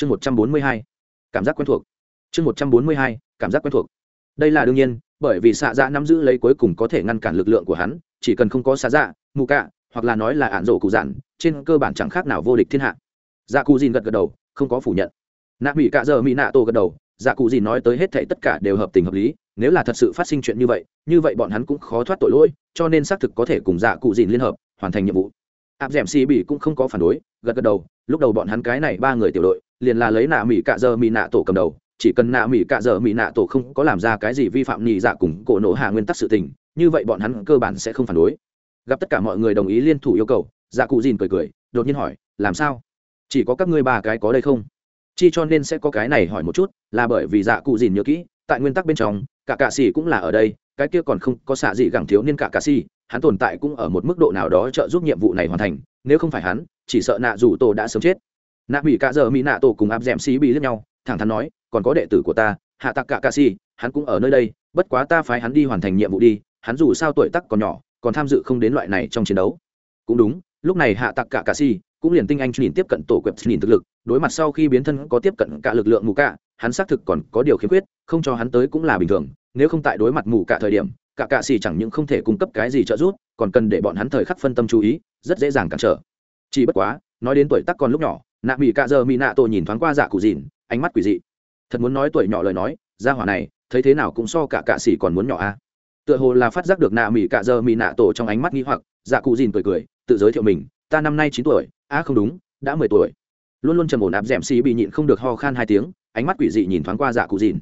chương một trăm bốn mươi hai, cảm giác quen thuộc. Chương một trăm bốn mươi hai, cảm giác quen thuộc. Đây là đương nhiên, bởi vì xạ dạ nắm giữ lấy cuối cùng có thể ngăn cản lực lượng của hắn, chỉ cần không có xạ dạ mù cạ, hoặc là nói là ạn rổ cụ giản trên cơ bản chẳng khác nào vô địch thiên hạ. Dạ cụ dìn gật gật đầu, không có phủ nhận. Nạ mỹ cạ giờ mỹ nạ tô gật đầu dạ cụ dìn nói tới hết thảy tất cả đều hợp tình hợp lý, nếu là thật sự phát sinh chuyện như vậy như vậy bọn hắn cũng khó thoát tội lỗi, cho nên xác thực có thể cùng dạ cụ dìn liên hợp, hoàn thành nhiệm vụ. Áp d ẻ m xì bị cũng không có phản đối, gật gật đầu, lúc đầu bọn hắn cái này ba người tiểu đội liền là lấy nạ mỹ cạ giờ mỹ nạ tổ cầm đầu, chỉ cần nạ mỹ cạ giờ mỹ nạ tổ không có làm ra cái gì vi phạm nhị dạ cùng cổ nổ hạ nguyên tắc sự tình, như vậy bọn hắn cơ bản sẽ không phản đối. Gặp tất cả mọi người đồng ý liên thủ yêu cầu dạ cụ dìn cười cười, đột nhiên hỏi, làm sao? Chỉ có các ngươi ba cái có đây không? Chi cho nên sẽ có cái này hỏi một chút, là bởi vì dạ cụ dìn nhớ kỹ, tại nguyên tắc bên trong, cả cạ xỉ cũng là ở đây, cái kia còn không có xạ gì gẳng thiếu niên cả cạ xỉ hắn tồn tại cũng ở một mức độ nào đó trợ giúp nhiệm vụ này hoàn thành, nếu không phải hắn, chỉ sợ nạ dù tổ đã sớm chết nạ mỹ cạ giờ mỹ nạ tổ cùng áp d ẻ m xí bị lướt nhau, thẳng thắn nói, còn có đệ tử của ta, hạ tặc cả cạ xỉ hắn cũng ở nơi đây, bất quá ta phái hắn đi hoàn thành nhiệm vụ đi, hắn dù sao tuổi tắc còn nhỏ, còn tham dự không đến loại này trong chiến đấu. Cũng đúng, lúc này hạ tặc cả cạ xỉ cũng liền tinh anh nhìn tiếp cận tổ quẹp nhìn thực lực, đối mặt sau khi biến thân có tiếp cận cả lực lượng mù cả hắn xác thực còn có điều khiếm khuyết, không cho hắn tới cũng là bình thường, nếu không tại đối mặt mù cả thời điểm cả cạ xì chẳng những không thể cung cấp cái gì trợ giúp, còn cần để bọn hắn thời khắc phân tâm chú ý, rất dễ dàng cản trở. Chỉ bất quá, nói đến tuổi tác còn lúc nhỏ nạ mỹ cạ giờ mỹ nạ tổ nhìn thoáng qua dạ cụ dìn ánh mắt quỷ dị. Thật muốn nói tuổi nhỏ lời nói ra hỏa này, thấy thế nào cũng so cả cạ xì còn muốn nhỏ a. Tựa hồ là phát giác được nạ mỹ cạ giờ mỹ nạ tổ trong ánh mắt nghi hoặc dạ cụ dìn cười cười, tự giới thiệu mình, ta năm nay chín tuổi a không đúng, đã mười tuổi. Luôn luôn trầm ổn áp d ẻ m xì bị nhịn không được ho khan hai tiếng, ánh mắt quỷ dị nhìn thoáng qua dạ cụ dìn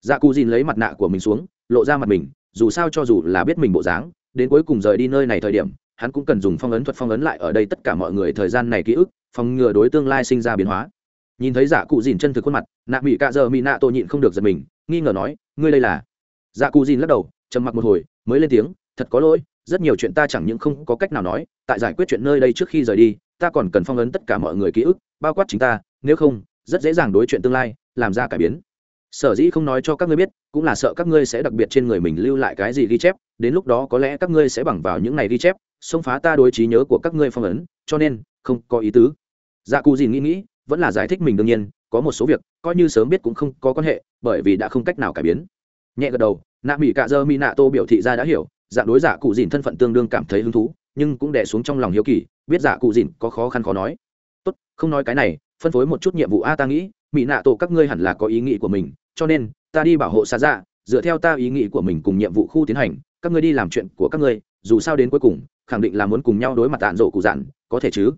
dạ cụ dìn lấy mặt nạ của mình xuống, lộ ra mặt mình, dù sao cho dù là biết mình bộ dáng, đến cuối cùng rời đi nơi này thời điểm, hắn cũng cần dùng phong ấn thuật phong ấn lại ở đây tất cả mọi người thời gian này ký ức phòng ngừa đối tương lai sinh ra biến hóa. Nhìn thấy giả cụ dìn chân thực khuôn mặt, nạ mỹ cạ giờ mỹ nạ tôi nhịn không được giật mình, nghi ngờ nói, ngươi đây là? Giả cụ dìn lắc đầu, trầm mặc một hồi, mới lên tiếng, thật có lỗi, rất nhiều chuyện ta chẳng những không có cách nào nói, tại giải quyết chuyện nơi đây trước khi rời đi, ta còn cần phong ấn tất cả mọi người ký ức, bao quát chính ta, nếu không, rất dễ dàng đối chuyện tương lai, làm ra cải biến. Sở dĩ không nói cho các ngươi biết, cũng là sợ các ngươi sẽ đặc biệt trên người mình lưu lại cái gì ghi chép, đến lúc đó có lẽ các ngươi sẽ bằng vào những này ghi chép, xông phá ta đối trí nhớ của các ngươi phong ấn, cho nên, không có ý tứ dạ cù dìn nghĩ nghĩ, vẫn là giải thích mình đương nhiên, có một số việc, coi như sớm biết cũng không có quan hệ, bởi vì đã không cách nào cải biến. Nhẹ gật đầu, nạ mỹ cạ dơ mỹ nạ tô biểu thị ra đã hiểu, dạng đối dạ giả cụ dìn thân phận tương đương cảm thấy hứng thú, nhưng cũng đẻ xuống trong lòng hiếu kỳ, biết dạ giả cụ dìn có khó khăn khó nói. Tốt, không nói cái này, phân phối một chút nhiệm vụ a, ta nghĩ mỹ nạ tổ các ngươi hẳn là có ý nghĩ của mình, cho nên, ta đi bảo hộ xa dạ dựa theo ta ý nghĩ của mình cùng nhiệm vụ khu tiến hành, các ngươi đi làm chuyện của các ngươi, dù sao đến cuối cùng, khẳng định là muốn cùng nhau đối mặt tàn rộ cụ dạn, có thể chứ?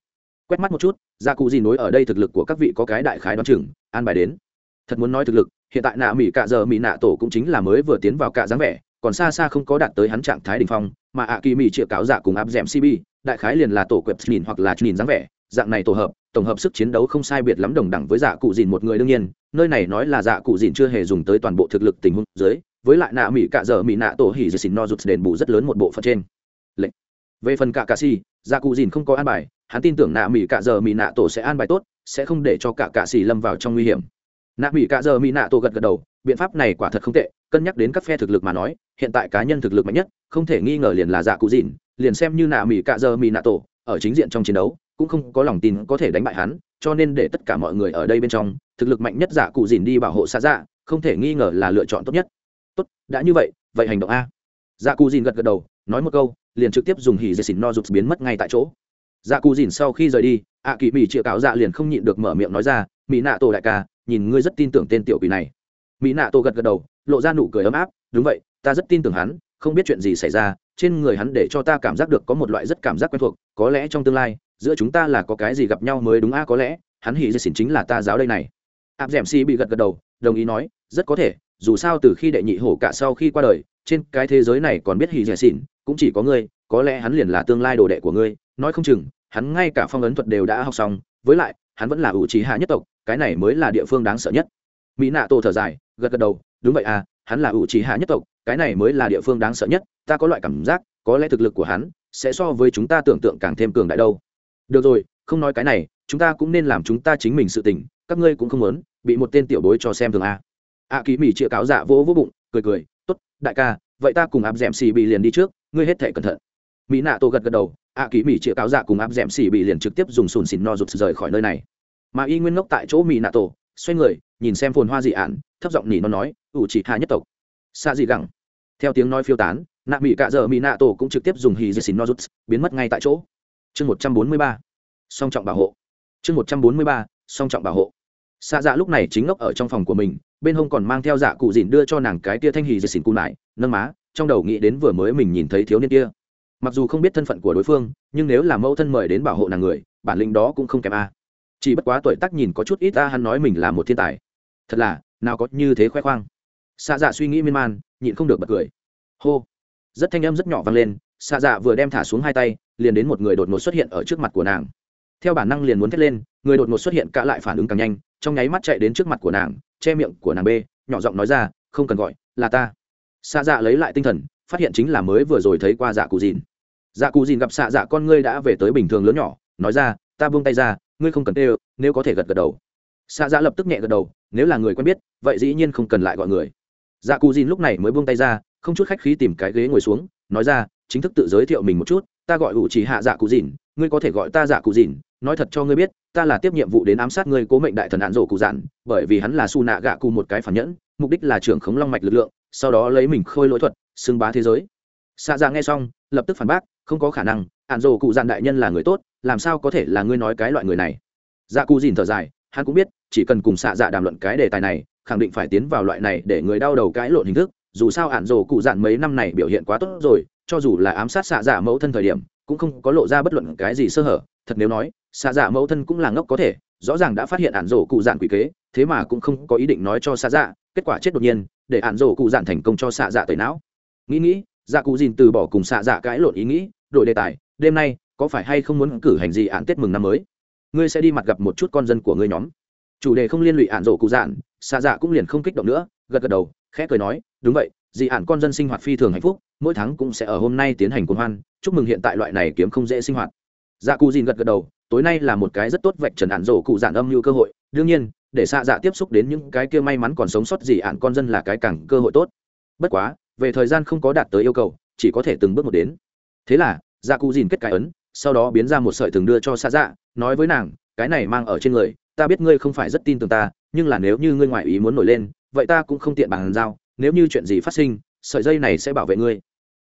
Quét mắt một chút gia cụ gì nối ở đây thực lực của các vị có cái đại khái đoán chừng, an bài đến. Thật muốn nói thực lực, hiện tại nạ mỹ cạ giờ mỹ nạ tổ cũng chính là mới vừa tiến vào cạ dáng vẻ, còn xa xa không có đạt tới hắn trạng thái đ ỉ n h phong, mà ạ kỳ mỹ chĩa cáo dạ cùng áp d ẻ m cb đại khái liền là tổ quẹp nhìn hoặc là nhìn dáng vẻ, dạng này tổ hợp, tổng hợp sức chiến đấu không sai biệt lắm đồng đẳng với dạ cụ dìn một người đương nhiên, nơi này nói là dạ cụ dìn chưa hề dùng tới toàn bộ thực lực tình huống dưới, với lại nạ mỹ cạ giờ mỹ nạ tổ hỉ dì xin no rụt đền bù rất lớn một bộ phận trên. Lệnh. Về phần cạ cà si dạ cụ dìn không có an bài hắn tin tưởng nạ mỹ cạ giờ mỹ nạ tổ sẽ an bài tốt, sẽ không để cho cả cạ xì lâm vào trong nguy hiểm. Nạ mỹ cạ giờ mỹ nạ tổ gật gật đầu, biện pháp này quả thật không tệ, cân nhắc đến các phe thực lực mà nói, hiện tại cá nhân thực lực mạnh nhất, không thể nghi ngờ liền là dạ cụ dìn liền xem như nạ mỹ cạ giờ mỹ nạ tổ, ở chính diện trong chiến đấu, cũng không có lòng tin có thể đánh bại hắn, cho nên để tất cả mọi người ở đây bên trong, thực lực mạnh nhất Dạ cụ dìn đi bảo hộ xa dạ không thể nghi ngờ là lựa chọn tốt nhất. Tốt, đã như vậy vậy hành động a. Dạ cụ dìn gật gật đầu, nói một câu, liền trực tiếp dùng hỉ dây xỉn no rụt biến mất ngay tại chỗ dạ cụ dìn sau khi rời đi ạ à, kỳ mỹ chịa cáo dạ liền không nhịn được mở miệng nói ra mỹ nạ tổ đại ca nhìn ngươi rất tin tưởng tên tiểu quỷ này. Mỹ nạ tổ gật gật đầu lộ ra nụ cười ấm áp đúng vậy ta rất tin tưởng hắn không biết chuyện gì xảy ra trên người hắn để cho ta cảm giác được có một loại rất cảm giác quen thuộc có lẽ trong tương lai giữa chúng ta là có cái gì gặp nhau mới đúng a à, có lẽ hắn hỉ dây xỉn chính là ta giáo đây này. Áp d ẻ m si bị gật gật đầu đồng ý nói rất có thể dù sao từ khi đệ nhị hổ cả sau khi qua đời trên cái thế giới này còn biết hỉ dây xỉn cũng chỉ có ngươi có lẽ hắn liền là tương lai đồ đệ của ngươi nói không chừng hắn ngay cả phong ấn thuật đều đã học xong, với lại, hắn vẫn là ủ trí hạ nhất tộc, cái này mới là địa phương đáng sợ nhất. Mỹ nạ tổ thở dài, gật gật đầu, đúng vậy à hắn là ủ trí hạ nhất tộc, cái này mới là địa phương đáng sợ nhất, ta có loại cảm giác, có lẽ thực lực của hắn sẽ so với chúng ta tưởng tượng càng thêm cường đại đâu. Được rồi, không nói cái này, chúng ta cũng nên làm chúng ta chính mình sự tình, các ngươi cũng không muốn bị một tên tiểu bối cho xem thường à. a a ký mỹ chĩa cáo dạ vỗ vỗ bụng, cười cười t ố t đại ca, vậy ta cùng áp d ẻ m xì bị liền đi trước, ngươi hết thể cẩn thận mỹ nạ tô gật gật đầu, a kỳ mỹ chĩa cáo dạ cùng áp d ẻ m xỉ bị liền trực tiếp dùng sùn xìn no rụt rời khỏi nơi này. Mà y nguyên ngốc tại chỗ mỹ nạ tổ xoay người, nhìn xem phồn hoa dị ạn thấp giọng nỉ nó nói, ủ chỉ hạ nhất tộc. Xa dị gẳng. Theo tiếng nói phiêu tán, nạ mỹ cạ dợ mỹ nạ tổ cũng trực tiếp dùng hì dì no rụt, biến mất ngay tại chỗ. Chương một trăm bốn mươi ba, song trọng bảo hộ. Chương một trăm bốn mươi ba, song trọng bảo hộ. Xa dạ lúc này chính ngốc ở trong phòng của mình, bên hông còn mang theo dạ cụ dìn đưa cho nàng cái tia thanh hì dì xỉn cù nải, nâng má, trong đầu nghĩ đến vừa mới mình nhìn thấy thiếu niên kia mặc dù không biết thân phận của đối phương, nhưng nếu là mẫu thân mời đến bảo hộ nàng người, bản lĩnh đó cũng không kém a. Chỉ bất quá tuổi tác nhìn có chút ít ta hắn nói mình là một thiên tài. Thật là, nào có như thế khoe khoang. Xạ dạ suy nghĩ miên man, nhịn không được bật cười. Hô. Rất thanh âm rất nhỏ vang lên, xạ dạ vừa đem thả xuống hai tay, liền đến một người đột ngột xuất hiện ở trước mặt của nàng. Theo bản năng liền muốn thét lên, người đột ngột xuất hiện cả lại phản ứng càng nhanh, trong nháy mắt chạy đến trước mặt của nàng, che miệng của nàng b nhỏ giọng nói ra, không cần gọi, là ta. Xa dạ lấy lại tinh thần phát hiện chính là mới vừa rồi thấy qua dạ cụ dìn. Dạ cụ dìn gặp xạ dạ con ngươi đã về tới bình thường lớn nhỏ, nói ra, ta buông tay ra, ngươi không cần tê, nếu có thể gật gật đầu. Xạ dạ lập tức nhẹ gật đầu, nếu là người quen biết, vậy dĩ nhiên không cần lại gọi người. Dạ cụ dìn lúc này mới buông tay ra, không chút khách khí tìm cái ghế ngồi xuống, nói ra, chính thức tự giới thiệu mình một chút, ta gọi ủ chỉ hạ dạ cụ dìn, ngươi có thể gọi ta dạ cụ dìn, nói thật cho ngươi biết, ta là tiếp nhiệm vụ đến ám sát ngươi cố mệnh đại thần hạn rổ cụ dạn, bởi vì hắn là su nạ gạ cụ một cái phản nhẫn, mục đích là trưởng khống long mạch lực lượng, sau đó lấy mình khôi lỗi thuật xưng bá thế giới. Xạ dạ nghe xong, lập tức phản bác, không có khả năng hạn rổ cụ dạn đại nhân là người tốt, làm sao có thể là ngươi nói cái loại người này? Dạ cụ dìn thở dài, hắn cũng biết, chỉ cần cùng xạ dạ đàm luận cái đề tài này, khẳng định phải tiến vào loại này để người đau đầu cãi lộn hình thức. Dù sao ạn rổ cụ dạn mấy năm này biểu hiện quá tốt rồi, cho dù là ám sát xạ dạ mẫu thân thời điểm, cũng không có lộ ra bất luận cái gì sơ hở. Thật nếu nói, xạ dạ mẫu thân cũng là ngốc có thể, rõ ràng đã phát hiện ạn rổ cụ dạn quỷ kế, thế mà cũng không có ý định nói cho xạ dạ kết quả chết đột nhiên, để ạn rổ cụ dạn thành công cho xạ dạ tẩy não nghĩ nghĩ dạ cụ dìn từ bỏ cùng xạ dạ cãi lộn ý nghĩ, đổi đề tài, đêm nay, có phải hay không muốn cử hành gì án tết mừng năm mới? Ngươi sẽ đi mặt gặp một chút con dân của ngươi nhóm. Chủ đề không liên lụy ạn rổ cụ dạn xạ dạ cũng liền không kích động nữa, gật gật đầu, khẽ cười nói, đúng vậy, dị ạn con dân sinh hoạt phi thường hạnh phúc, mỗi tháng cũng sẽ ở hôm nay tiến hành cuốn hoan, chúc mừng hiện tại loại này kiếm không dễ sinh hoạt. Dạ cụ dìn gật gật đầu, tối nay là một cái rất tốt vạch trần ạn rổ cụ dạn âm mưu cơ hội, đương nhiên, để xạ dạ tiếp xúc đến những cái kia may mắn còn sống sót dị ạn con dân là cái càng cơ hội tốt. Bất quá về thời gian không có đạt tới yêu cầu, chỉ có thể từng bước một đến. Thế là dạ cụ dìn kết cái ấn, sau đó biến ra một sợi thường đưa cho xa dạ nói với nàng, cái này mang ở trên người, ta biết ngươi không phải rất tin tưởng ta, nhưng là nếu như ngươi ngoại ý muốn nổi lên, vậy ta cũng không tiện bàn giao, nếu như chuyện gì phát sinh, sợi dây này sẽ bảo vệ ngươi.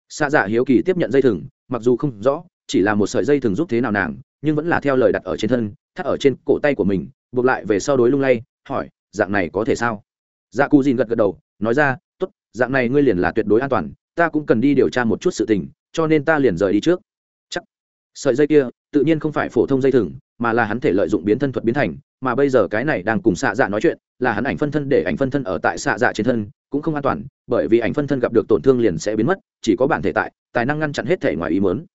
Xa dạ hiếu kỳ tiếp nhận dây thừng, mặc dù không rõ, chỉ là một sợi dây thừng giúp thế nào nàng, nhưng vẫn là theo lời đặt ở trên thân, thắt ở trên cổ tay của mình, buộc lại về sau đối lung lay, hỏi, dạng này có thể sao? Dạ cụ dìn gật gật đầu, nói ra dạng này ngươi liền là tuyệt đối an toàn, ta cũng cần đi điều tra một chút sự tình, cho nên ta liền rời đi trước. Chắc. Sợi dây kia, tự nhiên không phải phổ thông dây thừng, mà là hắn thể lợi dụng biến thân thuật biến thành, mà bây giờ cái này đang cùng xạ dạ nói chuyện, là hắn ảnh phân thân để ảnh phân thân ở tại xạ dạ trên thân, cũng không an toàn, bởi vì ảnh phân thân gặp được tổn thương liền sẽ biến mất, chỉ có bản thể tại, tài năng ngăn chặn hết thể ngoài ý mớn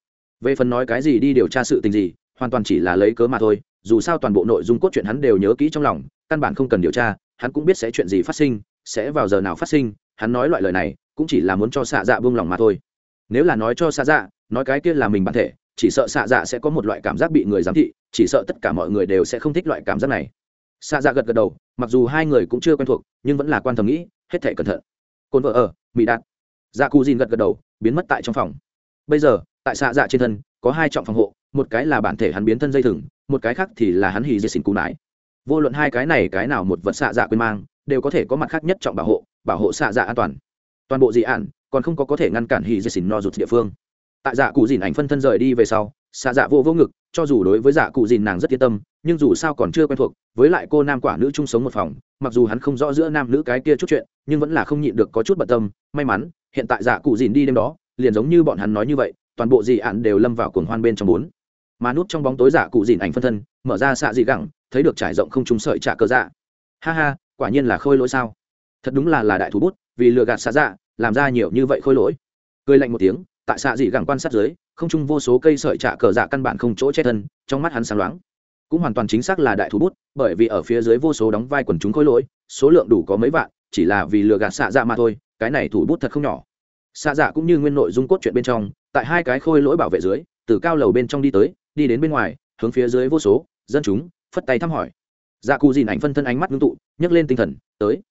về phần nói cái gì đi điều tra sự tình gì, hoàn toàn chỉ là lấy cớ mà thôi, dù sao toàn bộ nội dung cốt truyện hắn đều nhớ kỹ trong lòng, căn bản không cần điều tra, hắn cũng biết sẽ chuyện gì phát sinh, sẽ vào giờ nào phát sinh hắn nói loại lời này cũng chỉ là muốn cho xạ dạ buông lòng mà thôi. Nếu là nói cho xạ dạ nói cái kia là mình bản thể, chỉ sợ xạ dạ sẽ có một loại cảm giác bị người giám thị, chỉ sợ tất cả mọi người đều sẽ không thích loại cảm giác này. Xạ dạ gật gật đầu, mặc dù hai người cũng chưa quen thuộc, nhưng vẫn là quan tâm nghĩ, hết thể cẩn thận. Cồn vợ ở, mỹ đạt. Dạ cù dìn gật gật đầu, biến mất tại trong phòng. Bây giờ, tại xạ dạ trên thân, có hai trọng phòng hộ, một cái là bản thể hắn biến thân dây thừng, một cái khác thì là hắn hì dây xỉn cù nái vô luận hai cái này cái nào một vật xạ dạ quên mang, đều có thể có mặt khác nhất trọng bảo hộ bảo hộ xạ dạ an toàn. Toàn bộ dị ạn còn không có có thể ngăn cản hỉ dây xỉn no rụt địa phương. Tại dạ cụ dìn ảnh phân thân rời đi về sau, xạ dạ vô vô ngực, cho dù đối với dạ cụ dìn nàng rất yên tâm, nhưng dù sao còn chưa quen thuộc, với lại cô nam quả nữ chung sống một phòng, mặc dù hắn không rõ giữa nam nữ cái kia chút chuyện, nhưng vẫn là không nhịn được có chút bận tâm. May mắn, hiện tại dạ cụ dìn đi đêm đó, liền giống như bọn hắn nói như vậy, toàn bộ dị ạn đều lâm vào cuồng hoan bên trong bốn. Mà nút trong bóng tối dạ cụ dìn ảnh phân thân, mở ra xạ dị gẳng, thấy được trải rộng không trúng sợi trả cờ dạ. Ha ha, quả nhiên là khôi lỗi sao? Thật đúng là là đại thủ bút, vì lừa gạt xạ dạ làm ra nhiều như vậy khôi lỗi. Cười lạnh một tiếng, tại xạ dị gẳng quan sát dưới, không chung vô số cây sợi trạ cờ dạ căn bản không chỗ che thân, trong mắt hắn sáng loáng. Cũng hoàn toàn chính xác là đại thủ bút, bởi vì ở phía dưới vô số đóng vai quần chúng khôi lỗi, số lượng đủ có mấy vạn, chỉ là vì lừa gạt xạ dạ mà thôi, cái này thủ bút thật không nhỏ. Xạ dạ cũng như nguyên nội dung cốt chuyện bên trong, tại hai cái khôi lỗi bảo vệ dưới, từ cao lầu bên trong đi tới, đi đến bên ngoài, hướng phía dưới vô số dân chúng, phất tay thăm hỏi. Dạ cụ dìn ảnh phân thân ánh mắt ngưng tụ, nhấc lên tinh thần, tới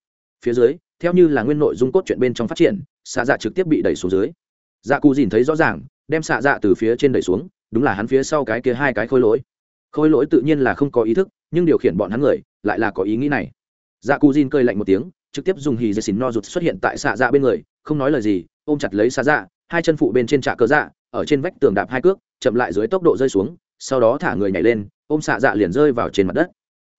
phía dưới, theo như là nguyên nội dung cốt chuyện bên trong phát triển, xạ dạ trực tiếp bị đẩy xuống dưới. Dạ cụ dìn thấy rõ ràng, đem xạ dạ từ phía trên đẩy xuống, đúng là hắn phía sau cái kia hai cái khôi lỗi. Khôi lỗi tự nhiên là không có ý thức, nhưng điều khiển bọn hắn người, lại là có ý nghĩ này. Dạ cụ dìn cơi lạnh một tiếng, trực tiếp dùng hì dây xín no rụt xuất hiện tại xạ dạ bên người, không nói lời gì, ôm chặt lấy xạ dạ hai chân phụ bên trên trạ cơ dạ ở trên vách tường đạp hai cước, chậm lại dưới tốc độ rơi xuống, sau đó thả người nhảy lên, ôm xạ dạ liền rơi vào trên mặt đất.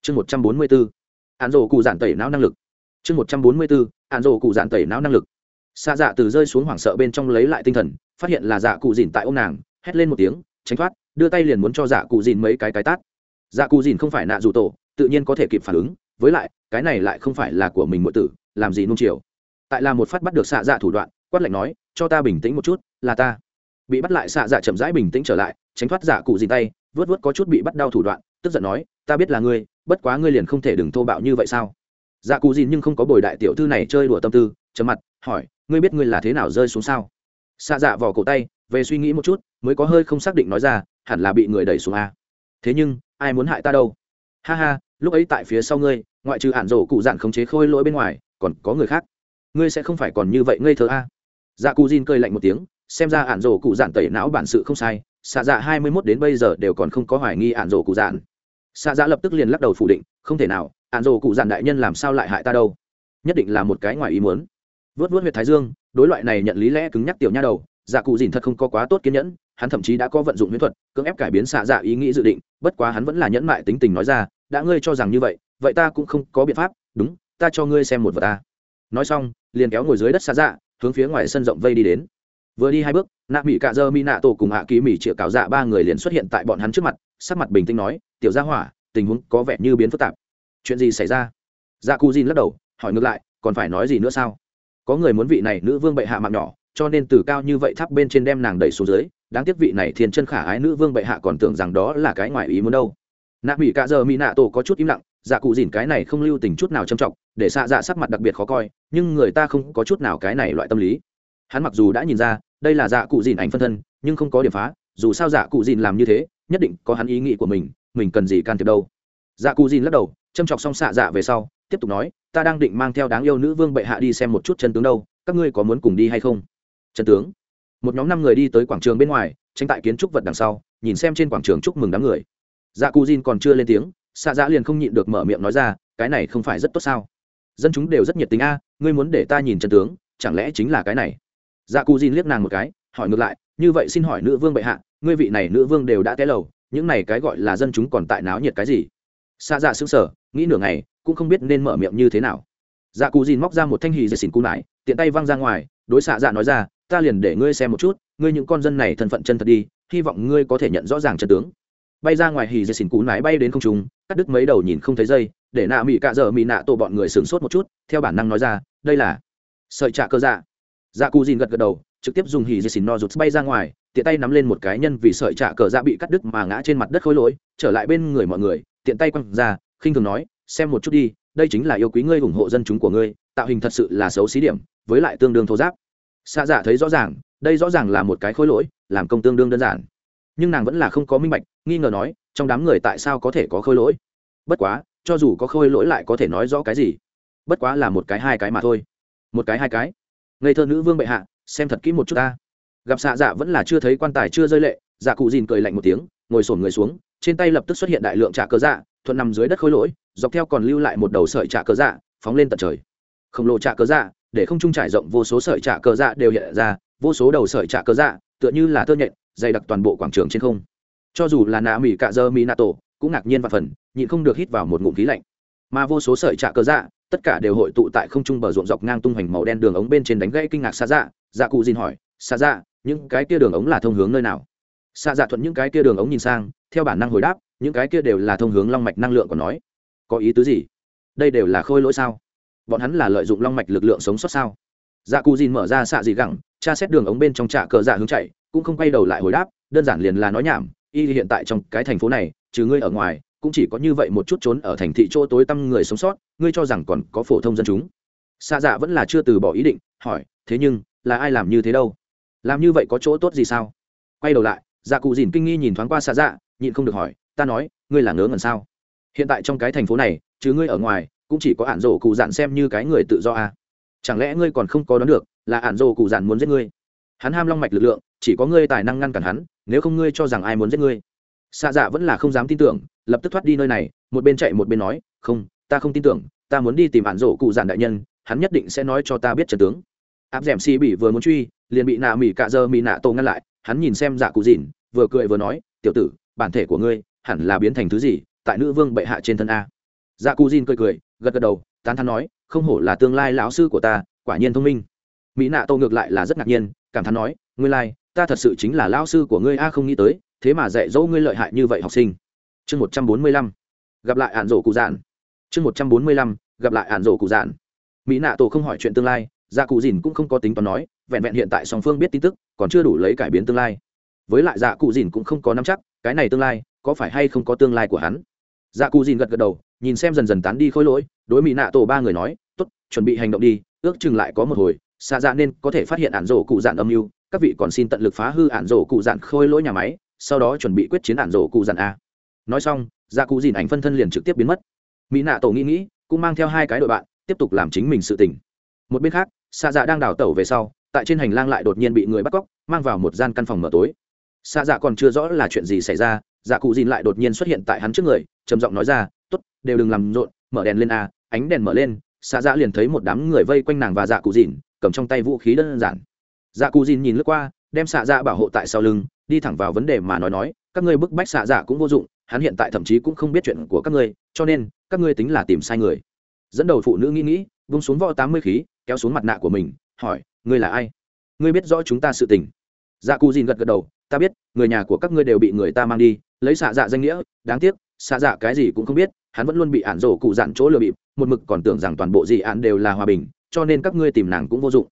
Chương một trăm bốn mươi bốn, án rổ cụ giản tẩy não năng lực chương một trăm bốn mươi bốn án rổ cụ dạn tẩy não năng lực. Xa dạ từ rơi xuống hoảng sợ bên trong lấy lại tinh thần, phát hiện là dạ cụ dìn tại ô m nàng, hét lên một tiếng, tránh thoát, đưa tay liền muốn cho dạ cụ dìn mấy cái cái tát. Dạ cụ dìn không phải nạ dù tổ, tự nhiên có thể kịp phản ứng, với lại, cái này lại không phải là của mình ngụy tử, làm gì nung chiều. Tại là một phát bắt được xạ dạ thủ đoạn, quát lạnh nói, cho ta bình tĩnh một chút, là ta. Bị bắt lại xạ dạ chậm rãi bình tĩnh trở lại, tránh thoát dạ cụ dìn tay, vớt vớt có chút bị bắt đau thủ đoạn, tức giận nói, ta biết là ngươi, bất quá ngươi liền không thể đừng thô bạo như vậy sao? Dạ cụ dìn nhưng không có bồi đại tiểu thư này chơi đùa tâm tư chấm mặt, hỏi, ngươi biết ngươi là thế nào rơi xuống sao? Xạ dạ vỏ cổ tay, về suy nghĩ một chút, mới có hơi không xác định nói ra, hẳn là bị người đẩy xuống a. Thế nhưng, ai muốn hại ta đâu? Ha ha, lúc ấy tại phía sau ngươi, ngoại trừ ạn rổ cụ dạn khống chế khôi lỗi bên ngoài, còn có người khác. Ngươi sẽ không phải còn như vậy ngây thơ a. Dạ cụ dìn cười lạnh một tiếng, xem ra ạn rổ cụ dạn tẩy não bản sự không sai, xạ dạ hai mươi mốt đến bây giờ đều còn không có hoài nghi ạn rổ cụ dạn. Xạ dạ lập tức liền lắc đầu phủ định, không thể nào ạn rồ cụ dạn đại nhân làm sao lại hại ta đâu? Nhất định là một cái ngoài ý muốn. Vớt vớt huyệt thái dương, đối loại này nhận lý lẽ cứng nhắc tiểu nha đầu dạ cụ dìn thật không có quá tốt kiên nhẫn, hắn thậm chí đã có vận dụng huyễn thuật, cưỡng ép cải biến xạ dạ ý nghĩ dự định, bất quá hắn vẫn là nhẫn mại tính tình nói ra, đã ngươi cho rằng như vậy vậy ta cũng không có biện pháp, đúng, ta cho ngươi xem một vật ta. Nói xong, liền kéo ngồi dưới đất xạ dạ hướng phía ngoài sân rộng vây đi đến. Vừa đi hai bước, nạ mỹ cạ dơ mi nạ tổ cùng hạ ký mỹ chĩa cáo dạ ba người liền xuất hiện tại bọn hắn trước mặt, sắc mặt bình tĩnh nói, tiểu gia hỏa, tình huống có vẻ như biến phức tạp chuyện gì xảy ra? Dạ cù dìn lắc đầu, hỏi ngược lại, còn phải nói gì nữa sao? Có người muốn vị này nữ vương bệ hạ mạng nhỏ, cho nên từ cao như vậy tháp bên trên đem nàng đẩy xuống dưới, đáng tiếc vị này thiên chân khả ái nữ vương bệ hạ còn tưởng rằng đó là cái ngoài ý muốn đâu. Nạ mỹ cạ giờ mỹ nạ tổ có chút im lặng dạ cụ dìn cái này không lưu tình chút nào trầm trọng, để xạ dạ sắc mặt đặc biệt khó coi, nhưng người ta không có chút nào cái này loại tâm lý. Hắn mặc dù đã nhìn ra, đây là dạ cụ dìn ảnh phân thân, nhưng không có điểm phá, dù sao dạ cụ dìn làm như thế, nhất định có hắn ý nghĩ của mình mình cần gì can thiệp đâu. Dạ cụ dìn lắc đầu châm chọc xong xạ dạ về sau, tiếp tục nói, ta đang định mang theo đáng yêu nữ vương bệ hạ đi xem một chút chân tướng đâu, các ngươi có muốn cùng đi hay không? Chân tướng? Một nhóm năm người đi tới quảng trường bên ngoài tranh tại kiến trúc vật đằng sau, nhìn xem trên quảng trường chúc mừng đám người. Dạ cụ Jin còn chưa lên tiếng, xạ dạ liền không nhịn được mở miệng nói ra, cái này không phải rất tốt sao? Dân chúng đều rất nhiệt tình a, ngươi muốn để ta nhìn chân tướng, chẳng lẽ chính là cái này? Dạ cụ Jin liếc nàng một cái, hỏi ngược lại, như vậy xin hỏi nữ vương bệ hạ, ngươi vị này nữ vương đều đã té lầu, những này cái gọi là dân chúng còn tại náo nhiệt cái gì? Xa dạ xứng sở nghĩ nửa ngày, cũng không biết nên mở miệng như thế nào. Dạ cụ dìn móc ra một thanh hì dây xỉn cung lại tiện tay văng ra ngoài, đối xạ dạ nói ra, ta liền để ngươi xem một chút, ngươi những con dân này thân phận chân thật đi, hy vọng ngươi có thể nhận rõ ràng chân tướng. Bay ra ngoài hì dây xỉn cú lại bay đến không trung, cắt đứt mấy đầu nhìn không thấy dây, để nạ mỹ cạ dở mỹ nạ tổ bọn người sửng sốt một chút, theo bản năng nói ra, đây là sợi trạ cơ dạ. Dạ cụ dìn gật gật đầu, trực tiếp dùng hì dây xỉn no rụt bay ra ngoài, tiện tay nắm lên một cái nhân vì sợi trạ cờ dạ bị cắt đứt mà ngã trên mặt đất khối lỗi, trở lại bên người mọi người tiện tay quăng ra, khinh thường nói, xem một chút đi, đây chính là yêu quý ngươi ủng hộ dân chúng của ngươi, tạo hình thật sự là xấu xí điểm, với lại tương đương thô giáp. Xa dạ thấy rõ ràng, đây rõ ràng là một cái khối lỗi, làm công tương đương đơn giản. Nhưng nàng vẫn là không có minh bạch, nghi ngờ nói, trong đám người tại sao có thể có khối lỗi? Bất quá, cho dù có khôi lỗi lại có thể nói rõ cái gì? Bất quá là một cái hai cái mà thôi. Một cái hai cái. Ngây thơ nữ vương bệ hạ, xem thật kỹ một chút ta. Gặp xạ dạ vẫn là chưa thấy quan tài chưa rơi lệ dạ cụ dìn cười lạnh một tiếng, ngồi sổn người xuống trên tay lập tức xuất hiện đại lượng trả cờ dạ thuận nằm dưới đất khối lỗi, dọc theo còn lưu lại một đầu sợi trả cờ dạ phóng lên tận trời. Khổng lồ trả cờ dạ để không trung trải rộng vô số sợi trả cờ dạ đều hiện ra, vô số đầu sợi trả cờ dạ tựa như là tơ nhện, dày đặc toàn bộ quảng trường trên không. Cho dù là nạ mỹ cạ dơ mỹ nato tổ, cũng ngạc nhiên và phần, nhịn không được hít vào một ngụm khí lạnh. Mà vô số sợi trả cờ dạ tất cả đều hội tụ tại không trung bờ ruộng dọc ngang tung hoành màu đen đường ống bên trên đánh gãy kinh ngạc xa dạ. Dạ cụ dìn hỏi xa dạ những cái kia đường ống là thông hướng nơi nào? Xa dạ thuận những cái kia đường ống nhìn sang, theo bản năng hồi đáp, những cái kia đều là thông hướng long mạch năng lượng của nói. Có ý tứ gì? Đây đều là khôi lỗi sao? Bọn hắn là lợi dụng long mạch lực lượng sống sót sao? Dạ cù dìn mở ra xạ dị gẳng, tra xét đường ống bên trong trạ cờ dạ hướng chạy, cũng không quay đầu lại hồi đáp, đơn giản liền là nói nhảm, y hiện tại trong cái thành phố này, trừ ngươi ở ngoài, cũng chỉ có như vậy một chút trốn ở thành thị chỗ tối tăm người sống sót, ngươi cho rằng còn có phổ thông dân chúng. Xa dạ vẫn là chưa từ bỏ ý định, hỏi, thế nhưng, là ai làm như thế đâu? Làm như vậy có chỗ tốt gì sao? Quay đầu lại dạ cụ dìn kinh nghi nhìn thoáng qua xa dạ nhịn không được hỏi, ta nói, ngươi là ngớ ngẩn sao? Hiện tại trong cái thành phố này chứ ngươi ở ngoài, cũng chỉ có ạn rổ cụ dạn xem như cái người tự do à. chẳng lẽ ngươi còn không có đoán được là ạn rổ cụ dạn muốn giết ngươi? Hắn ham long mạch lực lượng, chỉ có ngươi tài năng ngăn cản hắn, nếu không ngươi cho rằng ai muốn giết ngươi? Xa dạ vẫn là không dám tin tưởng, lập tức thoát đi nơi này, một bên chạy một bên nói, không, ta không tin tưởng, ta muốn đi tìm ạn rổ cụ dạn đại nhân, hắn nhất định sẽ nói cho ta biết trần tướng. Áp d ẻ m xì bị vừa muốn truy, liền bị nạ mỹ cạ dơ mỹ nạ tổ ngăn lại hắn nhìn xem dạ cụ dìn vừa cười vừa nói tiểu tử bản thể của ngươi hẳn là biến thành thứ gì tại nữ vương bệ hạ trên thân a? Dạ cụ dìn cười cười gật gật đầu tán thắn nói không hổ là tương lai lão sư của ta quả nhiên thông minh. Mỹ nạ tô ngược lại là rất ngạc nhiên cảm thán nói ngươi lai、like, ta thật sự chính là lão sư của ngươi a không nghĩ tới thế mà dạy dỗ ngươi lợi hại như vậy học sinh. Chương một trăm bốn mươi lăm gặp lại ạn rổ cụ dạn. Chương một trăm bốn mươi lăm gặp lại ạn rổ cụ dạn. Mỹ nạ tổ không hỏi chuyện tương lai gia cụ dìn cũng không có tính toán nói, vẹn vẹn hiện tại song phương biết tin tức, còn chưa đủ lấy cải biến tương lai. Với lại dạ cụ dìn cũng không có nắm chắc, cái này tương lai, có phải hay không có tương lai của hắn? Dạ cụ dìn gật gật đầu, nhìn xem dần dần tán đi khôi lỗi, đối mỹ nạ tổ ba người nói t ố t chuẩn bị hành động đi, ước chừng lại có một hồi, xa dạ nên có thể phát hiện ản rổ cụ dạn âm mưu, các vị còn xin tận lực phá hư ản rổ cụ dạn khôi lỗi nhà máy, sau đó chuẩn bị quyết chiến ản rổ cụ dạn a. Nói xong dạ cụ dìn ảnh phân thân liền trực tiếp biến mất. Mỹ nạ tổ nghĩ nghĩ, cũng mang theo hai cái đội bạn, tiếp tục làm chính mình sự tỉnh một bên khác xạ dạ đang đào tẩu về sau, tại trên hành lang lại đột nhiên bị người bắt cóc, mang vào một gian căn phòng mở tối. Xạ dạ còn chưa rõ là chuyện gì xảy ra dạ cụ dìn lại đột nhiên xuất hiện tại hắn trước người, trầm giọng nói ra t ố t đều đừng làm rộn, mở đèn lên a. Ánh đèn mở lên xạ dạ liền thấy một đám người vây quanh nàng và dạ cụ dìn, cầm trong tay vũ khí đơn giản. Dạ cụ dìn nhìn lướt qua, đem xạ dạ bảo hộ tại sau lưng, đi thẳng vào vấn đề mà nói nói, các ngươi bức bách xạ dạ cũng vô dụng, hắn hiện tại thậm chí cũng không biết chuyện của các ngươi, cho nên, các ngươi tính là tìm sai người. Dẫn đầu phụ nữ nghĩ nghĩ vung xuống võ tám mươi khí kéo xuống mặt nạ của mình, hỏi, ngươi là ai? Ngươi biết rõ chúng ta sự tình? Dạ cù dìn gật gật đầu, ta biết, người nhà của các ngươi đều bị người ta mang đi, lấy xạ dạ danh nghĩa, đáng tiếc, xạ dạ cái gì cũng không biết, hắn vẫn luôn bị ản rổ cụ dặn chỗ lừa bịp, một mực còn tưởng rằng toàn bộ dị ạn đều là hòa bình, cho nên các ngươi tìm nàng cũng vô dụng.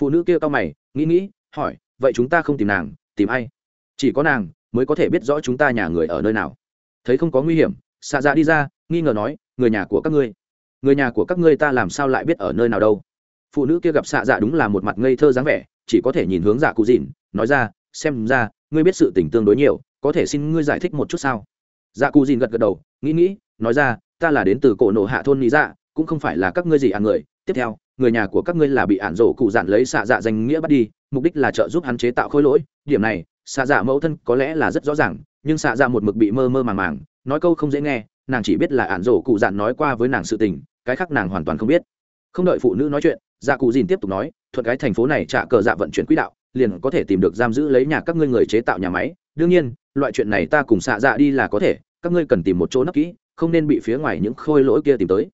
Phụ nữ kia cao mày, nghĩ nghĩ, hỏi, vậy chúng ta không tìm nàng, tìm ai? Chỉ có nàng mới có thể biết rõ chúng ta nhà người ở nơi nào. Thấy không có nguy hiểm, xạ dạ đi ra, nghi ngờ nói, người nhà của các ngươi, người nhà của các ngươi ta làm sao lại biết ở nơi nào đâu? Phụ nữ kia gặp xạ dạ đúng là một mặt ngây thơ dáng vẻ, chỉ có thể nhìn hướng dạ cụ dìn nói ra, xem ra, ngươi biết sự tình tương đối nhiều, có thể xin ngươi giải thích một chút sao? Dạ cụ dìn gật gật đầu, nghĩ nghĩ, nói ra, ta là đến từ cổ nổ hạ thôn lý dạ cũng không phải là các ngươi gì ăn người. Tiếp theo, người nhà của các ngươi là bị ản rổ cụ dạn lấy xạ dạ danh nghĩa bắt đi, mục đích là trợ giúp hắn chế tạo khối lỗi. Điểm này, xạ dạ mẫu thân có lẽ là rất rõ ràng, nhưng xạ dạ một mực bị mơ mơ màng màng, nói câu không dễ nghe, nàng chỉ biết là ản rổ cụ dạn nói qua với nàng sự tình, cái khác nàng hoàn toàn không biết. Không đợi phụ nữ nói chuyện dạ cụ dìn tiếp tục nói, thuận cái thành phố này trả cờ dạ vận chuyển quỹ đạo, liền có thể tìm được giam giữ lấy nhà các ngươi người chế tạo nhà máy. Đương nhiên, loại chuyện này ta cùng xạ dạ đi là có thể, các ngươi cần tìm một chỗ nấp kỹ, không nên bị phía ngoài những khôi lỗi kia tìm tới.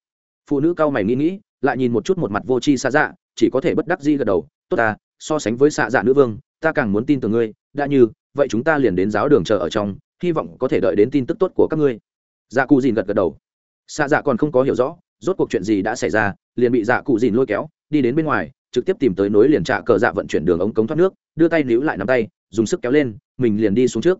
Phụ nữ cao mày nghĩ nghĩ, lại nhìn một chút một mặt vô tri xạ dạ chỉ có thể bất đắc di gật đầu, tốt ta, so sánh với xạ dạ nữ vương, ta càng muốn tin tưởng ngươi, đã như, vậy chúng ta liền đến giáo đường chờ ở trong, hy vọng có thể đợi đến tin tức tốt của các ngươi. Dạ cụ dìn gật gật đầu. Xạ dạ còn không có hiểu rõ, rốt cuộc chuyện gì đã xảy ra, liền bị dạ cụ dìn lôi kéo đi đến bên ngoài, trực tiếp tìm tới nối liền trạ cờ dạ vận chuyển đường ống cống thoát nước, đưa tay níu lại nắm tay, dùng sức kéo lên, mình liền đi xuống trước.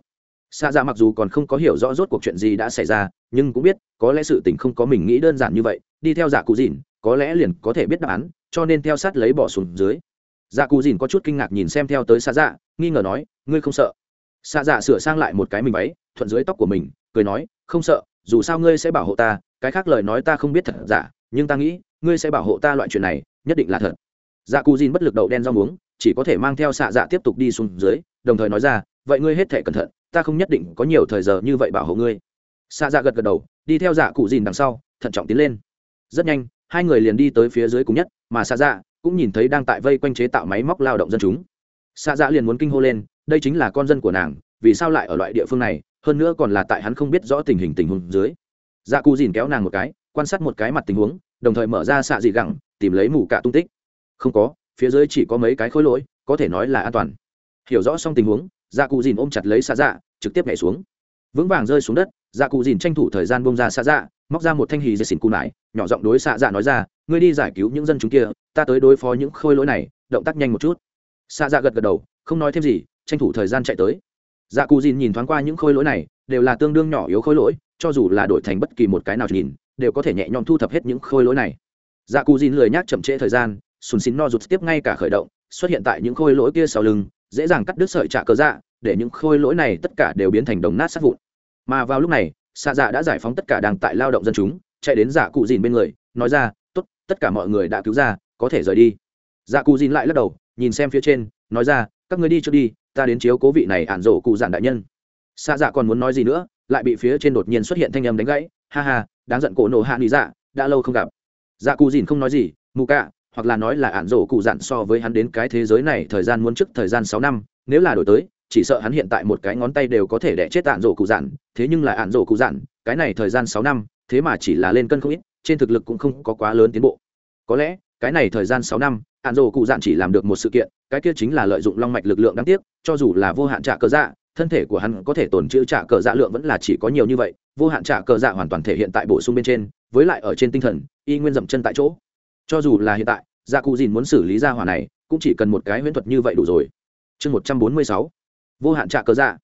Xa dạ mặc dù còn không có hiểu rõ rốt cuộc chuyện gì đã xảy ra, nhưng cũng biết, có lẽ sự tình không có mình nghĩ đơn giản như vậy, đi theo dạ cụ dìn có lẽ liền có thể biết đáp án, cho nên theo sát lấy bỏ xuống dưới. Dạ cụ dìn có chút kinh ngạc nhìn xem theo tới xa dạ nghi ngờ nói, ngươi không sợ? Xa dạ sửa sang lại một cái mình váy, thuận dưới tóc của mình, cười nói, không sợ, dù sao ngươi sẽ bảo hộ ta, cái khác lời nói ta không biết thật giả, nhưng ta nghĩ, ngươi sẽ bảo hộ ta loại chuyện này nhất định là thật. Dạ cù dìn bất lực đậu đen rau muống, chỉ có thể mang theo xạ dạ tiếp tục đi xuống dưới, đồng thời nói ra, vậy ngươi hết thể cẩn thận, ta không nhất định có nhiều thời giờ như vậy bảo hộ ngươi. Xạ dạ gật gật đầu, đi theo dạ cụ dìn đằng sau, thận trọng tiến lên. Rất nhanh, hai người liền đi tới phía dưới cùng nhất, mà xạ dạ cũng nhìn thấy đang tại vây quanh chế tạo máy móc lao động dân chúng. Xạ dạ liền muốn kinh hô lên, đây chính là con dân của nàng, vì sao lại ở loại địa phương này, hơn nữa còn là tại hắn không biết rõ tình hình tình huống dưới. Dạ cụ dìn kéo nàng một cái, quan sát một cái mặt tình huống đồng thời mở ra xạ dị gẳng, tìm lấy mù cả tung tích. Không có, phía dưới chỉ có mấy cái khối lỗi, có thể nói là an toàn. Hiểu rõ xong tình huống dạ cụ dìn ôm chặt lấy xạ dạ trực tiếp nhảy xuống. Vững vàng rơi xuống đất dạ cụ dìn tranh thủ thời gian bông ra xạ dạ móc ra một thanh hì dây xỉn cù nải, nhỏ giọng đối xạ dạ nói ra, ngươi đi giải cứu những dân chúng kia, ta tới đối phó những khôi lỗi này, động tác nhanh một chút. Xạ dạ gật gật đầu, không nói thêm gì, tranh thủ thời gian chạy tới. Dạ cụ dìn nhìn thoáng qua những khôi lỗi này, đều là tương đương nhỏ yếu khôi lỗi, cho dù là đổi thành bất kỳ một cái nào nhìn đều có thể nhẹ nhõm thu thập hết những khôi lỗi này. Dạ cụ dìn lười nhác chậm trễ thời gian, sùn xín no rụt tiếp ngay cả khởi động, xuất hiện tại những khôi lỗi kia sau lưng, dễ dàng cắt đứt sợi trả cờ dạ để những khôi lỗi này tất cả đều biến thành đồng nát sát vụn. Mà vào lúc này xạ dạ đã giải phóng tất cả đang tại lao động dân chúng, chạy đến dạ cụ dìn bên người, nói ra, tốt, tất cả mọi người đã cứu ra, có thể rời đi. Dạ cụ dìn lại lắc đầu, nhìn xem phía trên, nói ra, các người đi cho đi, ta đến chiếu cố vị này ản rổ cụ giản đại nhân. Xạ dạ còn muốn nói gì nữa, lại bị phía trên đột nhiên xuất hiện thanh âm đánh gãy, ha ha đáng giận cổ nổ hạ nghĩ dạ đã lâu không gặp. Dạ cụ dìn không nói gì, mù cạ, hoặc là nói là ản rổ cụ dặn so với hắn đến cái thế giới này thời gian muốn trước thời gian sáu năm, nếu là đổi tới, chỉ sợ hắn hiện tại một cái ngón tay đều có thể đẻ chết ản rổ cụ dặn thế nhưng là ản rổ cụ dặn cái này thời gian sáu năm, thế mà chỉ là lên cân không ít, trên thực lực cũng không có quá lớn tiến bộ. Có lẽ, cái này thời gian sáu năm ản rổ cụ dặn chỉ làm được một sự kiện, cái kia chính là lợi dụng long mạch lực lượng đáng tiếc, cho dù là vô hạn trả cơ dạ thân thể của hắn có thể tồn trữ trả cờ dạ lượng vẫn là chỉ có nhiều như vậy, vô hạn trả cờ dạ hoàn toàn thể hiện tại bổ sung bên trên, với lại ở trên tinh thần, y nguyên dậm chân tại chỗ. Cho dù là hiện tại dạ cụ dìn muốn xử lý ra hỏa này, cũng chỉ cần một cái huyễn thuật như vậy đủ rồi. Chương một trăm bốn mươi sáu, vô hạn trả cờ dạ.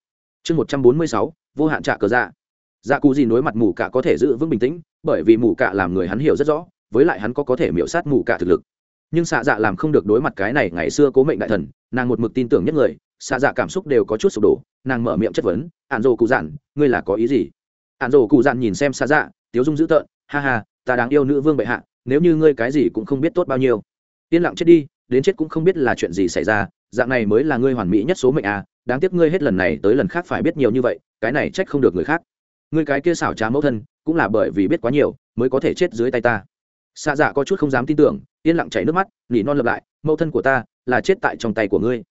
Chương một trăm bốn mươi sáu, vô hạn trả cờ dạ. Dạ cụ dìn đối mặt mù cả có thể giữ vững bình tĩnh, bởi vì mù cả làm người hắn hiểu rất rõ, với lại hắn có có thể miễu sát mù cả thực lực. Nhưng xạ dạ làm không được đối mặt cái này ngày xưa cố mệnh đại thần, nàng một mực tin tưởng nhất người xạ dạ cảm xúc đều có chút sụp đổ nàng mở miệng chất vấn ạn rồ cụ Dặn, ngươi là có ý gì? Ạn rồ cụ Dặn nhìn xem xạ dạ tiếu dung dữ tợn ha ha ta đáng yêu nữ vương bệ hạ nếu như ngươi cái gì cũng không biết tốt bao nhiêu. Yên lặng chết đi đến chết cũng không biết là chuyện gì xảy ra dạng này mới là ngươi hoàn mỹ nhất số mệnh à đáng tiếc ngươi hết lần này tới lần khác phải biết nhiều như vậy cái này trách không được người khác. Ngươi cái kia xảo trá mẫu thân cũng là bởi vì biết quá nhiều mới có thể chết dưới tay ta. Xạ dạ có chút không dám tin tưởng yên lặng chảy nước mắt nỉ non lập lại mẫu thân của ta là chết tại trong tay của ngươi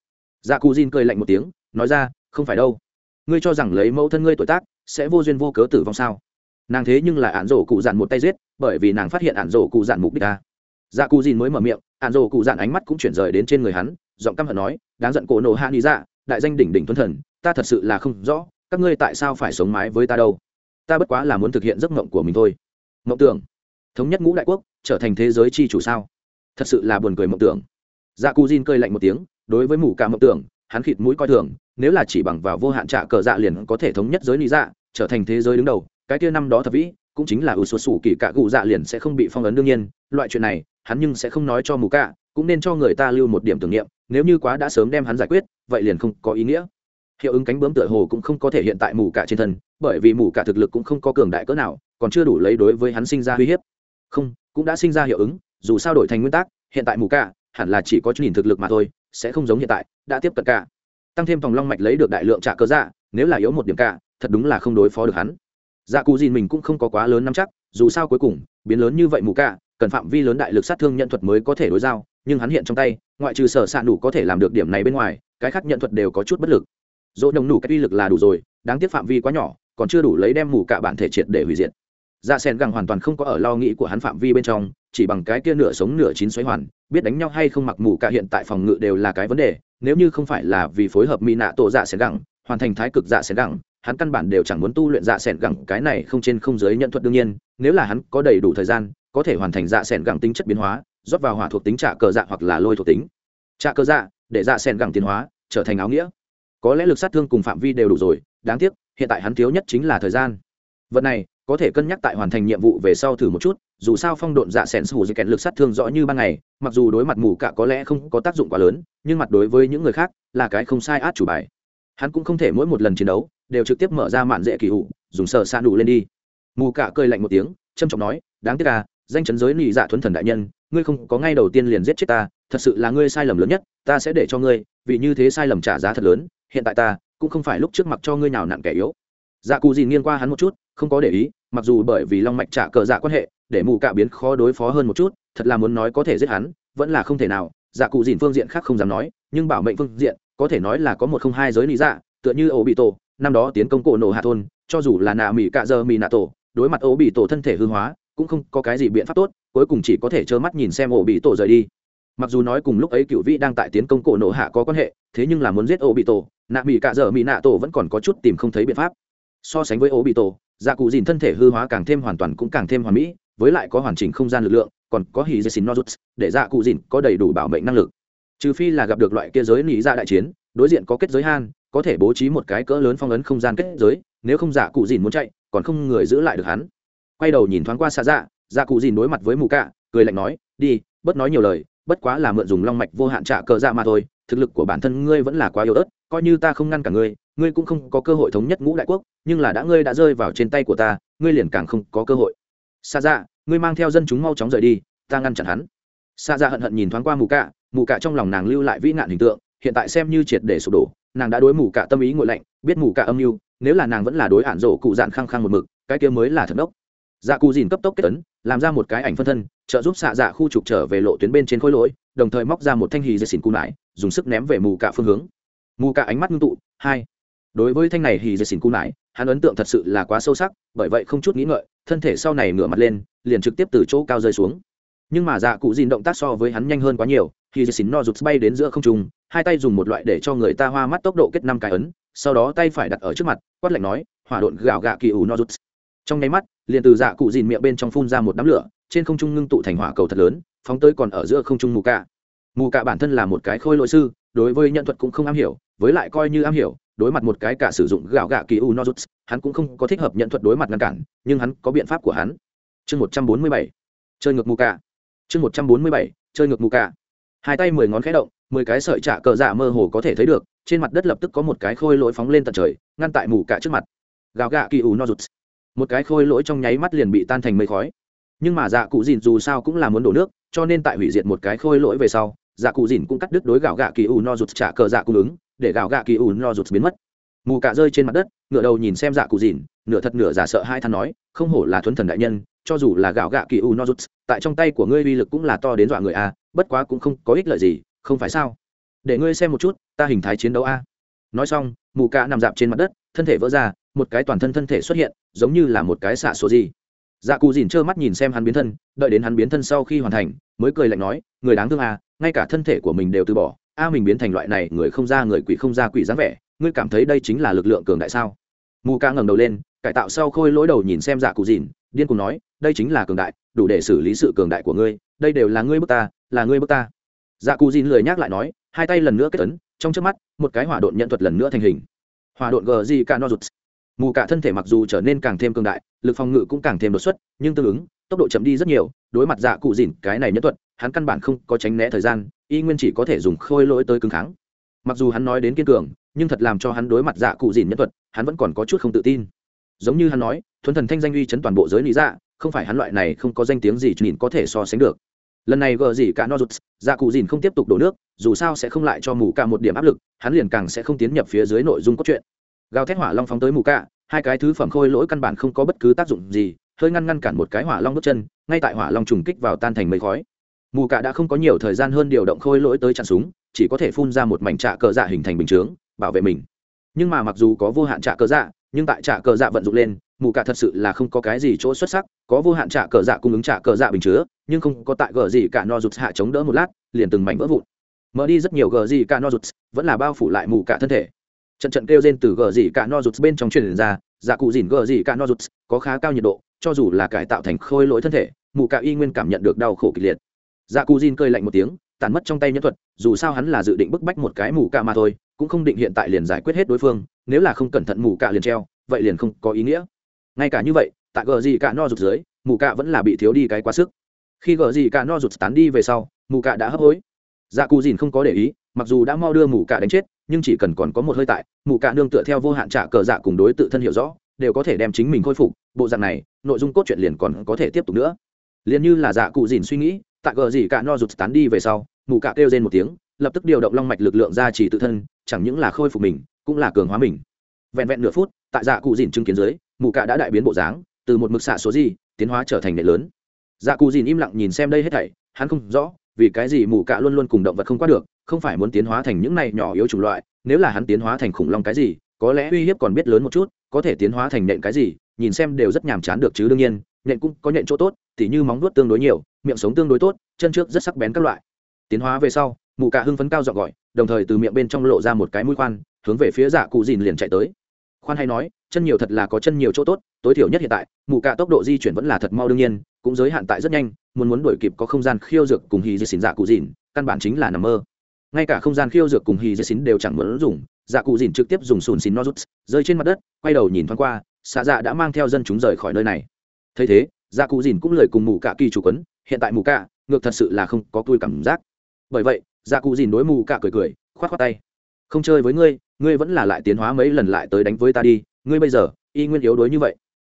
dạ cù Jin cười lạnh một tiếng, nói ra, không phải đâu. Ngươi cho rằng lấy mẫu thân ngươi tuổi tác sẽ vô duyên vô cớ tử vong sao? Nàng thế nhưng là ạn rổ cụ dạn một tay giết, bởi vì nàng phát hiện ạn rổ cụ dạn mục đích ta. Dạ cù Jin mới mở miệng ạn rổ cụ dạn ánh mắt cũng chuyển rời đến trên người hắn, giọng căm hận nói, đáng giận cổ nổ hạ nghĩ dạ đại danh đỉnh đỉnh tuấn thần, ta thật sự là không rõ, các ngươi tại sao phải sống mái với ta đâu? Ta bất quá là muốn thực hiện giấc mộng của mình thôi. Mộng tưởng. Thống nhất ngũ đại quốc, trở thành thế giới chi chủ sao? Thật sự là buồn cười mộng tưởng. Dạ cù Jin cười lạnh một tiếng đối với mù cả mộng tưởng, hắn khịt mũi coi thường, nếu là chỉ bằng vào vô hạn trả cờ dạ liền có thể thống nhất giới lý dạ trở thành thế giới đứng đầu, cái kia năm đó thật vĩ, cũng chính là ủ sụt sủ kỳ cạ cụ dạ liền sẽ không bị phong ấn đương nhiên, loại chuyện này, hắn nhưng sẽ không nói cho mù cả, cũng nên cho người ta lưu một điểm tưởng niệm, nếu như quá đã sớm đem hắn giải quyết, vậy liền không có ý nghĩa. Hiệu ứng cánh bướm tựa hồ cũng không có thể hiện tại mù cả trên thân, bởi vì mù cả thực lực cũng không có cường đại cỡ nào, còn chưa đủ lấy đối với hắn sinh ra uy hiếp. Không, cũng đã sinh ra hiệu ứng, dù sao đổi thành nguyên tắc, hiện tại mù cả hẳn là chỉ có chút nhìn thực lực mà thôi sẽ không giống hiện tại, đã tiếp cận cả. Tăng thêm vòng long mạch lấy được đại lượng trả cơ dạ nếu là yếu một điểm cả, thật đúng là không đối phó được hắn. Dạ cụ gì mình cũng không có quá lớn nắm chắc, dù sao cuối cùng, biến lớn như vậy mù cả, cần phạm vi lớn đại lực sát thương nhận thuật mới có thể đối giao, nhưng hắn hiện trong tay, ngoại trừ sở s đủ có thể làm được điểm này bên ngoài, cái khác nhận thuật đều có chút bất lực. Dỗ đồng đủ cái uy lực là đủ rồi, đáng tiếc phạm vi quá nhỏ, còn chưa đủ lấy đem mù cả bản thể triệt để hủy diệt dạ sen gẳng hoàn toàn không có ở lo nghĩ của hắn phạm vi bên trong, chỉ bằng cái kia nửa sống nửa chín xoáy hoàn, biết đánh nhau hay không mặc mù cả hiện tại phòng ngự đều là cái vấn đề, nếu như không phải là vì phối hợp mỹ nạ tổ dạ sen gẳng hoàn thành thái cực dạ sen gẳng hắn căn bản đều chẳng muốn tu luyện dạ sen gẳng cái này không trên không dưới nhận thuật đương nhiên, nếu là hắn có đầy đủ thời gian, có thể hoàn thành dạ sen gẳng tính chất biến hóa, rót vào hỏa thuộc tính trả cờ dạ hoặc là lôi thuộc tính. Trả cờ dạ để dạ sen gẳng tiến hóa, trở thành áo nghĩa. Có lẽ lực sát thương cùng phạm vi đều đủ rồi, đáng tiếc, hiện tại hắn thiếu nhất chính là thời gian. Vật này có thể cân nhắc tại hoàn thành nhiệm vụ về sau thử một chút, dù sao phong độn dạ sẻn sủ dị kẹt lực sát thương rõ như ban ngày, mặc dù đối mặt mù cạ có lẽ không có tác dụng quá lớn, nhưng mặt đối với những người khác là cái không sai át chủ bài. Hắn cũng không thể mỗi một lần chiến đấu đều trực tiếp mở ra mạn dễ kỳ hụ dùng sợ xa đủ lên đi. Mù cạ cơi lạnh một tiếng trâm trọng nói, đáng tiếc à danh chấn giới nị dạ thuấn thần đại nhân, ngươi không có ngay đầu tiên liền giết chết ta, thật sự là ngươi sai lầm lớn nhất, ta sẽ để cho ngươi, vì như thế sai lầm trả giá thật lớn, hiện tại ta cũng không phải lúc trước mặt cho ngươi nào nặng kẻ yếu. Dạ cù dìn nghiêng qua hắn một chút, không có để ý mặc dù bởi vì long mạch trả cờ dạ quan hệ, để mù cạ biến khó đối phó hơn một chút, thật là muốn nói có thể giết hắn, vẫn là không thể nào dạ cụ dìn phương diện khác không dám nói, nhưng bảo mệnh phương diện, có thể nói là có một không hai giới lý dạ tựa như ổ bị tổ năm đó tiến công cổ nổ hạ thôn, cho dù là nạ mỹ cạ giờ mỹ nạ tổ, đối mặt ổ bị tổ thân thể hư hóa, cũng không có cái gì biện pháp tốt, cuối cùng chỉ có thể trơ mắt nhìn xem ổ bị tổ rời đi. Mặc dù nói cùng lúc ấy cựu vĩ đang tại tiến công cổ nổ hạ có quan hệ, thế nhưng là muốn giết ổ bị tổ nạ mỹ cạ giờ mỹ nạ tổ vẫn còn có chút tìm không thấy biện pháp. So sánh với ổ bị tổ dạ cụ dìn thân thể hư hóa càng thêm hoàn toàn cũng càng thêm hoàn mỹ, với lại có hoàn chỉnh không gian lực lượng, còn có hỉ dê xin nozuts để dạ cụ dìn có đầy đủ bảo mệnh năng lực. Trừ phi là gặp được loại kia giới lý ra dạ đại chiến, đối diện có kết giới han, có thể bố trí một cái cỡ lớn phong ấn không gian kết giới, nếu không dạ cụ dìn muốn chạy, còn không người giữ lại được hắn. Quay đầu nhìn thoáng qua xa dạ dạ cụ dìn đối mặt với mù cạ, cười lạnh nói, đi, bớt nói nhiều lời, bất quá là mượn dùng long mạch vô hạn trả cờ dạ mà thôi, thực lực của bản thân ngươi vẫn là quá yếu ớt, coi như ta không ngăn cả ngươi ngươi cũng không có cơ hội thống nhất ngũ đại quốc, nhưng là đã ngươi đã rơi vào trên tay của ta, ngươi liền càng không có cơ hội. Xa dạ ngươi mang theo dân chúng mau chóng rời đi, ta ngăn chặn hắn. Xa dạ hận hận nhìn thoáng qua mù cạ mù cạ trong lòng nàng lưu lại vĩ nạn hình tượng, hiện tại xem như triệt để sụp đổ, nàng đã đối mù cạ tâm ý ngội lạnh, biết mù cạ âm mưu, nếu là nàng vẫn là đối ạn rổ cụ dạn khăng khăng một mực, cái kia mới là thật đốc. Dạ cụ dìn cấp tốc kết ấn, làm ra một cái ảnh phân thân, trợ giúp xạ dạ khu trục trở về lộ tuyến bên trên khối lỗi, đồng thời móc ra một thanh hì dây xỉn cung lại dùng sức ném về mù cạ phương hướng. Mù cạ ánh mắt ngưng tụ, hai đối với thanh này hì dây xỉn cung lại, hắn ấn tượng thật sự là quá sâu sắc, bởi vậy không chút nghĩ ngợi, thân thể sau này ngửa mặt lên, liền trực tiếp từ chỗ cao rơi xuống. Nhưng mà dạ cụ dìn động tác so với hắn nhanh hơn quá nhiều hì dây xỉn no rụt bay đến giữa không trung, hai tay dùng một loại để cho người ta hoa mắt tốc độ kết năm cái ấn, sau đó tay phải đặt ở trước mặt, quát lạnh nói, hỏa độn gạo gạ kỳ ủ no rụt. Trong nháy mắt, liền từ dạ cụ dìn miệng bên trong phun ra một đám lửa, trên không trung ngưng tụ thành hỏa cầu thật lớn, phóng tới còn ở giữa không trung mù cạ. Mù cạ bản thân là một cái khôi lỗi sư, đối với nhận thuật cũng không am hiểu, với lại coi như am hiểu đối mặt một cái cả sử dụng gạo gạ kỳ u nozuts hắn cũng không có thích hợp nhận thuật đối mặt ngăn cản, nhưng hắn có biện pháp của hắn chương một trăm bốn mươi bảy, chơi ngược mù cả. chương một trăm bốn mươi bảy, chơi ngược mù cả. hai tay mười ngón khẽ động, mười cái sợi trả cờ dạ mơ hồ có thể thấy được, trên mặt đất lập tức có một cái khôi lỗi phóng lên tận trời, ngăn tại mù cả trước mặt gạo gạ kỳ u nozuts một cái khôi lỗi trong nháy mắt liền bị tan thành mây khói nhưng mà dạ cụ dìn dù sao cũng là muốn đổ nước, cho nên tại hủy diệt một cái khôi lỗi về sau dạ cụ dìn cũng cắt đứt đối gạo gạ kỳ u no rụt trả cờ dạ cung ứng để gạo gạ kỳ u lo rụt biến mất. Mù cạ rơi trên mặt đất ngựa đầu nhìn xem dạ cụ dìn, nửa thật nửa giả sợ hai than nói, không hổ là thuấn thần đại nhân, cho dù là gạo gạ kỳ u no rụt, tại trong tay của ngươi uy lực cũng là to đến dọa người a, bất quá cũng không có ích lợi gì, không phải sao? Để ngươi xem một chút, ta hình thái chiến đấu a. Nói xong, mù cạ nằm dạp trên mặt đất, thân thể vỡ ra, một cái toàn thân thân thể xuất hiện, giống như là một cái xạ số gì. Dạ cụ dìn trơ mắt nhìn xem hắn biến thân, đợi đến hắn biến thân sau khi hoàn thành, mới cười lạnh nói, người đáng thương à ngay cả thân thể của mình đều từ bỏ a mình biến thành loại này, người không ra người quỷ không ra quỷ dáng vẻ, ngươi cảm thấy đây chính là lực lượng cường đại sao? Mù ca ngẩng đầu lên, cải tạo sau khôi lỗi đầu nhìn xem dạ cụ dìn, điên cùng nói, đây chính là cường đại, đủ để xử lý sự cường đại của ngươi, đây đều là ngươi bước ta, là ngươi bước ta. Dạ cụ dìn lười nhắc lại nói, hai tay lần nữa kết tấn trong trước mắt, một cái hỏa độn nhận thuật lần nữa thành hình. Hỏa độn gờ gì ca no rụt mù cả thân thể mặc dù trở nên càng thêm cường đại, lực phòng ngự cũng càng thêm đột xuất, nhưng tương ứng, tốc độ chậm đi rất nhiều, đối mặt dạ cụ dìn, cái này nhất thuật hắn căn bản không có tránh né thời gian y nguyên chỉ có thể dùng khôi lỗi tới cứng kháng. Mặc dù hắn nói đến kiên cường nhưng thật làm cho hắn đối mặt dạ cụ dìn nhân thuật hắn vẫn còn có chút không tự tin. Giống như hắn nói thuần thần thanh danh uy chấn toàn bộ giới lý dạ không phải hắn loại này không có danh tiếng gì nhìn có thể so sánh được. Lần này gờ gì cả no rụt dạ cụ dìn không tiếp tục đổ nước dù sao sẽ không lại cho mù cả một điểm áp lực hắn liền càng sẽ không tiến nhập phía dưới nội dung cốt truyện. Gào thét hỏa long phóng tới mù cả, hai cái thứ phẩm khôi lỗi căn bản không có bất cứ tác dụng gì hơi ngăn ngăn cản một cái hỏa long bước chân ngay tại hỏa long trùng kích vào tan thành mây khói mù cạ đã không có nhiều thời gian hơn điều động khôi lỗi tới chặn súng, chỉ có thể phun ra một mảnh trạ cờ dạ hình thành bình chướng, bảo vệ mình. Nhưng mà mặc dù có vô hạn trạ cờ dạ nhưng tại trạ cờ dạ vận dụng lên, mù cạ thật sự là không có cái gì chỗ xuất sắc, có vô hạn trạ cờ dạ cung ứng trạ cờ dạ bình chứa, nhưng không có tại gờ gì cả no rụt hạ chống đỡ một lát, liền từng mảnh vỡ vụn. Mở đi rất nhiều gờ gì cả no rụt, vẫn là bao phủ lại mù cạ thân thể. Trận trận kêu rên từ gờ gì cả no rụt bên trong truyền ra dạ cụ dìn gờ gì cả no rụt, có khá cao nhiệt độ, cho dù là cải tạo thành khôi lỗi thân thể, mù cả y nguyên cảm nhận được đau khổ kịch liệt dạ cụ dìn cười lạnh một tiếng, tàn mất trong tay nhân thuật, dù sao hắn là dự định bức bách một cái mù cả mà thôi, cũng không định hiện tại liền giải quyết hết đối phương, nếu là không cẩn thận mù cả liền treo, vậy liền không có ý nghĩa. Ngay cả như vậy, tại gờ gì cả no rụt dưới, mù cả vẫn là bị thiếu đi cái quá sức. Khi gờ gì cả no rụt tán đi về sau, mù cả đã hấp hối. Dạ cụ dìn không có để ý, mặc dù đã mau đưa mù cả đánh chết, nhưng chỉ cần còn có một hơi tại, mù cả nương tựa theo vô hạn trả cờ dạ cùng đối tự thân hiểu rõ, đều có thể đem chính mình khôi phục, bộ dạng này, nội dung cốt truyện liền còn có thể tiếp tục nữa. Liền như là dạ cụ dìn suy nghĩ tại gờ gì cả no rụt tán đi về sau, mù cả kêu lên một tiếng, lập tức điều động long mạch lực lượng ra chỉ tự thân, chẳng những là khôi phục mình, cũng là cường hóa mình. Vẹn vẹn nửa phút tại dạ cụ dìn chứng kiến dưới, mù cả đã đại biến bộ dáng, từ một mực xạ số gì, tiến hóa trở thành nệ lớn. Dạ cụ dìn im lặng nhìn xem đây hết thảy, hắn không rõ, vì cái gì mù cả luôn luôn cùng động vật không qua được, không phải muốn tiến hóa thành những này nhỏ yếu chủng loại, nếu là hắn tiến hóa thành khủng long cái gì, có lẽ uy hiếp còn biết lớn một chút, có thể tiến hóa thành nện cái gì, nhìn xem đều rất nhàm chán được chứ đương nhiên nhện cũng có nhện chỗ tốt, tỉ như móng vuốt tương đối nhiều, miệng sống tương đối tốt, chân trước rất sắc bén các loại. Tiến hóa về sau mụ cả hưng phấn cao dọn gọi, đồng thời từ miệng bên trong lộ ra một cái mũi khoan, hướng về phía dạ cụ dìn liền chạy tới. Khoan hay nói, chân nhiều thật là có chân nhiều chỗ tốt, tối thiểu nhất hiện tại mụ cả tốc độ di chuyển vẫn là thật mau đương nhiên, cũng giới hạn tại rất nhanh, muốn muốn đuổi kịp có không gian khiêu dược cùng hì di xỉn dạ cụ dìn, căn bản chính là nằm mơ. Ngay cả không gian khiêu dược cùng hì dì xín đều chẳng muốn dùng dạ cụ dìn trực tiếp dùng sùn xín nozuts, rơi trên mặt đất, quay đầu nhìn thoáng qua, xạ dạ đã mang theo dân chúng rời khỏi nơi này thấy thế dạ cụ dìn cũng lời cùng mù cả kỳ chủ quấn, hiện tại mù cả ngược thật sự là không có tôi cảm giác. Bởi vậy dạ cụ dìn đối mù cả cười cười, khoát khoát tay. Không chơi với ngươi ngươi vẫn là lại tiến hóa mấy lần lại tới đánh với ta đi, ngươi bây giờ, y nguyên yếu đối như vậy.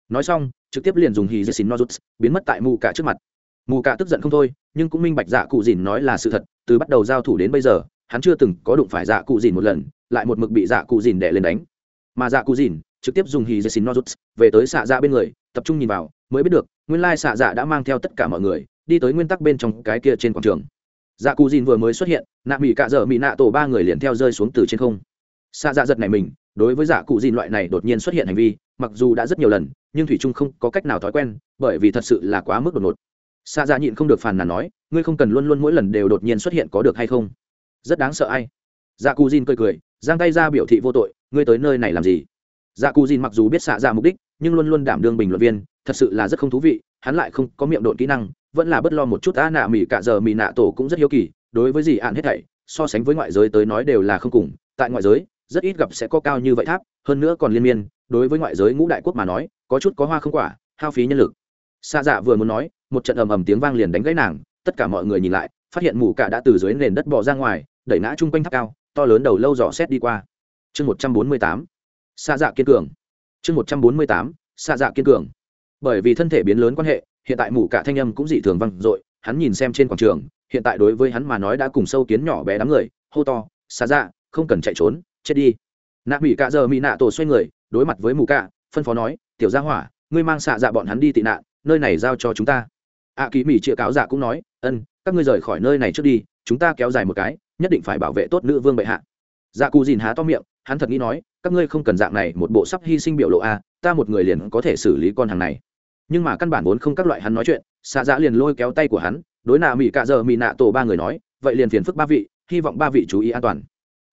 Nói xong, trực tiếp liền dùng hì dê xin nozuts biến mất tại mù cả trước mặt. Mù cả tức giận không thôi, nhưng cũng minh bạch dạ cụ dìn nói là sự thật, từ bắt đầu giao thủ đến bây giờ, hắn chưa từng có đụng phải dạ cụ dìn một lần, lại một mực bị dạ cụ dìn đẻ lên đánh. Mà dạ cụ dìn trực tiếp dùng hì dê xin nozuts về tới xạ dạ bên người, tập trung nhìn vào, mới biết được, nguyên lai xạ dạ đã mang theo tất cả mọi người, đi tới nguyên tắc bên trong cái kia trên quảng trường. Dạ cù dìn vừa mới xuất hiện, nạ mỹ cạ dở mỹ nạ tổ ba người liền theo rơi xuống từ trên không. Xạ dạ giật này mình, đối với dạ cụ dìn loại này đột nhiên xuất hiện hành vi, mặc dù đã rất nhiều lần, nhưng thủy trung không có cách nào thói quen, bởi vì thật sự là quá mức đột ngột. Xạ dạ nhịn không được phàn nàn nói, ngươi không cần luôn luôn mỗi lần đều đột nhiên xuất hiện có được hay không? Rất đáng sợ ai. Dạ cù dìn cười cười, giang tay ra biểu thị vô tội, ngươi tới nơi này làm gì? Dạ cù dìn mặc dù biết xạ dạ mục đích, nhưng luôn luôn đảm đương bình luận viên, thật sự là rất không thú vị, hắn lại không có miệng độn kỹ năng, vẫn là bất lo một chút a nạ mỹ cả giờ mỹ nạ tổ cũng rất hiếu kỳ, đối với gì ạn hết thảy, so sánh với ngoại giới tới nói đều là không cùng, tại ngoại giới, rất ít gặp sẽ có cao như vậy tháp, hơn nữa còn liên miên, đối với ngoại giới ngũ đại quốc mà nói, có chút có hoa không quả, hao phí nhân lực. Xa dạ vừa muốn nói, một trận ầm ầm tiếng vang liền đánh gãy nàng, tất cả mọi người nhìn lại, phát hiện mù cả đã từ dưới nền đất bò ra ngoài, đẩy ngã chung quanh tháp cao, to lớn đầu lâu dò xét đi qua. Chương một trăm bốn mươi tám xa dạ kiên cường. Chương một trăm bốn mươi tám xa dạ kiên cường. Bởi vì thân thể biến lớn quan hệ hiện tại mù cả thanh âm cũng dị thường vang dội hắn nhìn xem trên quảng trường hiện tại đối với hắn mà nói đã cùng sâu kiến nhỏ bé đám người hô to xa dạ không cần chạy trốn chết đi. Nạ mỹ cạ giờ mỹ nạ tổ xoay người đối mặt với mù cạ phân phó nói tiểu gia hỏa ngươi mang xạ dạ bọn hắn đi tị nạn nơi này giao cho chúng ta. Ạ à, ký mỹ chĩa cáo dạ cũng nói ân các ngươi rời khỏi nơi này trước đi chúng ta kéo dài một cái nhất định phải bảo vệ tốt nữ vương bệ hạ. Dạ cù dìn há to miệng hắn thật nghĩ nói, các ngươi không cần dạng này một bộ sắp hy sinh biểu lộ a, ta một người liền có thể xử lý con hàng này. Nhưng mà căn bản vốn không các loại hắn nói chuyện xạ dạ liền lôi kéo tay của hắn, đối nạ mỹ cạ giờ mỹ nạ tổ ba người nói, vậy liền phiền phức ba vị, hy vọng ba vị chú ý an toàn.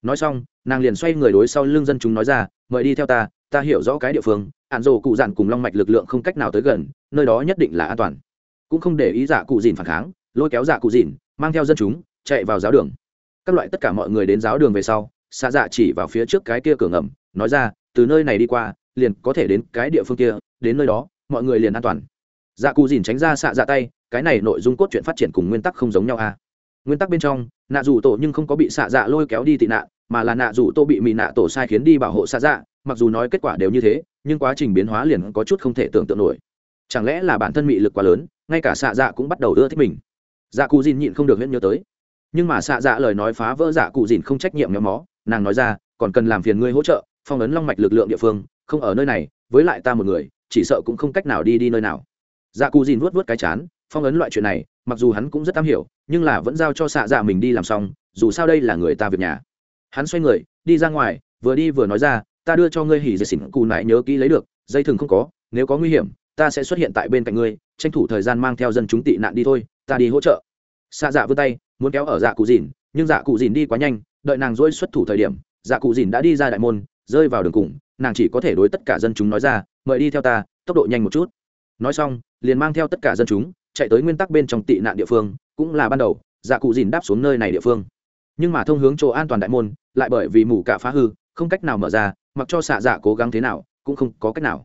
Nói xong, nàng liền xoay người đối sau lưng dân chúng nói ra, mời đi theo ta ta hiểu rõ cái địa phương ạn rồ cụ dạn cùng long mạch lực lượng không cách nào tới gần, nơi đó nhất định là an toàn. Cũng không để ý giả cụ dìn phản kháng, lôi kéo giả cụ dìn mang theo dân chúng, chạy vào giáo đường. Các loại tất cả mọi người đến giáo đường về sau xa dạ chỉ vào phía trước cái kia cửa ngầm, nói ra, từ nơi này đi qua, liền có thể đến cái địa phương kia, đến nơi đó, mọi người liền an toàn. Dạ cụ dìn tránh ra xạ dạ tay, cái này nội dung cốt truyện phát triển cùng nguyên tắc không giống nhau à? Nguyên tắc bên trong, nạ dù tổ nhưng không có bị xạ dạ lôi kéo đi tị nạn, mà là nạ dù tô bị mị nạ tổ sai khiến đi bảo hộ xạ dạ mặc dù nói kết quả đều như thế, nhưng quá trình biến hóa liền có chút không thể tưởng tượng nổi. Chẳng lẽ là bản thân mị lực quá lớn, ngay cả xạ dạ cũng bắt đầu ưa thích mình? Dạ cụ dìn nhịn không được huyễn nhớ tới. Nhưng mà xạ dạ lời nói phá vỡ dạ cụ dìn không trách nhiệm nhóm mó nàng nói ra, còn cần làm phiền ngươi hỗ trợ, phong ấn long mạch lực lượng địa phương, không ở nơi này, với lại ta một người, chỉ sợ cũng không cách nào đi đi nơi nào. Dạ cụ dìn vuốt vuốt cái chán, phong ấn loại chuyện này, mặc dù hắn cũng rất am hiểu, nhưng là vẫn giao cho xạ dạ mình đi làm xong, dù sao đây là người ta việc nhà. Hắn xoay người, đi ra ngoài, vừa đi vừa nói ra, ta đưa cho ngươi hỉ dây xỉn cù nại nhớ kỹ lấy được, dây thừng không có, nếu có nguy hiểm, ta sẽ xuất hiện tại bên cạnh ngươi, tranh thủ thời gian mang theo dân chúng tị nạn đi thôi, ta đi hỗ trợ. Xạ dạ vươn tay, muốn kéo ở dạ cụ dìn, nhưng dạ cụ dìn đi quá nhanh đợi nàng dỗi xuất thủ thời điểm dạ cụ dìn đã đi ra đại môn, rơi vào đường cùng, nàng chỉ có thể đối tất cả dân chúng nói ra, mời đi theo ta, tốc độ nhanh một chút. Nói xong, liền mang theo tất cả dân chúng chạy tới nguyên tắc bên trong tị nạn địa phương, cũng là ban đầu dạ cụ dìn đáp xuống nơi này địa phương. Nhưng mà thông hướng chỗ an toàn đại môn, lại bởi vì mủ cả phá hư, không cách nào mở ra, mặc cho xạ dạ cố gắng thế nào, cũng không có cách nào.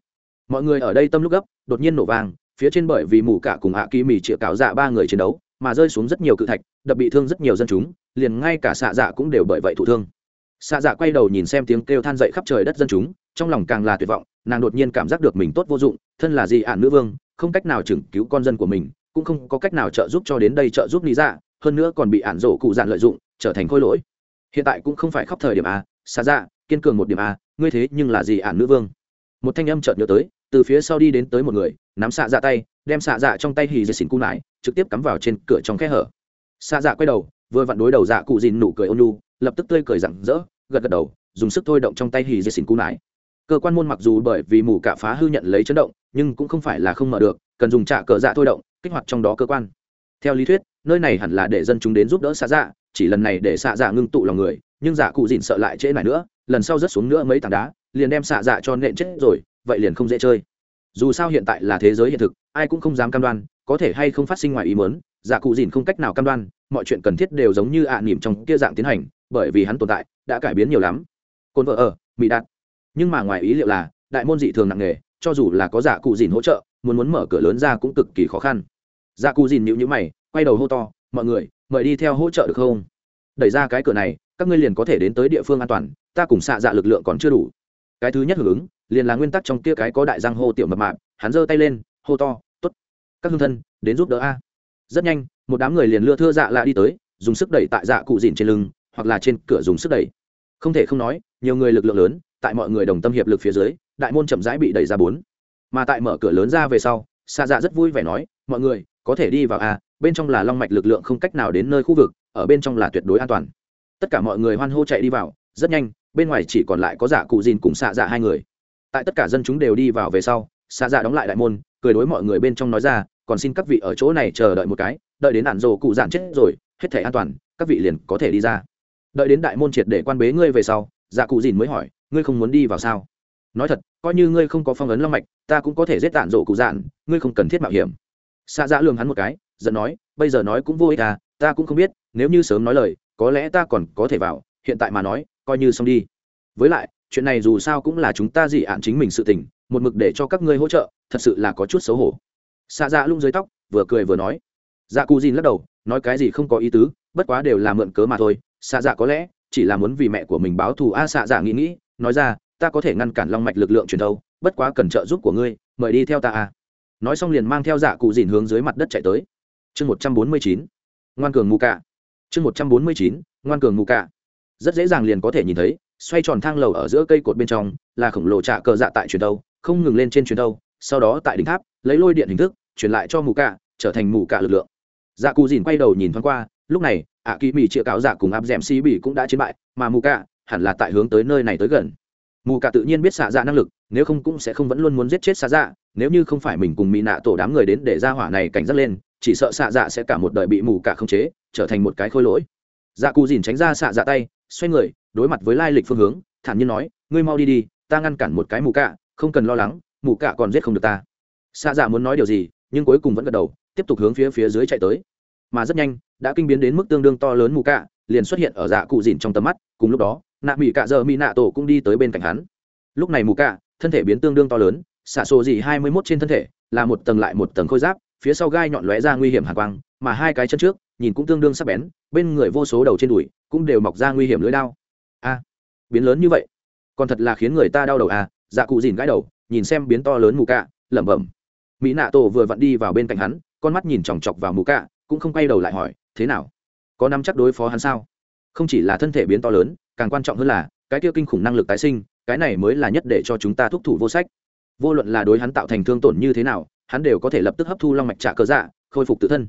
Mọi người ở đây tâm lúc gấp, đột nhiên nổ vàng phía trên bởi vì mủ cả cùng hạ kỳ mì chĩa cạo dạ ba người chiến đấu, mà rơi xuống rất nhiều cự thạch, đập bị thương rất nhiều dân chúng liền ngay cả xạ dạ cũng đều bởi vậy thụ thương. Xạ dạ quay đầu nhìn xem tiếng kêu than dậy khắp trời đất dân chúng, trong lòng càng là tuyệt vọng, nàng đột nhiên cảm giác được mình tốt vô dụng, thân là gì ạn nữ vương, không cách nào chừng cứu con dân của mình, cũng không có cách nào trợ giúp cho đến đây trợ giúp lý dạ hơn nữa còn bị ạn rổ cụ dạn lợi dụng, trở thành khôi lỗi. Hiện tại cũng không phải khóc thời điểm a, xạ dạ kiên cường một điểm a, ngươi thế nhưng là gì ạn nữ vương. Một thanh âm chợt nhớ tới, từ phía sau đi đến tới một người, nắm xạ dạ tay, đem xạ dạ trong tay hì dây xỉn cung lại, trực tiếp cắm vào trên cửa trong khe hở. Xạ dạ quay đầu vừa vặn đối đầu dạ cụ dìn nụ cười ôn nhu, lập tức tươi cười rặng rỡ, gật gật đầu, dùng sức thôi động trong tay hì dây xỉn cú nải. Cơ quan môn mặc dù bởi vì mù cả phá hư nhận lấy chấn động, nhưng cũng không phải là không mở được, cần dùng trả cờ dạ thôi động, kích hoạt trong đó cơ quan. Theo lý thuyết, nơi này hẳn là để dân chúng đến giúp đỡ xạ dạ chỉ lần này để xạ dạ ngưng tụ lòng người, nhưng dạ cụ dìn sợ lại trễ này nữa, lần sau rớt xuống nữa mấy tảng đá, liền đem xạ dạ cho nện chết rồi, vậy liền không dễ chơi. Dù sao hiện tại là thế giới hiện thực, ai cũng không dám cam đoan có thể hay không phát sinh ngoài ý muốn dạ cụ dìn không cách nào cam đoan, mọi chuyện cần thiết đều giống như ạ à nỉm trong kia dạng tiến hành, bởi vì hắn tồn tại, đã cải biến nhiều lắm. Cồn vợ ở, mỹ đạt. Nhưng mà ngoài ý liệu là, đại môn dị thường nặng nề, cho dù là có dạ cụ dìn hỗ trợ, muốn muốn mở cửa lớn ra cũng cực kỳ khó khăn. Dạ cụ dìn nhịu nhữ mày, quay đầu hô to, mọi người, mời đi theo hỗ trợ được không? Đẩy ra cái cửa này, các ngươi liền có thể đến tới địa phương an toàn, ta cùng xạ dạ lực lượng còn chưa đủ. Cái thứ nhất hưởng ứng, liền là nguyên tắc trong kia cái có đại giang hô tiểu mập mạp, hắn giơ tay lên, hô to các hương thân, đến giúp đỡ a. Rất nhanh, một đám người liền lưa thưa dạ lạ đi tới, dùng sức đẩy tại dạ cụ dìn trên lưng, hoặc là trên cửa dùng sức đẩy. Không thể không nói, nhiều người lực lượng lớn, tại mọi người đồng tâm hiệp lực phía dưới, đại môn chậm rãi bị đẩy ra bốn. Mà tại mở cửa lớn ra về sau xa dạ rất vui vẻ nói, mọi người, có thể đi vào a, bên trong là long mạch lực lượng không cách nào đến nơi khu vực, ở bên trong là tuyệt đối an toàn. Tất cả mọi người hoan hô chạy đi vào, rất nhanh, bên ngoài chỉ còn lại có giả cụ dìn cùng xạ dạ hai người. Tại tất cả dân chúng đều đi vào về sau xạ dạ đóng lại đại môn, cười đối mọi người bên trong nói ra còn xin các vị ở chỗ này chờ đợi một cái, đợi đến ản rồ cụ giản chết rồi, hết thể an toàn, các vị liền có thể đi ra. Đợi đến đại môn triệt để quan bế ngươi về sau dạ cụ dìn mới hỏi, ngươi không muốn đi vào sao? Nói thật, coi như ngươi không có phong ấn long mạch, ta cũng có thể giết tản rộ cụ dạn ngươi không cần thiết mạo hiểm. Xạ dạ lường hắn một cái, giận nói, bây giờ nói cũng vô ích à ta cũng không biết, nếu như sớm nói lời, có lẽ ta còn có thể vào, hiện tại mà nói, coi như xong đi. Với lại, chuyện này dù sao cũng là chúng ta dị ạn chính mình sự tình, một mực để cho các ngươi hỗ trợ, thật sự là có chút xấu hổ xạ dạ lung dưới tóc vừa cười vừa nói. Dạ cụ dìn lắc đầu nói cái gì không có ý tứ bất quá đều là mượn cớ mà thôi. Xạ dạ có lẽ chỉ là muốn vì mẹ của mình báo thù a à, xạ dạ nghĩ nghĩ nói ra ta có thể ngăn cản long mạch lực lượng truyền thâu bất quá cần trợ giúp của ngươi mời đi theo ta a. Nói xong liền mang theo dạ cụ dìn hướng dưới mặt đất chạy tới. Chương một trăm bốn mươi chín ngoan cường mù cạ. Chương một trăm bốn mươi chín ngoan cường mù cạ. Rất dễ dàng liền có thể nhìn thấy xoay tròn thang lầu ở giữa cây cột bên trong là khổng lồ trạ cờ dạ tại truyền thâu không ngừng lên trên truyền thâu sau đó tại đỉnh tháp, lấy lôi điện hình thức, truyền lại cho mù cạ, trở thành mù cạ lực lượng. Dạ cù dìn quay đầu nhìn thoáng qua, lúc này, ạ kỳ mỹ chĩa cáo dạ cùng áp d ẻ m xì bỉ cũng đã chiến bại, mà mù cạ hẳn là tại hướng tới nơi này tới gần. Mù cạ tự nhiên biết xạ dạ năng lực, nếu không cũng sẽ không vẫn luôn muốn giết chết xạ dạ nếu như không phải mình cùng mỹ nạ tổ đám người đến để ra hỏa này cảnh giác lên, chỉ sợ xạ dạ sẽ cả một đời bị mù cạ không chế, trở thành một cái khôi lỗi. Dạ cù dìn tránh ra xạ dạ tay, xoay người, đối mặt với lai lịch phương hướng, thản nhiên nói, ngươi mau đi đi, ta ngăn cản một cái mù cạ, không cần lo lắng mù cạ còn giết không được ta. Xạ dạ muốn nói điều gì, nhưng cuối cùng vẫn gật đầu, tiếp tục hướng phía phía dưới chạy tới. Mà rất nhanh, đã kinh biến đến mức tương đương to lớn mù cạ, liền xuất hiện ở dạ cụ dìn trong tầm mắt, cùng lúc đó, nạ mỹ cạ giờ mỹ nạ tổ cũng đi tới bên cạnh hắn. Lúc này mù cạ, thân thể biến tương đương to lớn, xạ sổ dị hai mươi mốt trên thân thể, là một tầng lại một tầng khôi giáp, phía sau gai nhọn lóe ra nguy hiểm hạ quang, mà hai cái chân trước, nhìn cũng tương đương sắc bén, bên người vô số đầu trên đùi, cũng đều mọc ra nguy hiểm lưỡi đao. A, biến lớn như vậy, còn thật là khiến người ta đau đầu à dạ cụ dìn gãi đầu nhìn xem biến to lớn mù cạ, lẩm bẩm. Mỹ nạ tổ vừa vặn đi vào bên cạnh hắn, con mắt nhìn chòng chọc vào mù cạ, cũng không quay đầu lại hỏi, thế nào? Có nắm chắc đối phó hắn sao? Không chỉ là thân thể biến to lớn, càng quan trọng hơn là, cái tiêu kinh khủng năng lực tái sinh, cái này mới là nhất để cho chúng ta thúc thủ vô sách. Vô luận là đối hắn tạo thành thương tổn như thế nào, hắn đều có thể lập tức hấp thu long mạch trạ cơ dạ khôi phục tự thân.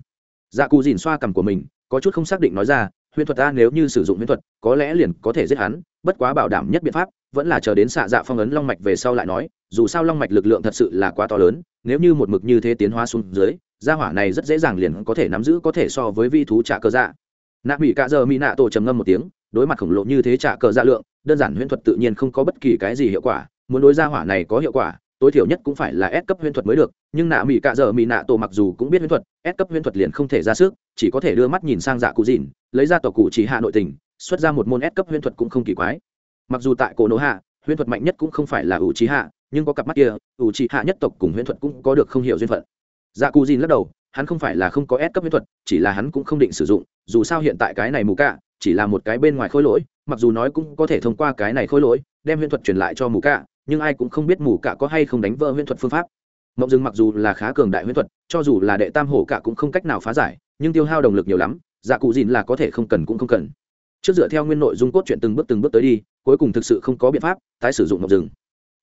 Dạ cù dìn xoa cằm của mình, có chút không xác định nói ra huyền thuật ta nếu như sử dụng huyền thuật, có lẽ liền có thể giết hắn, bất quá bảo đảm nhất biện pháp, vẫn là chờ đến xạ dạ phong ấn long mạch về sau lại nói dù sao long mạch lực lượng thật sự là quá to lớn, nếu như một mực như thế tiến hóa xuống dưới, gia hỏa này rất dễ dàng liền có thể nắm giữ có thể so với vi thú trả cơ dạ. Nạ bị cạ giờ mỹ nạ tổ trầm ngâm một tiếng, đối mặt khổng lồ như thế trả cờ dạ lượng, đơn giản huyễn thuật tự nhiên không có bất kỳ cái gì hiệu quả, muốn đối gia hỏa này có hiệu quả, tối thiểu nhất cũng phải là S cấp huyễn thuật mới được, nhưng nạ mỹ cạ giờ mỹ nạ tổ mặc dù cũng biết huyễn thuật, S cấp huyễn thuật liền không thể ra sức, chỉ có thể đưa mắt nhìn sang dạ cụ dìn, lấy ra tổ cụ chỉ hạ nội tình, xuất ra một môn S cấp huyễn thuật cũng không kỳ quái. Mặc dù tại cổ nổ hạ, huyễn thuật mạnh nhất cũng không phải là ủ trí hạ nhưng có cặp mắt kia, ủ trị hạ nhất tộc cùng huyễn thuật cũng có được không hiểu duyên phận. Dạ cụ dìn lắc đầu, hắn không phải là không có ép cấp huyễn thuật, chỉ là hắn cũng không định sử dụng, dù sao hiện tại cái này mù cạ, chỉ là một cái bên ngoài khối lỗi, mặc dù nói cũng có thể thông qua cái này khối lỗi, đem huyễn thuật truyền lại cho mù cạ, nhưng ai cũng không biết mù cạ có hay không đánh vỡ huyễn thuật phương pháp. Mộng dừng mặc dù là khá cường đại huyễn thuật, cho dù là đệ tam hổ cạ cũng không cách nào phá giải, nhưng tiêu hao động lực nhiều lắm dạ cụ dìn là có thể không cần cũng không cần. Trước dựa theo nguyên nội dung cốt truyện từng bước từng bước tới đi, cuối cùng thực sự không có biện pháp, tái sử dụng mộng rừng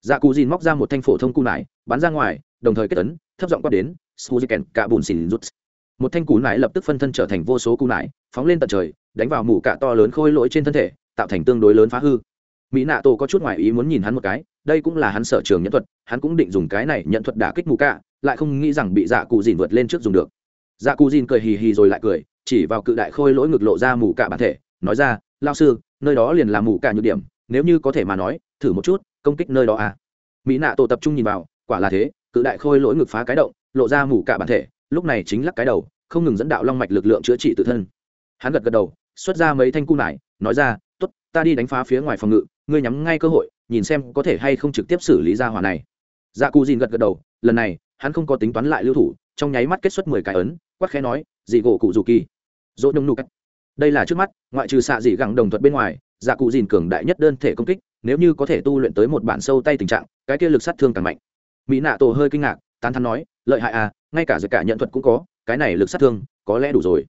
dạ cụ dìn móc ra một thanh phổ thông cù nải, bắn ra ngoài, đồng thời kết tấn thấp giọng quát đến suzuken cả bùn xỉn rút. Một thanh cú nải lập tức phân thân trở thành vô số cú nải, phóng lên tận trời, đánh vào mủ cạ to lớn khôi lỗi trên thân thể, tạo thành tương đối lớn phá hư. Mỹ nạ tổ có chút ngoài ý muốn nhìn hắn một cái, đây cũng là hắn sở trường nhận thuật, hắn cũng định dùng cái này nhận thuật đả kích mù cạ lại không nghĩ rằng bị dạ cụ dìn vượt lên trước dùng được. Dạ cụ dìn cười hì hì rồi lại cười, chỉ vào cự đại khôi lỗi ngực lộ ra mù cạ bản thể, nói ra lao sư, nơi đó liền là mù cạ nhược điểm, nếu như có thể mà nói thử một chút, công kích nơi đó à? Mỹ nạ tổ tập trung nhìn vào, quả là thế, cự đại khôi lỗi ngực phá cái động, lộ ra mủ cả bản thể, lúc này chính lắc cái đầu, không ngừng dẫn đạo long mạch lực lượng chữa trị tự thân. Hắn gật gật đầu, xuất ra mấy thanh cung nải, nói ra t ố t ta đi đánh phá phía ngoài phòng ngự, ngươi nhắm ngay cơ hội, nhìn xem có thể hay không trực tiếp xử lý ra hỏa này. Dạ cù dìn gật gật đầu, lần này, hắn không có tính toán lại lưu thủ, trong nháy mắt kết xuất mười cái ấn, quắc khẽ nói, dị gỗ cụ dù kỳ. Dỗ nhông nụ cách. Đây là trước mắt, ngoại trừ xạ dị gẳng đồng thuật bên ngoài dạ cụ dìn cường đại nhất đơn thể công kích, nếu như có thể tu luyện tới một bản sâu tay tình trạng, cái kia lực sát thương càng mạnh. Mỹ nạ tổ hơi kinh ngạc, tán thắn nói, lợi hại à ngay cả giật cả nhận thuật cũng có, cái này lực sát thương có lẽ đủ rồi.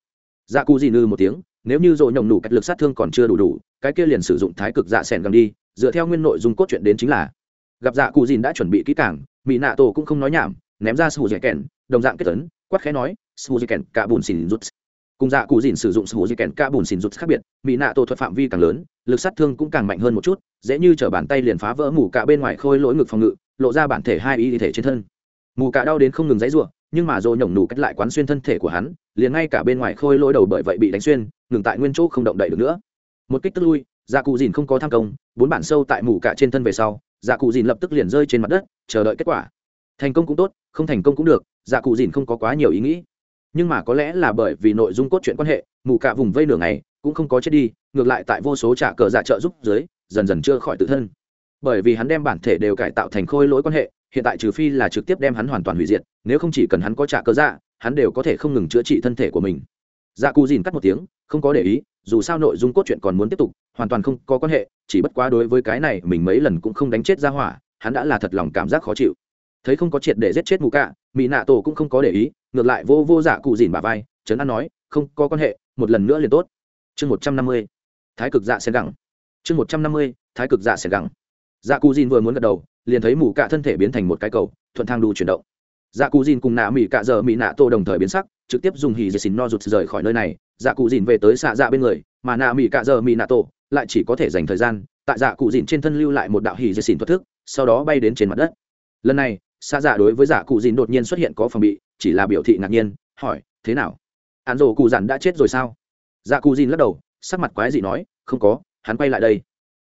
Dạ cụ dìn ư một tiếng, nếu như dội nhồng đủ cách lực sát thương còn chưa đủ đủ, cái kia liền sử dụng thái cực dạ s gần đi, dựa theo nguyên nội dung cốt truyện đến chính là. Gặp dạ cụ dìn đã chuẩn bị kỹ càng, mỹ nạ tổ cũng không nói nhảm, ném ra sù dẻ kèn, đồng dạng kết tấn quát khẽ nói, sù dẻ kèn, cả bùn xỉn rút cùng dạ cụ dìn sử dụng sù di kèn cả bùn xỉn rụt khác biệt mỹ nạ tổ thuật phạm vi càng lớn, lực sát thương cũng càng mạnh hơn một chút, dễ như chở bàn tay liền phá vỡ mù cả bên ngoài khôi lỗi ngực phòng ngự, lộ ra bản thể hai y thể trên thân. Mù cả đau đến không ngừng dãy ruộng nhưng mà dồ nhổng nủ cách lại quán xuyên thân thể của hắn, liền ngay cả bên ngoài khôi lỗi đầu bởi vậy bị đánh xuyên, ngừng tại nguyên chỗ không động đậy được nữa. Một kích tức lui dạ cụ dìn không có tham công, bốn bản sâu tại mù cả trên thân về sau dạ cụ dìn lập tức liền rơi trên mặt đất, chờ đợi kết quả. Thành công cũng tốt, không thành công cũng được dạ cụ dìn không có quá nhiều ý nghĩ nhưng mà có lẽ là bởi vì nội dung cốt truyện quan hệ, mù cả vùng vây nửa ngày, cũng không có chết đi, ngược lại tại vô số trả cờ giả trợ giúp dưới, dần dần chưa khỏi tự thân. Bởi vì hắn đem bản thể đều cải tạo thành khôi lỗi quan hệ, hiện tại trừ phi là trực tiếp đem hắn hoàn toàn hủy diệt, nếu không chỉ cần hắn có trả cờ giả hắn đều có thể không ngừng chữa trị thân thể của mình. Dạ cù dìn cắt một tiếng, không có để ý, dù sao nội dung cốt truyện còn muốn tiếp tục, hoàn toàn không có quan hệ, chỉ bất quá đối với cái này mình mấy lần cũng không đánh chết ra hỏa, hắn đã là thật lòng cảm giác khó chịu. Thấy không có triệt để giết chết mù cạ mỹ nạ tổ cũng không có để ý ngược lại vô vô dạ cụ dìn bà vai, trấn an nói, không có quan hệ, một lần nữa liền tốt. Chương một trăm năm mươi, thái cực dạ xen gẳng. Chương một trăm năm mươi, thái cực dạ xen gẳng. Dạ cụ dìn vừa muốn gật đầu, liền thấy mù cạ thân thể biến thành một cái cầu, thuận thang đu chuyển động. Dạ cụ dìn cùng nạ mỹ cạ giờ mỹ nạ tô đồng thời biến sắc, trực tiếp dùng hì dì xìn no rụt rời khỏi nơi này. Dạ cụ dìn về tới xạ dạ bên người, mà nạ mỹ cạ giờ mỹ nạ tô lại chỉ có thể dành thời gian tại dạ cụ dìn trên thân lưu lại một đạo hì dì xìn thoát thức, sau đó bay đến trên mặt đất. Lần này xa dạ đối với dạ cụ dìn đột nhiên xuất hiện có phòng bị chỉ là biểu thị ngạc nhiên hỏi thế nào? Hắn rồ cụ dặn đã chết rồi sao? Dạ cụ dìn lắc đầu sắc mặt quái dị nói không có hắn quay lại đây.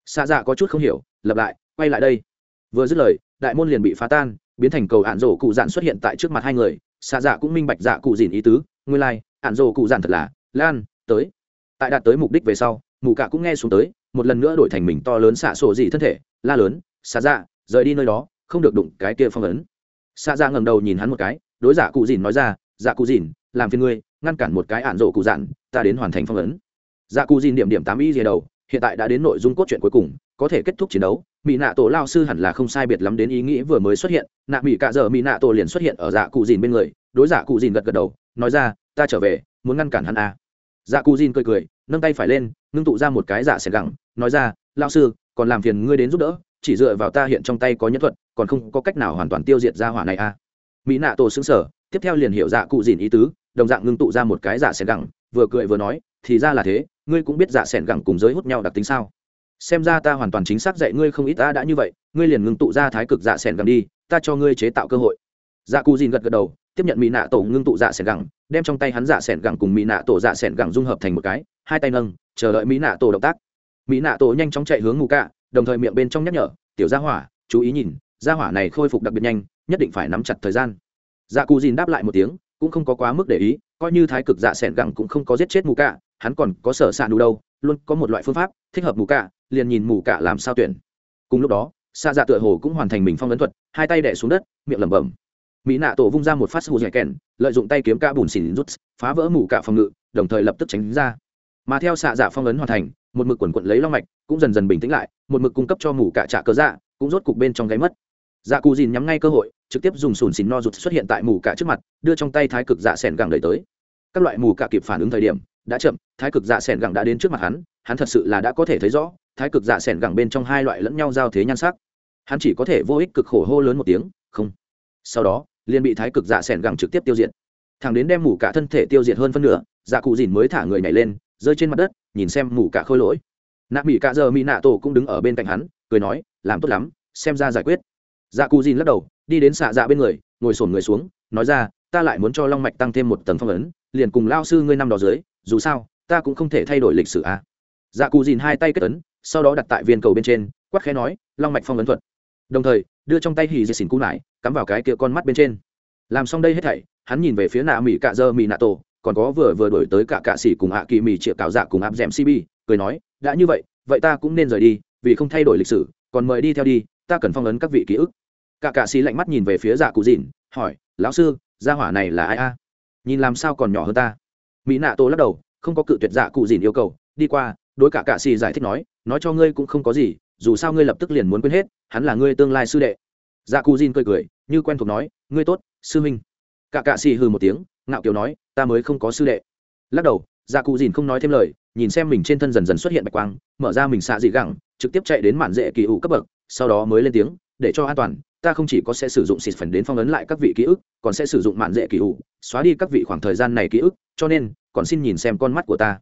Xa dạ có chút không hiểu lặp lại quay lại đây. Vừa dứt lời đại môn liền bị phá tan biến thành cầu ạn rổ cụ dạn xuất hiện tại trước mặt hai người. Xa dạ cũng minh bạch dạ cụ dìn ý tứ nguyên lai、like, ạn rổ cụ dạn thật là lan tới. Tại đạt tới mục đích về sau mù cạ cũng nghe xuống tới một lần nữa đổi thành mình to lớn xạ sổ dị thân thể la lớn xa dạ rời đi nơi đó không được đụng cái kia phong ấn. Xạ dạ ngầm đầu nhìn hắn một cái, đối giả cụ dìn nói ra giả cụ dìn, làm phiền ngươi, ngăn cản một cái ạn rộ cụ dạn ta đến hoàn thành phong ấn. Giả cụ dìn điểm điểm tám y dìa đầu, hiện tại đã đến nội dung cốt truyện cuối cùng, có thể kết thúc chiến đấu. Mỹ nạ tổ lao sư hẳn là không sai biệt lắm đến ý nghĩ vừa mới xuất hiện, nạ mỹ cạ giờ mỹ nạ tổ liền xuất hiện ở dạ cụ dìn bên người, đối dạ cụ dìn gật gật đầu, nói ra, ta trở về, muốn ngăn cản hắn à. dạ cụ dìn cười cười, nâng tay phải lên, ngưng tụ ra một cái dạ xẻ gẳng nói ra lao sư, còn làm phiền ngươi đến giúp đỡ chỉ dựa vào ta hiện trong tay có nhân thuật, còn không có cách nào hoàn toàn tiêu diệt ra hỏa này à. mỹ nạ tổ xứng sở tiếp theo liền hiểu dạ cụ dìn ý tứ, đồng dạng ngưng tụ ra một cái dạ xẻng gẳng, vừa cười vừa nói, thì ra là thế, ngươi cũng biết dạ xẻng gẳng cùng giới hút nhau đặc tính sao? Xem ra ta hoàn toàn chính xác dạy ngươi không ít ta đã như vậy, ngươi liền ngưng tụ ra thái cực dạ xẻng gẳng đi, ta cho ngươi chế tạo cơ hội. Dạ cụ dìn gật gật đầu, tiếp nhận mỹ nạ tổ ngưng tụ dạ xẻng gẳng, đem trong tay hắn dạ xẻng gẳng cùng mỹ nạ tổ dạ xẻng gẳng dung hợp thành một cái, hai tay nâng, chờ đợi mỹ nạ tổ động tác. Mỹ nạ tổ nhanh chóng chạy hướng ngủ cạ đồng thời miệng bên trong nhắc nhở, tiểu gia hỏa, chú ý nhìn, gia hỏa này khôi phục đặc biệt nhanh, nhất định phải nắm chặt thời gian. Dạ cù dìn đáp lại một tiếng, cũng không có quá mức để ý, coi như thái cực dạ s ẻ n gẳng cũng không có giết chết mù cạ, hắn còn có sở s ạ đủ đâu, luôn có một loại phương pháp, thích hợp mù cạ, liền nhìn mù cả làm sao tuyển. Cùng lúc đó xa dạ tựa hồ cũng hoàn thành mình phong ấn thuật, hai tay đẻ xuống đất, miệng lẩm bẩm. Mỹ nạ tổ vung ra một phát hù dẻ kèn, lợi dụng tay kiếm ca bùn xỉn rút, phá vỡ mù cả phòng ngự, đồng thời lập tức tránh ra. Mà theo xạ dạ phong ấn hoàn thành một mực quần quận lấy long mạch, cũng dần dần bình tĩnh lại, một mực cung cấp cho mù cả trả cớ dạ cũng rốt cục bên trong gáy mất. Dạ cù dìn nhắm ngay cơ hội, trực tiếp dùng sùn xỉn no rụt xuất hiện tại mù cả trước mặt, đưa trong tay thái cực dạ sẻn gẳng đẩy tới. Các loại mù cả kịp phản ứng thời điểm, đã chậm, thái cực dạ sẻn gẳng đã đến trước mặt hắn hắn thật sự là đã có thể thấy rõ, thái cực dạ sẻn gẳng bên trong hai loại lẫn nhau giao thế nhan sắc. Hắn chỉ có thể vô ích cực khổ hô lớn một tiếng, không. Sau đó, liền bị thái cực dạ sẻn gẳng trực tiếp tiêu diệt. Thằng đến đem mù cả thân thể tiêu diệt hơn phân nửa dạ cụ dìn mới thả người nhảy lên rơi trên mặt đất, nhìn xem mù cả khôi lỗi. Nạ mỹ cả giờ mỹ nạ tổ cũng đứng ở bên cạnh hắn, cười nói, làm tốt lắm, xem ra giải quyết. Dạ cù dìn lắc đầu, đi đến xạ dạ bên người, ngồi sổn người xuống, nói ra, ta lại muốn cho long mạch tăng thêm một tầng phong ấn, liền cùng lao sư ngươi năm đó dưới, dù sao, ta cũng không thể thay đổi lịch sử a à. dạ cù dìn hai tay kết ấn, sau đó đặt tại viên cầu bên trên quắc khẽ nói, long mạch phong ấn thuật. Đồng thời, đưa trong tay hì dì xỉn cú nải, cắm vào cái kia con mắt bên trên. Làm xong đây hết thảy, hắn nhìn về phía nạ mỹ cạ dơ mỹ nạ tổ còn có vừa vừa đổi tới cả cạ sĩ cùng ạ kỳ mì triệu cạo dạ cùng áp d ẻ m cb cười nói, đã như vậy vậy ta cũng nên rời đi, vì không thay đổi lịch sử, còn mời đi theo đi, ta cần phong ấn các vị ký ức. Cả cạ sĩ lạnh mắt nhìn về phía dạ cụ dìn hỏi, lão sư, gia hỏa này là ai a? Nhìn làm sao còn nhỏ hơn ta? Mỹ nạ tô lắc đầu, không có cự tuyệt dạ cụ dìn yêu cầu, đi qua, đối cả cạ sĩ giải thích nói nói cho ngươi cũng không có gì, dù sao ngươi lập tức liền muốn quên hết, hắn là ngươi tương lai sư đệ. Dạ cụ dìn cười cười, như quen thuộc nói, ngươi tốt, sư huynh. Cả cạ xì hừ một tiếng ngạo kiều nói, ta mới không có sư đệ. Lắc đầu dạ cụ dìn không nói thêm lời, nhìn xem mình trên thân dần dần xuất hiện bạch quang, mở ra mình xạ dị gẳng, trực tiếp chạy đến mạn dễ kỳ ủ cấp bậc, sau đó mới lên tiếng, để cho an toàn, ta không chỉ có sẽ sử dụng xịt phần đến phong ấn lại các vị ký ức, còn sẽ sử dụng mạn dễ kỳ ủ xóa đi các vị khoảng thời gian này ký ức, cho nên, còn xin nhìn xem con mắt của ta.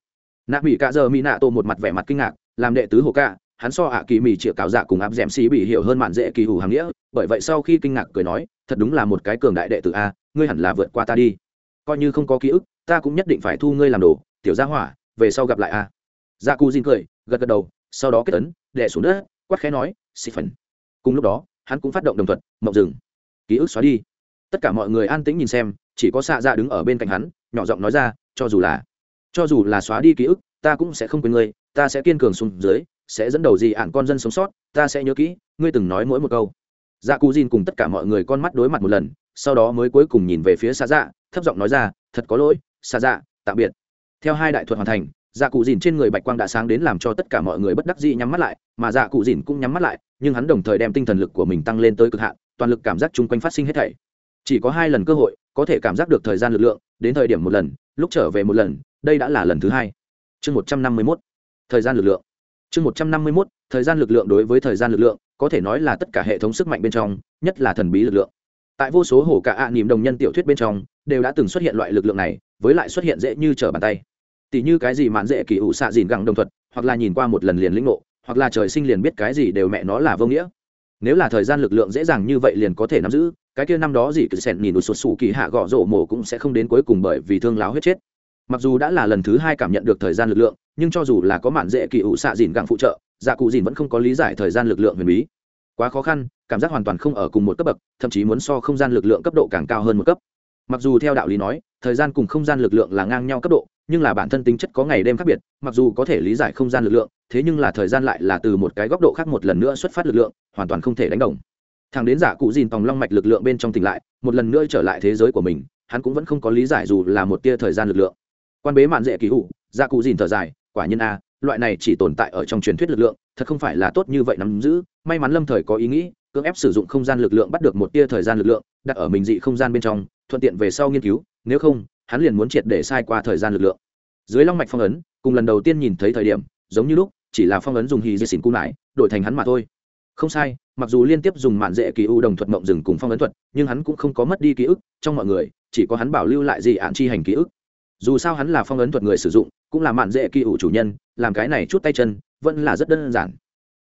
Nạ mỹ cạ giờ mỹ nạ tô một mặt vẻ mặt kinh ngạc, làm đệ tứ hồ ca hắn so ạ kỳ mỹ chĩa cào dạ cùng áp d ẻ m xì bị hiểu hơn mạn dễ kỳ ủ hàng nghĩa, bởi vậy sau khi kinh ngạc cười nói, thật đúng là một cái cường đại đệ tử a, ngươi hẳn là vượt qua ta đi coi như không có ký ức, ta cũng nhất định phải thu ngươi làm đồ, tiểu gia hỏa, về sau gặp lại a. Dạ cù dìn cười, gật gật đầu, sau đó kết tấn đẻ xuống đất, quát khẽ nói xịt phần cùng lúc đó, hắn cũng phát động đồng thuận mộng rừng. Ký ức xóa đi. Tất cả mọi người an tĩnh nhìn xem, chỉ có xạ dạ đứng ở bên cạnh hắn, nhỏ giọng nói ra, cho dù là, cho dù là xóa đi ký ức, ta cũng sẽ không quên ngươi, ta sẽ kiên cường xuống dưới, sẽ dẫn đầu gì ạn con dân sống sót, ta sẽ nhớ kỹ, ngươi từng nói mỗi một câu. Dạ cù dìn cùng tất cả mọi người con mắt đối mặt một lần sau đó mới cuối cùng nhìn về phía xa dạ thấp giọng nói ra, thật có lỗi xa dạ tạm biệt. Theo hai đại thuật hoàn thành dạ cụ dìn trên người bạch quang đã sáng đến làm cho tất cả mọi người bất đắc dĩ nhắm mắt lại, mà dạ cụ dìn cũng nhắm mắt lại, nhưng hắn đồng thời đem tinh thần lực của mình tăng lên tới cực hạn, toàn lực cảm giác chung quanh phát sinh hết thảy. Chỉ có hai lần cơ hội, có thể cảm giác được thời gian lực lượng, đến thời điểm một lần, lúc trở về một lần, đây đã là lần thứ hai. Chương một trăm năm mươi mốt, thời gian lực lượng. Chương một trăm năm mươi mốt, thời gian lực lượng đối với thời gian lực lượng, có thể nói là tất cả hệ thống sức mạnh bên trong, nhất là thần bí lực lượng tại vô số hổ cả ạ à nỉm đồng nhân tiểu thuyết bên trong, đều đã từng xuất hiện loại lực lượng này, với lại xuất hiện dễ như trở bàn tay. Tỷ như cái gì mạn dễ kỳ ủ xạ dìn gẳng đồng thuật, hoặc là nhìn qua một lần liền lĩnh ngộ, hoặc là trời sinh liền biết cái gì đều mẹ nó là vô nghĩa. Nếu là thời gian lực lượng dễ dàng như vậy liền có thể nắm giữ, cái kia năm đó gì cứ sẹn nhìn đụt sụt sù kỳ hạ gõ rổ mổ cũng sẽ không đến cuối cùng bởi vì thương láo huyết chết. Mặc dù đã là lần thứ hai cảm nhận được thời gian lực lượng, nhưng cho dù là có mạn dễ kỳ ủ xạ dìn gặng phụ trợ dạ cụ dìn vẫn không có lý giải thời gian lực lượng huyền bí quá khó khăn, cảm giác hoàn toàn không ở cùng một cấp bậc, thậm chí muốn so không gian lực lượng cấp độ càng cao hơn một cấp. Mặc dù theo đạo lý nói, thời gian cùng không gian lực lượng là ngang nhau cấp độ, nhưng là bản thân tính chất có ngày đêm khác biệt, mặc dù có thể lý giải không gian lực lượng, thế nhưng là thời gian lại là từ một cái góc độ khác một lần nữa xuất phát lực lượng, hoàn toàn không thể đánh đồng. Thằng đến giả cụ dìn tòng long mạch lực lượng bên trong tỉnh lại, một lần nữa trở lại thế giới của mình, hắn cũng vẫn không có lý giải dù là một tia thời gian lực lượng. Quan bế mạn dễ kỳ hụ giả cụ dìn thở dài, quả nhiên a, loại này chỉ tồn tại ở trong truyền thuyết lực lượng, thật không phải là tốt như vậy nắm giữ may mắn lâm thời có ý nghĩ, cưỡng ép sử dụng không gian lực lượng bắt được một tia thời gian lực lượng, đặt ở mình dị không gian bên trong, thuận tiện về sau nghiên cứu, nếu không, hắn liền muốn triệt để sai qua thời gian lực lượng. Dưới long mạch phong ấn, cùng lần đầu tiên nhìn thấy thời điểm, giống như lúc, chỉ là phong ấn dùng hì dì xỉn cung lại đổi thành hắn mà thôi. Không sai, mặc dù liên tiếp dùng mạn dễ kỳ u đồng thuật mộng rừng cùng phong ấn thuật, nhưng hắn cũng không có mất đi ký ức, trong mọi người, chỉ có hắn bảo lưu lại gì ạn chi hành ký ức. Dù sao hắn là phong ấn thuật người sử dụng, cũng là mạn dễ kỳ u chủ nhân, làm cái này chút tay chân, vẫn là rất đơn giản.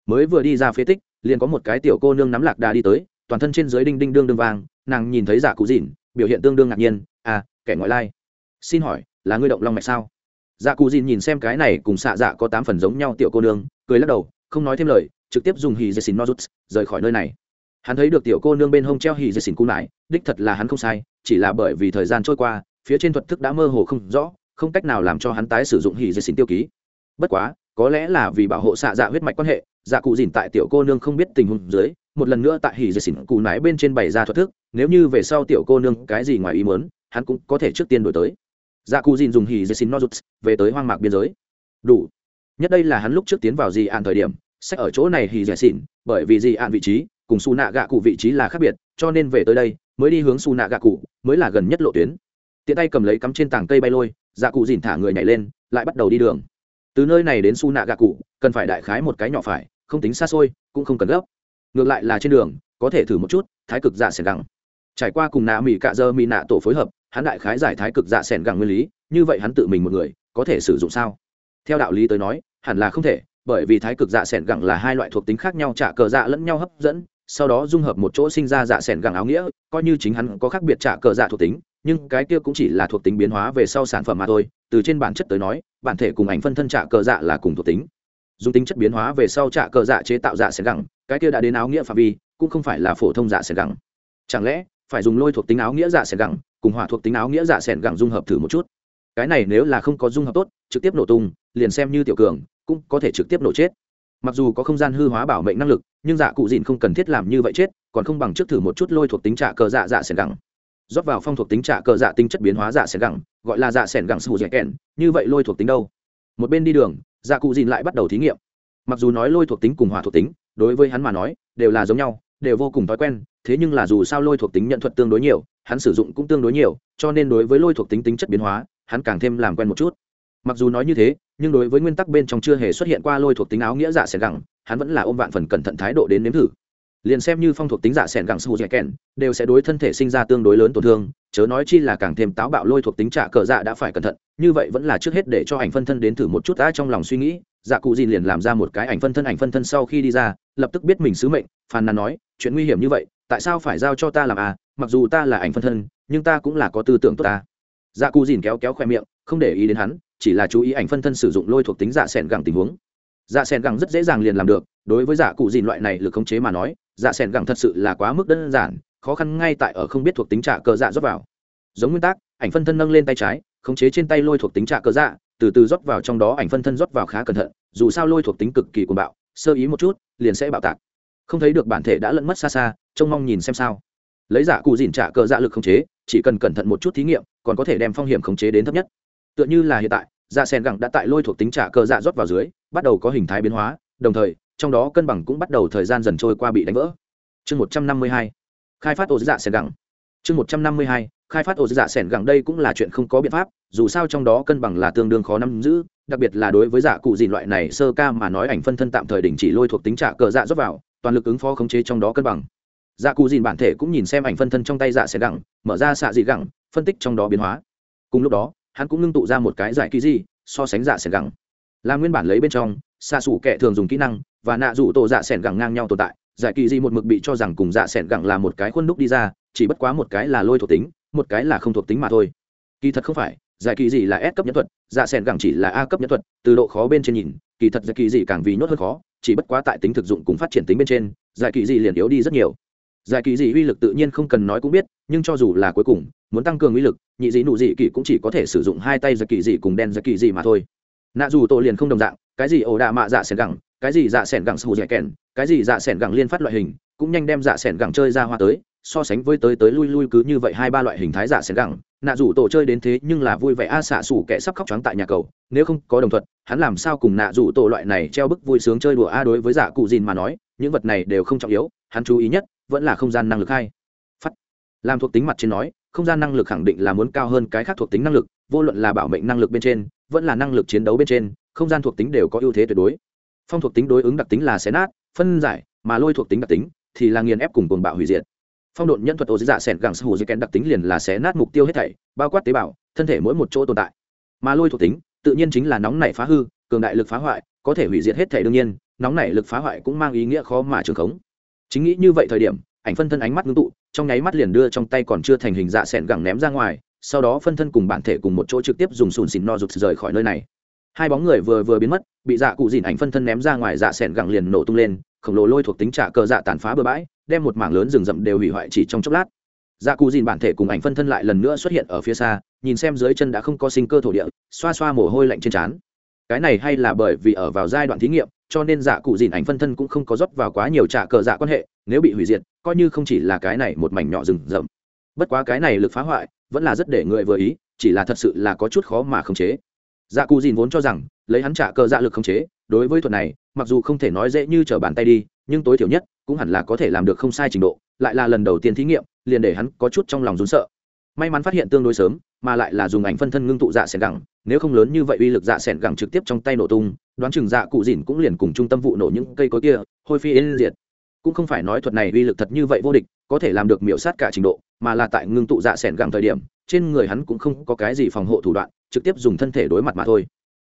Mới vừa đi ra phế tích liền có một cái tiểu cô nương nắm lạc đà đi tới, toàn thân trên dưới đinh đinh đương đương vang, nàng nhìn thấy giả cụ dìn biểu hiện tương đương ngạc nhiên à kẻ ngoại lai. Xin hỏi, là ngươi động long mạch sao? Dạ cụ dìn nhìn xem cái này cùng xạ dạ có tám phần giống nhau tiểu cô nương, cười lắc đầu, không nói thêm lời, trực tiếp dùng hì dê xin nozuts, rời khỏi nơi này. Hắn thấy được tiểu cô nương bên hông treo hì dê xin cú lại đích thật là hắn không sai, chỉ là bởi vì thời gian trôi qua, phía trên thuật thức đã mơ hồ không rõ, không cách nào làm cho hắn tái sử dụng hì dê xin tiêu ký. Bất quá, có lẽ là vì bảo hộ xạ dạ huyết mạch quan hệ dạ cụ dìn tại tiểu cô nương không biết tình huống dưới, một lần nữa tại hì dê xỉn cụ nái bên trên bày ra thuật thức, nếu như về sau tiểu cô nương cái gì ngoài ý muốn, hắn cũng có thể trước tiên đổi tới. Dạ cụ dìn dùng hì dê xỉn nozuts về tới hoang mạc biên giới. Đủ. Nhất đây là hắn lúc trước tiến vào dị ạn thời điểm, sách ở chỗ này hì dê xỉn bởi vì dị ạn vị trí cùng su nạ gạ cụ vị trí là khác biệt, cho nên về tới đây mới đi hướng su nạ gạ cụ, mới là gần nhất lộ tuyến. Tiện tay cầm lấy cắm trên tảng cây bay lôi dạ cụ dìn thả người nhảy lên, lại bắt đầu đi đường. Từ nơi này đến su nạ gạ cụ, cần phải đại khái một cái nhỏ phải không tính xa xôi, cũng không cần gấp. Ngược lại là trên đường, có thể thử một chút, thái cực dạ sẻn gẳng. Trải qua cùng nạ mỹ cạ dơ mỹ nạ tổ phối hợp, hắn đại khái giải thái cực dạ sẻn gẳng nguyên lý, như vậy hắn tự mình một người, có thể sử dụng sao? Theo đạo lý tới nói, hẳn là không thể, bởi vì thái cực dạ sẻn gẳng là hai loại thuộc tính khác nhau trả cờ dạ lẫn nhau hấp dẫn, sau đó dung hợp một chỗ sinh ra dạ sẻn gẳng áo nghĩa, coi như chính hắn có khác biệt trả cờ dạ thuộc tính, nhưng cái kia cũng chỉ là thuộc tính biến hóa về sau sản phẩm mà thôi. Từ trên bản chất tới nói, bản thể cùng ảnh phân thân trả cờ dạ là cùng thuộc tính dùng tính chất biến hóa về sau trả cờ dạ chế tạo dạ sẻn gẳng, cái kia đã đến áo nghĩa phạm vi, cũng không phải là phổ thông dạ sẻn gẳng. Chẳng lẽ, phải dùng lôi thuộc tính áo nghĩa dạ sẻn gẳng cùng hỏa thuộc tính áo nghĩa dạ sẻn gẳng dung hợp thử một chút? Cái này nếu là không có dung hợp tốt, trực tiếp nổ tung, liền xem như tiểu cường, cũng có thể trực tiếp nổ chết. Mặc dù có không gian hư hóa bảo mệnh năng lực, nhưng dạ cụ dịn không cần thiết làm như vậy chết, còn không bằng trước thử một chút lôi thuộc tính trả cờ dạ dạ sẻn gẳng. Rót vào phong thuộc tính trả cờ dạ tinh chất biến hóa dạ sẻn gẳng, gọi là dạ sẻn gẳng sù dẻ kèn như vậy lôi thuộc tính đâu? Một bên đi đường dạ cụ dìn lại bắt đầu thí nghiệm. Mặc dù nói lôi thuộc tính cùng hỏa thuộc tính, đối với hắn mà nói, đều là giống nhau, đều vô cùng thói quen, thế nhưng là dù sao lôi thuộc tính nhận thuật tương đối nhiều, hắn sử dụng cũng tương đối nhiều, cho nên đối với lôi thuộc tính tính chất biến hóa, hắn càng thêm làm quen một chút. Mặc dù nói như thế, nhưng đối với nguyên tắc bên trong chưa hề xuất hiện qua lôi thuộc tính áo nghĩa giả sẻn gẳng, hắn vẫn là ôm vạn phần cẩn thận thái độ đến nếm thử. Liền xem như phong thuộc tính giả sẻn gẳng sư dẻ kèn đều sẽ đối thân thể sinh ra tương đối lớn tổn thương chớ nói chi là càng thêm táo bạo lôi thuộc tính trả cờ dạ đã phải cẩn thận, như vậy vẫn là trước hết để cho ảnh phân thân đến thử một chút đã trong lòng suy nghĩ. Dạ cụ dìn liền làm ra một cái ảnh phân thân, ảnh phân thân sau khi đi ra, lập tức biết mình sứ mệnh, phàn nàn nói, chuyện nguy hiểm như vậy, tại sao phải giao cho ta làm à? Mặc dù ta là ảnh phân thân, nhưng ta cũng là có tư tưởng tốt ta. Dạ cụ dìn kéo kéo khoe miệng, không để ý đến hắn, chỉ là chú ý ảnh phân thân sử dụng lôi thuộc tính dạ sẻn gẳng tình huống. Dạ sẻn gẳng rất dễ dàng liền làm được, đối với dạ cụ dìn loại này lực khống chế mà nói dạ sẻn gẳng thật sự là quá mức đơn giản khó khăn ngay tại ở không biết thuộc tính trả cờ dạ rót vào. Giống nguyên tắc, ảnh phân thân nâng lên tay trái, khống chế trên tay lôi thuộc tính trả cờ dạ từ từ rót vào trong đó ảnh phân thân rót vào khá cẩn thận, dù sao lôi thuộc tính cực kỳ cuồng bạo, sơ ý một chút, liền sẽ bạo tạc. Không thấy được bản thể đã lẫn mất xa xa, trông mong nhìn xem sao. Lấy giả cụ dìn trả cờ dạ lực khống chế, chỉ cần cẩn thận một chút thí nghiệm, còn có thể đem phong hiểm khống chế đến thấp nhất. Tựa như là hiện tại dạ sen gẳng đã tại lôi thuộc tính trả cờ dạ rót vào dưới, bắt đầu có hình thái biến hóa, đồng thời, trong đó cân bằng cũng bắt đầu thời gian dần trôi qua bị đánh vỡ. Chương một trăm năm mươi hai khai phát ổ dạ sẻn gẳng. Chương một trăm năm mươi hai khai phát ổ dạ sẻn gẳng đây cũng là chuyện không có biện pháp dù sao trong đó cân bằng là tương đương khó nắm giữ đặc biệt là đối với dạ cụ dìn loại này sơ ca mà nói ảnh phân thân tạm thời đình chỉ lôi thuộc tính trả cờ dạ rót vào toàn lực ứng phó khống chế trong đó cân bằng. Dạ cụ dìn bản thể cũng nhìn xem ảnh phân thân trong tay dạ sẻn gẳng mở ra xạ dị gẳng phân tích trong đó biến hóa. Cùng lúc đó hắn cũng ngưng tụ ra một cái giải ký di, so sánh dạ sẻn gẳng. Là nguyên bản lấy bên trong xạ xủ kẻ thường dùng kỹ năng và nạ rủ tổ dạ sẻn gẳng ngang nhau tồn tại giải kỳ gì một mực bị cho rằng cùng dạ sẻn gẳng là một cái khuôn đúc đi ra, chỉ bất quá một cái là lôi thuộc tính, một cái là không thuộc tính mà thôi. Kỳ thật không phải, giải kỳ gì là S cấp nhân thuật dạ sẻn gẳng chỉ là A cấp nhân thuật, từ độ khó bên trên nhìn, kỳ thật giải kỳ gì càng vì nhốt hơn khó, chỉ bất quá tại tính thực dụng cùng phát triển tính bên trên, giải kỳ gì liền yếu đi rất nhiều. Giải kỳ di uy lực tự nhiên không cần nói cũng biết, nhưng cho dù là cuối cùng, muốn tăng cường uy lực, nhị dị nụ dị kỳ cũng chỉ có thể sử dụng hai tay giải kỳ di cùng đen giải kỳ di mà thôi. Nạ dù tổ liền không đồng dạng, cái gì ổ đạ mạ dạ sẻn gẳng cái gì dạ sẻn gẳng sù dẻ kèn, cái gì dạ sẻn gẳng liên phát loại hình, cũng nhanh đem dạ sẻn gẳng chơi ra hoa tới, so sánh với tới tới lui lui cứ như vậy hai ba loại hình thái dạ sẻn gẳng. Nạ rủ tổ chơi đến thế nhưng là vui vẻ, a xạ xù kẻ sắp khóc trắng tại nhà cầu, nếu không có đồng thuận, hắn làm sao cùng nạ rủ tổ loại này treo bức vui sướng chơi đùa a đối với dạ cụ dìn mà nói, những vật này đều không trọng yếu, hắn chú ý nhất vẫn là không gian năng lực hai phát. Làm thuộc tính mặt trên nói, không gian năng lực khẳng định là muốn cao hơn cái khác thuộc tính năng lực, vô luận là bảo mệnh năng lực bên trên, vẫn là năng lực chiến đấu bên trên, không gian thuộc tính đều có ưu thế tuyệt đối phong thuộc tính đối ứng đặc tính là xé nát, phân giải, mà lôi thuộc tính đặc tính thì là nghiền ép cùng cồn bạo hủy diệt. Phong độn nhân thuật ô dạ sẻn gẳng sù dây kèn đặc tính liền là xé nát mục tiêu hết thảy, bao quát tế bào, thân thể mỗi một chỗ tồn tại. Mà lôi thuộc tính tự nhiên chính là nóng nảy phá hư, cường đại lực phá hoại, có thể hủy diệt hết thảy đương nhiên, nóng nảy lực phá hoại cũng mang ý nghĩa khó mà trường khống. Chính nghĩ như vậy thời điểm, ảnh phân thân ánh mắt ngưng tụ, trong nháy mắt liền đưa trong tay còn chưa thành hình dạ xẻn gẳng ném ra ngoài, sau đó phân thân cùng bản thể cùng một chỗ trực tiếp dùng sùn xịn no rụt rời khỏi nơi này hai bóng người vừa vừa biến mất, bị dạ cụ dìn ảnh phân thân ném ra ngoài dạ s ẻ n gẳng liền nổ tung lên, khổng lồ lôi thuộc tính trả cờ dạ tàn phá bừa bãi, đem một mảng lớn rừng rậm đều hủy hoại chỉ trong chốc lát. Dạ cụ dìn bản thể cùng ảnh phân thân lại lần nữa xuất hiện ở phía xa, nhìn xem dưới chân đã không có sinh cơ thổ địa, xoa xoa mồ hôi lạnh trên trán. Cái này hay là bởi vì ở vào giai đoạn thí nghiệm, cho nên dạ cụ dìn ảnh phân thân cũng không có rót vào quá nhiều trả cờ dạ quan hệ, nếu bị hủy diệt, coi như không chỉ là cái này một mảnh nhỏ rừng rậm. Bất quá cái này lực phá hoại vẫn là rất để người vừa ý, chỉ là thật sự là có chút khó mà khống chế dạ cụ dìn vốn cho rằng, lấy hắn trả cờ dạ lực khống chế, đối với thuật này, mặc dù không thể nói dễ như trở bàn tay đi, nhưng tối thiểu nhất, cũng hẳn là có thể làm được không sai trình độ, lại là lần đầu tiên thí nghiệm, liền để hắn có chút trong lòng rún sợ. May mắn phát hiện tương đối sớm, mà lại là dùng ảnh phân thân ngưng tụ dạ s ẻ gẳng, nếu không lớn như vậy uy lực dạ s ẻ gẳng trực tiếp trong tay nổ tung, đoán chừng dạ cụ dìn cũng liền cùng trung tâm vụ nổ những cây cối kia, hôi phi yên diệt. Cũng không phải nói thuật này uy lực thật như vậy vô địch, có thể làm được miểu sát cả trình độ, mà là tại ngưng tụ dạ s ẻ gẳng thời điểm, trên người hắn cũng không có cái gì phòng hộ thủ đoạn trực tiếp dùng thân thể đối mặt mà thôi.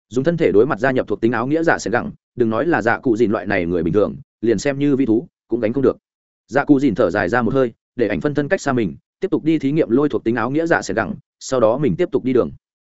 Dùng thân thể đối mặt gia nhập thuộc tính áo nghĩa giả sẽ gẳng đừng nói là dạ cụ dìn loại này người bình thường, liền xem như vi thú, cũng đánh không được. Dạ cụ dìn thở dài ra một hơi, để ảnh phân thân cách xa mình, tiếp tục đi thí nghiệm lôi thuộc tính áo nghĩa giả sẽ gẳng sau đó mình tiếp tục đi đường.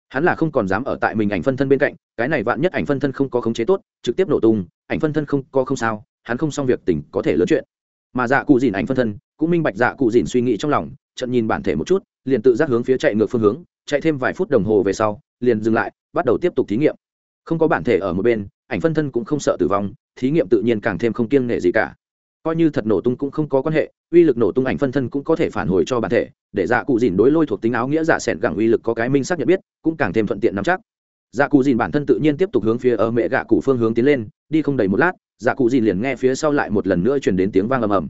Hắn là không còn dám ở tại mình ảnh phân thân bên cạnh, cái này vạn nhất ảnh phân thân không có khống chế tốt, trực tiếp nổ tung, ảnh phân thân không có không sao, hắn không xong việc tỉnh có thể lớn chuyện. Mà dạ cụ dìn ảnh phân thân, cũng minh bạch dạ cụ dìn suy nghĩ trong lòng trận nhìn bản thể một chút, liền tự giác hướng phía chạy ngược phương hướng chạy thêm vài phút đồng hồ về sau, liền dừng lại, bắt đầu tiếp tục thí nghiệm. Không có bản thể ở một bên, ảnh phân thân cũng không sợ tử vong, thí nghiệm tự nhiên càng thêm không kiêng nể gì cả. Coi như thật nổ tung cũng không có quan hệ, uy lực nổ tung ảnh phân thân cũng có thể phản hồi cho bản thể, để dạ cụ dìn đối lôi thuộc tính áo nghĩa dạ sẻn gẳng uy lực có cái minh xác nhận biết, cũng càng thêm thuận tiện nắm chắc. Dạ cụ dìn bản thân tự nhiên tiếp tục hướng phía ở mẹ gạ cụ phương hướng tiến lên, đi không đầy một lát dạ cụ dìn liền nghe phía sau lại một lần nữa chuyển đến tiếng vang ầm ầm.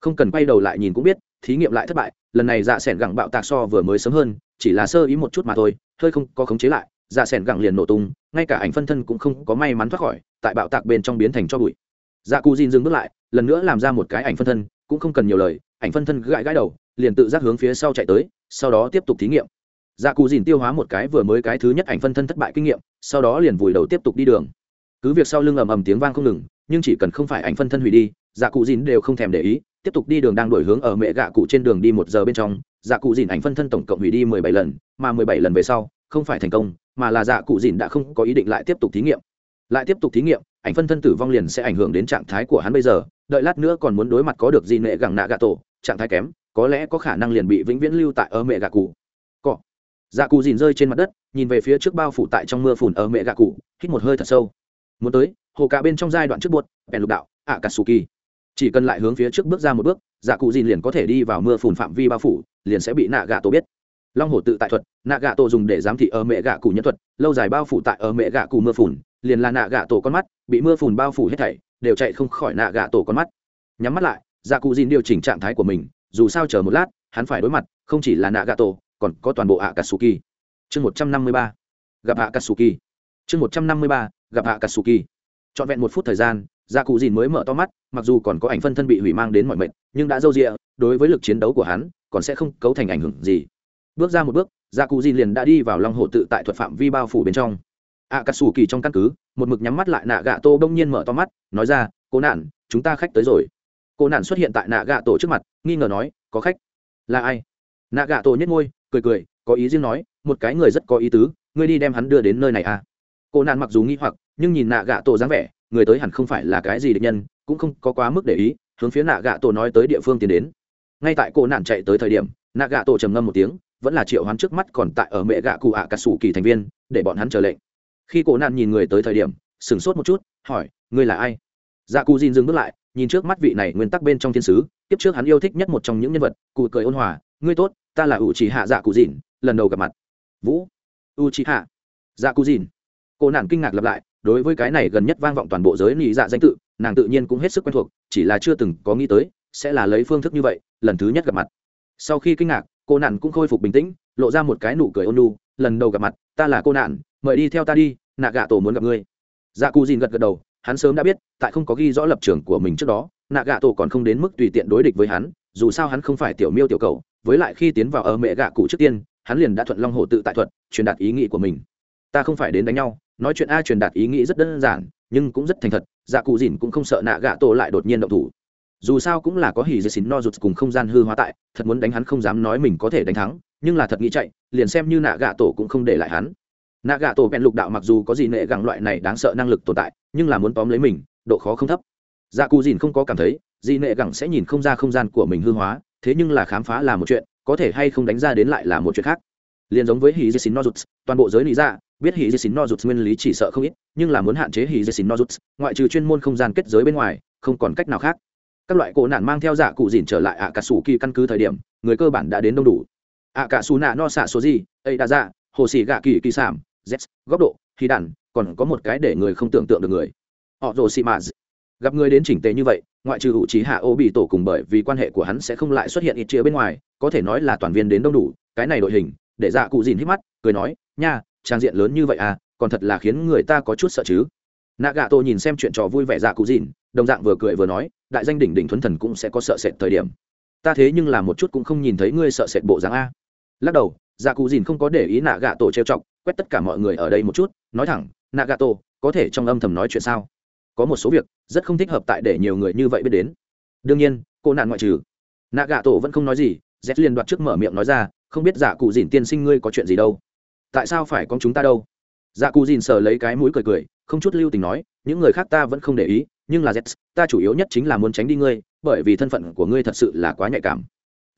Không cần quay đầu lại nhìn cũng biết, thí nghiệm lại thất bại lần này dạ s ẻ n gẳng bạo tạc so vừa mới sớm hơn, chỉ là sơ ý một chút mà thôi, hơi không có khống chế lại dạ s ẻ n gẳng liền nổ tung, ngay cả ảnh phân thân cũng không có may mắn thoát khỏi, tại bạo tạc bên trong biến thành cho bụi. Dạ cụ dìn dừng bước lại, lần nữa làm ra một cái ảnh phân thân, cũng không cần nhiều lời, ảnh phân thân gãi gãi đầu, liền tự giác hướng phía sau chạy tới, sau đó tiếp tục thí nghiệm. Dạ cụ dìn tiêu hóa một cái vừa mới cái thứ nhất ảnh phân thân thất bại kinh nghiệm, sau đó liền vùi đầu tiếp tục đi đường. Cứ việc sau lưng ầm ầm tiếng vang không ngừng, nhưng chỉ cần không phải ảnh phân thân hủy đi dạ cụ dìn đều không thèm để ý tiếp tục đi đường đang đổi hướng ở mẹ gạ cụ trên đường đi một giờ bên trong dạ cụ dìn ảnh phân thân tổng cộng hủy đi mười bảy lần, mà mười bảy lần về sau, không phải thành công, mà là dạ cụ dìn đã không có ý định lại tiếp tục thí nghiệm. Lại tiếp tục thí nghiệm, ảnh phân thân tử vong liền sẽ ảnh hưởng đến trạng thái của hắn bây giờ, đợi lát nữa còn muốn đối mặt có được gì nệ gẳng nạ gạ tổ, trạng thái kém, có lẽ có khả năng liền bị vĩnh viễn lưu tại ở mẹ gạ cụ. Cọ. Dạ cụ dìn rơi trên mặt đất, nhìn về phía trước bao phủ tại trong mưa phùn ở mẹ gạ cụ, hít một hơi thật sâu. Muốn tới, hồ cả bên trong giai đoạn trước buốt bèn lục đạo ạ cà sù kỳ chỉ cần lại hướng phía trước bước ra một bước dạ cụ dìn liền có thể đi vào mưa phùn phạm vi bao phủ, liền sẽ bị nạ gạ tổ biết. Long hổ tự tại thuật, nạ gạ tổ dùng để giám thị ở mẹ gạ cụ nhân thuật, lâu dài bao phủ tại ở mẹ gạ cụ mưa phùn, liền là nạ gạ tổ con mắt, bị mưa phùn bao phủ hết thảy, đều chạy không khỏi nạ gạ tổ con mắt. Nhắm mắt lại dạ cụ dìn điều chỉnh trạng thái của mình, dù sao chờ một lát, hắn phải đối mặt, không chỉ là nạ gạ tổ, còn có toàn bộ ạ cà sù kỳ chương một trăm năm mươi ba, gặp ạ cà sù kỳ chương một trăm năm mươi ba, gặp ạ cà sù kỳ trọn vẹn một phút thời gian dạ cụ dìn mới mở to mắt, mặc dù còn có ảnh phân thân bị hủy mang đến mọi mệnh, nhưng đã dâu rịa, đối với lực chiến đấu của hắn, còn sẽ không cấu thành ảnh hưởng gì. Bước ra một bước dạ cụ dìn liền đã đi vào long hồ tự tại thuật phạm vi bao phủ bên trong. Ạ cà Sủ kỳ trong căn cứ, một mực nhắm mắt lại nạ gạ tô đông nhiên mở to mắt, nói ra, cô nạn, chúng ta khách tới rồi. Cô nạn xuất hiện tại nạ gạ tổ trước mặt, nghi ngờ nói, có khách? Là ai? Nạ gạ tổ nhất ngôi cười cười, có ý riêng nói, một cái người rất có ý tứ, ngươi đi đem hắn đưa đến nơi này à. Cô nạn mặc dù nghi hoặc, nhưng nhìn nạ gạ tổ dáng vẻ người tới hẳn không phải là cái gì địch nhân, cũng không có quá mức để ý, hướng phía nạ gạ tổ nói tới địa phương tiến đến. Ngay tại cô nạn chạy tới thời điểm nạ gạ tổ trầm ngâm một tiếng, vẫn là triệu hoán trước mắt còn tại ở mẹ gạ cụ ạ à cà sủ kỳ thành viên, để bọn hắn chờ lệnh. Khi cổ nạn nhìn người tới thời điểm, sửng sốt một chút, hỏi, ngươi là ai? Dạ cụ dìn dừng bước lại, nhìn trước mắt vị này nguyên tắc bên trong thiên sứ, tiếp trước hắn yêu thích nhất một trong những nhân vật, cụ cười ôn hòa, ngươi tốt, ta là ủ trì hạ dạ cụ dìn lần đầu gặp mặt. Vũ? U trì hạ dạ cụ dìn cô nạn kinh ngạc lặp lại đối với cái này gần nhất vang vọng toàn bộ giới nị dạ danh tự, nàng tự nhiên cũng hết sức quen thuộc, chỉ là chưa từng có nghĩ tới, sẽ là lấy phương thức như vậy, lần thứ nhất gặp mặt. Sau khi kinh ngạc, cô nạn cũng khôi phục bình tĩnh, lộ ra một cái nụ cười ôn lu lần đầu gặp mặt, ta là cô nạn, mời đi theo ta đi, nạ gạ tổ muốn gặp ngươi. Dạ cụ dìn gật gật đầu, hắn sớm đã biết, tại không có ghi rõ lập trường của mình trước đó, nạ gạ tổ còn không đến mức tùy tiện đối địch với hắn, dù sao hắn không phải tiểu miêu tiểu cầu với lại khi tiến vào ở mẹ gạ cụ trước tiên, hắn liền đã thuận long hổ tự tại thuật, truyền đạt ý nghĩ của mình. Ta không phải đến đánh nhau nói chuyện a truyền đạt ý nghĩ rất đơn giản, nhưng cũng rất thành thật dạ cụ dìn cũng không sợ nạ gạ tổ lại đột nhiên động thủ. Dù sao cũng là có hỉ dây xín no rụt cùng không gian hư hóa tại, thật muốn đánh hắn không dám nói mình có thể đánh thắng, nhưng là thật nghĩ chạy, liền xem như nạ gạ tổ cũng không để lại hắn. Nạ gạ tổ bèn lục đạo mặc dù có gì nệ gẳng loại này đáng sợ năng lực tồn tại, nhưng là muốn tóm lấy mình, độ khó không thấp. Dạ cụ dìn không có cảm thấy dị nệ gẳng sẽ nhìn không ra không gian của mình hư hóa, thế nhưng là khám phá là một chuyện, có thể hay không đánh ra đến lại là một chuyện khác liền giống với hỉ dây xín nozuts toàn bộ giới lý ra biết hỉ dây xín nozuts nguyên lý chỉ sợ không ít, nhưng là muốn hạn chế hỉ dây xín nozuts ngoại trừ chuyên môn không gian kết giới bên ngoài, không còn cách nào khác. Các loại cổ nạn mang theo giả cụ dìn trở lại ạ cả sủ kỳ căn cứ thời điểm, người cơ bản đã đến đông đủ. Ạ cả sủ nạ no xạ số gì ấy đã ra hồ xì gạ kỳ kỳ sảm z góc độ, khi đàn, còn có một cái để người không tưởng tượng được người. Họ rồ xì mà gặp người đến chỉnh tề như vậy, ngoại trừ hữu trí hạ ô bị tổ cùng bởi vì quan hệ của hắn sẽ không lại xuất hiện ít chia bên ngoài, có thể nói là toàn viên đến đông đủ, cái này đội hình để dạ cụ dìn hít mắt, cười nói, nha, trang diện lớn như vậy à còn thật là khiến người ta có chút sợ chứ. Nạ gạ tổ nhìn xem chuyện trò vui vẻ dạ cụ dìn, đồng dạng vừa cười vừa nói, đại danh đỉnh đỉnh thuấn thần cũng sẽ có sợ sệt thời điểm. Ta thế nhưng là một chút cũng không nhìn thấy ngươi sợ sệt bộ dáng a. Lắc đầu dạ cụ dìn không có để ý nạ gạ tổ trêu chọc, quét tất cả mọi người ở đây một chút, nói thẳng nạ gạ tổ có thể trong âm thầm nói chuyện sao? Có một số việc, rất không thích hợp tại để nhiều người như vậy biết đến. Đương nhiên, cô nạn ngoại trừ. Nạ gạ tổ vẫn không nói gì, z liền đoạt trước mở miệng nói ra không biết dạ cụ dìn tiên sinh ngươi có chuyện gì đâu. Tại sao phải có chúng ta đâu? Dạ cụ dìn sờ lấy cái mũi cười cười, không chút lưu tình nói, những người khác ta vẫn không để ý, nhưng là z ta chủ yếu nhất chính là muốn tránh đi ngươi, bởi vì thân phận của ngươi thật sự là quá nhạy cảm.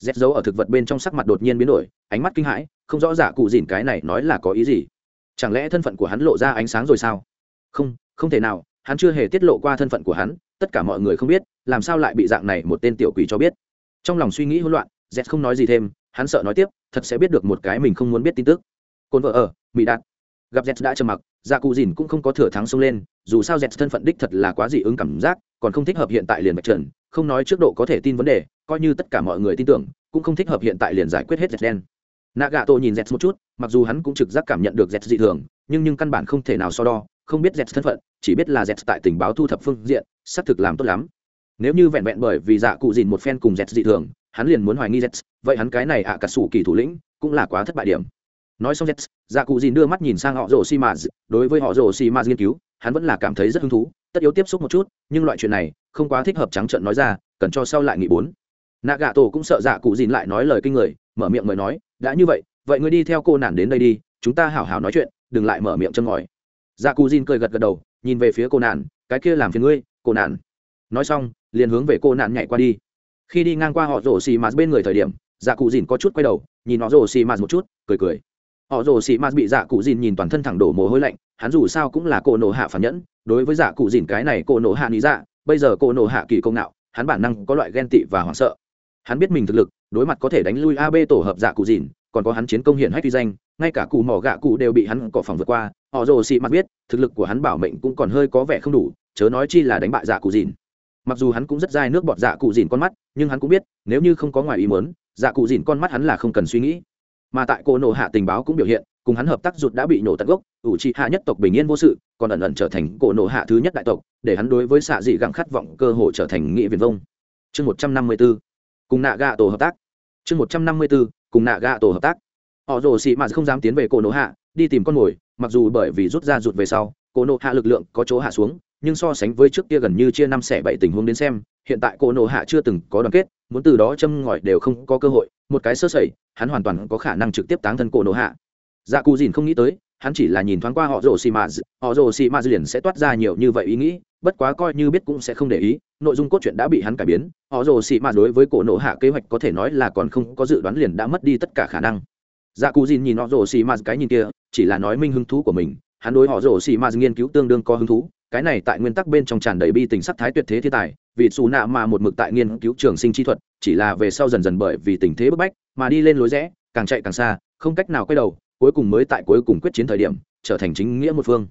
Z giấu ở thực vật bên trong sắc mặt đột nhiên biến đổi, ánh mắt kinh hãi, không rõ dạ cụ dìn cái này nói là có ý gì. Chẳng lẽ thân phận của hắn lộ ra ánh sáng rồi sao? Không không thể nào, hắn chưa hề tiết lộ qua thân phận của hắn, tất cả mọi người không biết, làm sao lại bị dạng này một tên tiểu quỷ cho biết. Trong lòng suy nghĩ hỗn loạn z không nói gì thêm, hắn sợ nói tiếp thật sẽ biết được một cái mình không muốn biết tin tức. Cồn vợ ở, mỹ đạt. Gặp z đã trầm mặc dạ cụ dìn cũng không có thừa thắng xông lên, dù sao z thân phận đích thật là quá dị ứng cảm giác, còn không thích hợp hiện tại liền bạch trần, không nói trước độ có thể tin vấn đề, coi như tất cả mọi người tin tưởng, cũng không thích hợp hiện tại liền giải quyết hết z đen. Nạ gà tô nhìn z một chút, mặc dù hắn cũng trực giác cảm nhận được z dị thường, nhưng nhưng căn bản không thể nào so đo, không biết z thân phận, chỉ biết là z tại tình báo thu thập phương diện, xác thực làm tốt lắm. Nếu như vẹn vẹn bởi vì dạ cụ dìn một phen cùng z dị thường hắn liền muốn hoài nghi z vậy hắn cái này ạ à cả sủ kỳ thủ lĩnh cũng là quá thất bại điểm. Nói xong z dạ cụ dìn đưa mắt nhìn sang họ rồ xi mã đối với họ rồ xi mã nghiên cứu, hắn vẫn là cảm thấy rất hứng thú, tất yếu tiếp xúc một chút, nhưng loại chuyện này không quá thích hợp trắng trợn nói ra, cần cho sau lại nghị bốn. Nạ gà tổ cũng sợ dạ cụ dìn lại nói lời kinh người, mở miệng mời nói, đã như vậy vậy ngươi đi theo cô nản đến đây đi, chúng ta hảo hảo nói chuyện, đừng lại mở miệng chân ngòi. Dạ cụ dìn cười gật gật đầu, nhìn về phía cô nản, cái kia làm phiền ngươi, cô nản. Nói xong, liền hướng về cô nạn nhảy qua đi khi đi ngang qua họ rổ xì mạt bên người thời điểm dạ cụ dìn có chút quay đầu, nhìn họ rổ xì mạt một chút, cười cười. Họ rồ xì mạt bị dạ cụ dìn nhìn toàn thân thẳng đổ mồ hôi lạnh, hắn dù sao cũng là cô nổ hạ phản nhẫn, đối với dạ cụ dìn cái này cô nổ hạ lý dạ bây giờ cô nổ hạ kỳ công nạo, hắn bản năng có loại ghen tị và hoảng sợ. Hắn biết mình thực lực, đối mặt có thể đánh lui ab tổ hợp dạ cụ dìn, còn có hắn chiến công hiển hách uy danh, ngay cả cụ mỏ gạ cụ đều bị hắn cỏ phòng vượt qua. Họ rồ xì mạt biết, thực lực của hắn bảo mệnh cũng còn hơi có vẻ không đủ, chớ nói chi là đánh bại dạ cụ dìn mặc dù hắn cũng rất dai nước bọt dạ cụ dìn con mắt, nhưng hắn cũng biết, nếu như không có ngoài ý muốn dạ cụ dìn con mắt hắn là không cần suy nghĩ. Mà tại cô nổ hạ tình báo cũng biểu hiện, cùng hắn hợp tác rụt đã bị nổ tận gốc, ủ trị hạ nhất tộc bình yên vô sự, còn ẩn ẩn trở thành cổ nổ hạ thứ nhất đại tộc, để hắn đối với xạ dị gặng khát vọng cơ hội trở thành nghị viền vông. Chương một trăm năm mươi b ố cùng nạ gạ tổ hợp tác. Chương một trăm năm mươi b ố cùng nạ gạ tổ hợp tác. Họ rồ xị mà không dám tiến về cổ nổ hạ, đi tìm con mồi, mặc dù bởi vì rút ra rụt về sau cổ nổ hạ lực lượng có chỗ hạ xuống nhưng so sánh với trước kia gần như chia năm xẻ bảy tình huống đến xem, hiện tại cổ nộ hạ chưa từng có đoàn kết, muốn từ đó châm ngòi đều không có cơ hội, một cái sơ sẩy, hắn hoàn toàn có khả năng trực tiếp táng thân cổ nộ hạ. Dạ cù dìn không nghĩ tới, hắn chỉ là nhìn thoáng qua họ rồ xì mạt họ rồ xì mạt liền sẽ toát ra nhiều như vậy ý nghĩ, bất quá coi như biết cũng sẽ không để ý, nội dung cốt truyện đã bị hắn cải biến, họ rồ xì mạt đối với cổ nộ hạ kế hoạch có thể nói là còn không có dự đoán liền đã mất đi tất cả khả năng. Dạ cù dìn nhìn họ rồ xì mạt cái nhìn kia, chỉ là nói minh hứng thú của mình, hắn đối họ rồ xì mạt nghiên cứu tương đương có hứng thú cái này tại nguyên tắc bên trong tràn đầy bi tình sắc thái tuyệt thế thiên tài, vì xù nạ mà một mực tại nghiên cứu trường sinh chi thuật, chỉ là về sau dần dần bởi vì tình thế bức bách mà đi lên lối rẽ, càng chạy càng xa, không cách nào quay đầu, cuối cùng mới tại cuối cùng quyết chiến thời điểm, trở thành chính nghĩa một phương.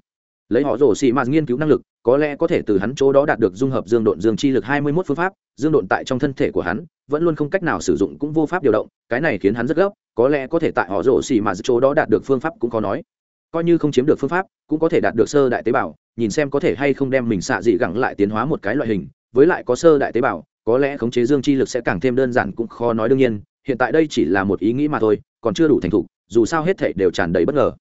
Lấy họ rổ xì mạt nghiên cứu năng lực, có lẽ có thể từ hắn chỗ đó đạt được dung hợp dương độn dương chi lực hai mươi 21 phương pháp, dương độn tại trong thân thể của hắn, vẫn luôn không cách nào sử dụng cũng vô pháp điều động, cái này khiến hắn rất gấp, có lẽ có thể tại họ rổ xì mạt chỗ đó đạt được phương pháp cũng có nói. Coi như không chiếm được phương pháp, cũng có thể đạt được sơ đại tế bào nhìn xem có thể hay không đem mình xạ dị gẳng lại tiến hóa một cái loại hình, với lại có sơ đại tế bào, có lẽ khống chế dương chi lực sẽ càng thêm đơn giản cũng khó nói đương nhiên, hiện tại đây chỉ là một ý nghĩ mà thôi, còn chưa đủ thành thục, dù sao hết thảy đều tràn đầy bất ngờ.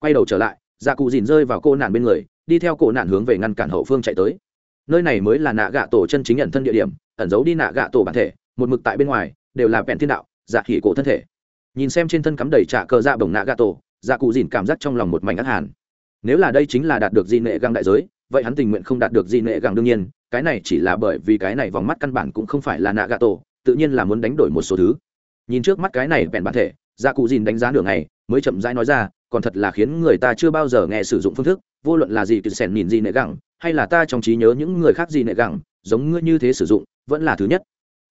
Quay đầu trở lại dạ cụ dìn rơi vào cô nạn bên người, đi theo cổ nạn hướng về ngăn cản hậu phương chạy tới. Nơi này mới là nạ gạ tổ chân chính nhận thân địa điểm, ẩn giấu đi nạ gạ tổ bản thể, một mực tại bên ngoài, đều là vẹn thiên đạo dạ khỉ cổ thân thể. Nhìn xem trên thân cắm đầy trả cờ dạ bổng nạ gạ tổ dạ cụ dìn cảm giác trong lòng một mảnh ác hàn nếu là đây chính là đạt được di nệ găng đại giới, vậy hắn tình nguyện không đạt được di nệ găng đương nhiên, cái này chỉ là bởi vì cái này vòng mắt căn bản cũng không phải là nạ gạ tổ tự nhiên là muốn đánh đổi một số thứ. Nhìn trước mắt cái này vẹn bản thể gia cụ dìn đánh giá nửa ngày, mới chậm rãi nói ra, còn thật là khiến người ta chưa bao giờ nghe sử dụng phương thức, vô luận là gì cứ sẻn nhìn gì nệ gẳng hay là ta trong trí nhớ những người khác gì nệ gẳng giống ngươi như thế sử dụng, vẫn là thứ nhất.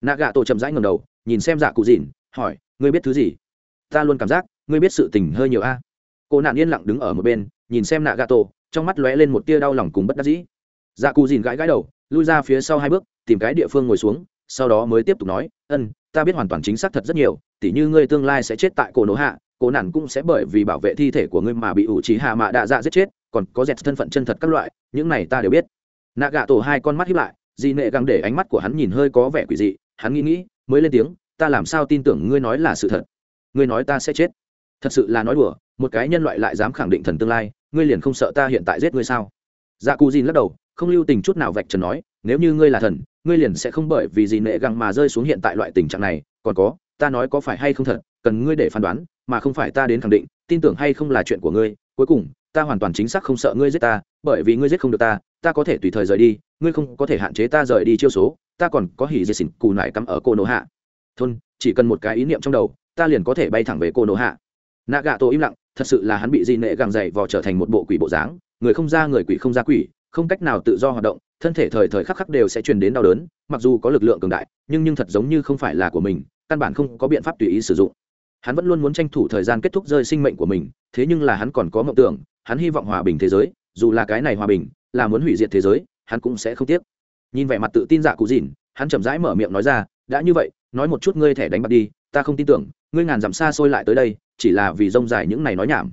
Nạ gạ tổ chậm rãi ngầm đầu, nhìn xem dạ cụ dìn hỏi, ngươi biết thứ gì? Ta luôn cảm giác ngươi biết sự tình hơi nhiều a cô nạn yên lặng đứng ở một bên, nhìn xem nạ gà tổ trong mắt lóe lên một tia đau lòng cùng bất đắc dĩ. Dạ cù dìn gãi gãi đầu, lui ra phía sau hai bước, tìm cái địa phương ngồi xuống, sau đó mới tiếp tục nói, ân, ta biết hoàn toàn chính xác thật rất nhiều, tỉ như ngươi tương lai sẽ chết tại cổ nổ hạ, cổ nạn cũng sẽ bởi vì bảo vệ thi thể của ngươi mà bị ủ trí hạ mạ đạ dạ giết chết, còn có dẹt thân phận chân thật các loại, những này ta đều biết. Nạ gà tổ hai con mắt hiếp lại, di nệ găng để ánh mắt của hắn nhìn hơi có vẻ quỷ dị, hắn nghĩ nghĩ, mới lên tiếng, ta làm sao tin tưởng ngươi nói là sự thật? Ngươi nói ta sẽ chết. Thật sự là nói đùa một cái nhân loại lại dám khẳng định thần tương lai, ngươi liền không sợ ta hiện tại giết ngươi sao? Dạ cù dìn lắc đầu, không lưu tình chút nào vạch trần nói, nếu như ngươi là thần, ngươi liền sẽ không bởi vì gì nệ găng mà rơi xuống hiện tại loại tình trạng này. Còn có, ta nói có phải hay không thật, cần ngươi để phán đoán, mà không phải ta đến khẳng định, tin tưởng hay không là chuyện của ngươi. Cuối cùng, ta hoàn toàn chính xác không sợ ngươi giết ta, bởi vì ngươi giết không được ta ta có thể tùy thời rời đi, ngươi không có thể hạn chế ta rời đi chiêu số, ta còn có hỉ dây xỉn cù nải cắm ở cô nổ hạ. Thôn, chỉ cần một cái ý niệm trong đầu, ta liền có thể bay thẳng về cô nổ hạ. Nạ gạ tổ im lặng thật sự là hắn bị di nệ gàng dày vò trở thành một bộ quỷ bộ dáng. Người không ra người quỷ không ra quỷ, không cách nào tự do hoạt động, thân thể thời thời khắc khắc đều sẽ truyền đến đau đớn, mặc dù có lực lượng cường đại, nhưng nhưng thật giống như không phải là của mình, căn bản không có biện pháp tùy ý sử dụng. Hắn vẫn luôn muốn tranh thủ thời gian kết thúc rơi sinh mệnh của mình, thế nhưng là hắn còn có mộng tưởng, hắn hy vọng hòa bình thế giới, dù là cái này hòa bình, là muốn hủy diệt thế giới, hắn cũng sẽ không tiếc. Nhìn vẻ mặt tự tin dạ cụ dìn hắn chậm rãi mở miệng nói ra, đã như vậy, nói một chút ngươi thẻ đánh bạc đi, ta không tin tưởng ngươi ngàn dặm xa xôi lại tới đây chỉ là vì rông dài những này nói nhảm.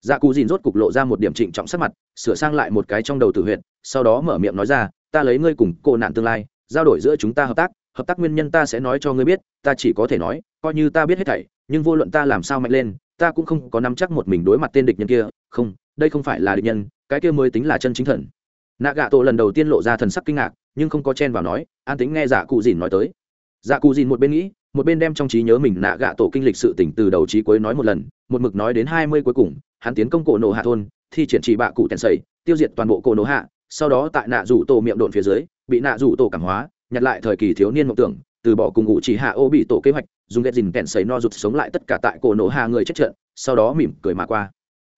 Dạ cụ dìn rốt cục lộ ra một điểm trịnh trọng sắc mặt sửa sang lại một cái trong đầu tử huyệt, sau đó mở miệng nói ra ta lấy ngươi cùng cô nạn tương lai giao đổi giữa chúng ta hợp tác hợp tác nguyên nhân ta sẽ nói cho ngươi biết ta chỉ có thể nói coi như ta biết hết thảy nhưng vô luận ta làm sao mạnh lên ta cũng không có nắm chắc một mình đối mặt tên địch nhân kia không đây không phải là địch nhân cái kia mới tính là chân chính thần. Nạ gạ tổ lần đầu tiên lộ ra thần sắc kinh ngạc nhưng không có chen vào nói an tính nghe dạ cụ dìn nói tới. Dạ cụ dìn một bên nghĩ một bên đem trong trí nhớ mình nạ gạ tổ kinh lịch sự tỉnh từ đầu trí cuối nói một lần, một mực nói đến hai mươi cuối cùng, hắn tiến công cổ nổ hạ thôn, thi triển chỉ bạ cụ tèn sầy, tiêu diệt toàn bộ cổ nổ hạ, sau đó tại nạ rủ tổ miệng đồn phía dưới, bị nạ rủ tổ cảm hóa, nhặt lại thời kỳ thiếu niên mộng tưởng, từ bỏ cùng ngụ chỉ hạ ô bị tổ kế hoạch, dùng ghét dìn kèn sấy no rụt sống lại tất cả tại cổ nổ hạ người chết trận, sau đó mỉm cười mà qua.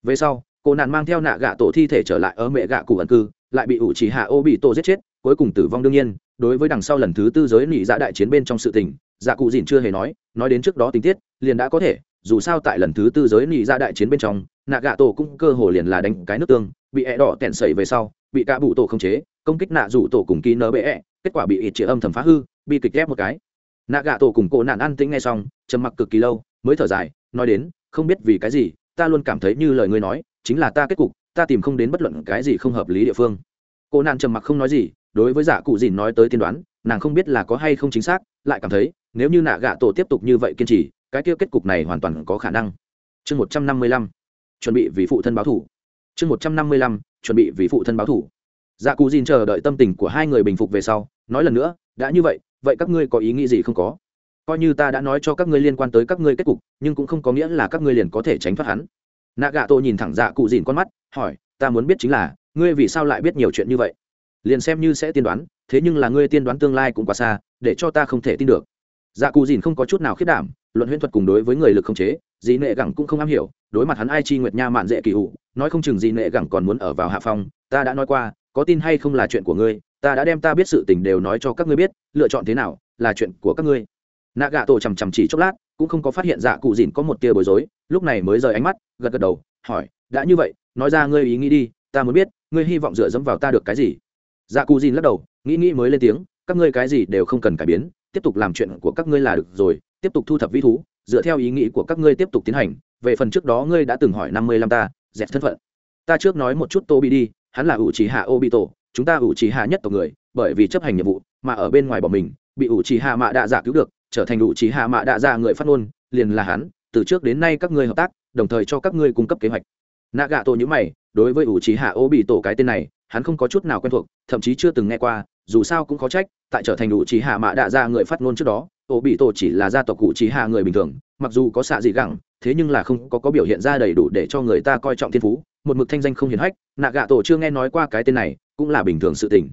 Về sau, cô nạn mang theo nạ gạ tổ thi thể trở lại ở mẹ gạ cụ ẩn cư, lại bị ủ chỉ hạ ô bị tổ giết chết, cuối cùng tử vong đương nhiên, đối với đằng sau lần thứ tư giới nỉ dạ đại chiến bên trong sự tình dạ cụ dìn chưa hề nói nói đến trước đó tình tiết, liền đã có thể, dù sao tại lần thứ tư giới nị ra đại chiến bên trong, nạ gạ tổ cũng cơ hồ liền là đánh cái nước tương, bị ẹ đỏ tẹn sẩy về sau, bị cả bụ tổ không chế, công kích nạ rủ tổ cùng ký nở bệ ẹ kết quả bị ít chĩa âm thầm phá hư, bị kịch ghép một cái. Nạ gạ tổ cùng cổ nạn ăn tĩnh ngay xong, trầm mặc cực kỳ lâu, mới thở dài, nói đến, không biết vì cái gì, ta luôn cảm thấy như lời ngươi nói, chính là ta kết cục, ta tìm không đến bất luận cái gì không hợp lý địa phương. Cô nàng trầm mặc không nói gì, đối với giả cụ dìn nói tới tiên đoán, nàng không biết là có hay không chính xác, lại cảm thấy nếu như nạ gạ tổ tiếp tục như vậy kiên trì, cái kia kết cục này hoàn toàn có khả năng. Chương một trăm năm mươi lăm, chuẩn bị vì phụ thân báo thủ. Chương một trăm năm mươi lăm, chuẩn bị vì phụ thân báo thủ. Dạ cù dìn chờ đợi tâm tình của hai người bình phục về sau, nói lần nữa, đã như vậy vậy các ngươi có ý nghĩ gì không có? Coi như ta đã nói cho các ngươi liên quan tới các ngươi kết cục, nhưng cũng không có nghĩa là các ngươi liền có thể tránh thoát hắn. Nạ gạ tổ nhìn thẳng dạ cụ dìn con mắt, hỏi, ta muốn biết chính là, ngươi vì sao lại biết nhiều chuyện như vậy? Liền xem như sẽ tiên đoán, thế nhưng là ngươi tiên đoán tương lai cũng quá xa, để cho ta không thể tin được dạ cù dìn không có chút nào khiết đảm, luận huyễn thuật cùng đối với người lực không chế dì nệ gẳng cũng không am hiểu, đối mặt hắn ai chi nguyệt nha mạn dễ kỳ hụ nói không chừng dì nệ gẳng còn muốn ở vào hạ phong, ta đã nói qua, có tin hay không là chuyện của ngươi, ta đã đem ta biết sự tình đều nói cho các ngươi biết, lựa chọn thế nào, là chuyện của các ngươi. Nạ gạ tổ chằm chằm chỉ chốc lát, cũng không có phát hiện dạ cụ dìn có một tia bối rối, lúc này mới rời ánh mắt, gật gật đầu, hỏi, đã như vậy, nói ra ngươi ý nghĩ đi, ta muốn biết, ngươi hy vọng dựa dẫm vào ta được cái gì? Dạ cụ dìn lắc đầu, nghĩ nghĩ mới lên tiếng, các ngươi cái gì đều không cần cải biến tiếp tục làm chuyện của các ngươi là được rồi, tiếp tục thu thập vĩ thú, dựa theo ý nghĩ của các ngươi tiếp tục tiến hành, về phần trước đó ngươi đã từng hỏi năm mươi lăm ta, dẹp thân phận. Ta trước nói một chút tô bị đi, hắn là ủ trì hạ ô bị tổ chúng ta ủ trì hạ nhất tộc người, bởi vì chấp hành nhiệm vụ mà ở bên ngoài bỏ mình, bị ủ trì hạ mạ đạ giả cứu được, trở thành ủ trì hạ mạ đạ giả người phát ngôn, liền là hắn, từ trước đến nay các ngươi hợp tác, đồng thời cho các ngươi cung cấp kế hoạch. Nạ gạ tổ nhữ mày, đối với ủ trì hạ ô bị tổ cái tên này, hắn không có chút nào quen thuộc, thậm chí chưa từng nghe qua dù sao cũng khó trách tại trở thành ủ trí hạ mạ đạ ra người phát ngôn trước đó tổ bị tổ chỉ là gia tộc cụ trí hạ người bình thường mặc dù có xạ dị gẳng thế nhưng là không có, có biểu hiện ra đầy đủ để cho người ta coi trọng thiên phú một mực thanh danh không hiển hách nạ gạ tổ chưa nghe nói qua cái tên này cũng là bình thường sự tình.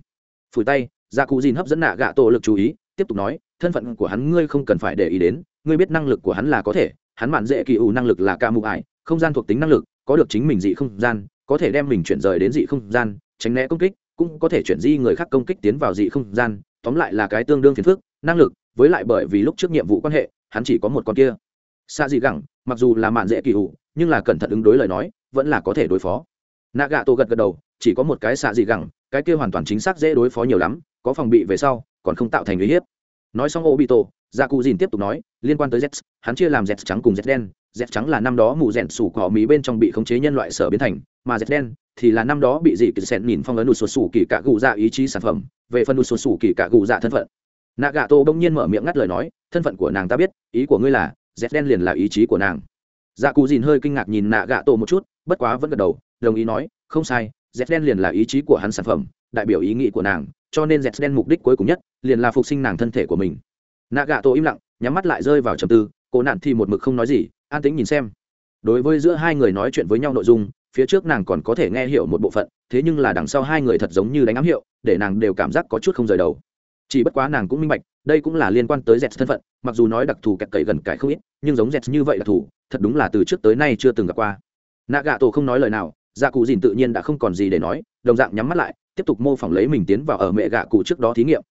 Phủi tay gia cụ dìn hấp dẫn nạ gạ tổ lực chú ý tiếp tục nói thân phận của hắn ngươi không cần phải để ý đến ngươi biết năng lực của hắn là có thể hắn mạn dễ kỳ ủ năng lực là ca mụ ải không gian thuộc tính năng lực có được chính mình dị không gian có thể đem mình chuyển rời đến dị không gian tránh né công kích cũng có thể chuyển di người khác công kích tiến vào dị không gian, tóm lại là cái tương đương phiền phức, năng lực, với lại bởi vì lúc trước nhiệm vụ quan hệ, hắn chỉ có một con kia. Xa dị gẳng, mặc dù là mạn dễ kỳ ủ nhưng là cẩn thận ứng đối lời nói, vẫn là có thể đối phó. Nạ gạ tổ gật gật đầu, chỉ có một cái xạ dị gẳng, cái kia hoàn toàn chính xác dễ đối phó nhiều lắm, có phòng bị về sau, còn không tạo thành uy hiếp. Nói xong ô bị tổ gia cụ dìn tiếp tục nói, liên quan tới z hắn chia làm z trắng cùng z đen z trắng là năm đó mù rèn sủ cỏ mí bên trong bị khống chế nhân loại sở biến thành, mà z đen thì là năm đó bị dị kỳ sẹn nhìn phong ấn nụt sụt sủ kỳ cả gù dạ ý chí sản phẩm. Về phần nụt sụt sủ kỳ cả gù dạ thân phận nạ gạ tổ bỗng nhiên mở miệng ngắt lời nói, thân phận của nàng ta biết, ý của ngươi là, z đen liền là ý chí của nàng. Dạ cụ dìn hơi kinh ngạc nhìn nạ gạ tổ một chút, bất quá vẫn gật đầu, đồng ý nói, không sai, z đen liền là ý chí của hắn sản phẩm, đại biểu ý nghĩ của nàng, cho nên z đen mục đích cuối cùng nhất, liền là phục sinh nàng thân thể của mình. Nạ gạ tổ im lặng, nhắm mắt lại rơi vào trầm tư cô nạn thì một mực không nói gì, an tĩnh nhìn xem. Đối với giữa hai người nói chuyện với nhau nội dung phía trước nàng còn có thể nghe hiểu một bộ phận, thế nhưng là đằng sau hai người thật giống như đánh ám hiệu, để nàng đều cảm giác có chút không rời đầu. Chỉ bất quá nàng cũng minh bạch, đây cũng là liên quan tới dẹt thân phận, mặc dù nói đặc thù kẹt cậy gần cải không ít, nhưng giống dẹt như vậy đặc thù thật đúng là từ trước tới nay chưa từng gặp qua. Nạ gạ tổ không nói lời nào dạ cụ dìn tự nhiên đã không còn gì để nói, đồng dạng nhắm mắt lại, tiếp tục mô phỏng lấy mình tiến vào ở mẹ gạ cụ trước đó thí nghiệm.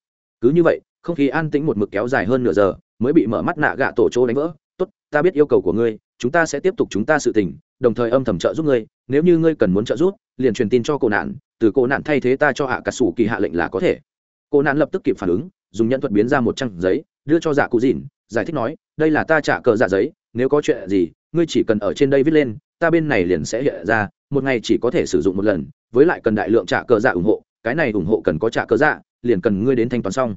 Cứ như vậy, không khí an tĩnh một mực kéo dài hơn nửa giờ, mới bị mở mắt nạ gạ tổ chỗ đánh vỡ. Tốt, ta biết yêu cầu của ngươi, chúng ta sẽ tiếp tục chúng ta sự tình đồng thời âm thầm trợ giúp ngươi nếu như ngươi cần muốn trợ giúp liền truyền tin cho cô nạn từ cô nạn thay thế ta cho hạ cả sủ kỳ hạ lệnh là có thể. Cô nạn lập tức kịp phản ứng dùng nhân thuật biến ra một trang giấy đưa cho giả cụ dìn giải thích nói đây là ta trả cờ giả giấy nếu có chuyện gì ngươi chỉ cần ở trên đây viết lên ta bên này liền sẽ hiện ra một ngày chỉ có thể sử dụng một lần với lại cần đại lượng trả cờ giả ủng hộ cái này ủng hộ cần có trả cờ giả, liền cần ngươi đến thanh toán xong.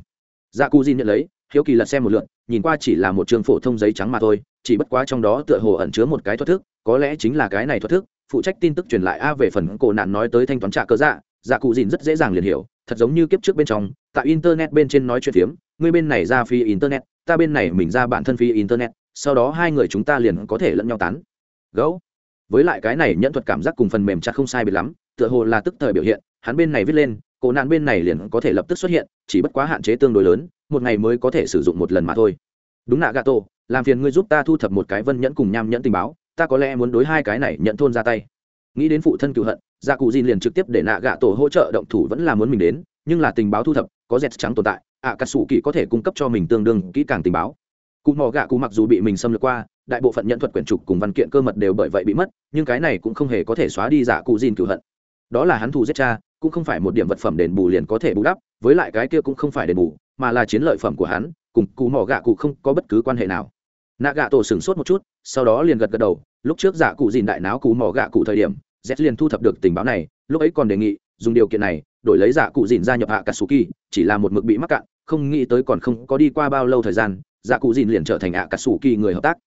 Dạ cụ dìn nhận lấy hiếu kỳ lật xem một lượt nhìn qua chỉ là một trường phổ thông giấy trắng mà thôi chỉ bất quá trong đó tựa hồ ẩn chứa một cái thoát thức có lẽ chính là cái này thoát thức, phụ trách tin tức truyền lại a về phần cổ nạn nói tới thanh toán trả cớ dạ dạ cụ dìn rất dễ dàng liền hiểu, thật giống như kiếp trước bên trong, tại internet bên trên nói chuyện phiếm, ngươi bên này ra phi internet, ta bên này mình ra bản thân phi internet, sau đó hai người chúng ta liền có thể lẫn nhau tán. Gấu. Với lại cái này nhận thuật cảm giác cùng phần mềm chặt không sai biệt lắm, tựa hồ là tức thời biểu hiện, hắn bên này viết lên, cổ nạn bên này liền có thể lập tức xuất hiện, chỉ bất quá hạn chế tương đối lớn, một ngày mới có thể sử dụng một lần mà thôi. Đúng nạ gà tổ làm phiền ngươi giúp ta thu thập một cái vân nhẫn cùng nham nhẫn tình báo ta có lẽ muốn đối hai cái này nhận thôn ra tay. Nghĩ đến phụ thân cựu hận gia cụ dìn liền trực tiếp để nạ gạ tổ hỗ trợ động thủ vẫn là muốn mình đến, nhưng là tình báo thu thập, có dẹt trắng tồn tại, ạ cà sủ kỳ có thể cung cấp cho mình tương đương kỹ càng tình báo. Cụ mò gạ cụ mặc dù bị mình xâm lược qua, đại bộ phận nhận thuật quyển trục cùng văn kiện cơ mật đều bởi vậy bị mất, nhưng cái này cũng không hề có thể xóa đi giả cụ dìn cựu hận. Đó là hắn thù giết cha, cũng không phải một điểm vật phẩm đền bù liền có thể bù đắp, với lại cái kia cũng không phải đền bù, mà là chiến lợi phẩm của hắn, cùng cụ mỏ gạ cụ không có bất cứ quan hệ nào nạ gạ tổ sửng sốt một chút, sau đó liền gật gật đầu, lúc trước giả cụ dìn đại náo cụ mỏ gạ cụ thời điểm, z liền thu thập được tình báo này, lúc ấy còn đề nghị, dùng điều kiện này, đổi lấy giả cụ dìn gia nhập hạ katsuki chỉ là một mực bị mắc cạn, không nghĩ tới còn không có đi qua bao lâu thời gian, giả cụ dìn liền trở thành hạ katsuki người hợp tác.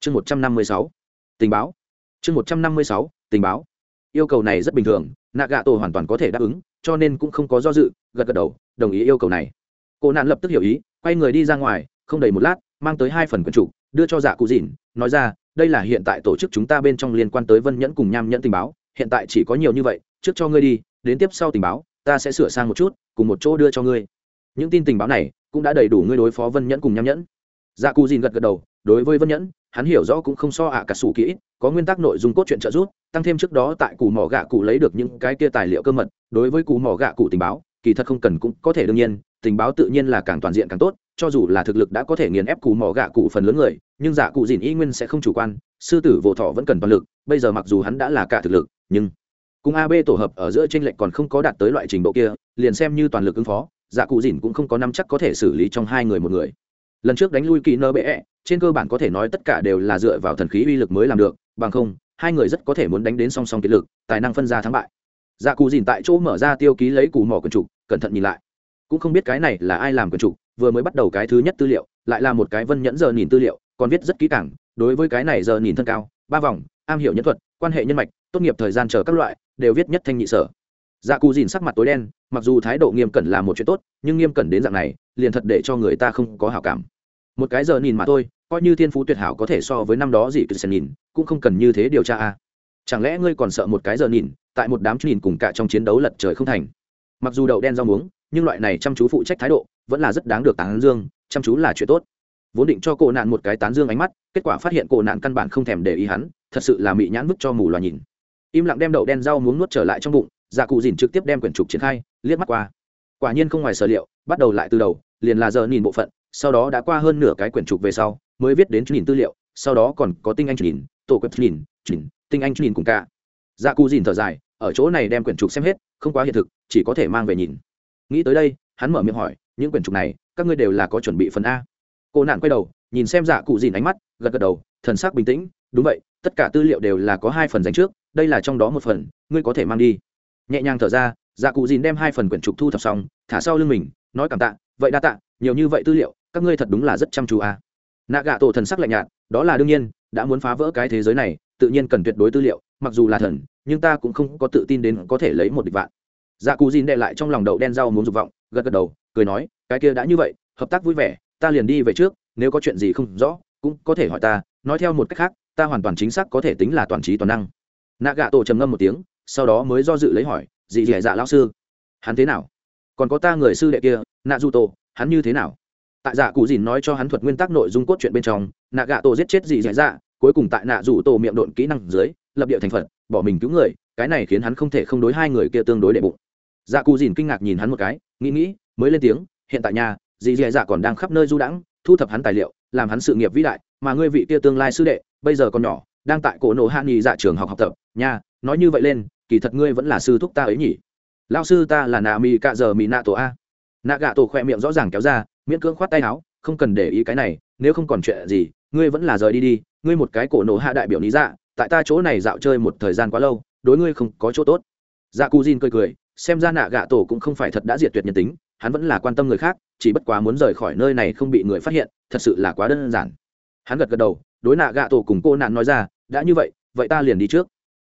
Chương một trăm năm mươi sáu, tình báo. Chương một trăm năm mươi sáu, tình báo. Yêu cầu này rất bình thường, nạ gạ tổ hoàn toàn có thể đáp ứng, cho nên cũng không có do dự, gật gật đầu, đồng ý yêu cầu này. Cô nạn lập tức hiểu ý, quay người đi ra ngoài, không đầy một lát, mang tới hai phần quần chủ đưa cho dạ cụ dìn, nói ra, đây là hiện tại tổ chức chúng ta bên trong liên quan tới vân nhẫn cùng nham nhẫn tình báo, hiện tại chỉ có nhiều như vậy, trước cho ngươi đi, đến tiếp sau tình báo, ta sẽ sửa sang một chút, cùng một chỗ đưa cho ngươi. Những tin tình báo này cũng đã đầy đủ ngươi đối phó vân nhẫn cùng nham nhẫn. Dạ cụ dìn gật gật đầu, đối với vân nhẫn, hắn hiểu rõ cũng không so ạ cả sủ kỹ, có nguyên tắc nội dung cốt truyện trợ giúp, tăng thêm trước đó tại cù mỏ gạ cụ lấy được những cái kia tài liệu cơ mật, đối với cù mỏ gạ cụ tình báo, kỳ thật không cần cũng có thể đương nhiên tình báo tự nhiên là càng toàn diện càng tốt, cho dù là thực lực đã có thể nghiền ép cù mỏ gạ cụ phần lớn người, nhưng dạ cụ dìn y nguyên sẽ không chủ quan, sư tử vô thọ vẫn cần toàn lực, bây giờ mặc dù hắn đã là cả thực lực, nhưng cùng ab tổ hợp ở giữa tranh lệch còn không có đạt tới loại trình độ kia, liền xem như toàn lực ứng phó dạ cụ dìn cũng không có năm chắc có thể xử lý trong hai người một người. Lần trước đánh lui kỳ nơ bệ, trên cơ bản có thể nói tất cả đều là dựa vào thần khí uy lực mới làm được, bằng không, hai người rất có thể muốn đánh đến song song kiệt lực, tài năng phân ra thắng bại. Dạ cụ dìn tại chỗ mở ra tiêu ký lấy cù mỏ quần trục cẩn thận nhìn lại cũng không biết cái này là ai làm quyền chủ, vừa mới bắt đầu cái thứ nhất tư liệu, lại là một cái vân nhẫn giờ nhìn tư liệu, còn viết rất kỹ càng, đối với cái này giờ nhìn thân cao, ba vòng, am hiểu nhân thuật, quan hệ nhân mạch, tốt nghiệp thời gian chờ các loại, đều viết nhất thanh nhị sở. Dạ cù dìn sắc mặt tối đen, mặc dù thái độ nghiêm cẩn là một chuyện tốt, nhưng nghiêm cẩn đến dạng này, liền thật để cho người ta không có hảo cảm. Một cái giờ nhìn mà thôi, coi như thiên phú tuyệt hảo có thể so với năm đó gì cứ xem nhìn, cũng không cần như thế điều tra a. À. chẳng lẽ ngươi còn sợ một cái giờ nhìn, tại một đám nhìn cùng cả trong chiến đấu lật trời không thành? Mặc dù đậu đen rau muống nhưng loại này chăm chú phụ trách thái độ vẫn là rất đáng được tán dương, chăm chú là chuyện tốt. Vốn định cho cổ nạn một cái tán dương ánh mắt, kết quả phát hiện cổ nạn căn bản không thèm để ý hắn, thật sự là mị nhãn vứt cho mù loà nhìn. Im lặng đem đậu đen rau muốn nuốt trở lại trong bụng dạ cụ dìn trực tiếp đem quyển trục triển khai, liếc mắt qua. Quả nhiên không ngoài sở liệu, bắt đầu lại từ đầu, liền là giờ nhìn bộ phận, sau đó đã qua hơn nửa cái quyển trục về sau, mới viết đến nhìn tư liệu, sau đó còn có tinh anh nhìn, tổ quẹp nhìn nhìn, tinh anh nhìn cùng cả. Dạ cụ dìn thở dài, ở chỗ này đem quyển trục xem hết, không quá hiện thực, chỉ có thể mang về nhìn nghĩ tới đây, hắn mở miệng hỏi, những quyển trục này, các ngươi đều là có chuẩn bị phần a? Cô nạn quay đầu, nhìn xem dạ cụ dìn ánh mắt, gật gật đầu, thần sắc bình tĩnh, đúng vậy, tất cả tư liệu đều là có hai phần dành trước, đây là trong đó một phần, ngươi có thể mang đi. Nhẹ nhàng thở ra dạ cụ dìn đem hai phần quyển trục thu thập xong, thả sau lưng mình, nói cảm tạ, vậy đa tạ, nhiều như vậy tư liệu, các ngươi thật đúng là rất chăm chú à. nạ gạ tổ thần sắc lạnh nhạt, đó là đương nhiên, đã muốn phá vỡ cái thế giới này, tự nhiên cần tuyệt đối tư liệu, mặc dù là thần, nhưng ta cũng không có tự tin đến có thể lấy một địch vạn dạ cụ dìn đệ lại trong lòng đậu đen rau muốn dục vọng, gật gật đầu, cười nói, cái kia đã như vậy, hợp tác vui vẻ, ta liền đi về trước, nếu có chuyện gì không rõ, cũng có thể hỏi ta, nói theo một cách khác, ta hoàn toàn chính xác có thể tính là toàn trí toàn năng. Nạ gạ tổ trầm ngâm một tiếng, sau đó mới do dự lấy hỏi dị dị dạ lão sư, hắn thế nào? Còn có ta người sư đệ kia, nạ du tổ, hắn như thế nào? Tại dạ cụ dìn nói cho hắn thuật nguyên tắc nội dung cốt truyện bên trong, nạ gạ tổ giết chết dị dạ dạ cuối cùng tại nạ rủ tổ miệng độn kỹ năng dưới, lập địa thành phật, bỏ mình cứu người, cái này khiến hắn không thể không đối hai người kia tương đối đệ bụng dạ cù dìn kinh ngạc nhìn hắn một cái, nghĩ nghĩ, mới lên tiếng, hiện tại nhà dì dì dạ còn đang khắp nơi du đãng, thu thập hắn tài liệu, làm hắn sự nghiệp vĩ đại, mà ngươi vị kia tương lai sư đệ, bây giờ còn nhỏ, đang tại cổ nổ hạ nghỉ dạ trường học học tập. Nha, nói như vậy lên, kỳ thật ngươi vẫn là sư thúc ta ấy nhỉ? Lao sư ta là nà mì cạ giờ mì nạ tổ a. Nạ gạ tổ khỏe miệng rõ ràng kéo ra, miễn cưỡng khoát tay áo, không cần để ý cái này, nếu không còn chuyện gì, ngươi vẫn là rời đi đi, ngươi một cái cổ nổ hạ đại biểu lý dạ tại ta chỗ này dạo chơi một thời gian quá lâu, đối ngươi không có chỗ tốt. Dạ cù dìn cười cười xem ra nạ gạ tổ cũng không phải thật đã diệt tuyệt nhân tính, hắn vẫn là quan tâm người khác, chỉ bất quá muốn rời khỏi nơi này không bị người phát hiện, thật sự là quá đơn giản. Hắn gật gật đầu, đối nạ gạ tổ cùng cô nạn nói ra, đã như vậy vậy ta liền đi trước.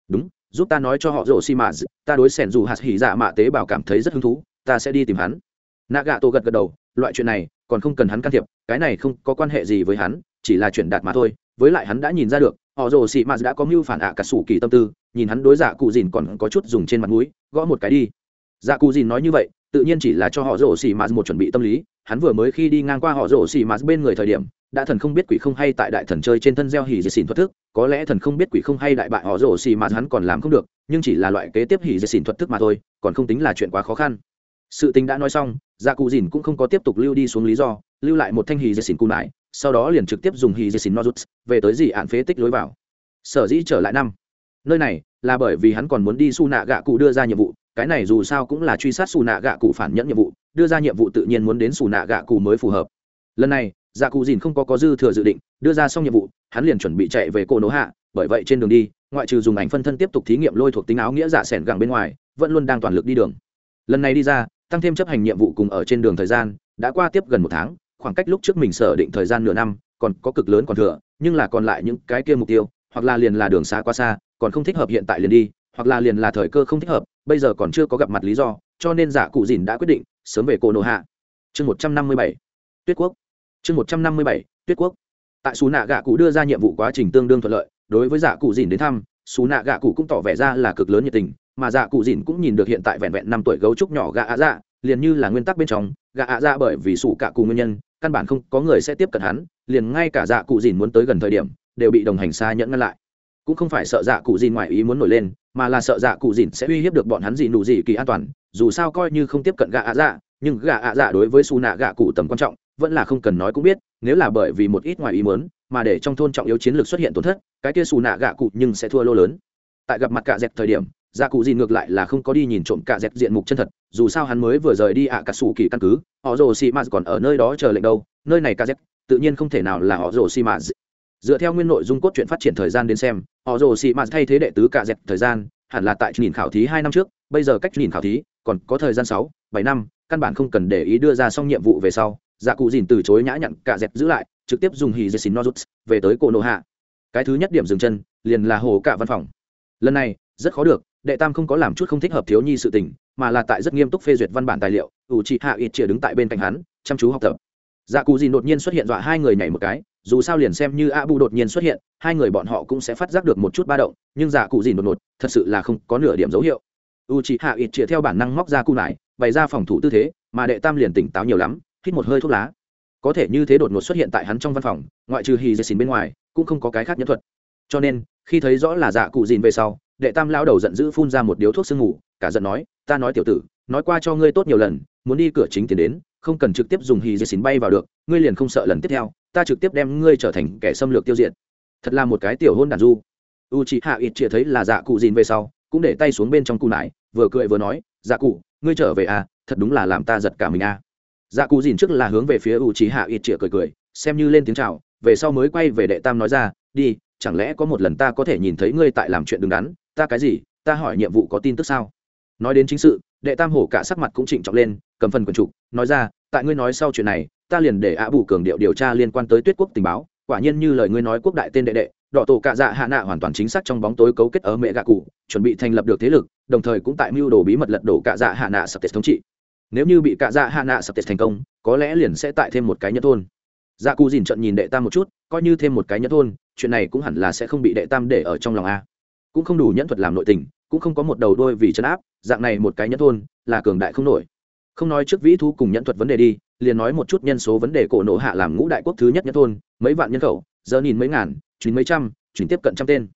Đúng, giúp ta nói cho họ rổ xi mã ta đối sẻn dù hạt hỉ dạ mạ tế bào cảm thấy rất hứng thú, ta sẽ đi tìm hắn. Nạ gạ tổ gật gật đầu, loại chuyện này, còn không cần hắn can thiệp, cái này không có quan hệ gì với hắn, chỉ là chuyển đạt mà thôi với lại hắn đã nhìn ra được họ rồ xị mạt đã có mưu phản ạ cả sủ kỳ tâm tư, nhìn hắn đối giả cụ dìn còn có chút dùng trên mặt mũi, gõ một cái đi. Giả cụ dìn nói như vậy, tự nhiên chỉ là cho họ rồ xị mạt một chuẩn bị tâm lý, hắn vừa mới khi đi ngang qua họ rồ xị mạt bên người thời điểm, đã thần không biết quỷ không hay tại đại thần chơi trên thân gieo hỉ dệt xỉn thuật thức, có lẽ thần không biết quỷ không hay đại bại họ rồ xì mà hắn còn làm không được, nhưng chỉ là loại kế tiếp hỉ dệt xỉn thuật thức mà thôi, còn không tính là chuyện quá khó khăn. Sự tình đã nói xong gia cụ dìn cũng không có tiếp tục lưu đi xuống lý do, lưu lại một thanh hỉ dệt xỉn cù nải sau đó liền trực tiếp dùng hỉ dệt xin nozuts về tới dị ạn phế tích lối vào. Sở dĩ trở lại năm. Nơi này là bởi vì hắn còn muốn đi su nạ gạ cụ đưa ra nhiệm vụ, cái này dù sao cũng là truy sát su nạ gạ cụ phản nhẫn nhiệm vụ, đưa ra nhiệm vụ tự nhiên muốn đến su nạ gạ cụ mới phù hợp. Lần này dạ cụ dìn không có có dư thừa dự định, đưa ra xong nhiệm vụ, hắn liền chuẩn bị chạy về cô nỗ hạ, bởi vậy trên đường đi, ngoại trừ dùng ảnh phân thân tiếp tục thí nghiệm lôi thuộc tính áo nghĩa giả sẻn gẳng bên ngoài, vẫn luôn đang toàn lực đi đường. Lần này đi ra, tăng thêm chấp hành nhiệm vụ cùng ở trên đường thời gian, đã qua tiếp gần một tháng khoảng cách lúc trước mình sở định thời gian nửa năm, còn có cực lớn còn thừa, nhưng là còn lại những cái kia mục tiêu, hoặc là liền là đường xa quá xa, còn không thích hợp hiện tại liền đi, hoặc là liền là thời cơ không thích hợp, bây giờ còn chưa có gặp mặt lý do, cho nên giả cụ dìn đã quyết định sớm về cô nô hạ. Chương một trăm năm mươi bảy, tuyết quốc. Chương một trăm năm mươi bảy, tuyết quốc. Tại xù nạ gạ cụ đưa ra nhiệm vụ quá trình tương đương thuận lợi, đối với giả cụ dìn đến thăm xù nạ gạ cụ cũng tỏ vẻ ra là cực lớn nhiệt tình, mà dạ cụ dìn cũng nhìn được hiện tại vẹn vẹn năm tuổi gấu trúc nhỏ gạ ạ dạ liền như là nguyên tắc bên trong, gạ ạ dạ bởi vì sủ cạ cụ nguyên nhân, căn bản không có người sẽ tiếp cận hắn, liền ngay cả dạ cụ dìn muốn tới gần thời điểm, đều bị đồng hành xa nhẫn ngăn lại. Cũng không phải sợ dạ cụ dìn ngoài ý muốn nổi lên, mà là sợ dạ cụ dìn sẽ uy hiếp được bọn hắn gì nụ gì kỳ an toàn, dù sao coi như không tiếp cận gạ ạ dạ nhưng gạ ạ dạ đối với xù nạ gạ cụ tầm quan trọng, vẫn là không cần nói cũng biết, nếu là bởi vì một ít ngoài ý muốn, mà để trong thôn trọng yếu chiến lược xuất hiện tổn thất, cái kia xù nạ gạ cụ nhưng sẽ thua lô lớn. Tại gặp mặt cạ dẹp thời điểm gia cụ gì ngược lại là không có đi nhìn trộm cả dẹt diện mục chân thật, dù sao hắn mới vừa rời đi ạ à cả sủ kỳ căn cứ, họ rồ xì mạt còn ở nơi đó chờ lệnh đâu, nơi này cả dẹt, tự nhiên không thể nào là họ rồ xì mạt. Dựa theo nguyên nội dung cốt truyện phát triển thời gian đến xem, họ rồ xì mạt thay thế đệ tứ cả dẹt thời gian, hẳn là tại nhìn khảo thí hai năm trước, bây giờ cách nhìn khảo thí còn có thời gian sáu, bảy năm, căn bản không cần để ý đưa ra xong nhiệm vụ về sau dạ cụ dìn từ chối nhã nhặn cả dẹp giữ lại, trực tiếp dùng hì dê xin nozuts về tới cổ nộ hạ cái thứ nhất điểm dừng chân liền là hồ cả văn phòng. Lần này, rất khó được đệ tam không có làm chút không thích hợp thiếu nhi sự tình, mà là tại rất nghiêm túc phê duyệt văn bản tài liệu, ủ chị hạ ít chĩa đứng tại bên cạnh hắn, chăm chú học tập. Dạ cụ gì đột nhiên xuất hiện dọa hai người nhảy một cái, dù sao liền xem như a bu đột nhiên xuất hiện, hai người bọn họ cũng sẽ phát giác được một chút ba động, nhưng dạ cụ gì đột ngột, thật sự là không có nửa điểm dấu hiệu. U chị hạ ít chĩa theo bản năng móc ra cù nải, bày ra phòng thủ tư thế, mà đệ tam liền tỉnh táo nhiều lắm, hít một hơi thuốc lá. Có thể như thế đột ngột xuất hiện tại hắn trong văn phòng, ngoại trừ hì dê xin bên ngoài, cũng không có cái khác nhẫn thuật. Cho nên, khi thấy rõ là dạ cụ dìn về sau đệ tam lao đầu giận dữ phun ra một điếu thuốc sương ngủ cả giận nói, ta nói tiểu tử, nói qua cho ngươi tốt nhiều lần, muốn đi cửa chính tiến đến, không cần trực tiếp dùng hì dê xin bay vào được, ngươi liền không sợ lần tiếp theo, ta trực tiếp đem ngươi trở thành kẻ xâm lược tiêu diệt. Thật là một cái tiểu hôn đàn du. U chị hạ ít chia thấy là dạ cụ dìn về sau, cũng để tay xuống bên trong cụ nải, vừa cười vừa nói dạ cụ, ngươi trở về à thật đúng là làm ta giật cả mình à. Dạ cụ dìn trước là hướng về phía u chị hạ ít chĩa cười cười, xem như lên tiếng chào, về sau mới quay về đệ tam nói ra, đi, chẳng lẽ có một lần ta có thể nhìn thấy ngươi tại làm chuyện đứng đắn ta cái gì, ta hỏi nhiệm vụ có tin tức sao? Nói đến chính sự, đệ tam hổ cả sắc mặt cũng trịnh trọng lên, cầm phần quần trục, nói ra, tại ngươi nói sau chuyện này, ta liền để ạ bù cường điệu điều tra liên quan tới tuyết quốc tình báo, quả nhiên như lời ngươi nói quốc đại tên đệ đệ đỏ tổ cạ dạ hạ nạ hoàn toàn chính xác trong bóng tối cấu kết ở mẹ gạ cụ, chuẩn bị thành lập được thế lực, đồng thời cũng tại mưu đồ bí mật lật đổ cạ dạ hạ nạ sập tết thống trị. Nếu như bị cạ dạ hạ nạ sập tết thành công, có lẽ liền sẽ tại thêm một cái nhân thôn. Dạ cụ dìn trận nhìn đệ tam một chút, coi như thêm một cái nhân thôn, chuyện này cũng hẳn là sẽ không bị đệ tam để ở trong lòng a cũng không đủ nhẫn thuật làm nội tình, cũng không có một đầu đôi vì chấn áp, dạng này một cái nhẫn thôn, là cường đại không nổi. Không nói trước vĩ thu cùng nhẫn thuật vấn đề đi, liền nói một chút nhân số vấn đề cổ nổ hạ làm ngũ đại quốc thứ nhất nhẫn thôn, mấy vạn nhân khẩu, giờ nhìn mấy ngàn chín mấy trăm chín tiếp cận trăm tên.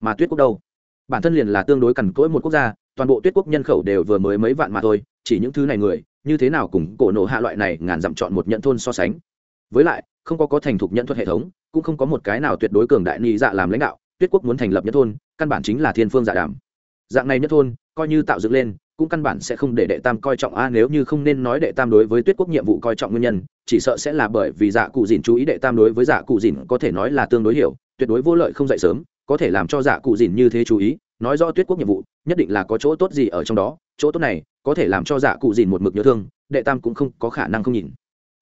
Mà tuyết quốc đâu? Bản thân liền là tương đối cằn cỗi một quốc gia, toàn bộ tuyết quốc nhân khẩu đều vừa mới mấy vạn mà thôi, chỉ những thứ này người, như thế nào cùng cổ nổ hạ loại này ngàn dặm chọn một nhận thôn so sánh? Với lại, không có có thành thục nhận thuật hệ thống, cũng không có một cái nào tuyệt đối cường đại ni dạ làm lãnh đạo, tuyết quốc muốn thành lập nhận thôn căn bản chính là thiên phương dạ đàm. Dạng này nhất thôn, coi như tạo dựng lên, cũng căn bản sẽ không để đệ tam coi trọng a, nếu như không nên nói đệ tam đối với tuyết quốc nhiệm vụ coi trọng nguyên nhân, chỉ sợ sẽ là bởi vì dạ cụ dìn chú ý đệ tam đối với dạ cụ dìn có thể nói là tương đối hiểu, tuyệt đối vô lợi không dậy sớm, có thể làm cho dạ cụ dìn như thế chú ý, nói rõ tuyết quốc nhiệm vụ, nhất định là có chỗ tốt gì ở trong đó, chỗ tốt này có thể làm cho dạ cụ dìn một mực nhớ thương, đệ tam cũng không có khả năng không nhìn.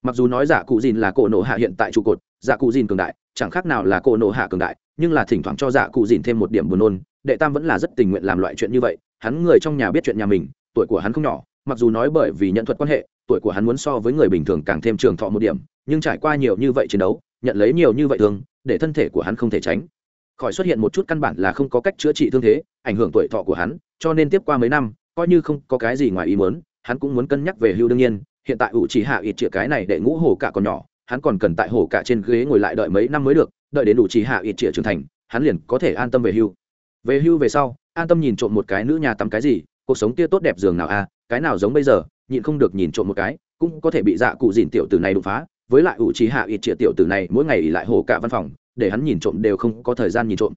Mặc dù nói dạ cụ dìn là cổ nộ hạ hiện tại trụ cột dạ cụ dìn cường đại chẳng khác nào là cô nộ hạ cường đại, nhưng là thỉnh thoảng cho dạ cụ dìn thêm một điểm buồn nôn, đệ tam vẫn là rất tình nguyện làm loại chuyện như vậy, hắn người trong nhà biết chuyện nhà mình, tuổi của hắn không nhỏ, mặc dù nói bởi vì nhận thuật quan hệ, tuổi của hắn muốn so với người bình thường càng thêm trường thọ một điểm, nhưng trải qua nhiều như vậy chiến đấu, nhận lấy nhiều như vậy thương, để thân thể của hắn không thể tránh. Khỏi xuất hiện một chút căn bản là không có cách chữa trị thương thế, ảnh hưởng tuổi thọ của hắn, cho nên tiếp qua mấy năm, coi như không có cái gì ngoài ý muốn, hắn cũng muốn cân nhắc về hưu đương nhiên, hiện tại ủ chỉ hạ ít triệu cái này để ngũ hồ cả còn nhỏ hắn còn cần tại hổ cả trên ghế ngồi lại đợi mấy năm mới được đợi đến đủ trí hạ ít trịa trưởng thành hắn liền có thể an tâm về hưu. Về hưu về sau an tâm nhìn trộm một cái nữ nhà tắm cái gì cuộc sống kia tốt đẹp giường nào a à, cái nào giống bây giờ nhịn không được nhìn trộm một cái cũng có thể bị dạ cụ dìn tiểu tử này đột phá với lại ủ trí hạ ít trịa tiểu tử này mỗi ngày lại hồ cả văn phòng để hắn nhìn trộm đều không có thời gian nhìn trộm.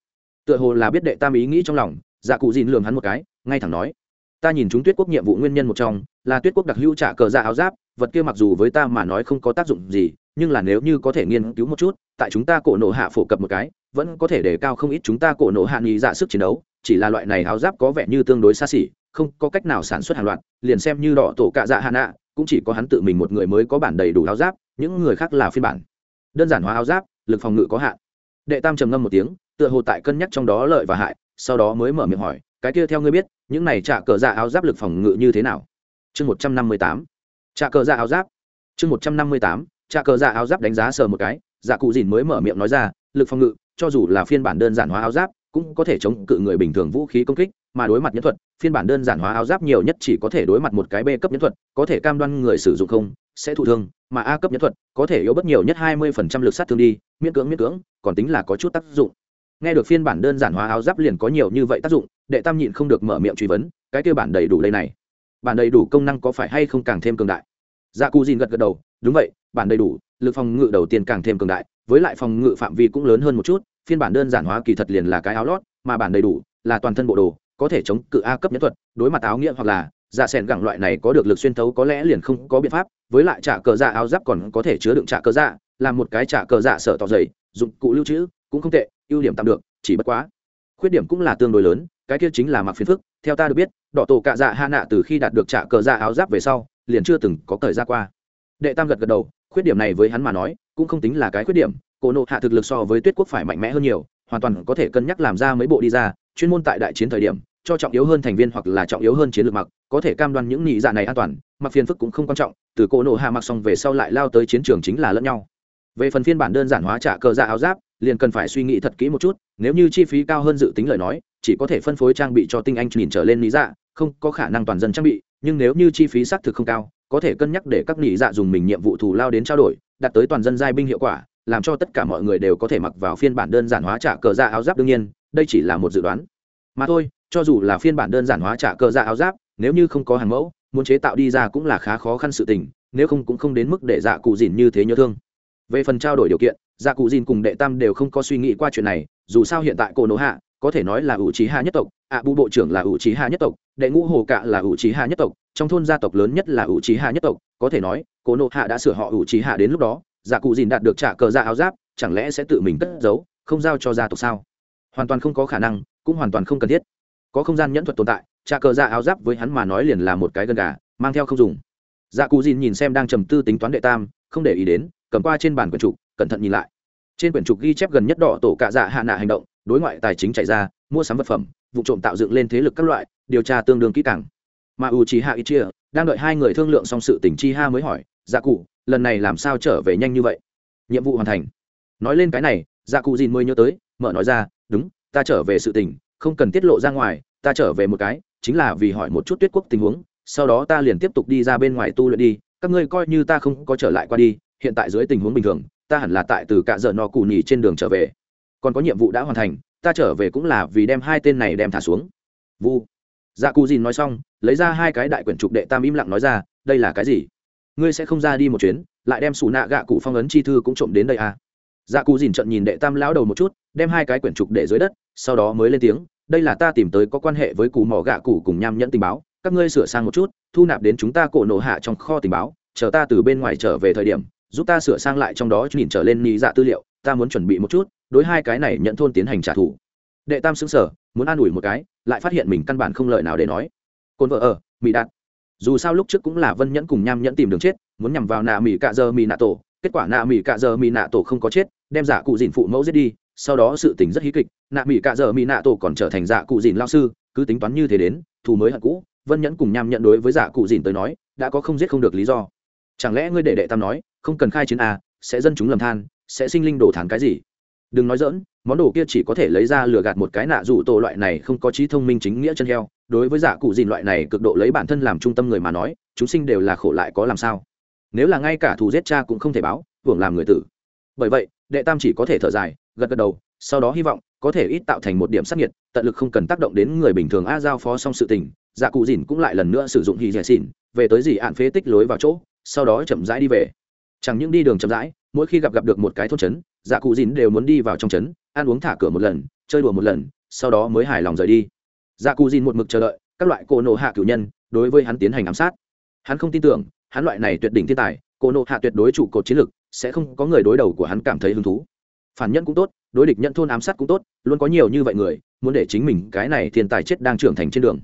Tựa hồ là biết đệ tam ý nghĩ trong lòng dạ cụ dìn lường hắn một cái ngay thẳng nói ta nhìn chúng tuyết quốc nhiệm vụ nguyên nhân một trong là tuyết quốc đặc hữu trả cờ dạ áo giáp vật kia mặc dù với ta mà nói không có tác dụng gì nhưng là nếu như có thể nghiên cứu một chút, tại chúng ta cổ nộ hạ phổ cập một cái, vẫn có thể đề cao không ít chúng ta cổ nộ hạ nghi dạ sức chiến đấu, chỉ là loại này áo giáp có vẻ như tương đối xa xỉ, không có cách nào sản xuất hàng loạt, liền xem như đỏ tổ cạ dạ hạ nạ cũng chỉ có hắn tự mình một người mới có bản đầy đủ áo giáp, những người khác là phiên bản. Đơn giản hóa áo giáp, lực phòng ngự có hạn. Đệ tam trầm ngâm một tiếng, tựa hồ tại cân nhắc trong đó lợi và hại, sau đó mới mở miệng hỏi, cái kia theo ngươi biết, những này trả cờ dạ áo giáp lực phòng ngự như thế nào? Chương một trăm năm mươi tám. Trả cờ dạ áo giáp. Chương một trăm năm mươi tám trà cờ dạ áo giáp đánh giá sờ một cái dạ cụ dìn mới mở miệng nói ra, lực phòng ngự, cho dù là phiên bản đơn giản hóa áo giáp, cũng có thể chống cự người bình thường vũ khí công kích, mà đối mặt nhân thuật, phiên bản đơn giản hóa áo giáp nhiều nhất chỉ có thể đối mặt một cái b cấp nhân thuật, có thể cam đoan người sử dụng không, sẽ thụ thương, mà a cấp nhân thuật, có thể yếu bất nhiều nhất hai mươi phần trăm lực sát thương đi, miễn cưỡng miễn cưỡng, còn tính là có chút tác dụng. Nghe được phiên bản đơn giản hóa áo giáp liền có nhiều như vậy tác dụng, đệ tam nhịn không được mở miệng truy vấn, cái kia bản đầy đủ đây này. Bản đầy đủ công năng có phải hay không càng thêm cường đại? Dạ cụ dìn gật gật đầu đúng vậy, bản đầy đủ, lực phòng ngự đầu tiên càng thêm cường đại, với lại phòng ngự phạm vi cũng lớn hơn một chút, phiên bản đơn giản hóa kỳ thật liền là cái áo lót, mà bản đầy đủ là toàn thân bộ đồ, có thể chống cự a cấp nhẫn thuật, đối mặt áo nghĩa hoặc là dạ s ẻ gẳng loại này có được lực xuyên thấu có lẽ liền không có biện pháp, với lại trả cờ dạ áo giáp còn có thể chứa đựng trả cờ dạ làm một cái trả cờ dạ sở tỏ dày, dụng cụ lưu trữ cũng không tệ, ưu điểm tạm được, chỉ bất quá. Khuyết điểm cũng là tương đối lớn, cái kia chính là mặc phiền phức, theo ta được biết, đỏ tổ cạ dạ hạ nạ từ khi đạt được trả cờ dạ áo giáp về sau, liền chưa từng có thời ra qua đệ tam gật gật đầu, khuyết điểm này với hắn mà nói, cũng không tính là cái khuyết điểm, cổ nộ hạ thực lực so với tuyết quốc phải mạnh mẽ hơn nhiều, hoàn toàn có thể cân nhắc làm ra mấy bộ đi ra, chuyên môn tại đại chiến thời điểm, cho trọng yếu hơn thành viên hoặc là trọng yếu hơn chiến lược mặc, có thể cam đoan những nhị dạ này an toàn, mặc phiền phức cũng không quan trọng, từ cổ nộ hạ mặc xong về sau lại lao tới chiến trường chính là lẫn nhau. Về phần phiên bản đơn giản hóa trả cờ dạ áo giáp, liền cần phải suy nghĩ thật kỹ một chút, nếu như chi phí cao hơn dự tính lời nói, chỉ có thể phân phối trang bị cho tinh anh nhìn trở lên lý dạ không có khả năng toàn dân trang bị, nhưng nếu như chi phí xác thực không cao có thể cân nhắc để các lý dạ dùng mình nhiệm vụ thù lao đến trao đổi, đạt tới toàn dân giai binh hiệu quả, làm cho tất cả mọi người đều có thể mặc vào phiên bản đơn giản hóa trả cờ dạ áo giáp đương nhiên, đây chỉ là một dự đoán. Mà thôi, cho dù là phiên bản đơn giản hóa trả cờ dạ áo giáp, nếu như không có hàng mẫu, muốn chế tạo đi ra cũng là khá khó khăn sự tình, nếu không cũng không đến mức để dạ cụ dìn như thế nhớ thương. Về phần trao đổi điều kiện dạ cụ dìn cùng đệ tam đều không có suy nghĩ qua chuyện này, dù sao hiện tại cô nỗ hạ có thể nói là ủ trí hạ nhất tộc ạ à, bu bộ trưởng là ủ trí hạ nhất tộc đệ ngũ hồ cạ là ủ trí hạ nhất tộc trong thôn gia tộc lớn nhất là ủ trí hạ nhất tộc có thể nói cô nộ hạ đã sửa họ ủ trí hạ đến lúc đó dạ cụ dìn đạt được trả cờ dạ áo giáp chẳng lẽ sẽ tự mình cất giấu không giao cho gia tộc sao? Hoàn toàn không có khả năng cũng hoàn toàn không cần thiết. Có không gian nhẫn thuật tồn tại trả cờ dạ áo giáp với hắn mà nói liền là một cái gân gà mang theo không dùng. Dạ cụ dìn nhìn xem đang trầm tư tính toán đệ tam không để ý đến cầm qua trên bàn quyển trục cẩn thận nhìn lại. Trên quyển trục ghi chép gần nhất đỏ tổ cạ dạ hạ nạ hành động đối ngoại tài chính chạy ra, mua sắm vật phẩm, vụ trộm tạo dựng lên thế lực các loại, điều tra tương đương kỹ càng. Mà u trí hạ ít chia đang đợi hai người thương lượng xong sự tình chi ha mới hỏi dạ cụ, lần này làm sao trở về nhanh như vậy? Nhiệm vụ hoàn thành. Nói lên cái này dạ cụ dìn mới nhớ tới, mở nói ra, đúng, ta trở về sự tình, không cần tiết lộ ra ngoài, ta trở về một cái, chính là vì hỏi một chút tuyết quốc tình huống, sau đó ta liền tiếp tục đi ra bên ngoài tu luyện đi, các ngươi coi như ta không có trở lại qua đi, hiện tại dưới tình huống bình thường, ta hẳn là tại từ cạ dợ no cù nhì trên đường trở về còn có nhiệm vụ đã hoàn thành, ta trở về cũng là vì đem hai tên này đem thả xuống. Vu. Dạ cù dìn nói xong, lấy ra hai cái đại quyển trục đệ tam im lặng nói ra, đây là cái gì? Ngươi sẽ không ra đi một chuyến, lại đem sủ nạ gạ cụ phong ấn chi thư cũng trộm đến đây à? Dạ cù dìn trận nhìn đệ tam lão đầu một chút, đem hai cái quyển trục để dưới đất, sau đó mới lên tiếng, đây là ta tìm tới có quan hệ với cụ mỏ gạ cụ cùng nham nhẫn tình báo, các ngươi sửa sang một chút, thu nạp đến chúng ta cổ nổ hạ trong kho tình báo, chờ ta từ bên ngoài trở về thời điểm, giúp ta sửa sang lại trong đó nhìn trở lên nhị dạ tư liệu, ta muốn chuẩn bị một chút đối hai cái này nhận thôn tiến hành trả thù. Đệ tam xứng sở muốn an ủi một cái lại phát hiện mình căn bản không lợi nào để nói. Cồn vợ ở mỹ đạt. Dù sao lúc trước cũng là vân nhẫn cùng nham nhẫn tìm đường chết muốn nhằm vào nạ mỹ cạ giờ mỹ nạ tổ. Kết quả nạ mỹ cạ giờ mỹ nạ tổ không có chết đem giả cụ dìn phụ mẫu giết đi sau đó sự tình rất hí kịch nạ mỹ cạ giờ mỹ nạ tổ còn trở thành giả cụ dìn lao sư cứ tính toán như thế đến thù mới hận cũ vân nhẫn cùng nham nhận đối với giả cụ dìn tới nói đã có không giết không được lý do. Chẳng lẽ ngươi để đệ tam nói không cần khai chiến à, sẽ dân chúng lầm than sẽ sinh linh đổ thán cái gì? Đừng nói dỡn món đồ kia chỉ có thể lấy ra lừa gạt một cái nạ dù tổ loại này không có trí thông minh chính nghĩa chân heo. Đối với giả cụ dìn loại này cực độ lấy bản thân làm trung tâm người mà nói, chúng sinh đều là khổ lại có làm sao? Nếu là ngay cả thù giết cha cũng không thể báo, hưởng làm người tử. Bởi vậy, đệ tam chỉ có thể thở dài, gật gật đầu, sau đó hy vọng có thể ít tạo thành một điểm sắc nhiệt tận lực không cần tác động đến người bình thường a giao phó xong sự tình dạ cụ dìn cũng lại lần nữa sử dụng hì dẻ xỉn, về tới gì ạn phế tích lối vào chỗ, sau đó chậm rãi đi về chẳng những đi đường chậm rãi mỗi khi gặp gặp được một cái thôn trấn dạ cụ dìn đều muốn đi vào trong trấn ăn uống thả cửa một lần chơi đùa một lần sau đó mới hài lòng rời đi. Dạ cụ dìn một mực chờ đợi các loại cổ nộ hạ cử nhân đối với hắn tiến hành ám sát. Hắn không tin tưởng hắn loại này tuyệt đỉnh thiên tài cổ nộ hạ tuyệt đối trụ cột chiến lực, sẽ không có người đối đầu của hắn cảm thấy hứng thú. Phản nhân cũng tốt đối địch nhận thôn ám sát cũng tốt luôn có nhiều như vậy người muốn để chính mình cái này thiên tài chết đang trưởng thành trên đường.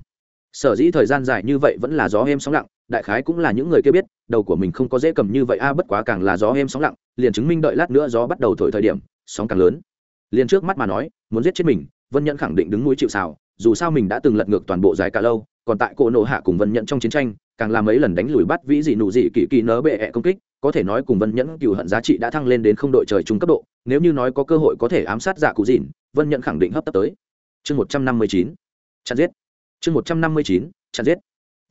Sở dĩ thời gian dài như vậy vẫn là gió êm sóng lặng đại khái cũng là những người kia biết, đầu của mình không có dễ cầm như vậy, a, bất quá càng là gió êm sóng lặng, liền chứng minh đợi lát nữa gió bắt đầu thổi thời điểm, sóng càng lớn. Liền trước mắt mà nói, muốn giết chết mình, vân nhẫn khẳng định đứng núi chịu xào dù sao mình đã từng lật ngược toàn bộ giải cả lâu, còn tại cỗ nộ hạ cùng vân nhẫn trong chiến tranh, càng làm mấy lần đánh lùi bắt vĩ dị nụ dị kỳ kỳ nớ bệ ẹ công kích, có thể nói cùng vân nhẫn cựu hận giá trị đã thăng lên đến không đội trời chung cấp độ, nếu như nói có cơ hội có thể ám sát giả cụ dịn, vân nhẫn khẳng định hấp tấp tới. Chương một trăm năm mươi chín, chặn giết. Chương một trăm năm mươi chín, chặn giết.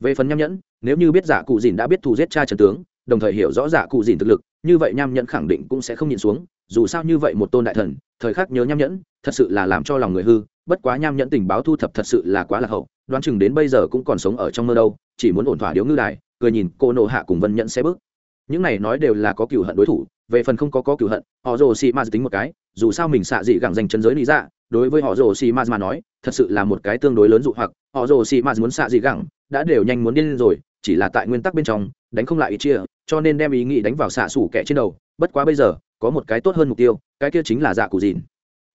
Về phần nham nhẫn nếu như biết giả cụ dìn đã biết thù giết cha trần tướng, đồng thời hiểu rõ giả cụ dìn thực lực, như vậy nham nhẫn khẳng định cũng sẽ không nhịn xuống, dù sao như vậy một tôn đại thần, thời khắc nhớ nham nhẫn, thật sự là làm cho lòng người hư, bất quá nham nhẫn tình báo thu thập thật sự là quá là hậu, đoán chừng đến bây giờ cũng còn sống ở trong mơ đâu, chỉ muốn ổn thỏa điếu ngư đài, cười nhìn cô nộ hạ cùng vân nhẫn sẽ bước. Những này nói đều là có cựu hận đối thủ, về phần không có có cựu hận, họ rồ xì ma tính một cái, dù sao mình xạ dị gẳng danh chân giới lý dạ đối với họ rồ xì ma mà nói, thật sự là một cái tương đối lớn dụ hoặc, họ rồ xì ma muốn xạ dị gẳng đã đều nhanh muốn điên rồi, chỉ là tại nguyên tắc bên trong, đánh không lại ý chia, cho nên đem ý nghĩ đánh vào xạ xủ kẻ trên đầu. Bất quá bây giờ, có một cái tốt hơn mục tiêu, cái kia chính là dạ cụ dìn.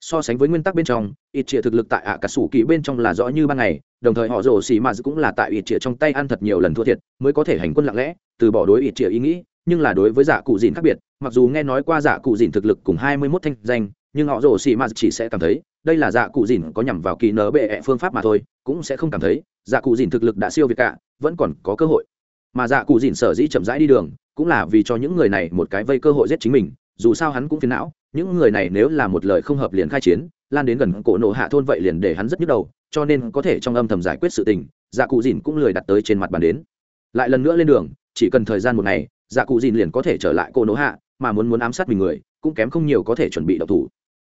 So sánh với nguyên tắc bên trong ít chia thực lực tại ạ cả sủ kỳ bên trong là rõ như ban ngày, đồng thời họ rồ xì mà cũng là tại ít chia trong tay ăn thật nhiều lần thua thiệt, mới có thể hành quân lặng lẽ, từ bỏ đối ít chia ý nghĩ, nhưng là đối với giả cụ dìn khác biệt, mặc dù nghe nói qua giả cụ dìn thực lực cùng hai mươi mốt thanh danh nhưng họ rồ xì mà chỉ sẽ cảm thấy, đây là giả cụ dìn có nhằm vào kỳ nở bệ phương pháp mà thôi, cũng sẽ không cảm thấy giả cụ dìn thực lực đã siêu việt cả, vẫn còn có cơ hội. Mà giả cụ dìn sở dĩ chậm rãi đi đường, cũng là vì cho những người này một cái vây cơ hội giết chính mình, dù sao hắn cũng phiền não, những người này nếu là một lời không hợp liền khai chiến, lan đến gần cổ nộ hạ thôn vậy liền để hắn rất nhức đầu, cho nên có thể trong âm thầm giải quyết sự tình dạ cụ dìn cũng lười đặt tới trên mặt bàn đến. Lại lần nữa lên đường, chỉ cần thời gian một ngày dạ cụ dìn liền có thể trở lại cổ nộ hạ, mà muốn muốn ám sát mình người, cũng kém không nhiều có thể chuẩn bị đậu thủ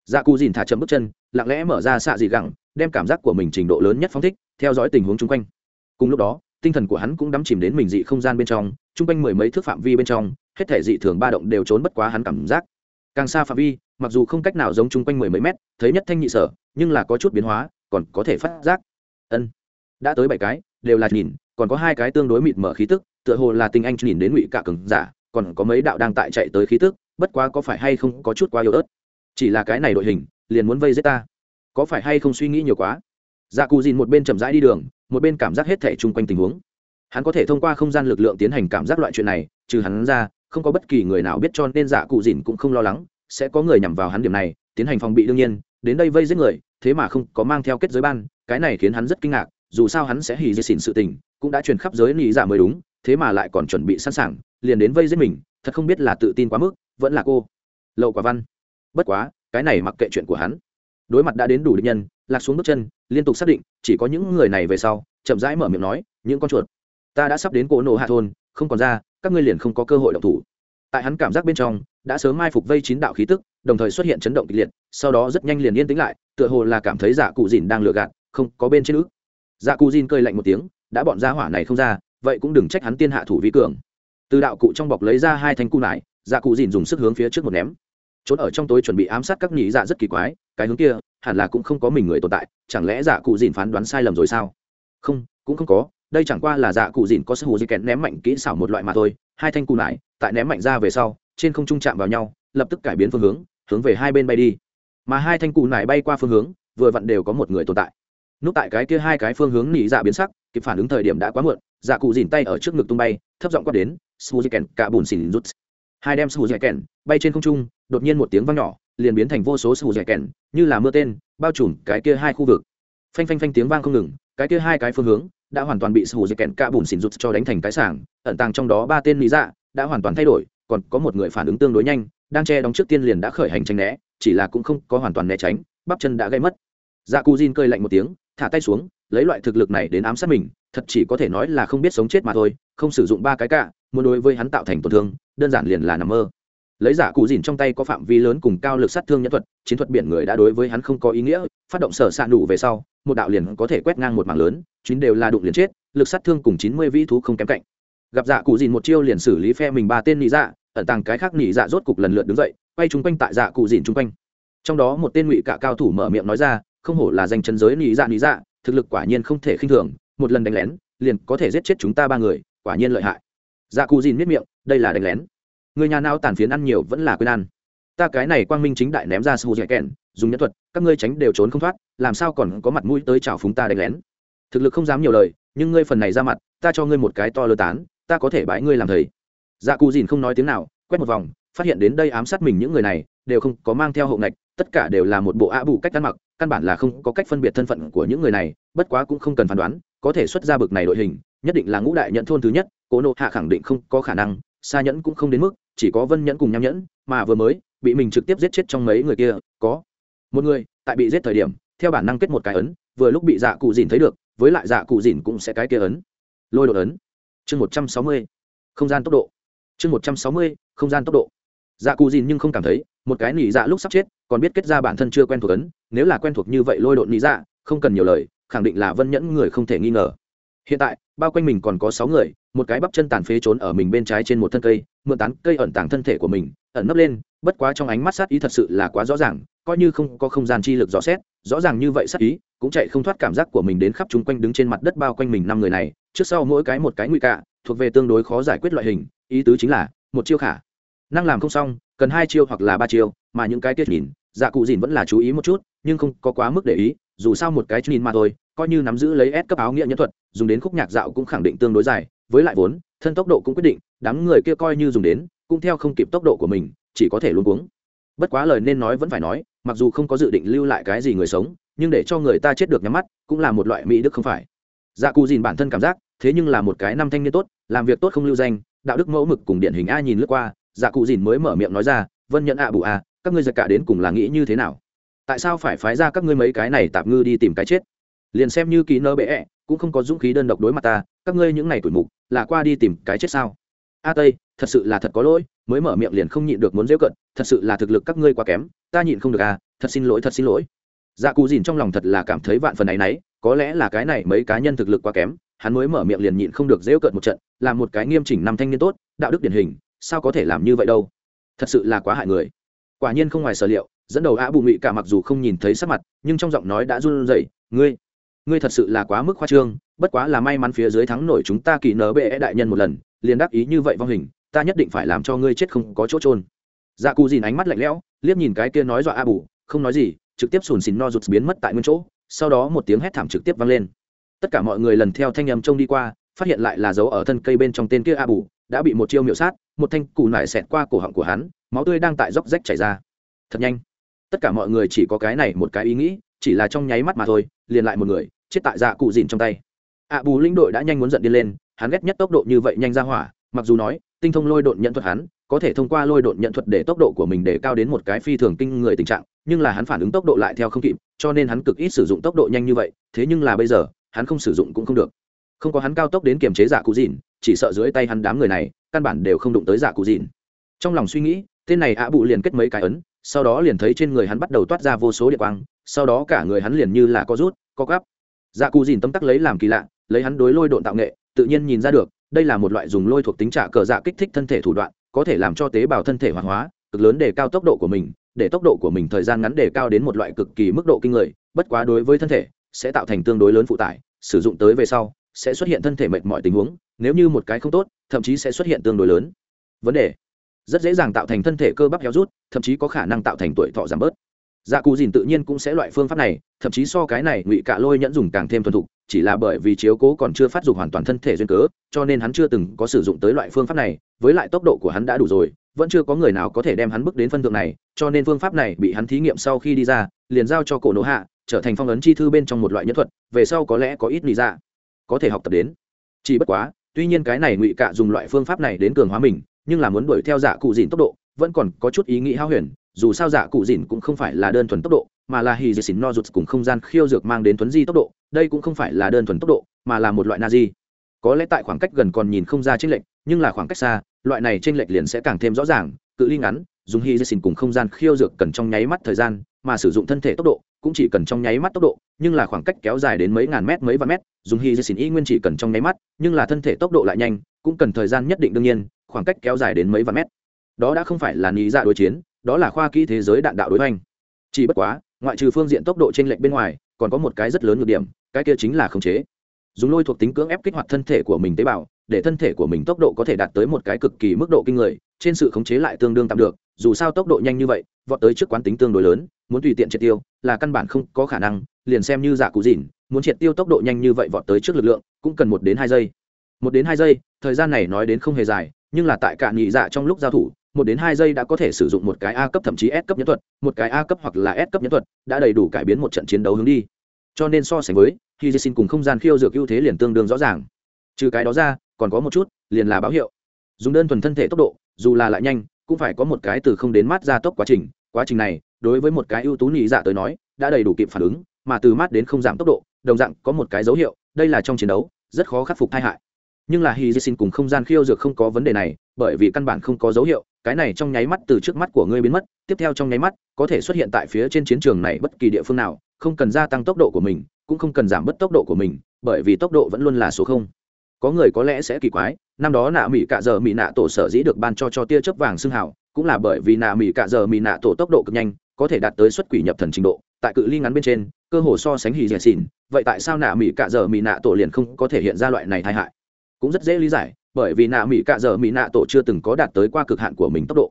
dạ cụ dìn thả chậm bước chân, lặng lẽ mở ra xạ dị gẳng, đem cảm giác của mình trình độ lớn nhất phóng thích, theo dõi tình huống chung quanh. Cùng lúc đó, tinh thần của hắn cũng đắm chìm đến mình dị không gian bên trong, chung quanh mười mấy thước phạm vi bên trong, hết thể dị thường ba động đều trốn bất quá hắn cảm giác. Càng xa phạm vi, mặc dù không cách nào giống chung quanh mười mấy mét, thấy nhất thanh nhị sở, nhưng là có chút biến hóa, còn có thể phát giác. Ân. Đã tới bảy cái, đều là nhìn, còn có hai cái tương đối mịt mở khí tức, tựa hồ là tình anh nhìn đến ngụy cả cường giả, còn có mấy đạo đang tại chạy tới khí tức, bất quá có phải hay không có chút quá yếu ớt chỉ là cái này đội hình, liền muốn vây giết ta. Có phải hay không suy nghĩ nhiều quá? Dạ cù dìn một bên chậm rãi đi đường, một bên cảm giác hết thể chung quanh tình huống. Hắn có thể thông qua không gian lực lượng tiến hành cảm giác loại chuyện này, trừ hắn ra, không có bất kỳ người nào biết cho nên dạ cụ dìn cũng không lo lắng, sẽ có người nhằm vào hắn điểm này, tiến hành phòng bị đương nhiên, đến đây vây giết người, thế mà không có mang theo kết giới ban, cái này khiến hắn rất kinh ngạc, dù sao hắn sẽ hì dây xỉn sự tình, cũng đã truyền khắp giới nghĩ dạ mới đúng, thế mà lại còn chuẩn bị sẵn sàng, liền đến vây giết mình, thật không biết là tự tin quá mức, vẫn là cô. Lậu quả văn bất quá, cái này mặc kệ chuyện của hắn. Đối mặt đã đến đủ định nhân, lạc xuống bước chân, liên tục xác định, chỉ có những người này về sau, chậm rãi mở miệng nói, những con chuột, ta đã sắp đến cổ nổ hạ thôn, không còn ra, các ngươi liền không có cơ hội động thủ. Tại hắn cảm giác bên trong, đã sớm mai phục vây chín đạo khí tức, đồng thời xuất hiện chấn động kịch liệt, sau đó rất nhanh liền yên tĩnh lại, tựa hồ là cảm thấy dạ cụ dìn đang lừa gạt, không có bên trên ức. Dạ cụ dìn cơi lạnh một tiếng, đã bọn ra hỏa này không ra, vậy cũng đừng trách hắn tiên hạ thủ vi cường. Từ đạo cụ trong bọc lấy ra hai thanh cu nải dạ cụ dìn dùng sức hướng phía trước một ném trốn ở trong tối chuẩn bị ám sát các nhị dạ rất kỳ quái, cái hướng kia, hẳn là cũng không có mình người tồn tại, chẳng lẽ dạ cụ dìn phán đoán sai lầm rồi sao? Không, cũng không có, đây chẳng qua là dạ cụ dìn có sự hù di kẹt ném mạnh kỹ xảo một loại mà thôi. Hai thanh cù nải, tại ném mạnh ra về sau, trên không trung chạm vào nhau, lập tức cải biến phương hướng hướng về hai bên bay đi. Mà hai thanh cù nải bay qua phương hướng, vừa vặn đều có một người tồn tại. Núp tại cái kia hai cái phương hướng nỉ dạ biến sắc, kịp phản ứng thời điểm đã quá muộn dạ cụ dìn tay ở trước ngực tung bay, thấp giọng quát đến suzy kèn cả bùn xỉn rút hai đem suzy kèn bay trên không trung, đột nhiên một tiếng vang nhỏ, liền biến thành vô số suzy kèn, như là mưa tên, bao trùm cái kia hai khu vực. Phanh phanh phanh tiếng vang không ngừng, cái kia hai cái phương hướng đã hoàn toàn bị suzy kèn cạ bùn xỉn rụt cho đánh thành cái sảng, ẩn tàng trong đó ba tên lý dạ đã hoàn toàn thay đổi, còn có một người phản ứng tương đối nhanh, đang che đóng trước tiên liền đã khởi hành tranh né, chỉ là cũng không có hoàn toàn né tránh, bắp chân đã gây mất. Dạ cụ dìn cơi lạnh một tiếng, thả tay xuống, lấy loại thực lực này đến ám sát mình, thật chỉ có thể nói là không biết sống chết mà thôi, không sử dụng ba cái cả muốn đối với hắn tạo thành tổn thương, đơn giản liền là nằm mơ. Lấy giả cụ dìn trong tay có phạm vi lớn cùng cao lực sát thương nhân thuật, chiến thuật biển người đã đối với hắn không có ý nghĩa, phát động sở s ạ nụ về sau, một đạo liền có thể quét ngang một mảng lớn, chín đều là đụng liền chết, lực sát thương cùng chín mươi vĩ thú không kém cạnh. Gặp dạ cụ dìn một chiêu liền xử lý phe mình ba tên nị dạ ẩn tàng cái khác nị dạ rốt cục lần lượt đứng dậy, quay chung quanh tại dạ cụ dìn chung quanh. Trong đó một tên ngụy cả cao thủ mở miệng nói ra, không hổ là danh chân giới nị dạ nị dạ thực lực quả nhiên không thể khinh thường, một lần đánh lén, liền có thể giết chết chúng ta ba người, quả nhiên lợi hại dạ cù dìn miết miệng, đây là đánh lén. Người nhà nào tàn phiến ăn nhiều vẫn là quên ăn. Ta cái này quang minh chính đại ném ra sù dẻ kèn dùng nhân thuật, các ngươi tránh đều trốn không thoát, làm sao còn có mặt mũi tới chào phúng ta đánh lén? Thực lực không dám nhiều lời, nhưng ngươi phần này ra mặt, ta cho ngươi một cái to lơ tán, ta có thể bãi ngươi làm thầy. Dạ cù dìn không nói tiếng nào, quét một vòng, phát hiện đến đây ám sát mình những người này, đều không có mang theo hậu ngạch, tất cả đều là một bộ ạ bù cách ăn mặc, căn bản là không có cách phân biệt thân phận của những người này, bất quá cũng không cần phán đoán, có thể xuất ra bực này đội hình nhất định là ngũ đại nhận thôn thứ nhất, cố nộ hạ khẳng định không có khả năng xa nhẫn cũng không đến mức chỉ có vân nhẫn cùng nham nhẫn, mà vừa mới, bị mình trực tiếp giết chết trong mấy người kia, có một người, tại bị giết thời điểm, theo bản năng kết một cái ấn, vừa lúc bị dạ cụ dìn thấy được, với lại dạ cụ dìn cũng sẽ cái kia ấn. Lôi đột ấn. Chương một trăm sáu mươi, không gian tốc độ. Chương một trăm sáu mươi, không gian tốc độ. Dạ cụ dìn nhưng không cảm thấy, một cái nỉ dạ lúc sắp chết, còn biết kết ra bản thân chưa quen thuộc ấn, nếu là quen thuộc như vậy lôi đột nỉ dạ không cần nhiều lời, khẳng định là vân nhẫn người không thể nghi ngờ. Hiện tại bao quanh mình còn có sáu người, một cái bắp chân tàn phế trốn ở mình bên trái trên một thân cây, mượn tán cây ẩn tàng thân thể của mình, ẩn nấp lên, bất quá trong ánh mắt sát ý thật sự là quá rõ ràng, coi như không có không gian chi lực rõ xét, rõ ràng như vậy sát ý, cũng chạy không thoát cảm giác của mình đến khắp chung quanh đứng trên mặt đất bao quanh mình năm người này, trước sau mỗi cái một cái nguy cạ, thuộc về tương đối khó giải quyết loại hình, ý tứ chính là, một chiêu khả năng làm không xong, cần hai chiêu hoặc là ba chiêu, mà những cái tiết nhìn dạ cụ dìn vẫn là chú ý một chút, nhưng không có quá mức để ý, dù sao một cái nhìn mà thôi coi như nắm giữ lấy S cấp áo nghĩa nhân thuật, dùng đến khúc nhạc dạo cũng khẳng định tương đối dài, với lại vốn, thân tốc độ cũng quyết định, đám người kia coi như dùng đến, cũng theo không kịp tốc độ của mình, chỉ có thể luống cuống. Bất quá lời nên nói vẫn phải nói, mặc dù không có dự định lưu lại cái gì người sống, nhưng để cho người ta chết được nhắm mắt, cũng là một loại mỹ đức không phải. Dạ cụ dìn bản thân cảm giác, thế nhưng là một cái năm thanh niên tốt, làm việc tốt không lưu danh, đạo đức mẫu mực cùng điển hình a nhìn lướt qua dạ cụ dìn mới mở miệng nói ra, vân nhận ạ bù a, các ngươi giật cả đến cùng là nghĩ như thế nào? Tại sao phải phái ra các ngươi mấy cái này tạm ngư đi tìm cái chết? Liền xem như ký nơ bệ ẹ, cũng không có dũng khí đơn độc đối mặt ta, các ngươi những ngày tuổi mục, là qua đi tìm cái chết sao? A tây, thật sự là thật có lỗi, mới mở miệng liền không nhịn được muốn dễ cận, thật sự là thực lực các ngươi quá kém, ta nhịn không được à thật xin lỗi, thật xin lỗi. Dạ cù dìn trong lòng thật là cảm thấy vạn phần ấ nấy có lẽ là cái này mấy cá nhân thực lực quá kém, hắn mới mở miệng liền nhịn không được dễ cận một trận làm một cái nghiêm chỉnh năm thanh niên tốt, đạo đức điển hình, sao có thể làm như vậy đâu? Thật sự là quá hại người. Quả nhiên không ngoài sở liệu, dẫn đầu á bù ngụy cả mặc dù không nhìn thấy sắc mặt, nhưng trong giọng nói đã run rẩy, ngươi ngươi thật sự là quá mức khoa trương, bất quá là may mắn phía dưới thắng nổi chúng ta kỳ nở bệ đại nhân một lần, liền đáp ý như vậy vong hình, ta nhất định phải làm cho ngươi chết không có chỗ trôn dạ cù dìn ánh mắt lạnh lẽo, liếc nhìn cái kia nói dọa a bù, không nói gì, trực tiếp sùn xìn no rụt biến mất tại nguyên chỗ, sau đó một tiếng hét thảm trực tiếp vang lên. Tất cả mọi người lần theo thanh âm trông đi qua, phát hiện lại là dấu ở thân cây bên trong tên kia a bù, đã bị một chiêu miệu sát, một thanh cù nải xẹt qua cổ họng của hắn, máu tươi đang tại dốc rách chảy ra. Thật nhanh. Tất cả mọi người chỉ có cái này một cái ý nghĩ, chỉ là trong nháy mắt mà thôi, liền lại một người chết tại dạ cụ dìn trong tay. Ạ bù linh đội đã nhanh muốn giận đi lên, hắn ghét nhất tốc độ như vậy nhanh ra hỏa, mặc dù nói, tinh thông lôi độn nhận thuật hắn, có thể thông qua lôi độn nhận thuật để tốc độ của mình để cao đến một cái phi thường kinh người tình trạng, nhưng là hắn phản ứng tốc độ lại theo không kịp, cho nên hắn cực ít sử dụng tốc độ nhanh như vậy, thế nhưng là bây giờ, hắn không sử dụng cũng không được. Không có hắn cao tốc đến kiềm chế giả cụ dìn, chỉ sợ dưới tay hắn đám người này, căn bản đều không đụng tới giả cụ dìn. Trong lòng suy nghĩ, tên này ạ bụ liền kết mấy cái ấn, sau đó liền thấy trên người hắn bắt đầu toát ra vô số điện quang, sau đó cả người hắn liền như là có rút có gắp dạ cụ dìn tấm tắc lấy làm kỳ lạ, lấy hắn đối lôi độn tạo nghệ, tự nhiên nhìn ra được, đây là một loại dùng lôi thuộc tính trả cờ dạ kích thích thân thể thủ đoạn, có thể làm cho tế bào thân thể hoạt hóa, cực lớn để cao tốc độ của mình, để tốc độ của mình thời gian ngắn để cao đến một loại cực kỳ mức độ kinh người, bất quá đối với thân thể, sẽ tạo thành tương đối lớn phụ tải, sử dụng tới về sau, sẽ xuất hiện thân thể mệt mỏi tình huống, nếu như một cái không tốt, thậm chí sẽ xuất hiện tương đối lớn. Vấn đề, rất dễ dàng tạo thành thân thể cơ bắp héo rút, thậm chí có khả năng tạo thành tuổi thọ giảm bớt dạ cụ dìn tự nhiên cũng sẽ loại phương pháp này, thậm chí so cái này ngụy cạ lôi nhẫn dùng càng thêm thuần thục, chỉ là bởi vì chiếu cố còn chưa phát dục hoàn toàn thân thể duyên cớ, cho nên hắn chưa từng có sử dụng tới loại phương pháp này, với lại tốc độ của hắn đã đủ rồi, vẫn chưa có người nào có thể đem hắn bước đến phân thượng này, cho nên phương pháp này bị hắn thí nghiệm sau khi đi ra, liền giao cho cổ nỗ hạ, trở thành phong ấn chi thư bên trong một loại nhẫn thuật, về sau có lẽ có ít lý ra dạ, có thể học tập đến. Chỉ bất quá, tuy nhiên cái này ngụy cạ dùng loại phương pháp này đến cường hóa mình, nhưng là muốn đuổi theo dạ cụ dìn tốc độ, vẫn còn có chút ý nghĩ hao huyền dù sao dạ cụ dìn cũng không phải là đơn thuần tốc độ, mà là hì dì xỉn no rụt cùng không gian khiêu dược mang đến thuấn di tốc độ, đây cũng không phải là đơn thuần tốc độ, mà là một loại na di có lẽ tại khoảng cách gần còn nhìn không ra chênh lệch, nhưng là khoảng cách xa, loại này chênh lệch liền sẽ càng thêm rõ ràng, cự ly ngắn, dùng hì dì xin cùng không gian khiêu dược cần trong nháy mắt thời gian, mà sử dụng thân thể tốc độ cũng chỉ cần trong nháy mắt tốc độ, nhưng là khoảng cách kéo dài đến mấy ngàn mét, mấy vạn mét, dùng hy dì xin y nguyên chỉ cần trong nháy mắt, nhưng là thân thể tốc độ lại nhanh, cũng cần thời gian nhất định đương nhiên, khoảng cách kéo dài đến mấy vạn mét. Đó đã không phải là lý dạ đối chiến đó là khoa kỹ thế giới đạn đạo đối hoành. Chỉ bất quá, ngoại trừ phương diện tốc độ trên lệnh bên ngoài, còn có một cái rất lớn nhược điểm, cái kia chính là khống chế. Dùng lôi thuộc tính cưỡng ép kích hoạt thân thể của mình tế bào, để thân thể của mình tốc độ có thể đạt tới một cái cực kỳ mức độ kinh người, trên sự khống chế lại tương đương tạm được, dù sao tốc độ nhanh như vậy, vọt tới trước quán tính tương đối lớn, muốn tùy tiện triệt tiêu, là căn bản không có khả năng, liền xem như giả cụ dìn muốn triệt tiêu tốc độ nhanh như vậy vọt tới trước lực lượng, cũng cần một đến hai giây. Một đến hai giây, thời gian này nói đến không hề dài, nhưng là tại cả nhị dạ trong lúc giao thủ một đến hai giây đã có thể sử dụng một cái a cấp, thậm chí s cấp nhân thuật, một cái a cấp hoặc là s cấp nhân thuật, đã đầy đủ cải biến một trận chiến đấu hướng đi. Cho nên so sánh với khi dê xin cùng không gian khiêu dược ưu thế liền tương đương rõ ràng. Trừ cái đó ra, còn có một chút, liền là báo hiệu. Dùng đơn thuần thân thể tốc độ, dù là lại nhanh, cũng phải có một cái từ không đến mát ra tốc quá trình. Quá trình này, đối với một cái ưu tú nhị dạ tới nói, đã đầy đủ kịp phản ứng, mà từ mát đến không giảm tốc độ, đồng dạng có một cái dấu hiệu, đây là trong chiến đấu, rất khó khắc phục tai hại nhưng là hy xin cùng không gian khiêu dược không có vấn đề này bởi vì căn bản không có dấu hiệu cái này trong nháy mắt từ trước mắt của ngươi biến mất tiếp theo trong nháy mắt có thể xuất hiện tại phía trên chiến trường này bất kỳ địa phương nào không cần gia tăng tốc độ của mình cũng không cần giảm bớt tốc độ của mình bởi vì tốc độ vẫn luôn là số không. Có người có lẽ sẽ kỳ quái năm đó nạ mỹ cạ giờ mỹ nạ tổ sở dĩ được ban cho cho tia chớp vàng xương hào, cũng là bởi vì nạ mỹ cạ giờ mỹ nạ tổ tốc độ cực nhanh có thể đạt tới xuất quỷ nhập thần trình độ tại cự ly ngắn bên trên cơ hồ so sánh hì dẻ xỉn vậy tại sao nạ mỹ cạ giờ mỹ nạ tổ liền không có thể hiện ra loại này tai hại? Cũng rất dễ lý giải, bởi vì nạ mỹ cạ giờ mỹ nạ tổ chưa từng có đạt tới qua cực hạn của mình tốc độ.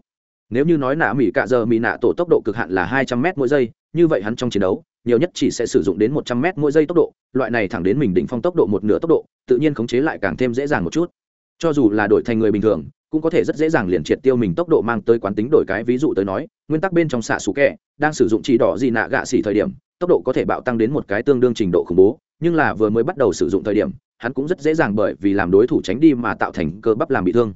Nếu như nói nạ mỹ cạ giờ mỹ nạ tổ tốc độ cực hạn là hai trăm m mỗi giây, như vậy hắn trong chiến đấu, nhiều nhất chỉ sẽ sử dụng đến một trăm m mỗi giây tốc độ, loại này thẳng đến mình đỉnh phong tốc độ một nửa tốc độ, tự nhiên khống chế lại càng thêm dễ dàng một chút. Cho dù là đổi thành người bình thường, cũng có thể rất dễ dàng liền triệt tiêu mình tốc độ mang tới quán tính đổi cái ví dụ tới nói, nguyên tắc bên trong xạ xú kẹ, đang sử dụng chỉ đỏ gì nạ gạ xỉ thời điểm, tốc độ có thể bạo tăng đến một cái tương đương trình độ khủng bố, nhưng là vừa mới bắt đầu sử dụng thời điểm hắn cũng rất dễ dàng bởi vì làm đối thủ tránh đi mà tạo thành cơ bắp làm bị thương.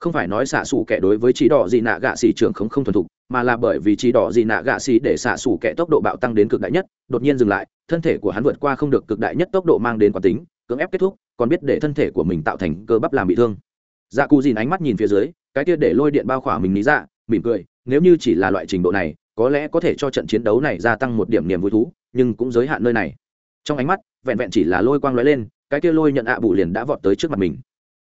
Không phải nói xạ xù kẻ đối với trí đỏ dị nạ gạ xì trưởng không không thuần thục, mà là bởi vì trí đỏ dị nạ gạ xì để xạ xù kẻ tốc độ bạo tăng đến cực đại nhất, đột nhiên dừng lại, thân thể của hắn vượt qua không được cực đại nhất tốc độ mang đến quán tính, cưỡng ép kết thúc, còn biết để thân thể của mình tạo thành cơ bắp làm bị thương. Dạ cù dìn ánh mắt nhìn phía dưới, cái kia để lôi điện bao khỏa mình lý dạ mỉm cười, nếu như chỉ là loại trình độ này, có lẽ có thể cho trận chiến đấu này gia tăng một điểm niềm vui thú, nhưng cũng giới hạn nơi này. Trong ánh mắt, vẹn vẹn chỉ là lôi quang lóe lên cái kia lôi nhận ạ à liền đã vọt tới trước mặt mình.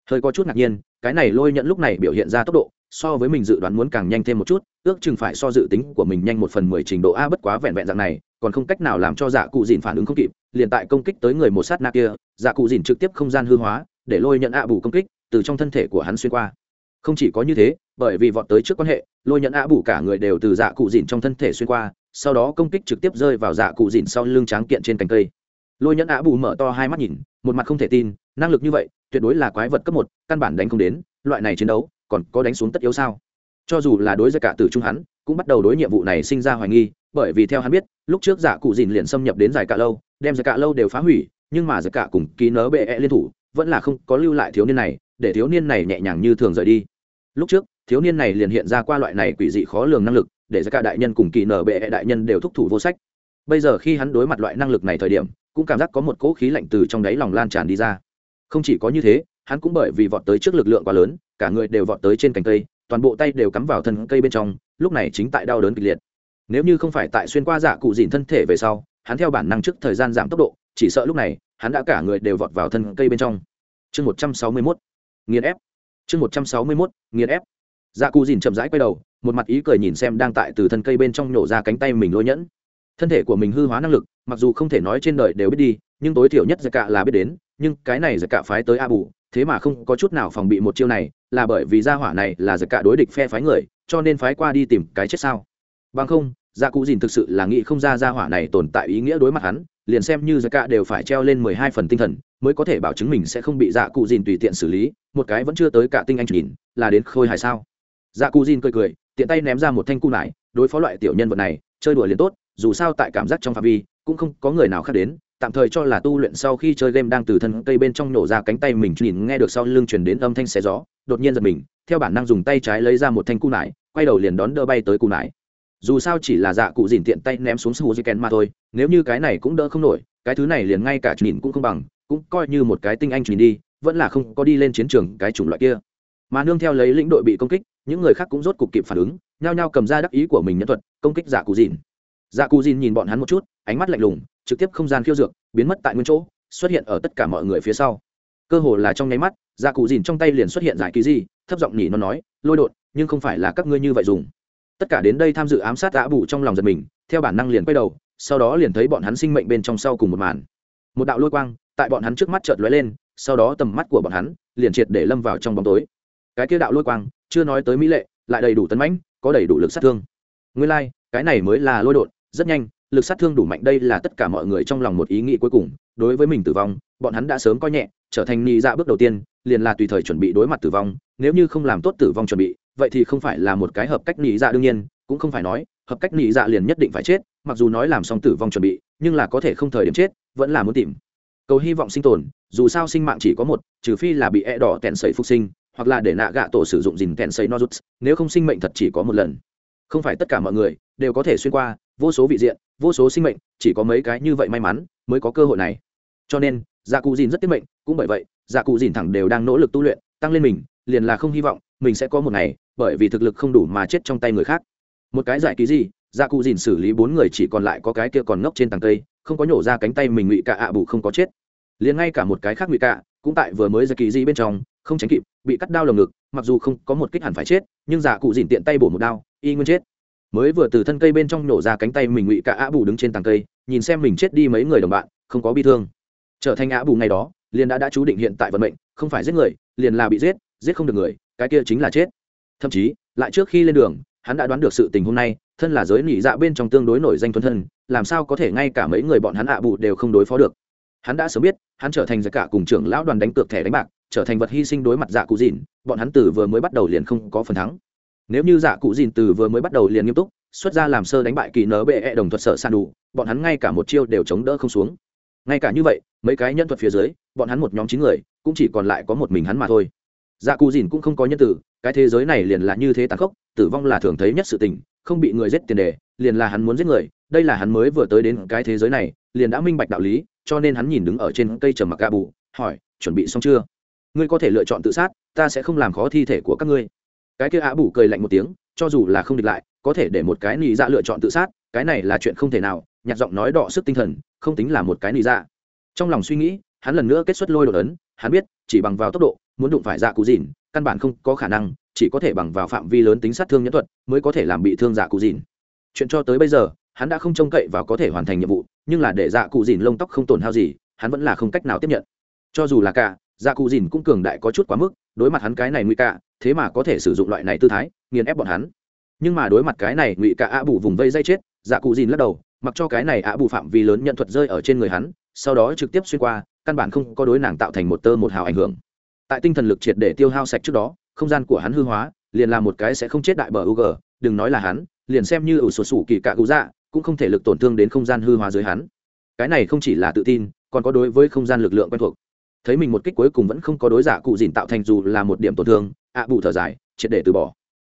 Hơi có chút ngạc nhiên, cái này lôi nhận lúc này biểu hiện ra tốc độ, so với mình dự đoán muốn càng nhanh thêm một chút, ước chừng phải so dự tính của mình nhanh một phần mười trình độ a bất quá vẹn vẹn dạng này, còn không cách nào làm cho dạ cụ dìn phản ứng không kịp, liền tại công kích tới người một sát na kia dạ cụ dìn trực tiếp không gian hư hóa, để lôi nhận ạ à bù công kích từ trong thân thể của hắn xuyên qua. Không chỉ có như thế, bởi vì vọt tới trước quan hệ, lôi nhận ạ à bù cả người đều từ dạ cụ dìn trong thân thể xuyên qua, sau đó công kích trực tiếp rơi vào dạ cụ dìn sau lưng tráng kiện trên cành cây lôi nhẫn ạ bù mở to hai mắt nhìn, một mặt không thể tin, năng lực như vậy, tuyệt đối là quái vật cấp một, căn bản đánh không đến, loại này chiến đấu, còn có đánh xuống tất yếu sao? Cho dù là đối với cả tử trung hắn, cũng bắt đầu đối nhiệm vụ này sinh ra hoài nghi, bởi vì theo hắn biết, lúc trước giả cụ dìn liền xâm nhập đến giải cả lâu, đem giải cả lâu đều phá hủy, nhưng mà giải cả cùng ký nớ bệ -E liên thủ, vẫn là không có lưu lại thiếu niên này, để thiếu niên này nhẹ nhàng như thường rời đi. Lúc trước, thiếu niên này liền hiện ra qua loại này quỷ dị khó lường năng lực, để giải cả đại nhân cùng kỳ nở bệ -E đại nhân đều thúc thủ vô sách. Bây giờ khi hắn đối mặt loại năng lực này thời điểm cũng cảm giác có một cỗ khí lạnh từ trong đáy lòng lan tràn đi ra. Không chỉ có như thế, hắn cũng bởi vì vọt tới trước lực lượng quá lớn, cả người đều vọt tới trên cành cây, toàn bộ tay đều cắm vào thân cây bên trong, lúc này chính tại đau đớn kịch liệt. Nếu như không phải tại xuyên qua dạ cụ dìn thân thể về sau, hắn theo bản năng trước thời gian giảm tốc độ, chỉ sợ lúc này, hắn đã cả người đều vọt vào thân cây bên trong. Chương một trăm sáu mươi mốt, nghiền ép. Chương một trăm sáu mươi mốt, nghiền ép. Dạ cụ dìn chậm rãi quay đầu, một mặt ý cười nhìn xem đang tại từ thân cây bên trong nhổ ra cánh tay mình lôi nhẫn thân thể của mình hư hóa năng lực, mặc dù không thể nói trên đời đều biết đi, nhưng tối thiểu nhất giặc cạ là biết đến, nhưng cái này giặc cạ phái tới a bù thế mà không có chút nào phòng bị một chiêu này, là bởi vì gia hỏa này là giặc cạ đối địch phe phái người, cho nên phái qua đi tìm cái chết sao? Bằng không gia cụ dìn thực sự là nghĩ không ra gia hỏa này tồn tại ý nghĩa đối mặt hắn, liền xem như giặc cạ đều phải treo lên mười hai phần tinh thần, mới có thể bảo chứng mình sẽ không bị dạ cụ dìn tùy tiện xử lý, một cái vẫn chưa tới cả tinh anh nhìn, là đến khôi hài sao? Dạ cụ dìn cười cười, tiện tay ném ra một thanh cung lại đối phó loại tiểu nhân vật này, chơi đùa liền tốt dù sao tại cảm giác trong phạm vi, cũng không có người nào khác đến, tạm thời cho là tu luyện sau khi chơi game đang từ thân cây bên trong nổ ra cánh tay mình nhìn nghe được sau lưng truyền đến âm thanh xé gió, đột nhiên giật mình, theo bản năng dùng tay trái lấy ra một thanh cung nải, quay đầu liền đón đỡ bay tới cung nải. Dù sao chỉ là dạ cụ dìn tiện tay ném xuống sù ken mà thôi, nếu như cái này cũng đỡ không nổi, cái thứ này liền ngay cả nhìn cũng không bằng, cũng coi như một cái tinh anh nhìn đi, vẫn là không có đi lên chiến trường cái chủng loại kia. Mà nương theo lấy lĩnh đội bị công kích, những người khác cũng rốt cục kịp phản ứng, nhao nhao cầm ra đắc ý của mình nhân thuật, công kích dạ cụ dìn dạ cù dìn nhìn bọn hắn một chút ánh mắt lạnh lùng trực tiếp không gian khiêu dược biến mất tại nguyên chỗ xuất hiện ở tất cả mọi người phía sau. Cơ hồ là trong nháy mắt dạ cù dìn trong tay liền xuất hiện giải kỳ di thấp giọng nhỉ nó nói lôi đột nhưng không phải là các ngươi như vậy dùng. Tất cả đến đây tham dự ám sát đã bù trong lòng giật mình theo bản năng liền quay đầu sau đó liền thấy bọn hắn sinh mệnh bên trong sau cùng một màn. Một đạo lôi quang tại bọn hắn trước mắt chợt lóe lên sau đó tầm mắt của bọn hắn liền triệt để lâm vào trong bóng tối. Cái kia đạo lôi quang chưa nói tới mỹ lệ lại đầy đủ tấn mãnh có đầy đủ lực sát thương. Nguyên lai、like, cái này mới là lôi đột rất nhanh, lực sát thương đủ mạnh, đây là tất cả mọi người trong lòng một ý nghĩ cuối cùng. Đối với mình tử vong, bọn hắn đã sớm coi nhẹ, trở thành nghi dạ bước đầu tiên, liền là tùy thời chuẩn bị đối mặt tử vong. Nếu như không làm tốt tử vong chuẩn bị, vậy thì không phải là một cái hợp cách nghi dạ đương nhiên, cũng không phải nói, hợp cách nghi dạ liền nhất định phải chết, mặc dù nói làm xong tử vong chuẩn bị, nhưng là có thể không thời điểm chết, vẫn là muốn tìm. Cầu hy vọng sinh tồn, dù sao sinh mạng chỉ có một, trừ phi là bị e đỏ tèn sấy phục sinh, hoặc là để nạ gạ tổ sử dụng dìn tèn sấy nozuts, nếu không sinh mệnh thật chỉ có một lần. Không phải tất cả mọi người đều có thể xuyên qua vô số vị diện, vô số sinh mệnh, chỉ có mấy cái như vậy may mắn mới có cơ hội này. Cho nên dạ cụ dìn rất tiết mệnh, cũng bởi vậy dạ cụ dìn thẳng đều đang nỗ lực tu luyện, tăng lên mình, liền là không hy vọng mình sẽ có một ngày, bởi vì thực lực không đủ mà chết trong tay người khác. Một cái giải ký gì dạ cụ dìn xử lý bốn người chỉ còn lại có cái kia còn ngốc trên tầng cây, không có nhổ ra cánh tay mình ngụy cả ạ bù không có chết. Liền ngay cả một cái khác ngụy cả cũng tại vừa mới ra kỳ di bên trong, không tránh kịp, bị cắt đau lồng ngực, mặc dù không có một kích hẳn phải chết, nhưng giả cụ dìn tiện tay bổ một đao, y nguyên chết mới vừa từ thân cây bên trong nổ ra cánh tay mình ngụy cả ạ bù đứng trên tầng cây, nhìn xem mình chết đi mấy người đồng bạn, không có bi thương. Trở thành ạ bù ngày đó, liền đã đã chú định hiện tại vận mệnh, không phải giết người, liền là bị giết giết không được người, cái kia chính là chết. Thậm chí, lại trước khi lên đường, hắn đã đoán được sự tình hôm nay, thân là giới nỉ dạ bên trong tương đối nổi danh thuần thân, làm sao có thể ngay cả mấy người bọn hắn ạ bù đều không đối phó được. Hắn đã sớm biết, hắn trở thành giải cả cùng trưởng lão đoàn đánh cược thẻ đánh bạc, trở thành vật hy sinh đối mặt dạ cụ dịn, bọn hắn từ vừa mới bắt đầu liền không có phần thắng nếu như dạ cụ dìn từ vừa mới bắt đầu liền nghiêm túc, xuất ra làm sơ đánh bại kỳ nở bệ e đồng thuật sở san đủ, bọn hắn ngay cả một chiêu đều chống đỡ không xuống. Ngay cả như vậy, mấy cái nhân thuật phía dưới, bọn hắn một nhóm chín người, cũng chỉ còn lại có một mình hắn mà thôi. Dạ cụ dìn cũng không có nhân tử, cái thế giới này liền là như thế tàn khốc, tử vong là thường thấy nhất sự tình, không bị người giết tiền đề, liền là hắn muốn giết người, đây là hắn mới vừa tới đến cái thế giới này, liền đã minh bạch đạo lý, cho nên hắn nhìn đứng ở trên cây trầm mặc gà bù, hỏi, chuẩn bị xong chưa? Ngươi có thể lựa chọn tự sát, ta sẽ không làm khó thi thể của các ngươi cái kia ạ bù cười lạnh một tiếng, cho dù là không địch lại, có thể để một cái nị dạ lựa chọn tự sát, cái này là chuyện không thể nào, nhạc giọng nói đỏ sức tinh thần, không tính là một cái nị dạ. Trong lòng suy nghĩ, hắn lần nữa kết xuất lôi đột ấn, hắn biết, chỉ bằng vào tốc độ, muốn đụng phải dạ cụ dìn căn bản không có khả năng, chỉ có thể bằng vào phạm vi lớn tính sát thương nhẫn thuật, mới có thể làm bị thương dạ cụ dìn chuyện cho tới bây giờ, hắn đã không trông cậy và có thể hoàn thành nhiệm vụ, nhưng là để dạ cụ dìn lông tóc không tổn hao gì, hắn vẫn là không cách nào tiếp nhận. Cho dù là cả dạ cụ dìn cũng cường đại có chút quá mức, đối mặt hắn cái này nguy cả thế mà có thể sử dụng loại này tư thái, nghiền ép bọn hắn. Nhưng mà đối mặt cái này, ngụy cả ạ bù vùng vây dây chết dạ cụ dìn lắc đầu, mặc cho cái này ạ bù phạm vi lớn nhận thuật rơi ở trên người hắn, sau đó trực tiếp xuyên qua, căn bản không có đối nàng tạo thành một tơ một hào ảnh hưởng. Tại tinh thần lực triệt để tiêu hao sạch trước đó, không gian của hắn hư hóa, liền là một cái sẽ không chết đại bờ u đừng nói là hắn, liền xem như ủ sổ sủ kỳ cạ cụ dạ cũng không thể lực tổn thương đến không gian hư hóa dưới hắn. Cái này không chỉ là tự tin, còn có đối với không gian lực lượng quen thuộc. Thấy mình một kích cuối cùng vẫn không có đối giả cụ dìn tạo thành dù là một điểm tổn thương ạ à bụ thở dài, triệt để từ bỏ.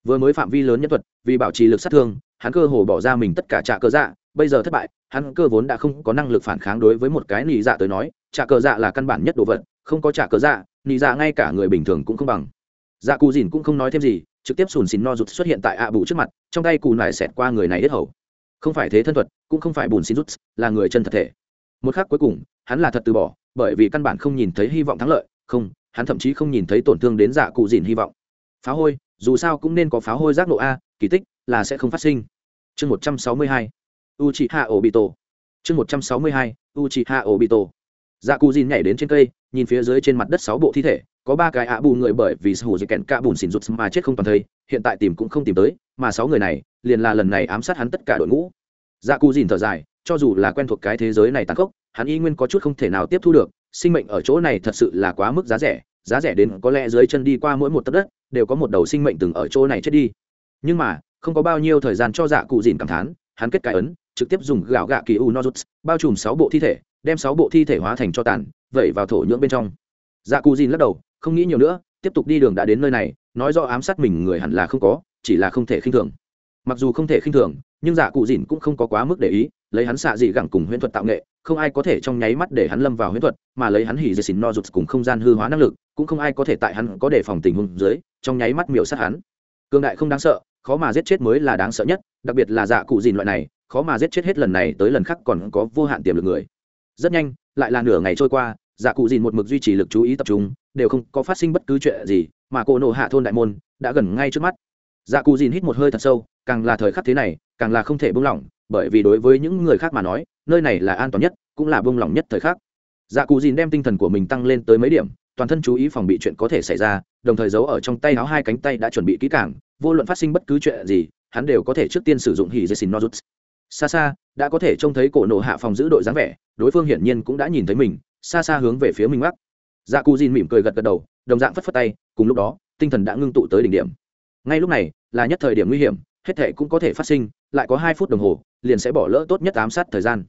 Vừa mới phạm vi lớn nhất thuật, vì bảo trì lực sát thương, hắn cơ hồ bỏ ra mình tất cả trả cơ dạ bây giờ thất bại, hắn cơ vốn đã không có năng lực phản kháng đối với một cái nị dạ tới nói, trả cơ dạ là căn bản nhất đồ vật, không có trả cơ dạ nị dạ ngay cả người bình thường cũng không bằng. Dạ cù dìn cũng không nói thêm gì, trực tiếp sùn xìn no rụt xuất hiện tại ạ à bụ trước mặt, trong tay cù nải xẹt qua người này hết hầu. Không phải thế thân thuật, cũng không phải bùn xin rút là người chân thật thể. Một khác cuối cùng, hắn là thật từ bỏ, bởi vì căn bản không nhìn thấy hy vọng thắng lợi, không hắn thậm chí không nhìn thấy tổn thương đến dạ cụ dìn hy vọng. Pháo hôi, dù sao cũng nên có pháo hôi giác nộ a, kỳ tích là sẽ không phát sinh. Chương một trăm sáu mươi hai u chị hạ ổ bị tổ chương một trăm sáu mươi hai u chị hạ ổ bị tổ dạ cụ dìn nhảy đến trên cây, nhìn phía dưới trên mặt đất sáu bộ thi thể, có ba cái ạ bù người bởi vì hù dịch kẹn cả bùn xỉn rụt mà chết không toàn thây hiện tại tìm cũng không tìm tới, mà sáu người này liền là lần này ám sát hắn tất cả đội ngũ. Dạ cụ dìn thở dài, cho dù là quen thuộc cái thế giới này tàn khốc, hắn y nguyên có chút không thể nào tiếp thu được sinh mệnh ở chỗ này thật sự là quá mức giá rẻ giá rẻ đến có lẽ dưới chân đi qua mỗi một tấc đất, đều có một đầu sinh mệnh từng ở chỗ này chết đi. Nhưng mà, không có bao nhiêu thời gian cho dạ cụ dìn cảm thán, hắn kết cái ấn, trực tiếp dùng gạo gạ kỳ u nozuts bao trùm sáu bộ thi thể, đem sáu bộ thi thể hóa thành cho tàn, vẩy vào thổ nhưỡng bên trong. Dạ cụ dìn lắc đầu, không nghĩ nhiều nữa, tiếp tục đi đường đã đến nơi này, nói do ám sát mình người hẳn là không có, chỉ là không thể khinh thường. Mặc dù không thể khinh thường, nhưng dạ cụ dìn cũng không có quá mức để ý lấy hắn xạ dị gẳng cùng huyễn thuật tạo nghệ, không ai có thể trong nháy mắt để hắn lâm vào huyễn thuật, mà lấy hắn hỉ dây xỉn no rụt cùng không gian hư hóa năng lực, cũng không ai có thể tại hắn có đề phòng tình huống dưới, trong nháy mắt miểu sát hắn. Cương đại không đáng sợ, khó mà giết chết mới là đáng sợ nhất, đặc biệt là dạ cụ dìn loại này, khó mà giết chết hết lần này tới lần khác còn có vô hạn tiềm lực người. Rất nhanh, lại là nửa ngày trôi qua dạ cụ dìn một mực duy trì lực chú ý tập trung, đều không có phát sinh bất cứ chuyện gì, mà cô nộ hạ thôn đại môn đã gần ngay trước mắt. Dạ cụ dìn hít một hơi thật sâu, càng là thời khắc thế này, càng là không thể buông lỏng bởi vì đối với những người khác mà nói, nơi này là an toàn nhất, cũng là bông lỏng nhất thời khắc. Dạ cụ dìn đem tinh thần của mình tăng lên tới mấy điểm, toàn thân chú ý phòng bị chuyện có thể xảy ra, đồng thời giấu ở trong tay áo hai cánh tay đã chuẩn bị kỹ càng, vô luận phát sinh bất cứ chuyện gì, hắn đều có thể trước tiên sử dụng hỉ dây xin nozuts. Xa xa, đã có thể trông thấy cổ nộ hạ phòng giữ đội dáng vẻ, đối phương hiển nhiên cũng đã nhìn thấy mình, xa xa hướng về phía mình mắc dạ cụ dìn mỉm cười gật gật đầu, đồng dạng phất phất tay, cùng lúc đó, tinh thần đã ngưng tụ tới đỉnh điểm. Ngay lúc này, là nhất thời điểm nguy hiểm, hết thể cũng có thể phát sinh, lại có hai phút đồng hồ liền sẽ bỏ lỡ tốt nhất ám sát thời gian.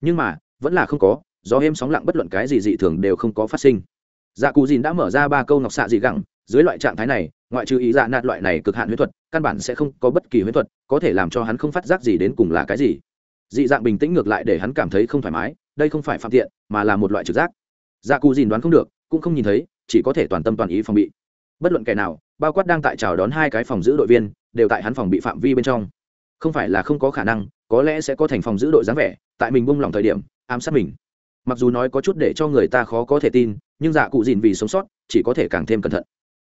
Nhưng mà, vẫn là không có do êm sóng lặng bất luận cái gì dị thường đều không có phát sinh. Dạ cù dìn đã mở ra ba câu ngọc xạ dị gẳng, dưới loại trạng thái này, ngoại trừ ý dạ nạt loại này cực hạn huyễn thuật, căn bản sẽ không có bất kỳ huyễn thuật, có thể làm cho hắn không phát giác gì đến cùng là cái gì. Dị dạng bình tĩnh ngược lại để hắn cảm thấy không thoải mái, đây không phải phạm tiện, mà là một loại trực giác. Dạ cù dìn đoán không được, cũng không nhìn thấy, chỉ có thể toàn tâm toàn ý phòng bị. Bất luận kẻ nào, bao quát đang tại chào đón hai cái phòng giữ đội viên, đều tại hắn phòng bị phạm vi bên trong. Không phải là không có khả năng có lẽ sẽ có thành phòng giữ đội dáng vẻ, tại mình bung lòng thời điểm, ám sát mình. Mặc dù nói có chút để cho người ta khó có thể tin, nhưng dạ cụ dìn vì sống sót, chỉ có thể càng thêm cẩn thận.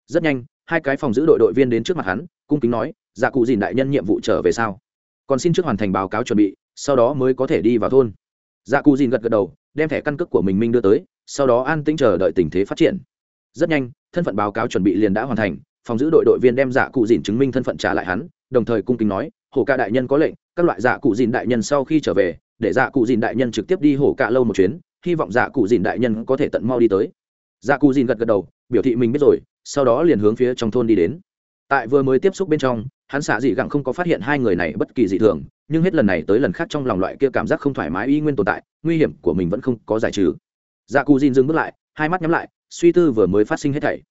Rất nhanh, hai cái phòng giữ đội đội viên đến trước mặt hắn, cung kính nói dạ cụ dìn đại nhân nhiệm vụ trở về sau còn xin trước hoàn thành báo cáo chuẩn bị, sau đó mới có thể đi vào thôn. Dạ cụ dìn gật gật đầu, đem thẻ căn cước của mình minh đưa tới, sau đó an tĩnh chờ đợi tình thế phát triển. Rất nhanh, thân phận báo cáo chuẩn bị liền đã hoàn thành, phòng giữ đội đội viên đem dạ cụ dìn chứng minh thân phận trả lại hắn, đồng thời cung kính nói, hồ ca đại nhân có lệnh các loại dạ cụ dìn đại nhân sau khi trở về, để dạ cụ dìn đại nhân trực tiếp đi hổ cạ lâu một chuyến, hy vọng dạ cụ dìn đại nhân có thể tận mau đi tới. Dạ cụ dìn gật gật đầu, biểu thị mình biết rồi, sau đó liền hướng phía trong thôn đi đến. Tại vừa mới tiếp xúc bên trong, hắn xạ dị gặng không có phát hiện hai người này bất kỳ dị thường, nhưng hết lần này tới lần khác trong lòng loại kia cảm giác không thoải mái y nguyên tồn tại, nguy hiểm của mình vẫn không có giải trừ. Dạ cụ dìn dừng bước lại, hai mắt nhắm lại, suy tư vừa mới phát sinh hết thảy.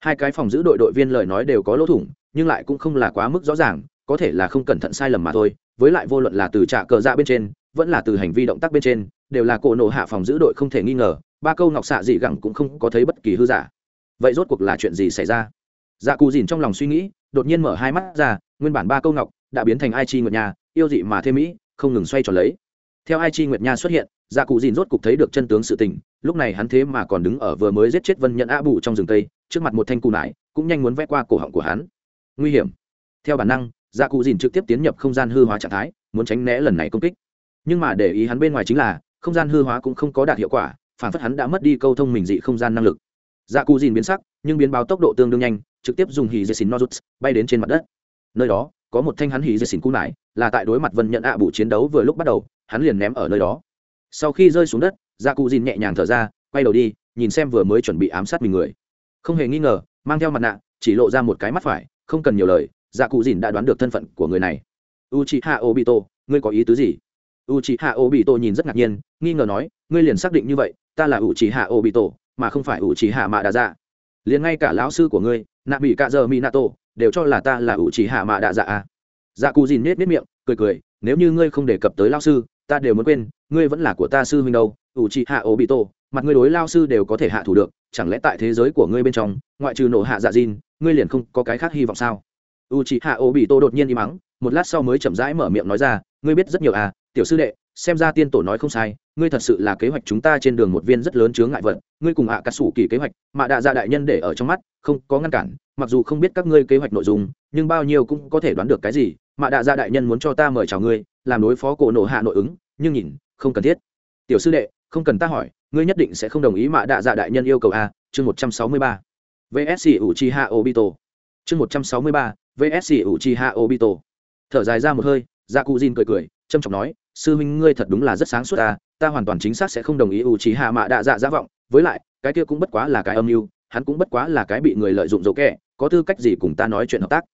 Hai cái phòng giữ đội đội viên lời nói đều có lỗ thủng, nhưng lại cũng không là quá mức rõ ràng có thể là không cẩn thận sai lầm mà thôi, với lại vô luận là từ trạ cờ dạ bên trên, vẫn là từ hành vi động tác bên trên, đều là cổ nộ hạ phòng giữ đội không thể nghi ngờ, ba câu ngọc xạ dị gẳng cũng không có thấy bất kỳ hư giả. Vậy rốt cuộc là chuyện gì xảy ra? Dạ cù dìn trong lòng suy nghĩ, đột nhiên mở hai mắt ra, nguyên bản ba câu ngọc đã biến thành ai chi nguyệt nha, yêu dị mà thêm mỹ, không ngừng xoay tròn lấy. Theo ai chi nguyệt nha xuất hiện dạ cụ dìn rốt cục thấy được chân tướng sự tình, lúc này hắn thế mà còn đứng ở vừa mới giết chết vân nhận a bù trong rừng tây, trước mặt một thanh cù nải, cũng nhanh muốn vẽ qua cổ họng của hắn. Nguy hiểm. Theo bản năng dạ cụ dìn trực tiếp tiến nhập không gian hư hóa trạng thái, muốn tránh né lần này công kích. Nhưng mà để ý hắn bên ngoài chính là, không gian hư hóa cũng không có đạt hiệu quả, phản phất hắn đã mất đi câu thông mình dị không gian năng lực. Dạ cụ dìn biến sắc, nhưng biến báo tốc độ tương đương nhanh, trực tiếp dùng hì dây xìn nozuts bay đến trên mặt đất. Nơi đó, có một thanh hắn hì dây xìn cú nải, là tại đối mặt vân nhận ạ à bụ chiến đấu vừa lúc bắt đầu, hắn liền ném ở nơi đó. Sau khi rơi xuống đất dạ cụ dìn nhẹ nhàng thở ra, quay đầu đi, nhìn xem vừa mới chuẩn bị ám sát mình người. Không hề nghi ngờ, mang theo mặt nạ, chỉ lộ ra một cái mắt phải, không cần nhiều lời dạ cụ dìn đã đoán được thân phận của người này. U chị hạ ô bị tô obito, ngươi có ý tứ gì? U chị hạ ô bị tô obito nhìn rất ngạc nhiên, nghi ngờ nói, ngươi liền xác định như vậy, ta là u chị hạ ô bị tô obito, mà không phải u chị hạ mạ đà dạ liền ngay cả lão sư của ngươi nạ bị cạ giờ minato, đều cho là ta là u chị hạ mạ đà dạ à. dạ cụ dìn nết nết miệng, cười cười, nếu như ngươi không đề cập tới lao sư, ta đều muốn quên, ngươi vẫn là của ta sư huynh đâu u c hạ i bị a obito, mặt ngươi đối lao sư đều có thể hạ thủ được, chẳng lẽ tại thế giới của ngươi bên trong, ngoại trừ nổ hạ dạ dìn, ngươi liền không có cái khác hy vọng sao? U c h i h a đột nhiên im mắng một lát sau mới chậm rãi mở miệng nói ra, ngươi biết rất nhiều à tiểu sư đệ, xem ra tiên tổ nói không sai, ngươi thật sự là kế hoạch chúng ta trên đường một viên rất lớn chướng ngại vật, ngươi cùng ạ à cắt xủ kỳ kế hoạch, mà đạ dạ đại nhân để ở trong mắt, không có ngăn cản, mặc dù không biết các ngươi kế hoạch nội dung, nhưng bao nhiêu cũng có thể đoán được cái gì, mà đạ dạ đại nhân muốn cho ta mời chào ngươi, làm đối phó cổ nổ hạ nội ứng, nhưng nhìn, không cần thiết. Tiểu sư đệ, không cần ta hỏi, ngươi nhất định sẽ không đồng ý mà đạ dạ đại nhân yêu cầu a chương một trăm sáu mươi ba. Vsc ủ chi hạ obito. Chương một trăm sáu mươi ba vsc u chi ha obito. Thở dài ra một hơi dạ cụ dìn cười cười trâm trọng nói, sư huynh ngươi thật đúng là rất sáng suốt ta ta hoàn toàn chính xác sẽ không đồng ý u chi hạ mạ đạ dạ giả vọng, với lại, cái kia cũng bất quá là cái âm mưu, hắn cũng bất quá là cái bị người lợi dụng dỗ kẻ có tư cách gì cùng ta nói chuyện hợp tác?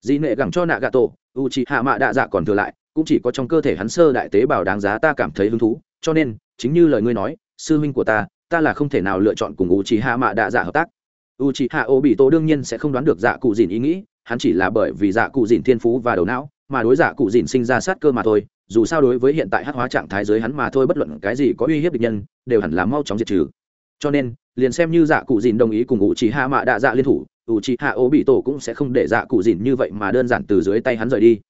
Dị nệ gẳng cho nạ gà tổ u chi hạ mạ đạ dạ còn thừa lại, cũng chỉ có trong cơ thể hắn sơ đại tế bào đáng giá ta cảm thấy hứng thú, cho nên, chính như lời ngươi nói, sư huynh của ta ta là không thể nào lựa chọn cùng u chi hạ mạ đạ dạ hợp tác. U chi hạ ô bị tổ đương nhiên sẽ không đoán được dạ cụ dìn ý nghĩ hắn chỉ là bởi vì dạ cụ dìn thiên phú và đầu não, mà đối dạ cụ dìn sinh ra sát cơ mà thôi, dù sao đối với hiện tại hắc hóa trạng thái giới hắn mà thôi bất luận cái gì có uy hiếp địch nhân, đều hẳn là mau chóng diệt trừ. Cho nên, liền xem như dạ cụ dìn đồng ý cùng ủ trì hạ mạ đạ dạ liên thủ ủ trì hạ ố bị tổ cũng sẽ không để dạ cụ dìn như vậy mà đơn giản từ dưới tay hắn rời đi.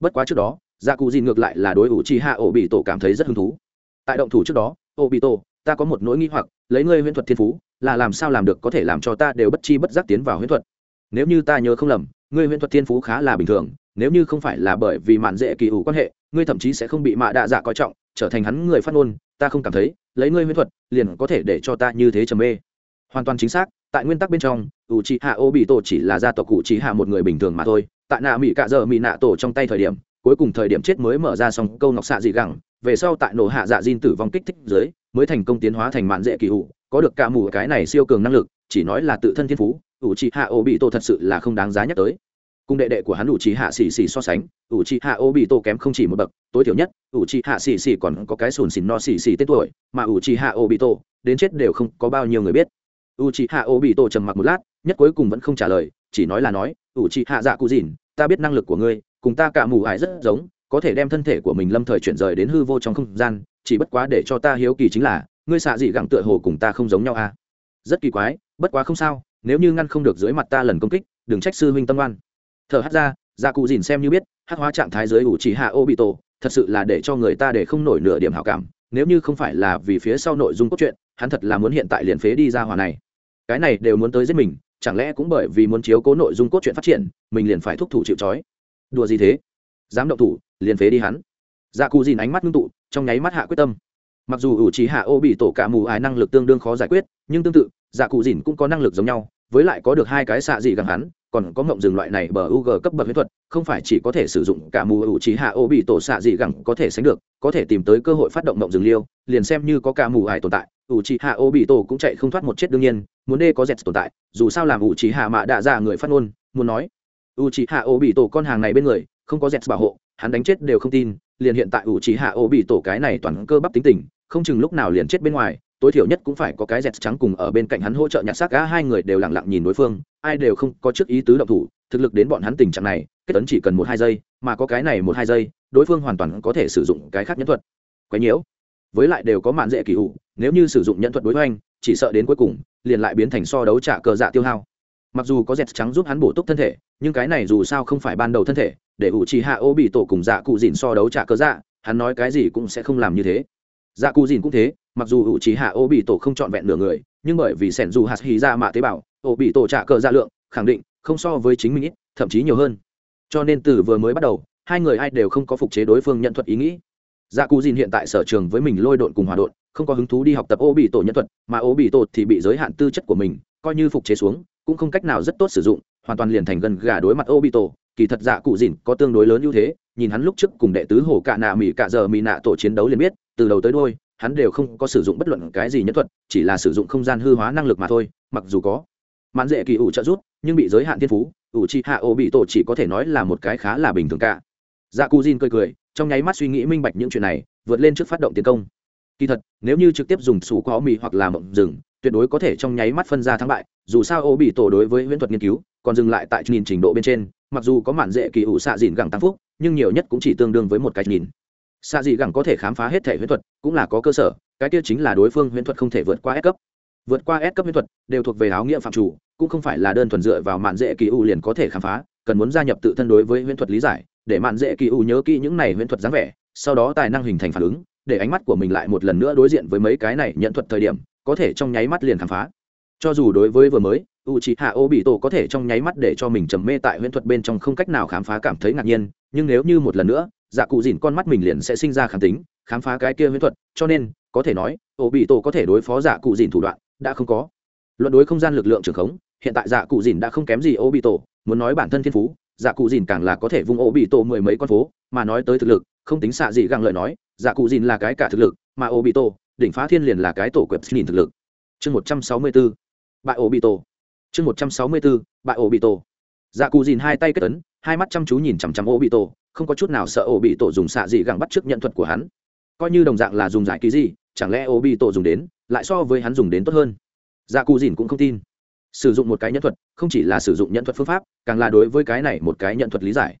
Bất quá trước đó dạ cụ dìn ngược lại là đối ủ trì hạ ố bị tổ cảm thấy rất hứng thú. Tại động thủ trước đó ố bị tổ ta có một nỗi nghi hoặc, lấy ngươi huyễn thuật thiên phú, là làm sao làm được có thể làm cho ta đều bất chi bất giác tiến vào huyễn thuật? Nếu như ta nhớ không lầm ngươi huyễn thuật thiên phú khá là bình thường, nếu như không phải là bởi vì mạn dễ kỳ ủ quan hệ, ngươi thậm chí sẽ không bị mạ đạ dạ coi trọng, trở thành hắn người phát ngôn, ta không cảm thấy, lấy ngươi huyễn thuật, liền có thể để cho ta như thế trầm mê. Hoàn toàn chính xác, tại nguyên tắc bên trong u c hạ ô bị tổ chỉ là gia tộc cụ chỉ hạ một người bình thường mà thôi. Tại nạ mỹ cạ dợ mỹ nạ tổ trong tay thời điểm, cuối cùng thời điểm chết mới mở ra xong câu ngọc xạ dị gẳng. Về sau tại nổ hạ dạ diên tử vong kích thích dưới, mới thành công tiến hóa thành mạn dễ kỳ ủ, có được cả mù cái này siêu cường năng lực, chỉ nói là tự thân thiên phú ủ trì hạ ô bị tổ thật sự là không đáng giá nhắc tới. Cùng đệ đệ của hắn ủ trì hạ xì xì so sánh ủ trì hạ ô bị tổ kém không chỉ một bậc, tối thiểu nhất ủ trì hạ xì xì còn có cái sùn xìn no xì xì tên tuổi, mà ủ trì hạ ô bị tổ đến chết đều không có bao nhiêu người biết. Ủ trì hạ ô bị tổ trầm mặc một lát, nhất cuối cùng vẫn không trả lời, chỉ nói là nói ủ trì hạ dạ cụ dìn ta biết năng lực của ngươi, cùng ta cả mù ải rất giống, có thể đem thân thể của mình lâm thời chuyển rời đến hư vô trong không gian, chỉ bất quá để cho ta hiếu kỳ chính là, ngươi xạ dị gẳng tựa hồ cùng ta không giống nhau à? Rất kỳ quái, bất quá không sao nếu như ngăn không được dưới mặt ta lần công kích, đừng trách sư huynh tâm oan. Thở hắt ra gia cụ dìn xem như biết hát hóa trạng thái dưới ủ chỉ hạ ô bị tổ, thật sự là để cho người ta để không nổi nửa điểm hảo cảm, nếu như không phải là vì phía sau nội dung cốt truyện, hắn thật là muốn hiện tại liền phế đi ra hòa này. Cái này đều muốn tới giết mình, chẳng lẽ cũng bởi vì muốn chiếu cố nội dung cốt truyện phát triển, mình liền phải thúc thủ chịu trói? Đùa gì thế? Dám động thủ, liền phế đi hắn. Dạ cụ dìn ánh mắt ngưng tụ, trong nháy mắt hạ quyết tâm mặc dù ủ trí hạ ô bị tổ cả mù ái năng lực tương đương khó giải quyết, nhưng tương tự dạ cụ dìn cũng có năng lực giống nhau, với lại có được hai cái xạ dị gẳng hắn, còn có ngộng rừng loại này bờ u g cấp bậc huyết thuật, không phải chỉ có thể sử dụng cả mù ủ trí hạ ô bị tổ xạ dị gẳng có thể sánh được, có thể tìm tới cơ hội phát động ngộng rừng liêu, liền xem như có cả mù ải tồn tại. Ủ trí hạ ô bị tổ cũng chạy không thoát một chết đương nhiên, muốn đê có dẹt tồn tại, dù sao làm ủ trí hạ mạ đạ ra người phát ngôn, muốn nói. Ủ trí hạ ô bị tổ con hàng này bên người, không có dẹt bảo hộ, hắn đánh chết đều không tin, liền hiện tại ủ trí hạ ô bị tổ cái này toàn cơ bắp tính tình không chừng lúc nào liền chết bên ngoài, tối thiểu nhất cũng phải có cái dẹt trắng cùng ở bên cạnh hắn hỗ trợ nhặt xác cả hai người đều lặng lặng nhìn đối phương, ai đều không có trước ý tứ động thủ, thực lực đến bọn hắn tình trạng này, kết tấn chỉ cần một hai giây, mà có cái này một hai giây, đối phương hoàn toàn có thể sử dụng cái khác nhẫn thuật. Quấy nhiễu. Với lại đều có mạn dễ kỳ hụ nếu như sử dụng nhẫn thuật đối với anh, chỉ sợ đến cuối cùng, liền lại biến thành so đấu trả cờ dạ tiêu hao. Mặc dù có dẹt trắng giúp hắn bổ túc thân thể, nhưng cái này dù sao không phải ban đầu thân thể, để ủ trì hạ ô bị tổ cùng dạ cụ dìn so đấu trả cờ dạ hắn nói cái gì cũng sẽ không làm như thế dạ cụ dìn cũng thế, mặc dù ủ trí hạ ô bị tổ không trọn vẹn nửa người, nhưng bởi vì sẻn dù hạt hì ra dạ mạ tế bào ô bị tổ trả cờ ra lượng, khẳng định không so với chính mình ít, thậm chí nhiều hơn. Cho nên từ vừa mới bắt đầu, hai người ai đều không có phục chế đối phương nhận thuật ý nghĩ. Dạ cụ dìn hiện tại sở trường với mình lôi độn cùng hòa độn, không có hứng thú đi học tập ô bị tổ nhân thuật, mà ô bị tổ thì bị giới hạn tư chất của mình, coi như phục chế xuống, cũng không cách nào rất tốt sử dụng, hoàn toàn liền thành gần gà đối mặt ô bị tổ. Kỳ thật dạ cụ dìn có tương đối lớn ưu thế, nhìn hắn lúc trước cùng đệ tứ hồ cạ nạ mỹ cạ giờ mỹ nạ tổ chiến đấu liền biết từ đầu tới đôi hắn đều không có sử dụng bất luận cái gì nhất thuật chỉ là sử dụng không gian hư hóa năng lực mà thôi mặc dù có mãn dễ kỳ ủ trợ giúp, nhưng bị giới hạn thiên phú ủ chi hạ ô bị tổ chỉ có thể nói là một cái khá là bình thường cả. Dạ cu jin cười cười trong nháy mắt suy nghĩ minh bạch những chuyện này vượt lên trước phát động tiến công. Kỳ thật nếu như trực tiếp dùng sủ có mì hoặc là mộng rừng tuyệt đối có thể trong nháy mắt phân ra thắng bại dù sao ô bị tổ đối với huyễn thuật nghiên cứu còn dừng lại tại nhìn trình độ bên trên mặc dù có mạn dễ kỳ ủ xạ dìn gẳng tăng phúc nhưng nhiều nhất cũng chỉ tương đương với một cái nhìn xạ dị gẳng có thể khám phá hết thể huyễn thuật, cũng là có cơ sở, cái kia chính là đối phương huyễn thuật không thể vượt qua S cấp. Vượt qua S cấp huyễn thuật, đều thuộc về áo nghĩa phạm chủ, cũng không phải là đơn thuần dựa vào mạn dễ kỳ u liền có thể khám phá, cần muốn gia nhập tự thân đối với huyễn thuật lý giải, để mạn dễ kỳ u nhớ kỹ những này huyễn thuật dáng vẻ, sau đó tài năng hình thành phản ứng, để ánh mắt của mình lại một lần nữa đối diện với mấy cái này nhận thuật thời điểm, có thể trong nháy mắt liền khám phá. Cho dù đối với vừa mới u c h i hạ ô bị tổ có thể trong nháy mắt để cho mình trầm mê tại huyễn thuật bên trong không cách nào khám phá cảm thấy ngạc nhiên, nhưng nếu như một lần nữa dạ cụ dìn con mắt mình liền sẽ sinh ra kháng tính, khám phá cái kia huyễn thuật, cho nên, có thể nói, ổ bị tổ có thể đối phó Dạ cụ dìn thủ đoạn, đã không có. Luận đối không gian lực lượng trường khống, hiện tại Dạ cụ dìn đã không kém gì ổ bị tổ, muốn nói bản thân thiên phú Dạ cụ dìn càng là có thể vung ổ bị tổ mười mấy con phố, mà nói tới thực lực, không tính xạ gì găng lời nói Dạ cụ dìn là cái cả thực lực, mà ổ bị tổ, đỉnh phá thiên liền là cái tổ quẹp nhìn thực lực. Chương một trăm sáu mươi bốn bại ổ bị tổ. Chương một trăm sáu mươi bốn bại ổ bị tổ. Dạ cụ dìn hai tay kết ấn, hai mắt chăm chú nhìn chằm chằm ổ bị tổ không có chút nào sợ ổ bị tổ dùng xạ dị gẳng bắt trước nhận thuật của hắn. Coi như đồng dạng là dùng giải ký gì, chẳng lẽ ổ bị tổ dùng đến, lại so với hắn dùng đến tốt hơn? Dạ cù dìn cũng không tin. Sử dụng một cái nhận thuật, không chỉ là sử dụng nhận thuật phương pháp, càng là đối với cái này một cái nhận thuật lý giải.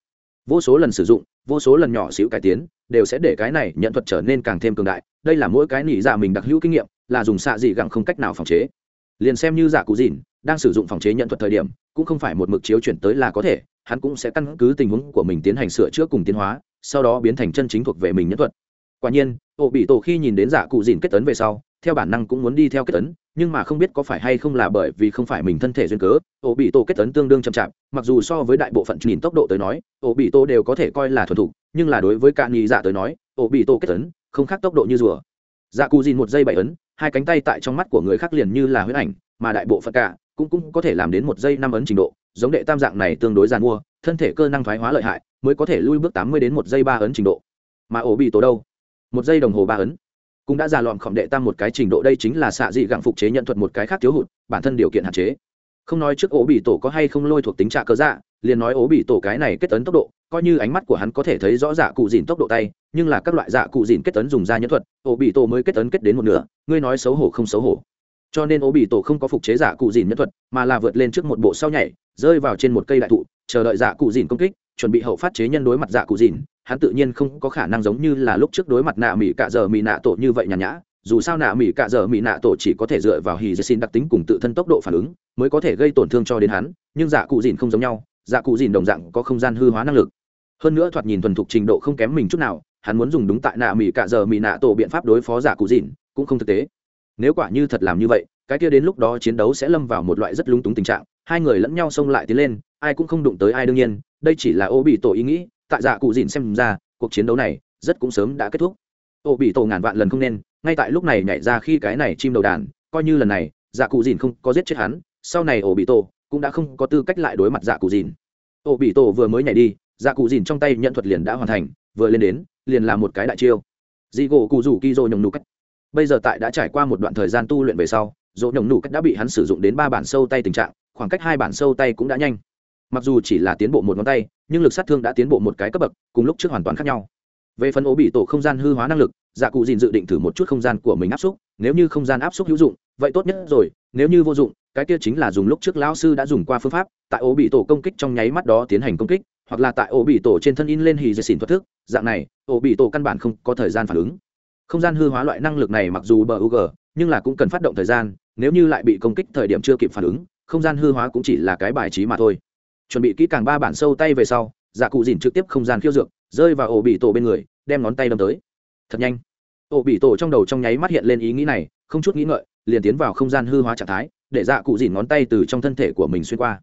Vô số lần sử dụng, vô số lần nhỏ xíu cải tiến, đều sẽ để cái này nhận thuật trở nên càng thêm cường đại. Đây là mỗi cái nỉ dạ mình đặc hữu kinh nghiệm, là dùng xạ dị gẳng không cách nào phòng chế. Liền xem như giả cụ dìn đang sử dụng phòng chế nhận thuật thời điểm, cũng không phải một mực chiếu chuyển tới là có thể hắn cũng sẽ căn cứ tình huống của mình tiến hành sửa chữa cùng tiến hóa, sau đó biến thành chân chính thuộc về mình nhân thuật. Quả nhiên ổ bị tổ khi nhìn đến giả cụ dìn kết tấn về sau, theo bản năng cũng muốn đi theo kết tấn, nhưng mà không biết có phải hay không là bởi vì không phải mình thân thể duyên cớ ổ bị tổ kết tấn tương đương chậm chạp, mặc dù so với đại bộ phận nhìn tốc độ tới nói ổ bị tổ đều có thể coi là thuần thục, nhưng là đối với cả nghi dạ tới nói ổ bị tổ kết tấn không khác tốc độ như rùa. Dạ cụ dìn một giây bảy ấn, hai cánh tay tại trong mắt của người khác liền như là huyết ảnh, mà đại bộ phận cả cũng cũng có thể làm đến một giây năm ấn trình độ giống đệ tam dạng này tương đối giàn mua, thân thể cơ năng thoái hóa lợi hại, mới có thể lui bước tám mươi đến một giây ba ấn trình độ. Mà ổ bị tổ đâu? Một giây đồng hồ ba ấn. Cũng đã già lọn khổng đệ tam một cái trình độ, đây chính là xạ dị gặng phục chế nhận thuật một cái khác thiếu hụt, bản thân điều kiện hạn chế. Không nói trước ổ bị tổ có hay không lôi thuộc tính trạ cơ dạ liền nói ổ bị tổ cái này kết tấn tốc độ, coi như ánh mắt của hắn có thể thấy rõ dạ cụ dìn tốc độ tay, nhưng là các loại dạ cụ dìn kết tấn dùng ra nhẫn thuật, ổ bị tổ mới kết tấn kết đến một nửa, ngươi nói xấu hổ không xấu hổ. Cho nên ổ bị tổ không có phục chế dạ cụ dìn nhẫn thuật, mà là vượt lên trước một bộ sau nhảy rơi vào trên một cây đại thụ, chờ đợi dạ cụ dìn công kích, chuẩn bị hậu phát chế nhân đối mặt dạ cụ dìn, hắn tự nhiên không có khả năng giống như là lúc trước đối mặt nạ mỹ cạ giờ mỹ nạ tổ như vậy nhàn nhã, dù sao nạ mỹ cạ giờ mỹ nạ tổ chỉ có thể dựa vào hì dê xin đặc tính cùng tự thân tốc độ phản ứng mới có thể gây tổn thương cho đến hắn, nhưng dạ cụ dìn không giống nhau dạ cụ dìn đồng dạng có không gian hư hóa năng lực. Hơn nữa thoạt nhìn thuần thục trình độ không kém mình chút nào, hắn muốn dùng đúng tại nạ mỹ cạ giờ mỹ nạ tổ biện pháp đối phó dạ cụ dìn cũng không thực tế. Nếu quả như thật làm như vậy, cái kia đến lúc đó chiến đấu sẽ lâm vào một loại rất lung túng tình trạng hai người lẫn nhau xông lại tiến lên, ai cũng không đụng tới ai đương nhiên, đây chỉ là ô bị tổ ý nghĩ, tại dạ cụ dìn xem ra, cuộc chiến đấu này rất cũng sớm đã kết thúc. Ô bị tổ ngàn vạn lần không nên, ngay tại lúc này nhảy ra khi cái này chim đầu đàn, coi như lần này dạ cụ dìn không có giết chết hắn, sau này ô bị tổ cũng đã không có tư cách lại đối mặt dạ cụ dìn ô bị tổ vừa mới nhảy đi dạ cụ dìn trong tay nhận thuật liền đã hoàn thành, vừa lên đến, liền là một cái đại chiêu. Dị gỗ cụ rủ kỳ dô nhồng nụ cách bây giờ tại đã trải qua một đoạn thời gian tu luyện về sau, dỗ nhồng nụ cách đã bị hắn sử dụng đến ba bản sâu tay tình trạng, khoảng cách hai bản sâu tay cũng đã nhanh. Mặc dù chỉ là tiến bộ một ngón tay, nhưng lực sát thương đã tiến bộ một cái cấp bậc, cùng lúc trước hoàn toàn khác nhau. Về phần ố bị tổ không gian hư hóa năng lực dạ cụ dìn dự định thử một chút không gian của mình áp xúc, nếu như không gian áp xúc hữu dụng, vậy tốt nhất rồi, nếu như vô dụng, cái kia chính là dùng lúc trước lão sư đã dùng qua phương pháp, tại ố bị tổ công kích trong nháy mắt đó tiến hành công kích, hoặc là tại ố bị tổ trên thân in lên hì dây xỉn thoát thức, dạng này, ố bị tổ căn bản không có thời gian phản ứng không gian hư hóa loại năng lực này mặc dù bờ u g nhưng là cũng cần phát động thời gian, nếu như lại bị công kích thời điểm chưa kịp phản ứng, không gian hư hóa cũng chỉ là cái bài trí mà thôi. Chuẩn bị kỹ càng ba bản sâu tay về sau dạ cụ dìn trực tiếp không gian khiêu dược, rơi vào ổ bị tổ bên người, đem ngón tay đâm tới. Thật nhanh. Ổ bị tổ trong đầu trong nháy mắt hiện lên ý nghĩ này, không chút nghĩ ngợi, liền tiến vào không gian hư hóa trạng thái, để dạ cụ dìn ngón tay từ trong thân thể của mình xuyên qua.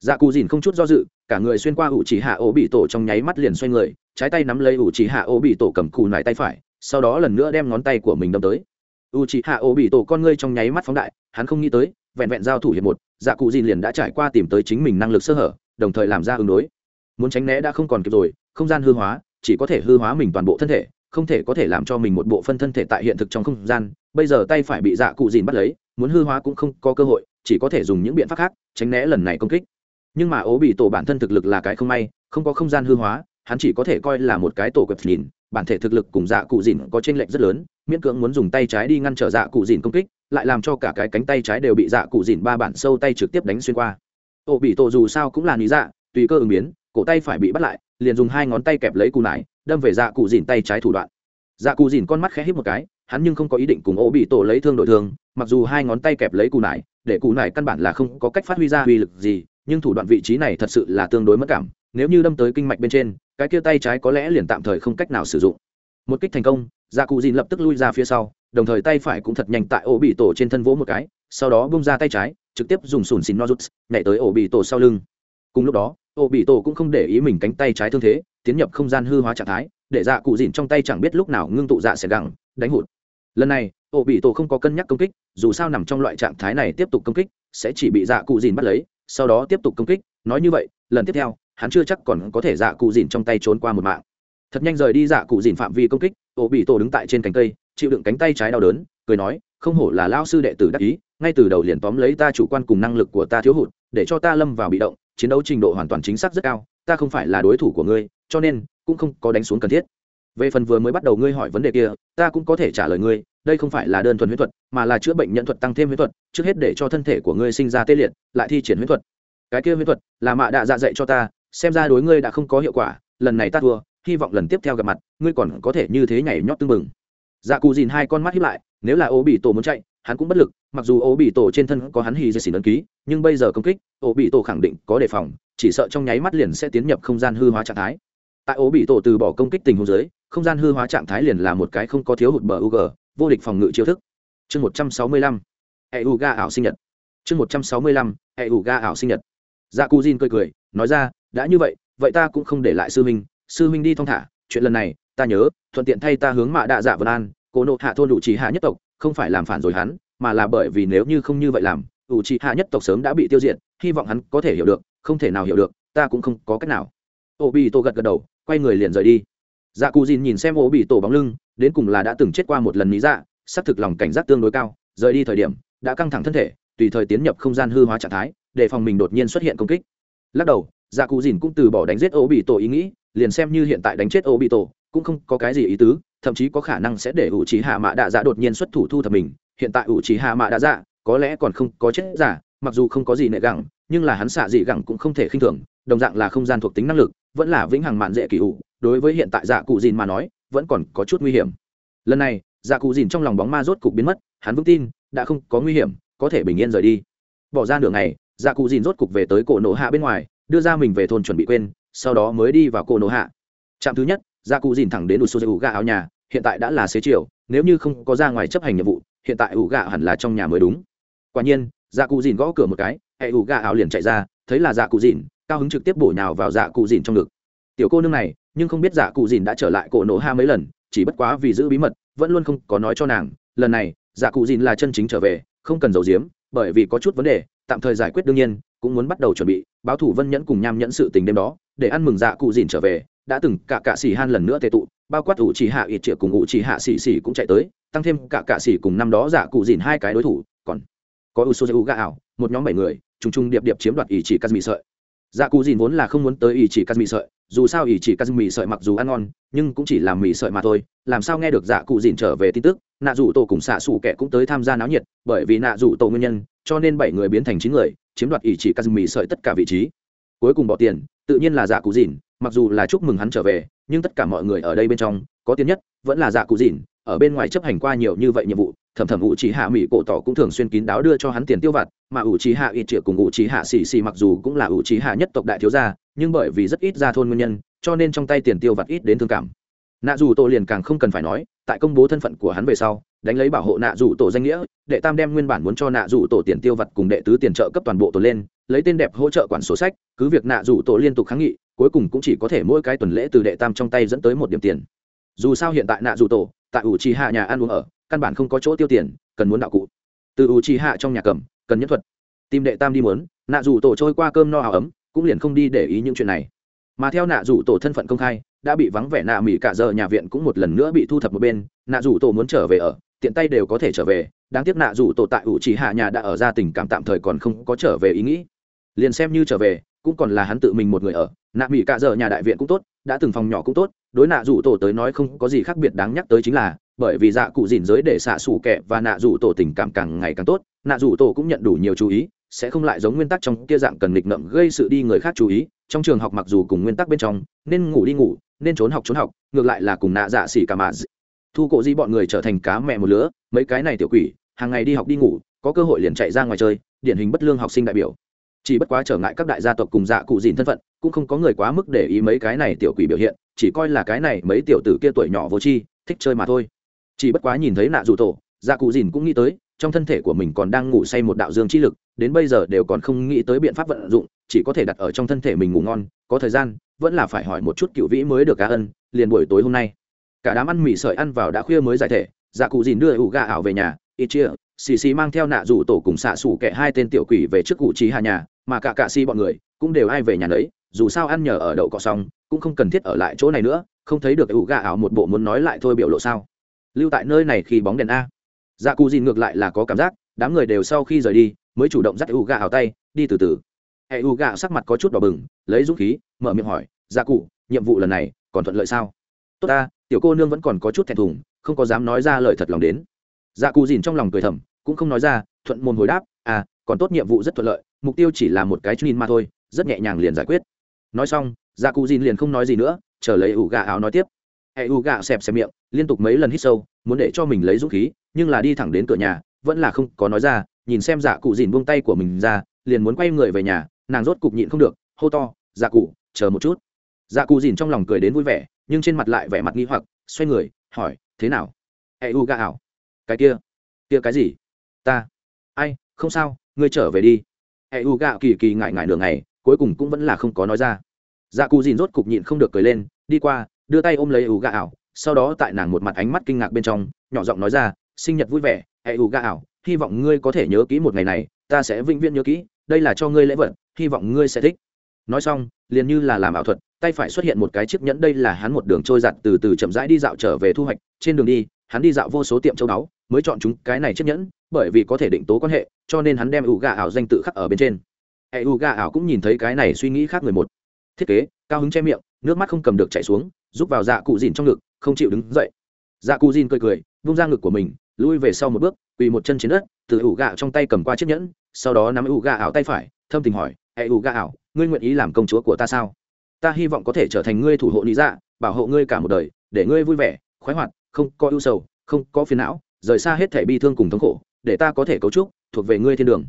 Dạ cụ dìn không chút do dự, cả người xuyên qua ủ chỉ hạ ổ bị tổ trong nháy mắt liền xoay người, trái tay nắm lấy ủ chỉ hạ ổ bị tổ cầm cù nải tay phải sau đó lần nữa đem ngón tay của mình đâm tới. U chỉ hạ ô bị tổ con ngươi trong nháy mắt phóng đại, hắn không nghĩ tới, vẹn vẹn giao thủ hiệp một dạ cụ dìn liền đã trải qua tìm tới chính mình năng lực sơ hở, đồng thời làm ra ứng đối. Muốn tránh né đã không còn kịp rồi, không gian hư hóa, chỉ có thể hư hóa mình toàn bộ thân thể, không thể có thể làm cho mình một bộ phân thân thể tại hiện thực trong không gian. Bây giờ tay phải bị dạ cụ dìn bắt lấy, muốn hư hóa cũng không có cơ hội, chỉ có thể dùng những biện pháp khác, tránh né lần này công kích. Nhưng mà ố bị tổ bản thân thực lực là cái không may, không có không gian hư hóa, hắn chỉ có thể coi là một cái tổ quẹp nhìn bản thể thực lực cùng dạ cụ dìn có t lệch rất lớn, miễn cưỡng muốn dùng tay trái đi ngăn trở dạ cụ dìn công kích, lại làm cho cả cái cánh tay trái đều bị dạ cụ dìn ba bản sâu tay trực tiếp đánh xuyên qua. Ô bị tổ dù sao cũng là lý dạ tùy cơ ứng biến, cổ tay phải bị bắt lại, liền dùng hai ngón tay kẹp lấy cù nải, đâm về dạ cụ dìn tay trái thủ đoạn. Dạ cụ dìn con mắt khẽ hít một cái, hắn nhưng không có ý định cùng Ô bị tổ lấy thương đội thương, mặc dù hai ngón tay kẹp lấy cù nải, để cù nải căn bản là không có cách phát huy ra uy lực gì, nhưng thủ đoạn vị trí này thật sự là tương đối mất cảm, nếu như đâm tới kinh mạch bên trên cái kia tay trái có lẽ liền tạm thời không cách nào sử dụng. Một kích thành công dạ cụ dìn lập tức lui ra phía sau, đồng thời tay phải cũng thật nhanh tại ổ bị tổ trên thân vỗ một cái, sau đó bung ra tay trái, trực tiếp dùng sùn xìn nozuts, nhảy tới ổ bị tổ sau lưng. Cùng lúc đó, ổ bị tổ cũng không để ý mình cánh tay trái thương thế, tiến nhập không gian hư hóa trạng thái, để dạ cụ dìn trong tay chẳng biết lúc nào ngưng tụ dạ sẽ gẳng, đánh hụt. Lần này, ổ bị tổ không có cân nhắc công kích, dù sao nằm trong loại trạng thái này tiếp tục công kích, sẽ chỉ bị dạ cụ dìn bắt lấy, sau đó tiếp tục công kích, nói như vậy, lần tiếp theo hắn chưa chắc còn có thể dạ cụ dìn trong tay trốn qua một mạng. Thật nhanh rời đi dạ cụ dìn phạm vi công kích ổ bị tổ đứng tại trên cánh cây, chịu đựng cánh tay trái đau đớn, cười nói, không hổ là lao sư đệ tử đắc ý, ngay từ đầu liền tóm lấy ta chủ quan cùng năng lực của ta thiếu hụt, để cho ta lâm vào bị động, chiến đấu trình độ hoàn toàn chính xác rất cao, ta không phải là đối thủ của ngươi, cho nên cũng không có đánh xuống cần thiết. Về phần vừa mới bắt đầu ngươi hỏi vấn đề kia, ta cũng có thể trả lời ngươi, đây không phải là đơn thuần huyết thuật, mà là chữa bệnh nhận thuật tăng thêm huyết thuật, trước hết để cho thân thể của ngươi sinh ra tê liệt, lại thi triển huyết thuật. Cái kia huyết thuật là mạ đạ dạ dạy cho ta xem ra đối ngươi đã không có hiệu quả, lần này ta thua, hy vọng lần tiếp theo gặp mặt, ngươi còn có thể như thế nhảy nhót tưng bừng. Dạ cù dìn hai con mắt hiếp lại, nếu là ô bị tổ muốn chạy, hắn cũng bất lực, mặc dù ô bị tổ trên thân có hắn hì dây xỉn ấn ký, nhưng bây giờ công kích, ô bị tổ khẳng định có đề phòng, chỉ sợ trong nháy mắt liền sẽ tiến nhập không gian hư hóa trạng thái. Tại ô bị tổ từ bỏ công kích tình huống dưới, không gian hư hóa trạng thái liền là một cái không có thiếu hụt bờ u g vô địch phòng ngự chiêu thức. Chương một trăm sáu mươi lăm, hệ u ga ảo sinh nhật. Chương một trăm sáu mươi lăm, hệ u ga ảo sinh nhật. Dạ cu jin cười cười, nói ra đã như vậy vậy ta cũng không để lại sư huynh sư huynh đi thong thả, chuyện lần này, ta nhớ, thuận tiện thay ta hướng mạ đạ dạ vân an, cố nộ hạ thôn đủ trí hạ nhất tộc, không phải làm phản rồi hắn, mà là bởi vì nếu như không như vậy làm, ủ trì hạ nhất tộc sớm đã bị tiêu diệt, hy vọng hắn có thể hiểu được, không thể nào hiểu được, ta cũng không có cách nào. Ô bị tổ gật gật đầu, quay người liền rời đi. Dạ cù dìn nhìn xem ô bị tổ bóng lưng, đến cùng là đã từng chết qua một lần lý dạ xác thực lòng cảnh giác tương đối cao, rời đi thời điểm, đã căng thẳng thân thể, tùy thời tiến nhập không gian hư hóa trạng thái, để phòng mình đột nhiên xuất hiện công kích. Lắc đầu dạ cụ dìn cũng từ bỏ đánh giết ô bị tổ ý nghĩ, liền xem như hiện tại đánh chết ô bị tổ cũng không có cái gì ý tứ, thậm chí có khả năng sẽ để ủ trí hạ mạ đạ dạ đột nhiên xuất thủ thu thập mình. Hiện tại ủ trí hạ mạ đạ dạ có lẽ còn không có chết giả, mặc dù không có gì nệ gẳng, nhưng là hắn xạ dị gẳng cũng không thể khinh thường, đồng dạng là không gian thuộc tính năng lực, vẫn là vĩnh hằng mạn dễ kỳ ủ đối với hiện tại dạ cụ dìn mà nói, vẫn còn có chút nguy hiểm. Lần này dạ cụ dìn trong lòng bóng ma rốt cục biến mất, hắn vững tin, đã không có nguy hiểm, có thể bình yên rời đi. Bỏ ra nửa ngày dạ cụ dìn rốt cục về tới cổ nổ hạ bên ngoài đưa ra mình về thôn chuẩn bị quên, sau đó mới đi vào cô nổ hạ. Trạm thứ nhất dạ cụ dìn thẳng đến ủ u gà áo nhà, hiện tại đã là xế chiều, nếu như không có ra ngoài chấp hành nhiệm vụ, hiện tại ủ gà hẳn là trong nhà mới đúng. Quả nhiên dạ cụ dìn gõ cửa một cái, hệ ủ gà áo liền chạy ra, thấy là dạ cụ dìn, cao hứng trực tiếp bổ nhào vào dạ cụ dìn trong ngực. Tiểu cô nương này, nhưng không biết dạ cụ dìn đã trở lại cổ nổ ha mấy lần, chỉ bất quá vì giữ bí mật, vẫn luôn không có nói cho nàng, lần này dạ cụ dìn là chân chính trở về, không cần giấu giếm bởi vì có chút vấn đề, tạm thời giải quyết đương nhiên, cũng muốn bắt đầu chuẩn bị, báo thủ vân nhẫn cùng nham nhẫn sự tình đêm đó, để ăn mừng dạ cụ dìn trở về, đã từng cả cạ xỉ han lần nữa tệ tụ, bao quát ủ chỉ hạ ít triệu cùng ủ chỉ hạ xỉ xỉ cũng chạy tới, tăng thêm cả cạ xỉ cùng năm đó dạ cụ dìn hai cái đối thủ, còn có u sô gà ảo, một nhóm bảy người, trùng trùng điệp điệp chiếm đoạt ý chỉ kazmi sợi. Dạ cụ dìn vốn là không muốn tới ý chỉ kazmi sợi, dù sao ý chỉ kazmi sợi mặc dù ăn ngon, nhưng cũng chỉ làm mì sợi mà thôi, làm sao nghe được dạ cụ dìn trở về tin tức? Nạ rủ tổ cùng xạ xủ kẻ cũng tới tham gia náo nhiệt, bởi vì nạ rủ tổ nguyên nhân, cho nên bảy người biến thành chín người, chiếm đoạt ý chỉ mì sợi tất cả vị trí. Cuối cùng bỏ tiền, tự nhiên là dạ cụ dìn, mặc dù là chúc mừng hắn trở về, nhưng tất cả mọi người ở đây bên trong, có tiền nhất, vẫn là dạ cụ dìn, ở bên ngoài chấp hành qua nhiều như vậy nhiệm vụ thẩm thẩm ủ chỉ hạ mỹ cổ tỏ cũng thường xuyên kín đáo đưa cho hắn tiền tiêu vặt, mà ủ chỉ hạ ít triệu cùng ủ chỉ hạ xì xì mặc dù cũng là ủ chỉ hạ nhất tộc đại thiếu gia, nhưng bởi vì rất ít ra thôn nguyên nhân, cho nên trong tay tiền tiêu vặt ít đến thương cảm. Nạ dù Tô liền càng không cần phải nói tại công bố thân phận của hắn về sau, đánh lấy bảo hộ nạ rủ tổ danh nghĩa, đệ tam đem nguyên bản muốn cho nạ rủ tổ tiền tiêu vặt cùng đệ tứ tiền trợ cấp toàn bộ tổ lên, lấy tên đẹp hỗ trợ quản sổ sách, cứ việc nạ rủ tổ liên tục kháng nghị, cuối cùng cũng chỉ có thể mỗi cái tuần lễ từ đệ tam trong tay dẫn tới một điểm tiền. Dù sao hiện tại nạ rủ tổ, tại ủ trì hạ nhà ăn uống ở, căn bản không có chỗ tiêu tiền, cần muốn đạo cụ. Từ ủ trì hạ trong nhà cầm, cần nhất thuật. Tìm đệ tam đi muốn, nạ rủ tổ trôi qua cơm no áo ấm, cũng liền không đi để ý những chuyện này. Mà theo nạ rủ tổ thân phận công khai đã bị vắng vẻ nạ mỹ cả giờ nhà viện cũng một lần nữa bị thu thập một bên, nạ dù tổ muốn trở về ở, tiện tay đều có thể trở về, đáng tiếc nạ dù tổ tại ủ trì hạ nhà đã ở ra tình cảm tạm thời còn không có trở về ý nghĩ. Liền xem như trở về, cũng còn là hắn tự mình một người ở, nạ mỹ cả giờ nhà đại viện cũng tốt, đã từng phòng nhỏ cũng tốt, đối nạ rủ tổ tới nói không có gì khác biệt đáng nhắc tới chính là, bởi vì dạ cụ dìn giới để xạ xù kẹ và nạ rủ tổ tình cảm càng ngày càng tốt, nạ rủ tổ cũng nhận đủ nhiều chú ý, sẽ không lại giống nguyên tắc trong kia dạng cần nghịch ngợm gây sự đi người khác chú ý, trong trường học mặc dù cùng nguyên tắc bên trong, nên ngủ đi ngủ nên trốn học trốn học, ngược lại là cùng nạ dạ xỉ cả mà thu cổ di bọn người trở thành cá mẹ một lứa, mấy cái này tiểu quỷ, hàng ngày đi học đi ngủ, có cơ hội liền chạy ra ngoài chơi, điển hình bất lương học sinh đại biểu. Chỉ bất quá trở ngại các đại gia tộc cùng dạ cụ dìn thân phận, cũng không có người quá mức để ý mấy cái này tiểu quỷ biểu hiện, chỉ coi là cái này mấy tiểu tử kia tuổi nhỏ vô tri, thích chơi mà thôi. Chỉ bất quá nhìn thấy nạ dù tổ dạ cụ dìn cũng nghĩ tới, trong thân thể của mình còn đang ngủ say một đạo dương chi lực, đến bây giờ đều còn không nghĩ tới biện pháp vận dụng, chỉ có thể đặt ở trong thân thể mình ngủ ngon, có thời gian vẫn là phải hỏi một chút cựu vĩ mới được cá ân, liền buổi tối hôm nay. Cả đám ăn mì sợi ăn vào đã khuya mới giải thể dạ cụ dìn đưa ủ gà ảo về nhà ít chia, xì xì mang theo nạ rủ tổ cùng xạ xủ kẻ hai tên tiểu quỷ về trước cụ trí hà nhà, mà cả cạ xì bọn người cũng đều ai về nhà đấy dù sao ăn nhờ ở đậu cọ xong, cũng không cần thiết ở lại chỗ này nữa, không thấy được ủ gà ảo một bộ muốn nói lại thôi biểu lộ sao. Lưu tại nơi này khi bóng đèn a. Dạ cụ dìn ngược lại là có cảm giác, đám người đều sau khi rời đi, mới chủ động dắt ủ gà ảo tay, đi từ từ hệ U Gạ sắc mặt có chút đỏ bừng, lấy dũng khí, mở miệng hỏi gia cụ, nhiệm vụ lần này còn thuận lợi sao? Tốt ta, tiểu cô nương vẫn còn có chút thẹn thùng, không có dám nói ra lời thật lòng đến. Gia cụ dìn trong lòng cười thầm, cũng không nói ra, thuận môn hồi đáp à còn tốt nhiệm vụ rất thuận lợi, mục tiêu chỉ là một cái chunin mà thôi, rất nhẹ nhàng liền giải quyết. Nói xong gia cụ dìn liền không nói gì nữa, chờ lấy ủ Gạ áo nói tiếp. Hệ U Gạ xẹp xẹp miệng, liên tục mấy lần hít sâu, muốn để cho mình lấy dũng khí, nhưng là đi thẳng đến cửa nhà, vẫn là không có nói ra, nhìn xem dạ cụ dìn buông tay của mình ra, liền muốn quay người về nhà nàng rốt cục nhịn không được, hô to dạ cụ, chờ một chút. Dạ cụ dìn trong lòng cười đến vui vẻ, nhưng trên mặt lại vẻ mặt nghi hoặc, xoay người, hỏi, thế nào? Hệ u gà ảo. Cái kia kia cái gì? Ta. Ai, không sao, ngươi trở về đi. Hệ u gà kỳ kỳ, ngại ngại nửa ngày, cuối cùng cũng vẫn là không có nói ra. Dạ cụ dìn rốt cục nhịn không được cười lên, đi qua, đưa tay ôm lấy u gà ảo, sau đó tại nàng một mặt ánh mắt kinh ngạc bên trong, nhỏ giọng nói ra, sinh nhật vui vẻ hệ u gà ảo, hy vọng ngươi có thể nhớ kỹ một ngày này, ta sẽ vĩnh viễn nhớ kỹ, đây là cho ngươi lễ vật hy vọng ngươi sẽ thích. Nói xong, liền như là làm ảo thuật, tay phải xuất hiện một cái chiếc nhẫn, đây là hắn một đường trôi giặt từ từ chậm rãi đi dạo trở về thu hoạch. Trên đường đi, hắn đi dạo vô số tiệm châu báu, mới chọn chúng cái này chiếc nhẫn, bởi vì có thể định tố quan hệ, cho nên hắn đem ủ gà ảo danh tự khắc ở bên trên. Hệ ủ gà ảo cũng nhìn thấy cái này suy nghĩ khác người một. Thiết kế, cao hứng che miệng, nước mắt không cầm được chảy xuống, giúp vào dạ cụ dìn trong ngực, không chịu đứng dậy. Dạ cụ dìn cười cười, vung ra ngực của mình, lui về sau một bước, quỳ một chân trên đất, từ ủ gà trong tay cầm qua chiếc nhẫn, sau đó nắm ủ gà ảo tay phải thâm tình hỏi hệ ủ gà ảo, ngươi nguyện ý làm công chúa của ta sao? Ta hy vọng có thể trở thành ngươi thủ hộ lý dạ bảo hộ ngươi cả một đời, để ngươi vui vẻ, khoái hoạt, không có ưu sầu, không có phiền não, rời xa hết thể bi thương cùng thống khổ, để ta có thể cấu trúc, thuộc về ngươi thiên đường.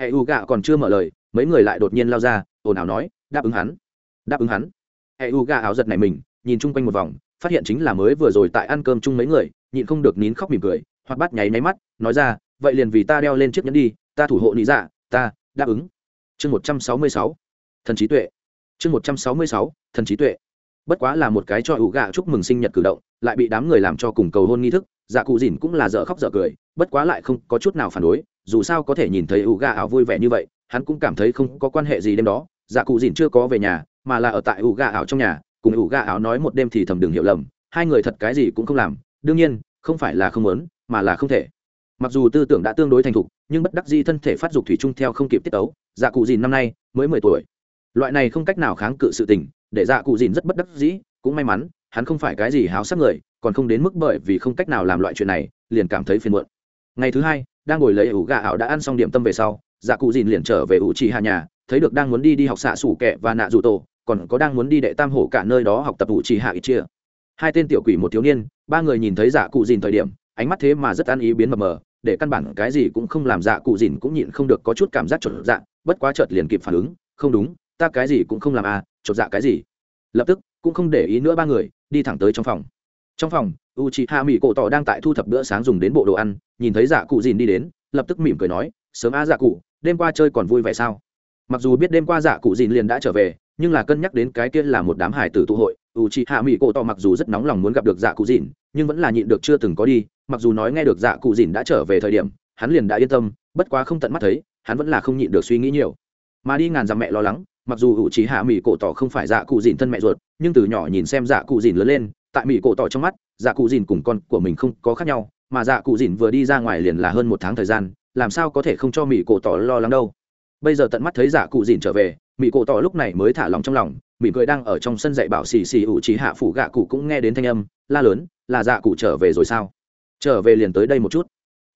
Hệ ủ gạ còn chưa mở lời, mấy người lại đột nhiên lao ra, ồn ào nói, đáp ứng hắn, đáp ứng hắn. Hệ ủ gạ áo giật này mình, nhìn chung quanh một vòng, phát hiện chính là mới vừa rồi tại ăn cơm chung mấy người, nhịn không được nín khóc mỉm cười, hoặc bắt nháy máy mắt, nói ra, vậy liền vì ta đeo lên chiếc nhẫn đi, ta thủ hộ lý dạ ta đáp ứng chương một trăm sáu mươi sáu, thần trí tuệ. Chương một trăm sáu mươi sáu, thần trí tuệ. Bất quá là một cái cho ủ gạ chúc mừng sinh nhật cử động, lại bị đám người làm cho cùng cầu hôn nghi thức dạ cụ dìn cũng là dở khóc dở cười, bất quá lại không có chút nào phản đối, dù sao có thể nhìn thấy ủ gạ ảo vui vẻ như vậy, hắn cũng cảm thấy không có quan hệ gì đêm đó. Dạ cụ dìn chưa có về nhà, mà là ở tại ủ gạ ảo trong nhà, cùng ủ gạ ảo nói một đêm thì thầm đừng hiểu lầm, hai người thật cái gì cũng không làm. Đương nhiên, không phải là không muốn, mà là không thể. Mặc dù tư tưởng đã tương đối thành thục nhưng bất đắc di thân thể phát dục thủy chung theo không kịp tiết tấu dạ cụ dìn năm nay mới mười tuổi. Loại này không cách nào kháng cự sự tình, để dạ cụ dìn rất bất đắc dĩ, cũng may mắn, hắn không phải cái gì háo sắc người, còn không đến mức bởi vì không cách nào làm loại chuyện này, liền cảm thấy phiền muộn. Ngày thứ hai, đang ngồi lấy ủ gà ảo đã ăn xong điểm tâm về sau dạ cụ dìn liền trở về ủ trì hà nhà, thấy được đang muốn đi đi học xạ sủ kẹ và nạ dù tổ, còn có đang muốn đi đệ tam hổ cả nơi đó học tập ủ trì hạ ít chia. Hai tên tiểu quỷ một thiếu niên, ba người nhìn thấy dạ cụ dìn thời điểm, ánh mắt thế mà rất ăn ý biến mờ mờ để căn bản cái gì cũng không làm dạ cụ dìn cũng nhịn không được có chút cảm giác chột dạ bất quá chợt liền kịp phản ứng, không đúng, ta cái gì cũng không làm à chột dạ cái gì? Lập tức, cũng không để ý nữa ba người, đi thẳng tới trong phòng. Trong phòng u chị hạ mỹ cổ tỏ đang tại thu thập bữa sáng dùng đến bộ đồ ăn, nhìn thấy dạ cụ dìn đi đến, lập tức mỉm cười nói, sớm a dạ cụ, đêm qua chơi còn vui vẻ sao? Mặc dù biết đêm qua dạ cụ dìn liền đã trở về, nhưng là cân nhắc đến cái kia là một đám hải tử tụ hội u chị hạ mỹ cổ tỏ mặc dù rất nóng lòng muốn gặp được dạ cụ dìn, nhưng vẫn là nhịn được chưa từng có đi mặc dù nói nghe được dạ cụ dìn đã trở về thời điểm, hắn liền đã yên tâm, bất quá không tận mắt thấy, hắn vẫn là không nhịn được suy nghĩ nhiều. Mà đi ngàn dặm mẹ lo lắng, mặc dù hữu trí hạ mỹ cổ tỏ không phải dạ cụ dìn thân mẹ ruột, nhưng từ nhỏ nhìn xem dạ cụ dìn lớn lên, tại mỹ cổ tỏ trong mắt dạ cụ dìn cùng con của mình không có khác nhau, mà dạ cụ dìn vừa đi ra ngoài liền là hơn một tháng thời gian, làm sao có thể không cho mỹ cổ tỏ lo lắng đâu. Bây giờ tận mắt thấy dạ cụ dìn trở về mỹ cổ tỏ lúc này mới thả lòng trong lòng mỹ cười đang ở trong sân dạy bảo xì xì ủ trí hạ phủ gạ cụ cũng nghe đến thanh âm, la lớn, là dạ cụ trở về rồi sao? Trở về liền tới đây một chút.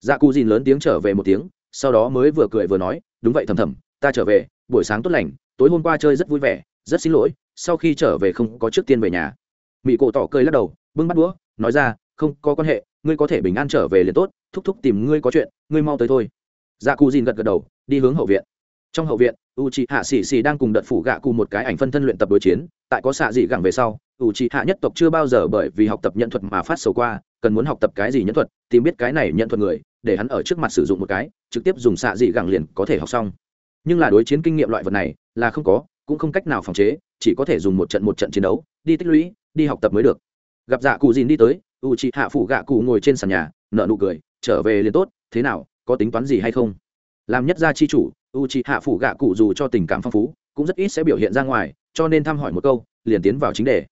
Dạ cù dìn lớn tiếng trở về một tiếng, sau đó mới vừa cười vừa nói, đúng vậy thầm thầm, ta trở về, buổi sáng tốt lành, tối hôm qua chơi rất vui vẻ, rất xin lỗi, sau khi trở về không có trước tiên về nhà. Mỹ cổ tỏ cười lắc đầu, bưng bắt đũa, nói ra, không có quan hệ, ngươi có thể bình an trở về liền tốt, thúc thúc tìm ngươi có chuyện, ngươi mau tới thôi. Dạ cù dìn gật gật đầu, đi hướng hậu viện. Trong hậu viện u c hạ xì xì đang cùng đợt phủ gạ cụ một cái ảnh phân thân luyện tập đối chiến. Tại có xạ dị gẳng về sau u c hạ nhất tộc chưa bao giờ bởi vì học tập nhận thuật mà phát sầu qua, cần muốn học tập cái gì nhận thuật, tìm biết cái này nhận thuật người, để hắn ở trước mặt sử dụng một cái, trực tiếp dùng xạ dị gẳng liền có thể học xong. Nhưng là đối chiến kinh nghiệm loại vật này, là không có, cũng không cách nào phòng chế, chỉ có thể dùng một trận một trận chiến đấu, đi tích lũy, đi học tập mới được. Gặp dạ cụ dìn đi tới u chị hạ phủ gạ cụ ngồi trên sàn nhà nợ nụ cười, trở về liền tốt, thế nào, có tính toán gì hay không? Làm nhất gia chi chủ u chị hạ phủ gạ cụ dù cho tình cảm phong phú, cũng rất ít sẽ biểu hiện ra ngoài, cho nên thăm hỏi một câu, liền tiến vào chính đề.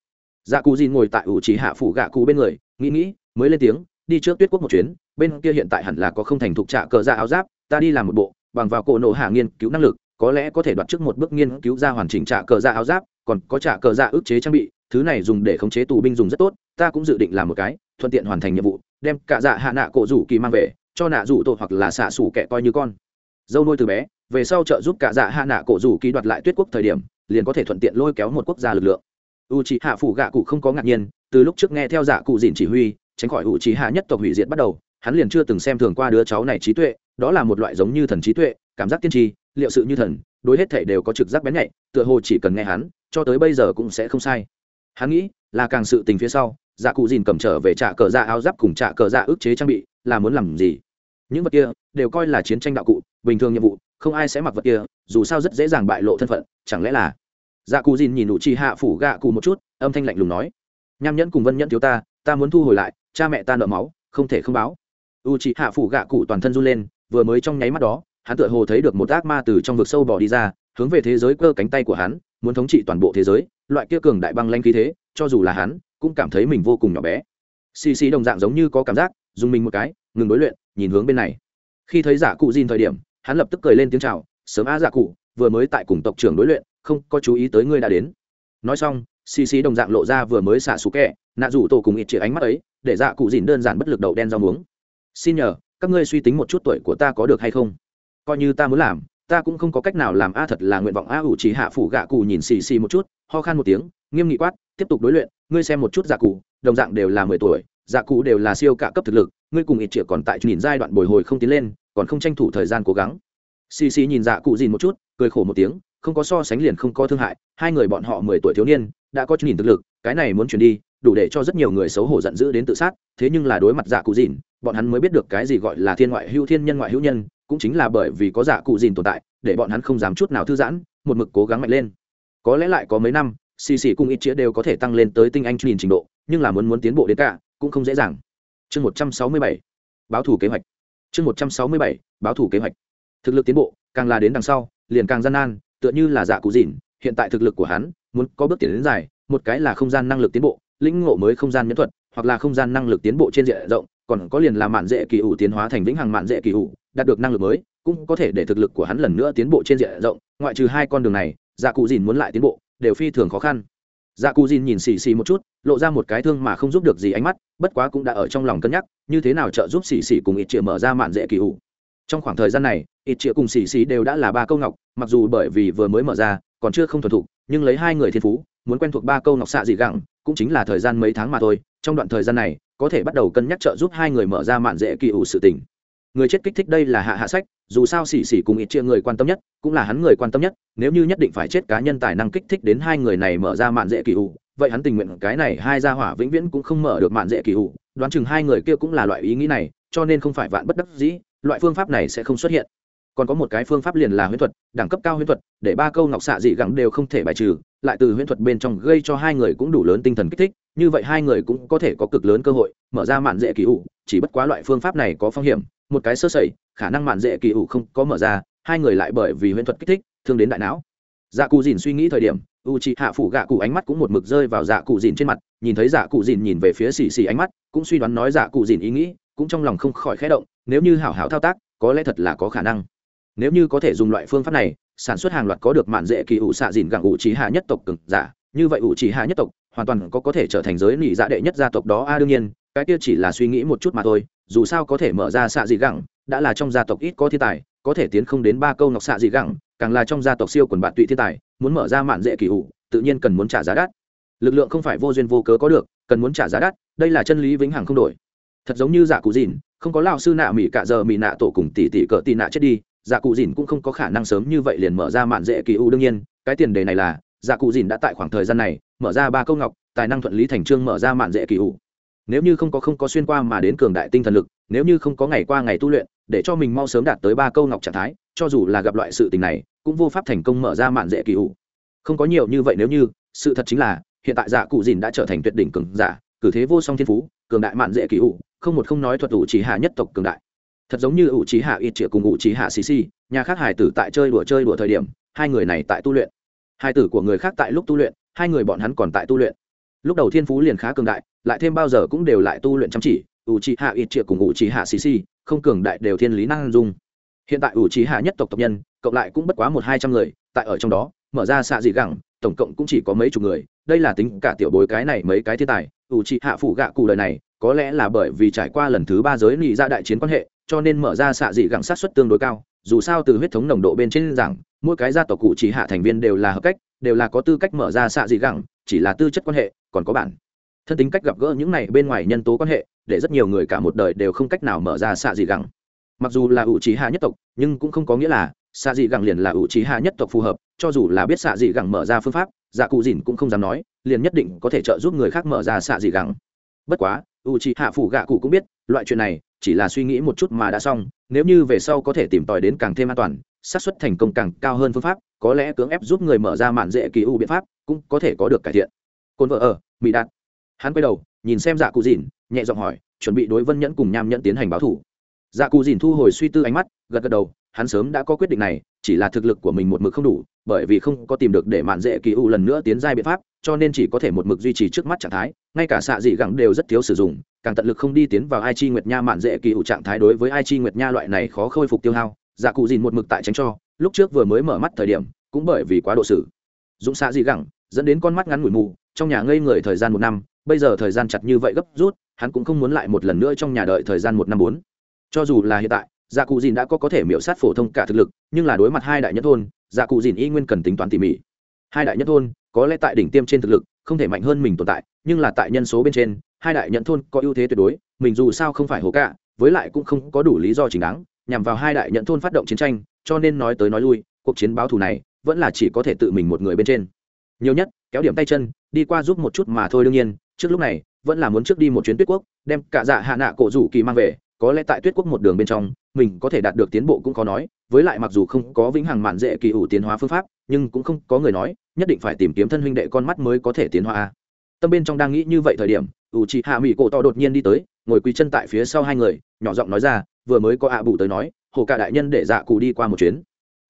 Dạ cụ dìn ngồi tại u chị hạ phủ gạ cụ bên người, nghĩ nghĩ, mới lên tiếng, đi trước tuyết quốc một chuyến, bên kia hiện tại hẳn là có không thành thục trạ cờ ra áo giáp, ta đi làm một bộ, bằng vào cổ nổ hạ nghiên cứu năng lực, có lẽ có thể đoạt trước một bước nghiên cứu ra hoàn chỉnh trạ cờ ra áo giáp, còn có trạ cờ ra ức chế trang bị, thứ này dùng để khống chế tù binh dùng rất tốt, ta cũng dự định làm một cái, thuận tiện hoàn thành nhiệm vụ, đem cả dạ hạ nạ cổ rủ kỳ mang về, cho nạ rủ tội hoặc là xạ xủ kẻ coi như con. Dâu nuôi từ bé về sau trợ giúp cả dạ hạ nạ cổ rủ kỳ đoạt lại tuyết quốc thời điểm, liền có thể thuận tiện lôi kéo một quốc gia lực lượng. U c hạ phủ gạ cụ không có ngạc nhiên, từ lúc trước nghe theo dạ cụ dìn chỉ huy, tránh khỏi u c hạ nhất tộc hủy diệt bắt đầu, hắn liền chưa từng xem thường qua đứa cháu này trí tuệ, đó là một loại giống như thần trí tuệ, cảm giác tiên tri, liệu sự như thần, đối hết thể đều có trực giác bén nhạy, tựa hồ chỉ cần nghe hắn, cho tới bây giờ cũng sẽ không sai. Hắn nghĩ, là càng sự tình phía sau dạ cụ dìn cầm trở về trả cờ dạ áo giáp cùng trả cờ dạ ức chế trang bị, là muốn làm gì? Những vật kia đều coi là chiến tranh đạo cụ, bình thường nhiệm vụ không ai sẽ mặc vật kia, dù sao rất dễ dàng bại lộ thân phận, chẳng lẽ là? Dạ cù dìn nhìn đủ chi hạ phủ gạ cụ một chút, âm thanh lạnh lùng nói. Nham nhẫn cùng vân nhẫn thiếu ta ta muốn thu hồi lại, cha mẹ ta nợ máu, không thể không báo. U chi hạ phủ gạ cụ toàn thân run lên, vừa mới trong nháy mắt đó, hắn tựa hồ thấy được một ác ma từ trong vực sâu bỏ đi ra, hướng về thế giới cơ cánh tay của hắn, muốn thống trị toàn bộ thế giới, loại kia cường đại băng lanh khí thế, cho dù là hắn, cũng cảm thấy mình vô cùng nhỏ bé. Xì xì đồng dạng giống như có cảm giác, dùng mình một cái, ngừng đối luyện, nhìn hướng bên này. Khi thấy giả cụ Jin thời điểm hắn lập tức cười lên tiếng chào, sớm a dạ cụ, vừa mới tại cùng tộc trưởng đối luyện, không có chú ý tới ngươi đã đến. Nói xong, xì xì đồng dạng lộ ra vừa mới xả xú kẹ, nạ rủ tổ cùng ít chĩa ánh mắt ấy, để dạ cụ dìn đơn giản bất lực đậu đen rau muống. Xin nhờ, các ngươi suy tính một chút tuổi của ta có được hay không? Coi như ta muốn làm, ta cũng không có cách nào làm a thật là nguyện vọng a ủ chỉ hạ phủ gạ cụ nhìn xì xì một chút, ho khan một tiếng, nghiêm nghị quát, tiếp tục đối luyện, ngươi xem một chút dạ cụ, đồng dạng đều là mười tuổi dạ cụ đều là siêu cả cấp thực lực, ngươi cùng ít triệu còn tại nhìn giai đoạn bồi hồi không tiến lên còn không tranh thủ thời gian cố gắng. Xì xì nhìn dạ cụ dìn một chút, cười khổ một tiếng, không có so sánh liền không có thương hại, hai người bọn họ mười tuổi thiếu niên, đã có nhìn thực lực, cái này muốn chuyển đi, đủ để cho rất nhiều người xấu hổ giận dữ đến tự sát, thế nhưng là đối mặt dạ cụ dìn, bọn hắn mới biết được cái gì gọi là thiên ngoại hữu thiên nhân ngoại hữu nhân, cũng chính là bởi vì có dạ cụ dìn tồn tại, để bọn hắn không dám chút nào thư giãn, một mực cố gắng mạnh lên. Có lẽ lại có mấy năm, xì xì cùng ít chĩa đều có thể tăng lên tới tinh anh nhìn trình độ, nhưng là muốn muốn tiến bộ đến cả, cũng không dễ dàng. Chương một trăm sáu mươi bảy, báo thủ kế hoạch chương một trăm sáu mươi bảy, báo thủ kế hoạch. Thực lực tiến bộ, càng là đến đằng sau, liền càng gian nan, tựa như là dạ cụ dìn hiện tại thực lực của hắn, muốn có bước tiến đến dài, một cái là không gian năng lực tiến bộ, lĩnh ngộ mới không gian nhẫn thuật, hoặc là không gian năng lực tiến bộ trên diện rộng, còn có liền là mạn dễ kỳ ủ tiến hóa thành vĩnh hằng mạn dễ kỳ ủ, đạt được năng lực mới, cũng có thể để thực lực của hắn lần nữa tiến bộ trên diện rộng, ngoại trừ hai con đường này dạ cụ dìn muốn lại tiến bộ, đều phi thường khó khăn dạ Cù dìn nhìn xì xì một chút, lộ ra một cái thương mà không giúp được gì ánh mắt, bất quá cũng đã ở trong lòng cân nhắc, như thế nào trợ giúp xì xì cùng ít chĩa mở ra mạn dễ kỳ ủ trong khoảng thời gian này, ít chĩa cùng xì xì đều đã là ba câu ngọc, mặc dù bởi vì vừa mới mở ra, còn chưa không thuần thục, nhưng lấy hai người thiên phú, muốn quen thuộc ba câu ngọc xạ dị gẳng, cũng chính là thời gian mấy tháng mà thôi. Trong đoạn thời gian này, có thể bắt đầu cân nhắc trợ giúp hai người mở ra mạn dễ kỳ ủ sự tình người chết kích thích đây là hạ hạ sách, dù sao xỉ xỉ cùng ít chia người quan tâm nhất, cũng là hắn người quan tâm nhất, nếu như nhất định phải chết cá nhân tài năng kích thích đến hai người này mở ra mạn dễ kỳ ủ, vậy hắn tình nguyện cái này hai gia hỏa vĩnh viễn cũng không mở được mạn dễ kỳ ủ, đoán chừng hai người kia cũng là loại ý nghĩ này, cho nên không phải vạn bất đắc dĩ, loại phương pháp này sẽ không xuất hiện. Còn có một cái phương pháp liền là huyễn thuật, đẳng cấp cao huyễn thuật, để ba câu ngọc xạ dị gắng đều không thể bài trừ, lại từ huyễn thuật bên trong gây cho hai người cũng đủ lớn tinh thần kích thích, như vậy hai người cũng có thể có cực lớn cơ hội mở ra mạn dễ kỳ ủ, chỉ bất quá loại phương pháp này có phong hiểm một cái sơ sẩy, khả năng mạn dễ kỳ ủ không có mở ra, hai người lại bởi vì huyễn thuật kích thích, thương đến đại não. Dạ cụ dìn suy nghĩ thời điểm u chị hạ phủ gạ cụ ánh mắt cũng một mực rơi vào dạ cụ dìn trên mặt, nhìn thấy dạ cụ dìn nhìn về phía xì xì ánh mắt, cũng suy đoán nói dạ cụ dìn ý nghĩ, cũng trong lòng không khỏi khé động, nếu như hảo hảo thao tác, có lẽ thật là có khả năng. Nếu như có thể dùng loại phương pháp này, sản xuất hàng loạt có được mạn dễ kỳ ủ xạ dìn gặng ủ trí hạ nhất tộc cực giả, như vậy ủ trí hạ nhất tộc hoàn toàn có có thể trở thành giới nỉ dạ đệ nhất gia tộc đó. A, đương nhiên cái kia chỉ là suy nghĩ một chút mà thôi, dù sao có thể mở ra xạ dị gẳng, đã là trong gia tộc ít có thiên tài, có thể tiến không đến ba câu ngọc xạ dị gẳng, càng là trong gia tộc siêu quần bạn tụy thiên tài, muốn mở ra mạn dễ kỳ hụ tự nhiên cần muốn trả giá đắt. Lực lượng không phải vô duyên vô cớ có được, cần muốn trả giá đắt, đây là chân lý vĩnh hằng không đổi. Thật giống như giả cụ dìn, không có lao sư nạ mỹ cả giờ mỹ nạ tổ cùng tỷ tỷ cỡ tỷ nạ chết đi giả cụ dìn cũng không có khả năng sớm như vậy liền mở ra mạn dễ kỳ u đương nhiên, cái tiền đề này là giả cụ dìn đã tại khoảng thời gian này, mở ra ba câu ngọc, tài năng thuận lý thành trương mở ra mạn dễ kỳ u nếu như không có không có xuyên qua mà đến cường đại tinh thần lực, nếu như không có ngày qua ngày tu luyện, để cho mình mau sớm đạt tới ba câu ngọc trạng thái, cho dù là gặp loại sự tình này, cũng vô pháp thành công mở ra mạn dễ kỳ u không có nhiều như vậy nếu như, sự thật chính là, hiện tại dạ cụ dìn đã trở thành tuyệt đỉnh cường giả, cử thế vô song thiên phú, cường đại mạn dễ kỳ ủ không một không nói thuật ủ chỉ hạ nhất tộc cường đại. Thật giống như ủ chỉ hạ ít triệu cùng ủ chỉ hạ xì xì, nhà khác hải tử tại chơi đùa chơi đùa thời điểm, hai người này tại tu luyện. Hai tử của người khác tại lúc tu luyện, hai người bọn hắn còn tại tu luyện. Lúc đầu thiên phú liền khá cường đại lại thêm bao giờ cũng đều lại tu luyện chăm chỉ ủ trì hạ ít triệu cùng ủ trì hạ xì xì không cường đại đều thiên lý năng dung. Hiện tại ủ trì hạ nhất tộc tộc nhân, cộng lại cũng bất quá một hai trăm người, tại ở trong đó, mở ra xạ dị gẳng, tổng cộng cũng chỉ có mấy chục người. Đây là tính cả tiểu bối cái này mấy cái thiên tài ủ trì hạ phụ gạ cụ lời này, có lẽ là bởi vì trải qua lần thứ ba giới nghị ra dạ đại chiến quan hệ, cho nên mở ra xạ dị gẳng sát xuất tương đối cao. Dù sao từ huyết thống nồng độ bên trên rằng mỗi cái gia tộc cụ chỉ hạ thành viên đều là hợp cách, đều là có tư cách mở ra xạ dị gẳng, chỉ là tư chất quan hệ, còn có bản thân tính cách gặp gỡ những này bên ngoài nhân tố quan hệ, để rất nhiều người cả một đời đều không cách nào mở ra xạ dị gẳng. Mặc dù là ủ trí hạ nhất tộc, nhưng cũng không có nghĩa là xạ dị gẳng liền là ủ trí hạ nhất tộc phù hợp, cho dù là biết xạ dị gẳng mở ra phương pháp dạ cụ dìn cũng không dám nói, liền nhất định có thể trợ giúp người khác mở ra xạ dị gẳng. Bất quá, ủ trí hạ phủ gạ cụ cũng biết, loại chuyện này chỉ là suy nghĩ một chút mà đã xong, nếu như về sau có thể tìm tòi đến càng thêm an toàn, xác suất thành công càng cao hơn phương pháp, có lẽ cưỡng ép giúp người mở ra mạn dễ kỳ u biện pháp cũng có thể có được cải thiện. Cồn vợ ở mỹ đạt hắn quay đầu, nhìn xem dạ cụ dìn, nhẹ giọng hỏi, chuẩn bị đối vân nhẫn cùng nham nhẫn tiến hành báo thủ. Dạ cụ dìn thu hồi suy tư ánh mắt, gật gật đầu, hắn sớm đã có quyết định này, chỉ là thực lực của mình một mực không đủ, bởi vì không có tìm được để mạn dễ kỳ u lần nữa tiến giai biện pháp, cho nên chỉ có thể một mực duy trì trước mắt trạng thái, ngay cả xạ dị gẳng đều rất thiếu sử dụng, càng tận lực không đi tiến vào ai chi nguyệt nha mạn dễ kỳ u trạng thái đối với ai chi nguyệt nha loại này khó khôi phục tiêu hao dạ cụ dìn một mực tại tránh cho, lúc trước vừa mới mở mắt thời điểm, cũng bởi vì quá độ sử dụng xạ dị gẳng, dẫn đến con mắt ngắn ngủi mù, trong nhà ngây người thời gian một năm bây giờ thời gian chặt như vậy gấp rút, hắn cũng không muốn lại một lần nữa trong nhà đợi thời gian một năm bốn. Cho dù là hiện tại dạ cụ dìn đã có có thể miễu sát phổ thông cả thực lực, nhưng là đối mặt hai đại nhất thôn dạ cụ dìn y nguyên cần tính toán tỉ mỉ. Hai đại nhất thôn, có lẽ tại đỉnh tiêm trên thực lực, không thể mạnh hơn mình tồn tại, nhưng là tại nhân số bên trên, hai đại nhận thôn có ưu thế tuyệt đối, mình dù sao không phải hố cả với lại cũng không có đủ lý do chính đáng, nhằm vào hai đại nhận thôn phát động chiến tranh, cho nên nói tới nói lui, cuộc chiến báo thù này, vẫn là chỉ có thể tự mình một người bên trên. Nhiều nhất, kéo điểm tay chân đi qua giúp một chút mà thôi đương nhiên, trước lúc này, vẫn là muốn trước đi một chuyến tuyết quốc, đem cả dạ hạ nạ cổ rủ kỳ mang về, có lẽ tại tuyết quốc một đường bên trong, mình có thể đạt được tiến bộ cũng khó nói, với lại mặc dù không có vĩnh hằng mạn dễ kỳ ủ tiến hóa phương pháp, nhưng cũng không có người nói, nhất định phải tìm kiếm thân huynh đệ con mắt mới có thể tiến hóa tâm bên trong đang nghĩ như vậy thời điểm, ủ chị hạ mỹ cổ to đột nhiên đi tới, ngồi quỳ chân tại phía sau hai người, nhỏ giọng nói ra, vừa mới có ạ à bù tới nói, hồ cả đại nhân để dạ cụ đi qua một chuyến.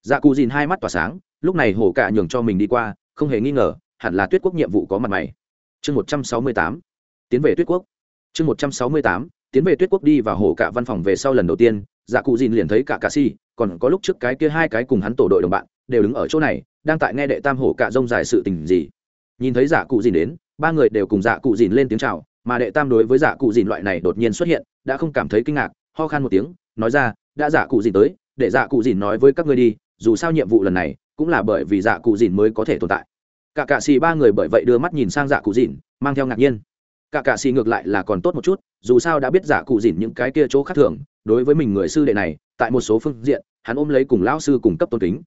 Dạ cụ dìn hai mắt tỏa sáng, lúc này hồ cả nhường cho mình đi qua, không hề nghi ngờ hẳn là tuyết quốc nhiệm vụ có mặt mày. Chương một trăm sáu mươi tám, tiến về tuyết quốc. Chương một trăm sáu mươi tám, tiến về tuyết quốc đi và hồ cả văn phòng về sau lần đầu tiên dạ cụ dìn liền thấy cả cà si, còn có lúc trước cái kia hai cái cùng hắn tổ đội đồng bạn, đều đứng ở chỗ này, đang tại nghe đệ tam hổ cả rông dài sự tình gì. Nhìn thấy dạ cụ dìn đến, ba người đều cùng dạ cụ dìn lên tiếng chào, mà đệ tam đối với dạ cụ dìn loại này đột nhiên xuất hiện, đã không cảm thấy kinh ngạc, ho khan một tiếng, nói ra, đã dạ cụ dìn tới, để dạ cụ dìn nói với các ngươi đi, dù sao nhiệm vụ lần này cũng là bởi vì dạ cụ dìn mới có thể tồn tại cả cạ xì ba người bởi vậy đưa mắt nhìn sang dạ cụ dìn mang theo ngạc nhiên. Cả cạ xì ngược lại là còn tốt một chút, dù sao đã biết dạ cụ dìn những cái kia chỗ khác thường, đối với mình người sư đệ này, tại một số phương diện, hắn ôm lấy cùng lão sư cùng cấp tôn kính.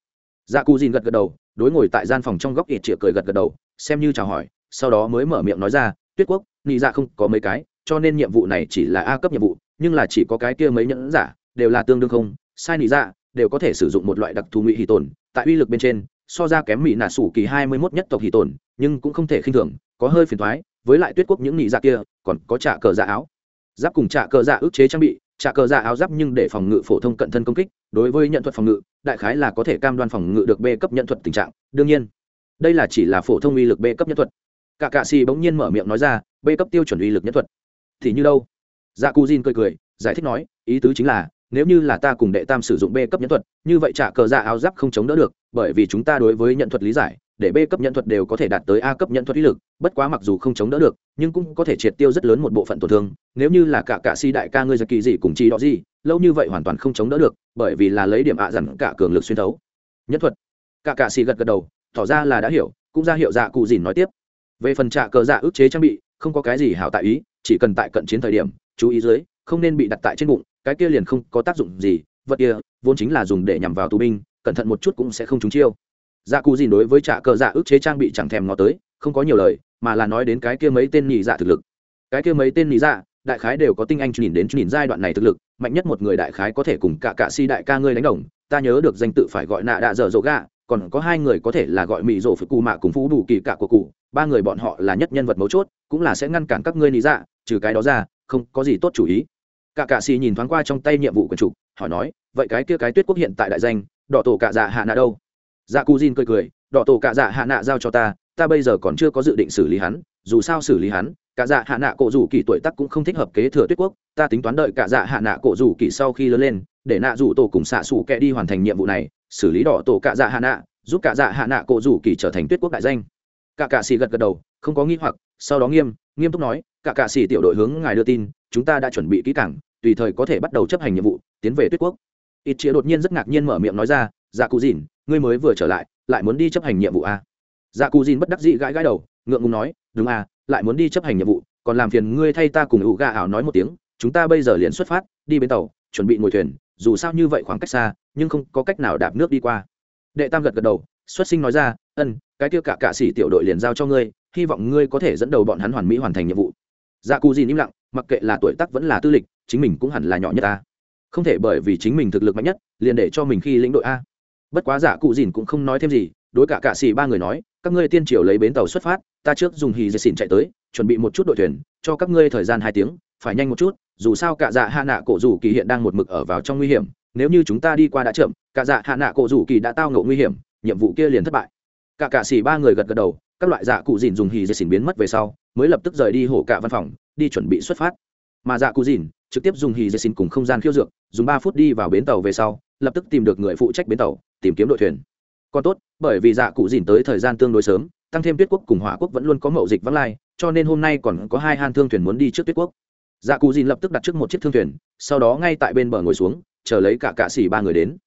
Dạ cụ dìn gật gật đầu, đối ngồi tại gian phòng trong góc ít chĩa cười gật gật đầu, xem như chào hỏi, sau đó mới mở miệng nói ra, tuyết quốc nghĩ dạ không có mấy cái, cho nên nhiệm vụ này chỉ là a cấp nhiệm vụ, nhưng là chỉ có cái kia mấy nhẫn giả, đều là tương đương không, sai nghĩ dạ đều có thể sử dụng một loại đặc thù ngụy hì tồn, tại uy lực bên trên so ra kém mỹ nạ sủ kỳ hai mươi mốt nhất tộc hỷ tồn, nhưng cũng không thể khinh thường, có hơi phiền thoái với lại tuyết quốc những nghị dạ kia, còn có trả cờ dạ áo. Giáp cùng trả cờ dạ ước chế trang bị trả cờ dạ áo giáp nhưng để phòng ngự phổ thông cận thân công kích, đối với nhận thuật phòng ngự, đại khái là có thể cam đoan phòng ngự được b cấp nhận thuật tình trạng. Đương nhiên, đây là chỉ là phổ thông uy lực b cấp nhận thuật. Cả cạ xì bỗng nhiên mở miệng nói ra b cấp tiêu chuẩn uy lực nhận thuật. Thì như đâu? Dạ cu jin cười cười, giải thích nói, ý tứ chính là, nếu như là ta cùng đệ tam sử dụng b cấp nhân thuật, như vậy trả cờ dạ áo giáp không chống đỡ được bởi vì chúng ta đối với nhận thuật lý giải, để b cấp nhận thuật đều có thể đạt tới a cấp nhận thuật ý lực, bất quá mặc dù không chống đỡ được, nhưng cũng có thể triệt tiêu rất lớn một bộ phận tổn thương. Nếu như là cả cạ si đại ca ngươi giật kỳ gì cùng chi đó gì, lâu như vậy hoàn toàn không chống đỡ được, bởi vì là lấy điểm ạ dặn cả cường lực xuyên thấu. Nhất thuật. Cả cạ si gật gật đầu, tỏ ra là đã hiểu, cũng ra hiệu dạ cụ dìn nói tiếp. Về phần trạ cờ dạ ức chế trang bị, không có cái gì hảo tại ý, chỉ cần tại cận chiến thời điểm, chú ý dưới, không nên bị đặt tại trên bụng, cái kia liền không có tác dụng gì, vật kia vốn chính là dùng để nhằm vào tù binh cẩn thận một chút cũng sẽ không trúng chiêu. Dạ cụ dìn đối với trả cờ dạ ức chế trang bị chẳng thèm ngó tới, không có nhiều lời, mà là nói đến cái kia mấy tên nhị dạ thực lực. Cái kia mấy tên nhị dạ đại khái đều có tinh anh nhìn đến nhìn giai đoạn này thực lực, mạnh nhất một người đại khái có thể cùng cả cạ si đại ca ngươi đánh đồng, ta nhớ được danh tự phải gọi nạ đạ dở dỗ gạ, còn có hai người có thể là gọi mỹ rổ phụ cù mạ cùng phú đủ kỳ cả của cụ, ba người bọn họ là nhất nhân vật mấu chốt, cũng là sẽ ngăn cản các ngươi lý dạ trừ cái đó ra, không có gì tốt chủ ý. Cả cạ xì nhìn thoáng qua trong tay nhiệm vụ quần trục hỏi nói, vậy cái kia cái tuyết quốc hiện tại đại danh đỏ tổ cạ dạ hạ nạ đâu? Dạ cù dìn cười cười, đỏ tổ cạ dạ hạ nạ giao cho ta ta bây giờ còn chưa có dự định xử lý hắn, dù sao xử lý hắn, cả dạ hạ nạ cổ rủ kỳ tuổi tắc cũng không thích hợp kế thừa tuyết quốc, ta tính toán đợi cả dạ hạ nạ cổ rủ kỳ sau khi lớn lên, để nạ rủ tổ cùng xạ xù kẹ đi hoàn thành nhiệm vụ này, xử lý đỏ tổ cả dạ hạ nạ, giúp cả dạ hạ nạ cổ rủ kỳ trở thành tuyết quốc đại danh. Cả cạ xì gật gật đầu, không có nghi hoặc, sau đó nghiêm nghiêm túc nói, cả cạ xì tiểu đội hướng ngài đưa tin, chúng ta đã chuẩn bị kỹ cảng tùy thời có thể bắt đầu chấp hành nhiệm vụ, tiến về tuyết quốc ít chĩa đột nhiên rất ngạc nhiên mở miệng nói ra dạ cụ dìn, ngươi mới vừa trở lại lại muốn đi chấp hành nhiệm vụ à? dạ cụ dìn bất đắc dĩ gãi gãi đầu, ngượng ngùng nói, đúng à lại muốn đi chấp hành nhiệm vụ, còn làm phiền ngươi thay ta cùng ủ gà ảo nói một tiếng, chúng ta bây giờ liền xuất phát, đi bến tàu, chuẩn bị ngồi thuyền, dù sao như vậy khoảng cách xa, nhưng không có cách nào đạp nước đi qua. Đệ tam gật gật đầu, xuất sinh nói ra, ân, cái kia cả cạ sĩ tiểu đội liền giao cho ngươi, hy vọng ngươi có thể dẫn đầu bọn hắn hoàn mỹ hoàn thành nhiệm vụ. Dạ cù dìn im lặng, mặc kệ là tuổi tác vẫn là tư lịch, chính mình cũng hẳn là nhỏ nhất ta không thể bởi vì chính mình thực lực mạnh nhất, liền để cho mình khi lĩnh đội a. Bất quá giả cụ dìn cũng không nói thêm gì, đối cả cạ xì ba người nói, các ngươi tiên triều lấy bến tàu xuất phát, ta trước dùng hì dệt xỉn chạy tới, chuẩn bị một chút đội thuyền, cho các ngươi thời gian hai tiếng, phải nhanh một chút, dù sao cả dạ hạ nạ cổ rủ kỳ hiện đang một mực ở vào trong nguy hiểm, nếu như chúng ta đi qua đã chậm, cả dạ hạ nạ cổ rủ kỳ đã tao ngộ nguy hiểm, nhiệm vụ kia liền thất bại. Cả cạ xì ba người gật gật đầu, các loại dạ cụ dìn dùng hì dệt xỉn biến mất về sau, mới lập tức rời đi hổ cả văn phòng, đi chuẩn bị xuất phát. Mà dạ cụ dìn trực tiếp dùng hì dây xin cùng không gian khiêu dược, dùng ba phút đi vào bến tàu về sau, lập tức tìm được người phụ trách bến tàu, tìm kiếm đội thuyền. Còn tốt, bởi vì dạ cụ dìn tới thời gian tương đối sớm, tăng thêm tuyết quốc cùng hỏa quốc vẫn luôn có mậu dịch vắng lai, cho nên hôm nay còn có hai han thương thuyền muốn đi trước tuyết quốc. Dạ cụ dìn lập tức đặt trước một chiếc thương thuyền, sau đó ngay tại bên bờ ngồi xuống, chờ lấy cả cạ xỉ ba người đến.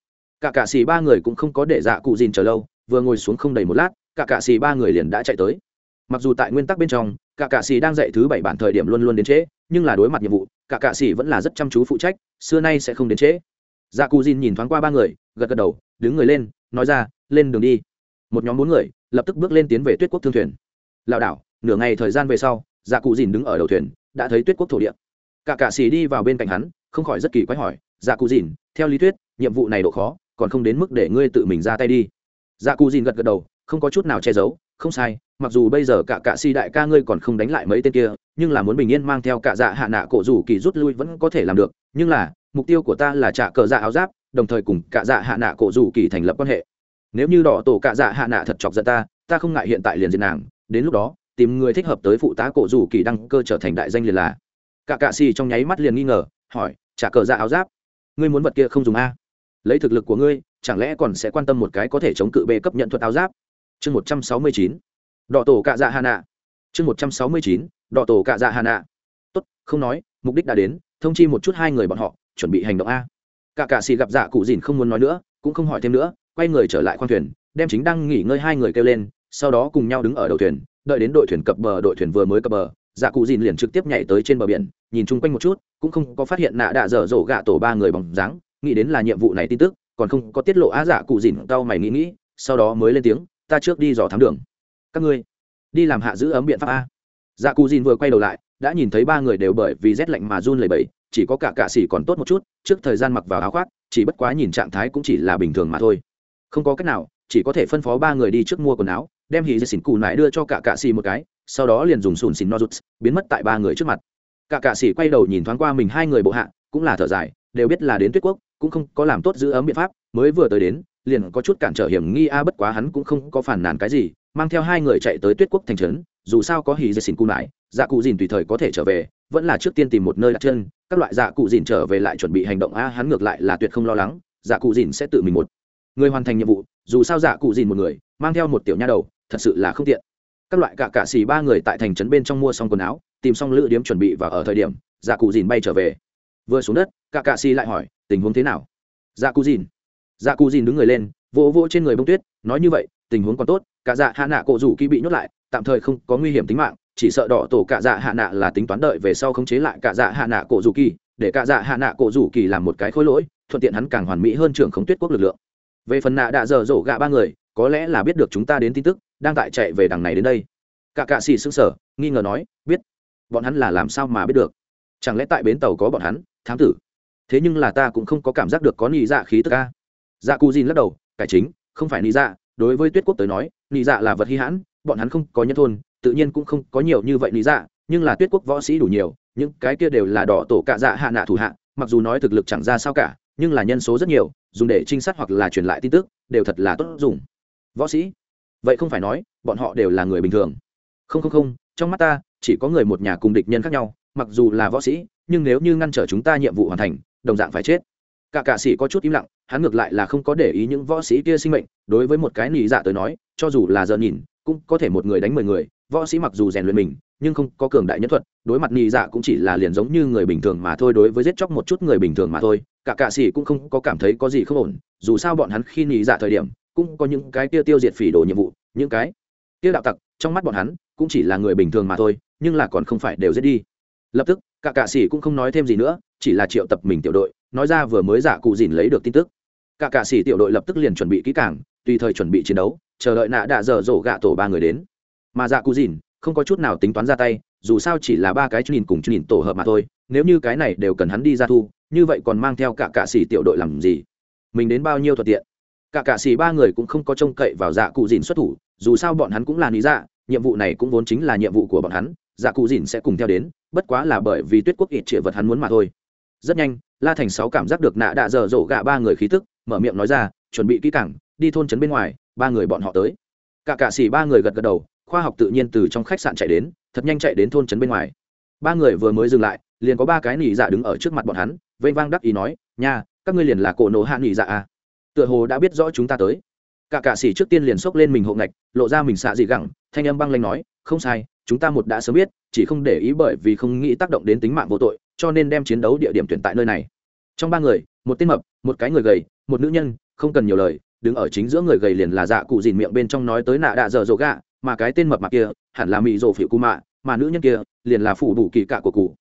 Cả cạ xỉ ba người cũng không có để dạ cụ dìn chờ lâu, vừa ngồi xuống không đầy một lát, cả cạ xỉ ba người liền đã chạy tới. Mặc dù tại nguyên tắc bên trong, cả cạ xỉ đang dạy thứ bảy bản thời điểm luôn luôn đến trễ, nhưng là đối mặt nhiệm vụ cả cạ sĩ vẫn là rất chăm chú phụ trách, xưa nay sẽ không đến trễ. Dạ cù dìn nhìn thoáng qua ba người, gật gật đầu, đứng người lên, nói ra, lên đường đi. Một nhóm bốn người, lập tức bước lên tiến về tuyết quốc thương thuyền. Lảo đảo, nửa ngày thời gian về sau dạ cụ dìn đứng ở đầu thuyền, đã thấy tuyết quốc thổ địa. Cả cạ sĩ đi vào bên cạnh hắn, không khỏi rất kỳ quái hỏi dạ cụ dìn, theo lý thuyết, nhiệm vụ này độ khó, còn không đến mức để ngươi tự mình ra tay đi. Dạ cụ dìn gật gật đầu, không có chút nào che giấu không sai, mặc dù bây giờ cả cạ Si đại ca ngươi còn không đánh lại mấy tên kia, nhưng là muốn bình yên mang theo cả dạ hạ nạ cổ rủ kỳ rút lui vẫn có thể làm được, nhưng là, mục tiêu của ta là trả cờ dạ áo giáp, đồng thời cùng cả dạ hạ nạ cổ rủ kỳ thành lập quan hệ. Nếu như đỏ tổ cả dạ hạ nạ thật chọc giận ta ta không ngại hiện tại liền diệt nàng, đến lúc đó, tìm người thích hợp tới phụ tá cổ rủ kỳ đăng cơ trở thành đại danh liền là. Cả cạ xì trong nháy mắt liền nghi ngờ, hỏi, trả cờ dạ áo giáp, ngươi muốn vật kia không dùng a? Lấy thực lực của ngươi, chẳng lẽ còn sẽ quan tâm một cái có thể chống cự bê cấp nhận thuật áo giáp? Chương một trăm sáu mươi chín. Đọ tổ cạ dạ hà nạ. Chương một trăm sáu mươi chín, đọ tổ cạ dạ hà nạ. Tốt, không nói, mục đích đã đến, thông chi một chút hai người bọn họ, chuẩn bị hành động a. Cả cạ xì gặp dạ cụ dìn không muốn nói nữa, cũng không hỏi thêm nữa, quay người trở lại khoang thuyền, đem chính đang nghỉ ngơi hai người kêu lên, sau đó cùng nhau đứng ở đầu thuyền, đợi đến đội thuyền cập bờ, đội thuyền vừa mới cập bờ dạ cụ dìn liền trực tiếp nhảy tới trên bờ biển, nhìn chung quanh một chút, cũng không có phát hiện nạ đạ dở dổ gạ tổ ba người bóng dáng, nghĩ đến là nhiệm vụ này tin tức, còn không có tiết lộ á dạ cụ dìn tao mày nghĩ nghĩ, sau đó mới lên tiếng ta trước đi dò thám đường. Các ngươi, đi làm hạ giữ ấm biện pháp a. Dạ cù dìn vừa quay đầu lại, đã nhìn thấy ba người đều bởi vì rét lạnh mà run lẩy bẩy, chỉ có cả cạ xỉ còn tốt một chút, trước thời gian mặc vào áo khoác, chỉ bất quá nhìn trạng thái cũng chỉ là bình thường mà thôi. Không có cách nào, chỉ có thể phân phó ba người đi trước mua quần áo, đem hì dây xỉn cù nải đưa cho cả cạ xì một cái, sau đó liền dùng sùn xỉn no rút biến mất tại ba người trước mặt. Cả cạ xì quay đầu nhìn thoáng qua mình hai người bộ hạ, cũng là thở dài, đều biết là đến tuyết quốc, cũng không có làm tốt giữ ấm biện pháp, mới vừa tới đến liền có chút cản trở hiểm nghi, a, bất quá hắn cũng không có phản nàn cái gì, mang theo hai người chạy tới tuyết quốc thành trấn, dù sao có hì dây xin cù nải dạ cụ dìn tùy thời có thể trở về, vẫn là trước tiên tìm một nơi đặt chân, các loại dạ cụ dìn trở về lại chuẩn bị hành động, a, hắn ngược lại là tuyệt không lo lắng dạ cụ dìn sẽ tự mình một người hoàn thành nhiệm vụ, dù sao dạ cụ dìn một người, mang theo một tiểu nha đầu, thật sự là không tiện. Các loại cả cả xì ba người tại thành trấn bên trong mua xong quần áo, tìm xong lữ điếm chuẩn bị và ở thời điểm dạ cụ dìn bay trở về. Vừa xuống đất, cả cạ xì lại hỏi, tình huống thế nào? Dạ cụ dìn dạ cụ dìn đứng người lên, vỗ vỗ trên người bông tuyết, nói như vậy, tình huống còn tốt, cả dạ hạ nạ cổ rủ kỳ bị nhốt lại, tạm thời không có nguy hiểm tính mạng, chỉ sợ đỏ tổ cả dạ hạ nạ là tính toán đợi về sau khống chế lại cả dạ hạ nạ cổ rủ kỳ để cả dạ hạ nạ cổ rủ kỳ làm một cái khối lỗi, thuận tiện hắn càng hoàn mỹ hơn trưởng khống tuyết quốc lực lượng. Về phần nạ đã dở dỗ gạ ba người, có lẽ là biết được chúng ta đến tin tức, đang tại chạy về đằng này đến đây. Cả cạ xì xứng sở nghi ngờ nói, biết. Bọn hắn là làm sao mà biết được? Chẳng lẽ tại bến tàu có bọn hắn, thám tử? Thế nhưng là ta cũng không có cảm giác được có nị dạ khí tức ca dạ cụ dìn lắc đầu, cải chính, không phải nị dạ. Đối với tuyết quốc tới nói, nị dạ là vật hy hãn, bọn hắn không có nhân thôn, tự nhiên cũng không có nhiều như vậy nị dạ. Nhưng là tuyết quốc võ sĩ đủ nhiều, những cái kia đều là đỏ tổ cạ dạ hạ nạ thủ hạ, mặc dù nói thực lực chẳng ra sao cả, nhưng là nhân số rất nhiều, dùng để trinh sát hoặc là truyền lại tin tức, đều thật là tốt dùng. Võ sĩ? Vậy không phải nói, bọn họ đều là người bình thường. Không không không, trong mắt ta, chỉ có người một nhà cùng địch nhân khác nhau, mặc dù là võ sĩ, nhưng nếu như ngăn trở chúng ta nhiệm vụ hoàn thành, đồng dạng phải chết cả cạ sĩ có chút im lặng, hắn ngược lại là không có để ý những võ sĩ kia sinh mệnh, đối với một cái nỉ dạ tới nói, cho dù là giờ nhìn, cũng có thể một người đánh mười người, võ sĩ mặc dù rèn luyện mình, nhưng không có cường đại nhất thuật, đối mặt nỉ dạ cũng chỉ là liền giống như người bình thường mà thôi, đối với giết chóc một chút người bình thường mà thôi, cả cạ sĩ cũng không có cảm thấy có gì không ổn, dù sao bọn hắn khi nỉ dạ thời điểm, cũng có những cái kia tiêu diệt phỉ đồ nhiệm vụ, những cái kia đạo tặc, trong mắt bọn hắn, cũng chỉ là người bình thường mà thôi, nhưng là còn không phải đều giết đi lập tức, cả cạ sĩ cũng không nói thêm gì nữa, chỉ là triệu tập mình tiểu đội, nói ra vừa mới giả cụ dìn lấy được tin tức. Cả cạ sĩ tiểu đội lập tức liền chuẩn bị kỹ càng, tùy thời chuẩn bị chiến đấu, chờ đợi nạ đạ dở dỗ gạ tổ ba người đến. Mà dạ cụ dìn, không có chút nào tính toán ra tay, dù sao chỉ là ba cái chú nhìn cùng chú nhìn tổ hợp mà thôi, nếu như cái này đều cần hắn đi ra thu, như vậy còn mang theo cả cạ sĩ tiểu đội làm gì? Mình đến bao nhiêu thuận tiện? Cả cạ sĩ ba người cũng không có trông cậy vào dạ cụ dìn xuất thủ, dù sao bọn hắn cũng là lý dạ nhiệm vụ này cũng vốn chính là nhiệm vụ của bọn hắn dạ cụ dìn sẽ cùng theo đến, bất quá là bởi vì tuyết quốc ít trịa vật hắn muốn mà thôi. Rất nhanh, la thành sáu cảm giác được nạ đạ dở dỗ gạ ba người khí tức, mở miệng nói ra, chuẩn bị kỹ cảng đi thôn trấn bên ngoài, ba người bọn họ tới. Cả cạ xỉ ba người gật gật đầu, khoa học tự nhiên từ trong khách sạn chạy đến, thật nhanh chạy đến thôn trấn bên ngoài. Ba người vừa mới dừng lại, liền có ba cái nỉ dạ đứng ở trước mặt bọn hắn vây vang đắc ý nói, nha, các ngươi liền là cổ nổ hạ nỉ dạ à? Tựa hồ đã biết rõ chúng ta tới cả cạ sĩ trước tiên liền xốc lên mình hộ ngạch, lộ ra mình xạ dị gẳng, thanh âm băng lanh nói, không sai, chúng ta một đã sớm biết, chỉ không để ý bởi vì không nghĩ tác động đến tính mạng vô tội, cho nên đem chiến đấu địa điểm tuyển tại nơi này. Trong ba người, một tên mập, một cái người gầy, một nữ nhân, không cần nhiều lời, đứng ở chính giữa người gầy liền là dạ cụ dìn miệng bên trong nói tới nạ đạ dở dỗ gạ, mà cái tên mập mặc kia, hẳn là mỹ rộ phiệu cụ mạ, mà nữ nhân kia, liền là phủ đủ kỳ cạ của cụ.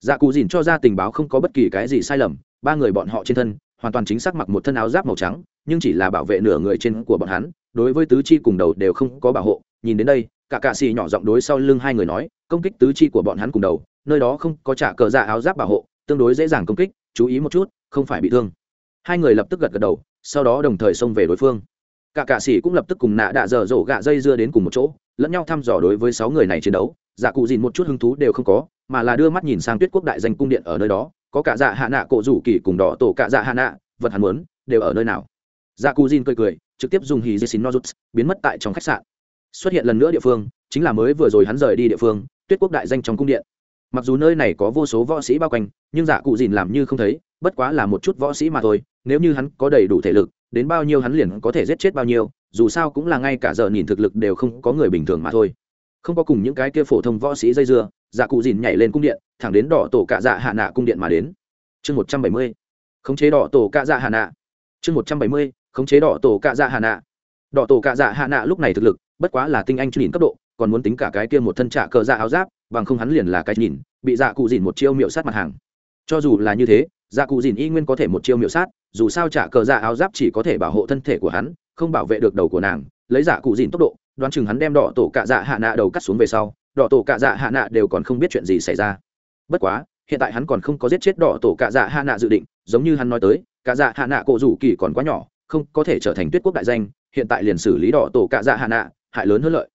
Dạ cụ dìn cho ra tình báo không có bất kỳ cái gì sai lầm, ba người bọn họ trên thân, hoàn toàn chính xác mặc một thân áo giáp màu trắng nhưng chỉ là bảo vệ nửa người trên của bọn hắn, đối với tứ chi cùng đầu đều không có bảo hộ. Nhìn đến đây, cả cạ xì nhỏ giọng đối sau lưng hai người nói, công kích tứ chi của bọn hắn cùng đầu, nơi đó không có trả cờ dạ áo giáp bảo hộ, tương đối dễ dàng công kích, chú ý một chút, không phải bị thương. Hai người lập tức gật gật đầu, sau đó đồng thời xông về đối phương. Cả cạ xì cũng lập tức cùng nạ đạ dở dỗ gạ dây dưa đến cùng một chỗ, lẫn nhau thăm dò đối với sáu người này chiến đấu. Dạ cụ dìn một chút hứng thú đều không có, mà là đưa mắt nhìn sang tuyết quốc đại danh cung điện ở nơi đó. Có cả dạ hạ nạ cổ rủ kỳ cùng đỏ tổ cả dạ hạ nạ, vật hắn muốn, đều ở nơi nào? Dạ cụ dìn cười cười, trực tiếp dùng hì dê xin nozuts biến mất tại trong khách sạn. Xuất hiện lần nữa địa phương, chính là mới vừa rồi hắn rời đi địa phương, tuyết quốc đại danh trong cung điện. Mặc dù nơi này có vô số võ sĩ bao quanh, nhưng dạ cụ dìn làm như không thấy, bất quá là một chút võ sĩ mà thôi, nếu như hắn có đầy đủ thể lực, đến bao nhiêu hắn liền có thể giết chết bao nhiêu, dù sao cũng là ngay cả giờ nhìn thực lực đều không có người bình thường mà thôi. Không có cùng những cái kia phổ thông võ sĩ dây dưa dạ cụ dìn nhảy lên cung điện, thẳng đến đỏ tổ cạ dạ hạ nạ cung điện mà đến. Chương một trăm bảy mươi. Khống chế đỏ tổ cạ dạ hạ nạ. Chương một trăm bảy mươi khống chế đỏ tổ cạ dạ hạ nạ. Đỏ tổ cạ dạ hạ nạ lúc này thực lực, bất quá là tinh anh nhìn cấp độ, còn muốn tính cả cái kia một thân trạ cờ dạ áo giáp, bằng không hắn liền là cái nhìn, bị dạ cụ dìn một chiêu miệu sát mặt hàng. Cho dù là như thế dạ cụ dìn y nguyên có thể một chiêu miệu sát, dù sao trả cờ dạ áo giáp chỉ có thể bảo hộ thân thể của hắn, không bảo vệ được đầu của nàng, lấy dạ cụ dìn tốc độ, đoán chừng hắn đem đỏ tổ cạ dạ hạ nạ đầu cắt xuống về sau, đỏ tổ cạ dạ hạ nạ đều còn không biết chuyện gì xảy ra. Bất quá, hiện tại hắn còn không có giết chết đỏ tổ cạ dạ hạ nạ dự định, giống như hắn nói tới, cạ dạ hạ nạ cổ rủ kỳ còn quá nhỏ không có thể trở thành tuyết quốc đại danh, hiện tại liền xử lý đỏ tổ cạ dạ hạ nạ, hại lớn hơn lợi.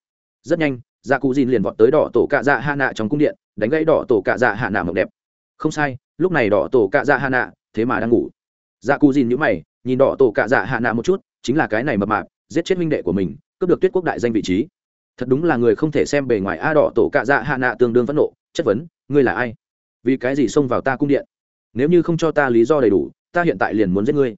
Rất nhanh dạ cụ dìn liền vọt tới đỏ tổ cạ dạ hạ nạ trong cung điện, đánh gãy đỏ tổ cạ dạ hạ nạ mộng đẹp. Không sai, lúc này đỏ tổ cạ dạ hạ nạ, thế mà đang ngủ. Dạ cụ dìn nhữ mày, nhìn đỏ tổ cạ dạ hạ nạ một chút, chính là cái này mập mạp, giết chết minh đệ của mình, cướp được tuyết quốc đại danh vị trí. Thật đúng là người không thể xem bề ngoài a, đỏ tổ cạ dạ hạ nạ tương đương phẫn nộ, chất vấn, ngươi là ai? Vì cái gì xông vào ta cung điện? Nếu như không cho ta lý do đầy đủ, ta hiện tại liền muốn giết ngươi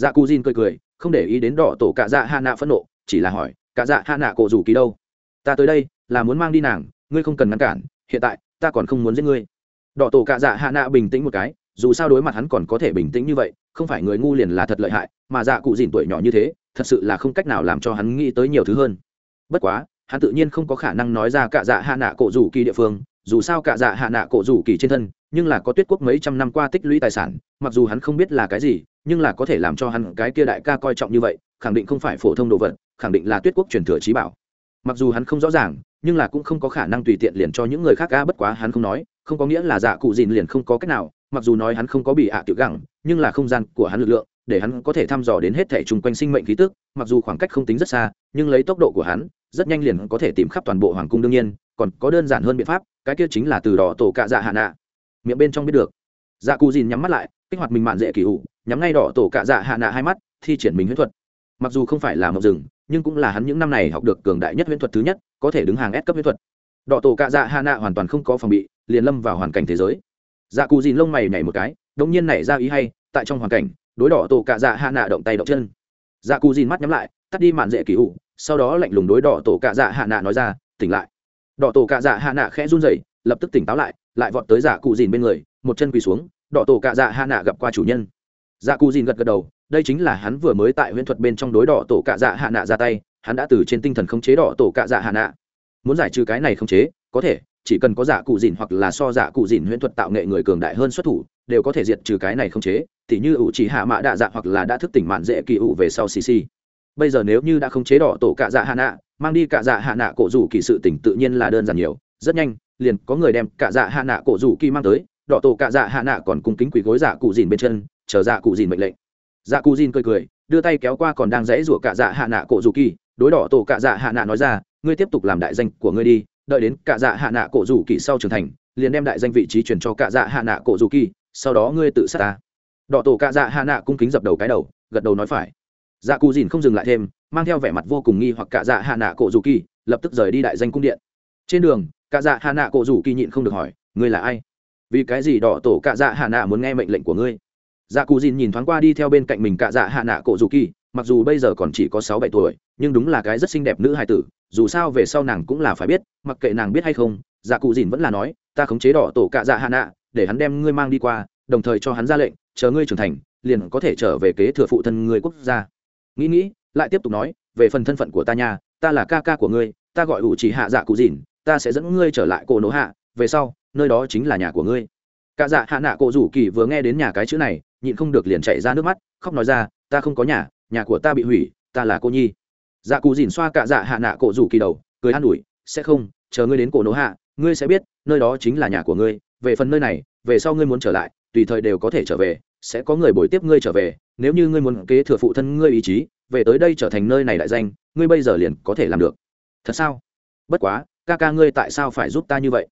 dạ cù dìn cười cười, không để ý đến đỏ tổ cạ dạ hạ nạ phẫn nộ, chỉ là hỏi, cạ dạ hạ nạ cổ rủ kỳ đâu? Ta tới đây, là muốn mang đi nàng, ngươi không cần ngăn cản, hiện tại, ta còn không muốn giết ngươi. Đỏ tổ cạ dạ hạ nạ bình tĩnh một cái, dù sao đối mặt hắn còn có thể bình tĩnh như vậy, không phải người ngu liền là thật lợi hại, mà dạ cụ dìn tuổi nhỏ như thế, thật sự là không cách nào làm cho hắn nghĩ tới nhiều thứ hơn. Bất quá, hắn tự nhiên không có khả năng nói ra cạ dạ hạ nạ cổ rủ kỳ địa phương, dù sao cạ dạ hạ nạ cổ rủ kỳ trên thân, nhưng là có tuyết quốc mấy trăm năm qua tích lũy tài sản, mặc dù hắn không biết là cái gì nhưng là có thể làm cho hắn cái kia đại ca coi trọng như vậy, khẳng định không phải phổ thông đồ vật, khẳng định là tuyết quốc truyền thừa trí bảo. Mặc dù hắn không rõ ràng, nhưng là cũng không có khả năng tùy tiện liền cho những người khác ca bất quá hắn không nói, không có nghĩa là dạ cụ dìn liền không có cách nào, mặc dù nói hắn không có bị ạ tiểu gẳng, nhưng là không gian của hắn lực lượng, để hắn có thể thăm dò đến hết thể chung quanh sinh mệnh khí tức, mặc dù khoảng cách không tính rất xa, nhưng lấy tốc độ của hắn, rất nhanh liền có thể tìm khắp toàn bộ hoàng cung đương nhiên, còn có đơn giản hơn biện pháp, cái kia chính là từ đỏ tổ cạ dạ hạ nạ. Miệng bên trong biết được. Dạ cụ dìn nhắm mắt lại kích hoạt mình mạn dễ kỳ ủ, nhắm ngay đỏ tổ cạ dạ hạ nạ hai mắt, thi triển mình huyễn thuật. Mặc dù không phải là mộc rừng, nhưng cũng là hắn những năm này học được cường đại nhất huyễn thuật thứ nhất, có thể đứng hàng ép cấp huyễn thuật. Đỏ tổ cạ dạ hạ nạ hoàn toàn không có phòng bị, liền lâm vào hoàn cảnh thế giới. Dạ cù dìn lông mày nhảy một cái, đống nhiên nảy ra ý hay, tại trong hoàn cảnh, đối đỏ tổ cạ dạ hạ nạ động tay động chân. Dạ cù dìn mắt nhắm lại, tắt đi mạn dễ kỳ ủ, sau đó lạnh lùng đối đỏ tổ cạ dạ hạ nạ nói ra, tỉnh lại. Đỏ tổ cạ dạ hạ nạ khẽ run rẩy, lập tức tỉnh táo lại lại vọt tới dạ cụ dìn bên người, một chân quỳ xuống đỏ tổ cạ dạ hạ nạ gặp qua chủ nhân. Dạ cụ dìn gật gật đầu, đây chính là hắn vừa mới tại huyễn thuật bên trong đối đỏ tổ cạ dạ hạ nạ ra tay, hắn đã từ trên tinh thần khống chế đỏ tổ cạ dạ hạ nạ. Muốn giải trừ cái này khống chế, có thể, chỉ cần có dạ cụ dìn hoặc là so dạ cụ dìn huyễn thuật tạo nghệ người cường đại hơn xuất thủ, đều có thể diệt trừ cái này khống chế tỉ như ủ chỉ hạ mã đạ dạ hoặc là đã thức tỉnh mạn dễ kỳ ủ về sau xì xì. Bây giờ nếu như đã khống chế đỏ tổ cạ dạ hạ nạ, mang đi cạ dạ hạ nạ cổ rủ kỳ sự tỉnh tự nhiên là đơn giản nhiều, rất nhanh, liền có người đem cạ dạ hạ nạ cổ rủ kỳ mang tới đỏ tổ cạ dạ hạ nạ còn cung kính quỳ gối dạ cụ dìn bên chân, chờ dạ cụ dìn mệnh lệnh. Dạ cụ dìn cười cười, đưa tay kéo qua còn đang dãy rủa cạ dạ hạ nạ cổ rủ kỳ, đối đỏ tổ cạ dạ hạ nạ nói ra, ngươi tiếp tục làm đại danh của ngươi đi, đợi đến cạ dạ hạ nạ cổ rủ kỳ sau trưởng thành, liền đem đại danh vị trí truyền cho cạ dạ hạ nạ cổ rủ kỳ, sau đó ngươi tự sát ta. Đỏ tổ cạ dạ hạ nạ cung kính dập đầu cái đầu, gật đầu nói phải. Dạ cụ dìn không dừng lại thêm, mang theo vẻ mặt vô cùng nghi hoặc cạ dạ hạ nạ cổ rủ kỳ, lập tức rời đi đại danh cung điện. Trên đường, cạ dạ hạ nạ cổ rủ kỳ nhịn không được hỏi, ngươi là ai? Vì cái gì đỏ tổ cạ dạ hạ nạ muốn nghe mệnh lệnh của ngươi? Dạ cụ dìn nhìn thoáng qua đi theo bên cạnh mình cạ dạ hạ nạ cổ dù kỳ, mặc dù bây giờ còn chỉ có sáu bảy tuổi, nhưng đúng là cái rất xinh đẹp nữ hài tử, dù sao về sau nàng cũng là phải biết, mặc kệ nàng biết hay không dạ cụ dìn vẫn là nói, ta khống chế đỏ tổ cạ dạ hạ nạ, để hắn đem ngươi mang đi qua, đồng thời cho hắn ra lệnh, chờ ngươi trưởng thành, liền có thể trở về kế thừa phụ thân người quốc gia. Nghĩ nghĩ, lại tiếp tục nói, về phần thân phận của ta nha, ta là ca ca của ngươi, ta gọi ủ chỉ hạ dạ cụ dìn, ta sẽ dẫn ngươi trở lại cổ nỗ hạ, về sau nơi đó chính là nhà của ngươi. Cả dạ hạ nạ cổ rủ kỳ vừa nghe đến nhà cái chữ này, nhịn không được liền chạy ra nước mắt, khóc nói ra, ta không có nhà nhà của ta bị hủy, ta là cô nhi. Dạ cụ dìn xoa cả dạ hạ nạ cổ rủ kỳ đầu, cười an ủi, sẽ không, chờ ngươi đến cổ nỗ hạ, ngươi sẽ biết, nơi đó chính là nhà của ngươi. Về phần nơi này, về sau ngươi muốn trở lại, tùy thời đều có thể trở về, sẽ có người bồi tiếp ngươi trở về. Nếu như ngươi muốn kế thừa phụ thân ngươi ý chí, về tới đây trở thành nơi này đại danh, ngươi bây giờ liền có thể làm được. Thật sao? Bất quá, ca ca ngươi tại sao phải giúp ta như vậy?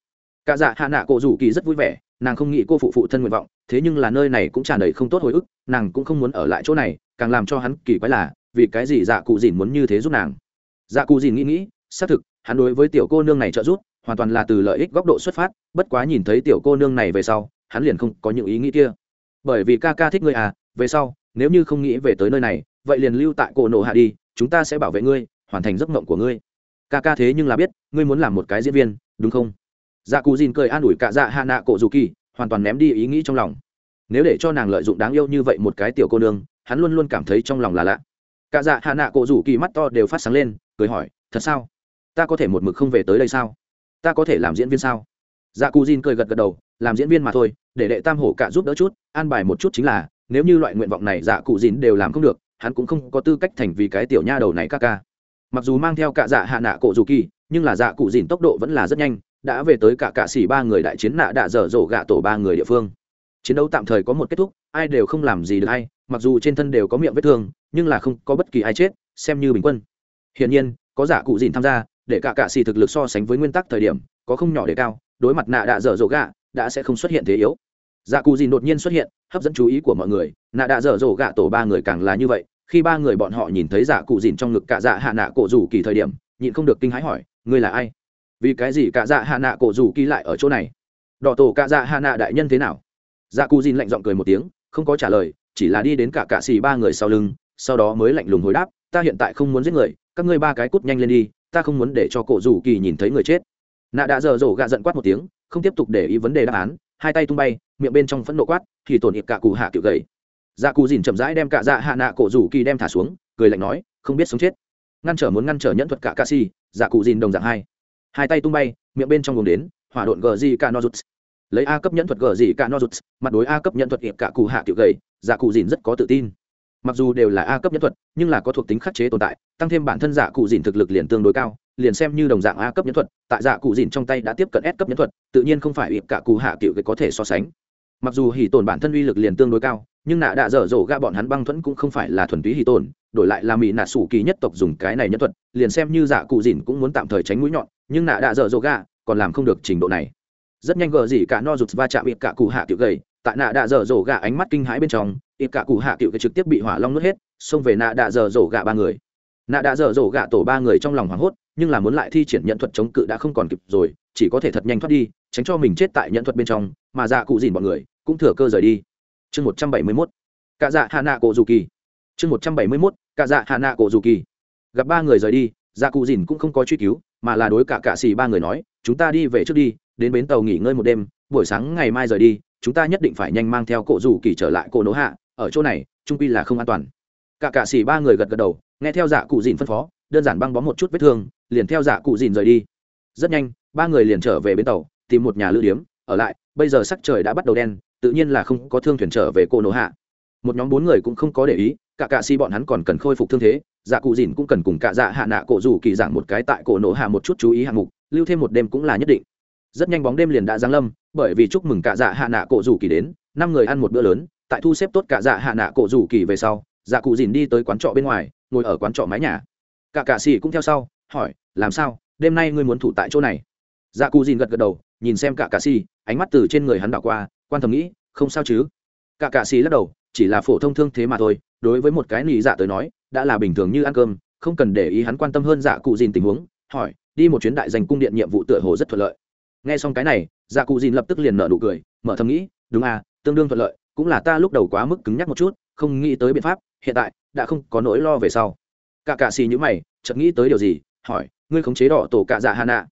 Cả dạ hạ nạ cổ rủ kỳ rất vui vẻ, nàng không nghĩ cô phụ phụ thân nguyện vọng, thế nhưng là nơi này cũng tràn đầy không tốt hồi ức, nàng cũng không muốn ở lại chỗ này, càng làm cho hắn kỳ quái là, vì cái gì dạ cụ dìn muốn như thế giúp nàng? Dạ cụ dìn nghĩ nghĩ, xác thực, hắn đối với tiểu cô nương này trợ giúp, hoàn toàn là từ lợi ích góc độ xuất phát, bất quá nhìn thấy tiểu cô nương này về sau, hắn liền không có những ý nghĩ kia. Bởi vì ca ca thích ngươi à về sau, nếu như không nghĩ về tới nơi này, vậy liền lưu tại cổ nộ hạ đi, chúng ta sẽ bảo vệ ngươi, hoàn thành giấc mộng của ngươi. Ca ca thế nhưng là biết, ngươi muốn làm một cái diễn viên, đúng không? Dạ cù dìn cười an ủi cả dạ hạ nạ cổ dù kỳ, hoàn toàn ném đi ý nghĩ trong lòng. Nếu để cho nàng lợi dụng đáng yêu như vậy một cái tiểu cô nương, hắn luôn luôn cảm thấy trong lòng là lạ. Cả dạ hạ nạ cổ dù kỳ mắt to đều phát sáng lên, cười hỏi, thật sao? Ta có thể một mực không về tới đây sao? Ta có thể làm diễn viên sao? Dạ cù dìn cười gật gật đầu, làm diễn viên mà thôi, để đệ tam hổ cả giúp đỡ chút, an bài một chút chính là, nếu như loại nguyện vọng này dạ cụ dìn đều làm không được, hắn cũng không có tư cách thành vì cái tiểu nha đầu này ca ca. Mặc dù mang theo cả dạ hạ nạ cổ dù kỳ, nhưng là dạ cụ dìn tốc độ vẫn là rất nhanh đã về tới cả cạ xỉ ba người đại chiến nạ đạ dở dỗ gạ tổ ba người địa phương. Chiến đấu tạm thời có một kết thúc, ai đều không làm gì được hay mặc dù trên thân đều có miệng vết thương, nhưng là không có bất kỳ ai chết, xem như bình quân. Hiển nhiên, có giả cụ dìn tham gia, để cả cạ xỉ thực lực so sánh với nguyên tắc thời điểm, có không nhỏ để cao, đối mặt nạ đạ dở dỗ gạ, đã sẽ không xuất hiện thế yếu. Dạ cụ dìn đột nhiên xuất hiện, hấp dẫn chú ý của mọi người, nạ đạ dở dỗ gạ tổ ba người càng là như vậy, khi ba người bọn họ nhìn thấy dạ cụ dìn trong ngực cả dạ hạ nạ cổ rủ kỳ thời điểm, nhịn không được kinh hãi hỏi, ngươi là ai? Vì cái gì cả dạ hạ nạ cổ rủ kỳ lại ở chỗ này? Đỏ tổ cả dạ hạ nạ đại nhân thế nào? Dạ cụ dìn lạnh giọng cười một tiếng, không có trả lời, chỉ là đi đến cả cạ xì ba người sau lưng, sau đó mới lạnh lùng hồi đáp, ta hiện tại không muốn giết người, các ngươi ba cái cút nhanh lên đi, ta không muốn để cho cổ rủ kỳ nhìn thấy người chết. Nạ đã dở dổ gạ giận quát một tiếng, không tiếp tục để ý vấn đề đáp án, hai tay tung bay, miệng bên trong phẫn nộ quát, thì tổn hiệp cả cụ hạ kiểu gầy. Dạ cụ dìn chậm rãi đem cả dạ hạ nạ cổ rủ kỳ đem thả xuống, cười lạnh nói, không biết sống chết. Ngăn trở muốn ngăn trở nhẫn thuật cả ca si dạ cụ dìn đồng dạng hai hai tay tung bay, miệng bên trong gồm đến, hỏa độn gờ gì cả nozuts. Lấy a cấp nhẫn thuật gờ gì cả nozuts, mặt đối a cấp nhẫn thuật hiệp cả cụ hạ kiểu gầy dạ cụ dìn rất có tự tin. Mặc dù đều là a cấp nhẫn thuật, nhưng là có thuộc tính khắc chế tồn tại, tăng thêm bản thân dạ cụ dìn thực lực liền tương đối cao, liền xem như đồng dạng a cấp nhẫn thuật, tại dạ cụ dìn trong tay đã tiếp cận s cấp nhẫn thuật, tự nhiên không phải hiệp cả cụ hạ kiểu có thể so sánh. Mặc dù hỉ tồn bản thân uy lực liền tương đối cao, nhưng nạ đạ dở dổ ga bọn hắn băng thuẫn cũng không phải là thuần túy hỉ tồn đổi lại là mỹ nạ sủ kỳ nhất tộc dùng cái này nhân thuật, liền xem như dạ cụ dìn cũng muốn tạm thời tránh mũi nhọn, nhưng nạ đạ dở dỗ gà còn làm không được trình độ này. Rất nhanh gờ gì cả no rụt va chạm ít cả cụ hạ tiểu gầy, tại nạ đạ dở dỗ gà ánh mắt kinh hãi bên trong ít cả cụ hạ tiểu gầy trực tiếp bị hỏa long nuốt hết, xông về nạ đạ dở dỗ gà ba người. Nạ đạ dở dỗ gà tổ ba người trong lòng hoảng hốt, nhưng là muốn lại thi triển nhận thuật chống cự đã không còn kịp rồi, chỉ có thể thật nhanh thoát đi, tránh cho mình chết tại nhận thuật bên trong, mà dạ cụ dìn bọn người cũng thừa cơ rời đi. Chương một trăm bảy mươi mốt. Cả dạ hạ nạ cổ dù kỳ chương một trăm bảy mươi mốt cả dạ hạ nạ cổ dù kỳ. Gặp ba người rời đi dạ cụ dìn cũng không có truy cứu, mà là đối cả cạ xì ba người nói, chúng ta đi về trước đi, đến bến tàu nghỉ ngơi một đêm, buổi sáng ngày mai rời đi, chúng ta nhất định phải nhanh mang theo cổ rủ kỳ trở lại cổ nỗ hạ, ở chỗ này trung quy là không an toàn. Cả cạ xì ba người gật gật đầu, nghe theo dạ cụ dìn phân phó, đơn giản băng bó một chút vết thương, liền theo dạ cụ dìn rời đi. Rất nhanh, ba người liền trở về bến tàu, tìm một nhà lữ điếm, ở lại, bây giờ sắc trời đã bắt đầu đen, tự nhiên là không có thương thuyền trở về cổ nỗ hạ. Một nhóm bốn người cũng không có để ý cả cạ si bọn hắn còn cần khôi phục thương thế dạ cụ dìn cũng cần cùng cả dạ hạ nạ cổ Dù kỳ giảng một cái tại cổ nổ hạ một chút chú ý hạng mục, lưu thêm một đêm cũng là nhất định. Rất nhanh bóng đêm liền đã giáng lâm, bởi vì chúc mừng cả dạ hạ nạ cổ Dù kỳ đến, năm người ăn một bữa lớn, tại thu xếp tốt cả dạ hạ nạ cổ Dù kỳ về sau dạ cụ dìn đi tới quán trọ bên ngoài, ngồi ở quán trọ mái nhà. Cả cạ xì cũng theo sau, hỏi, làm sao? Đêm nay ngươi muốn thủ tại chỗ này? Dạ cụ dìn gật gật đầu, nhìn xem cả cạ xì ánh mắt từ trên người hắn đảo qua, quan thầm nghĩ, không sao chứ? Cả cạ xì lắc đầu, chỉ là phổ thông thương thế mà thôi đối với một cái nị dạ tới nói, đã là bình thường như ăn cơm, không cần để ý hắn quan tâm hơn dạ cụ dìn tình huống, hỏi, đi một chuyến đại danh cung điện nhiệm vụ tựa hồ rất thuận lợi. Nghe xong cái này dạ cụ dìn lập tức liền nở nụ cười, mở thầm nghĩ, đúng à tương đương thuận lợi, cũng là ta lúc đầu quá mức cứng nhắc một chút, không nghĩ tới biện pháp, hiện tại, đã không có nỗi lo về sau. Cả cạ xì nhữ mày, chợt nghĩ tới điều gì, hỏi, ngươi khống chế đỏ tổ cạ dạ hạ nạ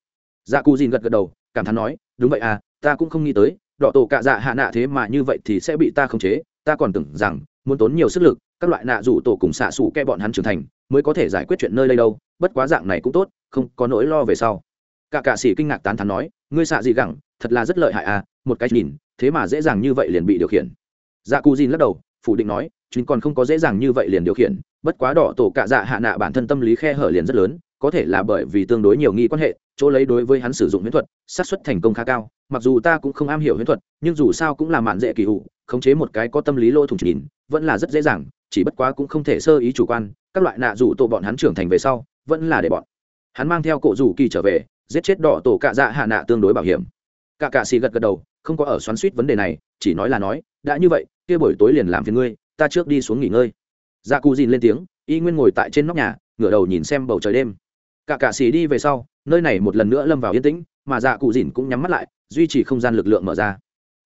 dạ cụ dìn gật gật đầu, cảm thán nói, đúng vậy à ta cũng không nghĩ tới, đỏ tổ cạ dạ hạ nạ thế mà như vậy thì sẽ bị ta khống chế, ta còn tưởng rằng, muốn tốn nhiều sức lực các loại nạ rủ tổ cùng xạ xù kẹ bọn hắn trưởng thành, mới có thể giải quyết chuyện nơi đây đâu, bất quá dạng này cũng tốt, không có nỗi lo về sau. Cả cạ sĩ kinh ngạc tán thán nói, ngươi xạ gì gẳng, thật là rất lợi hại à một cái nhìn, thế mà dễ dàng như vậy liền bị điều khiển. Dạ cù dìn lắc đầu, phủ định nói, chúng còn không có dễ dàng như vậy liền điều khiển, bất quá đỏ tổ cạ dạ hạ nạ bản thân tâm lý khe hở liền rất lớn, có thể là bởi vì tương đối nhiều nghi quan hệ, chỗ lấy đối với hắn sử dụng huyễn thuật, xác suất thành công khá cao, mặc dù ta cũng không am hiểu huyễn thuật, nhưng dù sao cũng là mạn dễ kỳ hụ khống chế một cái có tâm lý lỗ thủng nhìn, vẫn là rất dễ dàng, chỉ bất quá cũng không thể sơ ý chủ quan, các loại nạ rủ tổ bọn hắn trưởng thành về sau, vẫn là để bọn hắn mang theo cổ rủ kỳ trở về, giết chết đỏ tổ cạ dạ hạ nạ tương đối bảo hiểm. Cả cạ xì gật gật đầu, không có ở xoắn suýt vấn đề này, chỉ nói là nói, đã như vậy, kia buổi tối liền làm phiền ngươi, ta trước đi xuống nghỉ ngơi. Dạ cù dìn lên tiếng, y nguyên ngồi tại trên nóc nhà, ngửa đầu nhìn xem bầu trời đêm. Cả cạ xì đi về sau, nơi này một lần nữa lâm vào yên tĩnh, mà dạ cụ dìn cũng nhắm mắt lại, duy trì không gian lực lượng mở ra.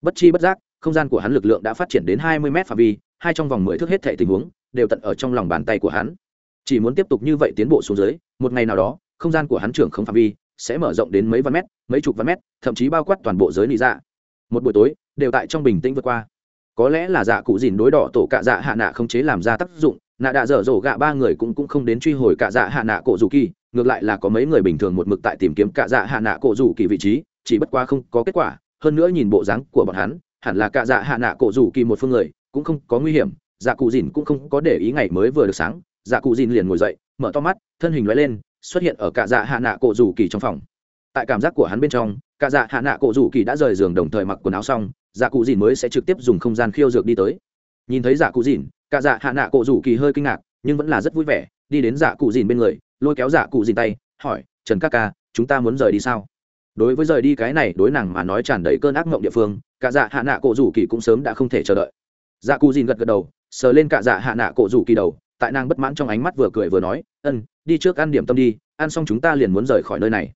Bất chi bất giác không gian của hắn lực lượng đã phát triển đến hai mươi m phạm vi, hai trong vòng mười thước hết thể tình huống đều tận ở trong lòng bàn tay của hắn. Chỉ muốn tiếp tục như vậy tiến bộ xuống dưới, một ngày nào đó, không gian của hắn trưởng không phạm vi sẽ mở rộng đến mấy vạn mét, mấy chục vạn mét, thậm chí bao quát toàn bộ giới lý dạ. Một buổi tối, đều tại trong bình tĩnh vượt qua. Có lẽ là dạ cụ dìn đối đỏ tổ cạ dạ hạ nạ không chế làm ra tác dụng, nạ đạ dở dở gạ ba người cũng cũng không đến truy hồi cạ dạ hạ nạ cổ dù kỳ, ngược lại là có mấy người bình thường một mực tại tìm kiếm cạ dạ hạ nạ cổ dù kỳ vị trí, chỉ bất quá không có kết quả, hơn nữa nhìn bộ dáng của bọn hắn hẳn là cạ dạ hạ nạ cổ rủ kỳ một phương người, cũng không có nguy hiểm dạ cụ dìn cũng không có để ý ngày mới vừa được sáng dạ cụ dìn liền ngồi dậy, mở to mắt, thân hình loại lên, xuất hiện ở cạ dạ hạ nạ cổ rủ kỳ trong phòng. Tại cảm giác của hắn bên trong cạ dạ hạ nạ cổ rủ kỳ đã rời giường đồng thời mặc quần áo xong dạ cụ dìn mới sẽ trực tiếp dùng không gian khiêu dược đi tới. Nhìn thấy dạ cụ dìn cạ dạ hạ nạ cổ rủ kỳ hơi kinh ngạc, nhưng vẫn là rất vui vẻ, đi đến dạ cụ dìn bên người, lôi kéo dạ cụ dìn tay, hỏi, trần ca ca, chúng ta muốn rời đi sao? Đối với rời đi cái này, đối nàng mà nói tràn đầy cơn ác mộng địa phương, cả dạ hạ nạ cổ rủ kỳ cũng sớm đã không thể chờ đợi. Dạ cù dìn gật gật đầu, sờ lên cả dạ hạ nạ cổ rủ kỳ đầu, tại nàng bất mãn trong ánh mắt vừa cười vừa nói, ân, đi trước ăn điểm tâm đi, ăn xong chúng ta liền muốn rời khỏi nơi này.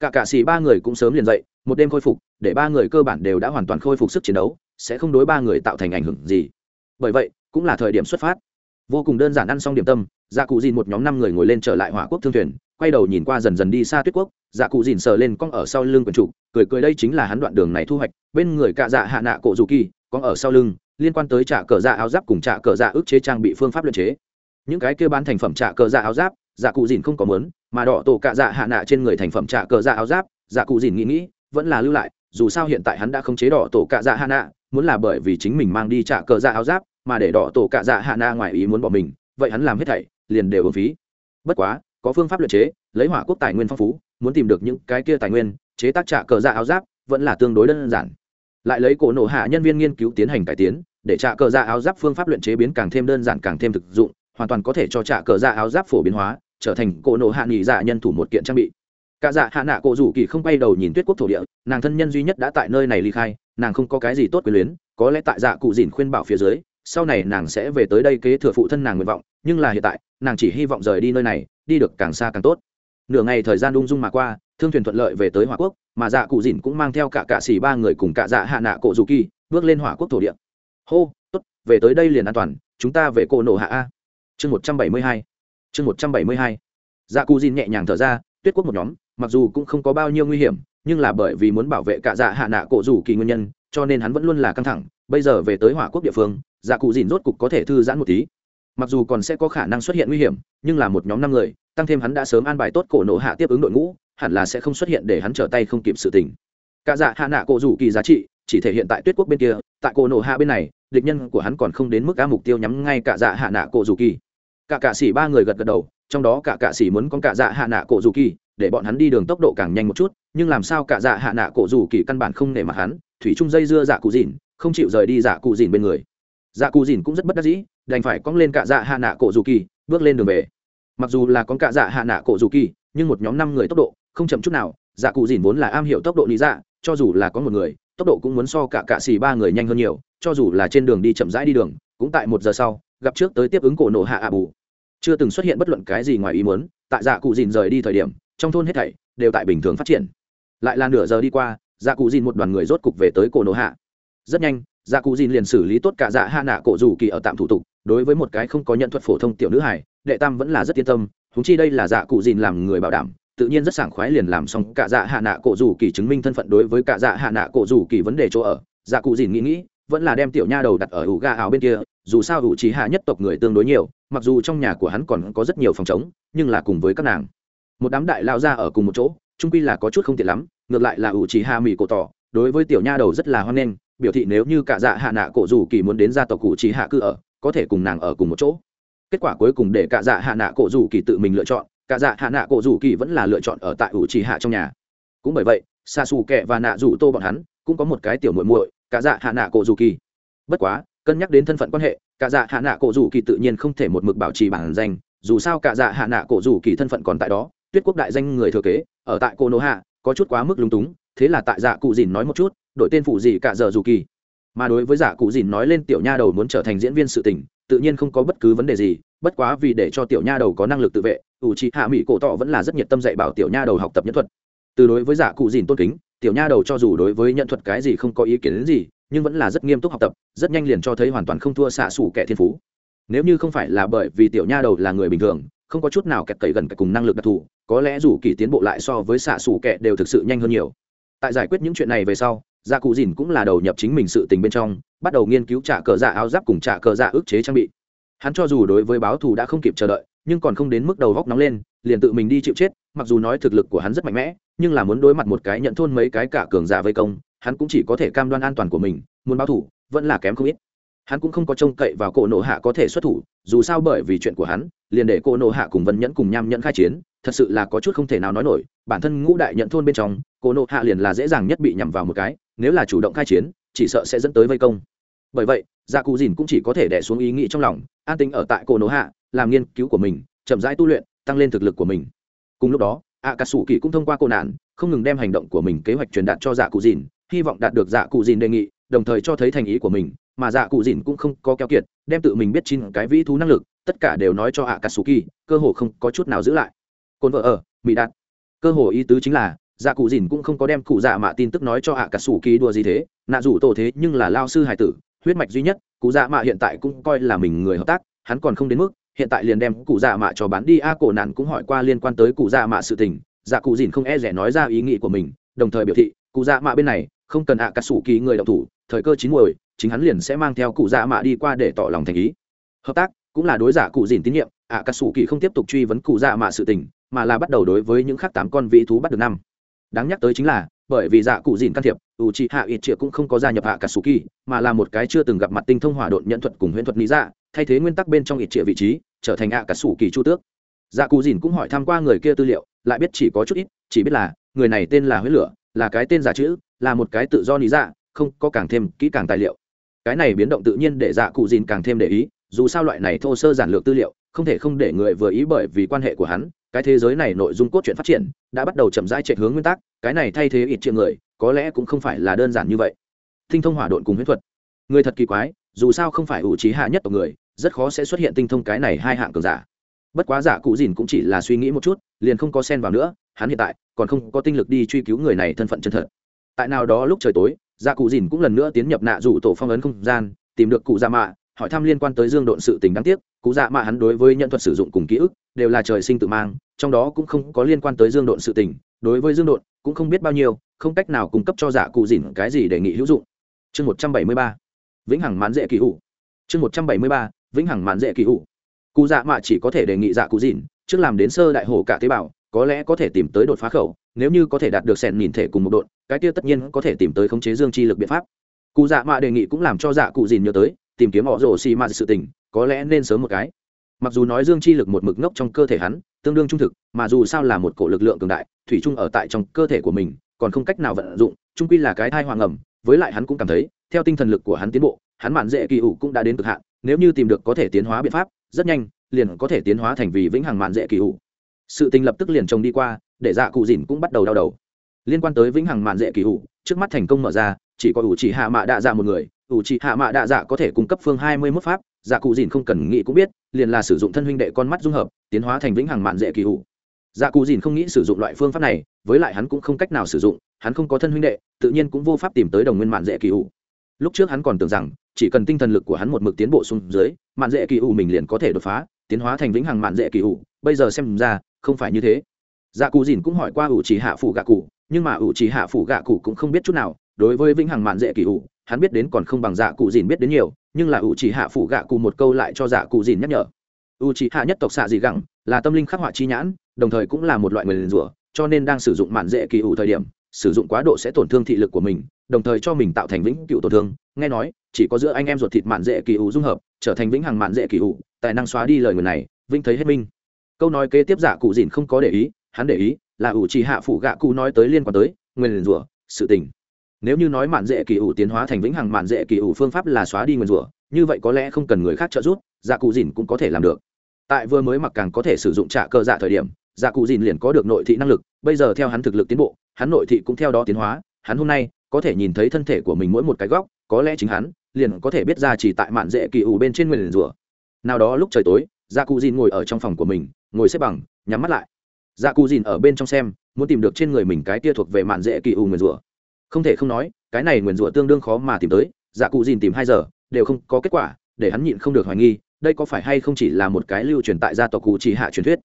Cả cả xì ba người cũng sớm liền dậy, một đêm khôi phục, để ba người cơ bản đều đã hoàn toàn khôi phục sức chiến đấu, sẽ không đối ba người tạo thành ảnh hưởng gì. Bởi vậy, cũng là thời điểm xuất phát. Vô cùng đơn giản ăn xong điểm tâm dạ cụ dìn một nhóm năm người ngồi lên trở lại hỏa quốc thương thuyền, quay đầu nhìn qua dần dần đi xa tuyết quốc dạ cụ dìn sờ lên cong ở sau lưng quần trụ cười cười, đây chính là hắn đoạn đường này thu hoạch, bên người cạ dạ hạ nạ cổ dù kỳ cong ở sau lưng, liên quan tới trả cờ dạ áo giáp cùng trả cờ dạ ước chế trang bị phương pháp luyện chế. Những cái kia bán thành phẩm trả cờ dạ áo giáp dạ cụ dìn không có mớn mà đỏ tổ cạ dạ hạ nạ trên người thành phẩm trả cờ dạ áo giáp dạ cụ dìn nghĩ nghĩ, vẫn là lưu lại, dù sao hiện tại hắn đã không chế đỏ tổ cạ dạ hạ nạ, muốn là bởi vì chính mình mang đi trả cờ dạ áo giáp, mà để đỏ tổ cạ dạ hạ nạ ngoài ý muốn bỏ mình, vậy hắn làm hết thảy, liền đều ứng phí. Bất quá, có phương pháp luyện chế, lấy hỏa quốc tài nguyên phong phú muốn tìm được những cái kia tài nguyên, chế tác trả cờ dạ áo giáp, vẫn là tương đối đơn giản. Lại lấy cổ nổ hạ nhân viên nghiên cứu tiến hành cải tiến, để trả cờ dạ áo giáp phương pháp luyện chế biến càng thêm đơn giản càng thêm thực dụng, hoàn toàn có thể cho trả cờ dạ áo giáp phổ biến hóa, trở thành cổ nổ hạ nghỉ dạ nhân thủ một kiện trang bị. Cả dạ hạ nạ cổ rủ kỳ không quay đầu nhìn tuyết quốc thổ địa, nàng thân nhân duy nhất đã tại nơi này ly khai, nàng không có cái gì tốt quyền luyến, có lẽ tại dạ cụ dìn khuyên bảo phía dưới, sau này nàng sẽ về tới đây kế thừa phụ thân nàng nguyện vọng, nhưng là hiện tại, nàng chỉ hy vọng rời đi nơi này, đi được càng xa càng tốt nửa ngày thời gian ung dung mà qua, thương thuyền thuận lợi về tới hỏa quốc, mà dạ cụ dìn cũng mang theo cả cạ xỉ ba người cùng cả dạ hạ nạ cổ dù kỳ, bước lên hỏa quốc thổ địa. Hô, tốt, về tới đây liền an toàn, chúng ta về cổ nổ hạ a. Chương một trăm bảy mươi hai, chương một trăm bảy mươi hai. Dạ cụ dìn nhẹ nhàng thở ra, tuyết quốc một nhóm, mặc dù cũng không có bao nhiêu nguy hiểm, nhưng là bởi vì muốn bảo vệ cả dạ hạ nạ cổ dù kỳ nguyên nhân, cho nên hắn vẫn luôn là căng thẳng. Bây giờ về tới hỏa quốc địa phương dạ cụ dìn rốt cục có thể thư giãn một tí. Mặc dù còn sẽ có khả năng xuất hiện nguy hiểm, nhưng là một nhóm năm người tăng thêm hắn đã sớm an bài tốt cổ nộ hạ tiếp ứng đội ngũ, hẳn là sẽ không xuất hiện để hắn trở tay không kịp sự tình. Cả dạ hạ nạ cổ rủ kỳ giá trị, chỉ thể hiện tại tuyết quốc bên kia, tại cổ nộ hạ bên này, địch nhân của hắn còn không đến mức cá mục tiêu nhắm ngay cả dạ hạ nạ cổ rủ kỳ. Cả cạ xỉ ba người gật gật đầu, trong đó cả cạ xỉ muốn con cả dạ hạ nạ cổ rủ kỳ, để bọn hắn đi đường tốc độ càng nhanh một chút, nhưng làm sao cả dạ hạ nạ cổ rủ kỳ căn bản không nể mặt hắn, thủy trung dây dưa dạ cụ dìn, không chịu rời đi dạ cụ dìn bên người. Dạ cụ dìn cũng rất bất đắc dĩ, đành phải cong lên cả dạ hạ nạ cổ rủ kỳ, bước lên đường về mặc dù là con cạ dạ hạ nạ cổ dù kỳ, nhưng một nhóm năm người tốc độ không chậm chút nào. Dạ cụ dìn vốn là am hiểu tốc độ lý dạ cho dù là có một người, tốc độ cũng muốn so cả cạ xì ba người nhanh hơn nhiều, cho dù là trên đường đi chậm rãi đi đường, cũng tại một giờ sau, gặp trước tới tiếp ứng cổ nổ hạ ạ bù. Chưa từng xuất hiện bất luận cái gì ngoài ý muốn, tại dạ cụ dìn rời đi thời điểm, trong thôn hết thảy đều tại bình thường phát triển. Lại là nửa giờ đi qua dạ cụ dìn một đoàn người rốt cục về tới cổ nổ hạ. Rất nhanh dạ cụ dìn liền xử lý tốt cả dạ hạ nạ cổ dù kỳ ở tạm thủ tục, đối với một cái không có nhận thuật phổ thông tiểu nữ hải đệ tam vẫn là rất yên tâm húng chi đây là dạ cụ dìn làm người bảo đảm, tự nhiên rất sảng khoái liền làm xong cả dạ hạ nạ cổ rủ kỳ chứng minh thân phận đối với cả dạ hạ nạ cổ rủ kỳ vấn đề chỗ ở. Dạ cụ dìn nghĩ nghĩ, vẫn là đem tiểu nha đầu đặt ở ủ ga áo bên kia, dù sao ủ trí hạ nhất tộc người tương đối nhiều, mặc dù trong nhà của hắn còn có rất nhiều phòng chống nhưng là cùng với các nàng. Một đám đại lao ra ở cùng một chỗ trung quy là có chút không tiện lắm, ngược lại là ủ trí hạ mỹ cổ tỏ, đối với tiểu nha đầu rất là hoan nghênh, biểu thị nếu như cả dạ hạ nạ cổ rủ kỳ muốn đến gia tộc cụ trí hạ cư ở, có thể cùng nàng ở cùng một chỗ kết quả cuối cùng để cả dạ hạ nạ cổ rủ kỳ tự mình lựa chọn cả dạ hạ nạ cổ rủ kỳ vẫn là lựa chọn ở tại ủ trì hạ trong nhà. Cũng bởi vậy xa xù kẹ và nạ rủ tô bọn hắn cũng có một cái tiểu muội muội cả dạ hạ nạ cổ rủ kỳ. Bất quá, cân nhắc đến thân phận quan hệ cả dạ hạ nạ cổ rủ kỳ tự nhiên không thể một mực bảo trì bản danh, dù sao cả dạ hạ nạ cổ rủ kỳ thân phận còn tại đó, tuyết quốc đại danh người thừa kế, ở tại cô nô hạ có chút quá mức lúng túng, thế là tại dạ cụ dìn nói một chút, đổi tên phụ gì cả giờ dù kỳ. Mà đối với dạ cụ dìn nói lên tiểu nha đầu muốn trở thành diễn viên sự tình tự nhiên không có bất cứ vấn đề gì, bất quá vì để cho tiểu nha đầu có năng lực tự vệ, ủ trị hạ mỹ cổ tọ vẫn là rất nhiệt tâm dạy bảo tiểu nha đầu học tập nhân thuật. Từ đối với giả cụ dìn tôn kính, tiểu nha đầu cho dù đối với nhận thuật cái gì không có ý kiến đến gì, nhưng vẫn là rất nghiêm túc học tập, rất nhanh liền cho thấy hoàn toàn không thua xạ xủ kẻ thiên phú. Nếu như không phải là bởi vì tiểu nha đầu là người bình thường, không có chút nào kẹt cậy gần cùng năng lực đặc thù, có lẽ dù kỳ tiến bộ lại so với xạ xủ kẻ đều thực sự nhanh hơn nhiều. Tại giải quyết những chuyện này về sau gia cụ dìn cũng là đầu nhập chính mình sự tình bên trong, bắt đầu nghiên cứu trả cờ dạ áo giáp cùng trả cờ dạ ức chế trang bị. Hắn cho dù đối với báo thù đã không kịp chờ đợi, nhưng còn không đến mức đầu góc nóng lên, liền tự mình đi chịu chết, mặc dù nói thực lực của hắn rất mạnh mẽ, nhưng là muốn đối mặt một cái nhận thôn mấy cái cả cường giả vây công, hắn cũng chỉ có thể cam đoan an toàn của mình, muốn báo thù, vẫn là kém không ít. Hắn cũng không có trông cậy vào cổ nộ hạ có thể xuất thủ, dù sao bởi vì chuyện của hắn, liền để cổ nộ hạ cùng vân nhẫn cùng nham nhẫn khai chiến, thật sự là có chút không thể nào nói nổi, bản thân ngũ đại nhận thôn bên trong, cổ nộ hạ liền là dễ dàng nhất bị nhằm vào một cái nếu là chủ động khai chiến, chỉ sợ sẽ dẫn tới vây công. Bởi vậy gia cụ dìn cũng chỉ có thể đẻ xuống ý nghĩ trong lòng, an tính ở tại cổ nổ hạ, làm nghiên cứu của mình, chậm rãi tu luyện, tăng lên thực lực của mình. Cùng lúc đó ạ cà sủ kỳ cũng thông qua cô nạn, không ngừng đem hành động của mình kế hoạch truyền đạt cho dạ cụ dìn, hy vọng đạt được dạ cụ dìn đề nghị, đồng thời cho thấy thành ý của mình, mà dạ cụ dìn cũng không có keo kiệt, đem tự mình biết chín cái vĩ thú năng lực, tất cả đều nói cho ạ cà sủ kỳ cơ hồ không có chút nào giữ lại. Cồn vợ ở mỹ đạt. Cơ hồ ý tứ chính là dạ cụ dìn cũng không có đem cụ dạ mạ tin tức nói cho ạ cà sủ kỳ đùa gì thế, nạ rủ tổ thế nhưng là lao sư hải tử, huyết mạch duy nhất, cụ dạ mạ hiện tại cũng coi là mình người hợp tác, hắn còn không đến mức, hiện tại liền đem cụ dạ mạ cho bán đi, a cổ nạn cũng hỏi qua liên quan tới cụ dạ mạ sự tình dạ cụ dìn không e rẻ nói ra ý nghĩ của mình, đồng thời biểu thị, cụ dạ mạ bên này không cần ạ cà sủ kỳ người đọc thủ, thời cơ chín muồi, chính hắn liền sẽ mang theo cụ dạ mạ đi qua để tỏ lòng thành ý. Hợp tác cũng là đối giả cụ dìn tín nhiệm, ạ cà sủ kỳ không tiếp tục truy vấn cụ dạ mạ sự tình, mà là bắt đầu đối với những khác tám con vĩ thú bắt được năm đáng nhắc tới chính là, bởi vì dạ cụ dìn can thiệp, ủ trị hạ ít triệu cũng không có gia nhập hạ cả sù kỳ, mà là một cái chưa từng gặp mặt tinh thông hỏa độn nhận thuật cùng huyễn thuật lý dạ thay thế nguyên tắc bên trong ít triệu vị trí, trở thành hạ cả sù kỳ chu tước. Dạ cụ dìn cũng hỏi tham q u a người kia tư liệu, lại biết chỉ có chút ít, chỉ biết là, người này tên là huyết lửa, là cái tên giả chữ, là một cái tự do lý dạ không có càng thêm kỹ càng tài liệu. Cái này biến động tự nhiên để dạ cụ dìn càng thêm để ý, dù sao loại này thô sơ giản lược tư liệu, không thể không để người vừa ý bởi vì quan hệ của hắn cái thế giới này nội dung cốt truyện phát triển đã bắt đầu chậm rãi chạy hướng nguyên tắc, cái này thay thế ít triệu người, có lẽ cũng không phải là đơn giản như vậy. Tinh thông hỏa độn cùng huyễn thuật. Người thật kỳ quái, dù sao không phải ủ trí hạ nhất tộc người, rất khó sẽ xuất hiện tinh thông cái này hai hạng cường giả. Bất quá giả cụ dìn cũng chỉ là suy nghĩ một chút, liền không có xen vào nữa, hắn hiện tại còn không có tinh lực đi truy cứu người này thân phận chân thật. Tại nào đó lúc trời tối, giả cụ dìn cũng lần nữa tiến nhập nạ rủ tổ phong ấn không gian, tìm được cụ dạ mạ, hỏi thăm liên quan tới dương độn sự tình đáng tiếc, cụ dạ mạ hắn đối với nhận thuật sử dụng cùng ký ức, đều là trời sinh tự mang trong đó cũng không có liên quan tới dương độn sự tình, đối với dương độn cũng không biết bao nhiêu, không cách nào cung cấp cho giả cụ dìn cái gì đề nghị hữu dụng. Chương một trăm bảy mươi ba, vĩnh hằng mãn dễ kỳ hữu. Chương một trăm bảy mươi ba, vĩnh hằng mãn dễ kỳ hữu. Cụ dạ mạ chỉ có thể đề nghị dạ cụ dìn trước làm đến sơ đại hồ cả tế bào, có lẽ có thể tìm tới đột phá khẩu, nếu như có thể đạt được sẻn nhìn thể cùng một đột cái kia tất nhiên có thể tìm tới khống chế dương chi lực biện pháp. Cụ dạ mạ đề nghị cũng làm cho dạ cụ dìn nhớ tới, tìm kiếm họ rổ xì mạ sự tình, có lẽ nên sớm một cái mặc dù nói dương chi lực một mực ngốc trong cơ thể hắn, tương đương trung thực, mà dù sao là một cổ lực lượng cường đại, thủy chung ở tại trong cơ thể của mình, còn không cách nào vận dụng trung quy là cái thai hoàng ẩm với lại hắn cũng cảm thấy, theo tinh thần lực của hắn tiến bộ, hắn mạn dễ kỳ ủ cũng đã đến cực hạn, nếu như tìm được có thể tiến hóa biện pháp, rất nhanh, liền có thể tiến hóa thành vì vĩnh hằng mạn dễ kỳ ủ. Sự tình lập tức liền trồng đi qua, để dạ cụ dìn cũng bắt đầu đau đầu. Liên quan tới vĩnh hằng mạn dễ kỳ ủ, trước mắt thành công mở ra, chỉ có ủ chỉ hạ mạ đạ dạ một người, ủ chỉ hạ mạ đạ dạ có thể cung cấp phương hai mươi mốt pháp dạ cụ dìn không cần nghĩ cũng biết liền là sử dụng thân huynh đệ con mắt dung hợp, tiến hóa thành vĩnh hằng mạn dễ kỳ ủ dạ cù dìn không nghĩ sử dụng loại phương pháp này, với lại hắn cũng không cách nào sử dụng, hắn không có thân huynh đệ, tự nhiên cũng vô pháp tìm tới đồng nguyên mạn dễ kỳ ủ lúc trước hắn còn tưởng rằng, chỉ cần tinh thần lực của hắn một mực tiến bộ xuống dưới, mạn dễ kỳ ủ mình liền có thể đột phá, tiến hóa thành vĩnh hằng mạn dễ kỳ ủ bây giờ xem ra, không phải như thế. Dạ cù dìn cũng hỏi qua ủ chỉ hạ phủ gạ cụ, nhưng mà ủ chỉ hạ phủ gạ cụ cũng không biết chút nào, đối với vĩnh hằng mạn dễ kỳ ủ hắn biết đến còn không bằng dạ cụ dìn biết đến nhiều, nhưng là ủ chỉ hạ phủ gạ cụ một câu lại cho dạ cụ dìn nhắc nhở. Ủ chỉ hạ nhất tộc xạ dị gẳng, là tâm linh khắc họa chi nhãn, đồng thời cũng là một loại người liền rủa, cho nên đang sử dụng mạn dễ kỳ ủ thời điểm, sử dụng quá độ sẽ tổn thương thị lực của mình, đồng thời cho mình tạo thành vĩnh cựu tổn thương. Nghe nói, chỉ có giữa anh em ruột thịt mạn dễ kỳ ủ dung hợp, trở thành vĩnh hằng mạn dễ kỳ ủ, tài năng xóa đi lời người này, vĩnh thấy hết minh câu nói kế tiếp giả cụ dìn không có để ý, hắn để ý là ủ trì hạ phủ gạ cụ nói tới liên quan tới nguyên liền rủa, sự tình nếu như nói mạn dễ kỳ ủ tiến hóa thành vĩnh hằng mạn dễ kỳ ủ phương pháp là xóa đi nguyên rủa, như vậy có lẽ không cần người khác trợ giúp dạ cụ dìn cũng có thể làm được. Tại vừa mới mặc càng có thể sử dụng trả cơ dạ thời điểm dạ cụ dìn liền có được nội thị năng lực, bây giờ theo hắn thực lực tiến bộ, hắn nội thị cũng theo đó tiến hóa, hắn hôm nay có thể nhìn thấy thân thể của mình mỗi một cái góc, có lẽ chính hắn liền có thể biết ra chỉ tại mạn dễ kỳ ủ bên trên nguyên rủa. Nào đó lúc trời tối dạ cụ dìn ngồi ở trong phòng của mình, ngồi xếp bằng, nhắm mắt lại. Dạ cụ dìn ở bên trong xem, muốn tìm được trên người mình cái tia thuộc về mạn dễ kỳ ủ nguyền rủa không thể không nói, cái này nguyền rủa tương đương khó mà tìm tới dạ cụ dìn tìm hai giờ, đều không có kết quả, để hắn nhịn không được hoài nghi, đây có phải hay không chỉ là một cái lưu truyền tại gia tộc cụ chỉ hạ truyền thuyết.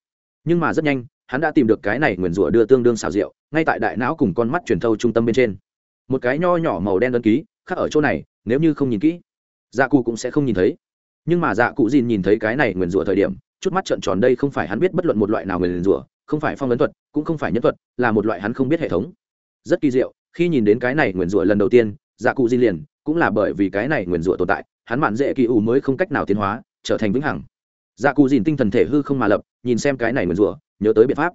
Nhưng mà rất nhanh, hắn đã tìm được cái này nguyền rủa đưa tương đương xào rượu ngay tại đại não cùng con mắt truyền thâu trung tâm bên trên. Một cái nho nhỏ màu đen đơn ký khác ở chỗ này, nếu như không nhìn kỹ dạ cụ cũng sẽ không nhìn thấy. Nhưng mà dạ cụ dìn nhìn thấy cái này nguyền rủa thời điểm, chút mắt trợn tròn đây không phải hắn biết bất luận một loại nào nguyền rủa, không phải phong ấn thuật, cũng không phải nhân thuật, là một loại hắn không biết hệ thống. Rất kỳ diệu khi nhìn đến cái này nguyền rủa lần đầu tiên dạ cụ di liền, cũng là bởi vì cái này nguyền rủa tồn tại, hắn mạn dễ kỳ ủ mới không cách nào tiến hóa, trở thành vĩnh hằng. Dạ cụ dìn tinh thần thể hư không mà lập, nhìn xem cái này nguyền rủa, nhớ tới biện pháp.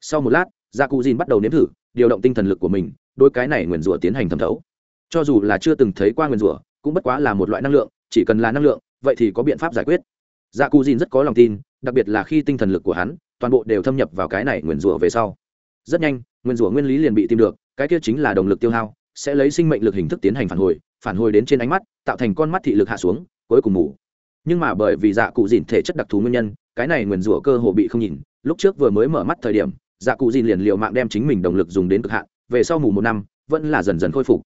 Sau một lát dạ cụ dìn bắt đầu nếm thử, điều động tinh thần lực của mình đôi cái này nguyền rủa tiến hành thẩm thấu. Cho dù là chưa từng thấy qua nguyền rủa, cũng bất quá là một loại năng lượng, chỉ cần là năng lượng, vậy thì có biện pháp giải quyết. Dạ cụ dìn rất có lòng tin, đặc biệt là khi tinh thần lực của hắn, toàn bộ đều thâm nhập vào cái này nguyền rủa về sau. Rất nhanh, nguyền rủa nguyên lý liền bị tìm được cái kia chính là động lực tiêu hao, sẽ lấy sinh mệnh lực hình thức tiến hành phản hồi phản hồi đến trên ánh mắt, tạo thành con mắt thị lực hạ xuống, cuối cùng mù nhưng mà bởi vì dạ cụ dìn thể chất đặc thù nguyên nhân, cái này nguyền rủa cơ hồ bị không nhìn. Lúc trước vừa mới mở mắt thời điểm dạ cụ dìn liền liều mạng đem chính mình động lực dùng đến cực hạn, về sau mù một năm, vẫn là dần dần khôi phục.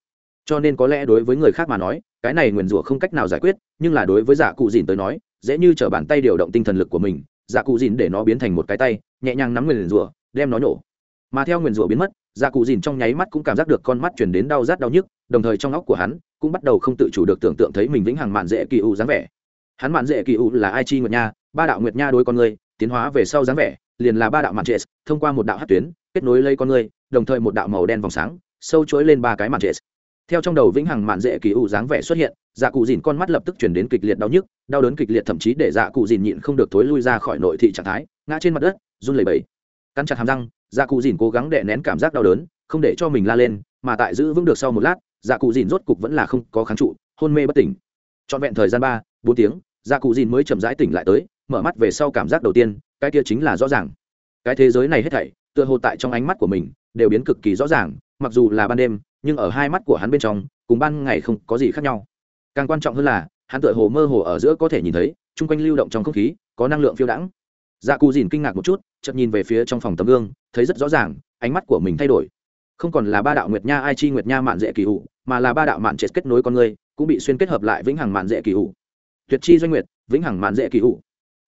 Cho nên có lẽ đối với người khác mà nói, cái này nguyền rủa không cách nào giải quyết, nhưng là đối với dạ cụ dìn tới nói, dễ như t bàn tay điều động tinh thần lực của mình dạ cụ dìn để nó biến thành một cái tay, nhẹ nhàng nắm nguyền rủa, đem nó nhổ. Mà theo nguyền rủa biến mất dạ cụ dìn trong nháy mắt cũng cảm giác được con mắt chuyển đến đau rát đau nhức, đồng thời trong óc của hắn cũng bắt đầu không tự chủ được tưởng tượng thấy mình vĩnh hằng mạn dễ kỳ u dáng vẻ. Hắn mạn dễ kỳ u là ai chi nguyệt nha, ba đạo nguyệt nha đối con người, tiến hóa về sau dáng vẻ, liền là ba đạo mạn trệ thông qua một đạo hát tuyến, kết nối lấy con người, đồng thời một đạo màu đen vòng sáng, sâu chuỗi lên ba cái mạn trệ theo trong đầu vĩnh hằng mạn dễ kỳ u dáng vẻ xuất hiện dạ cụ dìn con mắt lập tức chuyển đến kịch liệt đau nhức, đau đớn kịch liệt thậm chí để dạ cụ dìn nhịn không được thối lui ra khỏi nội thị trạng thái, ngã trên mặt đất, run lẩy bẩy cắn chặt hàm răng dạ cụ dìn cố gắng đè nén cảm giác đau đớn, không để cho mình la lên, mà tại giữ vững được sau một lát dạ cụ dìn rốt cục vẫn là không có kháng trụ, hôn mê bất tỉnh. Trọn vẹn thời gian ba, bốn tiếng dạ cụ dìn mới chậm rãi tỉnh lại tới, mở mắt về sau cảm giác đầu tiên, cái kia chính là rõ ràng. Cái thế giới này hết thảy, tựa hồ tại trong ánh mắt của mình, đều biến cực kỳ rõ ràng, mặc dù là ban đêm, nhưng ở hai mắt của hắn bên trong, cùng ban ngày không có gì khác nhau. Càng quan trọng hơn là, hắn tựa hồ mơ hồ ở giữa có thể nhìn thấy, chung quanh lưu động trong không khí, có năng lượng phiêu đãng dạ cù dìn kinh ngạc một chút, chợt nhìn về phía trong phòng tấm gương, thấy rất rõ ràng, ánh mắt của mình thay đổi. Không còn là ba đạo nguyệt nha ai chi nguyệt nha mạn dễ kỳ hụ mà là ba đạo mạn chết kết nối con người, cũng bị xuyên kết hợp lại vĩnh hằng mạn dễ kỳ hụ tuyệt chi doanh nguyệt, vĩnh hằng mạn dễ kỳ hụ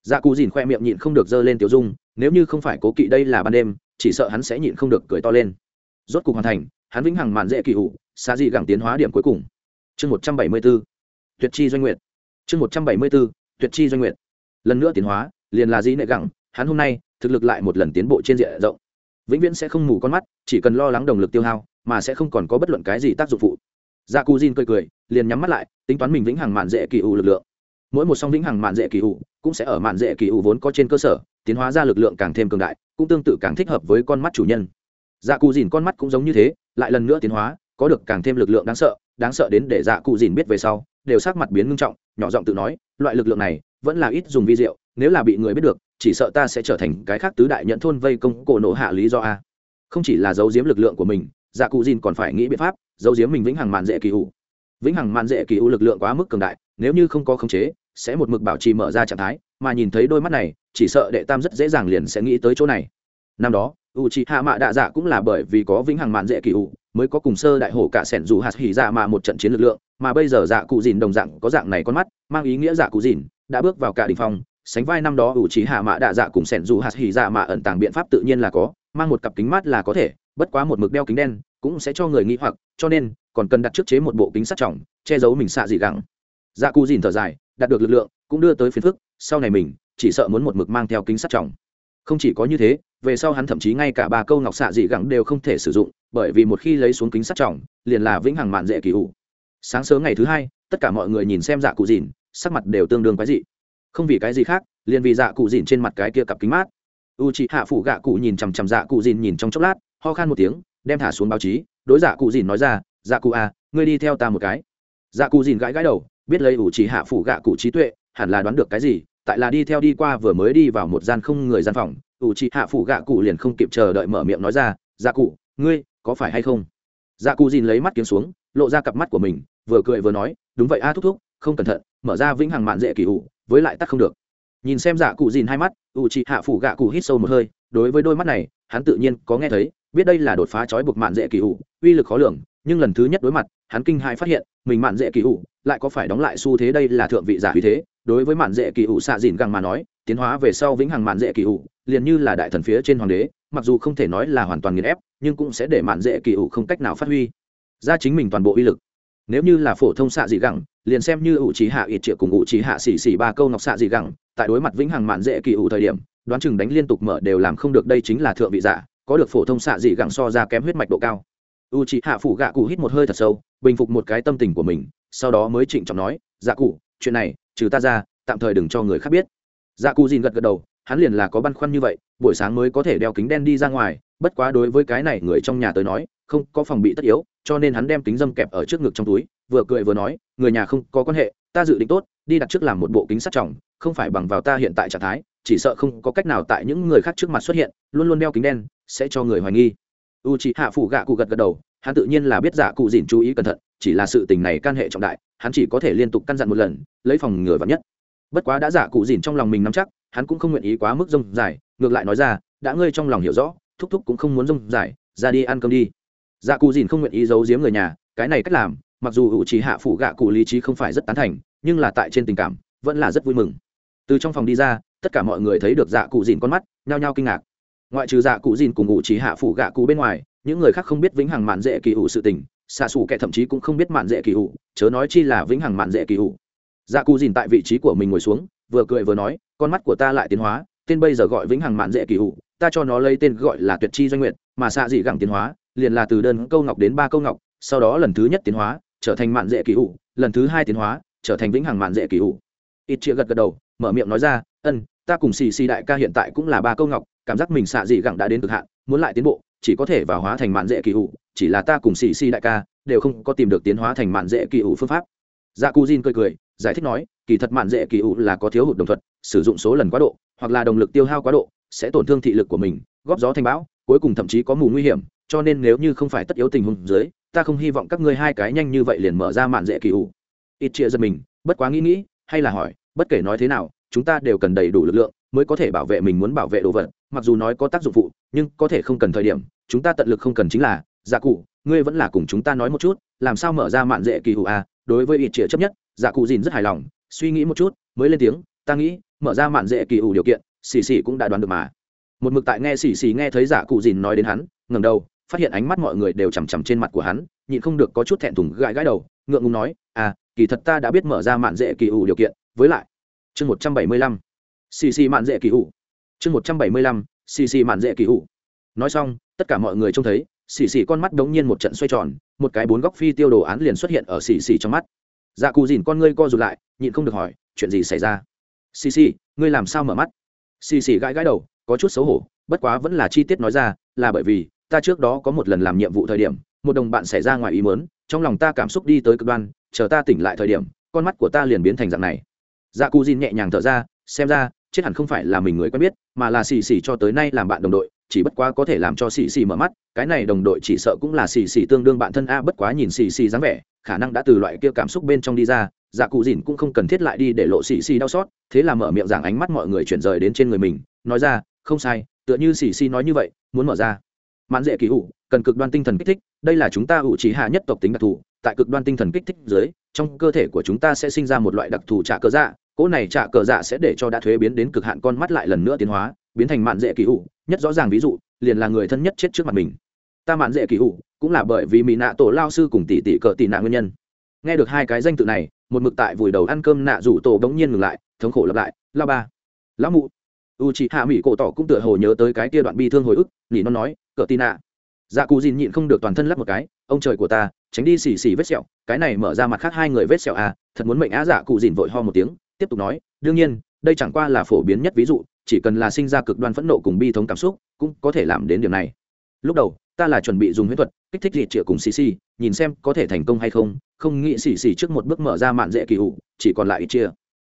dạ cù dìn khoe miệng nhịn không được dơ lên tiểu dung, nếu như không phải cố kỵ đây là ban đêm, chỉ sợ hắn sẽ nhịn không được cười to lên. Rốt cục hoàn thành, hắn vĩnh hằng mạn dễ kỳ hụ xa dị gẳng tiến hóa điểm cuối cùng. Chương một trăm bảy mươi b ố tuyệt chi doanh nguyệt. Chương một trăm bảy mươi b ố tuyệt chi doanh nguyệt. Lần nữa tiến hóa liền là dĩ nệ gẳng, hắn hôm nay, thực lực lại một lần tiến bộ trên diện rộng. Vĩnh viễn sẽ không mù con mắt, chỉ cần lo lắng đồng lực tiêu hao, mà sẽ không còn có bất luận cái gì tác dụng phụ. Dạ cù Jin cười cười, liền nhắm mắt lại, tính toán mình vĩnh hằng mạn dễ kỳ ủ lực lượng. Mỗi một song vĩnh hằng mạn dễ kỳ ủ, cũng sẽ ở mạn dễ kỳ ủ vốn có trên cơ sở, tiến hóa ra lực lượng càng thêm cường đại, cũng tương tự càng thích hợp với con mắt chủ nhân. Dạ cù dìn con mắt cũng giống như thế, lại lần nữa tiến hóa, có được càng thêm lực lượng đáng sợ đáng sợ đến để dạ cụ dìn biết về sau, đều sắc mặt biến ngưng trọng, nhỏ giọng tự nói, loại lực lượng này vẫn là ít dùng vi diệu nếu là bị người biết được chỉ sợ ta sẽ trở thành cái khác tứ đại nhận thôn vây công cổ nổ hạ lý do a. Không chỉ là giấu giếm lực lượng của mình dạ cụ dìn còn phải nghĩ biện pháp giấu giếm mình vĩnh hằng màn dễ kỳ u, vĩnh hằng màn dễ kỳ u lực lượng quá mức cường đại nếu như không có khống chế sẽ một mực bảo trì mở ra trạng thái mà nhìn thấy đôi mắt này chỉ sợ đệ tam rất dễ dàng liền sẽ nghĩ tới chỗ này. Năm đó u c h i hạ mạ đạ dạ cũng là bởi vì có vĩnh hằng mạn dễ kỳ ủ mới có cùng sơ đại hổ cả sẻn dù hạt hỉ dạ mà một trận chiến lực lượng mà bây giờ dạ cụ dìn đồng dạng có dạng này con mắt mang ý nghĩa dạ cụ dìn đã bước vào cả đỉnh phong, sánh vai năm đó ủ trí hạ mạ đạ dạ cùng sẻn dù hạt hỉ dạ mạ ẩn tàng biện pháp tự nhiên là có, mang một cặp kính mắt là có thể, bất quá một mực đeo kính đen cũng sẽ cho người nghĩ hoặc, cho nên còn cần đặt trước chế một bộ kính sắt trọng, che giấu mình xạ dị gặng. dạ cụ dìn thở dài, đạt được lực lượng, cũng đưa tới phiền phức, sau này mình chỉ sợ muốn một mực mang theo kính sắt trọng không chỉ có như thế, về sau hắn thậm chí ngay cả ba câu ngọc xạ dị gẳng đều không thể sử dụng, bởi vì một khi lấy xuống kính sắt trọng, liền là vĩnh hằng mạn dễ kỳ ủ sáng sớm ngày thứ hai, tất cả mọi người nhìn xem dạ cụ dìn sắc mặt đều tương đương quái dị. Không vì cái gì khác, liền vì dạ cụ dìn trên mặt cái kia cặp kính mát. U chị hạ phủ gạ cụ nhìn chằm chằm dạ cụ dìn nhìn trong chốc lát, ho khan một tiếng, đem thả xuống báo chí, đối dạ cụ dìn nói ra dạ cụ à ngươi đi theo ta một cái. Dạ cụ dìn gãi gãi đầu, biết lấy u chị hạ phủ gạ cụ trí tuệ, hẳn là đoán được cái gì, tại là đi theo đi qua vừa mới đi vào một gian không người gian phòng u chị hạ phủ gạ cụ liền không kịp chờ đợi mở miệng nói ra dạ cụ, ngươi có phải hay không? Dạ cụ dìn lấy mắt kiếm xuống, lộ ra cặp mắt của mình, vừa cười vừa nói, đúng vậy a, thúc thúc không cẩn thận, mở ra vĩnh hằng mạn dễ kỳ ủ, với lại tắt không được. Nhìn xem dạ cụ dìn hai mắt, ủ chị hạ phủ gạ cụ hít sâu một hơi, đối với đôi mắt này, hắn tự nhiên có nghe thấy, biết đây là đột phá trói buộc mạn dễ kỳ ủ, uy lực khó lường, nhưng lần thứ nhất đối mặt, hắn kinh hãi phát hiện, mình mạn dễ kỳ ủ, lại có phải đóng lại xu thế đây là thượng vị giả uy thế? Đối với mạn dễ kỳ ủ xạ dìn găng mà nói, tiến hóa về sau vĩnh hằng mạn dễ kỳ ủ, liền như là đại thần phía trên hoàng đế, mặc dù không thể nói là hoàn toàn nghiền ép, nhưng cũng sẽ để mạn dễ kỳ ủ không cách nào phát huy ra chính mình toàn bộ uy lực. Nếu như là phổ thông xạ dị gẳng liền xem như ủ trí hạ ít triệu cùng ủ trí hạ xì xì ba câu ngọc xạ gì gẳng, tại đối mặt vĩnh hằng mạn dễ kỳ ủ thời điểm, đoán chừng đánh liên tục mở đều làm không được đây chính là thượng vị giả, có được phổ thông xạ dị gẳng so ra kém huyết mạch độ cao. U trí hạ phủ gạ cụ hít một hơi thật sâu, bình phục một cái tâm tình của mình, sau đó mới trịnh trọng nói dạ cụ, chuyện này, trừ ta ra, tạm thời đừng cho người khác biết. Dạ cụ dìn gật gật đầu, hắn liền là có băn khoăn như vậy, buổi sáng mới có thể đeo kính đen đi ra ngoài, bất quá đối với cái này người trong nhà tới nói, không có phòng bị tất yếu, cho nên hắn đem kính dâm kẹp ở trước ngực trong túi, vừa cười vừa nói người nhà không có quan hệ, ta dự định tốt, đi đặt trước làm một bộ kính sắt trọng, không phải bằng vào ta hiện tại trạng thái, chỉ sợ không có cách nào tại những người khác trước mặt xuất hiện, luôn luôn đeo kính đen, sẽ cho người hoài nghi. U c hạ phủ gạ cụ gật gật đầu, hắn tự nhiên là biết giả cụ dìn chú ý cẩn thận, chỉ là sự tình này can hệ trọng đại, hắn chỉ có thể liên tục căn dặn một lần, lấy phòng ngừa vắn nhất. Bất quá đã giả cụ dìn trong lòng mình nắm chắc, hắn cũng không nguyện ý quá mức rông dài, ngược lại nói ra, đã ngươi trong lòng hiểu rõ, thúc thúc cũng không muốn rông dài, ra đi ăn cơm đi. Dạ cụ dìn không nguyện ý giấu giếm người nhà, cái này cách làm mặc dù hữu trí hạ phủ gạ cụ lý trí không phải rất tán thành, nhưng là tại trên tình cảm, vẫn là rất vui mừng. Từ trong phòng đi ra, tất cả mọi người thấy được dạ cụ dìn con mắt, nhao nhao kinh ngạc. Ngoại trừ dạ cụ dìn cùng ngụ trí hạ phủ gạ cụ bên ngoài, những người khác không biết vĩnh hằng mạn dễ kỳ ủ sự tình xạ xù kẻ thậm chí cũng không biết mạn dễ kỳ ủ chớ nói chi là vĩnh hằng mạn dễ kỳ ủ dạ cụ dìn tại vị trí của mình ngồi xuống, vừa cười vừa nói, con mắt của ta lại tiến hóa, tên bây giờ gọi vĩnh hằng mạn dễ kỳ ủ ta cho nó lấy tên gọi là tuyệt chi doanh nguyện mà xạ dị gẳng tiến hóa, liền là từ đơn câu ngọc đến ba câu ngọc, sau đó lần thứ nhất tiến hóa trở thành mạn dễ kỳ ủ lần thứ hai tiến hóa, trở thành vĩnh hằng mạn dễ kỳ ủ ít chia gật gật đầu, mở miệng nói ra, ân, ta cùng xì xì đại ca hiện tại cũng là ba câu ngọc, cảm giác mình xạ dị gẳng đã đến cực hạn, muốn lại tiến bộ, chỉ có thể vào hóa thành mạn dễ kỳ ủ chỉ là ta cùng xì xì đại ca đều không có tìm được tiến hóa thành mạn dễ kỳ ủ phương pháp. Dạ cu jin cười cười, giải thích nói, kỳ thật mạn dễ kỳ ủ là có thiếu hụt đồng thuật sử dụng số lần quá độ, hoặc là động lực tiêu hao quá độ, sẽ tổn thương thị lực của mình, góp gió thành bão, cuối cùng thậm chí có mù nguy hiểm, cho nên nếu như không phải tất yếu tình huống dưới ta không hy vọng các ngươi hai cái nhanh như vậy liền mở ra mạn dễ kỳ ủ ít chia giật mình, bất quá nghĩ nghĩ, hay là hỏi, bất kể nói thế nào, chúng ta đều cần đầy đủ lực lượng mới có thể bảo vệ mình muốn bảo vệ đồ vật, mặc dù nói có tác dụng phụ, nhưng có thể không cần thời điểm, chúng ta tận lực không cần chính là giả cụ, ngươi vẫn là cùng chúng ta nói một chút, làm sao mở ra mạn dễ kỳ hụ à? đối với ít chia chấp nhất giả cụ dìn rất hài lòng, suy nghĩ một chút, mới lên tiếng, ta nghĩ, mở ra mạn dễ kỳ hụ điều kiện, xì xì cũng đã đoán được mà một mực tại nghe xì xì nghe thấy giả cụ dìn nói đến hắn, ngẩng đầu phát hiện ánh mắt mọi người đều chằm chằm trên mặt của hắn, nhịn không được có chút thẹn thùng gãi gãi đầu, ngượng ngùng nói à kỳ thật ta đã biết mở ra mạn dễ kỳ ủ điều kiện, với lại chương một trăm bảy mươi lăm. Cc mạn dễ kỳ ủ. Chương một trăm bảy mươi lăm. Cc mạn dễ kỳ ủ. Nói xong, tất cả mọi người trông thấy, xì xì con mắt đống nhiên một trận xoay tròn, một cái bốn góc phi tiêu đồ án liền xuất hiện ở xì xì trong mắt. Dạ cù dìn con ngươi co rụt lại, nhịn không được hỏi, chuyện gì xảy ra? Xì xì, ngươi làm sao mở mắt? Xì xì gãi gãi đầu, có chút xấu hổ, bất quá vẫn là chi tiết nói ra, là bởi vì ta trước đó có một lần làm nhiệm vụ thời điểm, một đồng bạn xảy ra ngoài ý mớn trong lòng ta cảm xúc đi tới cực đoan, chờ ta tỉnh lại thời điểm, con mắt của ta liền biến thành dạng này. Dạ cù dìn nhẹ nhàng thở ra, xem ra, chết hẳn không phải là mình người quen biết, mà là xì xì cho tới nay làm bạn đồng đội, chỉ bất quá có thể làm cho xì xì mở mắt, cái này đồng đội chỉ sợ cũng là xì xì tương đương bạn thân a, bất quá nhìn xì xì dáng vẻ, khả năng đã từ loại kia cảm xúc bên trong đi ra dạ cụ dìn cũng không cần thiết lại đi để lộ xì xì đau xót, thế là mở miệng giảng ánh mắt mọi người chuyển rời đến trên người mình, nói ra, không sai, tựa như xì xì nói như vậy, muốn mở ra mãn dễ kỳ ủ cần cực đoan tinh thần kích thích, đây là chúng ta ủ trí hạ nhất tộc tính đặc thù, tại cực đoan tinh thần kích thích dưới, trong cơ thể của chúng ta sẽ sinh ra một loại đặc thù trả cờ dạ cỗ này trả cờ dạ sẽ để cho đã thuế biến đến cực hạn con mắt lại lần nữa tiến hóa, biến thành mạn dễ kỳ ủ nhất rõ ràng ví dụ, liền là người thân nhất chết trước mặt mình. Ta mạn dễ kỳ ủ cũng là bởi vì mỹ nạ tổ lao sư cùng tỷ tỷ cờ tỷ nạ nguyên nhân. Nghe được hai cái danh tự này, một mực tại vùi đầu ăn cơm nạ rủ tổ bỗng nhiên ngừng lại, thống khổ lặp lại lao ba, lão mụ. U chị hạ mỹ cổ tỏ cũng tựa hồ nhớ tới cái kia đoạn bi thương hồi ức, nhỉ nó nói cờ tì nạ dạ cụ dìn nhịn không được toàn thân lắp một cái, ông trời của ta, tránh đi xì xì vết sẹo, cái này mở ra mặt khác hai người vết sẹo à thật muốn mệnh á dạ cụ dìn vội ho một tiếng, tiếp tục nói, đương nhiên, đây chẳng qua là phổ biến nhất ví dụ, chỉ cần là sinh ra cực đoan phẫn nộ cùng bi thống cảm xúc, cũng có thể làm đến điểm này. Lúc đầu, ta là chuẩn bị dùng huyết thuật, kích thích dị trịa cùng xì xì, nhìn xem có thể thành công hay không không nghĩ xì xì trước một bước mở ra mạn dễ kỳ hụ chỉ còn lại ít chia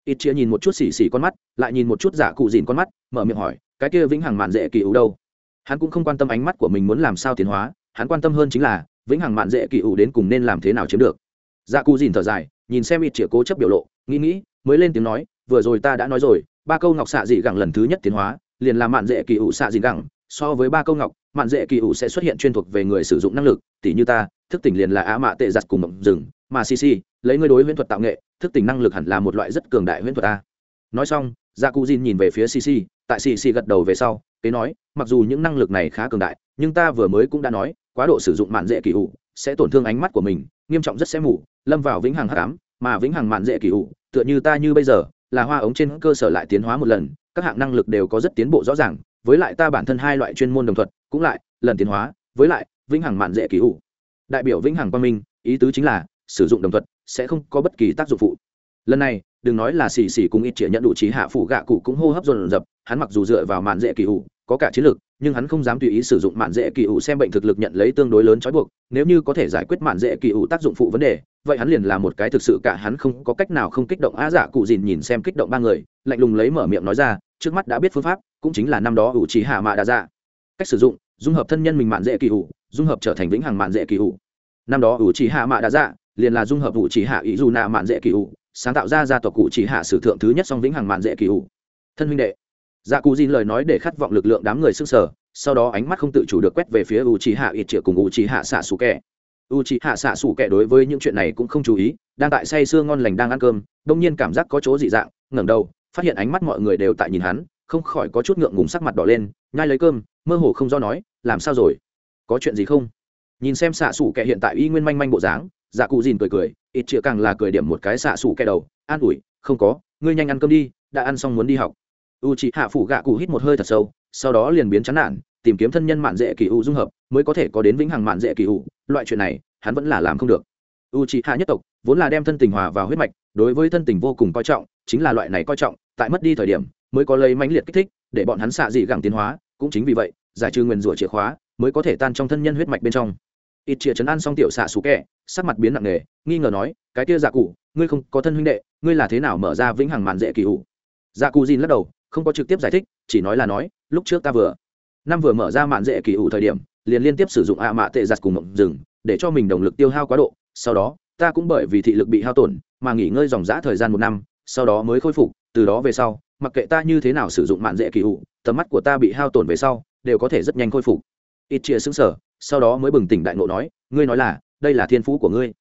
ít chia nhìn một chút xì xì con mắt, lại nhìn một chút giả cụ dìn con mắt, mở miệng hỏi, cái kia vĩnh hằng mạn dễ kỳ hụ đâu? Hắn cũng không quan tâm ánh mắt của mình muốn làm sao tiến hóa, hắn quan tâm hơn chính là vĩnh hằng mạn dễ kỳ ủ đến cùng nên làm thế nào chiếm được. Dạ cù dìn thở dài, nhìn xem ít chĩa cố chấp biểu lộ, nghĩ nghĩ, mới lên tiếng nói, vừa rồi ta đã nói rồi, ba câu ngọc xạ dị gẳng lần thứ nhất tiến hóa, liền là mạn dễ kỳ ủ xạ dị gẳng, so với ba câu ngọc, mạn dễ kỳ ủ sẽ xuất hiện chuyên thuộc về người sử dụng năng lực tỷ như ta, thức tỉnh liền là á mạ tệ giặt cùng mộng rừng, mà cc lấy ngươi đối huyễn thuật tạo nghệ, thức tỉnh năng lực hẳn là một loại rất cường đại huyễn thuật ta nói xong Ra cụ dìn nhìn về phía cc tại cc gật đầu về sau kế nói, mặc dù những năng lực này khá cường đại, nhưng ta vừa mới cũng đã nói, quá độ sử dụng mạn dễ kỳ ủ sẽ tổn thương ánh mắt của mình, nghiêm trọng rất sẽ mù, lâm vào vĩnh hằng hắc ám, mà vĩnh hằng mạn dễ kỳ ủ tựa như ta như bây giờ, là hoa ống trên cơ sở lại tiến hóa một lần, các hạng năng lực đều có rất tiến bộ rõ ràng, với lại ta bản thân hai loại chuyên môn đồng thuật, cũng lại, lần tiến hóa, với lại, vĩnh hằng mạn dễ kỳ ủ đại biểu vĩnh hằng quang minh, ý tứ chính là, sử dụng đồng thuật sẽ không có bất kỳ tác dụng phụ. Lần này, đừng nói là xì xì cùng ít chỉ nhận đủ trí hạ phủ gạ cụ cũng hô hấp dồn dập hắn mặc dù dựa vào mạn dễ kỳ ủ có cả chiến lược nhưng hắn không dám tùy ý sử dụng mạn dễ kỳ ủ xem bệnh thực lực nhận lấy tương đối lớn trói buộc nếu như có thể giải quyết mạn dễ kỳ ủ tác dụng phụ vấn đề vậy hắn liền là một cái thực sự cả hắn không có cách nào không kích động á dạ cụ dìn nhìn xem kích động ba người lạnh lùng lấy mở miệng nói ra trước mắt đã biết phương pháp cũng chính là năm đó ủ trí hạ mạ đã ra, dạ. cách sử dụng dung hợp thân nhân mình mạn dễ kỳ ủ dung hợp trở thành vĩnh hằng mạn dễ kỳ ủ. Năm đó ủ trí hạ mạ đã ra, dạ, liền là dung hợp ủ trí hạ ý dù nạ mạn dễ kỳ ủ sáng tạo ra gia tộc cụ trí hạ sử thượng thứ nhất song vĩnh hằng mạn dễ kỳ ủ. Thân huynh đệ dạ cụ dìn lời nói để khát vọng lực lượng đám người sức sở sau đó ánh mắt không tự chủ được quét về phía u trí hạ ít triệu cùng u trí hạ xạ xù kẹ u trí hạ xạ xù kẹ đối với những chuyện này cũng không chú ý, đang tại say sưa ngon lành đang ăn cơm, đông nhiên cảm giác có chỗ dị dạng, ngẩng đầu, phát hiện ánh mắt mọi người đều tại nhìn hắn, không khỏi có chút ngượng ngùng sắc mặt đỏ lên, nhai lấy cơm, mơ hồ không do nói, làm sao rồi? Có chuyện gì không? Nhìn xem xạ xù kẹ hiện tại y nguyên manh manh bộ dáng dạ cụ dìn cười cười ít chĩa càng là cười điểm một cái xạ xù kẹ đầu, an ủi, không có, ngươi nhanh ăn cơm đi, đã ăn xong muốn đi học u c h ị hạ phủ gạ cụ hít một hơi thật sâu, sau đó liền biến chán nản, tìm kiếm thân nhân mạn dễ kỳ u dung hợp, mới có thể có đến vĩnh hằng mạn dễ kỳ u. Loại chuyện này, hắn vẫn là làm không được. U c h ị hạ nhất tộc, vốn là đem thân tình hòa vào huyết mạch, đối với thân tình vô cùng coi trọng, chính là loại này coi trọng, tại mất đi thời điểm, mới có lấy mãnh liệt kích thích, để bọn hắn xạ dị gẳng tiến hóa, cũng chính vì vậy, giải trừ nguyền rủa chìa khóa, mới có thể tan trong thân nhân huyết mạch bên trong. Ít chĩa chấn an xong tiểu xạ xù kẹ, sắc mặt biến nặng nề, nghi ngờ nói, cái kia dạ cụ, ngươi không có thân huynh đệ, ngươi là thế nào mở ra vĩnh hằng mạn dễ kỳ ủ dạ cụ dìn lắc đầu không có trực tiếp giải thích, chỉ nói là nói, lúc trước ta vừa, năm vừa mở ra mạn dễ kỳ ủ thời điểm, liền liên tiếp sử dụng ạ mạ tệ giặt cùng mộng rừng, để cho mình động lực tiêu hao quá độ, sau đó, ta cũng bởi vì thị lực bị hao tổn, mà nghỉ ngơi dòng dã thời gian một năm, sau đó mới khôi phục, từ đó về sau, mặc kệ ta như thế nào sử dụng mạn dễ kỳ ủ, tầm mắt của ta bị hao tổn về sau, đều có thể rất nhanh khôi phục. Ít chia xứng sở sau đó mới bừng tỉnh đại ngộ nói, ngươi nói là, đây là thiên phú của ngươi.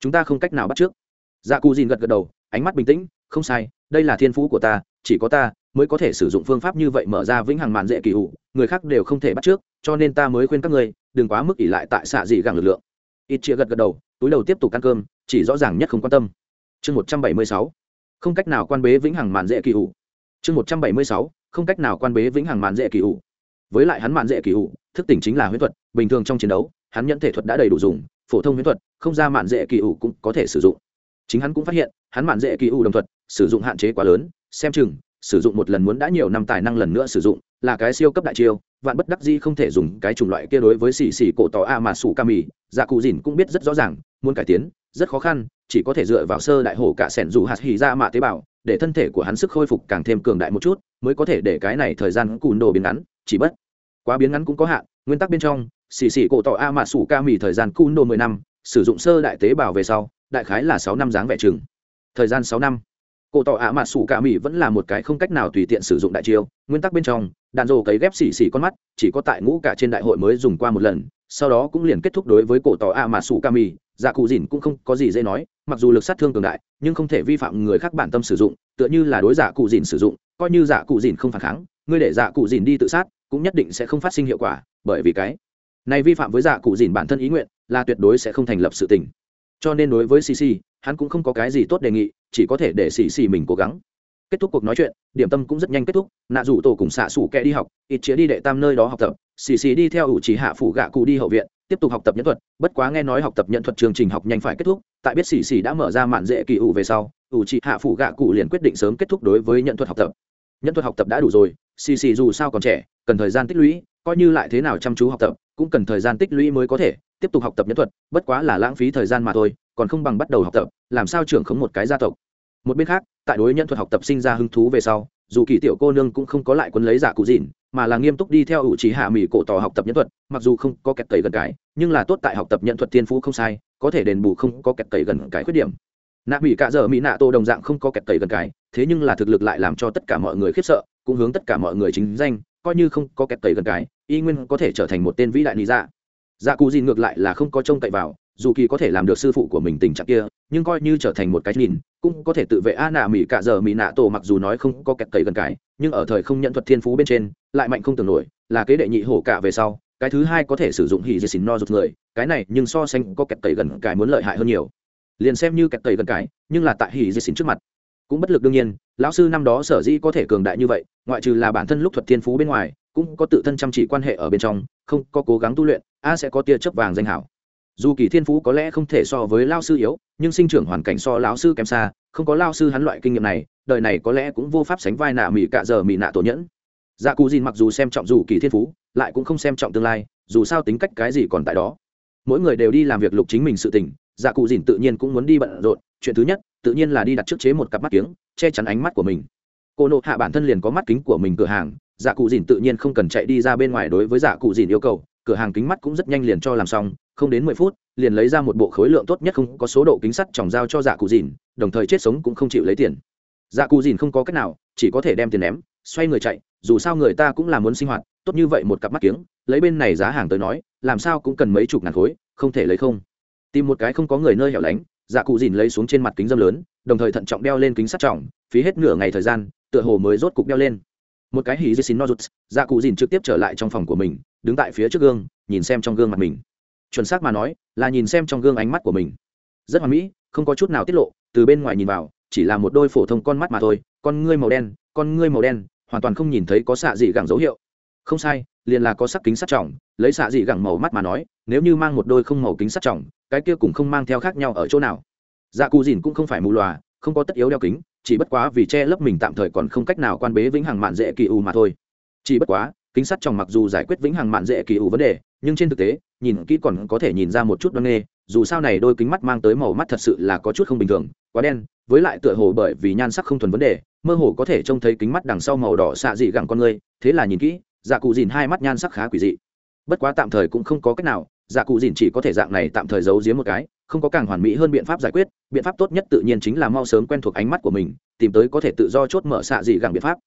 Chúng ta không cách nào bắt trước. Dạ cù dìn gật gật đầu, ánh mắt bình tĩnh, không sai đây là thiên phú của ta, chỉ có ta mới có thể sử dụng phương pháp như vậy mở ra vĩnh hằng màn dễ kỳ hụ người khác đều không thể bắt trước, cho nên ta mới khuyên các ngươi, đừng quá mức ỉ lại tại xạ dị gẳng lực lượng. Ít chia gật gật đầu, túi đầu tiếp tục ăn cơm, chỉ rõ ràng nhất không quan tâm. Chương một trăm bảy mươi sáu, không cách nào quan bế vĩnh hằng màn dễ kỳ hụ chương một trăm bảy mươi sáu, không cách nào quan bế vĩnh hằng màn dễ kỳ hụ với lại hắn màn dễ kỳ hụ thức tỉnh chính là huyễn thuật, bình thường trong chiến đấu, hắn nhận thể thuật đã đầy đủ dùng, phổ thông huyễn thuật, không ra màn dễ kỳ hụ cũng có thể sử dụng chính hắn cũng phát hiện, hắn mạn dễ kỳ u đồng thuật, sử dụng hạn chế quá lớn, xem chừng, sử dụng một lần muốn đã nhiều năm tài năng lần nữa sử dụng, là cái siêu cấp đại chiêu, vạn bất đắc di không thể dùng cái chủng loại kia đối với xì xì cổ tỏ a mà sủ ca mì dạ cụ dìn cũng biết rất rõ ràng, muốn cải tiến, rất khó khăn, chỉ có thể dựa vào sơ đại hổ cả sẻn dù hạt hì ra mạ tế bào, để thân thể của hắn sức khôi phục càng thêm cường đại một chút, mới có thể để cái này thời gian cùn đồ biến ngắn, chỉ bất quá biến ngắn cũng có hạn. Nguyên tắc bên trong, xì xì cổ tỏ a mà sủ ca mì thời gian cùn đồ mười năm, sử dụng sơ đại tế bào về sau đại khái là sáu năm dáng vẻ chừng. Thời gian sáu năm, cổ tỏ ạ mạ sủ cả mỹ vẫn là một cái không cách nào tùy tiện sử dụng đại chiêu. Nguyên tắc bên trong, đạn dồ cấy ghép xỉ xỉ con mắt, chỉ có tại ngũ cả trên đại hội mới dùng qua một lần, sau đó cũng liền kết thúc đối với cổ tỏ ạ mạ sủ cả mỹ dạ cụ dìn cũng không có gì dễ nói, mặc dù lực sát thương cường đại, nhưng không thể vi phạm người khác bản tâm sử dụng, tựa như là đối giả dạ cụ dìn sử dụng, coi như giả dạ cụ dìn không phản kháng, ngươi để giả dạ cụ dìn đi tự sát, cũng nhất định sẽ không phát sinh hiệu quả, bởi vì cái này vi phạm với giả cụ dìn bản thân ý nguyện, là tuyệt đối sẽ không thành lập sự tình cho nên đối với cc hắn cũng không có cái gì tốt đề nghị, chỉ có thể để xì mình cố gắng. Kết thúc cuộc nói chuyện, điểm tâm cũng rất nhanh kết thúc, nạ rủ tổ cùng xạ xủ kẻ đi học, ít chĩa đi đệ tam nơi đó học tập, xì xì đi theo ủ chỉ hạ phủ gạ cụ đi hậu viện, tiếp tục học tập nhân thuật, bất quá nghe nói học tập nhân thuật chương trình học nhanh phải kết thúc, tại biết xì xì đã mở ra mạn dễ kỳ ủ về sau, ủ chỉ hạ phủ gạ cụ liền quyết định sớm kết thúc đối với nhân thuật học tập. Nhân thuật học tập đã đủ rồi, xì xì dù sao còn trẻ, cần thời gian tích lũy, coi như lại thế nào chăm chú học tập cũng cần thời gian tích lũy mới có thể tiếp tục học tập nhân thuật, bất quá là lãng phí thời gian mà thôi, còn không bằng bắt đầu học tập, làm sao trưởng khống một cái gia tộc. Một bên khác, tại đối nhân thuật học tập sinh ra hứng thú về sau, dù kỳ tiểu cô nương cũng không có lại quấn lấy giả cụ dìn mà là nghiêm túc đi theo ủ trí hạ mỹ cổ tỏ học tập nhân thuật, mặc dù không có kẹt cầy gần cái, nhưng là tốt tại học tập nhân thuật tiên phú không sai, có thể đền bù không có kẹt cầy gần cái khuyết điểm. Nạ mỹ cả giờ mỹ nạ tô đồng dạng không có kẹt cầy gần cái, thế nhưng là thực lực lại làm cho tất cả mọi người khiếp sợ, cũng hướng tất cả mọi người chính danh, coi như không có kẹt cầy gần cái y nguyên có thể trở thành một tên vĩ đại lý dạ. Dạ cụ dìn ngược lại là không có trông cậy vào, dù kỳ có thể làm được sư phụ của mình tình trạng kia, nhưng coi như trở thành một cái nhìn, cũng có thể tự vệ a nạ mỹ cả giờ mỹ nạ tổ mặc dù nói không có kẹt cậy gần cái, nhưng ở thời không nhận thuật thiên phú bên trên, lại mạnh không tưởng nổi, là kế đệ nhị hổ cả về sau, cái thứ hai có thể sử dụng hỉ dì xỉn no rụt người, cái này nhưng so sánh có kẹt cậy gần cái muốn lợi hại hơn nhiều. Liền xem như kẹt cậy gần cái, nhưng là tại hỉ dì xỉn trước mặt. Cũng bất lực đương nhiên, lão sư năm đó sở dĩ có thể cường đại như vậy, ngoại trừ là bản thân lúc thuật thiên phú bên ngoài cũng có tự thân chăm chỉ quan hệ ở bên trong, không có cố gắng tu luyện, a sẽ có tia chớp vàng danh hảo. Dù kỳ thiên phú có lẽ không thể so với lao sư yếu, nhưng sinh trưởng hoàn cảnh so lão sư kém xa, không có lao sư hắn loại kinh nghiệm này, đời này có lẽ cũng vô pháp sánh vai nạ mỹ cạ giờ mỹ nạ tổ nhẫn. Dạ cù dìn mặc dù xem trọng dù kỳ thiên phú, lại cũng không xem trọng tương lai, dù sao tính cách cái gì còn tại đó. Mỗi người đều đi làm việc lục chính mình sự tình dạ cụ dìn tự nhiên cũng muốn đi bận rộn, chuyện thứ nhất, tự nhiên là đi đặt trước chế một cặp mắt kiếng, che chắn ánh mắt của mình. Cô nộ hạ bản thân liền có mắt kính của mình cửa hàng dạ cụ dìn tự nhiên không cần chạy đi ra bên ngoài đối với dạ cụ dìn yêu cầu, cửa hàng kính mắt cũng rất nhanh liền cho làm xong, không đến mười phút, liền lấy ra một bộ khối lượng tốt nhất không có số độ kính sắt tròng giao cho dạ cụ dìn, đồng thời chết sống cũng không chịu lấy tiền. Dạ cụ dìn không có cách nào, chỉ có thể đem tiền ném, xoay người chạy, dù sao người ta cũng là muốn sinh hoạt, tốt như vậy một cặp mắt kiếng, lấy bên này giá hàng tới nói, làm sao cũng cần mấy chục ngàn khối, không thể lấy không. Tìm một cái không có người nơi hẻo lánh dạ cụ dìn lấy xuống trên mặt kính dâm lớn, đồng thời thận trọng đeo lên kính sắt trọng phí hết nửa ngày thời gian, tựa hồ mới rốt cục đeo lên một cái hỉ dì xin nozuts dạ cụ dìn trực tiếp trở lại trong phòng của mình, đứng tại phía trước gương, nhìn xem trong gương mặt mình. Chuẩn xác mà nói, là nhìn xem trong gương ánh mắt của mình. Rất hoàn mỹ, không có chút nào tiết lộ, từ bên ngoài nhìn vào, chỉ là một đôi phổ thông con mắt mà thôi, con ngươi màu đen, con ngươi màu đen, hoàn toàn không nhìn thấy có xạ dị gẳng dấu hiệu. Không sai, liền là có sắc kính sắt trọng, lấy xạ dị gẳng màu mắt mà nói, nếu như mang một đôi không màu kính sắt trọng, cái kia cũng không mang theo khác nhau ở chỗ nào. Dạ cụ dìn cũng không phải mù loà không có tất yếu đeo kính chỉ bất quá vì che lấp mình tạm thời còn không cách nào quan bế vĩnh hằng mạn dễ kỳ u mà thôi. Chỉ bất quá, kính sắt trong mặc dù giải quyết vĩnh hằng mạn dễ kỳ u vấn đề, nhưng trên thực tế, nhìn kỹ còn có thể nhìn ra một chút đoan nghê, dù sao này đôi kính mắt mang tới màu mắt thật sự là có chút không bình thường, quá đen, với lại tựa hồ bởi vì nhan sắc không thuần vấn đề, mơ hồ có thể trông thấy kính mắt đằng sau màu đỏ xạ dị gẳng con người, thế là nhìn kỹ dạ cụ dìn hai mắt nhan sắc khá quỷ dị. Bất quá tạm thời cũng không có cách nào dạ cụ dìn chỉ có thể dạng này tạm thời giấu giếm một cái, không có càng hoàn mỹ hơn biện pháp giải quyết, biện pháp tốt nhất tự nhiên chính là mau sớm quen thuộc ánh mắt của mình, tìm tới có thể tự do chốt mở xạ dị gẳng biện pháp.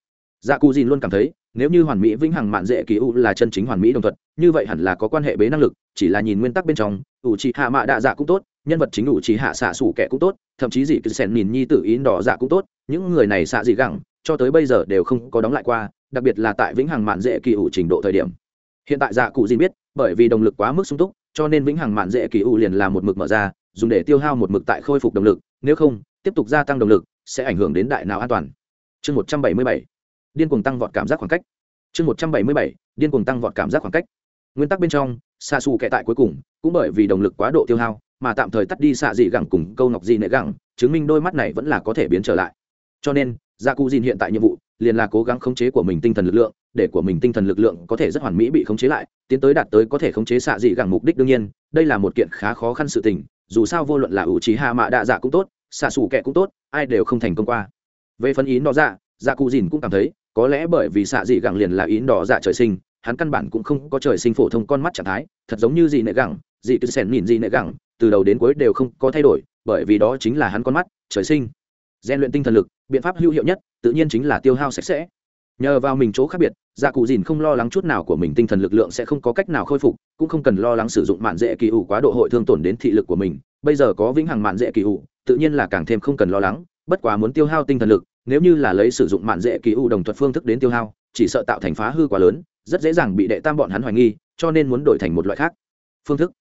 Dạ cụ dìn luôn cảm thấy, nếu như hoàn mỹ vĩnh hằng mạn dễ kỳ u là chân chính hoàn mỹ đồng thuận, như vậy hẳn là có quan hệ bế năng lực, chỉ là nhìn nguyên tắc bên trong, ủ trì hạ mạ đạ dạ cũng tốt, nhân vật chính ủ trì hạ xạ sủ kẻ cũng tốt, thậm chí gì cứ sèn nhìn nhi tử ý đỏ dạ cũng tốt, những người này xạ dị gẳng, cho tới bây giờ đều không có đóng lại qua, đặc biệt là tại vĩnh hằng mạn dễ kỳ ủ trình độ thời điểm hiện tại dạ cụ dìn biết, bởi vì động lực quá mức sung túc, cho nên vĩnh hằng mạn dễ kỳ u liền là một mực mở ra, dùng để tiêu hao một mực tại khôi phục động lực, nếu không, tiếp tục gia tăng động lực, sẽ ảnh hưởng đến đại não an toàn. Chương một trăm bảy mươi bảy, điên cuồng tăng vọt cảm giác khoảng cách. Chương một trăm bảy mươi bảy, điên cuồng tăng vọt cảm giác khoảng cách. Nguyên tắc bên trong xa xù kệ tại cuối cùng, cũng bởi vì động lực quá độ tiêu hao, mà tạm thời tắt đi xạ dị gẳng cùng câu ngọc dị nệ gẳng, chứng minh đôi mắt này vẫn là có thể biến trở lại. Cho nên gia cụ dìn hiện tại nhiệm vụ liền là cố gắng khống chế của mình tinh thần lực lượng, để của mình tinh thần lực lượng có thể rất hoàn mỹ bị khống chế lại, tiến tới đạt tới có thể khống chế xạ dị gẳng mục đích đương nhiên, đây là một kiện khá khó khăn sự tình, dù sao vô luận là ủ trí hạ mạ đạ dạ cũng tốt, xạ xù kẹ cũng tốt, ai đều không thành công qua. Về phần ý nó dạ dạ cụ dìn cũng cảm thấy, có lẽ bởi vì xạ dị gẳng liền là ý đỏ dạ trời sinh, hắn căn bản cũng không có trời sinh phổ thông con mắt trạng thái, thật giống như dị nệ gẳng, dị cứ sèn nhìn dị nệ gẳng, từ đầu đến cuối đều không có thay đổi, bởi vì đó chính là hắn con mắt, trời sinh. Gian luyện tinh thần lực biện pháp hữu hiệu nhất, tự nhiên chính là tiêu hao sạch sẽ. Nhờ vào mình chỗ khác biệt dạ cụ dìn không lo lắng chút nào của mình tinh thần lực lượng sẽ không có cách nào khôi phục, cũng không cần lo lắng sử dụng mạn dễ kỳ ủ quá độ hội thương tổn đến thị lực của mình. Bây giờ có vĩnh hằng mạn dễ kỳ ủ, tự nhiên là càng thêm không cần lo lắng, bất quá muốn tiêu hao tinh thần lực, nếu như là lấy sử dụng mạn dễ kỳ ủ đồng thuật phương thức đến tiêu hao, chỉ sợ tạo thành phá hư quá lớn, rất dễ dàng bị đệ tam bọn hắn hoài nghi, cho nên muốn đổi thành một loại khác phương thức.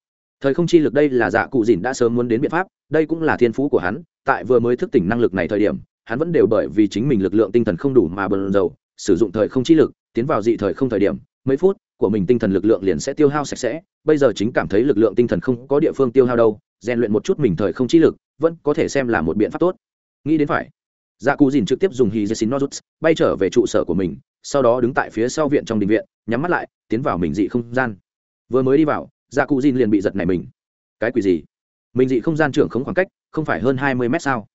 Thời không chi lực đây là dạ cụ dìn đã sớm muốn đến biện pháp, đây cũng là thiên phú của hắn, tại vừa mới thức tỉnh năng lực này thời điểm hắn vẫn đều bởi vì chính mình lực lượng tinh thần không đủ mà bần dầu sử dụng thời không chi lực, tiến vào dị thời không thời điểm, mấy phút của mình tinh thần lực lượng liền sẽ tiêu hao sạch sẽ. Bây giờ chính cảm thấy lực lượng tinh thần không có địa phương tiêu hao đâu, rèn luyện một chút mình thời không chi lực, vẫn có thể xem là một biện pháp tốt. Nghĩ đến phải. Dạ cù dìn trực tiếp dùng hy dê xin nozuts bay trở về trụ sở của mình, sau đó đứng tại phía sau viện trong đình viện, nhắm mắt lại, tiến vào mình dị không gian. Vừa mới đi vào dạ cù dìn liền bị giật này mình. Cái quỷ gì? Mình dị không gian trưởng không khoảng cách không phải hơn hai mươi mét sao?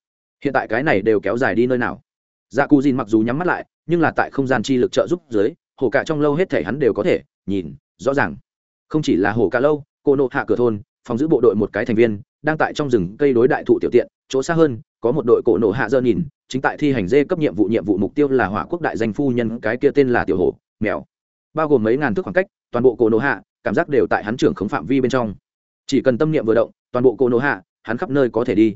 Hiện tại cái này đều kéo dài đi nơi nào? Dạ cù dìn mặc dù nhắm mắt lại, nhưng là tại không gian chi lực trợ giúp dưới, hồ cả trong lâu hết thể hắn đều có thể nhìn, rõ ràng. Không chỉ là hồ cả lâu, cô nộ hạ cửa thôn, phòng giữ bộ đội một cái thành viên, đang tại trong rừng cây đối đại thụ tiểu tiện, chỗ xa hơn, có một đội cổ nộ hạ dơ nhìn, chính tại thi hành dê cấp nhiệm vụ nhiệm vụ mục tiêu là hỏa quốc đại danh phu nhân cái kia tên là tiểu hồ, mèo. Bao gồm mấy ngàn thước khoảng cách, toàn bộ cổ nộ hạ, cảm giác đều tại hắn trưởng khống phạm vi bên trong. Chỉ cần tâm niệm vừa động, toàn bộ cổ nộ hạ, hắn khắp nơi có thể đi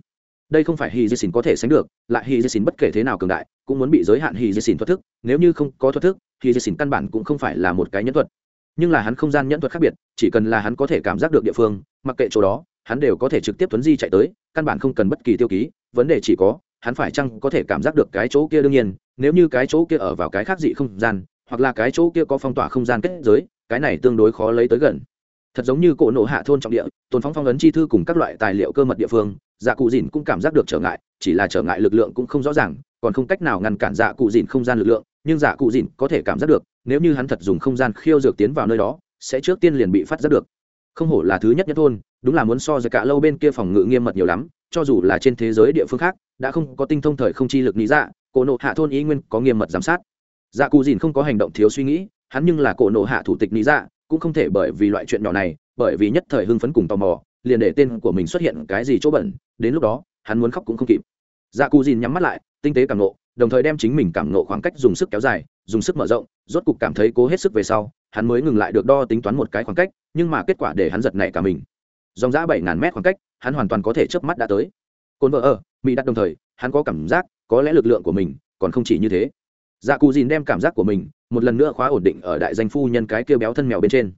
đây không phải hy di xin có thể sánh được, lại hy di xin bất kể thế nào cường đại, cũng muốn bị giới hạn hy di xin thoát thức, nếu như không có thoát thức hy di xin căn bản cũng không phải là một cái nhẫn thuật. Nhưng là hắn không gian nhẫn thuật khác biệt, chỉ cần là hắn có thể cảm giác được địa phương, mặc kệ chỗ đó, hắn đều có thể trực tiếp tuấn di chạy tới, căn bản không cần bất kỳ tiêu ký, vấn đề chỉ có, hắn phải chăng có thể cảm giác được cái chỗ kia đương nhiên, nếu như cái chỗ kia ở vào cái khác dị không gian, hoặc là cái chỗ kia có phong tỏa không gian kết giới, cái này tương đối khó lấy tới gần. Thật giống như cổ nộ hạ thôn trọng địa, tồn phóng phong ấn chi thư cùng các loại tài liệu cơ mật địa phương dạ cụ dìn cũng cảm giác được trở ngại, chỉ là trở ngại lực lượng cũng không rõ ràng, còn không cách nào ngăn cản dạ cụ dìn không gian lực lượng, nhưng dạ cụ dìn có thể cảm giác được, nếu như hắn thật dùng không gian khiêu dược tiến vào nơi đó, sẽ trước tiên liền bị phát giác được. Không hổ là thứ nhất nhất thôn, đúng là muốn so với cả lâu bên kia phòng ngự nghiêm mật nhiều lắm, cho dù là trên thế giới địa phương khác, đã không có tinh thông thời không chi lực lý dạ cổ nộ hạ thôn ý nguyên có nghiêm mật giám sát. Dạ cụ dìn không có hành động thiếu suy nghĩ, hắn nhưng là cổ nộ hạ thủ tịch lý dạ cũng không thể bởi vì loại chuyện nhỏ này, bởi vì nhất thời hưng phấn cùng tò mò liền để tên của mình xuất hiện cái gì chỗ bẩn, đến lúc đó, hắn muốn khóc cũng không kịp. Dạ cù dìn nhắm mắt lại, tinh tế cảm nộ, đồng thời đem chính mình cảm nộ khoảng cách dùng sức kéo dài, dùng sức mở rộng, rốt cục cảm thấy cố hết sức về sau, hắn mới ngừng lại được đo tính toán một cái khoảng cách, nhưng mà kết quả để hắn giật nảy cả mình. Dòng giã bảy ngàn mét khoảng cách, hắn hoàn toàn có thể chớp mắt đã tới. Cồn vợ ở, mỹ đặt đồng thời, hắn có cảm giác, có lẽ lực lượng của mình, còn không chỉ như thế. Dạ cù dìn đem cảm giác của mình, một lần nữa khóa ổn định ở đại danh phu nhân cái kêu béo thân mèo bên trên.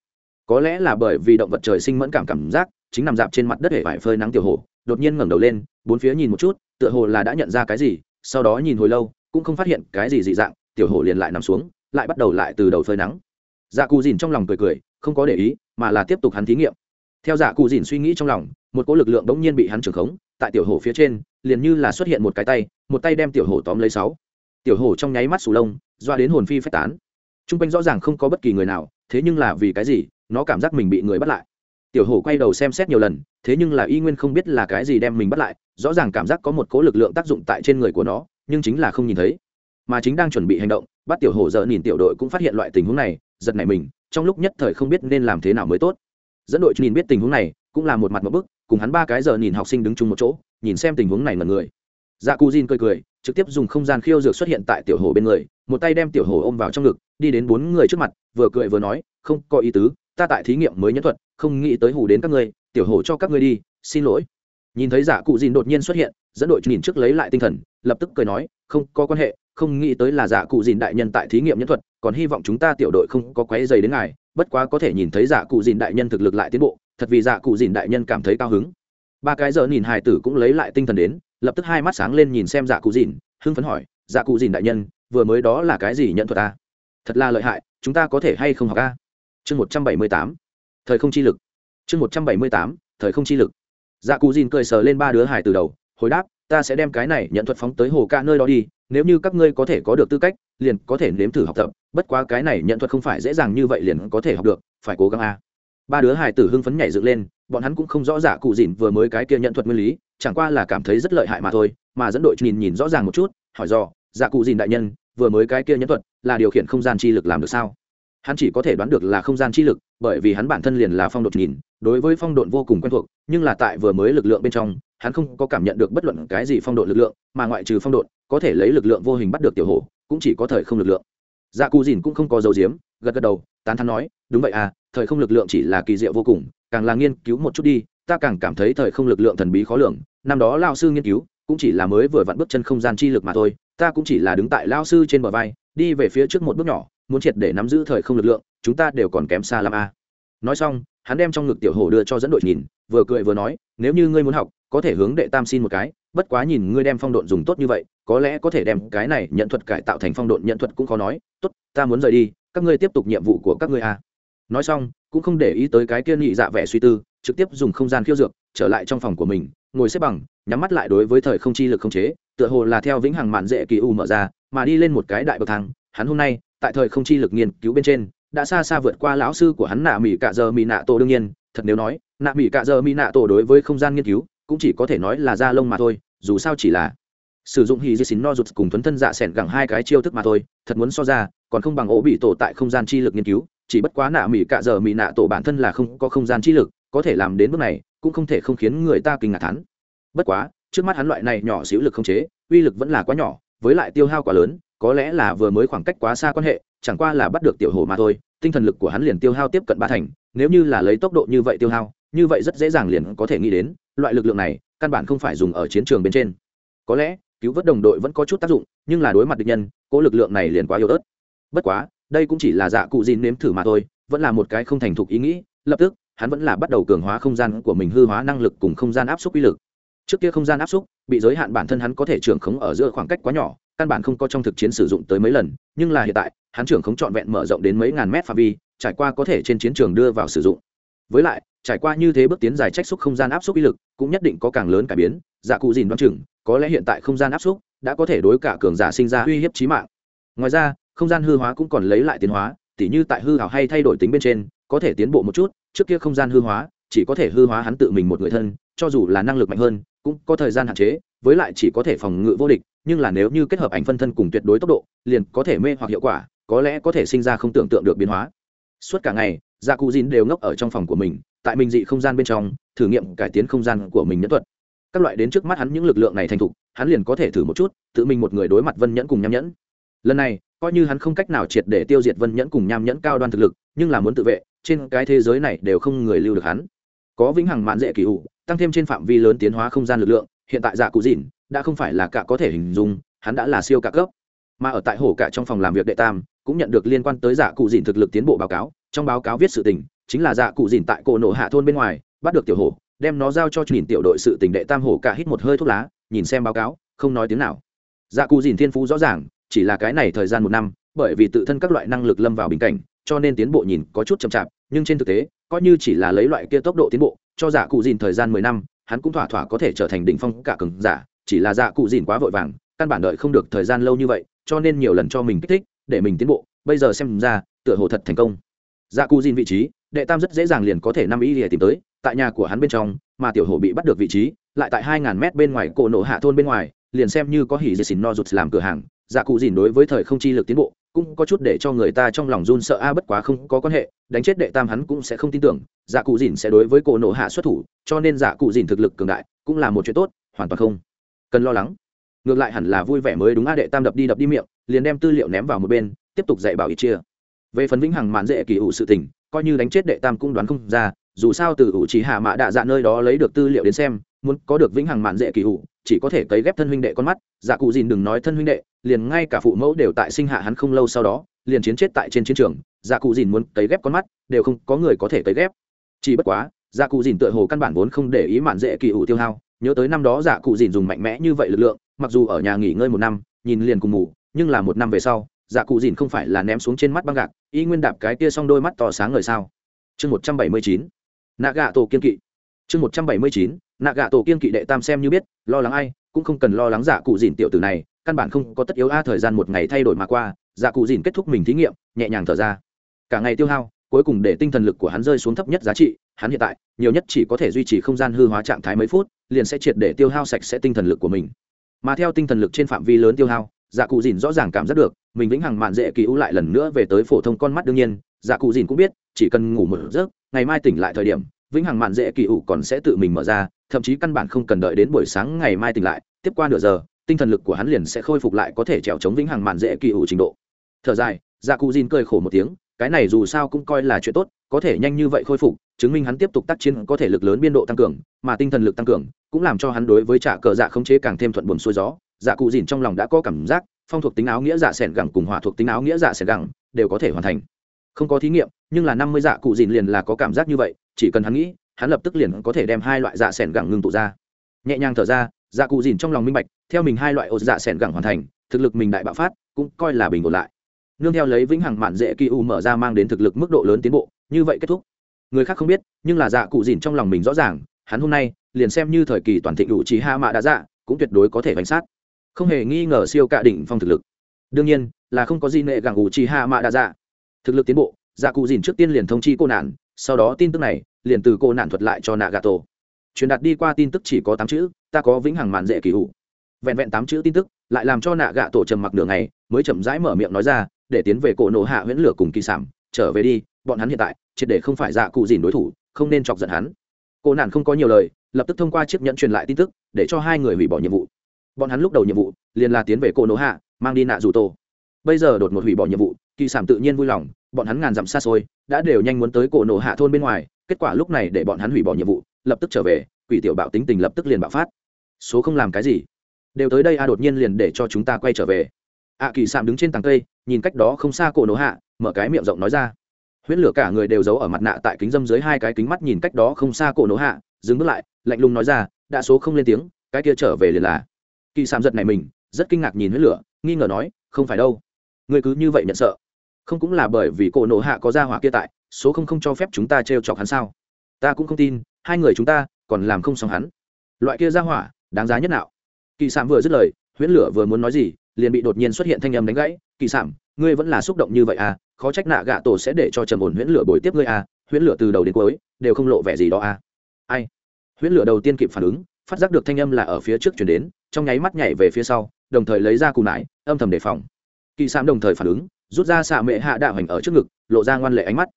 Có lẽ là bởi vì động vật trời sinh mẫn cảm cảm giác chính nằm dạp trên mặt đất hệ vải phơi nắng tiểu hồ, đột nhiên ngẩng đầu lên, bốn phía nhìn một chút, tựa hồ là đã nhận ra cái gì, sau đó nhìn hồi lâu, cũng không phát hiện cái gì dị dạng, tiểu hồ liền lại nằm xuống, lại bắt đầu lại từ đầu phơi nắng. Dạ cù dìn trong lòng cười cười, không có để ý, mà là tiếp tục hắn thí nghiệm. Theo dạ cù dìn suy nghĩ trong lòng, một cỗ lực lượng bỗng nhiên bị hắn trưởng khống, tại tiểu hồ phía trên, liền như là xuất hiện một cái tay, một tay đem tiểu hồ tóm lấy sáu. Tiểu hồ trong nháy mắt sù lông, doa đến hồn phi phách tán. T r u n g quanh rõ ràng không có bất kỳ người nào, thế nhưng là vì cái gì, nó cảm giác mình bị người bắt lại tiểu Hổ quay đầu xem xét nhiều lần, thế nhưng là y nguyên không biết là cái gì đem mình bắt lại, rõ ràng cảm giác có một cố lực lượng tác dụng tại trên người của nó, nhưng chính là không nhìn thấy. Mà chính đang chuẩn bị hành động, bắt tiểu Hổ dợ nhìn tiểu đội cũng phát hiện loại tình huống này, giật nảy mình, trong lúc nhất thời không biết nên làm thế nào mới tốt. Dẫn đội nhìn biết tình huống này, cũng là một mặt một bức, cùng hắn ba cái giờ nhìn học sinh đứng chung một chỗ, nhìn xem tình huống này mật người. Dạ cụ Jin cười cười, trực tiếp dùng không gian khiêu dược xuất hiện tại tiểu hồ bên người, một tay đem tiểu hồ ôm vào trong ngực, đi đến bốn người trước mặt, vừa cười vừa nói, không có ý tứ ta tại thí nghiệm mới nhẫn thuật, không nghĩ tới hù đến các ngươi, tiểu hồ cho các ngươi đi, xin lỗi. Nhìn thấy giả cụ dìn đột nhiên xuất hiện, dẫn đội nhìn trước lấy lại tinh thần, lập tức cười nói, không có quan hệ, không nghĩ tới là giả cụ dìn đại nhân tại thí nghiệm nhẫn thuật, còn hy vọng chúng ta tiểu đội không có quấy dày đến ngài, bất quá có thể nhìn thấy giả cụ dìn đại nhân thực lực lại tiến bộ, thật vì giả cụ dìn đại nhân cảm thấy cao hứng. Ba cái giờ nhìn hài tử cũng lấy lại tinh thần đến, lập tức hai mắt sáng lên nhìn xem giả cụ dìn, hưng phấn hỏi, giả cụ dìn đại nhân, vừa mới đó là cái gì nhận thuật ta thật là lợi hại, chúng ta có thể hay không học a? Chương một trăm bảy mươi tám, thời không chi lực. Chương một trăm bảy mươi tám, thời không chi lực. Dạ cụ dìn cười sờ lên ba đứa hải từ đầu, hồi đáp, ta sẽ đem cái này nhận thuật phóng tới hồ ca nơi đó đi, nếu như các ngươi có thể có được tư cách, liền có thể nếm thử học tập, bất quá cái này nhận thuật không phải dễ dàng như vậy liền có thể học được, phải cố gắng a. Ba đứa hải tử hưng phấn nhảy dựng lên, bọn hắn cũng không rõ dạ cụ dìn vừa mới cái kia nhận thuật nguyên lý, chẳng qua là cảm thấy rất lợi hại mà thôi, mà dẫn đội nhìn nhìn rõ ràng một chút, hỏi dò dạ cụ dìn đại nhân, vừa mới cái kia nhận thuật là điều khiển không gian chi lực làm được sao? Hắn chỉ có thể đoán được là không gian chi lực, bởi vì hắn bản thân liền là phong độn nhìn, đối với phong độn vô cùng quen thuộc, nhưng là tại vừa mới lực lượng bên trong, hắn không có cảm nhận được bất luận cái gì phong độn lực lượng, mà ngoại trừ phong độn, có thể lấy lực lượng vô hình bắt được tiểu hổ, cũng chỉ có thời không lực lượng. Dạ cụ dìn cũng không có dấu diếm gật gật đầu, tán thắn nói, đúng vậy à thời không lực lượng chỉ là kỳ diệu vô cùng, càng là nghiên cứu một chút đi, ta càng cảm thấy thời không lực lượng thần bí khó lường, năm đó lao sư nghiên cứu, cũng chỉ là mới vừa vặn bước chân không gian chi lực mà thôi, ta cũng chỉ là đứng tại lao sư trên bờ vai, đi về phía trước một bước nhỏ muốn triệt để nắm giữ thời không lực lượng, chúng ta đều còn kém xa lắm a. Nói xong, hắn đem trong ngực tiểu hổ đưa cho dẫn đội nhìn, vừa cười vừa nói, nếu như ngươi muốn học, có thể hướng đệ tam xin một cái, bất quá nhìn ngươi đem phong độn dùng tốt như vậy, có lẽ có thể đem cái này nhận thuật cải tạo thành phong độn nhận thuật cũng khó nói. Tốt, ta muốn rời đi, các ngươi tiếp tục nhiệm vụ của các ngươi a. Nói xong, cũng không để ý tới cái kia nhị dạ vẻ suy tư, trực tiếp dùng không gian khiêu dược, trở lại trong phòng của mình, ngồi xếp bằng, nhắm mắt lại đối với thời không chi lực không chế, tựa hồ là theo vĩnh hằng mạn dễ kỳ u mở ra, mà đi lên một cái đại bậc thang. Hắn hôm nay tại thời không chi lực nghiên cứu bên trên, đã xa xa vượt qua lão sư của hắn nạ mỹ cạ giờ mỹ nạ tổ đương nhiên, thật nếu nói, nạ mỹ cạ giờ mỹ nạ tổ đối với không gian nghiên cứu, cũng chỉ có thể nói là da lông mà thôi, dù sao chỉ là sử dụng hì di xín no rụt cùng thuấn thân dạ s ẻ n gẳng hai cái chiêu thức mà thôi, thật muốn so ra, còn không bằng ổ bị tổ tại không gian chi lực nghiên cứu, chỉ bất quá nạ mỹ cạ giờ mỹ nạ tổ bản thân là không có không gian chi lực, có thể làm đến bước này, cũng không thể không khiến người ta kinh ngạc thắn bất quá, trước mắt hắn loại này nhỏ xíu lực không chế, uy lực vẫn là quá nhỏ, với lại tiêu hao quá lớn có lẽ là vừa mới khoảng cách quá xa quan hệ, chẳng qua là bắt được tiểu hồ mà thôi, tinh thần lực của hắn liền tiêu hao tiếp cận ba thành, nếu như là lấy tốc độ như vậy tiêu hao, như vậy rất dễ dàng liền có thể nghĩ đến, loại lực lượng này, căn bản không phải dùng ở chiến trường bên trên. Có lẽ, cứu vớt đồng đội vẫn có chút tác dụng, nhưng là đối mặt địch nhân, cố lực lượng này liền quá yếu ớt. Bất quá, đây cũng chỉ là dạ cụ dìn nếm thử mà thôi, vẫn là một cái không thành thục ý nghĩ, lập tức, hắn vẫn là bắt đầu cường hóa không gian của mình hư hóa năng lực cùng không gian áp suất quy lực. Trước kia không gian áp suất, bị giới hạn bản thân hắn có thể trưởng khống ở giữa khoảng cách quá nhỏ căn bản không có trong thực chiến sử dụng tới mấy lần, nhưng là hiện tại, hắn trưởng không trọn vẹn mở rộng đến mấy ngàn mét phạm vi, trải qua có thể trên chiến trường đưa vào sử dụng. Với lại, trải qua như thế bước tiến dài trách xúc không gian áp suất uy lực, cũng nhất định có càng lớn cải biến dạ cụ dìn đoán chừng, có lẽ hiện tại không gian áp suất đã có thể đối cả cường giả sinh ra uy hiếp chí mạng. Ngoài ra, không gian hư hóa cũng còn lấy lại tiến hóa, tỉ như tại hư hảo hay thay đổi tính bên trên, có thể tiến bộ một chút, trước kia không gian hư hóa, chỉ có thể hư hóa hắn tự mình một người thân, cho dù là năng lực mạnh hơn, cũng có thời gian hạn chế, với lại chỉ có thể phòng ngự vô địch nhưng là nếu như kết hợp ảnh phân thân cùng tuyệt đối tốc độ, liền có thể mê hoặc hiệu quả, có lẽ có thể sinh ra không tưởng tượng được biến hóa. Suốt cả ngày gia cụ dìn đều ngốc ở trong phòng của mình, tại mình dị không gian bên trong, thử nghiệm cải tiến không gian của mình nhẫn thuật. Các loại đến trước mắt hắn những lực lượng này thành thục, hắn liền có thể thử một chút, tự mình một người đối mặt vân nhẫn cùng nham nhẫn. Lần này, coi như hắn không cách nào triệt để tiêu diệt vân nhẫn cùng nham nhẫn cao đoan thực lực, nhưng là muốn tự vệ, trên cái thế giới này đều không người lưu được hắn. Có vĩnh hằng mạn dễ kỳ ủ, tăng thêm trên phạm vi lớn tiến hóa không gian lực lượng, hiện tại dạ cụ dìn đã không phải là cả có thể hình dung, hắn đã là siêu cả cấp. Mà ở tại hổ cả trong phòng làm việc đệ tam, cũng nhận được liên quan tới dạ cụ dìn thực lực tiến bộ báo cáo. Trong báo cáo viết sự tình, chính là dạ cụ dìn tại cổ nổ hạ thôn bên ngoài, bắt được tiểu hổ, đem nó giao cho nhìn tiểu đội sự tình đệ tam hổ cả hít một hơi thuốc lá, nhìn xem báo cáo, không nói tiếng nào. Dạ cụ dìn thiên phú rõ ràng, chỉ là cái này thời gian một năm, bởi vì tự thân các loại năng lực lâm vào bình cảnh, cho nên tiến bộ nhìn có chút chậm chạp, nhưng trên thực tế, coi như chỉ là lấy loại kia tốc độ tiến bộ, cho giả cụ dìn thời gian mười năm, hắn cũng thỏa thỏa có thể trở thành đỉnh phong cả cường giả chỉ là dạ cụ dìn quá vội vàng, căn bản đợi không được thời gian lâu như vậy, cho nên nhiều lần cho mình kích thích, để mình tiến bộ, bây giờ xem ra, tựa hồ thật thành công. Dạ cụ dìn vị trí, đệ tam rất dễ dàng liền có thể năm ý để tìm tới, tại nhà của hắn bên trong, mà tiểu hồ bị bắt được vị trí, lại tại hai ngàn mét bên ngoài cổ nổ hạ thôn bên ngoài, liền xem như có hỉ dì xỉn no rụt làm cửa hàng dạ cụ dìn đối với thời không chi lực tiến bộ, cũng có chút để cho người ta trong lòng run sợ, a, bất quá không có quan hệ, đánh chết đệ tam hắn cũng sẽ không tin tưởng dạ cụ dìn sẽ đối với cổ nổ hạ xuất thủ, cho nên dạ cụ dìn thực lực cường đại, cũng là một chuyện tốt, hoàn toàn không cần lo lắng. Ngược lại hẳn là vui vẻ mới đúng a đệ tam đập đi đập đi miệng, liền đem tư liệu ném vào một bên, tiếp tục dạy bảo ít chia. Về phần vĩnh hằng mạn dễ kỳ ủ sự tình, coi như đánh chết đệ tam cũng đoán không ra, dù sao từ ủ chỉ hạ mạ đạ dạ nơi đó lấy được tư liệu đến xem, muốn có được vĩnh hằng mạn dễ kỳ ủ, chỉ có thể cấy ghép thân huynh đệ con mắt dạ cụ dìn đừng nói thân huynh đệ, liền ngay cả phụ mẫu đều tại sinh hạ hắn không lâu sau đó, liền chiến chết tại trên chiến trường dạ cụ dìn muốn cấy ghép con mắt, đều không có người có thể cấy ghép. Chỉ bất quá dạ cụ dìn tựa hồ căn bản vốn không để ý mạn dễ kỳ ủ tiêu hao nhớ tới năm đó giả cụ dìn dùng mạnh mẽ như vậy lực lượng, mặc dù ở nhà nghỉ ngơi một năm, nhìn liền cùng ngủ, nhưng là một năm về sau giả cụ dìn không phải là ném xuống trên mắt băng gạc, y nguyên đạp cái kia xong đôi mắt tỏ sáng ngời sao. Chương một trăm bảy mươi chín, nạ gạ tổ kiên kỵ. Chương một trăm bảy mươi chín, nạ gạ tổ kiên kỵ đệ tam xem như biết, lo lắng ai, cũng không cần lo lắng giả cụ dìn tiểu tử này, căn bản không có tất yếu a thời gian một ngày thay đổi mà qua giả cụ dìn kết thúc mình thí nghiệm, nhẹ nhàng thở ra. Cả ngày tiêu hao cuối cùng để tinh thần lực của hắn rơi xuống thấp nhất giá trị, hắn hiện tại, nhiều nhất chỉ có thể duy trì không gian hư hóa trạng thái mấy phút, liền sẽ triệt để tiêu hao sạch sẽ tinh thần lực của mình. Mà theo tinh thần lực trên phạm vi lớn tiêu hao dạ cụ dìn rõ ràng cảm giác được, mình vĩnh hằng mạn dễ kỳ ưu lại lần nữa về tới phổ thông con mắt đương nhiên dạ cụ dìn cũng biết, chỉ cần ngủ một giấc, ngày mai tỉnh lại thời điểm, vĩnh hằng mạn dễ kỳ u còn sẽ tự mình mở ra, thậm chí căn bản không cần đợi đến buổi sáng ngày mai tỉnh lại, tiếp qua nửa giờ, tinh thần lực của hắn liền sẽ khôi phục lại có thể trèo chống vĩnh hằng mạn dễ kỳ u trình độ. Thở dài dạ cụ dìn cười khổ một tiếng cái này dù sao cũng coi là chuyện tốt, có thể nhanh như vậy khôi phục, chứng minh hắn tiếp tục tác chiến có thể lực lớn biên độ tăng cường, mà tinh thần lực tăng cường cũng làm cho hắn đối với trả cờ dạ khống chế càng thêm thuận buồn xuôi gió. Dạ cụ dìn trong lòng đã có cảm giác, phong thuộc tính áo nghĩa dạ sẻn gẳng cùng hỏa thuộc tính áo nghĩa dạ sẻn gẳng đều có thể hoàn thành. Không có thí nghiệm, nhưng là năm mươi dạ cụ dìn liền là có cảm giác như vậy, chỉ cần hắn nghĩ, hắn lập tức liền có thể đem hai loại dạ sẻn gẳng ngưng tụ ra. Nhẹ nhàng thở ra dạ cụ dìn trong lòng minh bạch, theo mình hai loại ô dạ sẻn gẳng hoàn thành, thực lực mình đại bạo phát, cũng coi là bình ổn lại nương theo lấy vĩnh hằng mạn dễ kỳ u mở ra mang đến thực lực mức độ lớn tiến bộ, như vậy kết thúc. Người khác không biết, nhưng là dạ cụ dìn trong lòng mình rõ ràng, hắn hôm nay, liền xem như thời kỳ toàn thịnh đủ trí ha mạ đã dạ cũng tuyệt đối có thể bánh sát. Không hề nghi ngờ siêu cạ đỉnh phong thực lực. Đương nhiên, là không có gì nệ gẳng ủ trí ha mạ đã dạ. Thực lực tiến bộ dạ cụ dìn trước tiên liền thông chi cô nạn, sau đó tin tức này, liền từ cô nạn thuật lại cho nạ gà tổ truyền đạt đi qua tin tức chỉ có tám chữ, ta có vĩnh hằng mạn dễ kỳ u. Vẹn vẹn tám chữ tin tức, lại làm cho nạ gạ tổ trầm mặc đường này mới chậm rãi mở miệng nói ra để tiến về cổ nổ hạ huyễn lửa cùng kỳ sản trở về đi, bọn hắn hiện tại, triệt để không phải dạ cụ dìn đối thủ, không nên chọc giận hắn. Cô nản không có nhiều lời, lập tức thông qua chiếc nhẫn truyền lại tin tức, để cho hai người hủy bỏ nhiệm vụ. Bọn hắn lúc đầu nhiệm vụ, liền là tiến về cổ nổ hạ, mang đi nạ dù tô bây giờ đột một hủy bỏ nhiệm vụ, kỳ sản tự nhiên vui lòng, bọn hắn ngàn dặm xa xôi, đã đều nhanh muốn tới cổ nổ hạ thôn bên ngoài, kết quả lúc này để bọn hắn hủy bỏ nhiệm vụ, lập tức trở về, quỷ tiểu bạo tính tình lập tức liền bạo phát. Số không làm cái gì. Đều tới đây a, đột nhiên liền để cho chúng ta quay trở về a kỳ sạm đứng trên tàng cây, nhìn cách đó không xa cổ nổ hạ, mở cái miệng rộng nói ra. Huyễn lửa cả người đều giấu ở mặt nạ tại kính dâm dưới hai cái kính mắt nhìn cách đó không xa cổ nổ hạ, dừng bước lại, lạnh lùng nói ra, đã số không lên tiếng, cái kia trở về liền là. Kỳ sạm giật này mình, rất kinh ngạc nhìn huyễn lửa, nghi ngờ nói, không phải đâu. Người cứ như vậy nhận sợ. Không cũng là bởi vì cổ nổ hạ có ra hỏa kia tại, số không không cho phép chúng ta t chọc hắn sao? Ta cũng không tin, hai người chúng ta còn làm không xong hắn. Loại kia ra hỏa, đáng giá nhất nào. Kỳ sạm vừa dứt lời, huyễn lửa vừa muốn nói gì liền bị đột nhiên xuất hiện thanh âm đánh gãy kỳ sản, ngươi vẫn là xúc động như vậy à? Khó trách nạ gạ tổ sẽ để cho trầm ổn huyễn lửa bồi tiếp ngươi à? Huyễn lửa từ đầu đến cuối đều không lộ vẻ gì đó à? Ai? Huyễn lửa đầu tiên kịp phản ứng phát giác được thanh âm là ở phía trước chuyển đến trong nháy mắt nhảy về phía sau đồng thời lấy ra cù nải âm thầm đề phòng. Kỳ sản đồng thời phản ứng rút ra xạ mệ hạ đạo hành ở trước ngực lộ ra ngoan lệ ánh mắt.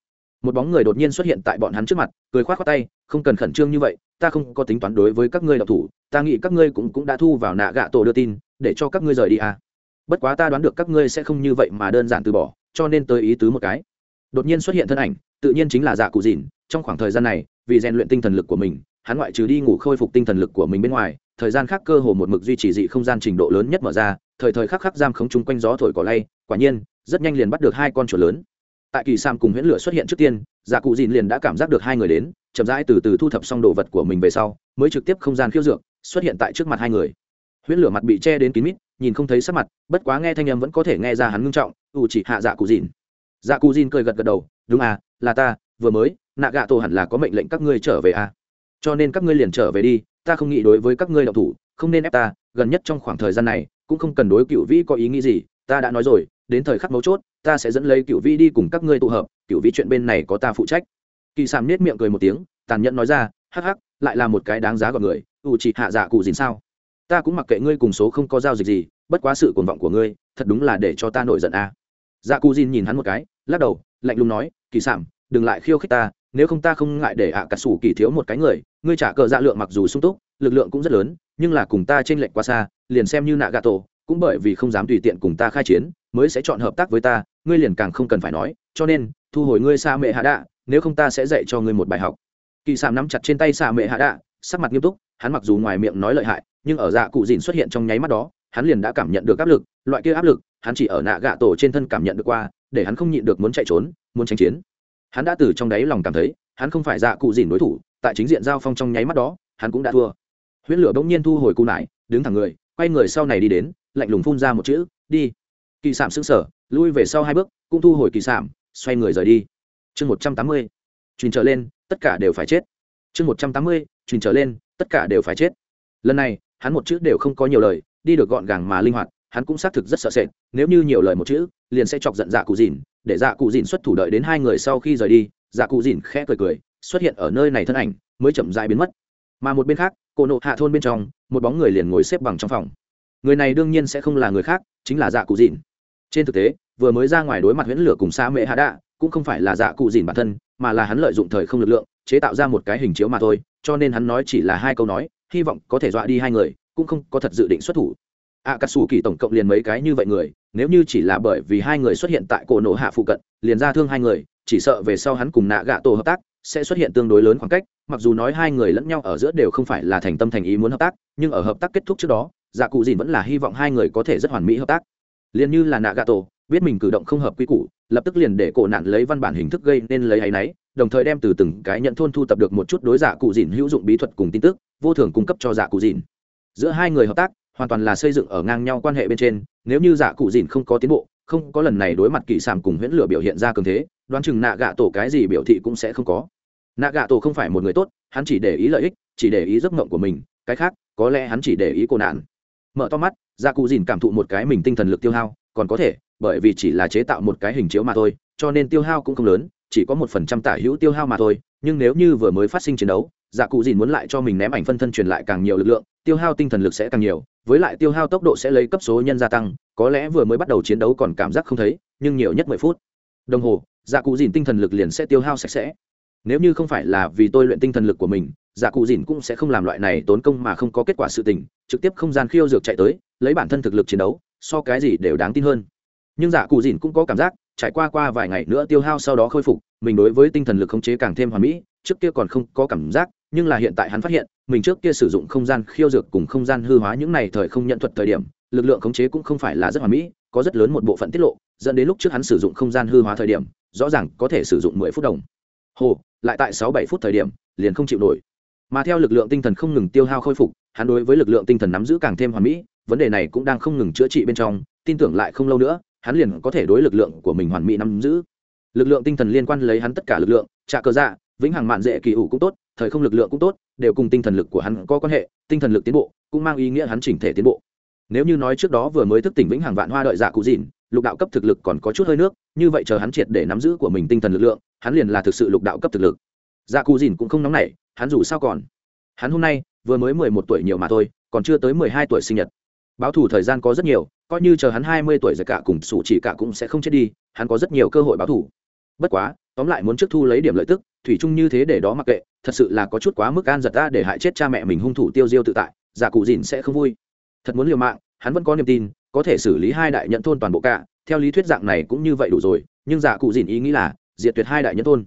Một bóng người đột nhiên xuất hiện tại bọn hắn trước mặt cười khoát khoát tay không cần khẩn trương như vậy ta không có tính toán đối với các ngươi đạo thủ ta nghĩ các ngươi cũng cũng đã thu vào nạ gạ tổ đưa tin để cho các ngươi rời đi à bất quá ta đoán được các ngươi sẽ không như vậy mà đơn giản từ bỏ, cho nên tới ý tứ một cái. Đột nhiên xuất hiện thân ảnh, tự nhiên chính là dạ cụ dìn, trong khoảng thời gian này, vì rèn luyện tinh thần lực của mình, hắn ngoại trừ đi ngủ khôi phục tinh thần lực của mình bên ngoài, thời gian khác cơ hồ một mực duy trì dị không gian trình độ lớn nhất mở ra, thời thời khắc khắc giam khống chung quanh gió thổi cỏ lay, quả nhiên, rất nhanh liền bắt được hai con chuột lớn. Tại kỳ sam cùng huyễn lửa xuất hiện trước tiên dạ cụ dìn liền đã cảm giác được hai người đến, chậm rãi từ từ thu thập xong đồ vật của mình về sau, mới trực tiếp không gian khiêu dược, xuất hiện tại trước mặt hai người. Huyễn lửa mặt bị che đến kín mít nhìn không thấy sắc mặt, bất quá nghe thanh âm vẫn có thể nghe ra hắn ngưng trọng, ủ chỉ hạ dạ cụ dìn. Dạ cụ dìn cười gật gật đầu, đúng à là ta, vừa mới, nạ gạ tổ hẳn là có mệnh lệnh các ngươi trở về à. Cho nên các ngươi liền trở về đi, ta không nghĩ đối với các ngươi đọc thủ, không nên ép ta, gần nhất trong khoảng thời gian này, cũng không cần đối cựu vĩ có ý nghĩ gì, ta đã nói rồi, đến thời khắc mấu chốt, ta sẽ dẫn lấy cựu vĩ đi cùng các ngươi tụ hợp, cựu vĩ chuyện bên này có ta phụ trách. Kỳ sàm nết miệng cười một tiếng, tàn nhẫn nói ra, hắc hắc, lại là một cái đáng giá gọn người, ủ chỉ hạ dạ cụ dìn sao? Ta cũng mặc kệ ngươi cùng số không có giao dịch gì, bất quá sự cuồng vọng của ngươi, thật đúng là để cho ta nổi giận a. Dạ cụ dìn nhìn hắn một cái, lắc đầu, lạnh lùng nói, kỳ sảm đừng lại khiêu khích ta, nếu không ta không ngại để ạ cả sủ kỳ thiếu một cái người, ngươi trả cờ dạ lượng mặc dù sung túc, lực lượng cũng rất lớn, nhưng là cùng ta t r ê n lệch quá xa, liền xem như nạ gà tổ, cũng bởi vì không dám tùy tiện cùng ta khai chiến, mới sẽ chọn hợp tác với ta, ngươi liền càng không cần phải nói, cho nên, thu hồi ngươi xa mẹ hạ đạ, nếu không ta sẽ dạy cho ngươi một bài học. Kỳ sảm nắm chặt trên tay xa mẹ hạ đạ, sắc mặt nghiêm túc, hắn mặc dù ngoài miệng nói lợi hại nhưng ở dạ cụ dìn xuất hiện trong nháy mắt đó, hắn liền đã cảm nhận được áp lực, loại kia áp lực, hắn chỉ ở nạ gạ tổ trên thân cảm nhận được qua, để hắn không nhịn được muốn chạy trốn, muốn tranh chiến. Hắn đã từ trong đáy lòng cảm thấy, hắn không phải dạ cụ dìn đối thủ, tại chính diện giao phong trong nháy mắt đó, hắn cũng đã thua. Huyễn lửa bỗng nhiên thu hồi cung lại đứng thẳng người, quay người sau này đi đến, lạnh lùng phun ra một chữ, đi. Kỳ sạm xứng sở lui về sau hai bước, cũng thu hồi kỳ sạm, xoay người rời đi. Chương một trăm tám mươi, truyền trở lên, tất cả đều phải chết. Chương một trăm tám mươi, truyền trở lên, tất cả đều phải chết. Lần này hắn một chữ đều không có nhiều lời, đi được gọn gàng mà linh hoạt, hắn cũng xác thực rất sợ sệt, nếu như nhiều lời một chữ, liền sẽ chọc giận dạ cụ dìn, để dạ cụ dìn xuất thủ đợi đến hai người sau khi rời đi dạ cụ dìn khẽ cười cười, xuất hiện ở nơi này thân ảnh, mới chậm dại biến mất. Mà một bên khác cổ nộ hạ thôn bên trong, một bóng người liền ngồi xếp bằng trong phòng. Người này đương nhiên sẽ không là người khác, chính là dạ cụ dìn. Trên thực tế, vừa mới ra ngoài đối mặt huyễn lửa cùng xa mệ hạ đạ, cũng không phải là dạ cụ dìn bản thân, mà là hắn lợi dụng thời không lực lượng, chế tạo ra một cái hình chiếu mà thôi, cho nên hắn nói chỉ là hai câu nói hy vọng có thể dọa đi hai người, cũng không có thật dự định xuất thủ. Ạ cà sủ kỳ tổng cộng liền mấy cái như vậy người, nếu như chỉ là bởi vì hai người xuất hiện tại cổ nổ hạ phụ cận, liền ra thương hai người, chỉ sợ về sau hắn cùng nạ gạ tổ hợp tác, sẽ xuất hiện tương đối lớn khoảng cách, mặc dù nói hai người lẫn nhau ở giữa đều không phải là thành tâm thành ý muốn hợp tác, nhưng ở hợp tác kết thúc trước đó dạ cụ dìn vẫn là hy vọng hai người có thể rất hoàn mỹ hợp tác. Liền như là nạ gạ tổ biết mình cử động không hợp quy củ, lập tức liền để cổ nạn lấy văn bản hình thức gây nên lấy áy náy, đồng thời đem từ từng cái nhận thôn thu tập được một chút đối giả cụ dìn hữu dụng bí thuật cùng tin tức vô thường cung cấp cho dạ cụ dìn. Giữa hai người hợp tác, hoàn toàn là xây dựng ở ngang nhau quan hệ bên trên, nếu như dạ cụ dìn không có tiến bộ, không có lần này đối mặt kỳ sản cùng huyễn lửa biểu hiện ra cường thế, đoán chừng nạ gạ tổ cái gì biểu thị cũng sẽ không có. Nạ gạ tổ không phải một người tốt, hắn chỉ để ý lợi ích, chỉ để ý giấc mộng của mình, cái khác, có lẽ hắn chỉ để ý cô nạn. Mở to mắt dạ cụ dìn cảm thụ một cái mình tinh thần lực tiêu hao, còn có thể, bởi vì chỉ là chế tạo một cái hình chiếu mà thôi, cho nên tiêu hao cũng không lớn, chỉ có một phần trăm tả hữu tiêu hao mà thôi, nhưng nếu như vừa mới phát sinh chiến đấu dạ cụ dìn muốn lại cho mình ném ảnh phân thân truyền lại càng nhiều lực lượng, tiêu hao tinh thần lực sẽ càng nhiều, với lại tiêu hao tốc độ sẽ lấy cấp số nhân gia tăng, có lẽ vừa mới bắt đầu chiến đấu còn cảm giác không thấy, nhưng nhiều nhất mười phút. Đồng hồ dạ cụ dìn tinh thần lực liền sẽ tiêu hao sạch sẽ. Nếu như không phải là vì tôi luyện tinh thần lực của mình dạ cụ dìn cũng sẽ không làm loại này tốn công mà không có kết quả sự tình, trực tiếp không gian khiêu dược chạy tới, lấy bản thân thực lực chiến đấu, so cái gì đều đáng tin hơn. Nhưng dạ cụ dìn cũng có cảm giác, trải qua qua vài ngày nữa tiêu hao sau đó khôi phục, mình đối với tinh thần lực khống chế càng thêm hoàn mỹ, trước kia còn không có cảm giác nhưng là hiện tại hắn phát hiện, mình trước kia sử dụng không gian khiêu dược cùng không gian hư hóa những này thời không nhận thuật thời điểm, lực lượng khống chế cũng không phải là rất hoàn mỹ, có rất lớn một bộ phận tiết lộ, dẫn đến lúc trước hắn sử dụng không gian hư hóa thời điểm, rõ ràng có thể sử dụng mười phút đồng. Hồ, lại tại sáu bảy phút thời điểm, liền không chịu nổi. Mà theo lực lượng tinh thần không ngừng tiêu hao khôi phục, hắn đối với lực lượng tinh thần nắm giữ càng thêm hoàn mỹ, vấn đề này cũng đang không ngừng chữa trị bên trong, tin tưởng lại không lâu nữa, hắn liền có thể đối lực lượng của mình hoàn mỹ nắm giữ. Lực lượng tinh thần liên quan lấy hắn tất cả lực lượng trả cờ dạ vĩnh hằng mạn dễ kỳ ủ cũng tốt thời không lực lượng cũng tốt, đều cùng tinh thần lực của hắn có quan hệ, tinh thần lực tiến bộ cũng mang ý nghĩa hắn chỉnh thể tiến bộ. Nếu như nói trước đó vừa mới thức tỉnh vĩnh hằng vạn hoa đợi dạ cụ dìn lục đạo cấp thực lực còn có chút hơi nước, như vậy chờ hắn triệt để nắm giữ của mình tinh thần lực lượng, hắn liền là thực sự lục đạo cấp thực lực. Dạ cụ dìn cũng không nóng nảy, hắn dù sao còn. Hắn hôm nay, vừa mới mười một tuổi nhiều mà thôi, còn chưa tới mười hai tuổi sinh nhật. Báo thủ thời gian có rất nhiều, coi như chờ hắn hai mươi tuổi rồi cả cùng sủ chỉ cả cũng sẽ không chết đi, hắn có rất nhiều cơ hội báo thủ. bất quá, tóm lại muốn trước thu lấy điểm lợi tức thủy chung như thế để đó mặc kệ, thật sự là có chút quá mức an giật ta để hại chết cha mẹ mình hung thủ tiêu diêu tự tại, giả cụ dìn sẽ không vui. Thật muốn liều mạng, hắn vẫn có niềm tin, có thể xử lý hai đại nhận thôn toàn bộ cả, theo lý thuyết dạng này cũng như vậy đủ rồi, nhưng giả cụ dìn ý nghĩ là, diệt tuyệt hai đại nhận thôn.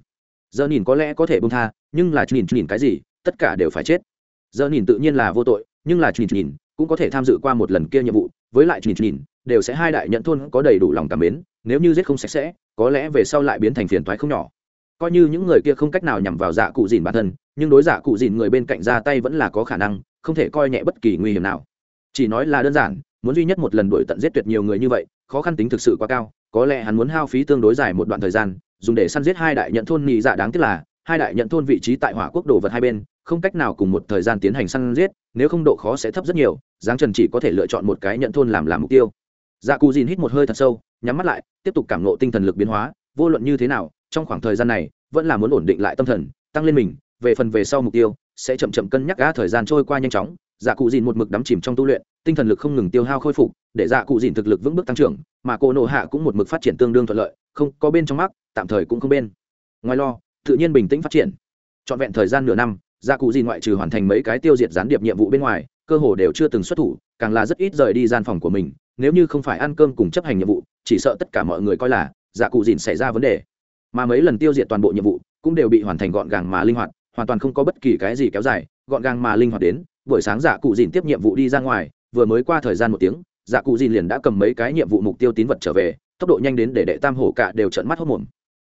Giờ nhìn có lẽ có thể bông tha, nhưng là nhìn nhìn cái gì, tất cả đều phải chết. Giờ nhìn tự nhiên là vô tội, nhưng là nhìn nhìn, cũng có thể tham dự qua một lần kia nhiệm vụ, với lại nhìn nhìn, đều sẽ hai đại nhận thôn có đầy đủ lòng cảm mến, nếu như giết không sạch sẽ, có lẽ về sau lại biến thành phiền toái không nhỏ coi như những người kia không cách nào nhằm vào dạ cụ dìn bản thân, nhưng đối dạ cụ dìn người bên cạnh ra tay vẫn là có khả năng, không thể coi nhẹ bất kỳ nguy hiểm nào. Chỉ nói là đơn giản, muốn duy nhất một lần đuổi tận giết tuyệt nhiều người như vậy, khó khăn tính thực sự quá cao, có lẽ hắn muốn hao phí tương đối dài một đoạn thời gian, dùng để săn giết hai đại nhận thôn nhị dạ đáng tiếc là, hai đại nhận thôn vị trí tại hỏa quốc đồ vật hai bên, không cách nào cùng một thời gian tiến hành săn giết, nếu không độ khó sẽ thấp rất nhiều, giáng trần chỉ có thể lựa chọn một cái nhận thôn làm làm mục tiêu. Dạ cụ dìn hít một hơi thật sâu, nhắm mắt lại, tiếp tục cảm nộ tinh thần lực biến hóa, vô luận như thế nào trong khoảng thời gian này, vẫn là muốn ổn định lại tâm thần, tăng lên mình, về phần về sau mục tiêu, sẽ chậm chậm cân nhắc gã thời gian trôi qua nhanh chóng. Dạ cụ dìn một mực đắm chìm trong tu luyện, tinh thần lực không ngừng tiêu hao khôi phục, để dạ cụ dìn thực lực vững bước tăng trưởng, mà cô nộ hạ cũng một mực phát triển tương đương thuận lợi, không có bên trong mắc, tạm thời cũng không bên. Ngoài lo, tự nhiên bình tĩnh phát triển. Trọn vẹn thời gian nửa năm dạ cụ dìn ngoại trừ hoàn thành mấy cái tiêu diệt gián điệp nhiệm vụ bên ngoài, cơ hồ đều chưa từng xuất thủ, càng là rất ít rời đi gian phòng của mình. Nếu như không phải ăn cơm cùng chấp hành nhiệm vụ, chỉ sợ tất cả mọi người coi là dạ cụ dìn xảy ra vấn đề mà mấy lần tiêu diệt toàn bộ nhiệm vụ cũng đều bị hoàn thành gọn gàng mà linh hoạt, hoàn toàn không có bất kỳ cái gì kéo dài, gọn gàng mà linh hoạt đến, buổi sáng dạ cụ dìn tiếp nhiệm vụ đi ra ngoài, vừa mới qua thời gian một tiếng dạ cụ dìn liền đã cầm mấy cái nhiệm vụ mục tiêu tín vật trở về, tốc độ nhanh đến để đệ tam hổ cả đều trận mắt hốc mồm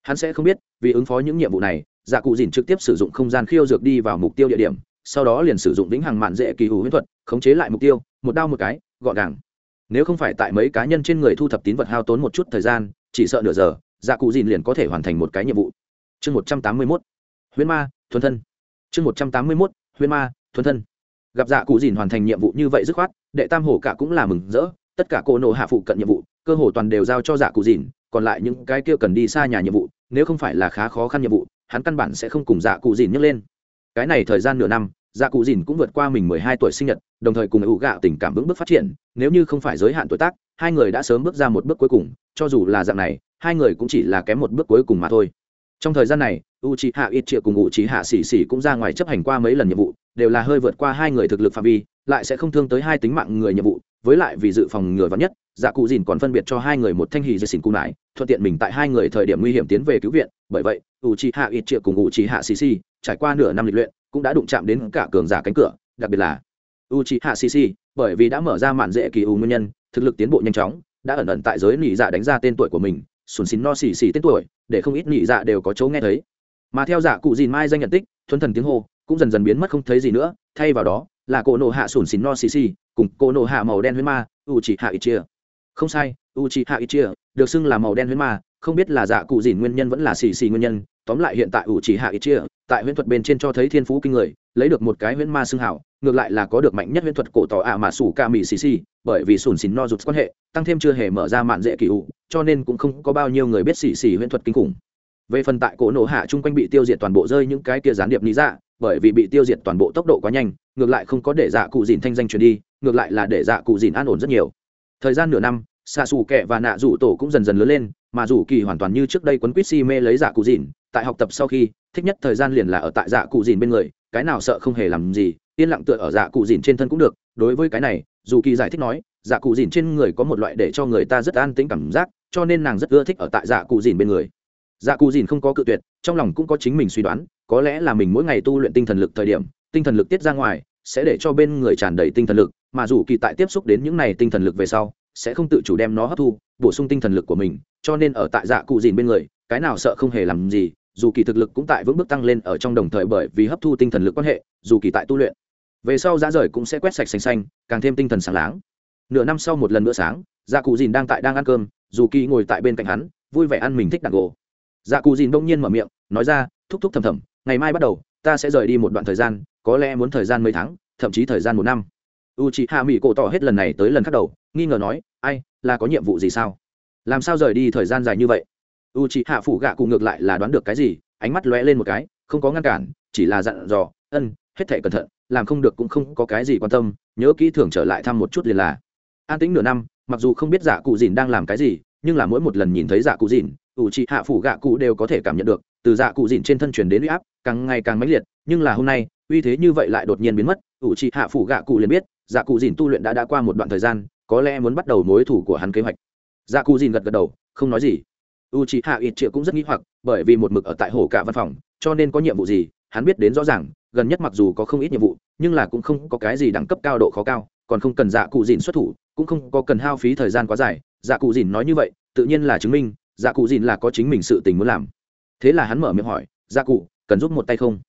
hắn sẽ không biết, vì ứng phó những nhiệm vụ này dạ cụ dìn trực tiếp sử dụng không gian khiêu dược đi vào mục tiêu địa điểm, sau đó liền sử dụng vĩnh hằng mạn dễ kỳ hủ huyễn thuật, khống chế lại mục tiêu, một đao một cái, gọn gàng. Nếu không phải tại mấy cá nhân trên người thu thập tín vật hao tốn một chút thời gian, chỉ sợ nửa giờ dạ cụ dìn liền có thể hoàn thành một cái nhiệm vụ. Chương một trăm tám mươi mốt, huyễn ma, thuần thân. Chương một trăm tám mươi mốt, huyễn ma, thuần thân. Gặp dạ cụ dìn hoàn thành nhiệm vụ như vậy dứt khoát, đệ tam hổ cả cũng là mừng rỡ, tất cả cô nộ hạ phụ cận nhiệm vụ, cơ hồ toàn đều giao cho dạ cụ dìn, còn lại những cái kia cần đi xa nhà nhiệm vụ, nếu không phải là khá khó khăn nhiệm vụ, hắn căn bản sẽ không cùng dạ cụ dìn nhấc lên. Cái này thời gian nửa năm dạ cụ dìn cũng vượt qua mình mười hai tuổi sinh nhật, đồng thời cùng ủ gạo tình cảm vững bước phát triển, nếu như không phải giới hạn tuổi tác hai người đã sớm bước ra một bước cuối cùng, cho dù là dạng này, hai người cũng chỉ là kém một bước cuối cùng mà thôi. Trong thời gian này u c h i hạ ít triệu cùng u c h i hạ xỉ xỉ cũng ra ngoài chấp hành qua mấy lần nhiệm vụ, đều là hơi vượt qua hai người thực lực phạm vi, lại sẽ không thương tới hai tính mạng người nhiệm vụ, với lại vì dự phòng ngừa vắn nhất dạ cụ dìn còn phân biệt cho hai người một thanh hì dây xỉn cung lại, thuận tiện mình tại hai người thời điểm nguy hiểm tiến về cứu viện. Bởi vậy u c h i hạ ít triệu cùng u c h i hạ xì xì trải qua nửa năm lịch luyện, cũng đã đụng chạm đến cả cường giả cánh cửa, đặc biệt là u c h i hạ xì xì bởi vì đã mở ra mạn dễ kỳ u nguyên nhân thực lực tiến bộ nhanh chóng, đã ẩn ẩn tại giới nỉ dạ đánh ra tên tuổi của mình sùn xín no xì xì tên tuổi, để không ít nỉ dạ đều có chỗ nghe thấy. Mà theo dạ cụ dìn mai danh nhận tích thuần thần tiếng hô, cũng dần dần biến mất không thấy gì nữa, thay vào đó, là cổ nộ hạ sùn xín no xì xì, cùng cổ nộ hạ màu đen huyết ma, u chỉ hạ ít chia. Không sai, u chỉ hạ ít chia, được xưng là màu đen huyết ma, không biết là dạ cụ dìn nguyên nhân vẫn là xì xì nguyên nhân tóm lại hiện tại ủ chỉ hạ ít chia, tại huyễn thuật bên trên cho thấy thiên phú kinh người, lấy được một cái huyễn ma xưng hảo ngược lại là có được mạnh nhất huyễn thuật cổ tỏ ạ mà sủ ca mì xì xì, bởi vì sùn xìn no rụt quan hệ, tăng thêm chưa hề mở ra mạn dễ kỳ ủ, cho nên cũng không có bao nhiêu người biết xì xì huyễn thuật kinh khủng. Về phần tại cổ nổ hạ chung quanh bị tiêu diệt toàn bộ rơi những cái kia gián điệp lý dạ bởi vì bị tiêu diệt toàn bộ tốc độ quá nhanh, ngược lại không có để dạ cụ dìn thanh danh truyền đi, ngược lại là để dạ cụ dìn an ổn rất nhiều. Thời gian nửa năm xạ xù kẹ và nạ rủ tổ cũng dần dần lớn lên, mà rủ kỳ hoàn toàn như trước đây quấn quýt si mê lấy dạ cụ dìn tại học tập sau khi, thích nhất thời gian liền là ở tại dạ cụ dìn bên người, cái nào sợ không hề làm gì, yên lặng tựa ở dạ cụ dìn trên thân cũng được. Đối với cái này, dù kỳ giải thích nói dạ cụ dìn trên người có một loại để cho người ta rất an tĩnh cảm giác, cho nên nàng rất ưa thích ở tại dạ cụ dìn bên người. Dạ cụ dìn không có cự tuyệt, trong lòng cũng có chính mình suy đoán, có lẽ là mình mỗi ngày tu luyện tinh thần lực thời điểm, tinh thần lực tiết ra ngoài, sẽ để cho bên người tràn đầy tinh thần lực, mà dù kỳ tại tiếp xúc đến những này tinh thần lực về sau, sẽ không tự chủ đem nó hấp thu, bổ sung tinh thần lực của mình, cho nên ở tại dạ cụ dìn bên người, cái nào sợ không hề làm gì dù kỳ thực lực cũng tại vững bước tăng lên ở trong đồng thời bởi vì hấp thu tinh thần lực quan hệ, dù kỳ tại tu luyện. Về sau giá rời cũng sẽ quét sạch xanh xanh, càng thêm tinh thần sáng láng. Nửa năm sau một lần bữa sáng dạ cụ dìn đang tại đang ăn cơm, dù kỳ ngồi tại bên cạnh hắn, vui vẻ ăn mình thích đàn gỗ. Dạ cụ dìn đông nhiên mở miệng, nói ra, thúc thúc thầm thầm, ngày mai bắt đầu, ta sẽ rời đi một đoạn thời gian, có lẽ muốn thời gian mấy tháng, thậm chí thời gian một năm. U chị hạ mỹ cổ tỏ hết lần này tới lần khác đầu, nghi ngờ nói, ai, là có nhiệm vụ gì sao? Làm sao rời đi thời gian dài như vậy? U chị hạ phủ gạ cụ ngược lại là đoán được cái gì, ánh mắt lóe lên một cái, không có ngăn cản, chỉ là dặn dò, ân, hết thể cẩn thận, làm không được cũng không có cái gì quan tâm, nhớ kỹ thường trở lại thăm một chút liền là. An tĩnh nửa năm, mặc dù không biết giả cụ dìn đang làm cái gì, nhưng là mỗi một lần nhìn thấy giả cụ dìn ủ trị hạ phủ gạ cụ đều có thể cảm nhận được, từ dạ cụ dìn trên thân truyền đến uy áp càng ngày càng mãnh liệt, nhưng là hôm nay, uy thế như vậy lại đột nhiên biến mất ủ trị hạ phủ gạ cụ liền biết dạ cụ dìn tu luyện đã đã qua một đoạn thời gian, có lẽ muốn bắt đầu mối thủ của hắn kế hoạch. Dạ cụ dìn gật gật đầu, không nói gì u trị hạ ít triệu cũng rất nghĩ hoặc, bởi vì một mực ở tại hồ cả văn phòng, cho nên có nhiệm vụ gì, hắn biết đến rõ ràng, gần nhất mặc dù có không ít nhiệm vụ, nhưng là cũng không có cái gì đẳng cấp cao độ khó cao, còn không cần dạ cụ dìn xuất thủ, cũng không có cần hao phí thời gian quá dài. Dạ cụ dìn nói như vậy, tự nhiên là chứng minh dạ cụ dìn là có chính mình sự tình muốn làm. Thế là hắn mở miệng hỏi dạ cụ, cần giúp một tay không?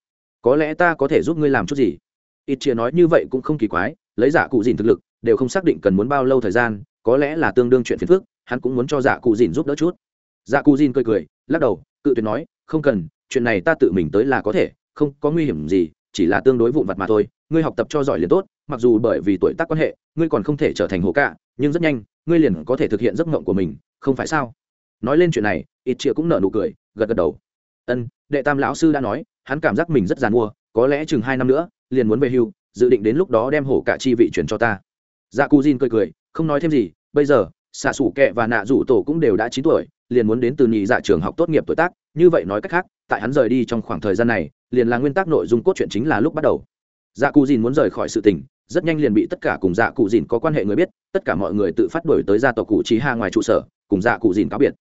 Có lẽ ta có thể giúp ngươi làm chút gì? Ít chia nói như vậy cũng không kỳ quái, lấy dạ cụ dìn thực lực, đều không xác định cần muốn bao lâu thời gian, có lẽ là tương đương chuyện phiền phức, hắn cũng muốn cho dạ cụ dìn giúp đỡ chút dạ cụ dìn cười cười, lắc đầu, cự tuyệt nói, không cần, chuyện này ta tự mình tới là có thể, không có nguy hiểm gì, chỉ là tương đối vụn vặt mà thôi, ngươi học tập cho giỏi liền tốt, mặc dù bởi vì tuổi tác quan hệ, ngươi còn không thể trở thành hồ cạ nhưng rất nhanh, ngươi liền có thể thực hiện giấc mộng của mình, không phải sao? Nói lên chuyện này, ít chĩa cũng nở nụ cười, gật gật đầu. Ân, đệ tam lão sư đã nói, hắn cảm giác mình rất giàn mua có lẽ chừng hai năm nữa, liền muốn về hưu, dự định đến lúc đó đem hổ cả chi vị chuyển cho ta. Dạ cu jin cười cười, không nói thêm gì, bây giờ xạ xủ kệ và nạ rủ tổ cũng đều đã chín tuổi, liền muốn đến từ nhị dạ trường học tốt nghiệp tuổi tác. Như vậy nói cách khác, tại hắn rời đi trong khoảng thời gian này, liền là nguyên tắc nội dung cốt truyện chính là lúc bắt đầu. Dạ cụ dìn muốn rời khỏi sự tình, rất nhanh liền bị tất cả cùng dạ cụ dìn có quan hệ người biết, tất cả mọi người tự phát đổi tới gia tộc cụ trí hà ngoài trụ sở, cùng dạ cụ dìn cáo biệt.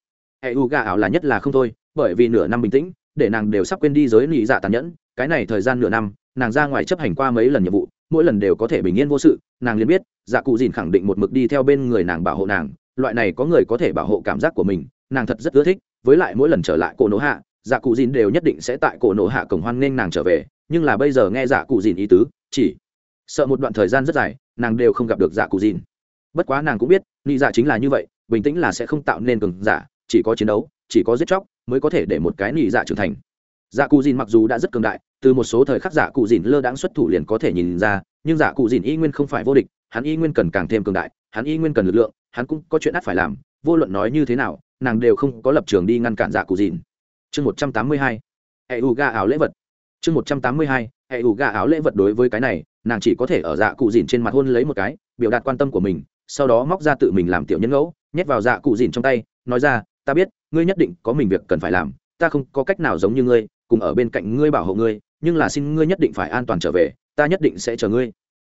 Hệ u gà ảo là nhất là không thôi, bởi vì nửa năm bình tĩnh, để nàng đều sắp quên đi giới nị dạ tàn nhẫn, cái này thời gian nửa năm, nàng ra ngoài chấp hành qua mấy lần nhiệm vụ mỗi lần đều có thể bình yên vô sự, nàng liền biết dạ cụ dìn khẳng định một mực đi theo bên người nàng bảo hộ nàng, loại này có người có thể bảo hộ cảm giác của mình, nàng thật rất ưa thích, với lại mỗi lần trở lại cổ nổ hạ dạ cụ dìn đều nhất định sẽ tại cổ nổ hạ cổng hoan nghênh nàng trở về, nhưng là bây giờ nghe dạ cụ dìn ý tứ, chỉ sợ một đoạn thời gian rất dài, nàng đều không gặp được dạ cụ dìn. Bất quá nàng cũng biết, nị dạ chính là như vậy, bình tĩnh là sẽ không tạo nên cường giả, chỉ có chiến đấu, chỉ có giết chóc, mới có thể để một cái nị dạ trưởng thành. Dạ cụ dìn mặc dù đã rất cường đại từ một số thời khắc giả cụ dìn lơ đãng xuất thủ liền có thể nhìn ra, nhưng giả cụ dìn y nguyên không phải vô địch, hắn y nguyên cần càng thêm cường đại, hắn y nguyên cần lực lượng, hắn cũng có chuyện ắt phải làm, vô luận nói như thế nào, nàng đều không có lập trường đi ngăn cản giả cụ dìn chương một trăm tám mươi hai, hệ u ga áo lễ vật. Chương một trăm tám mươi hai, hệ u ga áo lễ vật đối với cái này, nàng chỉ có thể ở dạ cụ dìn trên mặt hôn lấy một cái, biểu đạt quan tâm của mình, sau đó móc ra tự mình làm tiểu nhân ngẫu, nhét vào dạ cụ dìn trong tay, nói ra, ta biết, ngươi nhất định có mình việc cần phải làm, ta không có cách nào giống như ngươi, cùng ở bên cạnh ngươi bảo hộ ngươi nhưng là xin ngươi nhất định phải an toàn trở về, ta nhất định sẽ chờ ngươi.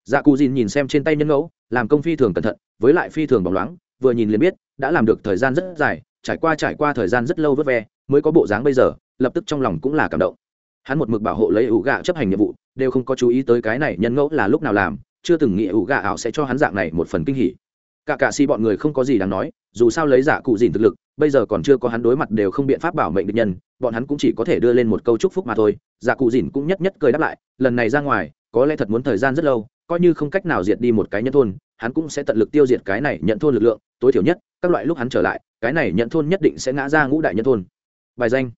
Dạ cụ dìn nhìn xem trên tay nhân ngẫu, làm công phi thường cẩn thận, với lại phi thường bóng loáng, vừa nhìn liền biết, đã làm được thời gian rất dài, trải qua trải qua thời gian rất lâu vớt ve, mới có bộ dáng bây giờ, lập tức trong lòng cũng là cảm động. Hắn một mực bảo hộ lấy ủ gạ chấp hành nhiệm vụ, đều không có chú ý tới cái này nhân ngẫu là lúc nào làm, chưa từng nghĩ ủ gạ ảo sẽ cho hắn dạng này một phần kinh hỉ. Cả cả si bọn người không có gì đáng nói, dù sao lấy giả cụ dìn thực lực bây giờ còn chưa có hắn đối mặt đều không biện pháp bảo mệnh được nhân, bọn hắn cũng chỉ có thể đưa lên một câu chúc phúc mà thôi. Dạ cụ dìn cũng nhất nhất cười đáp lại, lần này ra ngoài, có lẽ thật muốn thời gian rất lâu, coi như không cách nào diệt đi một cái nhân thôn, hắn cũng sẽ tận lực tiêu diệt cái này nhận thôn lực lượng, tối thiểu nhất, các loại lúc hắn trở lại, cái này nhận thôn nhất định sẽ ngã ra ngũ đại nhân thôn. Bài danh.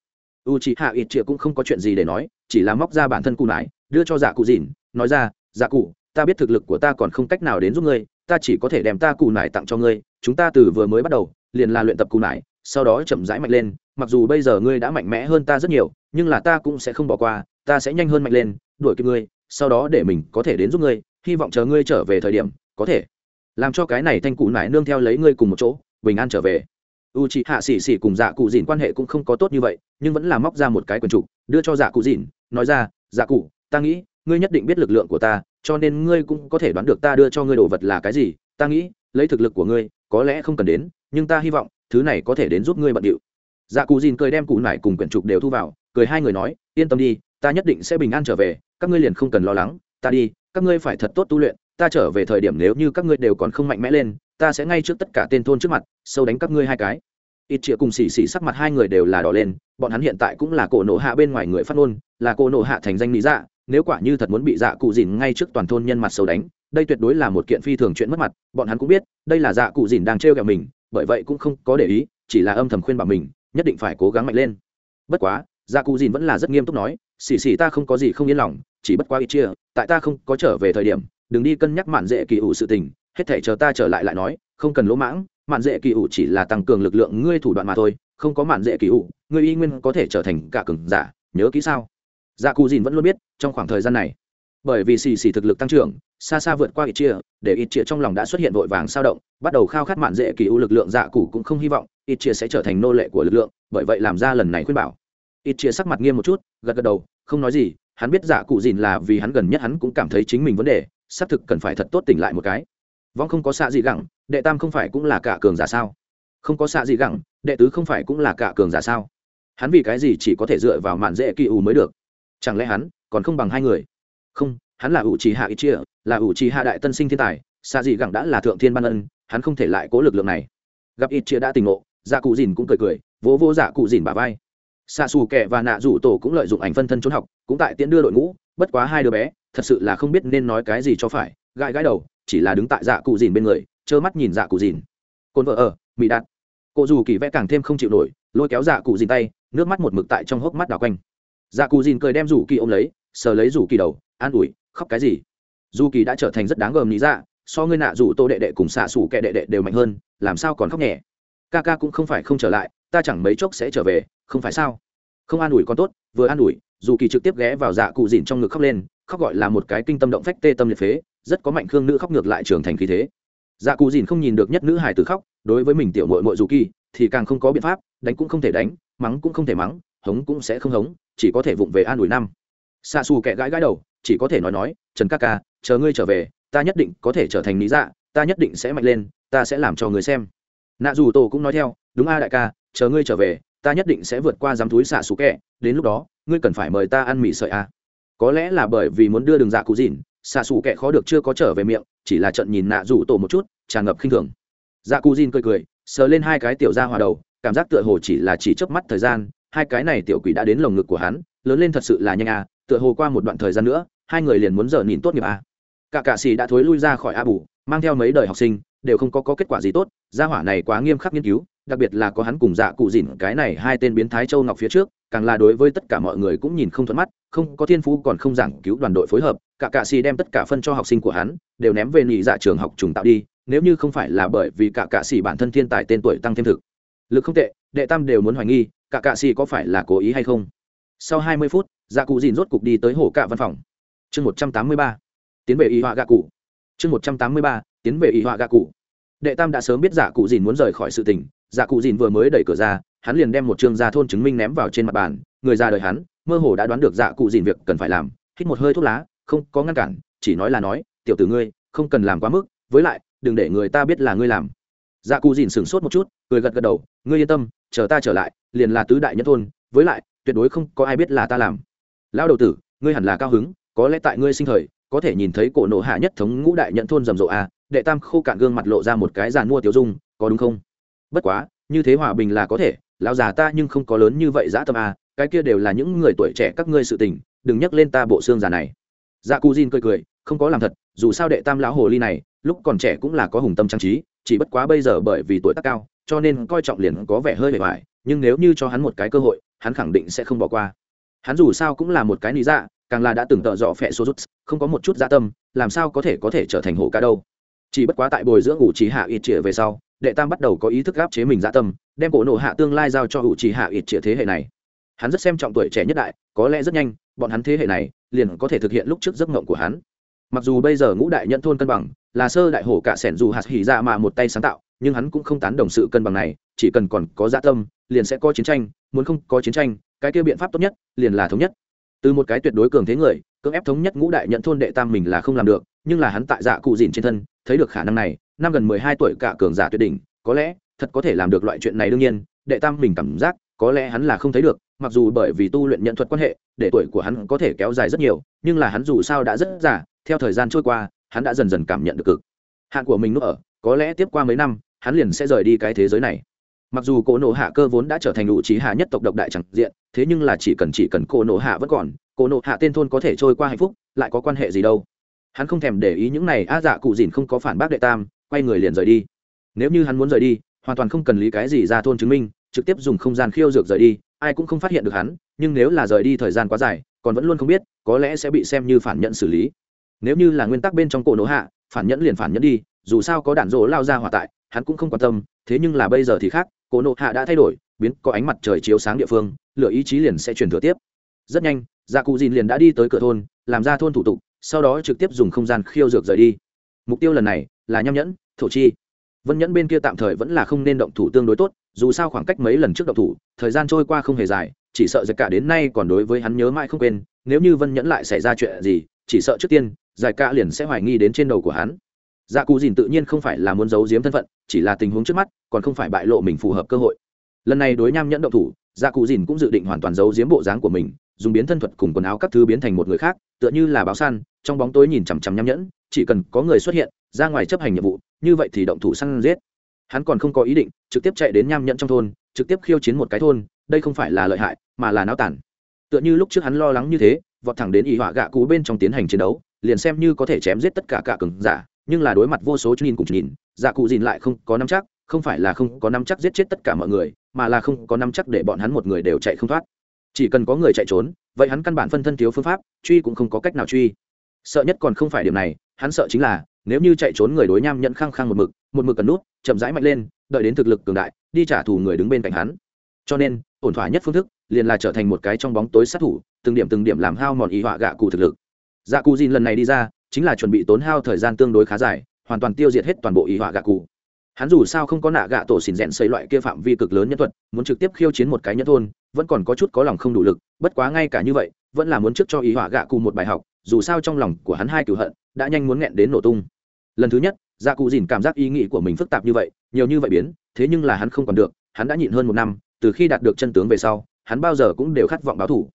U c hạ ít triệu cũng không có chuyện gì để nói, chỉ là móc ra bản thân cụ nải, đưa cho giả cụ dìn, nói ra giả cụ, ta biết thực lực của ta còn không cách nào đến giúp ngươi, ta chỉ có thể đem ta cụ nải tặng cho ngươi, chúng ta từ vừa mới bắt đầu, liền là luyện tập cụ nải sau đó chậm rãi mạnh lên, mặc dù bây giờ ngươi đã mạnh mẽ hơn ta rất nhiều, nhưng là ta cũng sẽ không bỏ qua, ta sẽ nhanh hơn mạnh lên, đuổi kịp ngươi, sau đó để mình có thể đến giúp ngươi, hy vọng chờ ngươi trở về thời điểm, có thể làm cho cái này thanh cụ nải nương theo lấy ngươi cùng một chỗ, bình an trở về. U c hạ xỉ xỉ cùng dạ cụ dìn quan hệ cũng không có tốt như vậy, nhưng vẫn là móc ra một cái quần trục, đưa cho dạ cụ dìn, nói ra dạ cụ, ta nghĩ, ngươi nhất định biết lực lượng của ta, cho nên ngươi cũng có thể đoán được ta đưa cho ngươi đồ vật là cái gì, ta nghĩ, lấy thực lực của ngươi, có lẽ không cần đến, nhưng ta hy vọng thứ này có thể đến giúp ngươi bận điệu. Dạ cụ dìn cười đem cụ nải cùng quyển trục đều thu vào, cười hai người nói, yên tâm đi, ta nhất định sẽ bình an trở về, các ngươi liền không cần lo lắng, ta đi, các ngươi phải thật tốt tu luyện, ta trở về thời điểm nếu như các ngươi đều còn không mạnh mẽ lên, ta sẽ ngay trước tất cả tên thôn trước mặt, sâu đánh các ngươi hai cái. Ít chĩa cùng xì xì sắc mặt hai người đều là đỏ lên, bọn hắn hiện tại cũng là cổ nổ hạ bên ngoài người phát ngôn, là cổ nổ hạ thành danh lý dạ nếu quả như thật muốn bị dạ cụ dìn ngay trước toàn thôn nhân mặt sâu đánh, đây tuyệt đối là một kiện phi thường chuyện mất mặt, bọn hắn cũng biết, đây là dạ cụ dìn đang trêu ghẹo mình bởi vậy cũng không có để ý, chỉ là âm thầm khuyên bảo mình, nhất định phải cố gắng mạnh lên. Bất quá gia cụ dìn vẫn là rất nghiêm túc nói xì xì ta không có gì không yên lòng, chỉ bất quá ít chia, tại ta không có trở về thời điểm, đừng đi cân nhắc mạn dễ kỳ ủ sự tình, hết thể chờ ta trở lại lại nói, không cần lỗ mãng, mạn dễ kỳ ủ chỉ là tăng cường lực lượng ngươi thủ đoạn mà thôi, không có mạn dễ kỳ ủ, ngươi y nguyên có thể trở thành cả cường giả, nhớ kỹ sao? Gia cụ dìn vẫn luôn biết, trong khoảng thời gian này bởi vì xì xì thực lực tăng trưởng, xa xa vượt qua ít chia, để ít chia trong lòng đã xuất hiện vội vàng sao động, bắt đầu khao khát mạn dễ kỳ ưu lực lượng dạ cụ cũng không hy vọng, ít chia sẽ trở thành nô lệ của lực lượng, bởi vậy làm ra lần này khuyên bảo. Ít chia sắc mặt nghiêm một chút, gật gật đầu, không nói gì, hắn biết dạ cụ dìn là vì hắn gần nhất hắn cũng cảm thấy chính mình vấn đề, xác thực cần phải thật tốt tỉnh lại một cái. Vong không có xạ gì gẳng, đệ tam không phải cũng là cả cường giả sao? Không có xạ gì gẳng, đệ tứ không phải cũng là cả cường giả sao? Hắn vì cái gì chỉ có thể dựa vào mạn dễ kỳ ưu mới được? Chẳng lẽ hắn còn không bằng hai người? Không, hắn là ủ trì hạ ít chia, là ủ trì hạ đại tân sinh thiên tài xa gì gẳng đã là thượng thiên ban ân, hắn không thể lại cố lực lượng này. Gặp ít chia đã tình ngộ dạ cụ dìn cũng cười cười, vỗ vỗ dạ cụ dìn bà vai. Xa xù kẻ và nạ rủ tổ cũng lợi dụng ảnh phân thân trốn học, cũng tại tiễn đưa đội ngũ, bất quá hai đứa bé, thật sự là không biết nên nói cái gì cho phải, gãi gãi đầu, chỉ là đứng tại dạ cụ dìn bên người, trơ mắt nhìn dạ cụ dìn. Cồn vợ ở, mỹ đạt. Cụ dù kỳ vẽ càng thêm không chịu nổi, lôi kéo dạ cụ dìn tay, nước mắt một mực tại trong hốc mắt đào quanh. Dạ cụ dìn cười đem rủ kỳ ôm lấy sờ lấy rủ kỳ đầu, an ủi, khóc cái gì? Dù kỳ đã trở thành rất đáng gờm lý dạ so ngươi nạ rủ tô đệ đệ cùng xạ xủ kệ đệ đệ đều mạnh hơn, làm sao còn khóc nhẹ? Ca ca cũng không phải không trở lại, ta chẳng mấy chốc sẽ trở về, không phải sao? Không an ủi con tốt, vừa an ủi, dù kỳ trực tiếp ghé vào dạ cụ dìn trong ngực khóc lên, khóc gọi là một cái kinh tâm động phách tê tâm liệt phế, rất có mạnh khương nữ khóc ngược lại trưởng thành khí thế. Dạ cụ dìn không nhìn được nhất nữ hải tử khóc, đối với mình tiểu mội mội dù kỳ, thì càng không có biện pháp, đánh cũng không thể đánh, mắng cũng không thể mắng, hống cũng sẽ không hống, chỉ có thể vụng về an ủi năm xa xù kẻ gãi gãi đầu, chỉ có thể nói nói, trần ca ca, chờ ngươi trở về, ta nhất định có thể trở thành lý dạ ta nhất định sẽ mạnh lên, ta sẽ làm cho người xem. Nạ dù tổ cũng nói theo, đúng a đại ca, chờ ngươi trở về, ta nhất định sẽ vượt qua dám túi xạ xù kẹ đến lúc đó, ngươi cần phải mời ta ăn mì sợi a. Có lẽ là bởi vì muốn đưa đường dạ cụ dìn xạ xù kẹ khó được chưa có trở về miệng, chỉ là trận nhìn nạ dù tổ một chút, tràn ngập khinh thường. Dạ cụ dìn cười cười, sờ lên hai cái tiểu ra hòa đầu, cảm giác tựa hồ chỉ là chỉ chớp mắt thời gian, hai cái này tiểu quỷ đã đến lồng ngực của hắn, lớn lên thật sự là nhanh a tựa hồ qua một đoạn thời gian nữa hai người liền muốn giờ nhìn tốt nghiệp a. Cả cạ xì đã thối lui ra khỏi a bù mang theo mấy đời học sinh đều không có, có kết quả gì tốt gia hỏa này quá nghiêm khắc nghiên cứu đặc biệt là có hắn cùng dạ cụ dìn cái này hai tên biến thái châu ngọc phía trước càng là đối với tất cả mọi người cũng nhìn không thuận mắt không có thiên phú còn không giảng cứu đoàn đội phối hợp cả cạ xì đem tất cả phân cho học sinh của hắn đều ném về nhị dạ trường học trùng tạo đi nếu như không phải là bởi vì cả cạ xì bản thân thiên tài tên tuổi tăng thêm thực. Lực không tệ đệ tam đều muốn hoài nghi cả cạ xì có phải là cố ý hay không? Sau hai mươi phút dạ cụ dìn rốt cục đi tới hồ cạ văn phòng. Chương một trăm tám mươi ba, tiến về y họa gạ cụ. Chương một trăm tám mươi ba, tiến về y họa gạ cụ. Đệ tam đã sớm biết dạ cụ dìn muốn rời khỏi sự tình. Dạ cụ dìn vừa mới đẩy cửa ra, hắn liền đem một chương gia thôn chứng minh ném vào trên mặt bàn. Người ra đời hắn, mơ hồ đã đoán được dạ cụ dìn việc cần phải làm, hít một hơi thuốc lá, không có ngăn cản, chỉ nói là nói, tiểu tử ngươi, không cần làm quá mức, với lại, đừng để người ta biết là ngươi làm. Dạ cụ dìn sửng sốt một chút, cười gật gật đầu, ngươi yên tâm, chờ ta trở lại, liền là tứ đại nhất thôn, với lại, tuyệt đối không có ai biết là ta làm lão đầu tử, ngươi hẳn là cao hứng, có lẽ tại ngươi sinh thời, có thể nhìn thấy cổ nộ hạ nhất thống ngũ đại nhận thôn rầm rộ a, đệ tam khô cạn gương mặt lộ ra một cái giàn mua tiểu dung, có đúng không? Bất quá, như thế hòa bình là có thể, lão già ta nhưng không có lớn như vậy dã tâm a, cái kia đều là những người tuổi trẻ các ngươi sự tình, đừng nhắc lên ta bộ xương già này. Dạ cu jin cười cười, không có làm thật, dù sao đệ tam lão hồ ly này, lúc còn trẻ cũng là có hùng tâm trang trí, chỉ bất quá bây giờ bởi vì tuổi tác cao, cho nên coi trọng liền có vẻ hơi bề ngoài, nhưng nếu như cho hắn một cái cơ hội, hắn khẳng định sẽ không bỏ qua hắn dù sao cũng là một cái lý dạ càng là đã từng tợ dọ phẹ số rút, không có một chút gia dạ tâm, làm sao có thể có thể trở thành hổ ca đâu. Chỉ bất quá tại bồi dưỡng ủ trí hạ ít trịa về sau, đệ tam bắt đầu có ý thức gáp chế mình gia dạ tâm, đem cổ nộ hạ tương lai giao cho ủ trí hạ ít trịa thế hệ này. Hắn rất xem trọng tuổi trẻ nhất đại, có lẽ rất nhanh, bọn hắn thế hệ này liền có thể thực hiện lúc trước giấc mộng của hắn. Mặc dù bây giờ ngũ đại nhận thôn cân bằng, là sơ đại hổ cả sẻn dù hạt hỉ ra dạ mà một tay sáng tạo nhưng hắn cũng không tán đồng sự cân bằng này, chỉ cần còn có dạ tâm, liền sẽ có chiến tranh, muốn không có chiến tranh, cái kia biện pháp tốt nhất, liền là thống nhất. Từ một cái tuyệt đối cường thế người, cưỡng ép thống nhất ngũ đại nhận thôn đệ tam mình là không làm được, nhưng là hắn tại dạ cụ dìn trên thân, thấy được khả năng này, năm gần mười hai tuổi cả cường giả tuyệt đỉnh, có lẽ, thật có thể làm được loại chuyện này đương nhiên, đệ tam mình cảm giác, có lẽ hắn là không thấy được, mặc dù bởi vì tu luyện nhận thuật quan hệ, để tuổi của hắn có thể kéo dài rất nhiều, nhưng là hắn dù sao đã rất giả theo thời gian trôi qua, hắn đã dần dần cảm nhận được cực hạn của mình nữa ở, có lẽ tiếp qua mấy năm hắn liền sẽ rời đi cái thế giới này. Mặc dù cổ nộ hạ cơ vốn đã trở thành đủ trí hạ nhất tộc độc đại chẳng diện, thế nhưng là chỉ cần chỉ cần cổ nộ hạ vẫn còn, cổ nộ hạ tên thôn có thể trôi qua hạnh phúc, lại có quan hệ gì đâu. Hắn không thèm để ý những này a dạ cụ dìn không có phản bác đệ tam, quay người liền rời đi. Nếu như hắn muốn rời đi, hoàn toàn không cần lý cái gì ra thôn chứng minh, trực tiếp dùng không gian khiêu dược rời đi, ai cũng không phát hiện được hắn, nhưng nếu là rời đi thời gian quá dài, còn vẫn luôn không biết, có lẽ sẽ bị xem như phản nhận xử lý. Nếu như là nguyên tắc bên trong cổ nổ hạ, phản nhẫn liền phản nhẫn đi, dù sao có đạn rỗ lao ra hỏa tại hắn cũng không quan tâm, thế nhưng là bây giờ thì khác cổ nộ hạ đã thay đổi, biến có ánh mặt trời chiếu sáng địa phương, lửa ý chí liền sẽ truyền thừa tiếp. Rất nhanh dạ cụ dìn liền đã đi tới cửa thôn, làm ra thôn thủ tục, sau đó trực tiếp dùng không gian khiêu dược rời đi. Mục tiêu lần này là nham nhẫn, thổ chi. Vân nhẫn bên kia tạm thời vẫn là không nên động thủ tương đối tốt, dù sao khoảng cách mấy lần trước động thủ, thời gian trôi qua không hề dài, chỉ sợ giật cả đến nay còn đối với hắn nhớ mãi không quên, nếu như vân nhẫn lại xảy ra chuyện gì, chỉ sợ trước tiên giải cả liền sẽ hoài nghi đến trên đầu của hắn dạ cụ dìn tự nhiên không phải là muốn giấu giếm thân phận, chỉ là tình huống trước mắt, còn không phải bại lộ mình phù hợp cơ hội. Lần này đối nham nhẫn động thủ dạ cụ dìn cũng dự định hoàn toàn giấu giếm bộ dáng của mình, dùng biến thân thuật cùng quần áo các thứ biến thành một người khác, tựa như là báo săn, trong bóng tối nhìn chằm chằm nham nhẫn, chỉ cần có người xuất hiện, ra ngoài chấp hành nhiệm vụ, như vậy thì động thủ săn giết. Hắn còn không có ý định trực tiếp chạy đến nham nhẫn trong thôn, trực tiếp khiêu chiến một cái thôn, đây không phải là lợi hại, mà là náo tản. Tựa như lúc trước hắn lo lắng như thế, vọt thẳng đến ỷ họa gạ cú bên trong tiến hành chiến đấu, liền xem như có thể chém giết tất cả cả cường giả nhưng là đối mặt vô số nhìn cùng nhìn dạ cụ dìn lại không có nắm chắc, không phải là không có nắm chắc giết chết tất cả mọi người, mà là không có nắm chắc để bọn hắn một người đều chạy không thoát. Chỉ cần có người chạy trốn, vậy hắn căn bản phân thân thiếu phương pháp, truy cũng không có cách nào truy. Sợ nhất còn không phải điều này, hắn sợ chính là, nếu như chạy trốn người đối nham nhận khăng khăng một mực một mực cần nút, chậm rãi mạnh lên, đợi đến thực lực cường đại, đi trả thù người đứng bên cạnh hắn. Cho nên, ổn thỏa nhất phương thức, liền là trở thành một cái trong bóng tối sát thủ, từng điểm từng điểm làm hao mòn ý họa gạ cụ thực lực. Dạ cụ dìn lần này đi ra chính là chuẩn bị tốn hao thời gian tương đối khá dài, hoàn toàn tiêu diệt hết toàn bộ ý họa gạ cụ. Hắn dù sao không có nạ gạ tổ xỉn rẽn xây loại kia phạm vi cực lớn nhân thuật, muốn trực tiếp khiêu chiến một cái nhân thôn, vẫn còn có chút có lòng không đủ lực, bất quá ngay cả như vậy, vẫn là muốn trước cho ý họa gạ cụ một bài học, dù sao trong lòng của hắn hai cửu hận, đã nhanh muốn nghẹn đến nổ tung. Lần thứ nhất dạ cụ dìn cảm giác ý nghĩ của mình phức tạp như vậy, nhiều như vậy biến, thế nhưng là hắn không còn được, hắn đã nhịn hơn một năm, từ khi đạt được chân tướng về sau, hắn bao giờ cũng đều khát vọng báo thủ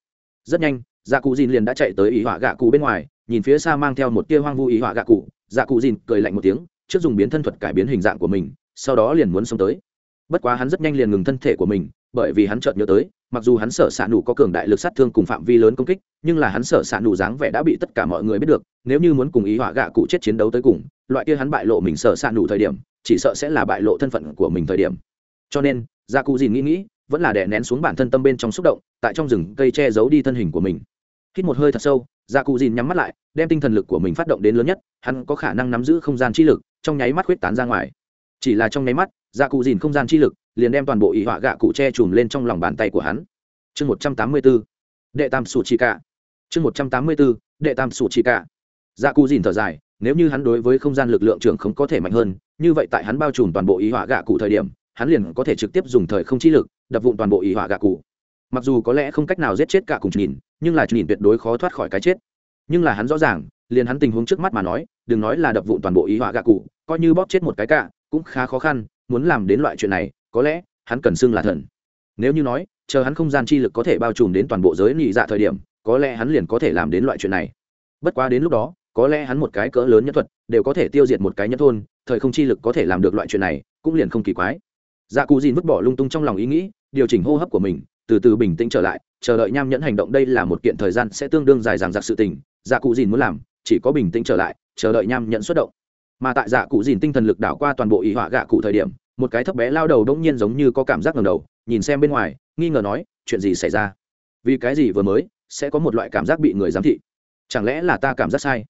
rất nhanh dạ cụ dìn liền đã chạy tới ý họa gạ cụ bên ngoài nhìn phía xa mang theo một tia hoang vu ý họa gạ cụ dạ cụ dìn cười lạnh một tiếng, trước dùng biến thân thuật cải biến hình dạng của mình, sau đó liền muốn xông tới. Bất quá hắn rất nhanh liền ngừng thân thể của mình, bởi vì hắn chợt nhớ tới, mặc dù hắn sở s ạ nụ có cường đại lực sát thương cùng phạm vi lớn công kích, nhưng là hắn sở s ạ nụ dáng vẻ đã bị tất cả mọi người biết được, nếu như muốn cùng ý họa gạ cụ chết chiến đấu tới cùng, loại kia hắn bại lộ mình sở s ạ nụ thời điểm, chỉ sợ sẽ là bại lộ thân phận của mình thời điểm. Cho nên gia cụ dìn nghĩ nghĩ, vẫn là đè nén xuống bản thân tâm bên trong xúc động, tại trong rừng cây che giấu đi thân hình của mình hít một hơi thật sâu gia cụ dìn nhắm mắt lại, đem tinh thần lực của mình phát động đến lớn nhất, hắn có khả năng nắm giữ không gian chi lực, trong nháy mắt huyết tán ra ngoài. Chỉ là trong nháy mắt gia cụ dìn không gian chi lực liền đem toàn bộ ý họa gạ cụ che chùm lên trong lòng bàn tay của hắn. Chương một trăm tám mươi b đệ tam sủ chỉ cả. Chương một trăm tám mươi b đệ tam sủ chỉ cả. Gia cụ dìn thở dài, nếu như hắn đối với không gian lực lượng trưởng không có thể mạnh hơn, như vậy tại hắn bao trùm toàn bộ ý họa gạ cụ thời điểm, hắn liền có thể trực tiếp dùng thời không chi lực, đập vụn toàn bộ ý họa gạ cụ. Mặc dù có lẽ không cách nào giết chết cả cùng nhìn nhưng là nhìn tuyệt đối khó thoát khỏi cái chết. Nhưng là hắn rõ ràng, liền hắn tình huống trước mắt mà nói, đừng nói là đập vụn toàn bộ ý họa gạ cụ, coi như bóp chết một cái cả cũng khá khó khăn, muốn làm đến loại chuyện này, có lẽ, hắn cần xưng là thần. Nếu như nói, chờ hắn không gian chi lực có thể bao trùm đến toàn bộ giới nhị dạ thời điểm, có lẽ hắn liền có thể làm đến loại chuyện này. Bất quá đến lúc đó, có lẽ hắn một cái cỡ lớn nhất thuật, đều có thể tiêu diệt một cái nhất thôn, thời không chi lực có thể làm được loại chuyện này, cũng liền không kỳ quái. Dạ cù dìn vứt bỏ lung tung trong lòng ý nghĩ, điều chỉnh hô hấp của mình từ từ bình tĩnh trở lại, chờ đợi nham nhẫn hành động đây là một kiện thời gian sẽ tương đương dài dằng dặc sự tình dạ cụ dìn muốn làm, chỉ có bình tĩnh trở lại, chờ đợi nham nhẫn xuất động. Mà tại dạ cụ dìn tinh thần lực đảo qua toàn bộ ý họa gạ cụ thời điểm, một cái thấp bé lao đầu đông nhiên giống như có cảm giác ngầm đầu, nhìn xem bên ngoài, nghi ngờ nói, chuyện gì xảy ra? Vì cái gì vừa mới sẽ có một loại cảm giác bị người giám thị? Chẳng lẽ là ta cảm giác sai?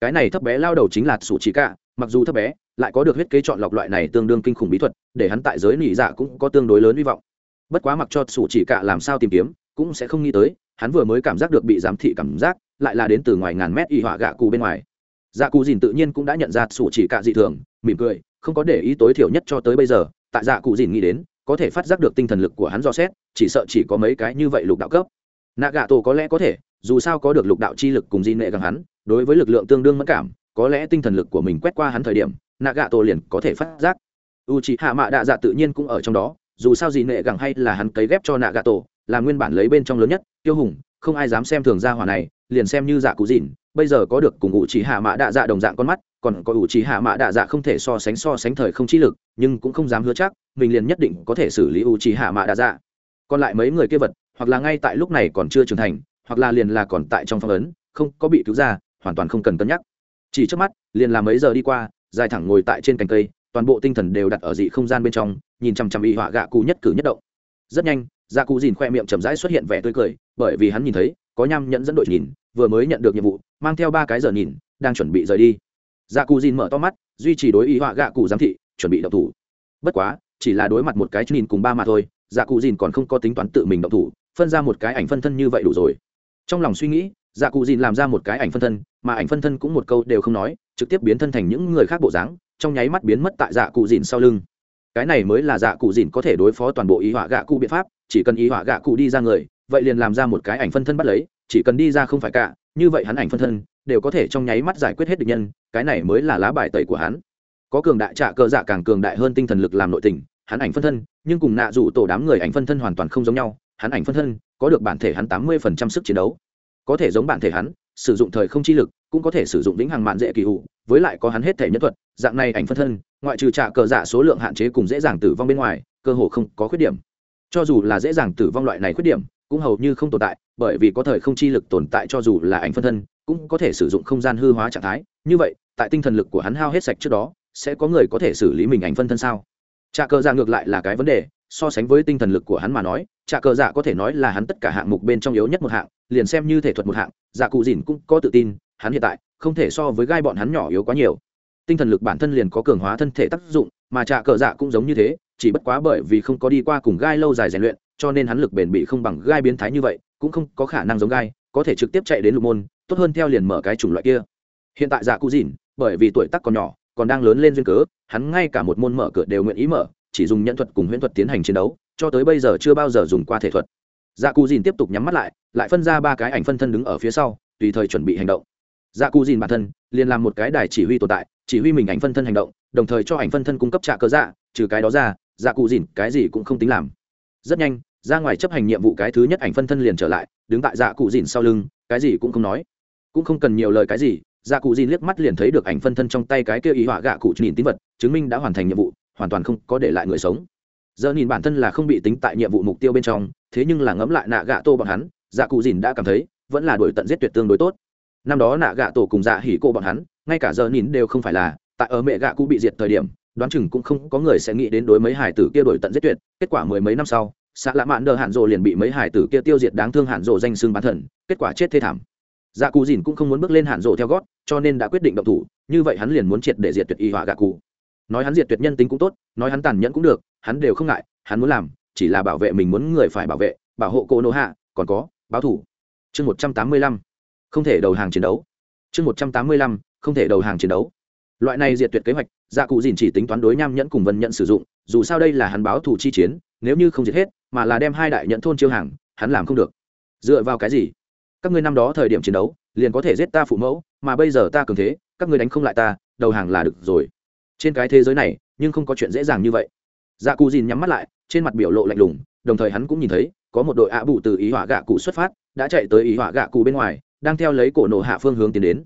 Cái này thấp bé lao đầu chính là sủ chỉ cả mặc dù thấp bé, lại có được huyết kế chọn lọc loại này tương đương kinh khủng bí thuật, để hắn tại giới nỉ dạ cũng có tương đối lớn hy vọng bất quá mặc cho sủ chỉ cả làm sao tìm kiếm, cũng sẽ không nghĩ tới, hắn vừa mới cảm giác được bị giám thị cảm giác, lại là đến từ ngoài ngàn mét y họa gạ cụ bên ngoài. Dạ cụ dìn tự nhiên cũng đã nhận ra sủ chỉ cả dị thường, mỉm cười, không có để ý tối thiểu nhất cho tới bây giờ, tại dạ cụ dìn nghĩ đến, có thể phát giác được tinh thần lực của hắn do xét, chỉ sợ chỉ có mấy cái như vậy lục đạo cấp. Nạ gạ tổ có lẽ có thể, dù sao có được lục đạo chi lực cùng di nệ gần hắn, đối với lực lượng tương đương mất cảm, có lẽ tinh thần lực của mình quét qua hắn thời điểm, nạ gạ tổ liền có thể phát giác. U c h ị hạ mạ đạ dạ tự nhiên cũng ở trong đó dù sao gì nệ gẳng hay là hắn cấy ghép cho nạ gạ tổ là nguyên bản lấy bên trong lớn nhất, tiêu hùng, không ai dám xem thường gia hỏa này, liền xem như dạ cụ dìn bây giờ có được cùng ủ trí hạ mã đạ dạ đồng dạng con mắt, còn có u trí hạ mã đạ dạ không thể so sánh so sánh thời không chi lực, nhưng cũng không dám hứa chắc, mình liền nhất định có thể xử lý u trí hạ mã đạ dạ. Còn lại mấy người kia vật, hoặc là ngay tại lúc này còn chưa trưởng thành, hoặc là liền là còn tại trong phong ấn, không có bị cứu ra, hoàn toàn không cần cân nhắc. Chỉ trước mắt, liền là mấy giờ đi qua, dài thẳng ngồi tại trên cành cây, toàn bộ tinh thần đều đặt ở dị không gian bên trong nhìn chằm chằm y họa gạ cụ nhất cử nhất động. Rất nhanh dạ cụ dìn khoe miệng chậm rãi xuất hiện vẻ tươi cười, bởi vì hắn nhìn thấy, có nham nhẫn dẫn đội nhìn, vừa mới nhận được nhiệm vụ, mang theo ba cái giờ nhìn, đang chuẩn bị rời đi. Dạ cụ dìn mở to mắt, duy trì đối y họa gạ cụ giám thị, chuẩn bị động thủ. Bất quá, chỉ là đối mặt một cái nhìn cùng ba mà thôi dạ cụ dìn còn không có tính toán tự mình động thủ, phân ra một cái ảnh phân thân như vậy đủ rồi. Trong lòng suy nghĩ dạ cụ dìn làm ra một cái ảnh phân thân, mà ảnh phân thân cũng một câu đều không nói, trực tiếp biến thân thành những người khác bộ dáng, trong nháy mắt biến mất tại dạ cụ dìn sau lưng cái này mới là dạ cụ dìn có thể đối phó toàn bộ ý họa gạ cụ biện pháp, chỉ cần ý họa gạ cụ đi ra người, vậy liền làm ra một cái ảnh phân thân bắt lấy, chỉ cần đi ra không phải cả, như vậy hắn ảnh phân thân đều có thể trong nháy mắt giải quyết hết địch nhân, cái này mới là lá bài tẩy của hắn. Có cường đại trả cơ dạ càng cường đại hơn tinh thần lực làm nội tình, hắn ảnh phân thân, nhưng cùng nạ dụ tổ đám người ảnh phân thân hoàn toàn không giống nhau, hắn ảnh phân thân có được bản thể hắn tám mươi phần trăm sức chiến đấu. Có thể giống bản thể hắn, sử dụng thời không chi lực, cũng có thể sử dụng vĩnh hằng mạn dễ kỳ hụ với lại có hắn hết thể nhân thuật, dạng này ảnh phân thân ngoại trừ trả cờ dạ số lượng hạn chế cùng dễ dàng tử vong bên ngoài, cơ hồ không có khuyết điểm. Cho dù là dễ dàng tử vong loại này khuyết điểm, cũng hầu như không tồn tại, bởi vì có thời không chi lực tồn tại cho dù là ảnh phân thân, cũng có thể sử dụng không gian hư hóa trạng thái. Như vậy, tại tinh thần lực của hắn hao hết sạch trước đó, sẽ có người có thể xử lý mình ảnh phân thân sao? Trả cờ dạ ngược lại là cái vấn đề, so sánh với tinh thần lực của hắn mà nói, trả cờ dạ có thể nói là hắn tất cả hạng mục bên trong yếu nhất một hạng, liền xem như thể thuật một hạng dạ cụ dìn cũng có tự tin, hắn hiện tại không thể so với gai bọn hắn nhỏ yếu quá nhiều tinh thần lực bản thân liền có cường hóa thân thể tác dụng, mà trạ cờ dạ cũng giống như thế, chỉ bất quá bởi vì không có đi qua cùng gai lâu dài rèn luyện, cho nên hắn lực bền bị không bằng gai biến thái như vậy, cũng không có khả năng giống gai, có thể trực tiếp chạy đến lục môn, tốt hơn theo liền mở cái chủng loại kia. Hiện tại dạ cụ dìn bởi vì tuổi tác còn nhỏ, còn đang lớn lên duyên cớ, hắn ngay cả một môn mở cửa đều nguyện ý mở, chỉ dùng nhận thuật cùng huyễn thuật tiến hành chiến đấu, cho tới bây giờ chưa bao giờ dùng qua thể thuật. Dạ cù dìn tiếp tục nhắm mắt lại lại phân ra ba cái ảnh phân thân đứng ở phía sau, tùy thời chuẩn bị hành động. Dạ cù dìn bản thân, liền làm một cái đài chỉ huy tồn tại chỉ huy mình ảnh phân thân hành động, đồng thời cho ảnh phân thân cung cấp trả cơ dạ trừ cái đó ra dạ cụ dìn, cái gì cũng không tính làm. Rất nhanh, ra ngoài chấp hành nhiệm vụ cái thứ nhất ảnh phân thân liền trở lại, đứng tại dạ cụ dìn sau lưng, cái gì cũng không nói. Cũng không cần nhiều lời cái gì dạ cụ dìn liếc mắt liền thấy được ảnh phân thân trong tay cái kia ý họa gạ cụ nhìn tín vật, chứng minh đã hoàn thành nhiệm vụ, hoàn toàn không có để lại người sống. Giờ nhìn bản thân là không bị tính tại nhiệm vụ mục tiêu bên trong, thế nhưng là ngẫm lại nạ gạ tô bọn hắn dạ cụ dìn đã cảm thấy, vẫn là đổi tận giết tuyệt tương đối tốt năm đó nạ gạ tổ cùng dạ hỉ cô bọn hắn, ngay cả giờ nhìn đều không phải là, tại ở mẹ gạ cũ bị diệt thời điểm, đoán chừng cũng không có người sẽ nghĩ đến đối mấy hải tử kia đổi tận giết tuyệt. Kết quả mười mấy năm sau xạ lạ mạn đờ hạn rộ liền bị mấy hải tử kia tiêu diệt đáng thương hạn rộ danh xưng bán thần, kết quả chết thê thảm. Dạ cụ dìn cũng không muốn bước lên hạn rộ theo gót, cho nên đã quyết định động thủ, như vậy hắn liền muốn triệt để diệt tuyệt y họa gạ cụ nói hắn diệt tuyệt nhân tính cũng tốt, nói hắn tàn nhẫn cũng được, hắn đều không ngại, hắn muốn làm, chỉ là bảo vệ mình muốn người phải bảo vệ, bảo hộ cô nô hạ, còn có, báo thủ. Chương một trăm tám mươi lăm không thể đầu hàng chiến đấu. Chương một trăm tám mươi lăm, không thể đầu hàng chiến đấu. Loại này diệt tuyệt kế hoạch dạ cụ dìn chỉ tính toán đối nham nhẫn cùng vân nhận sử dụng, dù sao đây là hắn báo thủ chi chiến, nếu như không diệt hết, mà là đem hai đại nhận thôn chiêu hàng, hắn làm không được. Dựa vào cái gì? Các ngươi năm đó thời điểm chiến đấu, liền có thể giết ta phụ mẫu, mà bây giờ ta cường thế, các ngươi đánh không lại ta, đầu hàng là được rồi. Trên cái thế giới này, nhưng không có chuyện dễ dàng như vậy. Dạ cụ dìn nhắm mắt lại, trên mặt biểu lộ lạnh lùng, đồng thời hắn cũng nhìn thấy, có một đội ạ bù từ ý họa gạ cụ xuất phát, đã chạy tới ý họa gạ cụ bên ngoài đang theo lấy cổ nổ hạ phương hướng tiến đến.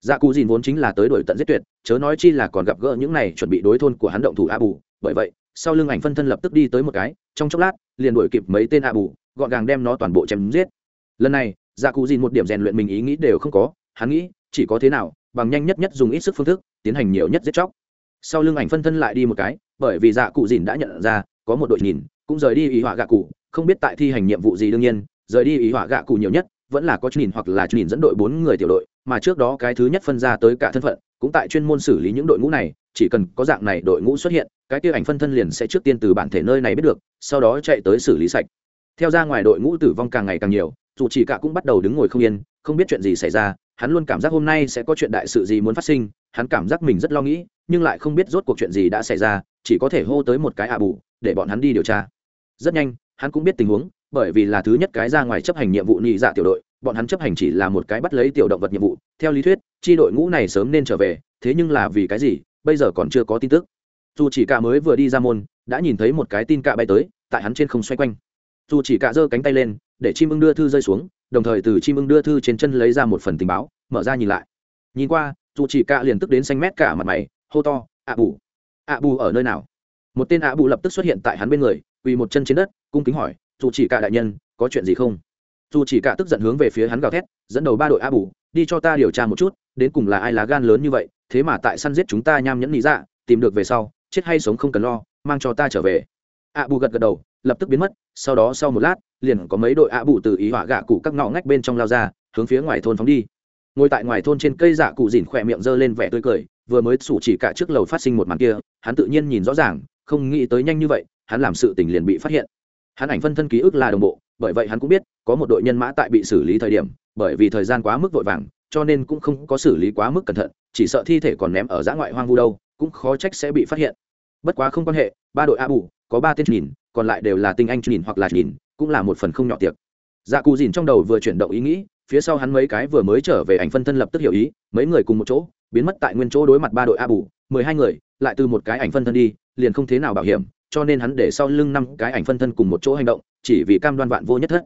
Dạ cụ dìn vốn chính là tới đổi tận giết tuyệt, chớ nói chi là còn gặp gỡ những này chuẩn bị đối thôn của hắn động thủ a bù bởi vậy, sau lưng ảnh phân thân lập tức đi tới một cái, trong chốc lát, liền đuổi kịp mấy tên a bù gọn gàng đem nó toàn bộ chém giết. Lần này dạ cụ dìn một điểm rèn luyện mình ý nghĩ đều không có, hắn nghĩ, chỉ có thế nào, bằng nhanh nhất nhất dùng ít sức phương thức, tiến hành nhiều nhất giết chóc. Sau lưng ảnh phân thân lại đi một cái, bởi vì dạ cụ dìn đã nhận ra, có một đội nhìn, cũng rời đi ý họa gạ cụ, không biết tại thi hành nhiệm vụ gì đương nhiên, rời đi ý họa gạ cụ nhiều nhất vẫn là có nhìn hoặc là nhìn dẫn đội bốn người tiểu đội, mà trước đó cái thứ nhất phân ra tới cả thân phận, cũng tại chuyên môn xử lý những đội ngũ này, chỉ cần có dạng này đội ngũ xuất hiện, cái kia ảnh phân thân liền sẽ trước tiên từ bản thể nơi này biết được, sau đó chạy tới xử lý sạch. Theo ra ngoài đội ngũ tử vong càng ngày càng nhiều, dù chỉ cả cũng bắt đầu đứng ngồi không yên, không biết chuyện gì xảy ra, hắn luôn cảm giác hôm nay sẽ có chuyện đại sự gì muốn phát sinh, hắn cảm giác mình rất lo nghĩ, nhưng lại không biết rốt cuộc chuyện gì đã xảy ra, chỉ có thể hô tới một cái ạ bù, để bọn hắn đi điều tra. Rất nhanh hắn cũng biết tình huống, bởi vì là thứ nhất cái ra ngoài chấp hành nhiệm vụ nhị dạ tiểu đội, bọn hắn chấp hành chỉ là một cái bắt lấy tiểu động vật nhiệm vụ. Theo lý thuyết, chi đội ngũ này sớm nên trở về, thế nhưng là vì cái gì, bây giờ còn chưa có tin tức. Dù chỉ cả mới vừa đi ra môn, đã nhìn thấy một cái tin cạ bay tới, tại hắn trên không xoay quanh. Dù chỉ cả giơ cánh tay lên, để chim ưng đưa thư rơi xuống, đồng thời từ chim ưng đưa thư trên chân lấy ra một phần tình báo, mở ra nhìn lại. Nhìn qua, dù chỉ cả liền tức đến xanh mét cả mặt mày, hô to, ạ bù! Ạ bù ở nơi nào? Một tên ạ bù lập tức xuất hiện tại hắn bên người quỳ một chân trên đất, cung kính hỏi, dù chỉ cả đại nhân, có chuyện gì không? Dù chỉ cả tức giận hướng về phía hắn gào thét, dẫn đầu ba đội a bù, đi cho ta điều tra một chút, đến cùng là ai lá gan lớn như vậy, thế mà tại săn giết chúng ta nham nhẫn nghĩ dạ tìm được về sau, chết hay sống không cần lo, mang cho ta trở về. A bù gật gật đầu, lập tức biến mất, sau đó sau một lát, liền có mấy đội a bù từ ý hỏa gạ cụ các ngõ ngách bên trong lao ra, hướng phía ngoài thôn phóng đi. Ngồi tại ngoài thôn trên cây dạ cụ dìn khỏe miệng giơ lên vẻ tươi cười, vừa mới sủ chỉ cả trước lầu phát sinh một màn kia, hắn tự nhiên nhìn rõ ràng, không nghĩ tới nhanh như vậy hắn làm sự tình liền bị phát hiện. Hắn ảnh phân thân ký ức là đồng bộ, bởi vậy hắn cũng biết, có một đội nhân mã tại bị xử lý thời điểm, bởi vì thời gian quá mức vội vàng, cho nên cũng không có xử lý quá mức cẩn thận, chỉ sợ thi thể còn ném ở giã ngoại hoang vu đâu, cũng khó trách sẽ bị phát hiện. Bất quá không quan hệ, ba đội a bù có ba tên nhìn, còn lại đều là tinh anh nhìn hoặc là nhìn, cũng là một phần không nhỏ tiệc. Dạ cù dìn trong đầu vừa chuyển động ý nghĩ, phía sau hắn mấy cái vừa mới trở về ảnh phân thân lập tức hiểu ý, mấy người cùng một chỗ, biến mất tại nguyên chỗ đối mặt ba đội a bù mười hai người, lại từ một cái ảnh phân thân đi, liền không thế nào bảo hiểm cho nên hắn để sau lưng năm cái ảnh phân thân cùng một chỗ hành động, chỉ vì cam đoan vạn vô nhất thất.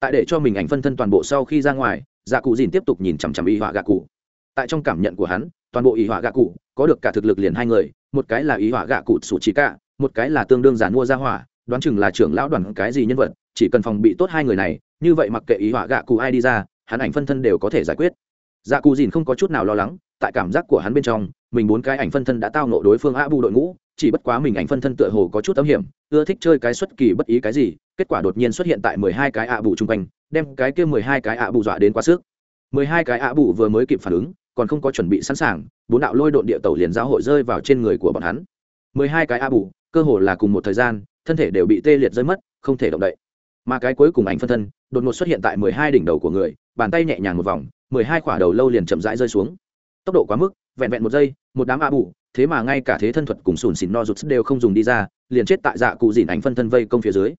Tại để cho mình ảnh phân thân toàn bộ sau khi ra ngoài dạ cụ dìn tiếp tục nhìn chằm chằm y họa gạ cụ. Tại trong cảm nhận của hắn, toàn bộ y họa gạ cụ, có được cả thực lực liền hai người, một cái là y họa gạ cụ sủ chỉ cả một cái là tương đương giàn mua ra hỏa, đoán chừng là trưởng lão đoàn cái gì nhân vật, chỉ cần phòng bị tốt hai người này, như vậy mặc kệ ý họa gạ cụ ai đi ra, hắn ảnh phân thân đều có thể giải quyết. Dạ cụ dìn không có chút nào lo lắng, tại cảm giác của hắn bên trong, mình bốn cái ảnh phân thân đã tao nộ đối phương a bu đội ngũ chỉ bất quá mình ảnh phân thân tựa hồ có chút âm hiểm, ưa thích chơi cái xuất kỳ bất ý cái gì, kết quả đột nhiên xuất hiện tại mười hai cái ạ bù chung quanh, đem cái kia mười hai cái ạ bù dọa đến quá sức. mười hai cái ạ bù vừa mới kịp phản ứng, còn không có chuẩn bị sẵn sàng, bốn đạo lôi độn địa tàu liền giáo hội rơi vào trên người của bọn hắn. mười hai cái ạ bù, cơ hồ là cùng một thời gian, thân thể đều bị tê liệt rơi mất, không thể động đậy. Mà cái cuối cùng ảnh phân thân, đột ngột xuất hiện tại mười hai đỉnh đầu của người, bàn tay nhẹ nhàng một vòng, mười hai khỏa đầu lâu liền chậm rãi rơi xuống. Tốc độ quá mức, vẹn vẹn một giây một đám a bụ thế mà ngay cả thế thân thuật cùng sùn xỉn no rụt đều không dùng đi ra, liền chết tại dạ cụ dìn ảnh phân thân vây công phía dưới.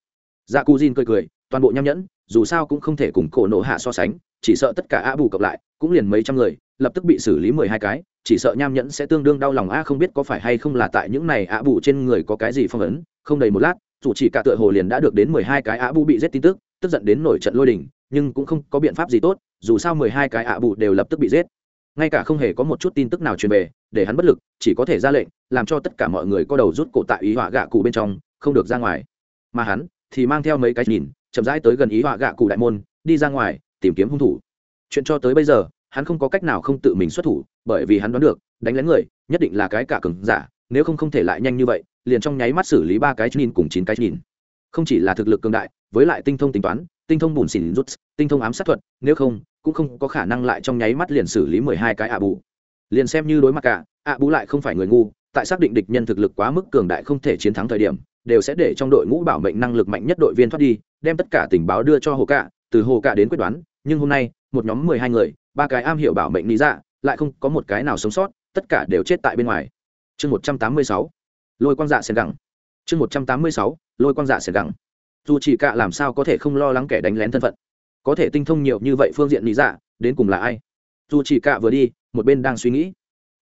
Dạ cụ dìn cười cười, toàn bộ nham nhẫn, dù sao cũng không thể cùng cổ nổ hạ so sánh, chỉ sợ tất cả a bù cộng lại, cũng liền mấy trăm người, lập tức bị xử lý mười hai cái, chỉ sợ nham nhẫn sẽ tương đương đau lòng a không biết có phải hay không là tại những này a bù trên người có cái gì phong ấn, không đầy một lát, dù chỉ cả tựa hồ liền đã được đến mười hai cái a bù bị giết tin tức tức giận đến nổi trận lôi đình, nhưng cũng không có biện pháp gì tốt, dù sao mười hai cái a bù đều lập tức bị giết ngay cả không hề có một chút tin tức nào truyền về, để hắn bất lực, chỉ có thể ra lệnh, làm cho tất cả mọi người có đầu rút cổ tại ý họa gạ cụ bên trong, không được ra ngoài. Mà hắn thì mang theo mấy cái nhìn, chậm rãi tới gần ý họa gạ cụ đại môn, đi ra ngoài, tìm kiếm hung thủ. Chuyện cho tới bây giờ, hắn không có cách nào không tự mình xuất thủ, bởi vì hắn đoán được, đánh lén người, nhất định là cái cả cứng giả, nếu không không thể lại nhanh như vậy, liền trong nháy mắt xử lý ba cái nhìn cùng chín cái nhìn. Không chỉ là thực lực cường đại, với lại tinh thông tính toán, tinh thông bùn xỉn rút, tinh thông ám sát thuật, nếu không cũng không có khả năng lại trong nháy mắt liền xử lý mười hai cái ạ bù. Liền xem như đối mặt cả, ạ bù lại không phải người ngu, tại xác định địch nhân thực lực quá mức cường đại không thể chiến thắng thời điểm, đều sẽ để trong đội ngũ bảo mệnh năng lực mạnh nhất đội viên thoát đi, đem tất cả tình báo đưa cho hồ cạ, từ hồ cạ đến quyết đoán, nhưng hôm nay, một nhóm mười hai người, ba cái am hiểu bảo mệnh lý dạ lại không có một cái nào sống sót, tất cả đều chết tại bên ngoài. Chương một trăm tám mươi sáu, lôi quang dạ sẽ gẳng. Chương một trăm tám mươi sáu, lôi quang dạ sẽ gẳng. Dù chỉ cạ làm sao có thể không lo lắng kẻ đánh lén thân phận có thể tinh thông nhiều như vậy phương diện lý dạ đến cùng là ai? Dù chỉ cả vừa đi, một bên đang suy nghĩ.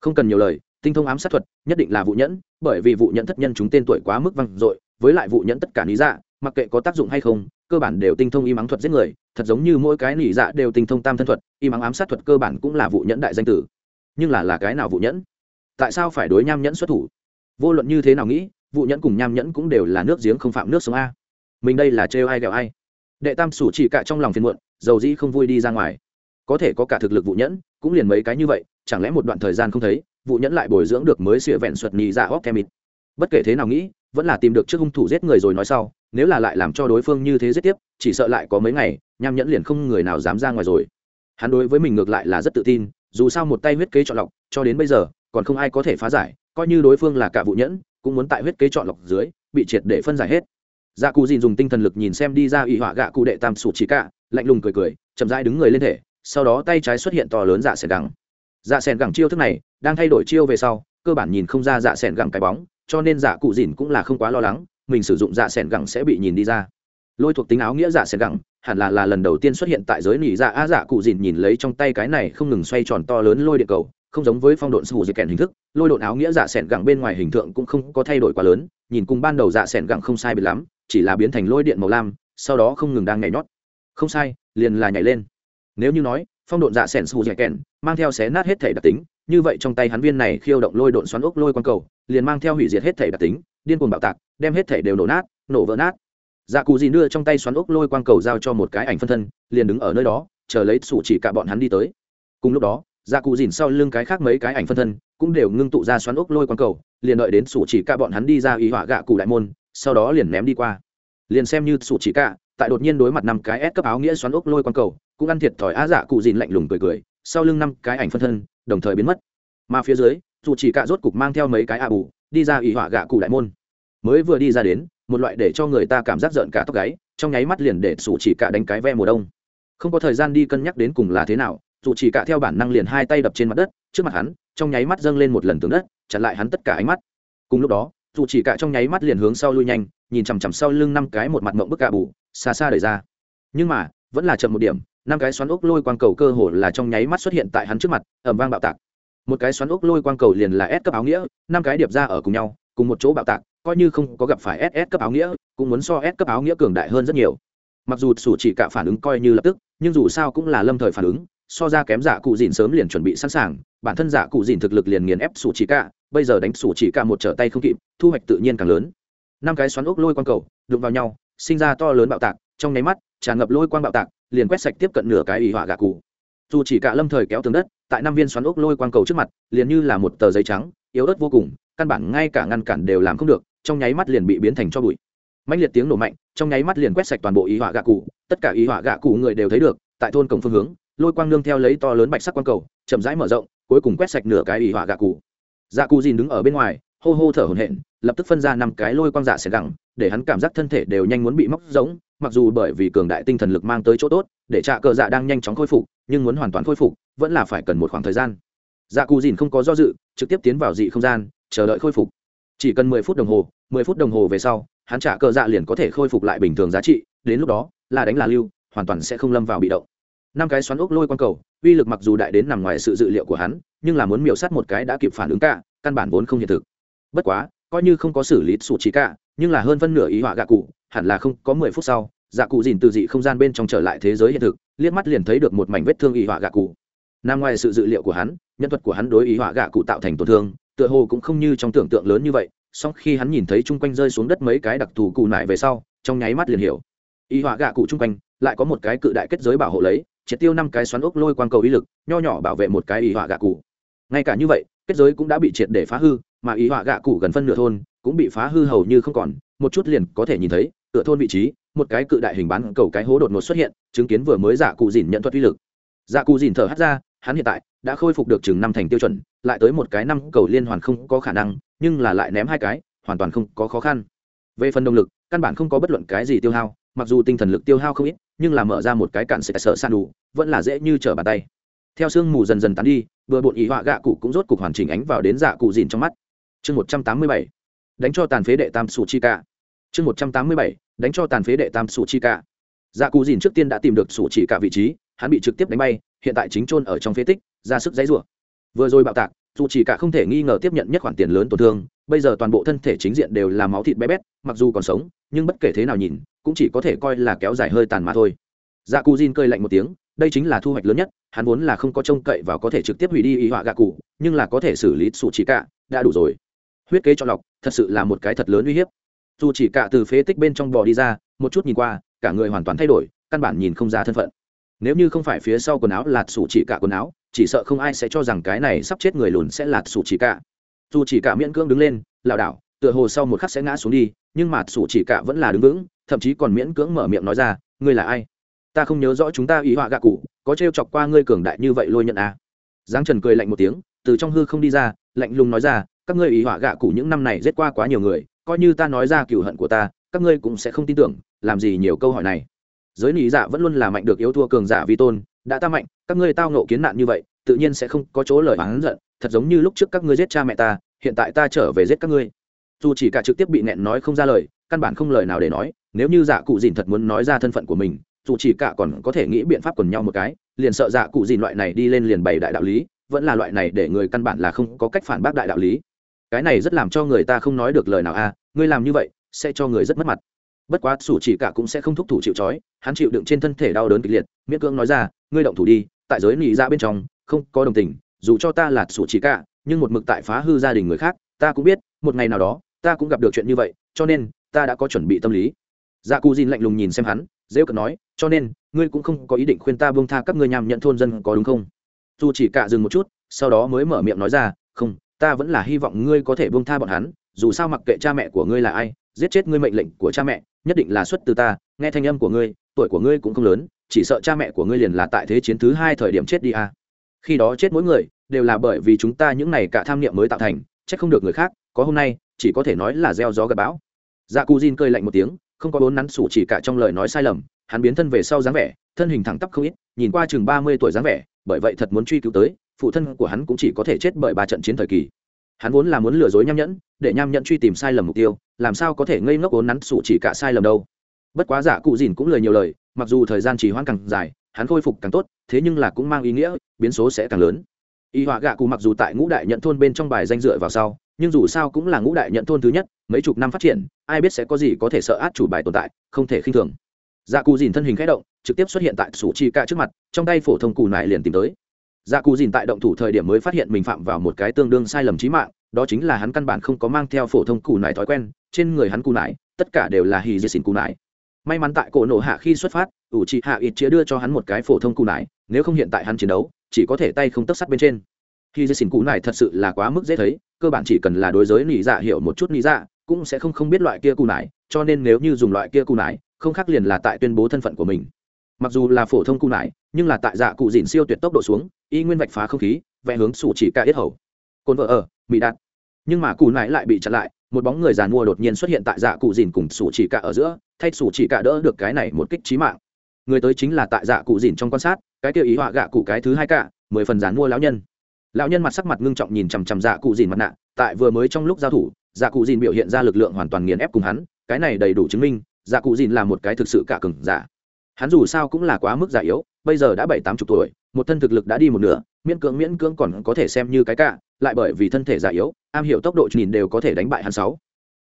Không cần nhiều lời, tinh thông ám sát thuật, nhất định là vụ nhẫn, bởi vì vụ nhẫn thất nhân chúng tên tuổi quá mức văng dội, với lại vụ nhẫn tất cả lý dạ mặc kệ có tác dụng hay không, cơ bản đều tinh thông y mắng thuật giết người, thật giống như mỗi cái nỉ dạ đều tinh thông tam thân thuật, y mắng ám sát thuật cơ bản cũng là vụ nhẫn đại danh tử. Nhưng là là cái nào vụ nhẫn? Tại sao phải đối nham nhẫn xuất thủ? Vô luận như thế nào nghĩ, vụ nhẫn cùng nham nhẫn cũng đều là nước giếng không phạm nước sông a. Mình đây là trêu ai ghẹo ai? Đệ tam sủ chỉ cả trong lòng phiền muộn, dầu dĩ không vui đi ra ngoài. Có thể có cả thực lực vụ nhẫn, cũng liền mấy cái như vậy, chẳng lẽ một đoạn thời gian không thấy vụ nhẫn lại bồi dưỡng được mới xịa vẹn suật nhì dạ hóc thêm ít bất kể thế nào nghĩ, vẫn là tìm được trước hung thủ giết người rồi nói sau, nếu là lại làm cho đối phương như thế giết tiếp, chỉ sợ lại có mấy ngày, nham nhẫn liền không người nào dám ra ngoài rồi. Hắn đối với mình ngược lại là rất tự tin, dù sao một tay huyết kế chọn lọc, cho đến bây giờ, còn không ai có thể phá giải, coi như đối phương là cả vụ nhẫn, cũng muốn tại huyết kế chọn lọc dưới, bị triệt để phân giải hết dạ cụ dìn dùng tinh thần lực nhìn xem đi ra ủy họa gạ cụ đệ tam sủ chỉ cả, lạnh lùng cười cười, chậm rãi đứng người lên thể, sau đó tay trái xuất hiện to lớn dạ sẻn gẳng. Dạ sẻn gẳng chiêu thức này, đang thay đổi chiêu về sau, cơ bản nhìn không ra dạ sẻn gẳng cái bóng, cho nên dạ cụ dìn cũng là không quá lo lắng, mình sử dụng dạ sẻn gẳng sẽ bị nhìn đi ra. Lôi thuộc tính áo nghĩa dạ sẻn gẳng, hẳn là là lần đầu tiên xuất hiện tại giới nỉ dạ a dạ cụ dìn nhìn lấy trong tay cái này không ngừng xoay tròn to lớn lôi điện cầu, không giống với phong độn sù dây kèn hình thức, lôi độn áo nghĩa dạ sẻn gẳng bên ngoài hình tượng cũng không có thay đổi quá lớn, nhìn cùng ban đầu dạ sẻn gẳng không sai biệt lắm chỉ là biến thành lôi điện màu lam, sau đó không ngừng đang nhảy nhót. Không sai, liền là nhảy lên. Nếu như nói, phong độn dạ sẻn sù dây kèn mang theo xé nát hết thể đặc tính, như vậy trong tay hắn viên này khiêu động lôi độn xoắn ốc lôi quang cầu, liền mang theo hủy diệt hết thể đặc tính, điên cuồng bạo tạc, đem hết thể đều nổ nát, nổ vỡ nát. Dạ cụ dìn đưa trong tay xoắn ốc lôi quang cầu giao cho một cái ảnh phân thân, liền đứng ở nơi đó, chờ lấy sủ chỉ cả bọn hắn đi tới. Cùng lúc đó dạ cụ dìn sau lưng cái khác mấy cái ảnh phân thân cũng đều ngưng tụ ra xoắn ốc lôi quang cầu, liền đợi đến sủ chỉ cả bọn hắn đi ra ý họa gạ cụ đại môn sau đó liền ném đi qua. Liền xem như sủ chỉ cả, tại đột nhiên đối mặt năm cái ép cấp áo nghĩa xoắn ốc lôi quang cầu, cũng ăn thiệt thòi á dạ cụ dìn lạnh lùng cười cười, sau lưng năm cái ảnh phân thân, đồng thời biến mất. Mà phía dưới dù chỉ cả rốt cục mang theo mấy cái ạ bù, đi ra ủy họa gạ cụ đại môn. Mới vừa đi ra đến, một loại để cho người ta cảm giác giận cả tóc gáy, trong nháy mắt liền để sủ chỉ cả đánh cái ve mùa đông. Không có thời gian đi cân nhắc đến cùng là thế nào dù chỉ cả theo bản năng liền hai tay đập trên mặt đất, trước mặt hắn, trong nháy mắt dâng lên một lần tường đất, chặn lại hắn tất cả ánh mắt. Cùng lúc đó dù chỉ cả trong nháy mắt liền hướng sau lui nhanh, nhìn chằm chằm sau lưng năm cái một mặt mộng bức cạ bù, xa xa đẩy ra. Nhưng mà, vẫn là chậm một điểm, năm cái xoắn ốc lôi quang cầu cơ hồ là trong nháy mắt xuất hiện tại hắn trước mặt ẩm vang bạo tạc. Một cái xoắn ốc lôi quang cầu liền là S cấp áo nghĩa, năm cái điệp ra ở cùng nhau, cùng một chỗ bạo tạc, coi như không có gặp phải ss cấp áo nghĩa, cũng muốn so s cấp áo nghĩa cường đại hơn rất nhiều. Mặc dù sủ chỉ cả phản ứng coi như lập tức, nhưng dù sao cũng là lâm thời phản ứng, so ra kém giả cụ dìn sớm liền chuẩn bị sẵn sàng bản thân giả cụ dìn thực lực liền nghiền ép sủ chỉ cả, bây giờ đánh sủ chỉ cả một trở tay không kịp, thu hoạch tự nhiên càng lớn. Năm cái xoắn ốc lôi quang cầu, đụng vào nhau, sinh ra to lớn bạo tạc, trong nháy mắt, tràn ngập lôi quang bạo tạc, liền quét sạch tiếp cận nửa cái ủy họa gạ cụ. Dù chỉ cả lâm thời kéo tường đất, tại năm viên xoắn ốc lôi quang cầu trước mặt, liền như là một tờ giấy trắng, yếu ớt vô cùng, căn bản ngay cả ngăn cản đều làm không được, trong nháy mắt liền bị biến thành cho bụi. Mạnh liệt tiếng nổ mạnh, trong nháy mắt liền quét sạch toàn bộ ý họa gạ cụ, tất cả ý họa gạ cụ người đều thấy được, tại thôn cổng phương hướng, lôi quang nương theo lấy to lớn bạch sắc quang cầu, chậm rãi mở rộng cuối cùng quét sạch nửa cái ý họa gạ cụ. Dạ cụ dìn đứng ở bên ngoài, hô hô thở hổn hển, lập tức phân ra năm cái lôi quang dạ xẻ gẳng, để hắn cảm giác thân thể đều nhanh muốn bị móc giống mặc dù bởi vì cường đại tinh thần lực mang tới chỗ tốt, để trạ cờ dạ đang nhanh chóng khôi phục, nhưng muốn hoàn toàn khôi phục, vẫn là phải cần một khoảng thời gian. Dạ cụ dìn không có do dự, trực tiếp tiến vào dị không gian, chờ đợi khôi phục. Chỉ cần mười phút đồng hồ, mười phút đồng hồ về sau, hắn trả cờ dạ liền có thể khôi phục lại bình thường giá trị, đến lúc đó, là đánh là lưu, hoàn toàn sẽ không lâm vào bị động năm cái xoắn ốc lôi quang cầu, uy lực mặc dù đại đến nằm ngoài sự dự liệu của hắn, nhưng là muốn miểu sát một cái đã kịp phản ứng cả, căn bản vốn không hiện thực. Bất quá, coi như không có xử lý sụt trí cả, nhưng là hơn phân nửa ý họa gạ cụ, hẳn là không có mười phút sau dạ cụ dìn từ dị không gian bên trong trở lại thế giới hiện thực, liếc mắt liền thấy được một mảnh vết thương ý họa gạ cụ. Nằm ngoài sự dự liệu của hắn, nhân thuật của hắn đối ý họa gạ cụ tạo thành tổn thương, tựa hồ cũng không như trong tưởng tượng lớn như vậy, song khi hắn nhìn thấy chung quanh rơi xuống đất mấy cái đặc thù cụ nại về sau, trong nháy mắt liền hiểu. Ý họa gạ cụ chung quanh, lại có một cái cự đại kết giới bảo hộ lấy triệt tiêu năm cái xoắn ốc lôi quang cầu ý lực, nho nhỏ bảo vệ một cái ý họa gạ cụ. Ngay cả như vậy, kết giới cũng đã bị triệt để phá hư, mà ý họa gạ cụ gần phân nửa thôn cũng bị phá hư hầu như không còn, một chút liền có thể nhìn thấy cửa thôn vị trí, một cái cự đại hình bán cầu cái hố đột ngột xuất hiện, chứng kiến vừa mới giả cụ dìn nhận thuật uy lực. Giả cụ dìn thở hắt ra, hắn hiện tại đã khôi phục được chừng năm thành tiêu chuẩn, lại tới một cái năm cầu liên hoàn không có khả năng, nhưng là lại ném hai cái, hoàn toàn không có khó khăn. Về phần động lực, căn bản không có bất luận cái gì tiêu hao, mặc dù tinh thần lực tiêu hao không ít nhưng là mở ra một cái cạn sẽ sợ san đủ, vẫn là dễ như trở bàn tay. Theo sương mù dần dần tán đi, vừa bộn ý họa gạ cụ cũng rốt cục hoàn chỉnh ánh vào đến dạ cụ dìn trong mắt. Chương một trăm tám mươi bảy, đánh cho tàn phế đệ tam sù chi ca. Chương một trăm tám mươi bảy, đánh cho tàn phế đệ tam sù chi ca. Dạ cụ dìn trước tiên đã tìm được sù chỉ cả vị trí, hắn bị trực tiếp đánh bay, hiện tại chính trôn ở trong phế tích, ra sức dãy rủa. Vừa rồi bạo tạc dù chỉ cả không thể nghi ngờ tiếp nhận nhất khoản tiền lớn tổn thương, bây giờ toàn bộ thân thể chính diện đều là máu thịt bé bét, mặc dù còn sống, nhưng bất kể thế nào nhìn cũng chỉ có thể coi là kéo dài hơi tàn mà thôi. Dạ cụ Jin cơi lạnh một tiếng, đây chính là thu hoạch lớn nhất, hắn vốn là không có trông cậy và có thể trực tiếp hủy đi ý họa gạ cụ, nhưng là có thể xử lý sụ chỉ cả đã đủ rồi. Huyết kế cho lọc, thật sự là một cái thật lớn uy hiếp. Dù chỉ cả từ phế tích bên trong bò đi ra, một chút nhìn qua, cả người hoàn toàn thay đổi, căn bản nhìn không ra thân phận. Nếu như không phải phía sau quần áo lạt sủ chỉ cả quần áo, chỉ sợ không ai sẽ cho rằng cái này sắp chết người lùn sẽ lạt sủ chỉ cả dù chỉ cả miễn cưỡng đứng lên, lảo đảo, tựa hồ sau một khắc sẽ ngã xuống đi, nhưng mà sủ chỉ cả vẫn là đứng vững thậm chí còn miễn cưỡng mở miệng nói ra, ngươi là ai? Ta không nhớ rõ chúng ta ý họa gạ cụ, có t chọc qua ngươi cường đại như vậy lôi nhận à. giáng trần cười lạnh một tiếng, từ trong hư không đi ra, lạnh lùng nói ra, các ngươi ý họa gạ cụ những năm này giết qua quá nhiều người, coi như ta nói ra cựu hận của ta, các ngươi cũng sẽ không tin tưởng, làm gì nhiều câu hỏi này. Giới lý giả dạ vẫn luôn là mạnh được yếu thua cường giả vi tôn, đã ta mạnh, các ngươi tao nộ kiến nạn như vậy, tự nhiên sẽ không có chỗ lời oán giận, thật giống như lúc trước các ngươi giết cha mẹ ta, hiện tại ta trở về giết các ngươi. Dù chỉ cả trực tiếp bị nẹn nói không ra lời, căn bản không lời nào để nói nếu như dạ cụ dìn thật muốn nói ra thân phận của mình dù chỉ cả còn có thể nghĩ biện pháp quần nhau một cái liền sợ dạ cụ dìn loại này đi lên liền bày đại đạo lý vẫn là loại này để người căn bản là không có cách phản bác đại đạo lý. Cái này rất làm cho người ta không nói được lời nào a à, ngươi làm như vậy sẽ cho người rất mất mặt. Bất quá sủ chỉ cả cũng sẽ không thúc thủ chịu trói hắn chịu đựng trên thân thể đau đớn kịch liệt miễn cưỡng nói ra ngươi động thủ đi tại giới nị ra bên trong không có đồng tình dù cho ta là sủ chỉ cả nhưng một mực tại phá hư gia đình người khác ta cũng biết một ngày nào đó ta cũng gặp được chuyện như vậy cho nên ta đã có chuẩn bị tâm lý dạ cù dìn lạnh lùng nhìn xem hắn dễ cận nói, cho nên, ngươi cũng không có ý định khuyên ta buông tha các ngươi nhằm nhận thôn dân có đúng không dù chỉ cạ dừng một chút, sau đó mới mở miệng nói ra, không, ta vẫn là hy vọng ngươi có thể buông tha bọn hắn, dù sao mặc kệ cha mẹ của ngươi là ai, giết chết ngươi mệnh lệnh của cha mẹ, nhất định là xuất từ ta, nghe thanh âm của ngươi, tuổi của ngươi cũng không lớn, chỉ sợ cha mẹ của ngươi liền là tại thế chiến thứ hai thời điểm chết đi à. khi đó chết mỗi người, đều là bởi vì chúng ta những này cả tham niệm mới tạo thành, trách không được người khác, có hôm nay, chỉ có thể nói là gieo gió gặp bão dạ cu jin cơi lạnh một tiếng không có bốn nắn sủ chỉ cả trong lời nói sai lầm, hắn biến thân về sau dáng vẻ, thân hình thẳng tắp không ít, nhìn qua chừng ba mươi tuổi dáng vẻ, bởi vậy thật muốn truy cứu tới, phụ thân của hắn cũng chỉ có thể chết bởi ba trận chiến thời kỳ. Hắn vốn là muốn lừa dối nham nhẫn, để nham nhẫn truy tìm sai lầm mục tiêu, làm sao có thể ngây ngốc ốn nắn sủ chỉ cả sai lầm đâu. Bất quá giả cụ dìn cũng lời nhiều lời, mặc dù thời gian trì hoãn càng dài, hắn khôi phục càng tốt, thế nhưng là cũng mang ý nghĩa, biến số sẽ càng lớn. Y họa gạ cụ mặc dù tại ngũ đại nhận thôn bên trong bài danh dựa vào sau nhưng dù sao cũng là ngũ đại nhận thôn thứ nhất, mấy chục năm phát triển, ai biết sẽ có gì có thể sợ át chủ bài tồn tại, không thể khinh thường. Dạ Cù dìn thân hình k h ẽ động, trực tiếp xuất hiện tại sủ chi ca trước mặt, trong tay phổ thông cù nải liền tìm tới. Dạ Cù dìn tại động thủ thời điểm mới phát hiện mình phạm vào một cái tương đương sai lầm trí mạng, đó chính là hắn căn bản không có mang theo phổ thông cù nải thói quen, trên người hắn cù nải, tất cả đều là hì dì xỉn cù nải. May mắn tại cổ nổ hạ khi xuất phát, ủ trị hạ ít chĩa đưa cho hắn một cái phổ thông cù nải, nếu không hiện tại hắn chiến đấu, chỉ có thể tay không tất sắt bên trên khi dây xin cụ này thật sự là quá mức dễ thấy, cơ bản chỉ cần là đối giới nỉ dạ hiểu một chút nỉ dạ cũng sẽ không không biết loại kia cù nải cho nên nếu như dùng loại kia cù nải không khác liền là tại tuyên bố thân phận của mình. Mặc dù là phổ thông cù nải nhưng là tại dạ cụ dìn siêu tuyệt tốc độ xuống, y nguyên vạch phá không khí, vẽ hướng sủ chỉ cả yết hầu. Cồn vợ ở mỹ đạt. Nhưng mà cù nải lại bị chặn lại, một bóng người giàn mua đột nhiên xuất hiện tại dạ cụ dìn cùng sủ chỉ cả ở giữa, thay sủ chỉ cả đỡ được cái này một kích trí mạng. Người tới chính là tại dạ cụ dìn trong quan sát, cái kia ý họa gạ cụ cái thứ hai cả, mười phần giàn mua lão nhân lão nhân mặt sắc mặt ngưng trọng nhìn chằm chằm dạ cụ dìn mặt nạ, tại vừa mới trong lúc giao thủ dạ cụ dìn biểu hiện ra lực lượng hoàn toàn nghiền ép cùng hắn, cái này đầy đủ chứng minh dạ cụ dìn là một cái thực sự cả cừng giả. Hắn dù sao cũng là quá mức già yếu, bây giờ đã bảy tám chục tuổi, một thân thực lực đã đi một nửa, miễn cưỡng miễn cưỡng còn có thể xem như cái cả, lại bởi vì thân thể già yếu, am hiểu tốc độ nhìn đều có thể đánh bại hắn sáu.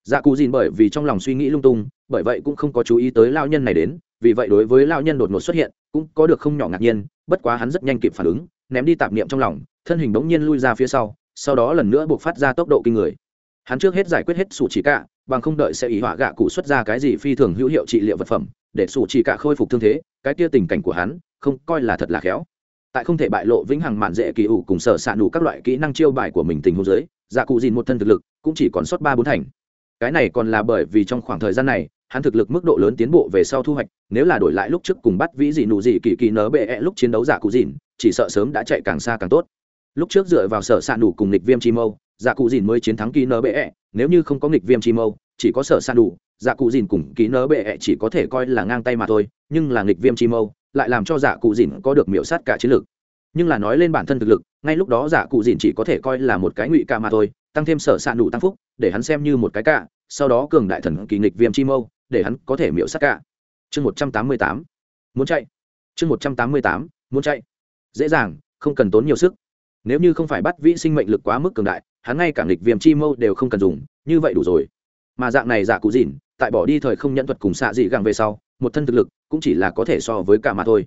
Dạ cụ dìn bởi vì trong lòng suy nghĩ lung tung, bởi vậy cũng không có chú ý tới lao nhân này đến, vì vậy đối với lao nhân đột ngột xuất hiện, cũng có được không nhỏ ngạc nhiên, bất quá hắn rất nhanh kịp phản ứng ném đi tạp niệm trong lòng, thân hình bỗng nhiên lui ra phía sau sau đó lần nữa buộc phát ra tốc độ kinh người. Hắn trước hết giải quyết hết sủ chỉ cả, bằng không đợi sẽ ý họa gạ cụ xuất ra cái gì phi thường hữu hiệu trị liệu vật phẩm, để sủ chỉ cả khôi phục thương thế, cái kia tình cảnh của hắn, không coi là thật là khéo. Tại không thể bại lộ vĩnh hằng mạn dễ kỳ ủ cùng sở s đủ các loại kỹ năng chiêu bài của mình tình huống giới dạ cụ dìn một thân thực lực, cũng chỉ còn sót ba bốn thành. Cái này còn là bởi vì trong khoảng thời gian này hắn thực lực mức độ lớn tiến bộ về sau thu hoạch, nếu là đổi lại lúc trước cùng bắt vĩ dị nụ dị kỳ kỳ nở bệ -e lúc chiến đấu giả cụ dìn chỉ sợ sớm đã chạy càng xa càng tốt lúc trước dựa vào sở s đủ cùng lịch viêm chi mâu, giả cụ dìn mới chiến thắng kỳ nở bệ -e. nếu như không có lịch viêm chi mâu, chỉ có sở s đủ giả cụ dìn cùng kỳ nở bệ -e chỉ có thể coi là ngang tay mà thôi, nhưng là lịch viêm chi mâu lại làm cho giả cụ dìn có được miểu sát cả chiến lược nhưng là nói lên bản thân thực lực, ngay lúc đó giả cụ dìn chỉ có thể coi là một cái ngụy ca mà thôi, tăng thêm sở s đủ tăng phúc, để hắn xem như một cái cả, sau đó cường đại thần kỳ nghịch viêm chi mâu để hắn có thể miễu sát cả. Chương một trăm tám mươi tám. Muốn chạy. Chương một trăm tám mươi tám. Muốn chạy. Dễ dàng, không cần tốn nhiều sức. Nếu như không phải bắt vĩ sinh mệnh lực quá mức cường đại, hắn ngay cả nghịch viêm chi mâu đều không cần dùng, như vậy đủ rồi. Mà dạng này giả cụ dìn tại bỏ đi thời không nhận thuật cùng xạ dị gẳng về sau, một thân thực lực cũng chỉ là có thể so với cả mà thôi.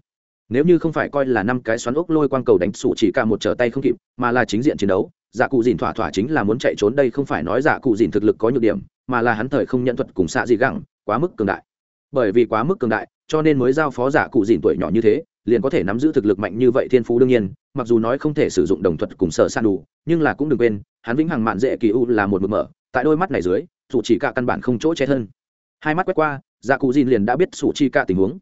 Nếu như không phải coi là năm cái xoắn ốc lôi quang cầu đánh sủ chỉ cả một trở tay không kịp, mà là chính diện chiến đấu, giả cụ dìn thỏa thỏa chính là muốn chạy trốn đây không phải nói giả cụ dìn thực lực có nhược điểm, mà là hắn thời không nhận thuật cùng xạ dị gẳng quá mức cường đại. Bởi vì quá mức cường đại, cho nên mới giao phó giả cụ dìn tuổi nhỏ như thế, liền có thể nắm giữ thực lực mạnh như vậy thiên phú đương nhiên, mặc dù nói không thể sử dụng đồng thuật cùng sở san đủ, nhưng là cũng đừng quên, hắn vĩnh hằng mạn dễ kỳ u là một mực mở, tại đôi mắt này dưới dù chỉ cả căn bản không chỗ che thân. Hai mắt quét qua, giả cụ dìn liền đã biết sủ chi cả tình huống.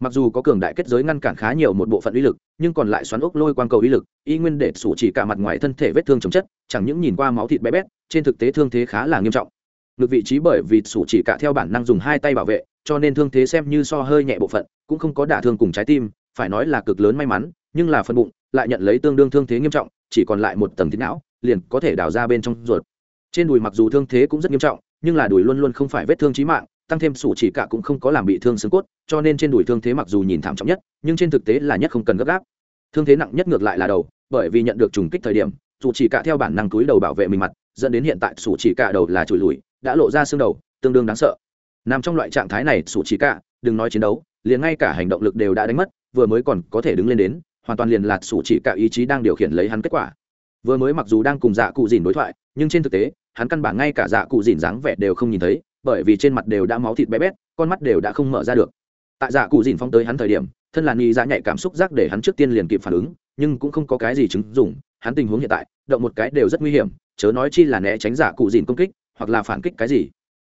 Mặc dù có cường đại kết giới ngăn cản khá nhiều một bộ phận uy lực, nhưng còn lại xoắn ốc lôi quang cầu uy lực, y nguyên để sủ chỉ cả mặt ngoài thân thể vết thương chồng chất, chẳng những nhìn qua máu thịt bé bét, trên thực tế thương thế khá là nghiêm trọng ngược vị trí bởi vì sủ chỉ cả theo bản năng dùng hai tay bảo vệ, cho nên thương thế xem như so hơi nhẹ bộ phận, cũng không có đả thương cùng trái tim, phải nói là cực lớn may mắn, nhưng là phần bụng lại nhận lấy tương đương thương thế nghiêm trọng, chỉ còn lại một tầng thịt não, liền có thể đào ra bên trong ruột. Trên đùi mặc dù thương thế cũng rất nghiêm trọng, nhưng là đùi luôn luôn không phải vết thương chí mạng, tăng thêm sủ chỉ cả cũng không có làm bị thương xương cốt, cho nên trên đùi thương thế mặc dù nhìn thảm trọng nhất, nhưng trên thực tế là nhất không cần gấp gáp. Thương thế nặng nhất ngược lại là đầu, bởi vì nhận được trùng kích thời điểm dù chỉ cả theo bản năng túi đầu bảo vệ mình mặt, dẫn đến hiện tại sủ chỉ cả đầu là chùi lùi đã lộ ra xương đầu, tương đương đáng sợ. Nằm trong loại trạng thái này, sủ chỉ cả, đừng nói chiến đấu, liền ngay cả hành động lực đều đã đánh mất, vừa mới còn có thể đứng lên đến, hoàn toàn liền lạt sủ chỉ cả ý chí đang điều khiển lấy hắn kết quả. Vừa mới mặc dù đang cùng dạ cụ dìn đối thoại, nhưng trên thực tế, hắn căn bản ngay cả dạ cụ dìn dáng vẻ đều không nhìn thấy, bởi vì trên mặt đều đã máu thịt bé bét, con mắt đều đã không mở ra được. Tại dạ cụ dìn phong tới hắn thời điểm, thân là nghi dạ nhạy cảm xúc giác để hắn trước tiên liền kịp phản ứng, nhưng cũng không có cái gì chứng dùng hắn tình huống hiện tại, động một cái đều rất nguy hiểm, chớ nói chi là né tránh dạ cụ dìn công kích hoặc là phản kích cái gì.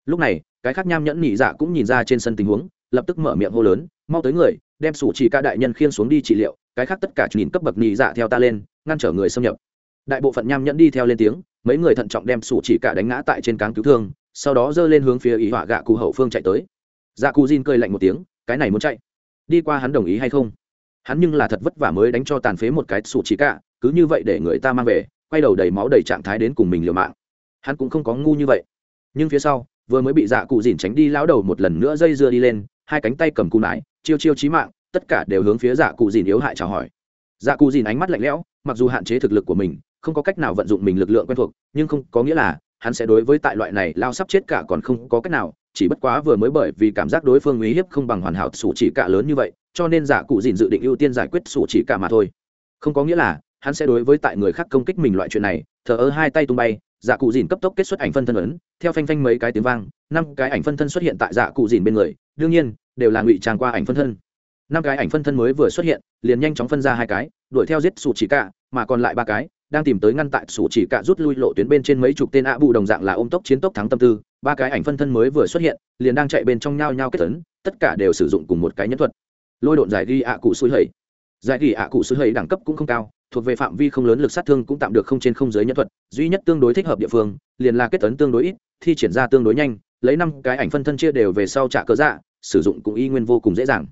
Lúc này, cái khác nham nhẫn nhị dạ cũng nhìn ra trên sân tình huống, lập tức mở miệng hô lớn, mau tới người, đem sủ chỉ ca đại nhân khiên xuống đi trị liệu, cái khác tất cả nhìn cấp bậc nhị dạ theo ta lên, ngăn trở người xâm nhập. Đại bộ phận nham nhẫn đi theo lên tiếng, mấy người thận trọng đem sủ chỉ cả đánh ngã tại trên cáng cứu thương, sau đó giơ lên hướng phía ý họa gạ cụ hậu phương chạy tới. Dạ cụ Jin cười lạnh một tiếng, cái này muốn chạy? Đi qua hắn đồng ý hay không? Hắn nhưng là thật vất vả mới đánh cho tàn phế một cái sủ chỉ cả cứ như vậy để người ta mang về, quay đầu đầy máu đầy trạng thái đến cùng mình liều mạng hắn cũng không có ngu như vậy. Nhưng phía sau, vừa mới bị dạ cụ dìn tránh đi, lão đầu một lần nữa dây dưa đi lên, hai cánh tay cầm cù nải chiêu chiêu chí mạng, tất cả đều hướng phía dạ cụ dìn yếu hại chào hỏi. Dạ cụ dìn ánh mắt lạnh lẽo, mặc dù hạn chế thực lực của mình, không có cách nào vận dụng mình lực lượng quen thuộc, nhưng không có nghĩa là hắn sẽ đối với tại loại này lao sắp chết cả còn không có cách nào, chỉ bất quá vừa mới bởi vì cảm giác đối phương uy hiếp không bằng hoàn hảo sủ chỉ cả lớn như vậy, cho nên dạ cụ dìn dự định ưu tiên giải quyết sủ chỉ cả mà thôi. Không có nghĩa là hắn sẽ đối với tại người khác công kích mình loại chuyện này, thờ ơ hai tay tung bay dạ cụ dìn cấp tốc kết xuất ảnh phân thân ấn, theo phanh phanh mấy cái tiếng vang, năm cái ảnh phân thân xuất hiện tại dạ cụ dìn bên người, đương nhiên, đều là ngụy trang qua ảnh phân thân. Năm cái ảnh phân thân mới vừa xuất hiện, liền nhanh chóng phân ra hai cái, đuổi theo giết sủ chỉ cả mà còn lại ba cái, đang tìm tới ngăn tại sủ chỉ cả rút lui lộ tuyến bên trên mấy chục tên ạ bù đồng dạng là ôm tốc chiến tốc thắng tâm tư, ba cái ảnh phân thân mới vừa xuất hiện, liền đang chạy bên trong nhau nhau kết tấn tất cả đều sử dụng cùng một cái nhân thuật. Lôi độn giải ghi ạ cụ xui hầy. Giải ghi ạ cụ xui hầy đẳng cấp cũng không cao thuộc về phạm vi không lớn lực sát thương cũng tạm được không trên không giới nhân thuật duy nhất tương đối thích hợp địa phương liền là kết tấn tương đối ít thi triển ra tương đối nhanh lấy năm cái ảnh phân thân chia đều về sau trả cớ dạ sử dụng cũng y nguyên vô cùng dễ dàng.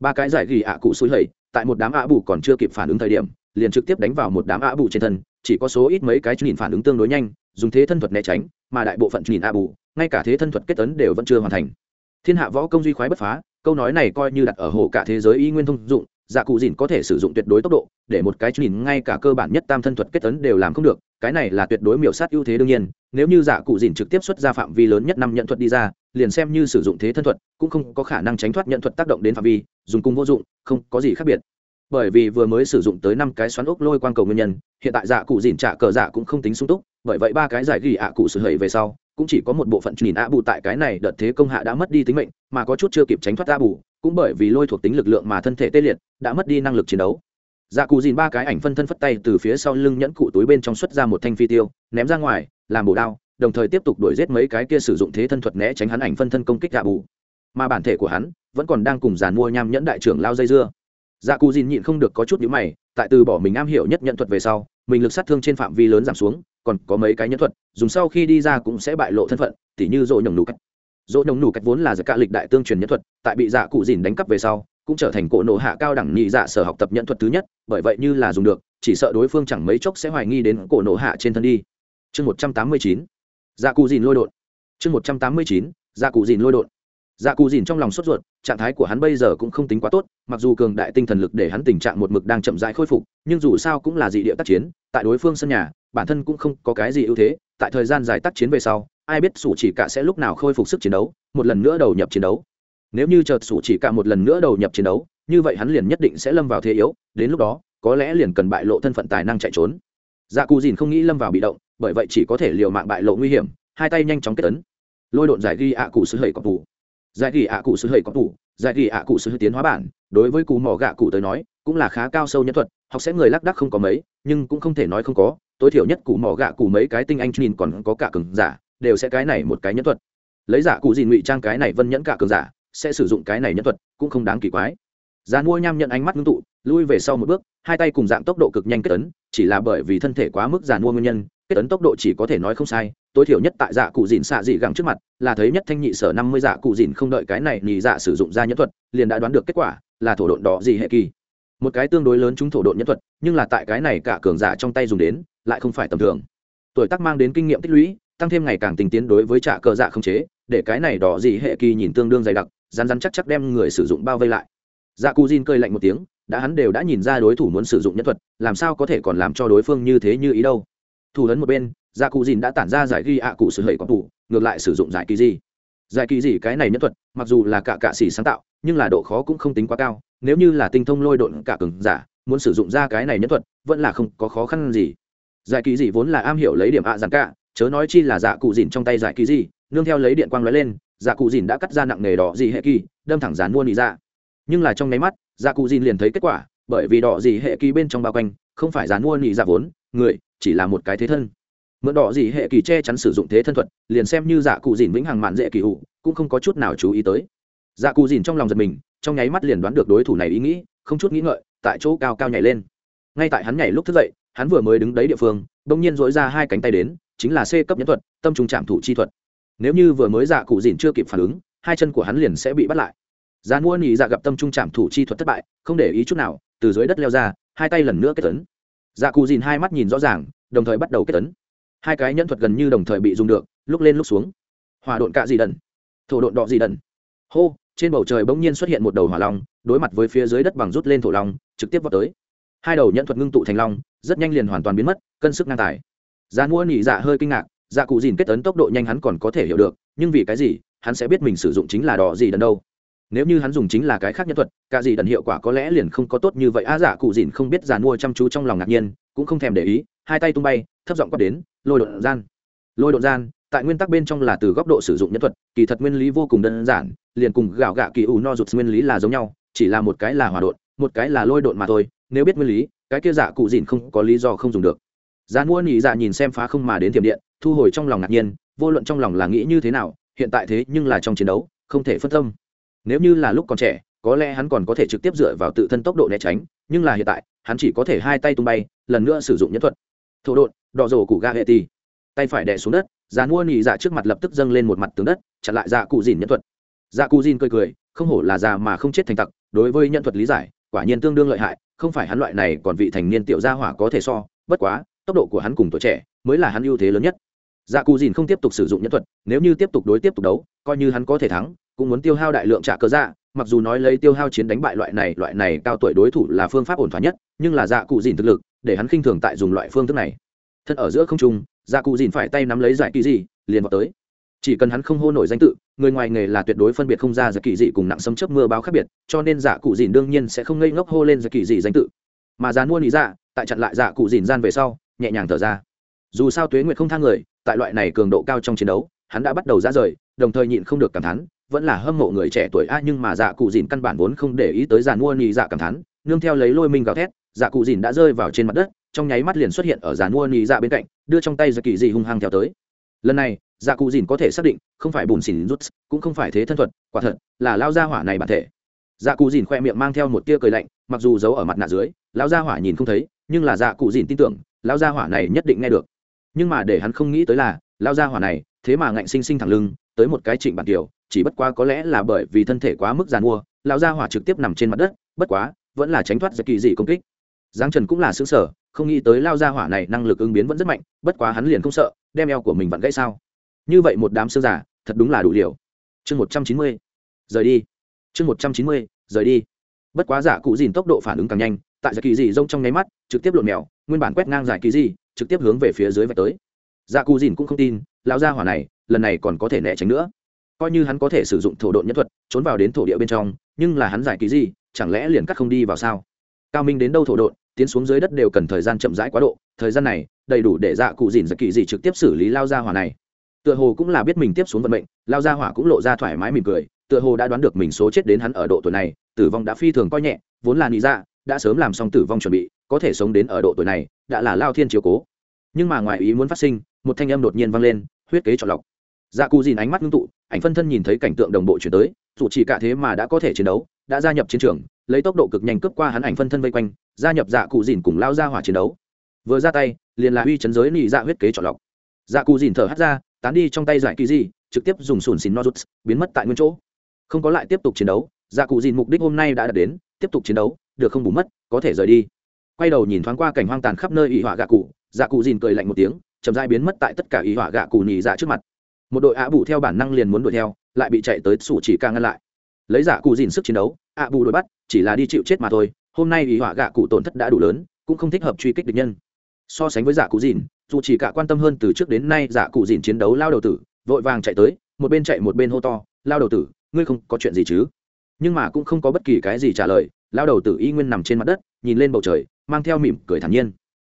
Ba cái giải ghi ạ cụ suối lầy, tại một đám ạ bù còn chưa kịp phản ứng thời điểm liền trực tiếp đánh vào một đám ạ bù trên thân chỉ có số ít mấy cái nhìn phản ứng tương đối nhanh dùng thế thân thuật né tránh mà đại bộ phận nhìn ạ bù ngay cả thế thân thuật kết tấn đều vẫn chưa hoàn thành. Thiên hạ võ công duy khoái bất phá câu nói này coi như đặt ở hồ cả thế giới y nguyên thông dụng dạ cụ dìn có thể sử dụng tuyệt đối tốc độ để một cái nhìn ngay cả cơ bản nhất tam thân thuật kết tấn đều làm không được, cái này là tuyệt đối miểu sát ưu thế đương nhiên, nếu như giả cụ dìn trực tiếp xuất ra phạm vi lớn nhất năm nhận thuật đi ra, liền xem như sử dụng thế thân thuật, cũng không có khả năng tránh thoát nhận thuật tác động đến phạm vi, dùng cung vô dụng, không có gì khác biệt. Bởi vì vừa mới sử dụng tới năm cái xoắn ốc lôi quang cầu nguyên nhân, hiện tại dạ cụ dìn trả cờ dạ cũng không tính sung túc, bởi vậy ba cái giải ghi ạ cụ sự hầy về sau, cũng chỉ có một bộ phận nhìn ạ bù tại cái này đợt thế công hạ đã mất đi tính mệnh, mà có chút chưa kịp tránh thoát ạ bù, cũng bởi vì lôi thuộc tính lực lượng mà thân thể tê liệt, đã mất đi năng lực chiến đấu dạ cụ dìn ba cái ảnh phân thân phất tay từ phía sau lưng nhẫn cụ túi bên trong xuất ra một thanh phi tiêu, ném ra ngoài, làm bổ đao, đồng thời tiếp tục đuổi giết mấy cái kia sử dụng thế thân thuật né tránh hắn ảnh phân thân công kích dạ gạ bù mà bản thể của hắn vẫn còn đang cùng giàn mua nham nhẫn đại trưởng lao dây dưa. Dạ cụ dìn nhịn không được có chút nhữ mày, tại từ bỏ mình am hiểu nhất nhận thuật về sau, mình lực sát thương trên phạm vi lớn giảm xuống, còn có mấy cái nhẫn thuật, dùng sau khi đi ra cũng sẽ bại lộ thân phận, tỉ như dỗ nhồng nụ cách. Dỗ nhồng nụ cách vốn là giặc cả lịch đại tương truyền nhẫn thuật, tại bị dạ cụ dìn đánh cắp về sau cũng trở thành cổ nổ hạ cao đẳng nhị dạ sở học tập nhận thuật thứ nhất, bởi vậy như là dùng được, chỉ sợ đối phương chẳng mấy chốc sẽ hoài nghi đến cổ nổ hạ trên thân đi. Chương một trăm tám mươi chín dạ cụ dìn lôi đột. Chương một trăm tám mươi chín dạ cụ dìn lôi đột. Dạ cụ dìn trong lòng sốt ruột, trạng thái của hắn bây giờ cũng không tính quá tốt, mặc dù cường đại tinh thần lực để hắn tình trạng một mực đang chậm rãi khôi phục, nhưng dù sao cũng là dị địa tác chiến, tại đối phương sân nhà, bản thân cũng không có cái gì ưu thế, tại thời gian dài tác chiến về sau, ai biết sủ chỉ cả sẽ lúc nào khôi phục sức chiến đấu, một lần nữa đầu nhập chiến đấu nếu như chợt sủ chỉ cả một lần nữa đầu nhập chiến đấu, như vậy hắn liền nhất định sẽ lâm vào thế yếu, đến lúc đó, có lẽ liền cần bại lộ thân phận tài năng chạy trốn. Dạ cù dìn không nghĩ lâm vào bị động, bởi vậy chỉ có thể liều mạng bại lộ nguy hiểm, hai tay nhanh chóng kết tấn lôi độn giải ghi ạ cụ sứ hầy cọc tủ giải ghi ạ cụ sứ hầy cọc tủ giải ghi ạ cụ sứ tiến hóa bản, đối với cù mỏ gạ cụ tới nói, cũng là khá cao sâu nhân thuật, học sẽ người lác đắc không có mấy, nhưng cũng không thể nói không có, tối thiểu nhất cù mỏ gạ cụ mấy cái tinh anh nhìn còn có cả cường giả, đều sẽ cái này một cái nhân thuật. Lấy giả cụ gì ngụy trang cái này vân nhẫn cả cường giả sẽ sử dụng cái này nhân thuật cũng không đáng kỳ quái. Giá mua nham nhận ánh mắt ngưng tụ, lui về sau một bước, hai tay cùng dạng tốc độ cực nhanh kết tấn chỉ là bởi vì thân thể quá mức giàn mua nguyên nhân, kết tấn tốc độ chỉ có thể nói không sai, tối thiểu nhất tại dạ cụ dìn xạ dị gẳng trước mặt, là thấy nhất thanh nhị sở năm mươi dạ cụ dìn không đợi cái này nhị dạ sử dụng ra nhân thuật, liền đã đoán được kết quả, là thổ độn đỏ gì hệ kỳ. Một cái tương đối lớn chúng thổ độn nhân thuật, nhưng là tại cái này cả cường giả trong tay dùng đến, lại không phải tầm thường. Tuổi tác mang đến kinh nghiệm tích lũy, tăng thêm ngày càng tình tiến đối với trạ cờ dạ không chế, để cái này đỏ gì hệ kỳ nhìn tương đương dày đặc rán rán chắc chắc đem người sử dụng bao vây lại. Dạ cù dìn cơi lạnh một tiếng, đã hắn đều đã nhìn ra đối thủ muốn sử dụng nhân thuật, làm sao có thể còn làm cho đối phương như thế như ý đâu. Thủ lấn một bên dạ cù dìn đã tản ra giải ghi ạ cụ sự hầy có thủ ngược lại sử dụng giải kỳ gì. Giải kỳ gì cái này nhân thuật, mặc dù là cả cạ xỉ sáng tạo, nhưng là độ khó cũng không tính quá cao, nếu như là tinh thông lôi độn cả cường giả, muốn sử dụng ra cái này nhân thuật, vẫn là không có khó khăn gì. Giải kỳ gì vốn là am hiểu lấy điểm ạ à giản cả chớ nói chi là dạ cụ dìn trong tay giải kỳ gì, nương theo lấy điện quang lóe lên dạ cụ dìn đã cắt ra nặng nề đỏ gì hệ kỳ, đâm thẳng dán mua nị ra nhưng là trong nháy mắt dạ cụ dìn liền thấy kết quả, bởi vì đỏ gì hệ kỳ bên trong bao quanh, không phải dán mua nị ra vốn, người, chỉ là một cái thế thân. Mượn đỏ gì hệ kỳ che chắn sử dụng thế thân thuật, liền xem như dạ cụ dìn vĩnh hằng mạn dễ kỳ hụ cũng không có chút nào chú ý tới. Dạ cụ dìn trong lòng giật mình, trong nháy mắt liền đoán được đối thủ này ý nghĩ, không chút nghĩ ngợi, tại chỗ cao cao nhảy lên. Ngay tại hắn nhảy lúc thức dậy, hắn vừa mới đứng đấy địa phương bỗng nhiên dỗi ra hai cánh tay đến, chính là c cấp nhân thuật, tâm trùng trạm thủ chi thuật nếu như vừa mới dạ cụ dìn chưa kịp phản ứng, hai chân của hắn liền sẽ bị bắt lại. Giá mua nhị dạ gặp tâm trung trảm thủ chi thuật thất bại, không để ý chút nào, từ dưới đất leo ra, hai tay lần nữa kết tấn dạ cụ dìn hai mắt nhìn rõ ràng, đồng thời bắt đầu kết tấn hai cái nhân thuật gần như đồng thời bị dùng được, lúc lên lúc xuống. Hòa độn cạ dị đần, thổ độn đọ dị đần. Hô, trên bầu trời bỗng nhiên xuất hiện một đầu hỏa long, đối mặt với phía dưới đất bằng rút lên thổ long, trực tiếp vào tới. Hai đầu nhận thuật ngưng tụ thành long, rất nhanh liền hoàn toàn biến mất, cân sức ngang tài. Giá mua nhị dạ hơi kinh ngạc dạ cụ dìn kết tấn tốc độ nhanh hắn còn có thể hiểu được nhưng vì cái gì hắn sẽ biết mình sử dụng chính là đỏ gì đần đâu. Nếu như hắn dùng chính là cái khác nhân thuật cả gì đần hiệu quả có lẽ liền không có tốt như vậy. A à, dạ cụ dìn không biết giàn mua chăm chú trong lòng ngạc nhiên cũng không thèm để ý hai tay tung bay thấp giọng quát đến lôi đột gian lôi đột gian. Tại nguyên tắc bên trong là từ góc độ sử dụng nhân thuật kỳ thật nguyên lý vô cùng đơn giản liền cùng gạo gạ kỳ ủ no rụt nguyên lý là giống nhau chỉ là một cái là hòa đột một cái là lôi đột mà thôi nếu biết nguyên lý cái kia dạ cụ dìn không có lý do không dùng được. Giá mua nỉ dạ nhìn xem phá không mà đến thiểm điện thu hồi trong lòng ngạc nhiên, vô luận trong lòng là nghĩ như thế nào, hiện tại thế nhưng là trong chiến đấu, không thể phân tâm. Nếu như là lúc còn trẻ, có lẽ hắn còn có thể trực tiếp dựa vào tự thân tốc độ né tránh, nhưng là hiện tại, hắn chỉ có thể hai tay tung bay, lần nữa sử dụng nhân thuật. Thổ đột đỏ rổ củ ga hệ ti tay phải đè xuống đất, dàn mua nỉ dạ trước mặt lập tức dâng lên một mặt tướng đất, chặn lại dạ cụ dìn nhân thuật. Dạ cụ dìn cười cười, không hổ là già mà không chết thành tặc, đối với nhân thuật lý giải, quả nhiên tương đương lợi hại, không phải hắn loại này còn vị thành niên tiểu gia hỏa có thể so, bất quá, tốc độ của hắn cùng tuổi trẻ mới là hắn ưu thế lớn nhất dạ cụ dìn không tiếp tục sử dụng nhân thuật nếu như tiếp tục đối tiếp tục đấu coi như hắn có thể thắng cũng muốn tiêu hao đại lượng trả cơ dạ. Mặc dù nói lấy tiêu hao chiến đánh bại loại này loại này cao tuổi đối thủ là phương pháp ổn thỏa nhất nhưng là dạ cụ dìn thực lực để hắn khinh thường tại dùng loại phương thức này. Thân ở giữa không trung dạ cụ dìn phải tay nắm lấy giải kỳ dị, liền vào tới. Chỉ cần hắn không hô nổi danh tự người ngoài nghề là tuyệt đối phân biệt không ra giải kỳ dị cùng nặng sấm chớp mưa báo khác biệt cho nên dạ cụ dìn đương nhiên sẽ không ngây ngốc hô lên giải kỳ dị danh tự. Mà dán mua lý dạ tại chặn lại dạ cụ dìn gian về sau nhẹ nhàng thở ra. Dù sao tuế nguyệt không thang người tại loại này cường độ cao trong chiến đấu, hắn đã bắt đầu ra rời, đồng thời nhịn không được cảm thán, vẫn là hâm mộ người trẻ tuổi a, nhưng mà dạ cụ dìn căn bản vốn không để ý tới giàn mua nhị dạ cảm thán, nương theo lấy lôi minh gào thét dạ cụ dìn đã rơi vào trên mặt đất, trong nháy mắt liền xuất hiện ở giàn mua nhị dạ bên cạnh, đưa trong tay dạ kỳ dị hung hăng theo tới. Lần này dạ cụ dìn có thể xác định, không phải bùn xỉn rút, cũng không phải thế thân thuật, quả thật là lao Gia hỏa này bản thể. Dạ cụ dìn khoe miệng mang theo một tia cười lạnh, mặc dù giấu ở mặt nạ dưới, lao Gia hỏa nhìn không thấy, nhưng là dạ cụ dìn tin tưởng, lao Gia hỏa này nhất định nghe được nhưng mà để hắn không nghĩ tới là, lao ra hỏa này, thế mà ngạnh sinh sinh thẳng lưng, tới một cái trịnh bản tiểu, chỉ bất quá có lẽ là bởi vì thân thể quá mức giàn mua lao ra hỏa trực tiếp nằm trên mặt đất, bất quá, vẫn là tránh thoát giật kỳ dị công kích. Giáng trần cũng là xứng sở không nghĩ tới lao ra hỏa này năng lực ứng biến vẫn rất mạnh, bất quá hắn liền không sợ, đem eo của mình vặn gãy sao. Như vậy một đám xương giả thật đúng là đủ liều. Chương một trăm chín mươi, rời đi. Chương một trăm chín mươi, rời đi. Bất quá giả cụ dìn tốc độ phản ứng càng nhanh, tại giật kỳ dị rông trong nháy mắt trực tiếp lộn mèo, nguyên bản quét ngang giải kỳ di, trực tiếp hướng về phía dưới vạch tới. Dạ Cù dìn cũng không tin, lão gia hỏa này, lần này còn có thể né tránh nữa. Coi như hắn có thể sử dụng thổ độn nhân thuật, trốn vào đến thổ địa bên trong, nhưng là hắn giải kỳ gì chẳng lẽ liền cắt không đi vào sao? Cao minh đến đâu thổ độn, tiến xuống dưới đất đều cần thời gian chậm rãi quá độ, thời gian này, đầy đủ để dạ cụ dìn giải kỳ gì trực tiếp xử lý lao gia hỏa này. Tựa hồ cũng là biết mình tiếp xuống vận mệnh lao gia hỏa cũng lộ ra thoải mái mỉm cười, tựa hồ đã đoán được mình số chết đến hắn ở độ tuổi này, tử vong đã phi thường coi nhẹ, vốn là nghĩ ra dạ, đã sớm làm xong tử vong chuẩn bị có thể sống đến ở độ tuổi này, đã là lao thiên chiếu cố. Nhưng mà ngoài ý muốn phát sinh, một thanh âm đột nhiên vang lên, huyết kế chọn lọc. Dạ cù dìn ánh mắt ngưng tụ, ảnh phân thân nhìn thấy cảnh tượng đồng bộ chuyển tới, dù chỉ cả thế mà đã có thể chiến đấu, đã gia nhập chiến trường, lấy tốc độ cực nhanh cướp qua hắn ảnh phân thân vây quanh, gia nhập dạ cụ dìn cùng lao ra hỏa chiến đấu. Vừa ra tay, liền là huy chấn giới nị dạ huyết kế chọn lọc. Dạ cụ dìn thở hắt ra, tán đi trong tay giải kỳ di, trực tiếp dùng sùn xìn nozuts, biến mất tại nguyên chỗ. Không có lại tiếp tục chiến đấu dạ cụ dìn mục đích hôm nay đã đạt đến, tiếp tục chiến đấu, được không bù mất, có thể rời đi quay đầu nhìn thoáng qua cảnh hoang tàn khắp nơi ỷ họa gạ cụ dạ cụ dìn cười lạnh một tiếng, chậm dai biến mất tại tất cả ỷ họa gạ cụ nhì dạ trước mặt. Một đội ạ bù theo bản năng liền muốn đuổi theo, lại bị chạy tới sủ chỉ ca ngăn lại. Lấy dạ cụ dìn sức chiến đấu, ạ bù đuổi bắt, chỉ là đi chịu chết mà thôi, hôm nay ỷ họa gạ cụ tổn thất đã đủ lớn, cũng không thích hợp truy kích địch nhân. So sánh với dạ cụ dìn, dù chỉ cả quan tâm hơn từ trước đến nay dạ cụ dìn chiến đấu lao đầu tử, vội vàng chạy tới, một bên chạy một bên hô to, lao đầu tử, ngươi không có chuyện gì chứ? Nhưng mà cũng không có bất kỳ cái gì trả lời, lao đầu tử y nguyên nằm trên mặt đất, nhìn lên bầu trời mang theo mỉm cười thản nhiên.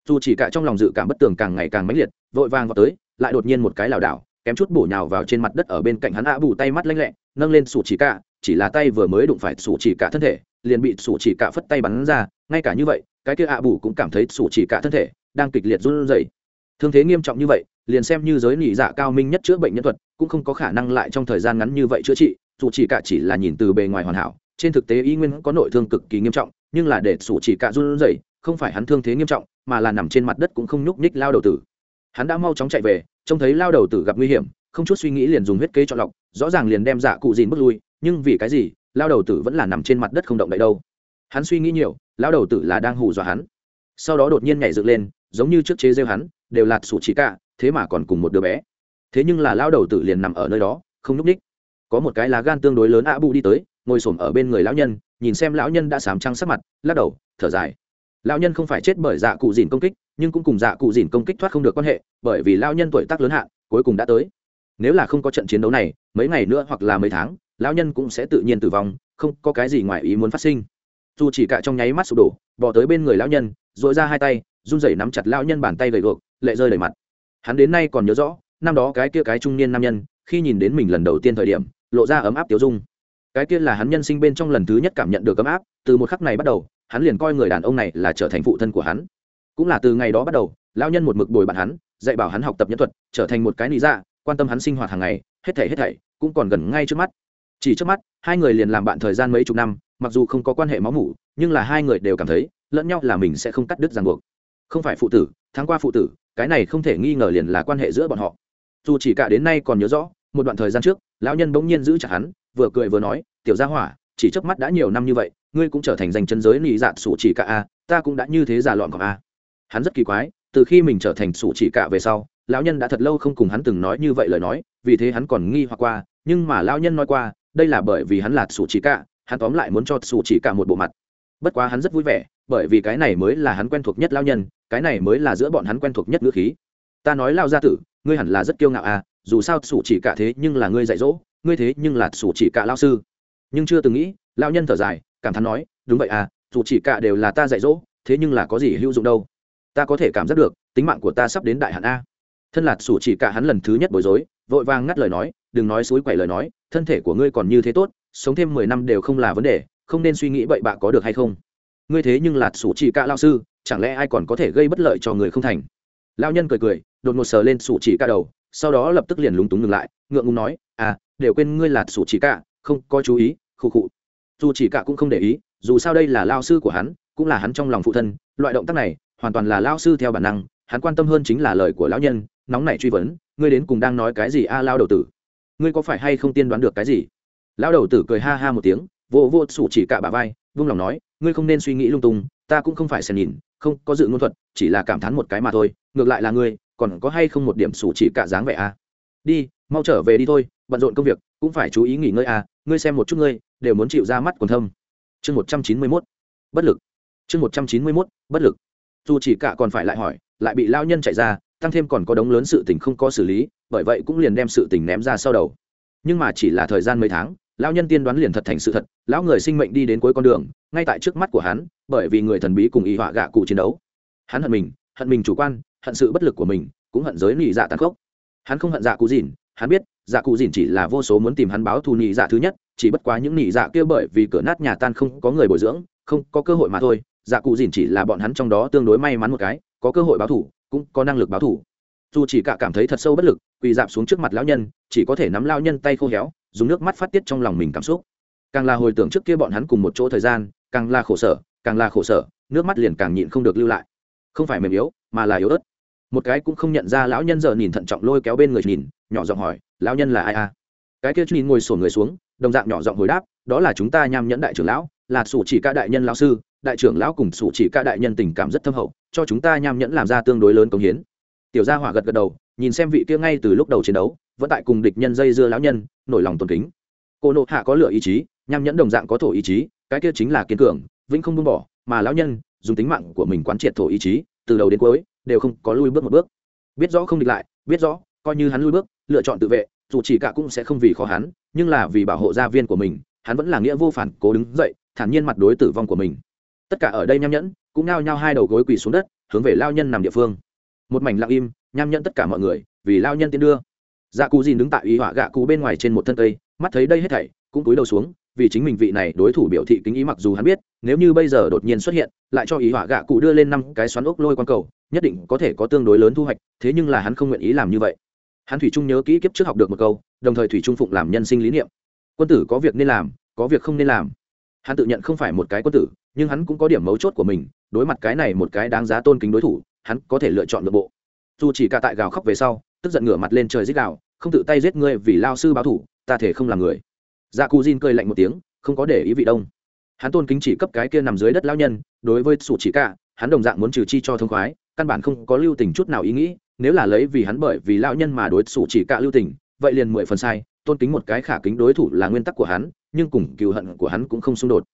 Dù chỉ cả trong lòng dự cảm bất tường càng ngày càng mãnh liệt, vội vàng vào tới, lại đột nhiên một cái lảo đảo, kém chút bổ nhào vào trên mặt đất ở bên cạnh hắn ạ bù tay mắt lanh lẹ, nâng lên sủ chỉ cả, chỉ là tay vừa mới đụng phải sủ chỉ cả thân thể, liền bị sủ chỉ cả phất tay bắn ra, ngay cả như vậy, cái kia ạ bù cũng cảm thấy sủ chỉ cả thân thể đang kịch liệt run rẩy. Thương thế nghiêm trọng như vậy, liền xem như giới nỉ dạ cao minh nhất chữa bệnh nhân thuật, cũng không có khả năng lại trong thời gian ngắn như vậy chữa trị, dù chỉ cả chỉ là nhìn từ bề ngoài hoàn hảo, trên thực tế y nguyên có nội thương cực kỳ nghiêm trọng, nhưng là để sủ chỉ cả run rẩy không phải hắn thương thế nghiêm trọng, mà là nằm trên mặt đất cũng không nhúc nhích lao đầu tử. Hắn đã mau chóng chạy về, trông thấy lao đầu tử gặp nguy hiểm, không chút suy nghĩ liền dùng huyết kế chọn lọc, rõ ràng liền đem dạ cụ dìn bước lui, nhưng vì cái gì, lao đầu tử vẫn là nằm trên mặt đất không động đậy đâu. Hắn suy nghĩ nhiều, lao đầu tử là đang hù dọa hắn. Sau đó đột nhiên nhảy dựng lên, giống như trước chế rêu hắn, đều lạt sủ chỉ cả, thế mà còn cùng một đứa bé. Thế nhưng là lao đầu tử liền nằm ở nơi đó, không nhúc ních có một cái lá gan tương đối lớn ạ bu đi tới, ngồi s ở bên người lão nhân, nhìn xem lão nhân đã sám trăng sắc mặt, lắc đầu, thở dài lão nhân không phải chết bởi dạ cụ dìn công kích, nhưng cũng cùng dạ cụ dìn công kích thoát không được quan hệ, bởi vì lão nhân tuổi tác lớn hạn, cuối cùng đã tới. Nếu là không có trận chiến đấu này, mấy ngày nữa hoặc là mấy tháng, lão nhân cũng sẽ tự nhiên tử vong, không có cái gì ngoài ý muốn phát sinh. Dù chỉ cả trong nháy mắt sụp đổ bỏ tới bên người lão nhân dội ra hai tay, run rẩy nắm chặt lão nhân bàn tay gầy gộc lệ rơi đầy mặt. Hắn đến nay còn nhớ rõ, năm đó cái kia cái trung niên nam nhân, khi nhìn đến mình lần đầu tiên thời điểm, lộ ra ấm áp tiêu dung. Cái kia là hắn nhân sinh bên trong lần thứ nhất cảm nhận được ấm áp, từ một khắc này bắt đầu hắn liền coi người đàn ông này là trở thành phụ thân của hắn. Cũng là từ ngày đó bắt đầu lao nhân một mực bồi bạn hắn, dạy bảo hắn học tập nhân thuật, trở thành một cái lý dạ quan tâm hắn sinh hoạt hàng ngày, hết thảy hết thảy, cũng còn gần ngay trước mắt. Chỉ trước mắt, hai người liền làm bạn thời gian mấy chục năm, mặc dù không có quan hệ máu mủ, nhưng là hai người đều cảm thấy, lẫn nhau là mình sẽ không cắt đứt ràng buộc. Không phải phụ tử tháng qua phụ tử, cái này không thể nghi ngờ liền là quan hệ giữa bọn họ. Dù chỉ cả đến nay còn nhớ rõ, một đoạn thời gian trước, lão nhân bỗng nhiên giữ chặt hắn, vừa cười vừa nói, tiểu gia hỏa, chỉ trước mắt đã nhiều năm như vậy ngươi cũng trở thành danh chân giới nị dạ sủ chỉ cả a, ta cũng đã như thế già lọn cọc a. Hắn rất kỳ quái, từ khi mình trở thành sủ chỉ cả về sau, lão nhân đã thật lâu không cùng hắn từng nói như vậy lời nói, vì thế hắn còn nghi hoặc qua, nhưng mà lão nhân nói qua, đây là bởi vì hắn là sủ chỉ cả, hắn tóm lại muốn cho sủ chỉ cả một bộ mặt. Bất quá hắn rất vui vẻ, bởi vì cái này mới là hắn quen thuộc nhất lão nhân, cái này mới là giữa bọn hắn quen thuộc nhất ngữ khí. Ta nói lao gia tử, ngươi hẳn là rất kiêu ngạo à dù sao sủ chỉ cả thế nhưng là ngươi dạy dỗ, ngươi thế nhưng là sủ chỉ cả lao sư. Nhưng chưa từng nghĩ lao nhân thở dài cảm thán nói, đúng vậy à dù chỉ cả đều là ta dạy dỗ, thế nhưng là có gì hữu dụng đâu. Ta có thể cảm giác được, tính mạng của ta sắp đến đại hạn a. Thân lạt sủ chỉ cả hắn lần thứ nhất bối rối, vội vàng ngắt lời nói, đừng nói suối quậy lời nói, thân thể của ngươi còn như thế tốt, sống thêm mười năm đều không là vấn đề, không nên suy nghĩ bậy bạ có được hay không. Ngươi thế nhưng lạt sủ chỉ cả lao sư, chẳng lẽ ai còn có thể gây bất lợi cho người không thành? Lao nhân cười cười, đột ngột sờ lên sủ chỉ cả đầu, sau đó lập tức liền lúng túng ngừng lại, ngượng ngùng nói à đều quên ngươi lạt sủ chỉ cả, không có chú ý, khụ khụ dù chỉ cả cũng không để ý, dù sao đây là lao sư của hắn, cũng là hắn trong lòng phụ thân, loại động tác này hoàn toàn là lao sư theo bản năng, hắn quan tâm hơn chính là lời của lão nhân, nóng nảy truy vấn, ngươi đến cùng đang nói cái gì a, lao đầu tử? Ngươi có phải hay không tiên đoán được cái gì? Lao đầu tử cười ha ha một tiếng, vô vô sủ chỉ cả bà vai, vung lòng nói, ngươi không nên suy nghĩ lung tung, ta cũng không phải xem nhìn, không có dự ngôn thuật, chỉ là cảm thán một cái mà thôi, ngược lại là ngươi, còn có hay không một điểm sủ chỉ cả dáng vẻ a? Đi, mau trở về đi thôi, bận rộn công việc, cũng phải chú ý nghỉ ngơi a ngươi xem một chút ngươi, đều muốn chịu ra mắt còn thâm. Chương một trăm chín mươi mốt, bất lực. Chương một trăm chín mươi mốt, bất lực. Dù chỉ cả còn phải lại hỏi, lại bị lao nhân chạy ra, tăng thêm còn có đống lớn sự tình không có xử lý, bởi vậy cũng liền đem sự tình ném ra sau đầu. Nhưng mà chỉ là thời gian mấy tháng lão nhân tiên đoán liền thật thành sự thật, lão người sinh mệnh đi đến cuối con đường, ngay tại trước mắt của hắn, bởi vì người thần bí cùng y họa gạ cụ chiến đấu. Hắn hận mình hận mình chủ quan, hận sự bất lực của mình, cũng hận giới nị dạ tàn khốc. Hắn không hận dạ cụ dìn hắn biết dạ cụ dìn chỉ là vô số muốn tìm hắn báo thù nhị dạ thứ nhất chỉ bất quá những nhị dạ kia bởi vì cửa nát nhà tan không có người bồi dưỡng không có cơ hội mà thôi. Dạ cụ dìn chỉ là bọn hắn trong đó tương đối may mắn một cái có cơ hội báo thù, cũng có năng lực báo thù. dù chỉ cả cảm thấy thật sâu bất lực quỳ dạp xuống trước mặt lão nhân chỉ có thể nắm lao nhân tay khô héo dùng nước mắt phát tiết trong lòng mình cảm xúc. Càng là hồi tưởng trước kia bọn hắn cùng một chỗ thời gian càng là khổ sở càng là khổ sở nước mắt liền càng nhịn không được lưu lại. Không phải mềm yếu mà là yếu ớt. Một cái cũng không nhận ra lão nhân giờ nhìn thận trọng lôi kéo bên người nhìn nhỏ giọng hỏi, lão nhân là ai à? Cái kia nhìn ngồi sổ người xuống, đồng dạng nhỏ giọng hồi đáp, đó là chúng ta nham nhẫn đại trưởng lão, là sủ chỉ ca đại nhân lão sư, đại trưởng lão cùng sủ chỉ ca đại nhân tình cảm rất thâm hậu, cho chúng ta nham nhẫn làm ra tương đối lớn công hiến. Tiểu gia hỏa gật gật đầu, nhìn xem vị kia ngay từ lúc đầu chiến đấu, vẫn tại cùng địch nhân dây dưa lão nhân, nổi lòng tôn kính. Cô nộ hạ có lửa ý chí, nham nhẫn đồng dạng có thổ ý chí, cái kia chính là kiên cường, vĩnh không buông bỏ, mà lão nhân, dùng tính mạng của mình quán triệt thổ ý chí, từ đầu đến cuối, đều không có lui bước một bước. Biết rõ không địch lại, biết rõ coi như hắn lui bước, lựa chọn tự vệ, dù chỉ cả cũng sẽ không vì khó hắn, nhưng là vì bảo hộ gia viên của mình, hắn vẫn là nghĩa vô phản, cố đứng dậy, thản nhiên mặt đối tử vong của mình. Tất cả ở đây nham nhẫn, cũng nao nhao hai đầu gối quỳ xuống đất, hướng về lao nhân nằm địa phương. Một mảnh lặng im, nham nhẫn tất cả mọi người, vì lao nhân tiến đưa. Dạ cù dìn đứng tại ý họa gạ cù bên ngoài trên một thân cây, mắt thấy đây hết thảy, cũng cúi đầu xuống, vì chính mình vị này đối thủ biểu thị kính ý mặc dù hắn biết, nếu như bây giờ đột nhiên xuất hiện, lại cho ý họa gạ cụ đưa lên năm cái xoắn ốc lôi quang cầu, nhất định có thể có tương đối lớn thu hoạch, thế nhưng là hắn không nguyện ý làm như vậy hắn thủy trung nhớ kỹ kiếp trước học được một câu, đồng thời thủy trung phụng làm nhân sinh lý niệm. Quân tử có việc nên làm, có việc không nên làm. Hắn tự nhận không phải một cái quân tử, nhưng hắn cũng có điểm mấu chốt của mình, đối mặt cái này một cái đáng giá tôn kính đối thủ, hắn có thể lựa chọn nội bộ. Dù chỉ cả tại gào khóc về sau, tức giận ngửa mặt lên trời giết gào, không tự tay giết ngươi vì lao sư báo thủ, ta thể không làm người. Dạ cù Jin cười lạnh một tiếng, không có để ý vị đông. Hắn tôn kính chỉ cấp cái kia nằm dưới đất lao nhân, đối với sủ chỉ cả, hắn đồng dạng muốn trừ chi cho thông khoái căn bản không có lưu tình chút nào ý nghĩ, nếu là lấy vì hắn bởi vì lao nhân mà đối xử chỉ cả lưu tình, vậy liền mười phần sai, tôn kính một cái khả kính đối thủ là nguyên tắc của hắn, nhưng cùng cừu hận của hắn cũng không xung đột.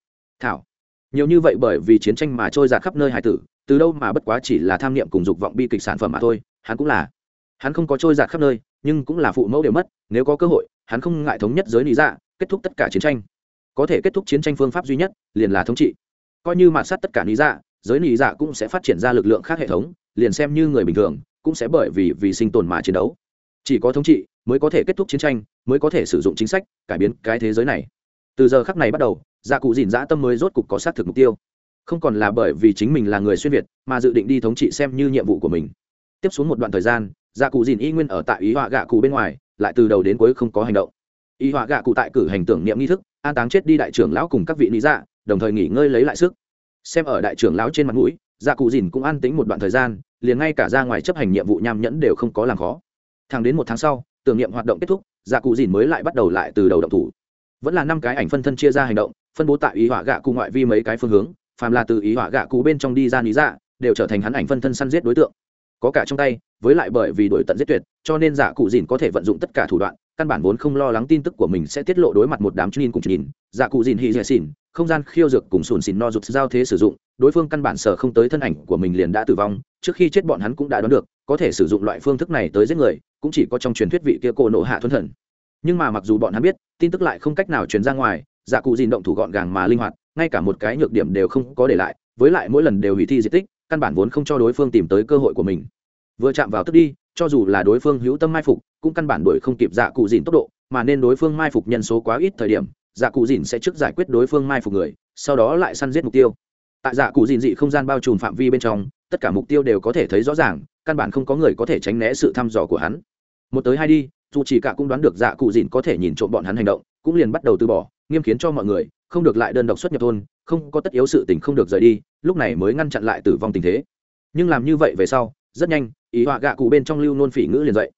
Thảo, nhiều như vậy bởi vì chiến tranh mà trôi ra khắp nơi hải tử, từ đâu mà bất quá chỉ là tham niệm cùng dục vọng bi kịch sản phẩm mà thôi, hắn cũng là. Hắn không có trôi giạt khắp nơi, nhưng cũng là phụ mẫu đều mất, nếu có cơ hội, hắn không ngại thống nhất giới lý dạ kết thúc tất cả chiến tranh. Có thể kết thúc chiến tranh phương pháp duy nhất, liền là thống trị. Coi như mạt sát tất cả lý dạ giới nị dạ cũng sẽ phát triển ra lực lượng khác hệ thống, liền xem như người bình thường, cũng sẽ bởi vì vì sinh tồn mà chiến đấu. Chỉ có thống trị mới có thể kết thúc chiến tranh, mới có thể sử dụng chính sách cải biến cái thế giới này. Từ giờ khắc này bắt đầu dạ cụ dìn dã tâm mới rốt cục có xác thực mục tiêu. Không còn là bởi vì chính mình là người xuyên việt, mà dự định đi thống trị xem như nhiệm vụ của mình. Tiếp xuống một đoạn thời gian dạ cụ dìn y nguyên ở tại ý họa gạ cụ bên ngoài, lại từ đầu đến cuối không có hành động. Ý họa gạ cụ tại cử hành tưởng niệm nghi thức, an táng chết đi đại trưởng lão cùng các vị lý dạ đồng thời nghỉ ngơi lấy lại sức xem ở đại trưởng lão trên mặt mũi dạ cụ dìn cũng an tính một đoạn thời gian, liền ngay cả ra ngoài chấp hành nhiệm vụ nham nhẫn đều không có làm khó. Thẳng đến một tháng sau, tưởng niệm hoạt động kết thúc dạ cụ dìn mới lại bắt đầu lại từ đầu động thủ. Vẫn là năm cái ảnh phân thân chia ra hành động, phân bố tại ý họa gạ cụ ngoại vi mấy cái phương hướng, phàm là từ ý họa gạ cụ bên trong đi ra lý dạ đều trở thành hắn ảnh phân thân săn giết đối tượng. Có cả trong tay, với lại bởi vì đổi tận giết tuyệt, cho nên dạ cụ dìn có thể vận dụng tất cả thủ đoạn căn bản vốn không lo lắng tin tức của mình sẽ tiết lộ đối mặt một đám nhìn cùng nhìn dạ cụ dìn hy dè xỉn, không gian khiêu dược cùng sùn xỉn no rụt giao thế sử dụng, đối phương căn bản sở không tới thân ảnh của mình liền đã tử vong, trước khi chết bọn hắn cũng đã đoán được, có thể sử dụng loại phương thức này tới giết người, cũng chỉ có trong truyền thuyết vị kia cô nộ hạ thuần thần. Nhưng mà mặc dù bọn hắn biết, tin tức lại không cách nào truyền ra ngoài dạ cụ dìn động thủ gọn gàng mà linh hoạt, ngay cả một cái nhược điểm đều không có để lại, với lại mỗi lần đều hủy thi di tích, căn bản vốn không cho đối phương tìm tới cơ hội của mình. Vừa chạm vào tức đi cho dù là đối phương hữu tâm mai phục, cũng căn bản đuổi không kịp dạ cụ dìn tốc độ, mà nên đối phương mai phục nhân số quá ít thời điểm dạ cụ dìn sẽ trước giải quyết đối phương mai phục người, sau đó lại săn giết mục tiêu. Tại dạ cụ dìn dị không gian bao trùm phạm vi bên trong, tất cả mục tiêu đều có thể thấy rõ ràng, căn bản không có người có thể tránh né sự thăm dò của hắn. Một tới hai đi, dù chỉ cả cũng đoán được dạ cụ dìn có thể nhìn trộm bọn hắn hành động, cũng liền bắt đầu từ bỏ, nghiêm kiến cho mọi người, không được lại đơn độc xuất nhập thôn, không có tất yếu sự tình không được rời đi, lúc này mới ngăn chặn lại tử vong tình thế. Nhưng làm như vậy về sau, rất nhanh ý họa gạ cụ bên trong lưu nôn phỉ ngữ liền dậy.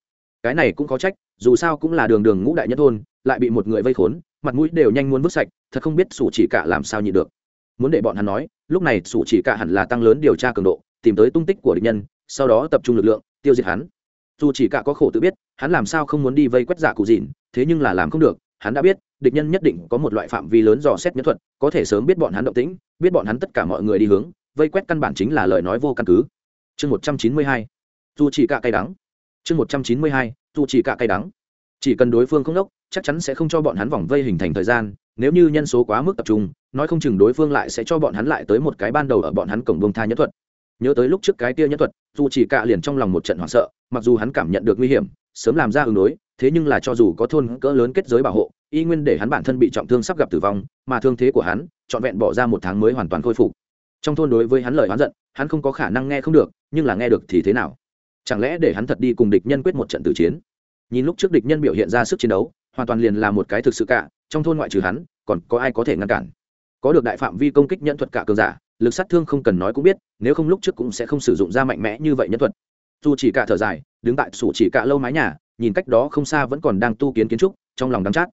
Cái này cũng có trách, dù sao cũng là đường đường ngũ đại nhất thôn, lại bị một người vây khốn, mặt mũi đều nhanh muốn vứt sạch, thật không biết sủ chỉ cả làm sao nhịn được. Muốn để bọn hắn nói, lúc này sủ chỉ cả hẳn là tăng lớn điều tra cường độ, tìm tới tung tích của địch nhân, sau đó tập trung lực lượng, tiêu diệt hắn. Dù chỉ cả có khổ tự biết, hắn làm sao không muốn đi vây quét giả cụ dịn, thế nhưng là làm không được, hắn đã biết, địch nhân nhất định có một loại phạm vi lớn dò xét nhất thuật, có thể sớm biết bọn hắn động tĩnh, biết bọn hắn tất cả mọi người đi hướng, vây quét căn bản chính là lời nói vô căn cứ. Chương một trăm chín mươi hai dù chỉ cả cay đắng. Chương một trăm chín mươi hai, dù chỉ cả cay đắng. Chỉ cần đối phương không đốc, chắc chắn sẽ không cho bọn hắn vòng vây hình thành thời gian, nếu như nhân số quá mức tập trung, nói không chừng đối phương lại sẽ cho bọn hắn lại tới một cái ban đầu ở bọn hắn cổng bông tha nhất thuật. Nhớ tới lúc trước cái kia nhất thuật, dù chỉ cả liền trong lòng một trận hoảng sợ, mặc dù hắn cảm nhận được nguy hiểm, sớm làm ra ứng đối, thế nhưng là cho dù có thôn cỡ lớn kết giới bảo hộ, y nguyên để hắn bản thân bị trọng thương sắp gặp tử vong, mà thương thế của hắn, trọn vẹn bỏ ra một tháng mới hoàn toàn khôi phục. Trong thôn đối với hắn lời oán giận, hắn không có khả năng nghe không được, nhưng là nghe được thì thế nào? Chẳng lẽ để hắn thật đi cùng địch nhân quyết một trận tử chiến? Nhìn lúc trước địch nhân biểu hiện ra sức chiến đấu, hoàn toàn liền là một cái thực sự cả, trong thôn ngoại trừ hắn, còn có ai có thể ngăn cản? Có được đại phạm vi công kích nhận thuật cả cường giả, lực sát thương không cần nói cũng biết, nếu không lúc trước cũng sẽ không sử dụng ra mạnh mẽ như vậy nhân thuật. Dù chỉ cả thở dài, đứng tại sủ chỉ cả lâu mái nhà, nhìn cách đó không xa vẫn còn đang tu kiến kiến trúc, trong lòng đắm chát.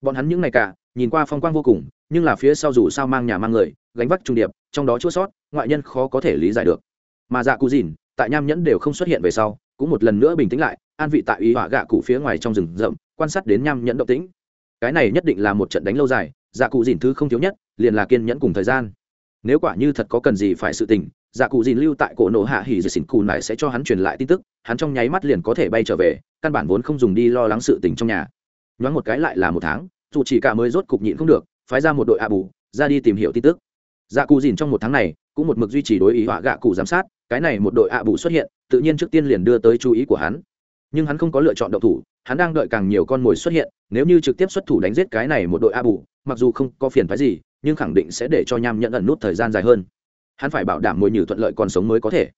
Bọn hắn những ngày cả, nhìn qua phong quang vô cùng, nhưng là phía sau dù sao mang nhà mang người, gánh vác trung điệp, trong đó chua sót, ngoại nhân khó có thể lý giải được. Mà dạ cụ dìn tại nham nhẫn đều không xuất hiện về sau, cũng một lần nữa bình tĩnh lại, an vị tại ý họa gạ cụ phía ngoài trong rừng rậm, quan sát đến nham nhẫn động tĩnh. Cái này nhất định là một trận đánh lâu dài dạ cụ dìn thứ không thiếu nhất, liền là kiên nhẫn cùng thời gian. Nếu quả như thật có cần gì phải sự tình dạ cụ dìn lưu tại cổ nổ hạ hỉ dì xỉn cù này sẽ cho hắn truyền lại tin tức, hắn trong nháy mắt liền có thể bay trở về, căn bản vốn không dùng đi lo lắng sự tình trong nhà. Nhoáng một cái lại là một tháng, dù chỉ cả mới rốt cục nhịn không được, phái ra một đội a bù, ra đi tìm hiểu tin tức. Dạ cụ dìn trong một tháng này, cũng một mực duy trì đối ý họa gạ cụ giám sát cái này một đội a bù xuất hiện, tự nhiên trước tiên liền đưa tới chú ý của hắn. Nhưng hắn không có lựa chọn động thủ, hắn đang đợi càng nhiều con mồi xuất hiện, nếu như trực tiếp xuất thủ đánh giết cái này một đội a bù, mặc dù không có phiền phái gì, nhưng khẳng định sẽ để cho nham nhẫn ẩn nút thời gian dài hơn. Hắn phải bảo đảm mồi nhử thuận lợi còn sống mới có thể.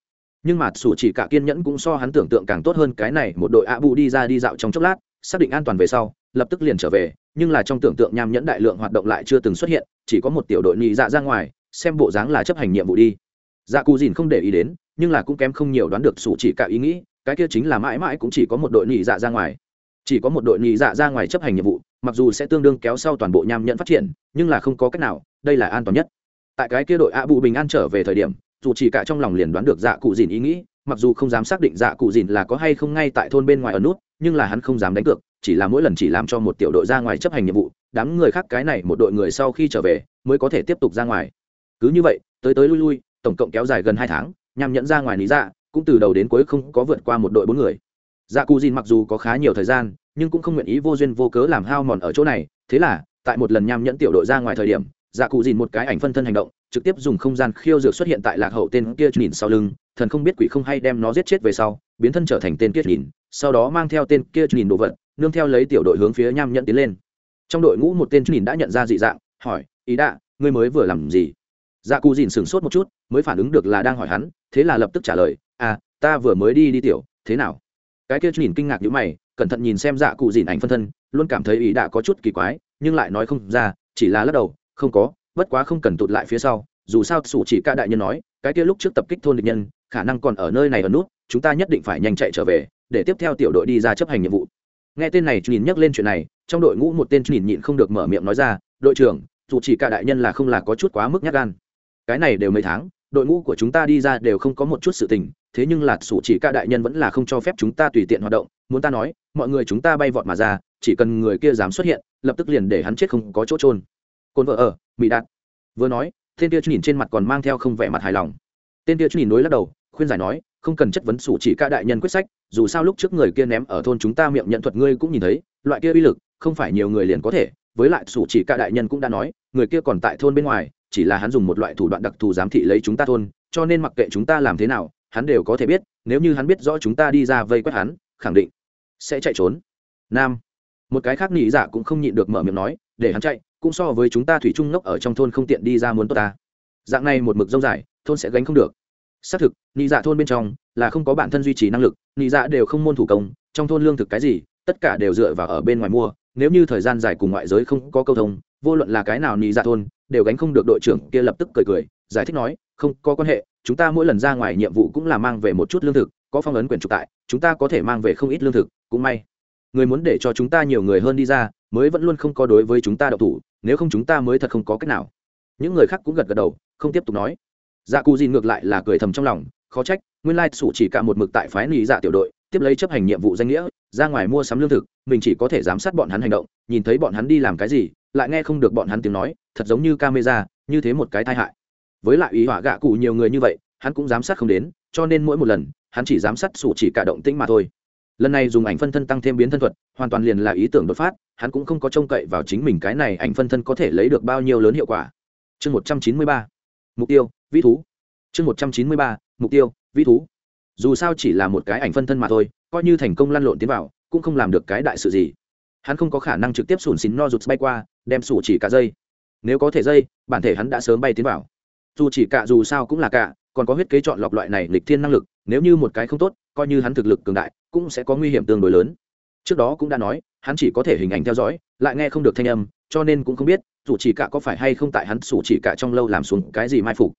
Nhưng mà sủ chỉ cả kiên nhẫn cũng so hắn tưởng tượng càng tốt hơn cái này một đội a bù đi ra đi dạo trong chốc lát, xác định an toàn về sau, lập tức liền trở về, nhưng là trong tưởng tượng nham nhẫn đại lượng hoạt động lại chưa từng xuất hiện, chỉ có một tiểu đội nhị dạ ra ngoài, xem bộ dáng là chấp hành nhiệm vụ đi dạ cù dìn không để ý đến, nhưng là cũng kém không nhiều đoán được sủ chỉ cả ý nghĩ, cái kia chính là mãi mãi cũng chỉ có một đội nhị dạ ra ngoài. Chỉ có một đội nhị dạ ra ngoài chấp hành nhiệm vụ, mặc dù sẽ tương đương kéo sau toàn bộ nham nhận phát triển, nhưng là không có cách nào, đây là an toàn nhất. Tại cái kia đội ạ bù bình an trở về thời điểm, dù chỉ cả trong lòng liền đoán được dạ cụ dìn ý nghĩ, mặc dù không dám xác định dạ cụ dìn là có hay không ngay tại thôn bên ngoài ở nút, nhưng là hắn không dám đánh cược, chỉ là mỗi lần chỉ làm cho một tiểu đội ra ngoài chấp hành nhiệm vụ, đám người khác cái này một đội người sau khi trở về, mới có thể tiếp tục ra ngoài. Cứ như vậy, tới tới lui lui tổng cộng kéo dài gần hai tháng, nhằm nhận ra ngoài lý dạ cũng từ đầu đến cuối không có vượt qua một đội bốn người. Dạ cù dìn mặc dù có khá nhiều thời gian, nhưng cũng không nguyện ý vô duyên vô cớ làm hao mòn ở chỗ này. Thế là, tại một lần nham nhẫn tiểu đội ra ngoài thời điểm dạ cụ dìn một cái ảnh phân thân hành động, trực tiếp dùng không gian khiêu dược xuất hiện tại lạc hậu tên kia nhìn sau lưng. Thần không biết quỷ không hay đem nó giết chết về sau, biến thân trở thành tên kia nhìn, sau đó mang theo tên kia nhìn đồ vật, nương theo lấy tiểu đội hướng phía nham nhẫn tiến lên. Trong đội ngũ một tên nhìn đã nhận ra dị dạng, hỏi, ý đạ, ngươi mới vừa làm gì? Dạ cụ dìn sửng sốt một chút, mới phản ứng được là đang hỏi hắn, thế là lập tức trả lời à ta vừa mới đi đi tiểu, thế nào? Cái kia nhìn kinh ngạc như mày, cẩn thận nhìn xem dạ cụ dìn ảnh phân thân, luôn cảm thấy ý đã có chút kỳ quái, nhưng lại nói không ra, chỉ là lắc đầu, không có, bất quá không cần tụt lại phía sau, dù sao sủ chỉ ca đại nhân nói, cái kia lúc trước tập kích thôn địch nhân, khả năng còn ở nơi này ở nút, chúng ta nhất định phải nhanh chạy trở về, để tiếp theo tiểu đội đi ra chấp hành nhiệm vụ. Nghe tên này nhìn nhắc lên chuyện này, trong đội ngũ một tên nhìn nhịn không được mở miệng nói ra, đội trưởng dù chỉ cả đại nhân là không là có chút quá mức nhát gan cái này đều mấy tháng, đội ngũ của chúng ta đi ra đều không có một chút sự tình, thế nhưng là sủ chỉ ca đại nhân vẫn là không cho phép chúng ta tùy tiện hoạt động, muốn ta nói, mọi người chúng ta bay vọt mà ra, chỉ cần người kia dám xuất hiện, lập tức liền để hắn chết không có chỗ trôn cồn vợ ở, mỹ đạt. Vừa nói, tên kia nhìn trên mặt còn mang theo không vẻ mặt hài lòng. Tên kia nhìn đối lắc đầu, khuyên giải nói, không cần chất vấn sủ chỉ ca đại nhân quyết sách, dù sao lúc trước người kia ném ở thôn chúng ta miệng nhận thuật ngươi cũng nhìn thấy, loại kia uy lực, không phải nhiều người liền có thể, với lại sủ chỉ ca đại nhân cũng đã nói, người kia còn tại thôn bên ngoài chỉ là hắn dùng một loại thủ đoạn đặc thù giám thị lấy chúng ta thôn, cho nên mặc kệ chúng ta làm thế nào, hắn đều có thể biết, nếu như hắn biết rõ chúng ta đi ra vây quét hắn, khẳng định sẽ chạy trốn. Nam. Một cái khác nghĩ dạ cũng không nhịn được mở miệng nói, để hắn chạy, cũng so với chúng ta thủy trung ngốc ở trong thôn không tiện đi ra muốn tốt ta. Dạng này một mực dâu dài, thôn sẽ gánh không được. Xác thực nghĩ dạ thôn bên trong là không có bản thân duy trì năng lực nghĩ dạ đều không môn thủ công, trong thôn lương thực cái gì, tất cả đều dựa vào ở bên ngoài mua nếu như thời gian dài cùng ngoại giới không có câu thông, vô luận là cái nào nị dạ thôn, đều gánh không được đội trưởng kia lập tức cười cười, giải thích nói, không, có quan hệ, chúng ta mỗi lần ra ngoài nhiệm vụ cũng là mang về một chút lương thực, có phong ấn quyển trục tại, chúng ta có thể mang về không ít lương thực, cũng may. Người muốn để cho chúng ta nhiều người hơn đi ra, mới vẫn luôn không có đối với chúng ta đậu thủ, nếu không chúng ta mới thật không có cách nào. Những người khác cũng gật gật đầu, không tiếp tục nói. Dạ cù dìn ngược lại là cười thầm trong lòng, khó trách, nguyên lai sủ chỉ cả một mực tại phái nị dạ tiểu đội, tiếp lấy chấp hành nhiệm vụ danh nghĩa ra ngoài mua sắm lương thực, mình chỉ có thể giám sát bọn hắn hành động, nhìn thấy bọn hắn đi làm cái gì, lại nghe không được bọn hắn tiếng nói, thật giống như camera, như thế một cái tai hại. Với lại ý họa gạ cụ nhiều người như vậy, hắn cũng giám sát không đến, cho nên mỗi một lần, hắn chỉ giám sát sủ chỉ cả động tĩnh mà thôi. Lần này dùng ảnh phân thân tăng thêm biến thân thuật, hoàn toàn liền là ý tưởng đột phát, hắn cũng không có trông cậy vào chính mình cái này ảnh phân thân có thể lấy được bao nhiêu lớn hiệu quả. Chương một trăm chín mươi ba, mục tiêu vĩ thú. Chương một trăm chín mươi ba, mục tiêu vĩ thú. Dù sao chỉ là một cái ảnh phân thân mà thôi coi như thành công lăn lộn tiến vào, cũng không làm được cái đại sự gì. Hắn không có khả năng trực tiếp sùn xín no rụt bay qua, đem sủ chỉ cả dây. Nếu có thể dây, bản thể hắn đã sớm bay tiến vào. Dù chỉ cả dù sao cũng là cả, còn có huyết kế chọn lọc loại này lịch thiên năng lực, nếu như một cái không tốt, coi như hắn thực lực cường đại, cũng sẽ có nguy hiểm tương đối lớn. Trước đó cũng đã nói, hắn chỉ có thể hình ảnh theo dõi, lại nghe không được thanh âm, cho nên cũng không biết dù chỉ cả có phải hay không tại hắn sủ chỉ cả trong lâu làm xuống cái gì mai phục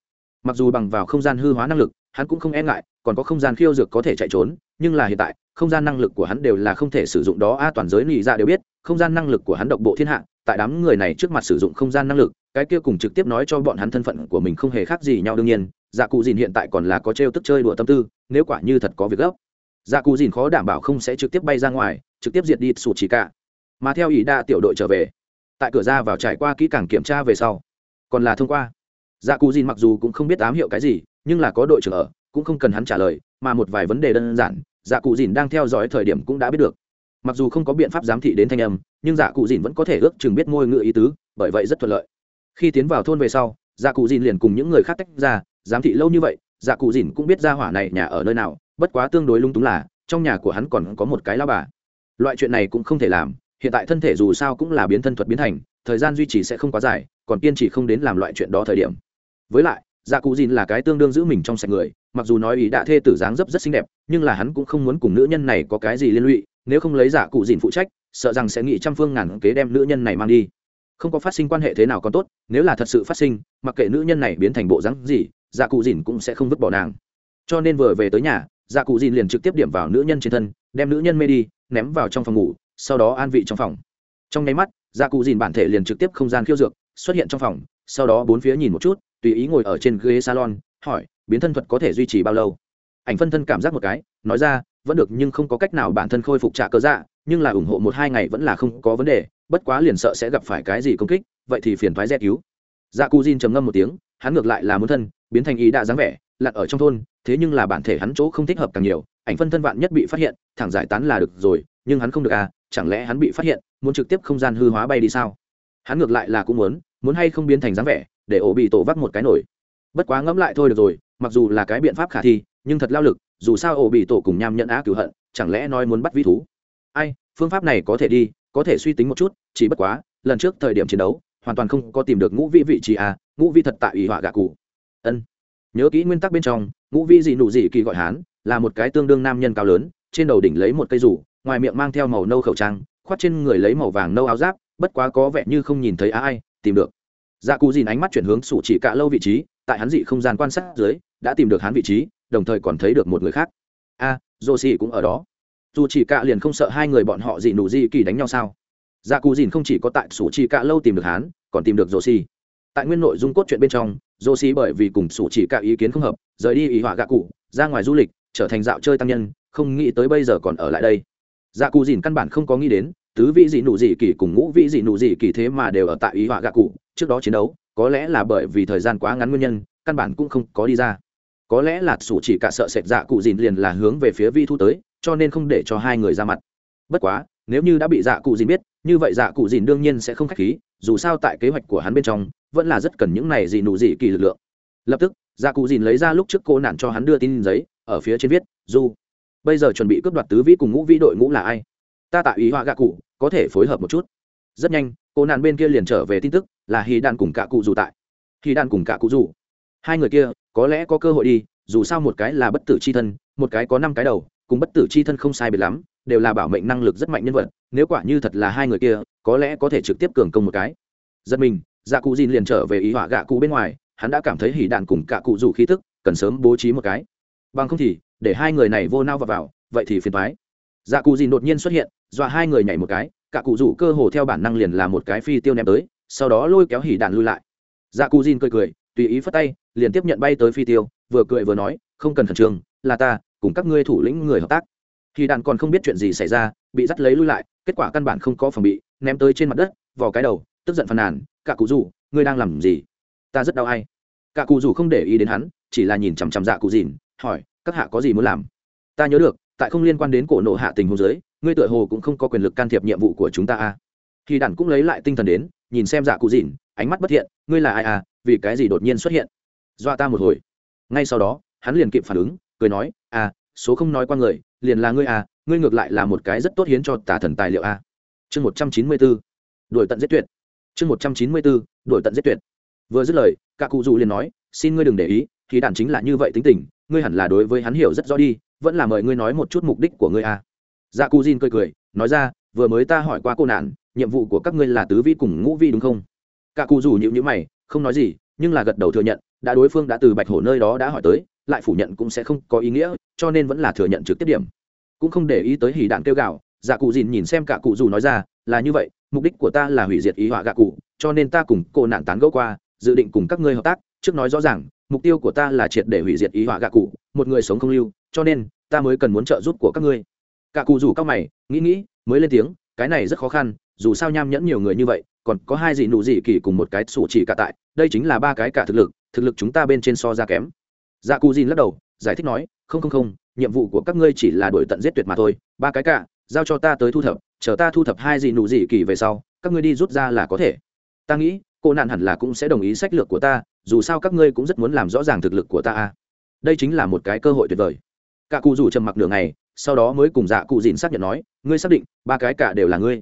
mặc dù bằng vào không gian hư hóa năng lực, hắn cũng không e ngại, còn có không gian khiêu dược có thể chạy trốn, nhưng là hiện tại, không gian năng lực của hắn đều là không thể sử dụng đó, a, toàn giới nị dạ đều biết, không gian năng lực của hắn độc bộ thiên hạ, tại đám người này trước mặt sử dụng không gian năng lực, cái kia cùng trực tiếp nói cho bọn hắn thân phận của mình không hề khác gì nhau đương nhiên dạ cụ dìn hiện tại còn là có t tức chơi đùa tâm tư, nếu quả như thật có việc gấp. Dạ cụ dìn khó đảm bảo không sẽ trực tiếp bay ra ngoài, trực tiếp diệt đi sụt chỉ cả. Mà theo ý đa tiểu đội trở về, tại cửa ra vào trải qua kỹ càng kiểm tra về sau, còn là thông qua dạ cụ dìn mặc dù cũng không biết ám hiệu cái gì, nhưng là có đội trưởng ở, cũng không cần hắn trả lời, mà một vài vấn đề đơn giản dạ cụ dìn đang theo dõi thời điểm cũng đã biết được. Mặc dù không có biện pháp giám thị đến thanh âm, nhưng dạ cụ dìn vẫn có thể ước chừng biết ngôi ngựa ý tứ, bởi vậy rất thuận lợi. Khi tiến vào thôn về sau dạ cụ dìn liền cùng những người khác tách ra, giám thị lâu như vậy dạ cụ dìn cũng biết ra hỏa này nhà ở nơi nào, bất quá tương đối lung túng là, trong nhà của hắn còn có một cái lao bà. Loại chuyện này cũng không thể làm, hiện tại thân thể dù sao cũng là biến thân thuật biến thành, thời gian duy trì sẽ không quá dài, còn kiên trì không đến làm loại chuyện đó thời điểm với lại dạ cụ dìn là cái tương đương giữ mình trong sạch người, mặc dù nói ý đã thê tử dáng dấp rất xinh đẹp, nhưng là hắn cũng không muốn cùng nữ nhân này có cái gì liên lụy, nếu không lấy dạ cụ dìn phụ trách, sợ rằng sẽ nghĩ trăm phương ngàn kế đem nữ nhân này mang đi. Không có phát sinh quan hệ thế nào còn tốt, nếu là thật sự phát sinh, mặc kệ nữ nhân này biến thành bộ dáng gì dạ cụ dìn cũng sẽ không vứt bỏ nàng. Cho nên vừa về tới nhà dạ cụ dìn liền trực tiếp điểm vào nữ nhân trên thân, đem nữ nhân mê đi, ném vào trong phòng ngủ, sau đó an vị trong phòng. Trong nháy mắt dạ cụ dìn bản thể liền trực tiếp không gian khiêu dược, xuất hiện trong phòng, sau đó bốn phía nhìn một chút tùy ý ngồi ở trên ghế salon, hỏi, biến thân thuật có thể duy trì bao lâu? Ảnh phân thân cảm giác một cái, nói ra, vẫn được nhưng không có cách nào bản thân khôi phục trả cơ dạ nhưng là ủng hộ một hai ngày vẫn là không có vấn đề, bất quá liền sợ sẽ gặp phải cái gì công kích, vậy thì phiền thoái re cứu. Dạ cù diên trầm ngâm một tiếng, hắn ngược lại là muốn thân, biến thành ý đã dáng vẻ, lặn ở trong thôn, thế nhưng là bản thể hắn chỗ không thích hợp càng nhiều, ảnh phân thân vạn nhất bị phát hiện, thẳng giải tán là được rồi, nhưng hắn không được à chẳng lẽ hắn bị phát hiện, muốn trực tiếp không gian hư hóa bay đi sao? Hắn ngược lại là cũng muốn muốn hay không biến thành dáng vẻ để ổ bị tổ vắt một cái nổi. Bất quá ngẫm lại thôi được rồi, mặc dù là cái biện pháp khả thi, nhưng thật lao lực, dù sao ổ bị tổ cùng nham nhận á cửu hận, chẳng lẽ nói muốn bắt vi thú? Ai, phương pháp này có thể đi, có thể suy tính một chút, chỉ bất quá, lần trước thời điểm chiến đấu, hoàn toàn không có tìm được ngũ vị vị trí à ngũ vi thật tại ủy họa gạ cụ. Ân. Nhớ kỹ nguyên tắc bên trong, ngũ vi gì nụ gì kỳ gọi hán, là một cái tương đương nam nhân cao lớn, trên đầu đỉnh lấy một cây rủ, ngoài miệng mang theo màu nâu khẩu trang khoát trên người lấy màu vàng nâu áo giáp, bất quá có vẻ như không nhìn thấy ai, tìm được dạ cụ dìn ánh mắt chuyển hướng sủ chỉ cả lâu vị trí tại hắn dị không gian quan sát dưới đã tìm được hắn vị trí đồng thời còn thấy được một người khác. A à, dô xì cũng ở đó. Dù chỉ cả liền không sợ hai người bọn họ dị nụ dị kỳ đánh nhau sao? Dạ cụ dìn không chỉ có tại sủ chỉ cả lâu tìm được hắn còn tìm được dô xì. Tại nguyên nội dung cốt truyện bên trong dô xì bởi vì cùng sủ chỉ cả ý kiến không hợp rời đi ý họa gạ cụ ra ngoài du lịch trở thành dạo chơi tăng nhân không nghĩ tới bây giờ còn ở lại đây. Dạ cụ dìn căn bản không có nghĩ đến tứ vị dị nụ dị kỳ cùng ngũ vị dị nụ dị kỳ thế mà đều ở tại ý họa gạ cụ trước đó chiến đấu, có lẽ là bởi vì thời gian quá ngắn nguyên nhân, căn bản cũng không có đi ra. Có lẽ là sủ chỉ cả sợ sệt dạ cụ dìn liền là hướng về phía vi thu tới, cho nên không để cho hai người ra mặt. Bất quá, nếu như đã bị dạ cụ dìn biết, như vậy dạ cụ dìn đương nhiên sẽ không k h á c h khí, dù sao tại kế hoạch của hắn bên trong, vẫn là rất cần những này gì nụ gì kỳ lực lượng. Lập tức dạ cụ dìn lấy ra lúc trước cô nản cho hắn đưa tin giấy, ở phía trên viết, du, bây giờ chuẩn bị cướp đoạt tứ vĩ cùng ngũ vĩ đội ngũ là ai? Ta tạo ý họa gạ cụ, có thể phối hợp một chút. Rất nhanh cô nạn bên kia liền trở về tin tức là hì đạn cùng cả cụ dù tại. Hì đạn cùng cả cụ dù. Hai người kia có lẽ có cơ hội đi dù sao một cái là bất tử c h i thân một cái có năm cái đầu cùng bất tử c h i thân không sai biệt lắm đều là bảo mệnh năng lực rất mạnh nhân vật nếu quả như thật là hai người kia có lẽ có thể trực tiếp cường công một cái. Giật mình dạ cụ dìn liền trở về ý họa gạ cụ bên ngoài hắn đã cảm thấy hỉ đạn cùng cả cụ dù khí thức cần sớm bố trí một cái. Bằng không thì để hai người này vô nao vào, vào vậy thì phiền thoái dạ cụ dìn đột nhiên xuất hiện dọa hai người nhảy một cái cả cụ rủ cơ hồ theo bản năng liền là một cái phi tiêu ném tới, sau đó lôi kéo hỉ đạn lui lại. Dạ cụ dìn cười cười, tùy ý phất tay, liền tiếp nhận bay tới phi tiêu, vừa cười vừa nói, không cần khẩn trương, là ta, cùng các ngươi thủ lĩnh người hợp tác. Hỉ đạn còn không biết chuyện gì xảy ra, bị dắt lấy lui lại, kết quả căn bản không có phòng bị, ném tới trên mặt đất, vò cái đầu, tức giận phàn nàn, cả cụ rủ, ngươi đang làm gì? Ta rất đau ai. Cả cụ rủ không để ý đến hắn, chỉ là nhìn chằm chằm dạ cụ dìn hỏi, các hạ có gì muốn làm? Ta nhớ được, tại không liên quan đến cổ nộ hạ tình hôn giới ngươi tựa hồ cũng không có quyền lực can thiệp nhiệm vụ của chúng ta a à. khi Đản cũng lấy lại tinh thần đến, nhìn xem dạ cụ dìn ánh mắt bất thiện, ngươi là ai à vì cái gì đột nhiên xuất hiện? Dọa ta một hồi. Ngay sau đó, hắn liền kịp phản ứng, cười nói à số không nói qua người, liền là ngươi à ngươi ngược lại là một cái rất tốt hiến cho tà thần tài liệu à. Chương một trăm chín mươi bốn đổi tận giết tuyệt. Chương một trăm chín mươi bốn đổi tận giết tuyệt. Vừa dứt lời cả cụ dù liền nói, xin ngươi đừng để ý thì Đản chính là như vậy tính tình, ngươi hẳn là đối với hắn hiểu rất rõ đi, vẫn là mời ngươi nói một chút mục đích của ngươi à dạ Cù jin cười cười, nói ra, vừa mới ta hỏi qua cô nạn, nhiệm vụ của các ngươi là tứ vi cùng ngũ vi đúng không? Cả cụ dù nhịu nhữ mày, không nói gì, nhưng là gật đầu thừa nhận, đã đối phương đã từ bạch hổ nơi đó đã hỏi tới, lại phủ nhận cũng sẽ không có ý nghĩa, cho nên vẫn là thừa nhận trực tiếp điểm. Cũng không để ý tới hỉ đạn kêu gạo dạ cụ dìn nhìn xem cả cụ dù nói ra, là như vậy, mục đích của ta là hủy diệt ý họa gạ cụ, cho nên ta cùng cô nạn tán gẫu qua, dự định cùng các ngươi hợp tác, trước nói rõ ràng, mục tiêu của ta là triệt để hủy diệt ý họa gạ cụ, một người sống không lưu, cho nên ta mới cần muốn trợ giúp của các ngươi cả cụ rủ các mày, nghĩ nghĩ, mới lên tiếng, cái này rất khó khăn, dù sao nham nhẫn nhiều người như vậy, còn có hai dị nụ dị kỳ cùng một cái sủ chỉ cả tại, đây chính là ba cái cả thực lực thực lực chúng ta bên trên so ra kém. Dạ cụ dìn lắc đầu, giải thích nói, không không không, nhiệm vụ của các ngươi chỉ là đổi tận giết tuyệt mà thôi, ba cái cả, giao cho ta tới thu thập, chờ ta thu thập hai dị nụ dị kỳ về sau, các ngươi đi rút ra là có thể. Ta nghĩ, cô nạn hẳn là cũng sẽ đồng ý sách lược của ta, dù sao các ngươi cũng rất muốn làm rõ ràng thực lực của ta a. Đây chính là một cái cơ hội tuyệt vời. Cả cụ dù trầm mặc nửa ngày sau đó mới cùng dạ cụ dìn xác nhận nói, ngươi xác định, ba cái cả đều là ngươi.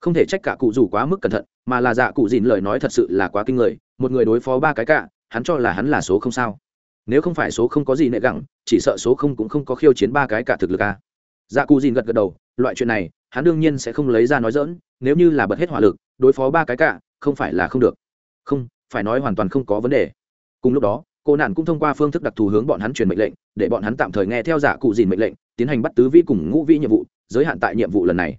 Không thể trách cả cụ rủ quá mức cẩn thận, mà là dạ cụ dìn lời nói thật sự là quá kinh người, một người đối phó ba cái cả, hắn cho là hắn là số không sao. Nếu không phải số không có gì nệ gẳng, chỉ sợ số không cũng không có khiêu chiến ba cái cả thực lực à. dạ cụ dìn gật gật đầu, loại chuyện này, hắn đương nhiên sẽ không lấy ra nói dỡn nếu như là bật hết hỏa lực, đối phó ba cái cả, không phải là không được. Không, phải nói hoàn toàn không có vấn đề. Cùng lúc đó, cô nạn cũng thông qua phương thức đặc thù hướng bọn hắn truyền mệnh lệnh, để bọn hắn tạm thời nghe theo giả cụ dìn mệnh lệnh tiến hành bắt tứ vi cùng ngũ vi nhiệm vụ, giới hạn tại nhiệm vụ lần này.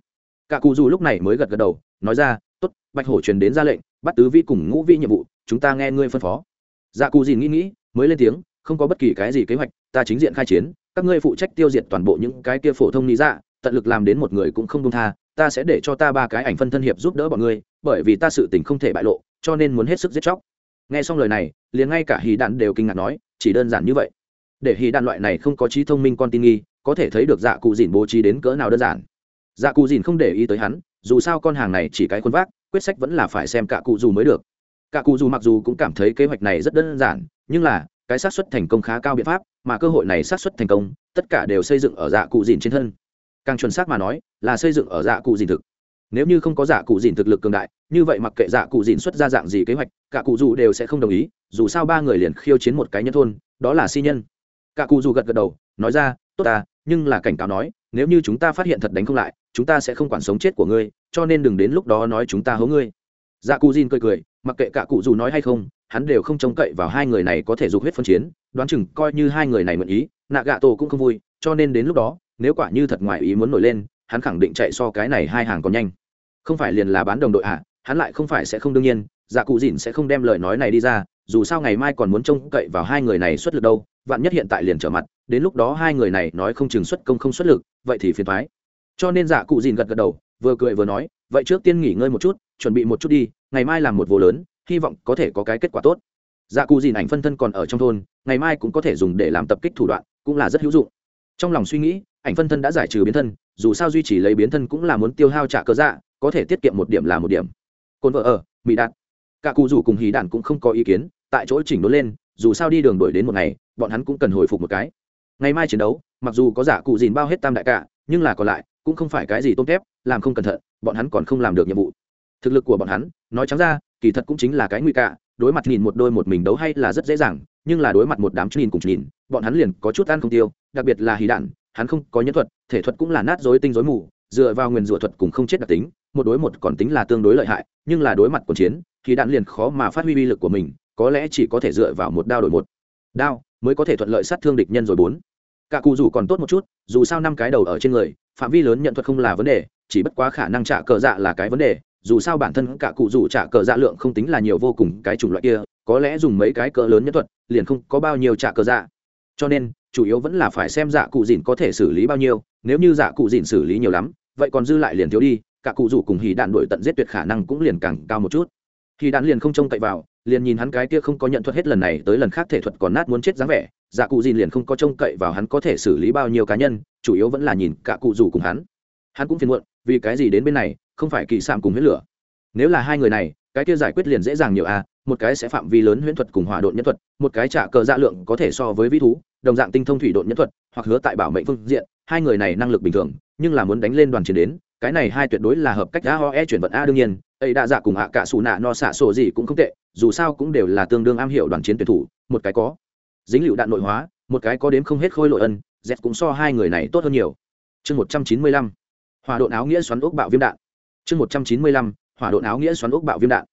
Cả cụ dù lúc này mới gật gật đầu, nói ra, tốt, bạch hổ truyền đến ra lệnh, bắt tứ vi cùng ngũ vi nhiệm vụ, chúng ta nghe ngươi phân phó. Dạ cụ dìn nghĩ nghĩ, mới lên tiếng, không có bất kỳ cái gì kế hoạch, ta chính diện khai chiến, các ngươi phụ trách tiêu diệt toàn bộ những cái kia phổ thông lý dạ tận lực làm đến một người cũng không đông tha, ta sẽ để cho ta ba cái ảnh phân thân hiệp giúp đỡ bọn ngươi, bởi vì ta sự tình không thể bại lộ, cho nên muốn hết sức giết chóc. Nghe xong lời này, liền ngay cả hì đạn đều kinh ngạc nói, chỉ đơn giản như vậy? Để hì đạn loại này không có trí thông minh con tin nghi có thể thấy được dạ cụ dìn bố trí đến cỡ nào đơn giản. Dạ cụ dìn không để ý tới hắn, dù sao con hàng này chỉ cái khuôn vác, quyết sách vẫn là phải xem cả cụ dù mới được. Cả cụ dù mặc dù cũng cảm thấy kế hoạch này rất đơn giản, nhưng là, cái xác suất thành công khá cao biện pháp, mà cơ hội này xác suất thành công, tất cả đều xây dựng ở dạ cụ dìn trên thân. Càng chuẩn xác mà nói, là xây dựng ở dạ cụ dìn thực. Nếu như không có dạ cụ dìn thực lực cường đại, như vậy mặc kệ dạ cụ dìn xuất ra dạng gì kế hoạch cả cụ dù đều sẽ không đồng ý, dù sao ba người liền khiêu chiến một cái nhân thôn, đó là si nhân. Cả cụ dù gật gật đầu, nói ra, tốt ta nhưng là cảnh cáo nói nếu như chúng ta phát hiện thật đánh không lại chúng ta sẽ không quản sống chết của ngươi cho nên đừng đến lúc đó nói chúng ta hố ngươi. Dạ cụ dìn cười cười mặc kệ cả cụ dù nói hay không hắn đều không trông cậy vào hai người này có thể dục huyết phân chiến đoán chừng coi như hai người này mượn ý nạ gạ tổ cũng không vui cho nên đến lúc đó nếu quả như thật ngoài ý muốn nổi lên hắn khẳng định chạy so cái này hai hàng còn nhanh. Không phải liền là bán đồng đội ạ à, hắn lại không phải sẽ không đương nhiên dạ cụ dìn sẽ không đem lời nói này đi ra dù sao ngày mai còn muốn trông cậy vào hai người này xuất lực đâu vạn nhất hiện tại liền trở mặt đến lúc đó hai người này nói không chừng xuất công không xuất lực, vậy thì phiền thoái. Cho nên dạ cụ dìn gật gật đầu, vừa cười vừa nói, vậy trước tiên nghỉ ngơi một chút, chuẩn bị một chút đi, ngày mai làm một vô lớn, hy vọng có thể có cái kết quả tốt. Dạ cụ dìn ảnh phân thân còn ở trong thôn, ngày mai cũng có thể dùng để làm tập kích thủ đoạn, cũng là rất hữu dụng. Trong lòng suy nghĩ, ảnh phân thân đã giải trừ biến thân, dù sao duy trì lấy biến thân cũng là muốn tiêu hao trả cơ dạ có thể tiết kiệm một điểm là một điểm. Cồn vợ ở mỹ đạt. Cả cụ rủ cùng hí đản cũng không có ý kiến, tại chỗ chỉnh đốn lên, dù sao đi đường đổi đến một ngày, bọn hắn cũng cần hồi phục một cái ngày mai chiến đấu, mặc dù có giả cụ dìn bao hết tam đại cả, nhưng là còn lại, cũng không phải cái gì tôm thép, làm không cẩn thận, bọn hắn còn không làm được nhiệm vụ. Thực lực của bọn hắn, nói trắng ra, kỳ thật cũng chính là cái nguy cả, đối mặt nhìn một đôi một mình đấu hay là rất dễ dàng, nhưng là đối mặt một đám nhìn cùng nhìn, bọn hắn liền có chút ăn không tiêu, đặc biệt là hí đạn, hắn không có nhân thuật, thể thuật cũng là nát dối tinh dối mù, dựa vào nguyền rủa thuật cùng không chết đặc tính, một đối một còn tính là tương đối lợi hại, nhưng là đối mặt cuộc chiến thì đạn liền khó mà phát huy uy lực của mình, có lẽ chỉ có thể dựa vào một đao đổi một. Đao mới có thể thuận lợi sát thương địch nhân rồi bốn. Cả cụ rủ còn tốt một chút, dù sao năm cái đầu ở trên người, phạm vi lớn nhận thuật không là vấn đề, chỉ bất quá khả năng trả cờ dạ là cái vấn đề, dù sao bản thân cả cụ rủ trả cờ dạ lượng không tính là nhiều vô cùng cái chủng loại kia, có lẽ dùng mấy cái cỡ lớn nhân thuật, liền không có bao nhiêu trả cờ dạ. Cho nên, chủ yếu vẫn là phải xem dạ cụ dìn có thể xử lý bao nhiêu, nếu như dạ cụ dìn xử lý nhiều lắm, vậy còn dư lại liền thiếu đi, cả cụ rủ cùng hì đạn đổi tận giết tuyệt khả năng cũng liền càng cao một chút thì đạn liền không trông cậy vào, liền nhìn hắn cái kia không có nhận thuật hết lần này tới lần khác thể thuật còn nát muốn chết dáng vẻ dạ cụ dìn liền không có trông cậy vào hắn có thể xử lý bao nhiêu cá nhân, chủ yếu vẫn là nhìn cả cụ rủ cùng hắn. Hắn cũng phiền muộn, vì cái gì đến bên này, không phải kỳ sạm cùng huyết lửa. Nếu là hai người này, cái kia giải quyết liền dễ dàng nhiều a một cái sẽ phạm vi lớn huyễn thuật cùng hỏa độn nhân thuật, một cái trả cờ dạ lượng có thể so với vĩ thú, đồng dạng tinh thông thủy độn nhân thuật, hoặc hứa tại bảo mệnh phương diện, hai người này năng lực bình thường, nhưng là muốn đánh lên đoàn chiến đến, cái này hai tuyệt đối là hợp cách a ho e chuyển vận a đương nhiên ấy đã dạ cùng hạ cả xù nạ no xạ sổ gì cũng không tệ, dù sao cũng đều là tương đương am hiểu đoàn chiến tuyển thủ, một cái có dính lựu đạn nội hóa, một cái có đếm không hết khôi lội ân, z cũng so hai người này tốt hơn nhiều. Chương một trăm chín mươi lăm hòa độn áo nghĩa xoắn ốc bạo viêm đạn. Chương một trăm chín mươi lăm, hỏa độn áo nghĩa xoắn ốc bạo viêm đạn.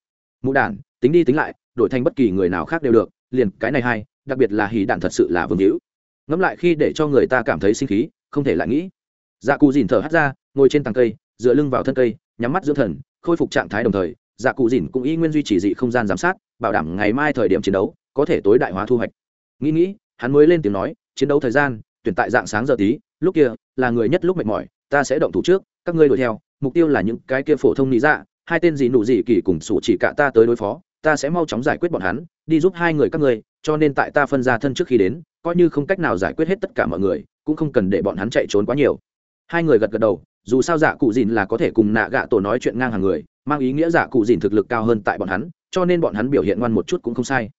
Mũ đạn tính đi tính lại, đổi thành bất kỳ người nào khác đều được, liền cái này hay, đặc biệt là hỉ đạn thật sự là vương hữu. Ngẫm lại khi để cho người ta cảm thấy sinh khí, không thể lại nghĩ. Dạ cù dìn thở hắt ra, ngồi trên tàng cây, dựa lưng vào thân cây, nhắm mắt dưỡng thần khôi phục trạng thái đồng thời dạ cụ dìn cũng y nguyên duy trì dị không gian giám sát, bảo đảm ngày mai thời điểm chiến đấu có thể tối đại hóa thu hoạch. Nghĩ nghĩ, hắn mới lên tiếng nói, chiến đấu thời gian, tuyển tại dạng sáng giờ tí, lúc kia là người nhất lúc mệt mỏi, ta sẽ động thủ trước, các ngươi đuổi theo, mục tiêu là những cái kia phổ thông lý dạ hai tên gì nụ gì kỳ cùng sủ chỉ cả ta tới đối phó, ta sẽ mau chóng giải quyết bọn hắn, đi giúp hai người các ngươi, cho nên tại ta phân ra thân trước khi đến, coi như không cách nào giải quyết hết tất cả mọi người, cũng không cần để bọn hắn chạy trốn quá nhiều. Hai người gật gật đầu dù sao dạ cụ dìn là có thể cùng nạ gạ tổ nói chuyện ngang hàng người, mang ý nghĩa dạ cụ dìn thực lực cao hơn tại bọn hắn, cho nên bọn hắn biểu hiện ngoan một chút cũng không sai.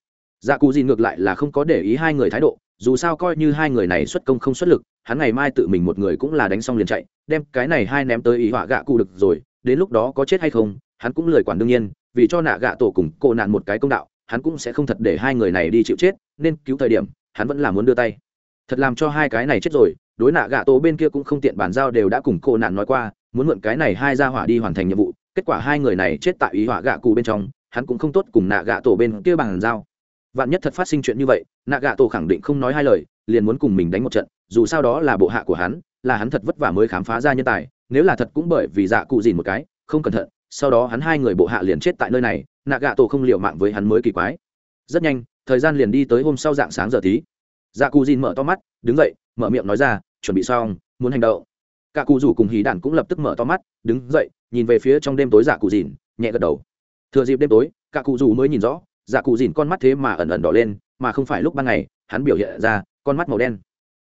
Dạ cụ dìn ngược lại là không có để ý hai người thái độ, dù sao coi như hai người này xuất công không xuất lực, hắn ngày mai tự mình một người cũng là đánh xong liền chạy, đem cái này hai ném tới ý họa gạ cụ được rồi, đến lúc đó có chết hay không, hắn cũng lời quản đương nhiên, vì cho nạ gạ tổ cùng cô nạn một cái công đạo, hắn cũng sẽ không thật để hai người này đi chịu chết, nên cứu thời điểm, hắn vẫn là muốn đưa tay. Thật làm cho hai cái này chết rồi đối nạ gạ tổ bên kia cũng không tiện bàn giao đều đã cùng cô nạn nói qua, muốn mượn cái này hai ra hỏa đi hoàn thành nhiệm vụ, kết quả hai người này chết tại ý hỏa gạ cụ bên trong, hắn cũng không tốt cùng nạ gạ tổ bên kia bàn giao. Vạn nhất thật phát sinh chuyện như vậy, nạ gạ tổ khẳng định không nói hai lời, liền muốn cùng mình đánh một trận, dù sao đó là bộ hạ của hắn, là hắn thật vất vả mới khám phá ra nhân tài, nếu là thật cũng bởi vì dạ cụ dìn một cái, không cẩn thận, sau đó hắn hai người bộ hạ liền chết tại nơi này, nạ gạ tổ không liệu mạng với hắn mới kỳ quái. Rất nhanh, thời gian liền đi tới hôm sau dạng sáng giờ tí. Dạ cụ dìn mở to mắt, đứng dậy mở miệng nói ra, chuẩn bị xong, muốn hành động. Cả cụ rủ cùng hí đạn cũng lập tức mở to mắt, đứng dậy, nhìn về phía trong đêm tối giả cụ dìn, nhẹ gật đầu. Thừa dịp đêm tối, cả cụ rủ mới nhìn rõ giả cụ dìn con mắt thế mà ẩn ẩn đỏ lên, mà không phải lúc ban ngày, hắn biểu hiện ra con mắt màu đen.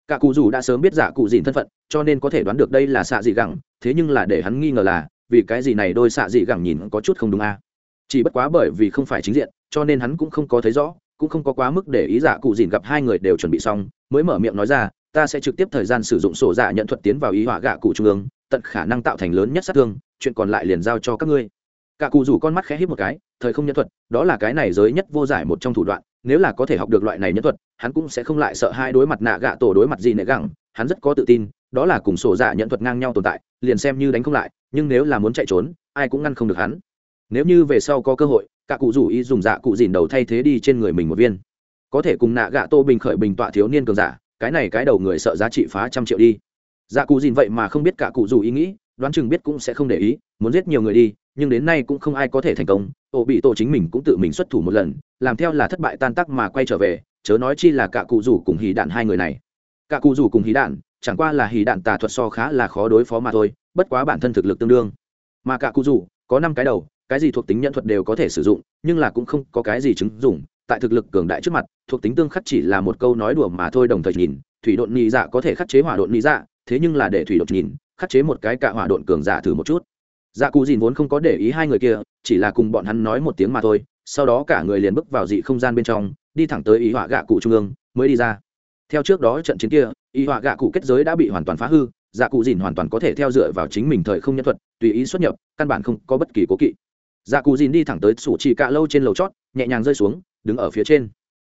Cả cụ rủ đã sớm biết giả cụ dìn thân phận, cho nên có thể đoán được đây là xạ dị gẳng, thế nhưng là để hắn nghi ngờ là, vì cái gì này đôi xạ dị gẳng nhìn có chút không đúng a? À. chỉ bất quá bởi vì không phải chính diện, cho nên hắn cũng không có thấy rõ, cũng không có quá mức để ý giả cụ dìn gặp hai người đều chuẩn bị xong, mới mở miệng nói ra ta sẽ trực tiếp thời gian sử dụng sổ dạ nhận thuật tiến vào ý họa gạ cụ trung ương, tận khả năng tạo thành lớn nhất sát thương, chuyện còn lại liền giao cho các ngươi. Cả cụ rủ con mắt khẽ hít một cái, thời không nhân thuật, đó là cái này giới nhất vô giải một trong thủ đoạn, nếu là có thể học được loại này nhân thuật, hắn cũng sẽ không lại sợ hai đối mặt nạ gạ tổ đối mặt gì nệ gẳng, hắn rất có tự tin, đó là cùng sổ dạ nhận thuật ngang nhau tồn tại, liền xem như đánh không lại, nhưng nếu là muốn chạy trốn, ai cũng ngăn không được hắn. Nếu như về sau có cơ hội cả cụ rủ ý dùng dạ cụ dìn đầu thay thế đi trên người mình một viên. Có thể cùng nạ gạ tô bình khởi bình tọa thiếu niên cường giả cái này cái đầu người sợ giá trị phá trăm triệu đi. Dạ cụ dìn vậy mà không biết cả cụ rủ ý nghĩ, đoán chừng biết cũng sẽ không để ý, muốn giết nhiều người đi, nhưng đến nay cũng không ai có thể thành công. Ổ bị tổ chính mình cũng tự mình xuất thủ một lần, làm theo là thất bại tan tác mà quay trở về, chớ nói chi là cả cụ rủ cùng hì đạn hai người này. Cả cụ rủ cùng hì đạn, chẳng qua là hì đạn tà thuật so khá là khó đối phó mà thôi, bất quá bản thân thực lực tương đương. Mà cả cụ rủ có năm cái đầu, cái gì thuộc tính nhận thuật đều có thể sử dụng, nhưng là cũng không có cái gì chứng dụng tại thực lực cường đại trước mặt, thuộc tính tương khắc chỉ là một câu nói đùa mà thôi đồng thời nhìn, thủy độn nhị dạ có thể khắc chế hỏa độn nhị dạ thế nhưng là để thủy độn nhìn, khắc chế một cái cạ hỏa độn cường giả thử một chút. Dạ cụ dìn vốn không có để ý hai người kia, chỉ là cùng bọn hắn nói một tiếng mà thôi, sau đó cả người liền bước vào dị không gian bên trong, đi thẳng tới ý họa gạ cụ trung ương, mới đi ra. Theo trước đó trận chiến kia, ý họa gạ cụ kết giới đã bị hoàn toàn phá hư dạ cụ dìn hoàn toàn có thể theo dựa vào chính mình thời không nhân thuật, tùy ý xuất nhập, căn bản không có bất kỳ cố kỵ. Dạ cụ dìn đi thẳng tới sủ trì cạ lâu trên lầu chót, nhẹ nhàng rơi xuống đứng ở phía trên.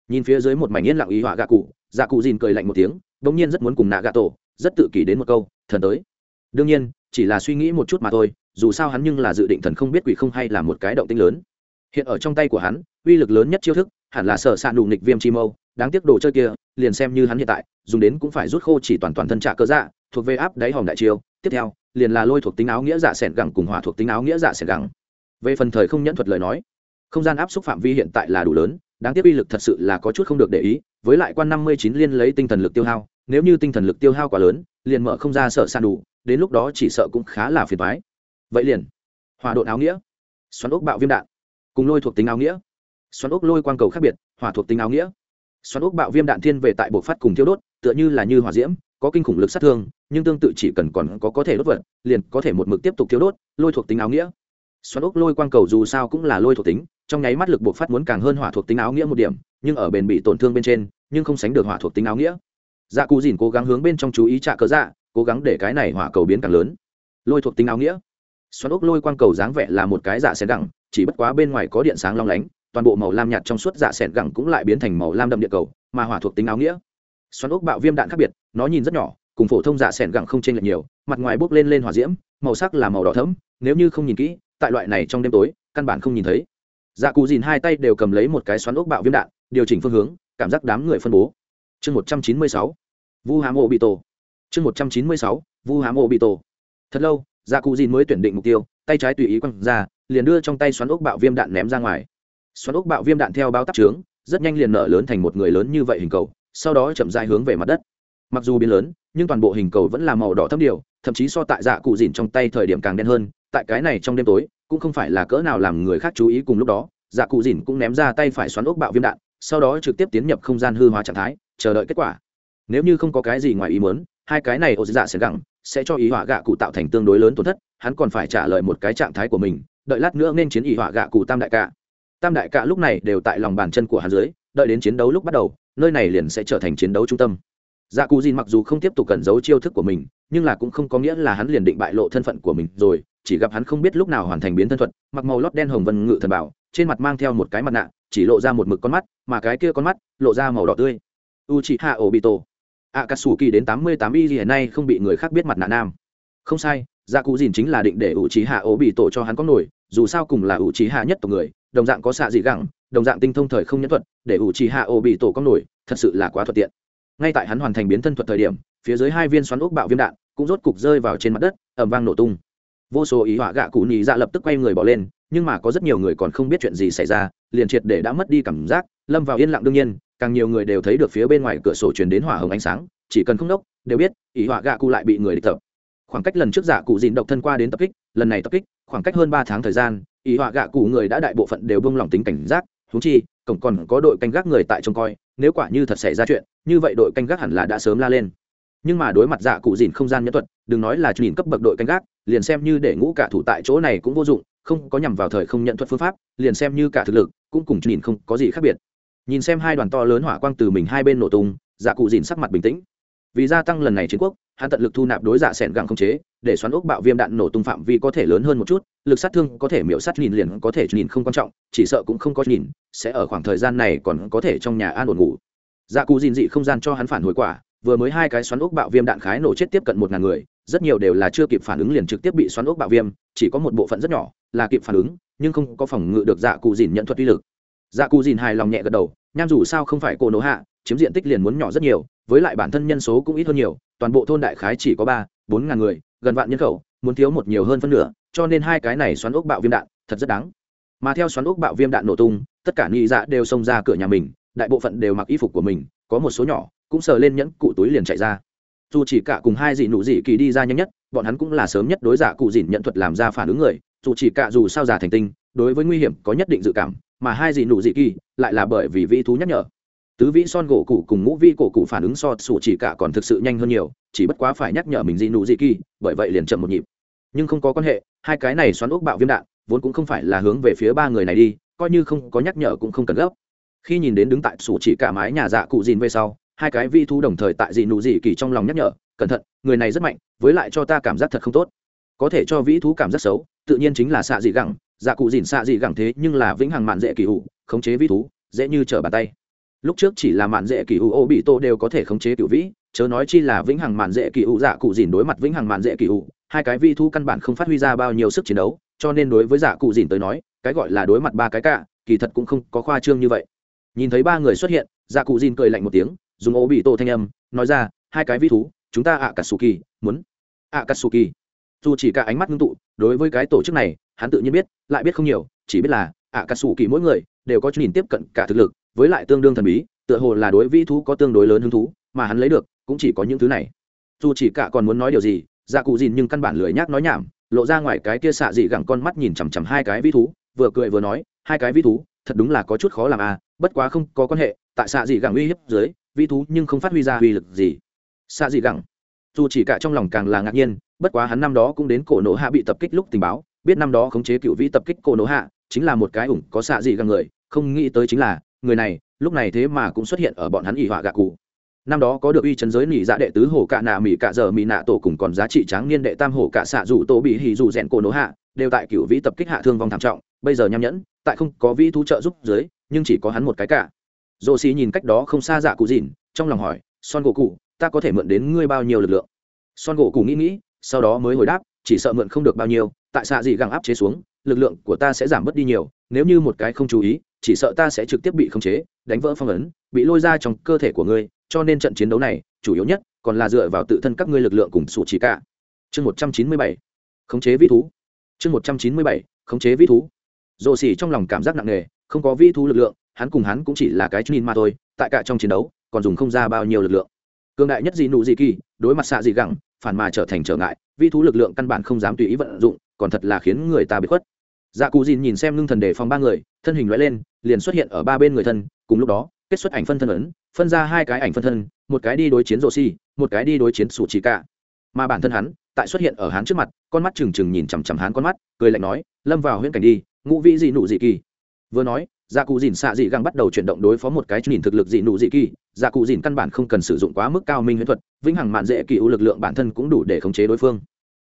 Nhìn phía dưới một mảnh yên lặng ý họa gạ cụ dạ cụ dìn cười lạnh một tiếng đ ỗ n g nhiên rất muốn cùng nạ gạ tổ, rất tự kỷ đến một câu, thần tới. Đương nhiên, chỉ là suy nghĩ một chút mà thôi, dù sao hắn nhưng là dự định thần không biết quỷ không hay là một cái động tinh lớn. Hiện ở trong tay của hắn, uy lực lớn nhất chiêu thức, hẳn là sợ xạ nụ nghịch viêm chi mâu, đáng tiếc đồ chơi kia, liền xem như hắn hiện tại, dùng đến cũng phải rút khô chỉ toàn toàn thân trả cơ dạ thuộc về áp đáy hòm đại chiêu, tiếp theo, liền là lôi thuộc tính áo nghĩa dạ s ẻ n gẳng cùng hỏa thuộc tính áo nghĩa dạ s ẻ n gẳng. Về phần thời không nhẫn thuật lời nói không gian áp xúc phạm vi hiện tại là đủ lớn, đáng tiếc uy lực thật sự là có chút không được để ý, với lại quan năm mươi chín liên lấy tinh thần lực tiêu hao, nếu như tinh thần lực tiêu hao quá lớn, liền mở không ra sợ san đủ, đến lúc đó chỉ sợ cũng khá là phiền thoái vậy liền hòa độn áo nghĩa, xoắn ốc bạo viêm đạn, cùng lôi thuộc tính áo nghĩa, xoắn ốc lôi quang cầu khác biệt, hỏa thuộc tính áo nghĩa, xoắn ốc bạo viêm đạn thiên về tại bộ phát cùng thiêu đốt, tựa như là như hỏa diễm, có kinh khủng lực sát thương, nhưng tương tự chỉ cần còn có có thể đốt vật, liền có thể một mực tiếp tục thiêu đốt, lôi thuộc tính áo nghĩa. Xoắn ốc lôi quang cầu dù sao cũng là lôi thuộc tính trong nháy mắt lực buộc phát muốn càng hơn hỏa thuộc tính áo nghĩa một điểm, nhưng ở bền bị tổn thương bên trên, nhưng không sánh được hỏa thuộc tính áo nghĩa. Dạ cụ dìn cố gắng hướng bên trong chú ý trạ cớ dạ cố gắng để cái này hỏa cầu biến càng lớn. Lôi thuộc tính áo nghĩa. Xoắn ốc lôi quang cầu dáng vẻ là một cái dạ xẻn gẳng, chỉ bất quá bên ngoài có điện sáng long lánh, toàn bộ màu lam nhạt trong suốt dạ xẻn gẳng cũng lại biến thành màu lam đậm địa cầu, mà hỏa thuộc tính áo nghĩa. Xoắn ốc bạo viêm đạn khác biệt, nó nhìn rất nhỏ, cùng phổ thông dạ xẻn gẳng không chênh lệch nhiều, mặt ngoài bốc lên lên hỏa diễm, màu sắc là màu đỏ thẫm, nếu như không nhìn kỹ, tại loại này trong đêm tối, căn bản không nhìn thấy dạ cụ dìn hai tay đều cầm lấy một cái xoắn ốc bạo viêm đạn, điều chỉnh phương hướng, cảm giác đám người phân bố. Chương một trăm chín mươi sáu, vu hám ô bị tổ. Chương một trăm chín mươi sáu, vu hám ô bị tổ. Thật lâu dạ cụ dìn mới tuyển định mục tiêu, tay trái tùy ý quăng ra, liền đưa trong tay xoắn ốc bạo viêm đạn ném ra ngoài. Xoắn ốc bạo viêm đạn theo bao tắc trướng, rất nhanh liền nở lớn thành một người lớn như vậy hình cầu, sau đó chậm dài hướng về mặt đất. Mặc dù biến lớn, nhưng toàn bộ hình cầu vẫn là màu đỏ thâm điều, thậm chí so tại dạ cụ dìn trong tay thời điểm càng đen hơn tại cái này trong đêm tối, cũng không phải là cỡ nào làm người khác chú ý cùng lúc đó dạ cụ dìn cũng ném ra tay phải xoắn ốc bạo viêm đạn, sau đó trực tiếp tiến nhập không gian hư hóa trạng thái, chờ đợi kết quả. Nếu như không có cái gì ngoài ý muốn, hai cái này ô dạ sẽ gẳng, sẽ cho ý họa gạ cụ tạo thành tương đối lớn tổn thất, hắn còn phải trả lời một cái trạng thái của mình, đợi lát nữa nên chiến ý họa gạ cụ tam đại cạ. Tam đại cạ lúc này đều tại lòng bàn chân của hắn dưới, đợi đến chiến đấu lúc bắt đầu, nơi này liền sẽ trở thành chiến đấu trung tâm. Dạ cụ dìn mặc dù không tiếp tục cẩn giấu chiêu thức của mình, nhưng là cũng không có nghĩa là hắn liền định bại lộ thân phận của mình rồi chỉ gặp hắn không biết lúc nào hoàn thành biến thân thuật, mặc màu lót đen hồng vân ngự thần bảo, trên mặt mang theo một cái mặt nạ, chỉ lộ ra một mực con mắt, mà cái kia con mắt lộ ra màu đỏ tươi. U chị hạ ổ bị tổ a cà sù kỳ đến tám mươi tám y gì hiện nay không bị người khác biết mặt nạ nam. Không sai gia cụ dìn chính là định để u chị hạ ổ bị tổ cho hắn có nổi, dù sao cùng là u chị hạ nhất tộc người, đồng dạng có xạ dị gẳng, đồng dạng tinh thông thời không nhân thuật, để u chị hạ ổ bị tổ có nổi, thật sự là quá thuận tiện. Ngay tại hắn hoàn thành biến thân thuật thời điểm, phía dưới hai viên xoắn ốc bạo viêm đạn cũng rốt cục rơi vào trên mặt đất ẩm vang nổ tung vô số ý họa gạ cụ nhị dạ lập tức quay người bỏ lên, nhưng mà có rất nhiều người còn không biết chuyện gì xảy ra, liền triệt để đã mất đi cảm giác, lâm vào yên lặng đương nhiên, càng nhiều người đều thấy được phía bên ngoài cửa sổ truyền đến hỏa hồng ánh sáng, chỉ cần không đốc, đều biết, ý họa gạ cụ lại bị người địch tập. Khoảng cách lần trước dạ cụ dìn độc thân qua đến tập kích, lần này tập kích, khoảng cách hơn ba tháng thời gian, ý họa gạ cụ người đã đại bộ phận đều bông lỏng tính cảnh giác thú chi, cổng còn có đội canh gác người tại trông coi, nếu quả như thật xảy ra chuyện, như vậy đội canh gác hẳn là đã sớm la lên. Nhưng mà đối mặt dạ cụ dìn không gian nhẫn thuật, đừng nói là nhìn cấp bậc đội canh gác liền xem như để ngũ cả thủ tại chỗ này cũng vô dụng, không có nhằm vào thời không nhận thuật phương pháp, liền xem như cả thực lực cũng cùng nhìn không có gì khác biệt. Nhìn xem hai đoàn to lớn hỏa quang từ mình hai bên nổ tung dạ cụ dìn sắc mặt bình tĩnh. Vì gia tăng lần này chiến quốc, hắn tận lực thu nạp đối dạ sẻn gặng không chế, để xoắn ốc bạo viêm đạn nổ tung phạm vi có thể lớn hơn một chút, lực sát thương có thể miễu sát nhìn liền có thể nhìn không quan trọng, chỉ sợ cũng không có nhìn, sẽ ở khoảng thời gian này còn có thể trong nhà an ổn ngủ. Dạ cụ dìn dị không gian cho hắn phản hồi quả vừa mới hai cái xoắn ốc bạo viêm đạn khái nổ chết tiếp cận một ngàn người, rất nhiều đều là chưa kịp phản ứng liền trực tiếp bị xoắn ốc bạo viêm, chỉ có một bộ phận rất nhỏ là kịp phản ứng, nhưng không có phòng ngự được dạ cụ dìn nhận thuật uy lực. Dạ cụ dìn hài lòng nhẹ gật đầu, nham dù sao không phải cổ nổ hạ, chiếm diện tích liền muốn nhỏ rất nhiều, với lại bản thân nhân số cũng ít hơn nhiều, toàn bộ thôn đại khái chỉ có ba, bốn ngàn người, gần vạn nhân khẩu, muốn thiếu một nhiều hơn phân nửa, cho nên hai cái này xoắn ốc bạo viêm đạn, thật rất đáng. Mà theo xoắn ốc bạo viêm đạn nổ tung, tất cả nghị dạ đều xông ra cửa nhà mình, đại bộ phận đều mặc y phục của mình có một số nhỏ, cũng sờ lên nhẫn cụ túi liền chạy ra. Dù chỉ cả cùng hai dị nụ dị kỳ đi ra nhanh nhất, bọn hắn cũng là sớm nhất đối giả cụ dịn nhận thuật làm ra phản ứng người, dù chỉ cả dù sao giả thành tinh, đối với nguy hiểm có nhất định dự cảm, mà hai dị nụ dị kỳ lại là bởi vì vĩ thú nhắc nhở. Tứ vĩ son gỗ cụ cùng ngũ vi cổ cụ phản ứng so sủ chỉ cả còn thực sự nhanh hơn nhiều, chỉ bất quá phải nhắc nhở mình dị nụ dị kỳ, bởi vậy liền chậm một nhịp. Nhưng không có quan hệ, hai cái này xoắn ốc bạo viêm đạn, vốn cũng không phải là hướng về phía ba người này đi, coi như không có nhắc nhở cũng không cần gấp khi nhìn đến đứng tại sủ chỉ cả mái nhà dạ cụ dìn về sau, hai cái vi thú đồng thời tại dị nụ dị kỳ trong lòng nhắc nhở, cẩn thận, người này rất mạnh, với lại cho ta cảm giác thật không tốt. Có thể cho vĩ thú cảm giác xấu, tự nhiên chính là xạ dị gẳng dạ cụ dìn xạ dị gẳng thế nhưng là vĩnh hằng mạn dễ kỳ hụ khống chế vĩ thú, dễ như trở bàn tay. Lúc trước chỉ là mạn dễ kỳ hụ ô bị tô đều có thể khống chế cựu vĩ, chớ nói chi là vĩnh hằng mạn dễ kỳ hụ dạ cụ dìn đối mặt vĩnh hằng mạn dễ kỳ hụ hai cái vi thú căn bản không phát huy ra bao nhiêu sức chiến đấu, cho nên đối với dạ cụ dìn tới nói, cái gọi là đối mặt ba cái cả, kỳ thật cũng không có khoa trương như vậy nhìn thấy ba người xuất hiện dạ cụ dìn cười lạnh một tiếng, dùng ô bị tổ thanh âm, nói ra, hai cái vi thú, chúng ta ạ cà sù kỳ muốn ạ cà sù kỳ dù chỉ cả ánh mắt ngưng tụ, đối với cái tổ chức này, hắn tự nhiên biết, lại biết không nhiều, chỉ biết là ạ cà sù kỳ mỗi người đều có nhìn tiếp cận cả thực lực, với lại tương đương thần bí, tựa hồ là đối vi thú có tương đối lớn hứng thú, mà hắn lấy được cũng chỉ có những thứ này. Dù chỉ cả còn muốn nói điều gì dạ cụ dìn nhưng căn bản lười nhác nói nhảm, lộ ra ngoài cái kia xạ dị gẳng con mắt nhìn chằm chằm hai cái vi thú, vừa cười vừa nói, hai cái vi thú thật đúng là có chút khó làm à bất quá không có quan hệ, tại xạ dị gẳng uy hiếp dưới, vi thú nhưng không phát huy ra uy lực gì. Xạ dị gẳng, dù chỉ cả trong lòng càng là ngạc nhiên, bất quá hắn năm đó cũng đến cổ nổ hạ bị tập kích lúc tình báo, biết năm đó khống chế cựu vĩ tập kích cổ nổ hạ chính là một cái ủng có xạ dị gẳng người, không nghĩ tới chính là, người này, lúc này thế mà cũng xuất hiện ở bọn hắn ỉ họa gạ cụ. Năm đó có được uy chấn giới nỉ dạ đệ tứ hổ cạ nạ mỹ cạ giờ mỹ nạ tổ cùng còn giá trị tráng niên đệ tam hổ cạ xạ dù tổ bị hỉ dù rèn cổ nổ hạ đều tại cựu vĩ tập kích hạ thương vong thảm trọng, bây giờ nham nhẫn, tại không có vĩ thú trợ giúp dưới, nhưng chỉ có hắn một cái cả. Dồ xì nhìn cách đó không xa dạ cụ dìn trong lòng hỏi, son gỗ cụ ta có thể mượn đến ngươi bao nhiêu lực lượng? Son gỗ cụ nghĩ nghĩ, sau đó mới hồi đáp, chỉ sợ mượn không được bao nhiêu, tại xạ gì găng áp chế xuống, lực lượng của ta sẽ giảm bớt đi nhiều, nếu như một cái không chú ý, chỉ sợ ta sẽ trực tiếp bị khống chế, đánh vỡ phong ấn, bị lôi ra trong cơ thể của ngươi, cho nên trận chiến đấu này, chủ yếu nhất còn là dựa vào tự thân các ngươi lực lượng cùng sủ chỉ cả. Chương một trăm chín mươi bảy. Khống chế vĩ thú chương một trăm chín mươi bảy, khống chế vĩ thú. Rồ xỉ trong lòng cảm giác nặng nề, không có vĩ thú lực lượng, hắn cùng hắn cũng chỉ là cái nhìn mà thôi, tại cả trong chiến đấu, còn dùng không ra bao nhiêu lực lượng. Cương đại nhất gì nụ gì kỳ, đối mặt xạ gì gẳng, phản mà trở thành trở ngại, vĩ thú lực lượng căn bản không dám tùy ý vận dụng, còn thật là khiến người ta bị khuất. Dạ cụ dìn nhìn xem ngưng thần đề phòng ba người, thân hình loại lên, liền xuất hiện ở ba bên người thân, cùng lúc đó, kết xuất ảnh phân thân ấn, phân ra hai cái ảnh phân thân, một cái đi đối chiến rộ xi một cái đi đối chiến sủ chỉ cả mà bản thân hắn tại xuất hiện ở hắn trước mặt, con mắt trừng trừng nhìn chằm chằm hắn con mắt, cười lạnh nói, lâm vào huyễn cảnh đi, ngũ vĩ dị nụ dị kỳ. Vừa nói dạ cụ dìn xạ dị găng bắt đầu chuyển động đối phó một cái nhìn thực lực dị nụ dị kỳ. Dạ cụ dìn căn bản không cần sử dụng quá mức cao minh huyễn thuật, vĩnh hằng mạn dễ kỳ ưu lực lượng bản thân cũng đủ để khống chế đối phương.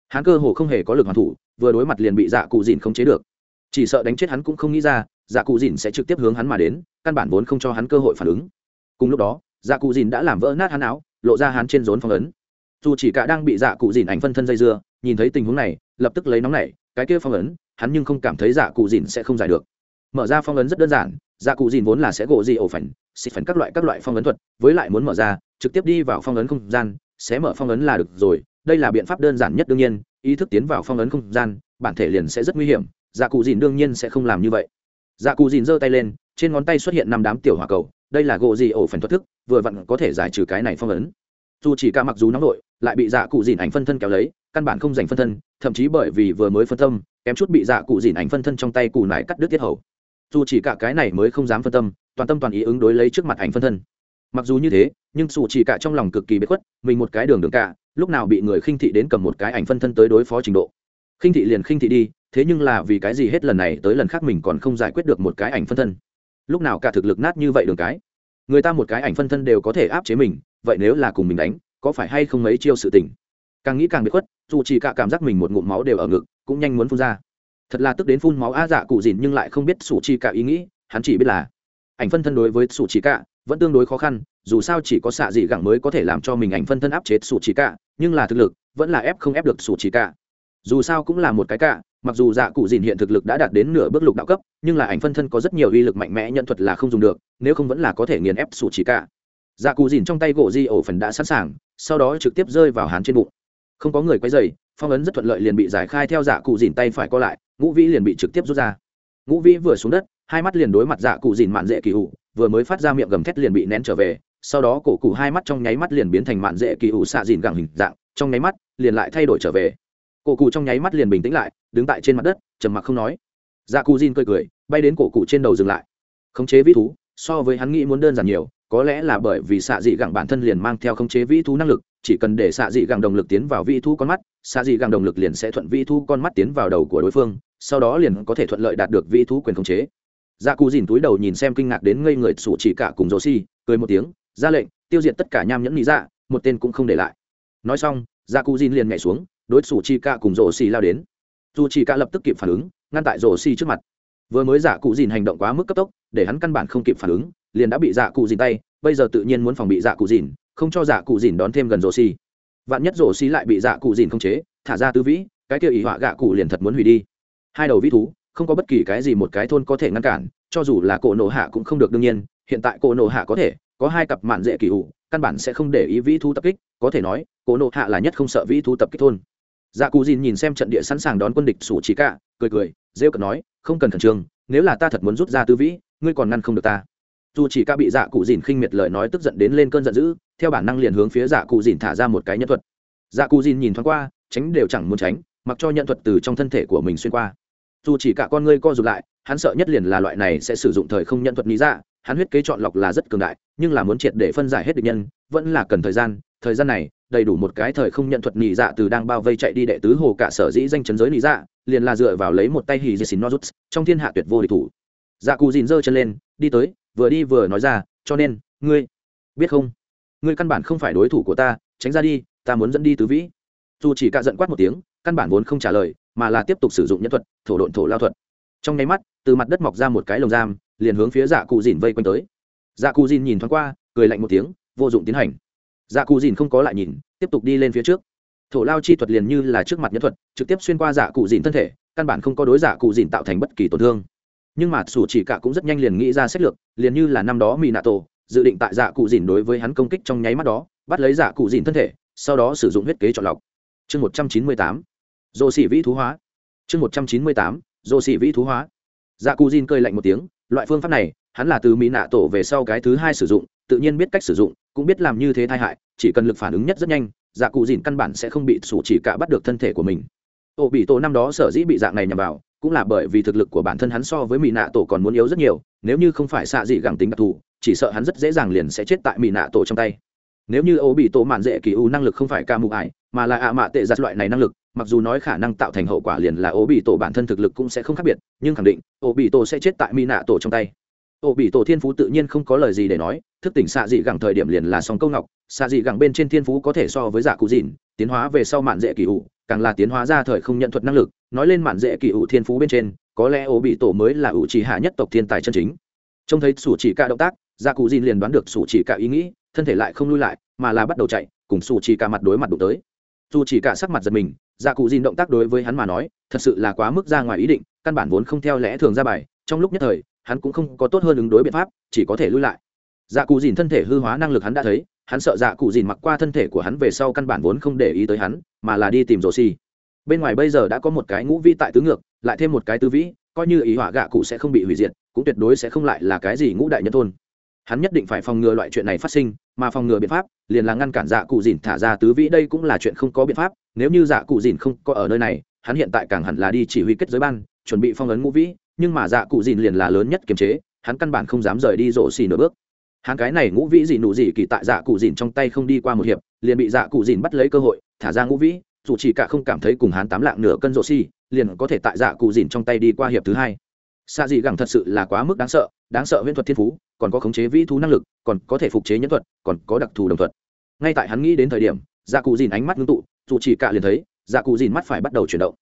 Hắn cơ hồ không hề có lực hoàn thủ, vừa đối mặt liền bị dạ cụ dìn khống chế được. Chỉ sợ đánh chết hắn cũng không nghĩ ra dạ cụ dìn sẽ trực tiếp hướng hắn mà đến, căn bản vốn không cho hắn cơ hội phản ứng. Cùng lúc đó dạ cụ dìn đã làm vỡ nát hắn áo, lộ ra hắn trên rốn phong ấn dù chỉ cả đang bị dạ cụ dìn ảnh phân thân dây dưa, nhìn thấy tình huống này, lập tức lấy nóng này cái kia phong ấn, hắn nhưng không cảm thấy dạ cụ dìn sẽ không giải được. Mở ra phong ấn rất đơn giản dạ cụ dìn vốn là sẽ gỗ gì ổ phảnh xịt phảnh các loại các loại phong ấn thuật, với lại muốn mở ra, trực tiếp đi vào phong ấn không gian, sẽ mở phong ấn là được rồi, đây là biện pháp đơn giản nhất đương nhiên, ý thức tiến vào phong ấn không gian, bản thể liền sẽ rất nguy hiểm dạ cụ dìn đương nhiên sẽ không làm như vậy. Dạ cụ dìn giơ tay lên, trên ngón tay xuất hiện năm đám tiểu hỏa cầu, đây là gỗ gì ổ phần thoát thức, vừa vặn có thể giải trừ cái này phong ấn dù chỉ ca mặc dù nóng đội lại bị dạ cụ dìn ảnh phân thân kéo lấy, căn bản không giành phân thân, thậm chí bởi vì vừa mới phân tâm, kém chút bị dạ cụ dìn ảnh phân thân trong tay cụ nải cắt đứt tiết hầu. Dù chỉ cả cái này mới không dám phân tâm, toàn tâm toàn ý ứng đối lấy trước mặt ảnh phân thân. Mặc dù như thế, nhưng dù chỉ cả trong lòng cực kỳ bất khuất, mình một cái đường đường cả, lúc nào bị người khinh thị đến cầm một cái ảnh phân thân tới đối phó trình độ. Khinh thị liền khinh thị đi, thế nhưng là vì cái gì hết lần này tới lần khác mình còn không giải quyết được một cái ảnh phân thân? Lúc nào cả thực lực nát như vậy đường cái? Người ta một cái ảnh phân thân đều có thể áp chế mình vậy nếu là cùng mình đánh, có phải hay không mấy chiêu sự tình? Càng nghĩ càng bị khuất, dù chỉ cả cảm giác mình một ngụm máu đều ở ngực, cũng nhanh muốn phun ra. Thật là tức đến phun máu a dạ cụ dìn nhưng lại không biết sủ chi cả ý nghĩ, hắn chỉ biết là ảnh phân thân đối với sủ chỉ cả vẫn tương đối khó khăn, dù sao chỉ có xạ dị gẳng mới có thể làm cho mình ảnh phân thân áp chế sủ chỉ cả, nhưng là thực lực vẫn là ép không ép được sủ chỉ cả. Dù sao cũng là một cái cả, mặc dù dạ cụ dìn hiện thực lực đã đạt đến nửa bước lục đạo cấp, nhưng là ảnh phân thân có rất nhiều uy lực mạnh mẽ nhận thuật là không dùng được, nếu không vẫn là có thể nghiền ép sủ chỉ cả dạ cụ dìn trong tay gỗ di ổ phần đã sẵn sàng, sau đó trực tiếp rơi vào hán trên bụng. Không có người quay dày phong ấn rất thuận lợi liền bị giải khai theo dạ cụ dìn tay phải co lại, ngũ vĩ liền bị trực tiếp rút ra. Ngũ vĩ vừa xuống đất, hai mắt liền đối mặt dạ cụ dìn mạn dễ kỳ ủ vừa mới phát ra miệng gầm thét liền bị nén trở về, sau đó cổ cụ hai mắt trong nháy mắt liền biến thành mạn dễ kỳ ủ xạ dìn gẳng hình dạng, trong nháy mắt liền lại thay đổi trở về. Cổ cụ trong nháy mắt liền bình tĩnh lại, đứng tại trên mặt đất, trầm mặc không nói. Dạ cụ dìn cười cười, bay đến cổ cụ trên đầu dừng lại. Khống chế vĩ thú, so với hắn nghĩ muốn đơn giản nhiều có lẽ là bởi vì xạ dị gẳng bản thân liền mang theo khống chế vĩ thú năng lực, chỉ cần để xạ dị gẳng đồng lực tiến vào vĩ thú con mắt, xạ dị gẳng đồng lực liền sẽ thuận vĩ thú con mắt tiến vào đầu của đối phương, sau đó liền có thể thuận lợi đạt được vĩ thú quyền khống chế. Dạ cù dìn túi đầu nhìn xem kinh ngạc đến ngây người sủ chỉ cả cùng rô si, cười một tiếng, ra lệnh, tiêu diệt tất cả nham nhẫn nghĩ dạ một tên cũng không để lại. Nói xong dạ cù dìn liền nhảy xuống, đối sủ chỉ cả cùng rô si lao đến. Dù chỉ cả lập tức kịp phản ứng, ngăn tại rô si trước mặt. Vừa mới dạ cụ dìn hành động quá mức cấp tốc, để hắn căn bản không kịp phản ứng liền đã bị dạ cụ dìn tay, bây giờ tự nhiên muốn phòng bị dạ cụ dìn, không cho dạ cụ dìn đón thêm gần rổ xì. Vạn nhất rổ xì lại bị dạ cụ dìn không chế, thả ra tư vĩ, cái kia ỷ họa gạ cụ liền thật muốn hủy đi. Hai đầu vĩ thú, không có bất kỳ cái gì một cái thôn có thể ngăn cản, cho dù là cổ nổ hạ cũng không được đương nhiên, hiện tại cổ nổ hạ có thể, có hai cặp mạn dễ kỳ ủ căn bản sẽ không để ý vĩ thú tập kích, có thể nói, cổ nổ hạ là nhất không sợ vĩ thú tập kích thôn. Dạ cù dìn nhìn xem trận địa sẵn sàng đón quân địch sủ chỉ cả, cười cười, rêu cợt nói, không cần khẩn trương, nếu là ta thật muốn rút ra tư vĩ, ngươi còn ngăn không được ta dù chỉ ca bị dạ cụ dìn khinh miệt lời nói tức giận đến lên cơn giận dữ, theo bản năng liền hướng phía dạ cụ dìn thả ra một cái nhân thuật. Dạ cụ dìn nhìn thoáng qua, tránh đều chẳng muốn tránh, mặc cho nhân thuật từ trong thân thể của mình xuyên qua. Dù chỉ cả con ngươi co rụt lại, hắn sợ nhất liền là loại này sẽ sử dụng thời không nhân thuật lý dạ hắn huyết kế chọn lọc là rất cường đại, nhưng là muốn triệt để phân giải hết địch nhân, vẫn là cần thời gian. Thời gian này, đầy đủ một cái thời không nhận thuật nhị dạ từ đang bao vây chạy đi đệ tứ hồ cả sở dĩ danh chấn giới nhị dạ liền là dựa vào lấy một tay hì dì xin nozuts trong thiên hạ tuyệt vô địch thủ dạ cù dìn giơ chân lên, đi tới, vừa đi vừa nói ra, cho nên, ngươi biết không? Ngươi căn bản không phải đối thủ của ta, tránh ra đi, ta muốn dẫn đi tứ vĩ. Dù chỉ cả giận quát một tiếng, căn bản vốn không trả lời, mà là tiếp tục sử dụng nhân thuật, thổ độn thổ lao thuật. Trong nháy mắt, từ mặt đất mọc ra một cái lồng giam, liền hướng phía dạ cụ dìn vây quanh tới. Dạ cụ dìn nhìn thoáng qua, cười lạnh một tiếng, vô dụng tiến hành. Dạ cụ dìn không có lại nhìn, tiếp tục đi lên phía trước. Thổ lao chi thuật liền như là trước mặt nhân thuật, trực tiếp xuyên qua dạ cụ dìn thân thể, căn bản không có đối dạ cụ dìn tạo thành bất kỳ tổn thương nhưng mà sủ chỉ cả cũng rất nhanh liền nghĩ ra sách lược, liền như là năm đó mỹ nạ tổ dự định tại dạ cụ dìn đối với hắn công kích trong nháy mắt đó, bắt lấy dạ cụ dìn thân thể, sau đó sử dụng huyết kế chọn lọc. Chương một trăm chín mươi tám dồ xỉ vĩ thú hóa. Chương một trăm chín mươi tám dồ xỉ vĩ thú hóa. Dạ cụ dìn cơi lạnh một tiếng, loại phương pháp này, hắn là từ mỹ nạ tổ về sau cái thứ hai sử dụng, tự nhiên biết cách sử dụng, cũng biết làm như thế tai hại, chỉ cần lực phản ứng nhất rất nhanh dạ cụ dìn căn bản sẽ không bị sủ chỉ cả bắt được thân thể của mình. Ô bị tổ năm đó sở dĩ bị dạng này nhằm vào cũng là bởi vì thực lực của bản thân hắn so với mỹ nạ tổ còn muốn yếu rất nhiều nếu như không phải xạ dị gẳng tính đặc thù chỉ sợ hắn rất dễ dàng liền sẽ chết tại mỹ nạ tổ trong tay. Nếu như ô bị tổ mạn dễ kỳ u năng lực không phải ca mụ ải mà là ạ mạ tệ giặt loại này năng lực mặc dù nói khả năng tạo thành hậu quả liền là ô bị tổ bản thân thực lực cũng sẽ không khác biệt nhưng khẳng định ô bị tổ sẽ chết tại mỹ nạ tổ trong tay. Ô bị tổ thiên phú tự nhiên không có lời gì để nói thức tỉnh xạ dị gẳng thời điểm liền là song câu ngọc xạ dị gẳng bên trên thiên phú có thể so với giả cụ dìn tiến hóa về sau mạn dễ kỳ u, càng là tiến hóa ra thời không nhận thuật năng lực nói lên mạn dễ kỳ ủ thiên phú bên trên, có lẽ ổ bị tổ mới là ủ trì hạ nhất tộc thiên tài chân chính. Trông thấy sủ chỉ cả động tác gia cụ dìn liền đoán được sủ chỉ cả ý nghĩ, thân thể lại không lui lại, mà là bắt đầu chạy, cùng sủ chỉ cả mặt đối mặt đụng tới. Dù chỉ cả sắc mặt giật mình gia cụ dìn động tác đối với hắn mà nói, thật sự là quá mức ra ngoài ý định, căn bản vốn không theo lẽ thường ra bài, trong lúc nhất thời, hắn cũng không có tốt hơn ứng đối biện pháp, chỉ có thể lui lại. Dạ cụ dìn thân thể hư hóa năng lực hắn đã thấy, hắn sợ dạ cụ dìn mặc qua thân thể của hắn về sau căn bản vốn không để ý tới hắn, mà là đi tìm rổ xì bên ngoài bây giờ đã có một cái ngũ vi tại tứ ngược, lại thêm một cái tứ vĩ, coi như ý họa gạ cụ sẽ không bị hủy diệt, cũng tuyệt đối sẽ không lại là cái gì ngũ đại nhân thôn. Hắn nhất định phải phòng ngừa loại chuyện này phát sinh, mà phòng ngừa biện pháp, liền là ngăn cản dạ cụ dìn thả ra tứ vĩ, đây cũng là chuyện không có biện pháp, nếu như dạ cụ dìn không có ở nơi này, hắn hiện tại càng hẳn là đi chỉ huy kết giới ban, chuẩn bị phong ấn ngũ vĩ, nhưng mà dạ cụ dìn liền là lớn nhất kiềm chế, hắn căn bản không dám rời đi rổ xì nửa bước. Hắn cái này ngũ vĩ gì nụ gì kỳ tại dạ cụ dìn trong tay không đi qua một hiệp, liền bị dạ cụ dìn bắt lấy cơ hội, thả ra ngũ vĩ dù chỉ cả không cảm thấy cùng hắn tám lạng nửa cân rổ si, liền có thể tại dạ cụ dìn trong tay đi qua hiệp thứ hai. Xạ dị gẳng thật sự là quá mức đáng sợ đáng sợ huyễn thuật thiên phú còn có khống chế vĩ thú năng lực còn có thể phục chế nhân thuật còn có đặc thù đồng thuật. Ngay tại hắn nghĩ đến thời điểm dạ cụ dìn ánh mắt ngưng tụ dù chỉ cả liền thấy dạ cụ dìn mắt phải bắt đầu chuyển động.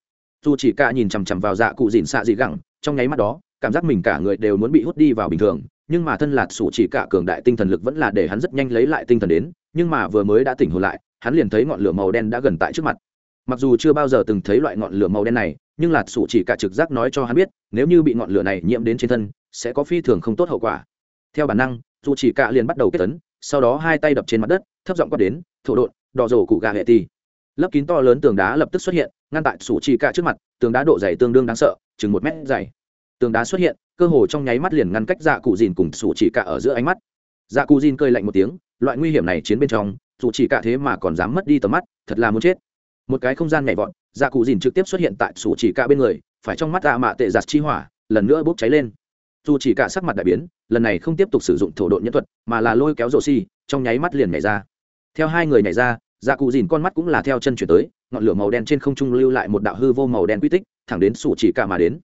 Dù chỉ cả nhìn chằm chằm vào dạ cụ dìn xạ dị gẳng trong nháy mắt đó cảm giác mình cả người đều muốn bị hút đi vào bình thường nhưng mà thân lạt sủ chỉ cả cường đại tinh thần lực vẫn là để hắn rất nhanh lấy lại tinh thần đến nhưng mà vừa mới đã tỉnh hồn lại hắn liền thấy ngọn lửa màu đen đã gần tại trước mặt mặc dù chưa bao giờ từng thấy loại ngọn lửa màu đen này, nhưng lạt sủ chỉ cả trực giác nói cho hắn biết, nếu như bị ngọn lửa này nhiễm đến trên thân, sẽ có phi thường không tốt hậu quả. Theo bản năng, dù chỉ cả liền bắt đầu kết tấn, sau đó hai tay đập trên mặt đất, thấp giọng quát đến, thổ đột đỏ rổ cụ gà hệ ti lấp kín to lớn tường đá lập tức xuất hiện, ngăn tại sủ chỉ cả trước mặt, tường đá độ dày tương đương đáng sợ, chừng một mét dày. Tường đá xuất hiện, cơ hồ trong nháy mắt liền ngăn cách dạ cụ dìn cùng sủ chỉ cả ở giữa ánh mắt. Dạ cụ dìn cơi lạnh một tiếng, loại nguy hiểm này chiến bên trong, dù chỉ cả thế mà còn dám mất đi tầm mắt, thật là muốn chết một cái không gian nhảy vọt dạ cụ dìn trực tiếp xuất hiện tại sủ chỉ cả bên người, phải trong mắt dạ mạ tệ giặt chi hỏa, lần nữa bốc cháy lên. Dù chỉ cả sắc mặt đại biến, lần này không tiếp tục sử dụng thổ độn nhân thuật, mà là lôi kéo rổ xi, trong nháy mắt liền nhảy ra. Theo hai người nhảy ra dạ cụ dìn con mắt cũng là theo chân chuyển tới, ngọn lửa màu đen trên không trung lưu lại một đạo hư vô màu đen quy tích, thẳng đến sủ chỉ cả mà đến.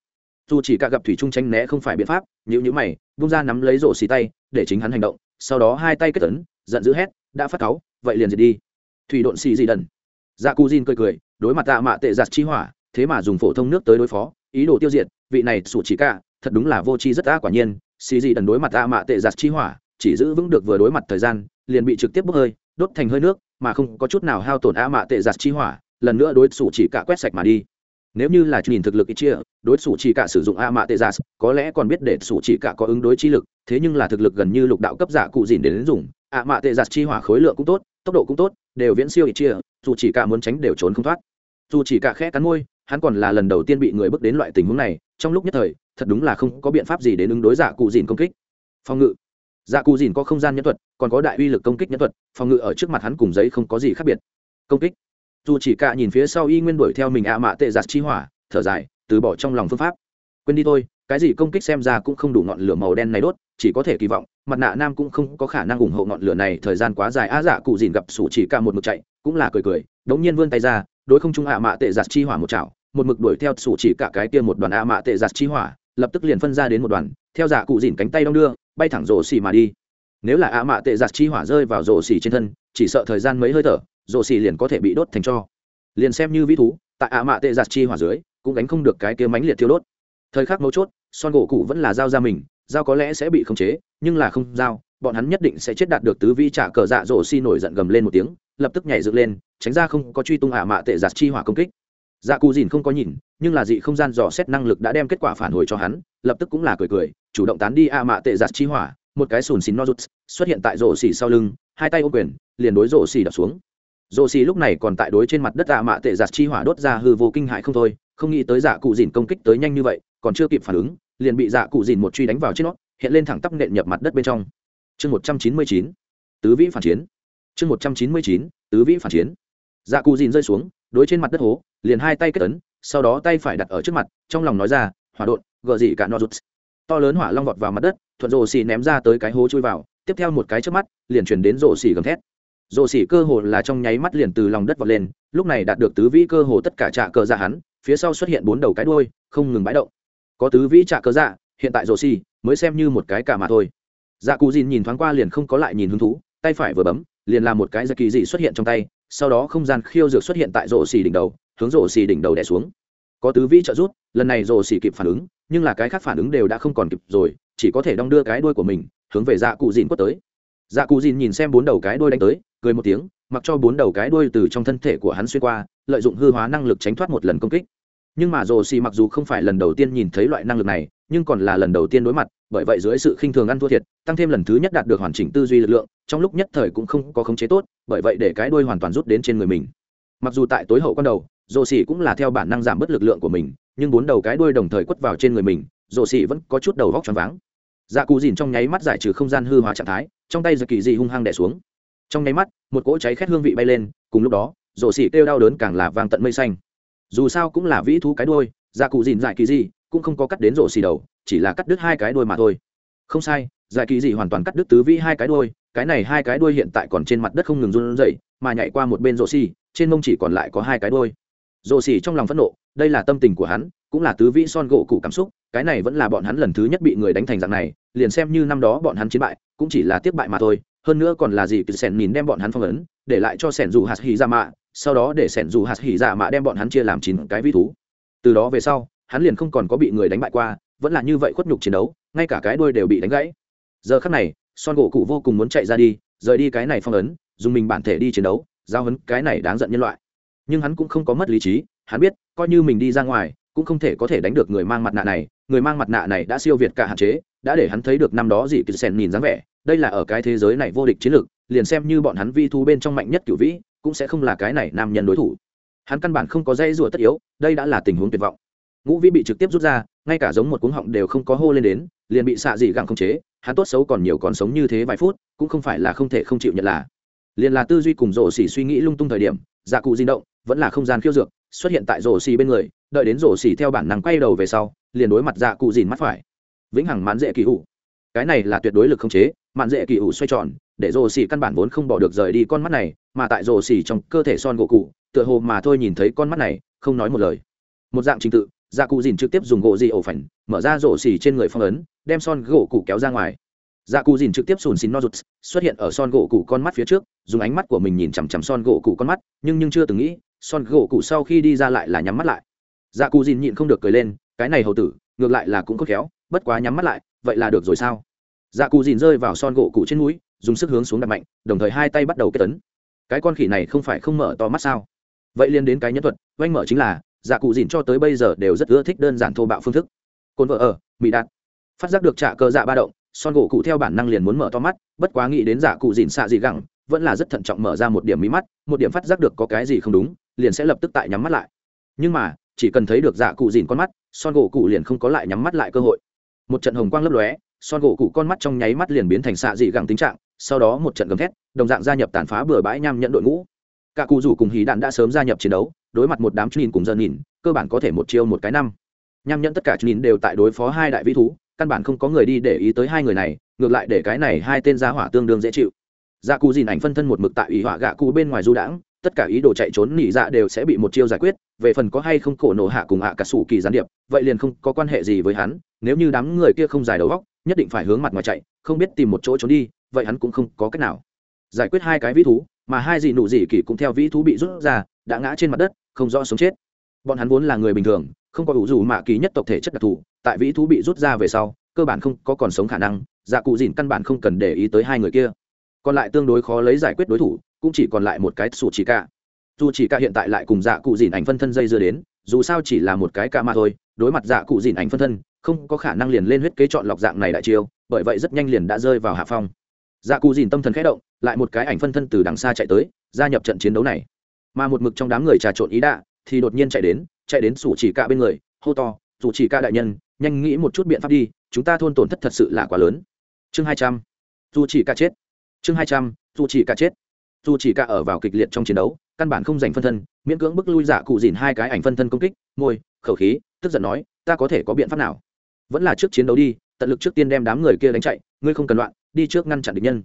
Dù chỉ cả gặp thủy trung tranh né không phải biện pháp nhữ nhữ mày bung ra nắm lấy rổ xì tay, để chính hắn hành động, sau đó hai tay kết tấn giận dữ hét, đã phát cáu, vậy liền diệt đi. Thủy độn xì gì đần dạ cụ dìn cười cười, đối mặt tạ mạ tệ giặt chi hỏa, thế mà dùng phổ thông nước tới đối phó, ý đồ tiêu diệt, vị này sủ chỉ cả, thật đúng là vô tri rất đã quả nhiên, xì gì đần đối mặt tạ mạ tệ giặt chi hỏa, chỉ giữ vững được vừa đối mặt thời gian, liền bị trực tiếp bốc hơi, đốt thành hơi nước, mà không có chút nào hao tổn a mạ tệ giặt chi hỏa, lần nữa đối sủ chỉ cả quét sạch mà đi. Nếu như là nhìn thực lực ít chia, đối sủ chỉ cả sử dụng a mạ tệ giặt có lẽ còn biết để sủ chỉ cả có ứng đối chi lực, thế nhưng là thực lực gần như lục đạo cấp giả cụ dìn đến dùng a mạ tệ giặt chi hỏa khối lượng cũng tốt, tốc độ cũng tốt, đều viễn siêu ít chia dù chỉ cả muốn tránh đều trốn không thoát. Dù chỉ cả khẽ cắn môi, hắn còn là lần đầu tiên bị người bước đến loại tình huống này, trong lúc nhất thời, thật đúng là không có biện pháp gì đến ứng đối giả cụ dìn công kích. Phòng ngự. Giả cụ dìn có không gian nhân thuật, còn có đại uy lực công kích nhân thuật, phòng ngự ở trước mặt hắn cùng giấy không có gì khác biệt. Công kích. Dù chỉ cả nhìn phía sau y nguyên đuổi theo mình ạ mạ tệ giặt chi hỏa, thở dài, từ bỏ trong lòng phương pháp. Quên đi thôi, cái gì công kích xem ra cũng không đủ ngọn lửa màu đen này đốt, chỉ có thể kỳ vọng, mặt nạ nam cũng không có khả năng ủng hộ ngọn lửa này, thời gian quá dài á giả dạ cụ dìn gặp sủ chỉ cả một mực chạy cũng là cười cười, đống nhiên vươn tay ra, đối không trung ạ mạ tệ giặt chi hỏa một chảo, một mực đuổi theo sủ chỉ cả cái kia một đoàn ạ mạ tệ giặt chi hỏa, lập tức liền phân ra đến một đoàn, theo giả cụ dìn cánh tay đong đưa, bay thẳng rổ xì mà đi. Nếu là ạ mạ tệ giặt chi hỏa rơi vào rổ xì trên thân, chỉ sợ thời gian mấy hơi thở, rổ xì liền có thể bị đốt thành cho. Liền xem như vĩ thú, tại ạ mạ tệ giặt chi hỏa dưới, cũng gánh không được cái kia mánh liệt thiêu đốt. Thời khắc mấu chốt, son gỗ cụ vẫn là dao ra mình dao có lẽ sẽ bị khống chế, nhưng là không dao bọn hắn nhất định sẽ chết đạt được tứ vi trả cờ dạ rổ xi nổi giận gầm lên một tiếng lập tức nhảy dựng lên, tránh ra không có truy tung ạ mạ tệ giặt chi hỏa công kích. Dạ cụ dìn không có nhìn, nhưng là dị không gian dò xét năng lực đã đem kết quả phản hồi cho hắn, lập tức cũng là cười cười, chủ động tán đi ạ mạ tệ giặt chi hỏa, một cái sùn xín nozuts xuất hiện tại rổ xỉ sau lưng, hai tay ô quyền, liền đối rổ xỉ đập xuống. Rổ xỉ lúc này còn tại đối trên mặt đất ạ mạ tệ giặt chi hỏa đốt ra hư vô kinh hại không thôi, không nghĩ tới dạ cụ dìn công kích tới nhanh như vậy, còn chưa kịp phản ứng, liền bị dạ cụ dìn một truy đánh vào trên nó, hiện lên thẳng tắp nện nhập mặt đất bên trong. Chương một trăm chín mươi chín, tứ vĩ phản chiến chương một trăm chín mươi chín, tứ vĩ phản chiến. Dạ cù dìn rơi xuống, đối trên mặt đất hố, liền hai tay kết ấn, sau đó tay phải đặt ở trước mặt, trong lòng nói ra, hỏa đột gợ gì cả no rút to lớn hỏa long vọt vào mặt đất, thuận rổ xì ném ra tới cái hố chui vào, tiếp theo một cái trước mắt, liền chuyển đến rổ xì gầm thét. Rổ xì cơ hồ là trong nháy mắt liền từ lòng đất vọt lên, lúc này đạt được tứ vĩ cơ hồ tất cả trạ cờ dạ hắn, phía sau xuất hiện bốn đầu cái đuôi, không ngừng bãi động. Có tứ vĩ trạ cờ dạ hiện tại rổ xì mới xem như một cái cả mà thôi. Dạ cù dìn nhìn thoáng qua liền không có lại nhìn hứng thú, tay phải vừa bấm liền làm một cái giật kỳ dị xuất hiện trong tay, sau đó không gian khiêu dược xuất hiện tại rổ xì đỉnh đầu, hướng rổ xì đỉnh đầu đẻ xuống. Có tứ vĩ trợ rút lần này rổ xì kịp phản ứng, nhưng là cái khác phản ứng đều đã không còn kịp rồi, chỉ có thể đong đưa cái đuôi của mình, hướng về dạ cụ dìn quất tới. Dạ cụ dìn nhìn xem bốn đầu cái đuôi đánh tới, cười một tiếng, mặc cho bốn đầu cái đuôi từ trong thân thể của hắn xuyên qua, lợi dụng hư hóa năng lực tránh thoát một lần công kích. Nhưng mà rổ xì mặc dù không phải lần đầu tiên nhìn thấy loại năng lực này, nhưng còn là lần đầu tiên đối mặt bởi vậy dưới sự khinh thường ăn thua thiệt, tăng thêm lần thứ nhất đạt được hoàn chỉnh tư duy lực lượng, trong lúc nhất thời cũng không có khống chế tốt, bởi vậy để cái đuôi hoàn toàn rút đến trên người mình. Mặc dù tại tối hậu quan đầu rồ xỉ cũng là theo bản năng giảm bớt lực lượng của mình, nhưng bốn đầu cái đuôi đồng thời quất vào trên người mình rồ xỉ vẫn có chút đầu vóc choáng váng. Dạ cụ dìn trong nháy mắt giải trừ không gian hư hóa trạng thái, trong tay giật kỳ dị hung hăng đẻ xuống. Trong nháy mắt, một cỗ cháy khét hương vị bay lên, cùng lúc đó rổ xỉ kêu đau đớn càng là vang tận mây xanh. Dù sao cũng là vĩ thú cái đôi dạ cụ dìn giải kỳ dị cũng không có cắt đến rổ xỉ đầu chỉ là cắt đứt hai cái đuôi mà thôi không sai giải kỳ dị hoàn toàn cắt đứt tứ vĩ hai cái đuôi, cái này hai cái đuôi hiện tại còn trên mặt đất không ngừng run rẩy mà nhảy qua một bên rổ xì, trên mông chỉ còn lại có hai cái đuôi. rổ xì trong lòng phẫn nộ đây là tâm tình của hắn cũng là tứ vĩ son gỗ cụ cảm xúc cái này vẫn là bọn hắn lần thứ nhất bị người đánh thành dạng này liền xem như năm đó bọn hắn chiến bại cũng chỉ là tiếp bại mà thôi hơn nữa còn là gì cứ sẻn nhìn đem bọn hắn phong ấn để lại cho sẻn dù hạt hỉ ra mạ sau đó để sẻn dù hạt hỉ ra mạ đem bọn hắn chia làm chín cái vi thú từ đó về sau hắn liền không còn có bị người đánh bại qua vẫn là như vậy khuất nhục chiến đấu, ngay cả cái đuôi đều bị đánh gãy. Giờ khắc này, son gỗ cụ vô cùng muốn chạy ra đi, rời đi cái này phong ấn, dùng mình bản thể đi chiến đấu, giao hấn cái này đáng giận nhân loại. Nhưng hắn cũng không có mất lý trí, hắn biết, coi như mình đi ra ngoài, cũng không thể có thể đánh được người mang mặt nạ này, người mang mặt nạ này đã siêu việt cả hạn chế, đã để hắn thấy được năm đó gì kỳ sen nhìn dáng vẻ, đây là ở cái thế giới này vô địch chiến lược, liền xem như bọn hắn vi thu bên trong mạnh nhất cửu vĩ, cũng sẽ không là cái này nam nhân đối thủ. Hắn căn bản không có dây rùa tất yếu, đây đã là tình huống tuyệt vọng. Ngũ vĩ bị trực tiếp rút ra ngay cả giống một cuống họng đều không có hô lên đến, liền bị xạ dị gặng không chế, hắn tốt xấu còn nhiều còn sống như thế vài phút, cũng không phải là không thể không chịu nhận là. Liền là tư duy cùng rổ xỉ suy nghĩ lung tung thời điểm dạ cụ di động, vẫn là không gian khiêu dược, xuất hiện tại rổ xỉ bên người, đợi đến rổ xỉ theo bản năng quay đầu về sau, liền đối mặt dạ cụ dìn mắt phải. Vĩnh hằng mãn dễ kỳ ủ cái này là tuyệt đối lực không chế mạn dễ kỳ ủ xoay tròn, để rổ xỉ căn bản vốn không bỏ được rời đi con mắt này, mà tại rổ xỉ trong cơ thể son gỗ cụ, tựa hồ mà thôi nhìn thấy con mắt này, không nói một lời. Một dạng trình tự dạ cụ dìn trực tiếp dùng gỗ gì ổ phảnh, mở ra rổ xỉ trên người phong ấn, đem son gỗ cụ kéo ra ngoài. Dạ cụ dìn trực tiếp sùn xin nozuts, xuất hiện ở son gỗ cụ con mắt phía trước, dùng ánh mắt của mình nhìn chằm chằm son gỗ cụ con mắt, nhưng nhưng chưa từng nghĩ, son gỗ cụ sau khi đi ra lại là nhắm mắt lại. Dạ cụ dìn nhịn không được cười lên, cái này hầu tử, ngược lại là cũng khôn khéo, bất quá nhắm mắt lại, vậy là được rồi sao? Dạ cụ dìn rơi vào son gỗ cụ trên núi, dùng sức hướng xuống đặt mạnh, đồng thời hai tay bắt đầu kết tấn cái con khỉ này không phải không mở to mắt sao? Vậy liên đến cái nhân thuật, oanh mở chính là dạ cụ dìn cho tới bây giờ đều rất ưa thích đơn giản thô bạo phương thức. Cồn vợ ở mỹ đạt. Phát giác được trả cơ dạ ba động, son gỗ cụ theo bản năng liền muốn mở to mắt, bất quá nghĩ đến dạ cụ dìn xạ dị gẳng, vẫn là rất thận trọng mở ra một điểm mí mắt, một điểm phát giác được có cái gì không đúng, liền sẽ lập tức tại nhắm mắt lại. Nhưng mà, chỉ cần thấy được dạ cụ dìn con mắt, son gỗ cụ liền không có lại nhắm mắt lại cơ hội. Một trận hồng quang lấp lóe, son gỗ cụ con mắt trong nháy mắt liền biến thành xạ dị gẳng tính trạng, sau đó một trận gầm thét, đồng dạng gia nhập tàn phá bừa bãi nham nhận đội ngũ. Cả cụ rủ cùng hí đạn đã sớm gia nhập chiến đấu đối mặt một đám nhìn cùng dân nhìn cơ bản có thể một chiêu một cái năm. Nham nhẫn tất cả nhìn đều tại đối phó hai đại vĩ thú, căn bản không có người đi để ý tới hai người này, ngược lại để cái này hai tên gia hỏa tương đương dễ chịu. Dạ cụ dìn ảnh phân thân một mực tại ủy hỏa gạ cụ bên ngoài du đãng, tất cả ý đồ chạy trốn nỉ dạ đều sẽ bị một chiêu giải quyết, về phần có hay không cổ nổ hạ cùng hạ cả sủ kỳ gián điệp, vậy liền không có quan hệ gì với hắn, nếu như đám người kia không giải đầu góc, nhất định phải hướng mặt ngoài chạy, không biết tìm một chỗ trốn đi, vậy hắn cũng không có cách nào. Giải quyết hai cái vĩ thú, mà hai dị nụ dị kỳ cũng theo vĩ thú bị rút ra đã ngã trên mặt đất, không rõ sống chết. Bọn hắn vốn là người bình thường, không có ủ dù mạ kỳ nhất tộc thể chất đặc thù, tại vĩ thú bị rút ra về sau, cơ bản không có còn sống khả năng dạ cụ dìn căn bản không cần để ý tới hai người kia. Còn lại tương đối khó lấy giải quyết đối thủ, cũng chỉ còn lại một cái sủ chỉ cả dù chỉ cả hiện tại lại cùng dạ cụ dìn ảnh phân thân dây dưa đến, dù sao chỉ là một cái ca mà thôi, đối mặt dạ cụ dìn ảnh phân thân, không có khả năng liền lên huyết kế chọn lọc dạng này đại chiêu, bởi vậy rất nhanh liền đã rơi vào hạ phong. Dạ cụ dìn tâm thần khẽ động, lại một cái ảnh phân thân từ đằng xa chạy tới, gia nhập trận chiến đấu này mà một mực trong đám người trà trộn ý đạ, thì đột nhiên chạy đến chạy đến sủ chỉ cả bên người, hô to rủ chỉ cả đại nhân, nhanh nghĩ một chút biện pháp đi, chúng ta thôn tổn thất thật sự là quá lớn. Chương hai trăm. Dù chỉ cả chết. Chương hai trăm dù chỉ cả chết. Dù chỉ cả ở vào kịch liệt trong chiến đấu, căn bản không giành phân thân, miễn cưỡng bức lui giả cụ dìn hai cái ảnh phân thân công kích, môi, khẩu khí, tức giận nói, ta có thể có biện pháp nào? Vẫn là trước chiến đấu đi, tận lực trước tiên đem đám người kia đánh chạy, ngươi không cần loạn, đi trước ngăn chặn địch nhân.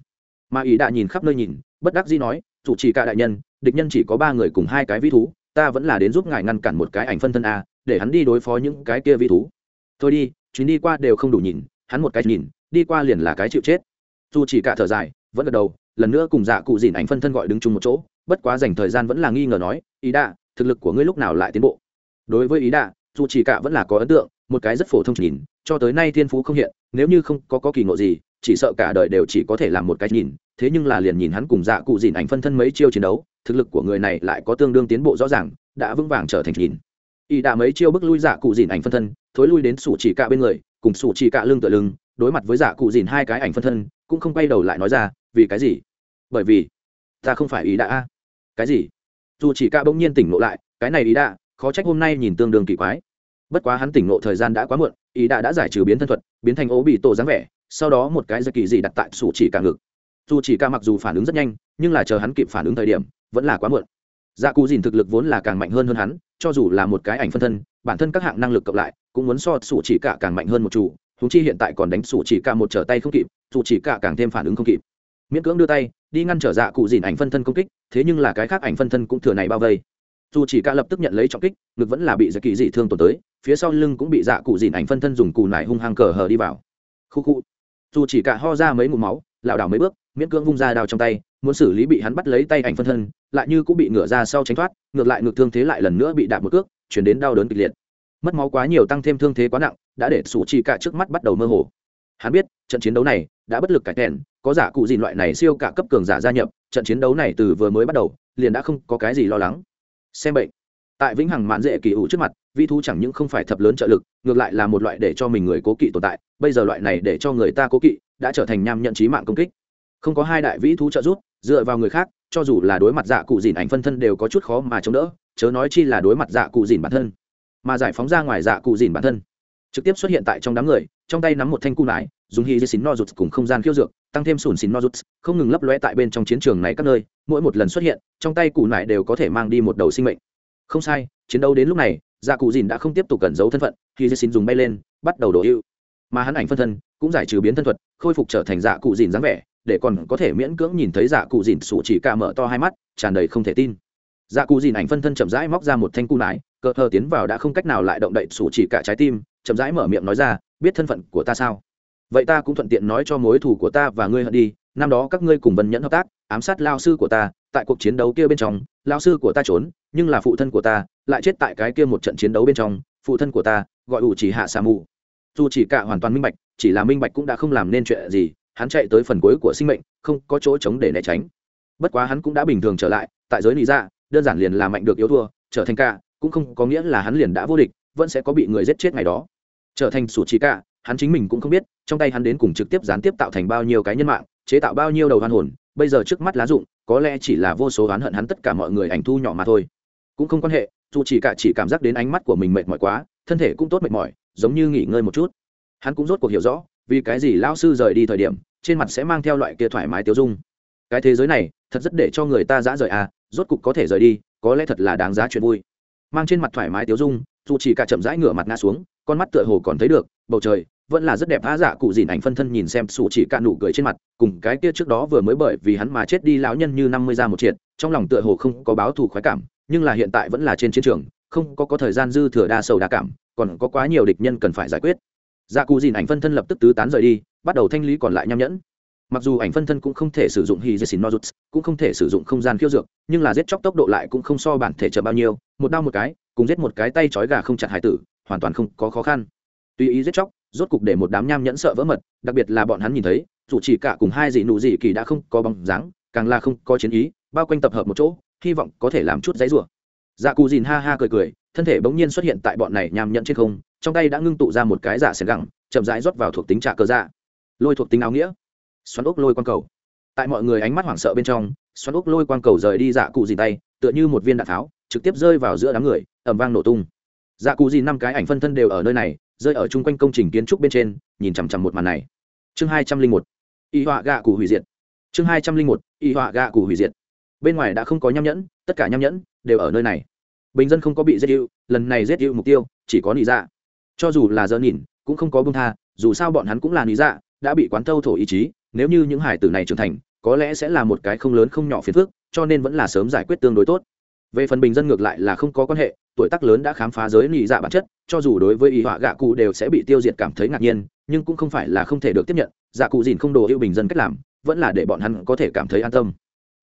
Mà ý đã nhìn khắp nơi nhìn, bất đắc dĩ nói dù chỉ cả đại nhân địch nhân chỉ có ba người cùng hai cái vĩ thú ta vẫn là đến giúp ngài ngăn cản một cái ảnh phân thân a để hắn đi đối phó những cái kia vĩ thú. Thôi đi chuyến đi qua đều không đủ nhìn hắn một cái nhìn đi qua liền là cái chịu chết. Dù chỉ cả thở dài vẫn gật đầu lần nữa cùng dạ cụ dìn ảnh phân thân gọi đứng chung một chỗ bất quá dành thời gian vẫn là nghi ngờ nói ý đạ thực lực của ngươi lúc nào lại tiến bộ? Đối với ý đạ dù chỉ cả vẫn là có ấn tượng một cái rất phổ thông nhìn cho tới nay thiên phú không hiện nếu như không có, có kỳ ngộ gì chỉ sợ cả đời đều chỉ có thể làm một cái nhìn thế nhưng là liền nhìn hắn cùng dạ cụ dìn ảnh phân thân mấy chiêu chiến đấu thực lực của người này lại có tương đương tiến bộ rõ ràng, đã vững vàng trở thành nhìn. Y đã mấy chiêu bước lui giả cụ dìn ảnh phân thân, thối lui đến sủ chỉ cạ bên người, cùng sủ chỉ cạ lưng tựa lưng, đối mặt với giả cụ dìn hai cái ảnh phân thân, cũng không quay đầu lại nói ra, vì cái gì? Bởi vì, ta không phải ý đã a. Cái gì? Dù chỉ cạ bỗng nhiên tỉnh ngộ lại, cái này ý đã khó trách hôm nay nhìn tương đương kỳ quái. Bất quá hắn tỉnh ngộ thời gian đã quá muộn ý đã đã giải trừ biến thân thuật, biến thành ố bị tổ dáng vẻ, sau đó một cái giật kỳ gì đặt tại sủ chỉ cả ngực. Dù chỉ cả mặc dù phản ứng rất nhanh, nhưng là chờ hắn kịp phản ứng thời điểm vẫn là quá muộn. Dạ cụ dìn thực lực vốn là càng mạnh hơn hơn hắn, cho dù là một cái ảnh phân thân, bản thân các hạng năng lực cộng lại, cũng muốn so sủ chỉ cả càng mạnh hơn một chủ thú chi hiện tại còn đánh sủ chỉ cả một trở tay không kịp dù chỉ cả càng thêm phản ứng không kịp. Miễn cưỡng đưa tay, đi ngăn trở dạ cụ dìn ảnh phân thân công kích, thế nhưng là cái khác ảnh phân thân cũng thừa này bao vây. Dù chỉ cả lập tức nhận lấy trọng kích, ngực vẫn là bị dạ kỳ dị thương tổn tới, phía sau lưng cũng bị dạ cụ dìn ảnh phân thân dùng cù nải hung hăng cờ hờ đi vào. Khu khu. Dù chỉ cả ho ra mấy ngụm máu, lảo đảo mấy bước, miễn cưỡng vung ra đao trong tay muốn xử lý bị hắn bắt lấy tay ảnh phân thân, lại như cũng bị ngửa ra sau tránh thoát, ngược lại ngược thương thế lại lần nữa bị đạp một cước, chuyển đến đau đớn kịch liệt. Mất máu quá nhiều tăng thêm thương thế quá nặng, đã để sủ chỉ cả trước mắt bắt đầu mơ hồ. Hắn biết, trận chiến đấu này đã bất lực cải thẹn có giả cụ gì loại này siêu cả cấp cường giả gia nhập, trận chiến đấu này từ vừa mới bắt đầu, liền đã không có cái gì lo lắng. Xem bệnh. Tại vĩnh hằng mạn dễ kỳ ủ trước mặt, vi thú chẳng những không phải thập lớn trợ lực, ngược lại là một loại để cho mình người cố kỵ tồn tại, bây giờ loại này để cho người ta cố kỵ, đã trở thành nham nhận trí mạng công kích. Không có hai đại vĩ thú trợ giúp dựa vào người khác, cho dù là đối mặt dạ cụ dìn ảnh phân thân đều có chút khó mà chống đỡ, chớ nói chi là đối mặt dạ cụ dìn bản thân. Mà giải phóng ra ngoài dạ cụ dìn bản thân. Trực tiếp xuất hiện tại trong đám người, trong tay nắm một thanh cung nải, dùng hy dây xín no rụt cùng không gian khiêu dược, tăng thêm sùn xín no rụt, không ngừng lấp lóe tại bên trong chiến trường này các nơi, mỗi một lần xuất hiện, trong tay cụ nải đều có thể mang đi một đầu sinh mệnh. Không sai, chiến đấu đến lúc này dạ cụ dìn đã không tiếp tục cẩn giấu thân phận khi dây xin dùng bay lên, bắt đầu đổ ưu mà hắn ảnh phân thân cũng giải trừ biến thân thuật, khôi phục trở thành dạ cụ dìn dáng vẻ để còn có thể miễn cưỡng nhìn thấy dạ cụ dìn sủ chỉ cả mở to hai mắt, tràn đầy không thể tin. Dạ cụ dìn ảnh phân thân chậm rãi móc ra một thanh cung nải, cờ hờ tiến vào đã không cách nào lại động đậy sủ chỉ cả trái tim, chậm rãi mở miệng nói ra, biết thân phận của ta sao? Vậy ta cũng thuận tiện nói cho mối thù của ta và ngươi hận đi, năm đó các ngươi cùng vân nhẫn hợp tác, ám sát lao sư của ta, tại cuộc chiến đấu kia bên trong, lao sư của ta trốn, nhưng là phụ thân của ta lại chết tại cái kia một trận chiến đấu bên trong, phụ thân của ta gọi ủ chỉ hạ xà mù. Dù chỉ cả hoàn toàn minh bạch, chỉ là minh bạch cũng đã không làm nên chuyện gì hắn chạy tới phần cuối của sinh mệnh, không có chỗ chống để né tránh. Bất quá hắn cũng đã bình thường trở lại, tại giới lý ra dạ, đơn giản liền là mạnh được yếu thua, trở thành ca, cũng không có nghĩa là hắn liền đã vô địch, vẫn sẽ có bị người giết chết ngày đó. Trở thành sủ trí cả hắn chính mình cũng không biết, trong tay hắn đến cùng trực tiếp gián tiếp tạo thành bao nhiêu cái nhân mạng, chế tạo bao nhiêu đầu hoan hồn, bây giờ trước mắt lá dụng, có lẽ chỉ là vô số oán hận hắn tất cả mọi người ảnh thu nhỏ mà thôi. Cũng không quan hệ, dù chỉ cả chỉ cảm giác đến ánh mắt của mình mệt mỏi quá, thân thể cũng tốt mệt mỏi, giống như nghỉ ngơi một chút. Hắn cũng rốt cuộc hiểu rõ vì cái gì lão sư rời đi thời điểm, trên mặt sẽ mang theo loại kia thoải mái tiêu dung? Cái thế giới này, thật rất để cho người ta dã rời à rốt cục có thể rời đi, có lẽ thật là đáng giá chuyện vui. Mang trên mặt thoải mái tiêu dung, dù chỉ cả chậm rãi ngửa mặt ngã xuống, con mắt tựa hồ còn thấy được, bầu trời, vẫn là rất đẹp á giả cụ dìn ảnh phân thân nhìn xem sủ chỉ cả nụ cười trên mặt, cùng cái kia trước đó vừa mới bởi vì hắn mà chết đi lão nhân như năm mươi ra một triệt, trong lòng tựa hồ không có báo thù khoái cảm, nhưng là hiện tại vẫn là trên chiến trường, không có có thời gian dư thừa đa sầu đa cảm, còn có quá nhiều địch nhân cần phải giải quyết dạ cụ dìn ảnh phân thân lập tức tứ tán rời đi, bắt đầu thanh lý còn lại nham nhẫn. Mặc dù ảnh phân thân cũng không thể sử dụng hy dê xin nozuts cũng không thể sử dụng không gian khiêu dược, nhưng là giết chóc tốc độ lại cũng không so bản thể chậm bao nhiêu, một đau một cái, cùng giết một cái tay trói gà không chặt hải tử, hoàn toàn không có khó khăn. Tùy ý giết chóc, rốt cục để một đám nham nhẫn sợ vỡ mật, đặc biệt là bọn hắn nhìn thấy, dù chỉ cả cùng hai dị nụ dị kỳ đã không có bóng dáng, càng là không có chiến ý, bao quanh tập hợp một chỗ, hy vọng có thể làm chút giấy rủa. Dạ cù dìn ha ha cười cười, thân thể bỗng nhiên xuất hiện tại bọn này nham nhẫn trên không trong tay đã ngưng tụ ra một cái giả xẻng gẳng, chậm rãi rót vào thuộc tính trả cơ dạ. Lôi thuộc tính áo nghĩa. Xoắn ốc lôi quang cầu. Tại mọi người ánh mắt hoảng sợ bên trong, xoắn ốc lôi quang cầu rời đi dạ cụ dìn tay, tựa như một viên đạn tháo, trực tiếp rơi vào giữa đám người ẩm vang nổ tung. Dạ cụ dìn năm cái ảnh phân thân đều ở nơi này, rơi ở chung quanh công trình kiến trúc bên trên, nhìn chằm chằm một màn này. Chương hai trăm linh một. Y họa gạ cụ hủy diệt. Chương hai trăm linh một. Y họa gạ cụ hủy diệt. Bên ngoài đã không có nham nhẫn, tất cả nham nhẫn đều ở nơi này. Bình dân không có bị giết yêu lần này giết yêu mục tiêu, chỉ có nị dạ cho dù là giờ nhìn, cũng không có bông tha, dù sao bọn hắn cũng là lý dạ đã bị quán thâu thổ ý chí, nếu như những hải tử này trưởng thành, có lẽ sẽ là một cái không lớn không nhỏ phiền phức, cho nên vẫn là sớm giải quyết tương đối tốt. Về phần bình dân ngược lại là không có quan hệ, tuổi tác lớn đã khám phá giới nị dạ bản chất, cho dù đối với ý họa gạ cụ đều sẽ bị tiêu diệt cảm thấy ngạc nhiên, nhưng cũng không phải là không thể được tiếp nhận dạ cụ dìn không đồ yêu bình dân cách làm, vẫn là để bọn hắn có thể cảm thấy an tâm.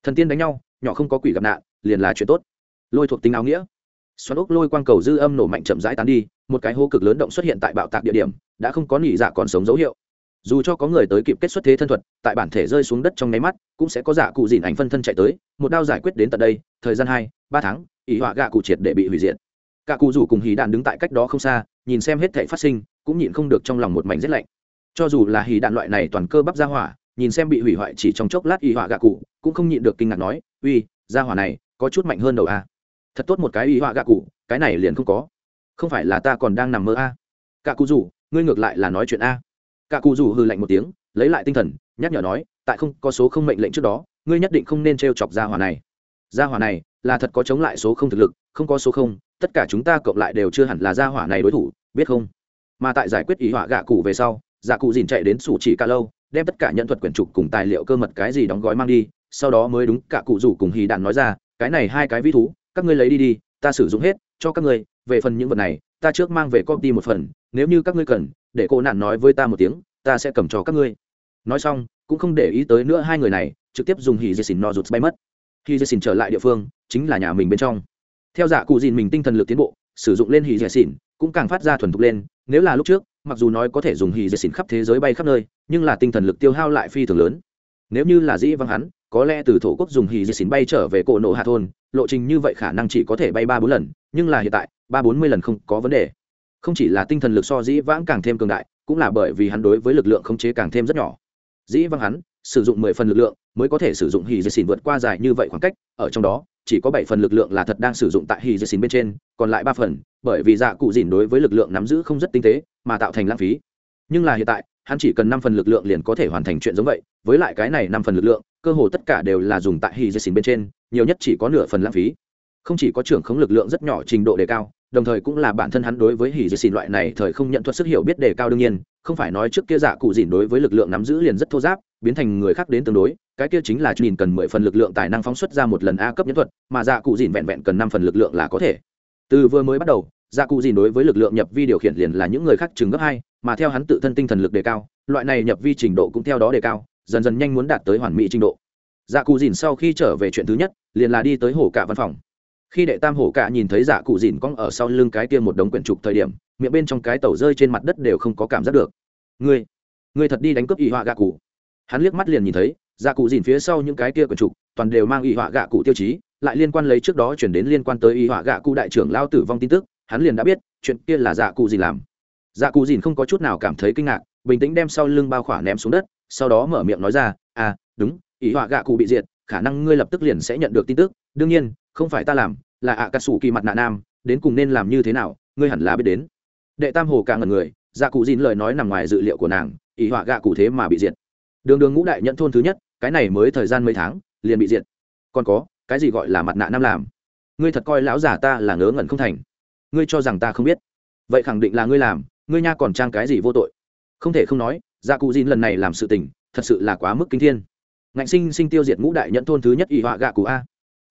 Thần tiên đánh nhau, nhỏ không có quỷ gặp nạn, liền là chuyện tốt. Lôi thuộc tính áo nghĩa xoắn ốc lôi quang cầu dư âm nổ mạnh chậm rãi tán đi, một cái hố cực lớn động xuất hiện tại bạo tạc địa điểm, đã không có nỉ dạ còn sống dấu hiệu. Dù cho có người tới kịp kết xuất thế thân thuật, tại bản thể rơi xuống đất trong nháy mắt, cũng sẽ có giả cụ dìn ảnh phân thân chạy tới, một đao giải quyết đến tận đây, thời gian hai, ba tháng, ỷ họa gạ cụ triệt để bị hủy diệt. Cả cụ rủ cùng hì đạn đứng tại cách đó không xa, nhìn xem hết thể phát sinh, cũng nhịn không được trong lòng một mảnh rét lạnh. Cho dù là hì đạn loại này toàn cơ bắp ra hỏa, nhìn xem bị hủy hoại chỉ trong chốc lát ỷ họa gạ cụ, cũng không nhịn được kinh ngạc nói, uy, ra hỏa này, có chút mạnh hơn đầu a thật tốt một cái ý họa gạ cụ, cái này liền không có. Không phải là ta còn đang nằm mơ a. Cả cụ rủ, ngươi ngược lại là nói chuyện a. Cả cụ rủ hư lạnh một tiếng, lấy lại tinh thần, nhắc nhở nói, tại không có số không mệnh lệnh trước đó, ngươi nhất định không nên t r e o chọc gia hỏa này. Gia hỏa này là thật có chống lại số không thực lực, không có số không, tất cả chúng ta cộng lại đều chưa hẳn là gia hỏa này đối thủ, biết không? Mà tại giải quyết ý họa gạ cụ về sau dạ cụ dìn chạy đến sủ chỉ cả lâu, đem tất cả nhận thuật quyển trục cùng tài liệu cơ mật cái gì đóng gói mang đi, sau đó mới đúng cả cụ rủ cùng hì đạn nói ra, cái này hai cái ví thú các ngươi lấy đi đi, ta sử dụng hết, cho các ngươi, về phần những vật này, ta trước mang về công ty một phần, nếu như các ngươi cần, để cô nạn nói với ta một tiếng, ta sẽ cầm cho các ngươi. Nói xong, cũng không để ý tới nữa hai người này, trực tiếp dùng hì dê xỉn no rụt bay mất. Hì dê xỉn trở lại địa phương, chính là nhà mình bên trong. Theo dạ cụ dìn mình tinh thần lực tiến bộ, sử dụng lên hì dê xỉn cũng càng phát ra thuần thục lên, nếu là lúc trước, mặc dù nói có thể dùng hì dê xỉn khắp thế giới bay khắp nơi, nhưng là tinh thần lực tiêu hao lại phi thường lớn nếu như là dĩ vắng hắn, có lẽ từ thổ quốc dùng hì dì xín bay trở về cổ nộ hạ thôn, lộ trình như vậy khả năng chỉ có thể bay ba bốn lần, nhưng là hiện tại, ba bốn mươi lần không có vấn đề. Không chỉ là tinh thần lực so dĩ vãng càng thêm cường đại, cũng là bởi vì hắn đối với lực lượng khống chế càng thêm rất nhỏ. Dĩ vãng hắn, sử dụng mười phần lực lượng, mới có thể sử dụng hì dì xín vượt qua dài như vậy khoảng cách, ở trong đó, chỉ có bảy phần lực lượng là thật đang sử dụng tại hì dì xín bên trên, còn lại ba phần, bởi vì dạ cụ dìn đối với lực lượng nắm giữ không rất tinh tế, mà tạo thành lãng phí. Nhưng là hiện tại hắn chỉ cần năm phần lực lượng liền có thể hoàn thành chuyện giống vậy, với lại cái này năm phần lực lượng, cơ hồ tất cả đều là dùng tại hy dì xỉn bên trên, nhiều nhất chỉ có nửa phần lãng phí. Không chỉ có trưởng khống lực lượng rất nhỏ trình độ đề cao, đồng thời cũng là bản thân hắn đối với hỉ dì xìn loại này thời không nhận thuật sức hiểu biết đề cao đương nhiên, không phải nói trước kia dạ cụ dìn đối với lực lượng nắm giữ liền rất thô giáp, biến thành người khác đến tương đối, cái kia chính là nhìn cần mười phần lực lượng tài năng phóng xuất ra một lần a cấp nhân thuật, mà dạ cụ dìn vẹn vẹn cần năm phần lực lượng là có thể. Từ vừa mới bắt đầu dạ cụ dìn đối với lực lượng nhập vi điều khiển liền là những người khác chừng gấp hai, mà theo hắn tự thân tinh thần lực đề cao, loại này nhập vi trình độ cũng theo đó đề cao, dần dần nhanh muốn đạt tới hoàn mỹ trình độ. Dạ cụ dìn sau khi trở về chuyện thứ nhất, liền là đi tới hồ cả văn phòng. Khi đệ tam hổ cả nhìn thấy dạ cụ dìn cong ở sau lưng cái kia một đống quyển trục thời điểm, miệng bên trong cái tàu rơi trên mặt đất đều không có cảm giác được. Ngươi ngươi thật đi đánh cướp y họa gạ cụ. Hắn liếc mắt liền nhìn thấy dạ cụ dìn phía sau những cái kia quyển trục, toàn đều mang y họa gạ cụ tiêu chí, lại liên quan lấy trước đó chuyển đến liên quan tới y họa gạ cụ đại trưởng lao tử vong tin tức hắn liền đã biết chuyện kia là dạ cụ dìn làm. Dạ cụ dìn không có chút nào cảm thấy kinh ngạc, bình tĩnh đem sau lưng bao khỏa ném xuống đất, sau đó mở miệng nói ra à đúng, ý họa gạ cụ bị diệt, khả năng ngươi lập tức liền sẽ nhận được tin tức. Đương nhiên, không phải ta làm, là ạ cà sủ kỳ mặt nạ nam, đến cùng nên làm như thế nào, ngươi hẳn là biết đến. Đệ tam hồ cả ngần người dạ cụ dìn lời nói nằm ngoài dự liệu của nàng, ý họa gạ cụ thế mà bị diệt. Đường đường ngũ đại nhận thôn thứ nhất, cái này mới thời gian mấy tháng, liền bị diệt. Còn có, cái gì gọi là mặt nạ nam làm? Ngươi thật coi lão giả ta là ngớ ngẩn không thành ngươi cho rằng ta không biết. Vậy khẳng định là ngươi làm, ngươi nha còn trang cái gì vô tội? Không thể không nói gia cụ dìn lần này làm sự tình, thật sự là quá mức kinh thiên. Ngạnh sinh sinh tiêu diệt ngũ đại nhận thôn thứ nhất ý họa gạ cụ a.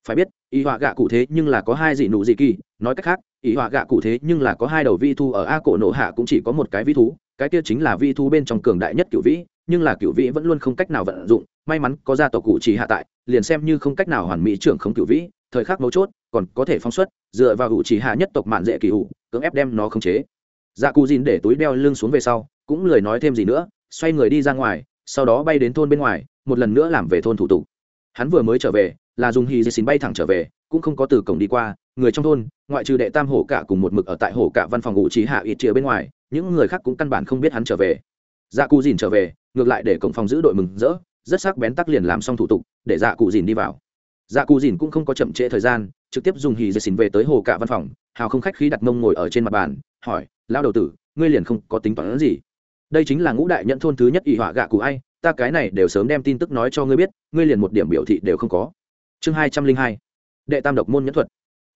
Phải biết ý họa gạ cụ thế nhưng là có hai dị nụ dị kỳ, nói cách khác ý họa gạ cụ thế nhưng là có hai đầu vi thu ở a cổ nổ hạ cũng chỉ có một cái vi thú, cái kia chính là vi thu bên trong cường đại nhất cựu vĩ, nhưng là cựu vĩ vẫn luôn không cách nào vận dụng, may mắn có gia tộc cụ chỉ hạ tại, liền xem như không cách nào hoàn mỹ trưởng không cựu vĩ, thời khắc mấu chốt còn có thể phóng xuất, dựa vào hữu chỉ hạ nhất tộc mạn dễ kỳ hữu cưỡng ép đem nó khống chế. Dạ cụ dìn để túi đeo lưng xuống về sau, cũng lời nói thêm gì nữa, xoay người đi ra ngoài, sau đó bay đến thôn bên ngoài, một lần nữa làm về thôn thủ tục. Hắn vừa mới trở về, là dùng hy dì xin bay thẳng trở về, cũng không có từ cổng đi qua, người trong thôn, ngoại trừ đệ tam hổ cả cùng một mực ở tại hổ cả văn phòng ngụ trí hạ ít chia bên ngoài, những người khác cũng căn bản không biết hắn trở về. Dạ cụ dìn trở về, ngược lại để cổng phòng giữ đội mừng rỡ, rất sắc bén tắc liền làm xong thủ tục, để dạ cụ dìn đi vào. Dạ cụ dìn cũng không có chậm trễ thời gian trực tiếp dùng hì dây xin về tới hồ cả văn phòng, hào không khách khí đặt mông ngồi ở trên mặt bàn, hỏi, lão đầu tử, ngươi liền không có tính toán gì? Đây chính là ngũ đại nhận thôn thứ nhất ỷ họa gạ cụ ai, ta cái này đều sớm đem tin tức nói cho ngươi biết, ngươi liền một điểm biểu thị đều không có. Chương hai trăm linh hai, đệ tam độc môn nhẫn thuật.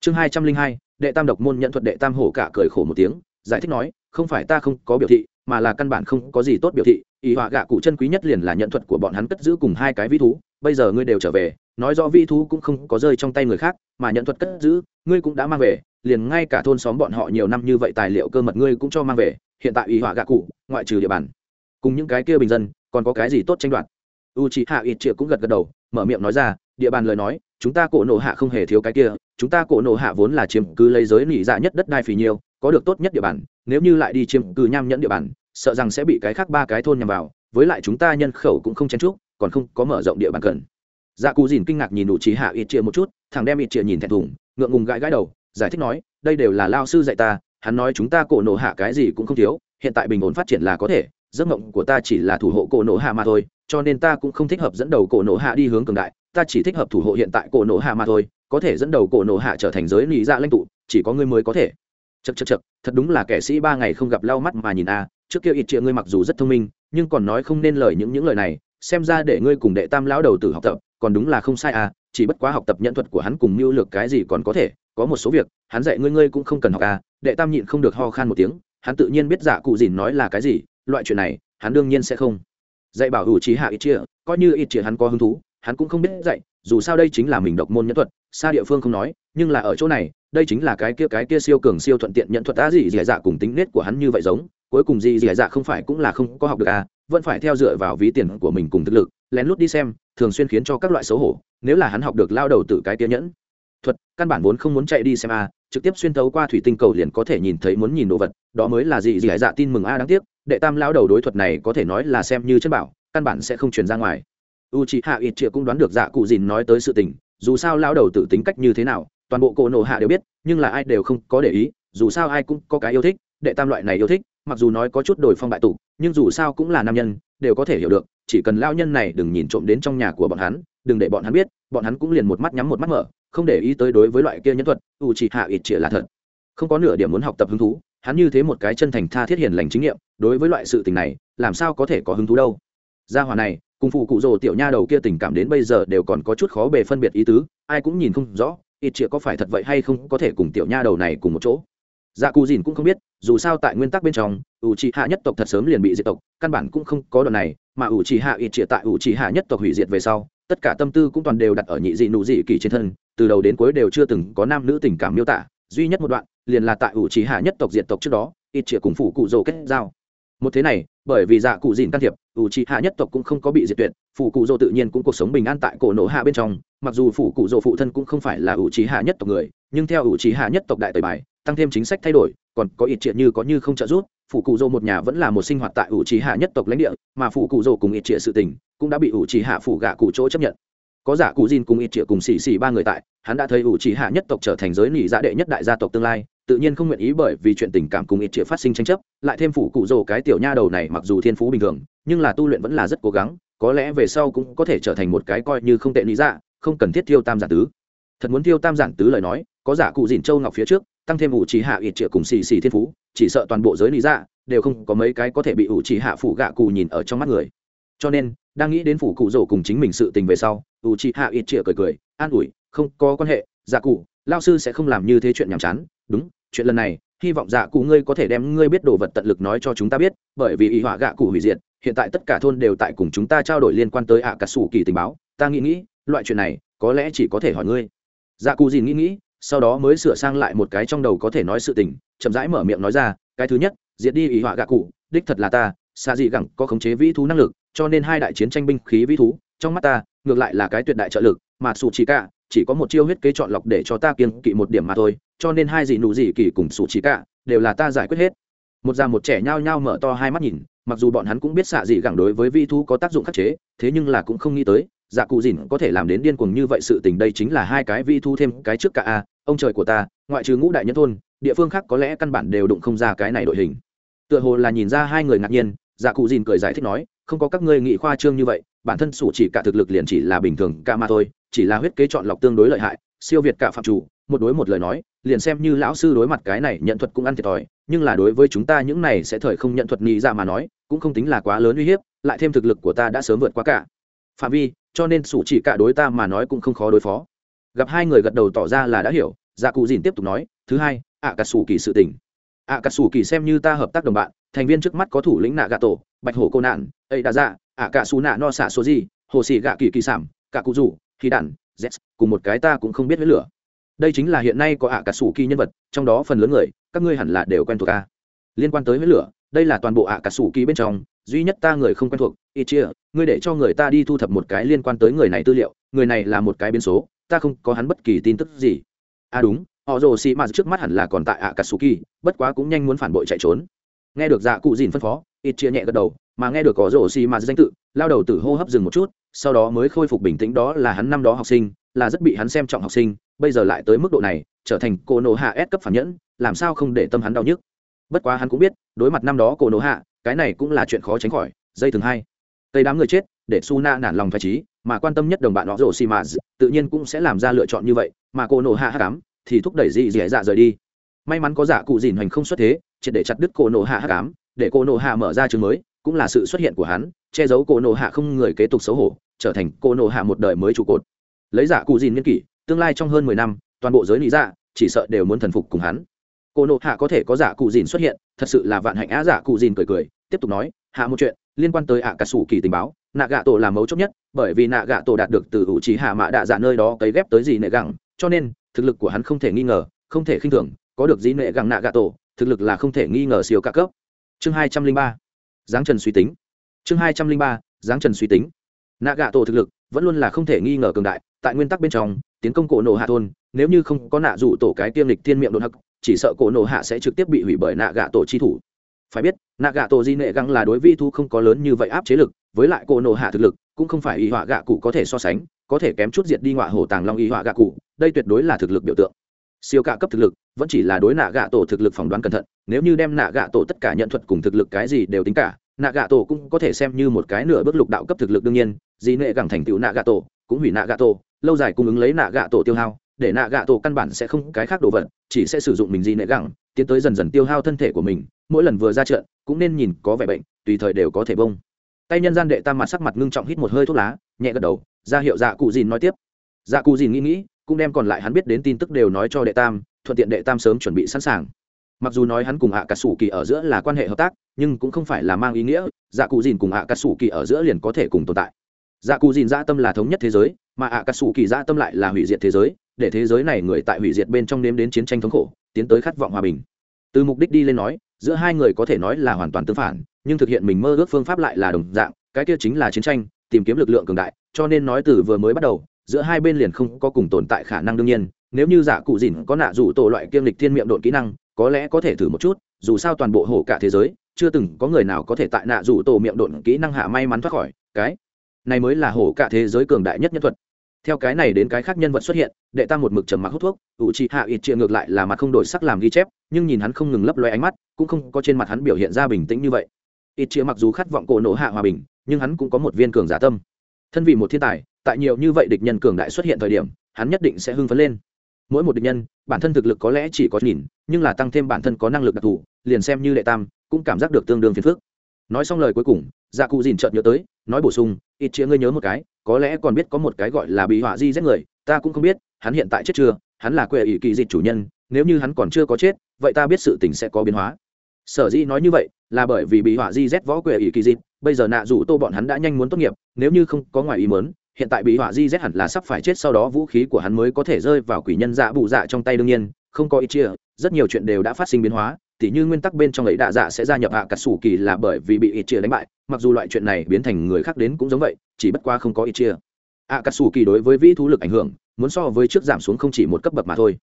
Chương hai trăm linh hai, đệ tam độc môn nhẫn thuật đệ tam hổ cả cười khổ một tiếng, giải thích nói, không phải ta không có biểu thị mà là căn bản không có gì tốt biểu thị ý họa gạ cụ chân quý nhất liền là nhận thuật của bọn hắn cất giữ cùng hai cái vi thú, bây giờ ngươi đều trở về, nói rõ vi thú cũng không có rơi trong tay người khác, mà nhận thuật cất giữ, ngươi cũng đã mang về, liền ngay cả thôn xóm bọn họ nhiều năm như vậy tài liệu cơ mật ngươi cũng cho mang về, hiện tại ý họa gạ cụ, ngoại trừ địa bàn, cùng những cái kia bình dân, còn có cái gì tốt tranh đoạt? U chị hạ ít triệu cũng gật gật đầu, mở miệng nói ra, địa bàn lời nói, chúng ta cổ nộ hạ không hề thiếu cái kia, chúng ta cổ nộ hạ vốn là chiếm cứ lấy giới nỉ dạ nhất đất đai phì nhiêu có được tốt nhất địa bàn, nếu như lại đi chiếm cư nham nhẫn địa bàn, sợ rằng sẽ bị cái khác ba cái thôn nhằm vào, với lại chúng ta nhân khẩu cũng không chen chúc, còn không có mở rộng địa bàn cần. Dạ cù dìn kinh ngạc nhìn đủ trí hạ ít chia một chút, thằng đem ít chia nhìn thẹn thùng, ngượng ngùng gãi gãi đầu, giải thích nói, đây đều là lao sư dạy ta, hắn nói chúng ta cổ nổ hạ cái gì cũng không thiếu, hiện tại bình ổn phát triển là có thể, giấc mộng của ta chỉ là thủ hộ cổ nổ hạ mà thôi, cho nên ta cũng không thích hợp dẫn đầu cổ nổ hạ đi hướng cường đại, ta chỉ thích hợp thủ hộ hiện tại cổ nổ hạ mà thôi, có thể dẫn đầu cổ nổ hạ trở thành giới lý dạ lãnh tụ, chỉ có ngươi mới có thể chật chật chật thật đúng là kẻ sĩ ba ngày không gặp lau mắt mà nhìn a, trước kia ít triệu ngươi mặc dù rất thông minh, nhưng còn nói không nên lời những những lời này, xem ra để ngươi cùng đệ tam lão đầu tử học tập, còn đúng là không sai à chỉ bất quá học tập nhận thuật của hắn cùng mưu lược cái gì còn có thể, có một số việc, hắn dạy ngươi ngươi cũng không cần học à đệ tam nhịn không được ho khan một tiếng, hắn tự nhiên biết giả cụ dìn nói là cái gì, loại chuyện này, hắn đương nhiên sẽ không. Dạy bảo hữu trí hạ ít chia coi như ít chia hắn có hứng thú hắn cũng không biết dạy, dù sao đây chính là mình độc môn nhẫn thuật, xa địa phương không nói, nhưng là ở chỗ này, đây chính là cái kia cái kia siêu cường siêu thuận tiện nhận thuật á gì dì dạ cùng tính nết của hắn như vậy giống, cuối cùng gì dì dạ không phải cũng là không có học được à vẫn phải theo dựa vào ví tiền của mình cùng thực lực, lén lút đi xem, thường xuyên khiến cho các loại xấu hổ, nếu là hắn học được lao đầu từ cái kia nhẫn. Thuật, căn bản vốn không muốn chạy đi xem a trực tiếp xuyên tấu qua thủy tinh cầu liền có thể nhìn thấy muốn nhìn đồ vật, đó mới là gì gì hải dạ tin mừng a đáng tiếc, đệ tam lao đầu đối thuật này có thể nói là xem như chân bảo, căn bản sẽ không truyền ra ngoài u c h ị hạ ít chĩa cũng đoán được dạ cụ dìn nói tới sự tình, dù sao lao đầu tự tính cách như thế nào, toàn bộ cổ nổ hạ đều biết, nhưng là ai đều không có để ý, dù sao ai cũng có cái yêu thích, đệ tam loại này yêu thích, mặc dù nói có chút đổi phong bại tục nhưng dù sao cũng là nam nhân, đều có thể hiểu được, chỉ cần lao nhân này đừng nhìn trộm đến trong nhà của bọn hắn, đừng để bọn hắn biết, bọn hắn cũng liền một mắt nhắm một mắt mở, không để ý tới đối với loại kia nhân thuật u chỉ hạ ít chĩa là thật. Không có nửa điểm muốn học tập hứng thú, hắn như thế một cái chân thành tha thiết hiền lành chính nghiệm, đối với loại sự tình này, làm sao có thể có hứng thú đâu. Gia hòa này cùng phụ cụ rồ tiểu nha đầu kia tình cảm đến bây giờ đều còn có chút khó bề phân biệt ý tứ, ai cũng nhìn không rõ, ít chĩa có phải thật vậy hay không có thể cùng tiểu nha đầu này cùng một chỗ. Dạ cù dìn cũng không biết, dù sao tại nguyên tắc bên trong ủ trì hạ nhất tộc thật sớm liền bị diệt tộc, căn bản cũng không có đoạn này, mà ủ trì hạ ít chĩa tại ủ trì hạ nhất tộc hủy diệt về sau, tất cả tâm tư cũng toàn đều đặt ở nhị dị nụ dị kỳ trên thân, từ đầu đến cuối đều chưa từng có nam nữ tình cảm miêu tả, duy nhất một đoạn, liền là tại ủ trì hạ nhất tộc diệt tộc trước đó, ít chĩa cùng phụ cụ rồ kết giao một thế này, bởi vì dạ cụ dìn can thiệp, ủ trì hạ nhất tộc cũng không có bị diệt tuyệt phụ cụ dồ tự nhiên cũng cuộc sống bình an tại cổ nổ hạ bên trong, mặc dù phụ cụ dồ phụ thân cũng không phải là ủ trì hạ nhất tộc người, nhưng theo ủ trì hạ nhất tộc đại tời bài, tăng thêm chính sách thay đổi, còn có ít triệt như có như không trợ giúp phụ cụ dô một nhà vẫn là một sinh hoạt tại ủ trì hạ nhất tộc lãnh địa, mà phụ cụ dô cùng ít triệt sự tình cũng đã bị ủ trì hạ phủ gạ cụ chỗ chấp nhận. Có giả cụ dìn cùng ít triệt cùng xì xì ba người tại, hắn đã thấy ủ trì hạ nhất tộc trở thành giới nỉ dạ đệ nhất đại gia tộc tương lai tự nhiên không nguyện ý bởi vì chuyện tình cảm cùng ít triệt phát sinh tranh chấp, lại thêm phủ cụ rồ cái tiểu nha đầu này mặc dù thiên phú bình thường, nhưng là tu luyện vẫn là rất cố gắng, có lẽ về sau cũng có thể trở thành một cái coi như không tệ lý dạ không cần thiết thiêu tam giản tứ. Thật muốn thiêu tam giản tứ lời nói, có giả cụ dìn châu ngọc phía trước, tăng thêm ủ trí hạ ít triệu cùng xì xì thiên phú, chỉ sợ toàn bộ giới lý dạ đều không có mấy cái có thể bị ủ trí hạ phủ gạ cụ nhìn ở trong mắt người. Cho nên, đang nghĩ đến phủ cụ rổ cùng chính mình sự tình về sau, ủ trì hạ ít triệu cười cười, an ủi, không có quan hệ dạ cụ, lao sư sẽ không làm như thế chuyện nhàm chán đúng, chuyện lần này, hy vọng dạ cụ ngươi có thể đem ngươi biết đồ vật tận lực nói cho chúng ta biết, bởi vì ý họa gạ cụ hủy diệt, hiện tại tất cả thôn đều tại cùng chúng ta trao đổi liên quan tới ạ cả sủ kỳ tình báo. Ta nghĩ nghĩ, loại chuyện này, có lẽ chỉ có thể hỏi ngươi. Dạ cụ gì nghĩ nghĩ, sau đó mới sửa sang lại một cái trong đầu có thể nói sự tình, chậm rãi mở miệng nói ra, cái thứ nhất, diệt đi ý họa gạ cụ, đích thật là ta xa dị gẳng có khống chế vĩ thú năng lực, cho nên hai đại chiến tranh binh khí vĩ thú, trong mắt ta, ngược lại là cái tuyệt đại trợ lực, mà sủ chỉ cả, chỉ có một chiêu huyết kế chọn lọc để cho ta kiên kỵ một điểm mà thôi cho nên hai dị nụ dị kỳ cùng sủ chỉ cả đều là ta giải quyết hết. Một già một trẻ nhao nhao mở to hai mắt nhìn, mặc dù bọn hắn cũng biết xạ dị gẳng đối với vi thú có tác dụng khắc chế, thế nhưng là cũng không nghĩ tới dạ cụ dìn có thể làm đến điên cuồng như vậy sự tình đây chính là hai cái vi thu thêm cái trước cả a, ông trời của ta, ngoại trừ ngũ đại nhân thôn, địa phương khác có lẽ căn bản đều đụng không ra cái này đội hình. Tựa hồ là nhìn ra hai người ngạc nhiên dạ cụ dìn cười giải thích nói, không có các ngươi nghị khoa trương như vậy, bản thân sủ chỉ cả thực lực liền chỉ là bình thường ca mà thôi, chỉ là huyết kế chọn lọc tương đối lợi hại, siêu việt cả phạm chủ một đối một lời nói, liền xem như lão sư đối mặt cái này nhận thuật cũng ăn thiệt thòi, nhưng là đối với chúng ta những này sẽ thời không nhận thuật nghĩ ra mà nói, cũng không tính là quá lớn uy hiếp, lại thêm thực lực của ta đã sớm vượt qua cả. Phạm vi, cho nên sủ chỉ cả đối ta mà nói cũng không khó đối phó. Gặp hai người gật đầu tỏ ra là đã hiểu dạ cụ dìn tiếp tục nói, thứ hai ạ cà sủ kỳ sự tình. Ạ cà sủ kỳ xem như ta hợp tác đồng bạn, thành viên trước mắt có thủ lĩnh nạ gà tổ bạch hổ cô nạn ấy đã dạ ạ cà xù nạ no xạ số gì hồ xì gạ kỳ kỳ sản cả cụ rủ khí đản z cùng một cái ta cũng không biết với lửa đây chính là hiện nay có ạ cà sủ kỳ nhân vật, trong đó phần lớn người, các ngươi hẳn là đều quen thuộc a liên quan tới huyết lửa, đây là toàn bộ ạ cà sủ kỳ bên trong, duy nhất ta người không quen thuộc ít chia ngươi để cho người ta đi thu thập một cái liên quan tới người này tư liệu, người này là một cái biến số, ta không có hắn bất kỳ tin tức gì. À đúng, họ rồ xì mà trước mắt hẳn là còn tại ạ cà sủ kỳ, bất quá cũng nhanh muốn phản bội chạy trốn. Nghe được dạ cụ dìn phân phó ít chia nhẹ gật đầu, mà nghe được có rồ xì mà danh tự, lao đầu tử hô hấp dừng một chút, sau đó mới khôi phục bình tĩnh đó là hắn năm đó học sinh là rất bị hắn xem trọng học sinh, bây giờ lại tới mức độ này, trở thành cô nô hạ ép cấp phản nhẫn, làm sao không để tâm hắn đau nhức? Bất quá hắn cũng biết, đối mặt năm đó cô nô hạ, cái này cũng là chuyện khó tránh khỏi, dây thường hai. Tây đám người chết, để su na nản lòng phải trí, mà quan tâm nhất đồng bạn họ rổ xì mà tự nhiên cũng sẽ làm ra lựa chọn như vậy, mà cô nô hạ hát cám, thì thúc đẩy dị dị dạ rời đi. May mắn có giả cụ dìn hoành không xuất thế, triệt để chặt đứt cô nô hạ hát cám, để cô nô hạ mở ra trường mới, cũng là sự xuất hiện của hắn, che giấu cô nô hạ không người kế tục xấu hổ, trở thành cô nô hạ một đời mới trụ cột lấy giả cụ dìn niên kỷ, tương lai trong hơn mười năm, toàn bộ giới lý dạ chỉ sợ đều muốn thần phục cùng hắn. Cô nộ hạ có thể có giả cụ dìn xuất hiện, thật sự là vạn hạnh á giả cụ dìn cười cười, tiếp tục nói, hạ một chuyện, liên quan tới ạ cà sủ kỳ tình báo, nạ gạ tổ là mấu chốt nhất, bởi vì nạ gạ tổ đạt được từ ủ trí hạ mạ đạ dạ nơi đó cấy ghép tới gì nệ gẳng, cho nên, thực lực của hắn không thể nghi ngờ, không thể khinh thường, có được dĩ nệ gẳng nạ gạ tổ, thực lực là không thể nghi ngờ siêu ca cấp. Chương hai trăm linh ba, giáng trần suy tính. Chương hai trăm linh ba, giáng trần suy tính nạ gạ tổ thực lực vẫn luôn là không thể nghi ngờ cường đại, tại nguyên tắc bên trong, tiến công cổ nổ hạ thôn, nếu như không có nạ rủ tổ cái tiêm lịch thiên miệng đột hắc chỉ sợ cổ nổ hạ sẽ trực tiếp bị hủy bởi nạ gạ tổ chi thủ. Phải biết nạ gạ tổ di nệ găng là đối vi thu không có lớn như vậy áp chế lực, với lại cổ nổ hạ thực lực cũng không phải y họa gạ cụ có thể so sánh, có thể kém chút diệt đi ngọa hổ tàng long y họa gạ cụ, đây tuyệt đối là thực lực biểu tượng. Siêu cạ cấp thực lực vẫn chỉ là đối nạ gạ tổ thực lực phỏng đoán cẩn thận, nếu như đem nạ gạ tổ tất cả nhận thuật cùng thực lực cái gì đều tính cả nạ gạ tổ cũng có thể xem như một cái nửa bước lục đạo cấp thực lực đương nhiên dị nệ gẳng thành tựu nạ gạ tổ cũng hủy nạ gạ tổ lâu dài cung ứng lấy nạ gạ tổ tiêu hao, để nạ gạ tổ căn bản sẽ không cái khác đồ vật, chỉ sẽ sử dụng mình dị nệ gẳng, tiến tới dần dần tiêu hao thân thể của mình, mỗi lần vừa ra trận, cũng nên nhìn có vẻ bệnh, tùy thời đều có thể bông. Tay nhân gian đệ tam mặt sắc mặt ngưng trọng hít một hơi thuốc lá, nhẹ gật đầu, ra hiệu dạ cụ dìn nói tiếp. Dạ cụ dìn nghĩ nghĩ, cũng đem còn lại hắn biết đến tin tức đều nói cho đệ tam, thuận tiện đệ tam sớm chuẩn bị sẵn sàng mặc dù nói hắn cùng hạ cà sủ kỳ ở giữa là quan hệ hợp tác, nhưng cũng không phải là mang ý nghĩa dạ cụ dìn cùng hạ cà sủ kỳ ở giữa liền có thể cùng tồn tại. Dạ cụ dìn dạ tâm là thống nhất thế giới, mà hạ cà sủ kỳ dạ tâm lại là hủy diệt thế giới, để thế giới này người tại hủy diệt bên trong nếm đến chiến tranh thống khổ, tiến tới khát vọng hòa bình. Từ mục đích đi lên nói, giữa hai người có thể nói là hoàn toàn tương phản, nhưng thực hiện mình mơ ước phương pháp lại là đồng dạng, cái kia chính là chiến tranh, tìm kiếm lực lượng cường đại, cho nên nói từ vừa mới bắt đầu, giữa hai bên liền không có cùng tồn tại khả năng đương nhiên, nếu như giả cụ dìn có nạ dù tổ loại kiêm lịch thiên miệng độn kỹ năng có lẽ có thể thử một chút, dù sao toàn bộ hổ cả thế giới, chưa từng có người nào có thể tại nạ dù tổ miệng độn kỹ năng hạ may mắn thoát khỏi, cái này mới là hổ cả thế giới cường đại nhất nhân thuật. Theo cái này đến cái khác nhân vật xuất hiện, đệ tam một mực trầm mặc hút thuốc, ủ trị hạ ít triệu ngược lại là mặt không đổi sắc làm ghi chép, nhưng nhìn hắn không ngừng lấp loe ánh mắt, cũng không có trên mặt hắn biểu hiện ra bình tĩnh như vậy. Ít triệu mặc dù khát vọng cổ nổ hạ hòa bình, nhưng hắn cũng có một viên cường giả tâm. Thân vì một thiên tài, tại nhiều như vậy địch nhân cường đại xuất hiện thời điểm, hắn nhất định sẽ hưng phấn lên mỗi một địch nhân, bản thân thực lực có lẽ chỉ có nhìn, nhưng là tăng thêm bản thân có năng lực đặc thù, liền xem như đệ tam, cũng cảm giác được tương đương phiền phức. Nói xong lời cuối cùng dạ cụ dìn chợt nhớ tới, nói bổ sung, ít chĩa ngươi nhớ một cái, có lẽ còn biết có một cái gọi là bị họa di giết người, ta cũng không biết, hắn hiện tại chết chưa, hắn là quệ ỷ kỳ dịch chủ nhân, nếu như hắn còn chưa có chết, vậy ta biết sự tình sẽ có biến hóa. Sở dĩ nói như vậy, là bởi vì bị họa di rét võ quệ ỷ kỳ dịch bây giờ nạ rủ tô bọn hắn đã nhanh muốn tốt nghiệp, nếu như không có ngoài ý mớn hiện tại bị họa di z hẳn là sắp phải chết sau đó vũ khí của hắn mới có thể rơi vào quỷ nhân dạ bụ dạ trong tay đương nhiên, không có ý chia, rất nhiều chuyện đều đã phát sinh biến hóa, tỉ như nguyên tắc bên trong ấy đạ dạ sẽ gia nhập hạ cà sủ kỳ là bởi vì bị ít chia đánh bại, mặc dù loại chuyện này biến thành người khác đến cũng giống vậy, chỉ bất qua không có ít chia. Hạ cà sủ kỳ đối với vĩ thú lực ảnh hưởng, muốn so với trước giảm xuống không chỉ một cấp bậc mà thôi.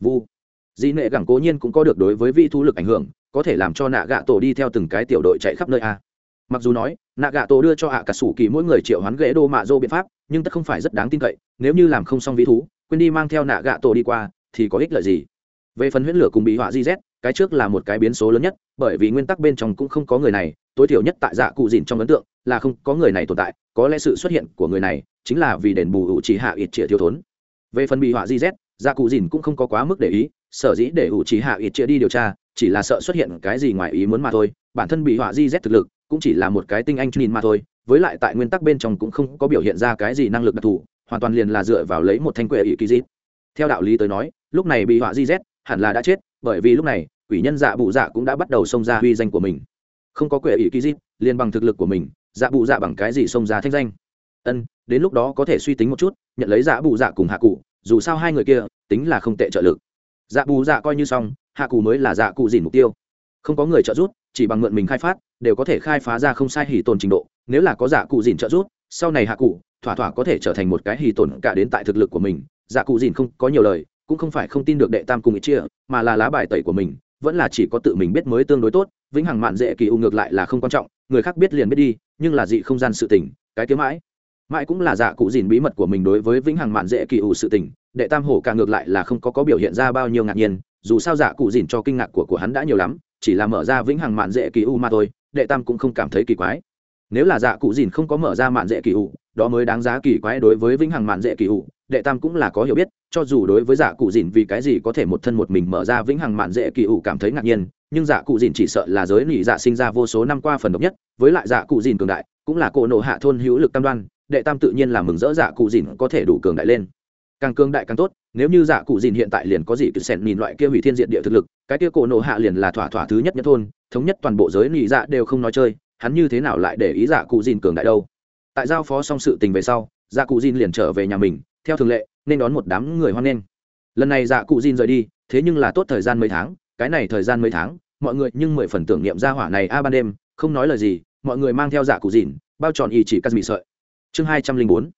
Vu. Dĩ nệ gẳng cố nhiên cũng có được đối với vĩ thú lực ảnh hưởng, có thể làm cho nạ gạ tổ đi theo từng cái tiểu đội chạy khắp nơi a. Mặc dù nói, nạ gạ tổ đưa cho hạ cà sủ kỳ mỗi người triệu hoán ghế đô mạ dô biện pháp nhưng tất không phải rất đáng tin cậy, nếu như làm không xong vĩ thú, quên đi mang theo nạ gạ tổ đi qua, thì có ích lợi gì? Về phần huyễn lửa cùng bị họa di z cái trước là một cái biến số lớn nhất, bởi vì nguyên tắc bên trong cũng không có người này, tối thiểu nhất tại dạ cụ dìn trong ấn tượng, là không có người này tồn tại, có lẽ sự xuất hiện của người này chính là vì đền bù ủ chỉ hạ ít trịa thiếu thốn. Về phần bị họa di z dạ cụ dìn cũng không có quá mức để ý, sở dĩ để ủ chỉ hạ ít trịa đi điều tra, chỉ là sợ xuất hiện cái gì ngoài ý muốn mà thôi, bản thân bị họa di z thực lực cũng chỉ là một cái tinh anh nhìn mà thôi, với lại tại nguyên tắc bên trong cũng không có biểu hiện ra cái gì năng lực đặc thù, hoàn toàn liền là dựa vào lấy một thanh quệ ỷ kỳ dít theo đạo lý tới nói, lúc này bị họa di z hẳn là đã chết, bởi vì lúc này, quỷ nhân dạ bụ dạ cũng đã bắt đầu xông ra uy danh của mình. Không có quệ ỷ kỳ dít liền bằng thực lực của mình dạ bụ dạ bằng cái gì xông ra thanh danh. Ân, đến lúc đó có thể suy tính một chút, nhận lấy dạ bụ dạ cùng hạ cụ, dù sao hai người kia, tính là không tệ trợ lực. Dạ bù dạ coi như xong, hạ cụ mới là dạ cụ dìn mục tiêu. Không có người trợ giúp chỉ bằng mượn mình khai phát, đều có thể khai phá ra không sai hỉ tồn trình độ, nếu là có giả cụ dìn trợ giúp, sau này hạ cụ, thỏa thỏa có thể trở thành một cái hỉ tồn cả đến tại thực lực của mình. Giả cụ dìn không có nhiều lời, cũng không phải không tin được đệ tam cùng ý chia, mà là lá bài tẩy của mình, vẫn là chỉ có tự mình biết mới tương đối tốt, vĩnh hằng mạn dễ kỳ u ngược lại là không quan trọng, người khác biết liền biết đi, nhưng là dị không gian sự tình, cái kiếm mãi. Mãi cũng là giả cụ dìn bí mật của mình đối với vĩnh hằng mạn dễ kỳ u sự tình, đệ tam hổ cả ngược lại là không có có biểu hiện ra bao nhiêu ngạc nhiên, dù sao giả cụ dìn cho kinh ngạc của của hắn đã nhiều lắm chỉ là mở ra vĩnh hằng mạn dễ kỳ u mà thôi, đệ tam cũng không cảm thấy kỳ quái. Nếu là dạ cụ dìn không có mở ra mạn dễ kỳ u, đó mới đáng giá kỳ quái đối với vĩnh hằng mạn dễ kỳ u, đệ tam cũng là có hiểu biết, cho dù đối với dạ cụ dìn vì cái gì có thể một thân một mình mở ra vĩnh hằng mạn dễ kỳ u cảm thấy ngạc nhiên, nhưng dạ cụ dìn chỉ sợ là giới nỉ dạ sinh ra vô số năm qua phần độc nhất, với lại dạ cụ dìn cường đại, cũng là cỗ nộ hạ thôn hữu lực tam đoan, đệ tam tự nhiên là mừng rỡ dạ cụ dìn có thể đủ cường đại lên càng cường đại càng tốt, nếu như dạ cụ dìn hiện tại liền có gì cứ xẻn nhìn loại kia hủy thiên diện địa thực lực, cái kia cổ nộ hạ liền là thỏa thỏa thứ nhất nhất thôn, thống nhất toàn bộ giới nhị dạ đều không nói chơi, hắn như thế nào lại để ý dạ cụ dìn cường đại đâu? Tại giao phó xong sự tình về sau dạ cụ dìn liền trở về nhà mình, theo thường lệ, nên đón một đám người hoan nghênh. Lần này dạ cụ dìn rời đi, thế nhưng là tốt thời gian mấy tháng, cái này thời gian mấy tháng, mọi người nhưng mười phần tưởng niệm ra hỏa này a ban đêm, không nói lời gì, mọi người mang theo dạ cụ dìn, bao tròn y chỉ cắt bị sợi. Chương hai trăm linh bốn,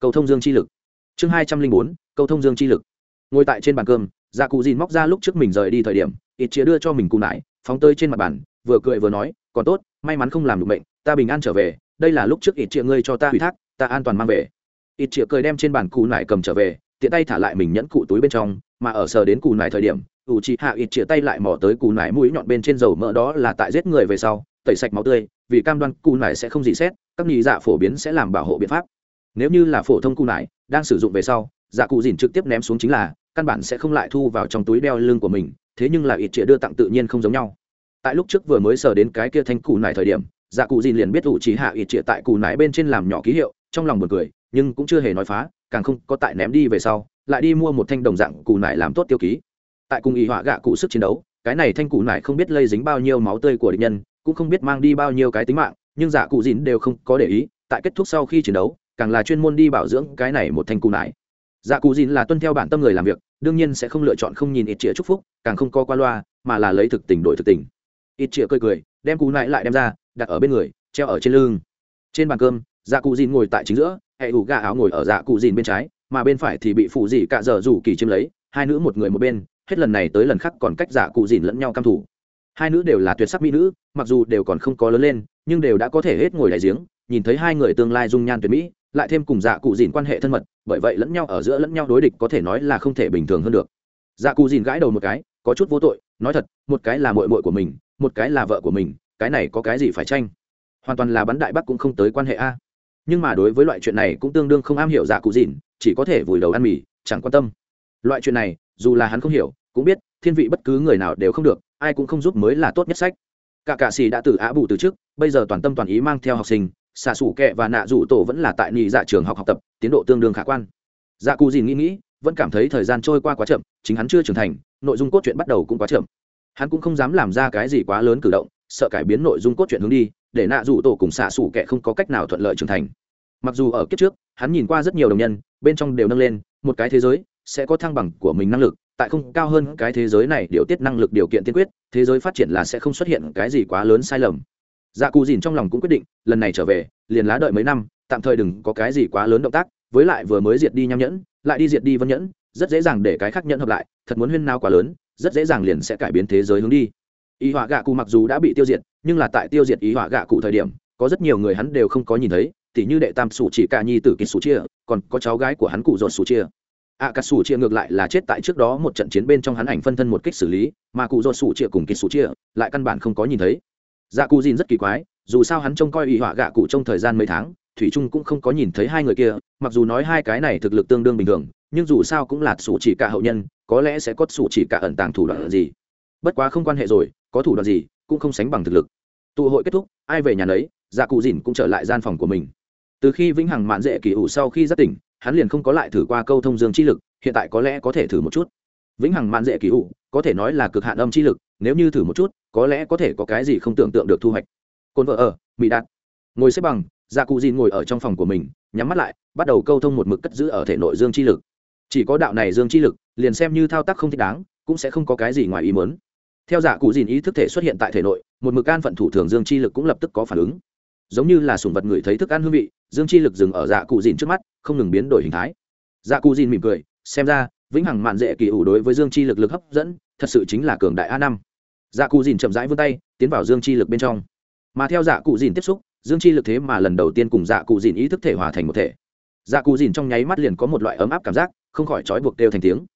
cầu thông dương chi lực chương hai trăm linh bốn cầu thông dương chi lực. Ngồi tại trên bàn cơm dạ cụ dìn móc ra lúc trước mình rời đi thời điểm, ít chia đưa cho mình cụ nải, phóng tơi trên mặt bàn, vừa cười vừa nói, còn tốt, may mắn không làm được bệnh ta bình an trở về, đây là lúc trước ít chia ngươi cho ta ủy thác, ta an toàn mang về. Ít chia cười đem trên bàn cụ nải cầm trở về, tiện tay thả lại mình nhẫn cụ túi bên trong, mà ở sờ đến cụ nải thời điểm, ủ chị hạ ít chia tay lại mò tới cụ nải mũi nhọn bên trên dầu mỡ đó là tại giết người về sau, tẩy sạch máu tươi, vì cam đoan cù nải sẽ không dị xét, các nhị dạ phổ biến sẽ làm bảo hộ biện pháp. Nếu như là phổ thông cù nải đang sử dụng về sau dạ cụ dìn trực tiếp ném xuống chính là, căn bản sẽ không lại thu vào trong túi đeo lưng của mình, thế nhưng là ít trịa đưa tặng tự nhiên không giống nhau. Tại lúc trước vừa mới sờ đến cái kia thanh cù nải thời điểm dạ cụ dìn liền biết ủ trí hạ ít trịa tại cù nải bên trên làm nhỏ ký hiệu, trong lòng buồn cười, nhưng cũng chưa hề nói phá, càng không có tại ném đi về sau, lại đi mua một thanh đồng dạng cù nải làm tốt tiêu ký. Tại cùng ý họa gạ cụ sức chiến đấu, cái này thanh cù nải không biết lây dính bao nhiêu máu tươi của địch nhân, cũng không biết mang đi bao nhiêu cái tính mạng, nhưng dạ cụ dìn đều không có để ý, tại kết thúc sau khi chiến đấu càng là chuyên môn đi bảo dưỡng cái này một thanh cù nải. Dạ cụ dìn là tuân theo bản tâm người làm việc, đương nhiên sẽ không lựa chọn không nhìn ít chĩa chúc phúc, càng không co qua loa, mà là lấy thực tình đổi thực tình. Ít chĩa cười cười, đem cù nải lại đem ra, đặt ở bên người, treo ở trên lưng. Trên bàn cơm dạ cụ dìn ngồi tại chính giữa, hệ ủ gà áo ngồi ở dạ cụ dìn bên trái, mà bên phải thì bị phụ dị cạ dở rủ kỳ chiếm lấy, hai nữ một người một bên, hết lần này tới lần khác còn cách dạ cụ dìn lẫn nhau căm thủ hai nữ đều là tuyệt sắc mỹ nữ, mặc dù đều còn không có lớn lên, nhưng đều đã có thể hết ngồi đại giếng, nhìn thấy hai người tương lai dung nhan tuyệt mỹ lại thêm cùng dạ cụ dìn quan hệ thân mật, bởi vậy lẫn nhau ở giữa lẫn nhau đối địch có thể nói là không thể bình thường hơn được. Dạ cụ dìn gãi đầu một cái, có chút vô tội, nói thật, một cái là mội mội của mình, một cái là vợ của mình, cái này có cái gì phải tranh? Hoàn toàn là bắn đại bắc cũng không tới quan hệ a. Nhưng mà đối với loại chuyện này cũng tương đương không am hiểu dạ cụ dìn, chỉ có thể vùi đầu ăn mì, chẳng quan tâm. Loại chuyện này, dù là hắn không hiểu, cũng biết, thiên vị bất cứ người nào đều không được, ai cũng không giúp mới là tốt nhất sách. Cả cạ xì đã từ á bù từ trước, bây giờ toàn tâm toàn ý mang theo học sinh xạ xủ kẹ và nạ rủ tổ vẫn là tại nhị dạ trường học học tập, tiến độ tương đương khả quan. Dạ cụ dìn nghĩ nghĩ, vẫn cảm thấy thời gian trôi qua quá chậm, chính hắn chưa trưởng thành, nội dung cốt truyện bắt đầu cũng quá chậm. Hắn cũng không dám làm ra cái gì quá lớn cử động, sợ cải biến nội dung cốt truyện hướng đi, để nạ rủ tổ cùng xạ xủ kẹ không có cách nào thuận lợi trưởng thành. Mặc dù ở kiếp trước, hắn nhìn qua rất nhiều đồng nhân, bên trong đều nâng lên, một cái thế giới sẽ có thăng bằng của mình năng lực, tại không cao hơn cái thế giới này điều tiết năng lực điều kiện tiên quyết, thế giới phát triển là sẽ không xuất hiện cái gì quá lớn sai lầm dạ cù dìn trong lòng cũng quyết định, lần này trở về, liền lá đợi mấy năm, tạm thời đừng có cái gì quá lớn động tác, với lại vừa mới diệt đi nham nhẫn, lại đi diệt đi vân nhẫn, rất dễ dàng để cái khác nhẫn hợp lại, thật muốn huyên nao quá lớn, rất dễ dàng liền sẽ cải biến thế giới hướng đi. Ý họa gạ cụ mặc dù đã bị tiêu diệt, nhưng là tại tiêu diệt ý họa gạ cụ thời điểm, có rất nhiều người hắn đều không có nhìn thấy, tỉ như đệ tam sủ chỉ cả nhi tử kỳ sủ chia, còn có cháu gái của hắn cụ dột sủ chia. À, Ạ cà sủ chia ngược lại là chết tại trước đó một trận chiến bên trong hắn ảnh phân thân một kích xử lý, mà cụ dột sủ chia cùng kỳ sủ chia lại căn bản không có nhìn thấy dạ cụ dìn rất kỳ quái, dù sao hắn trông coi ủy họa gạ cụ trong thời gian mấy tháng, thủy trung cũng không có nhìn thấy hai người kia, mặc dù nói hai cái này thực lực tương đương bình thường, nhưng dù sao cũng là sủ chỉ cả hậu nhân, có lẽ sẽ có sủ chỉ cả ẩn tàng thủ đoạn gì. Bất quá không quan hệ rồi, có thủ đoạn gì, cũng không sánh bằng thực lực. Tụ hội kết thúc, ai về nhà nấy dạ cụ dìn cũng trở lại gian phòng của mình. Từ khi vĩnh hằng mạn dễ kỳ ủ sau khi giác tỉnh, hắn liền không có lại thử qua câu thông dương chi lực, hiện tại có lẽ có thể thử một chút vĩnh hằng mạn dễ kỳ ủ có thể nói là cực hạn âm chi lực, nếu như thử một chút, có lẽ có thể có cái gì không tưởng tượng được thu hoạch. Cồn vợ ở, mỹ đạt. Ngồi xếp bằng dạ cụ dìn ngồi ở trong phòng của mình, nhắm mắt lại, bắt đầu câu thông một mực cất giữ ở thể nội dương chi lực. Chỉ có đạo này dương chi lực, liền xem như thao tác không thích đáng, cũng sẽ không có cái gì ngoài ý mớn theo dạ cụ dìn ý thức thể xuất hiện tại thể nội, một mực an phận thủ thường dương chi lực cũng lập tức có phản ứng. Giống như là sùng vật người thấy thức ăn hương vị, dương chi lực dừng ở dạ cụ dìn trước mắt, không ngừng biến đổi hình thái. Dạ cụ dìn mỉm cười, xem ra vĩnh hằng mạn dễ kỳ ủ đối với dương chi lực lực hấp dẫn, thật sự chính là cường đại a năm. Dạ cụ dìn chậm rãi vươn tay, tiến vào dương chi lực bên trong. Mà theo dạ cụ dìn tiếp xúc, dương chi lực thế mà lần đầu tiên cùng dạ cụ dìn ý thức thể hòa thành một thể. Dạ cụ dìn trong nháy mắt liền có một loại ấm áp cảm giác, không khỏi trói buộc kêu thành tiếng.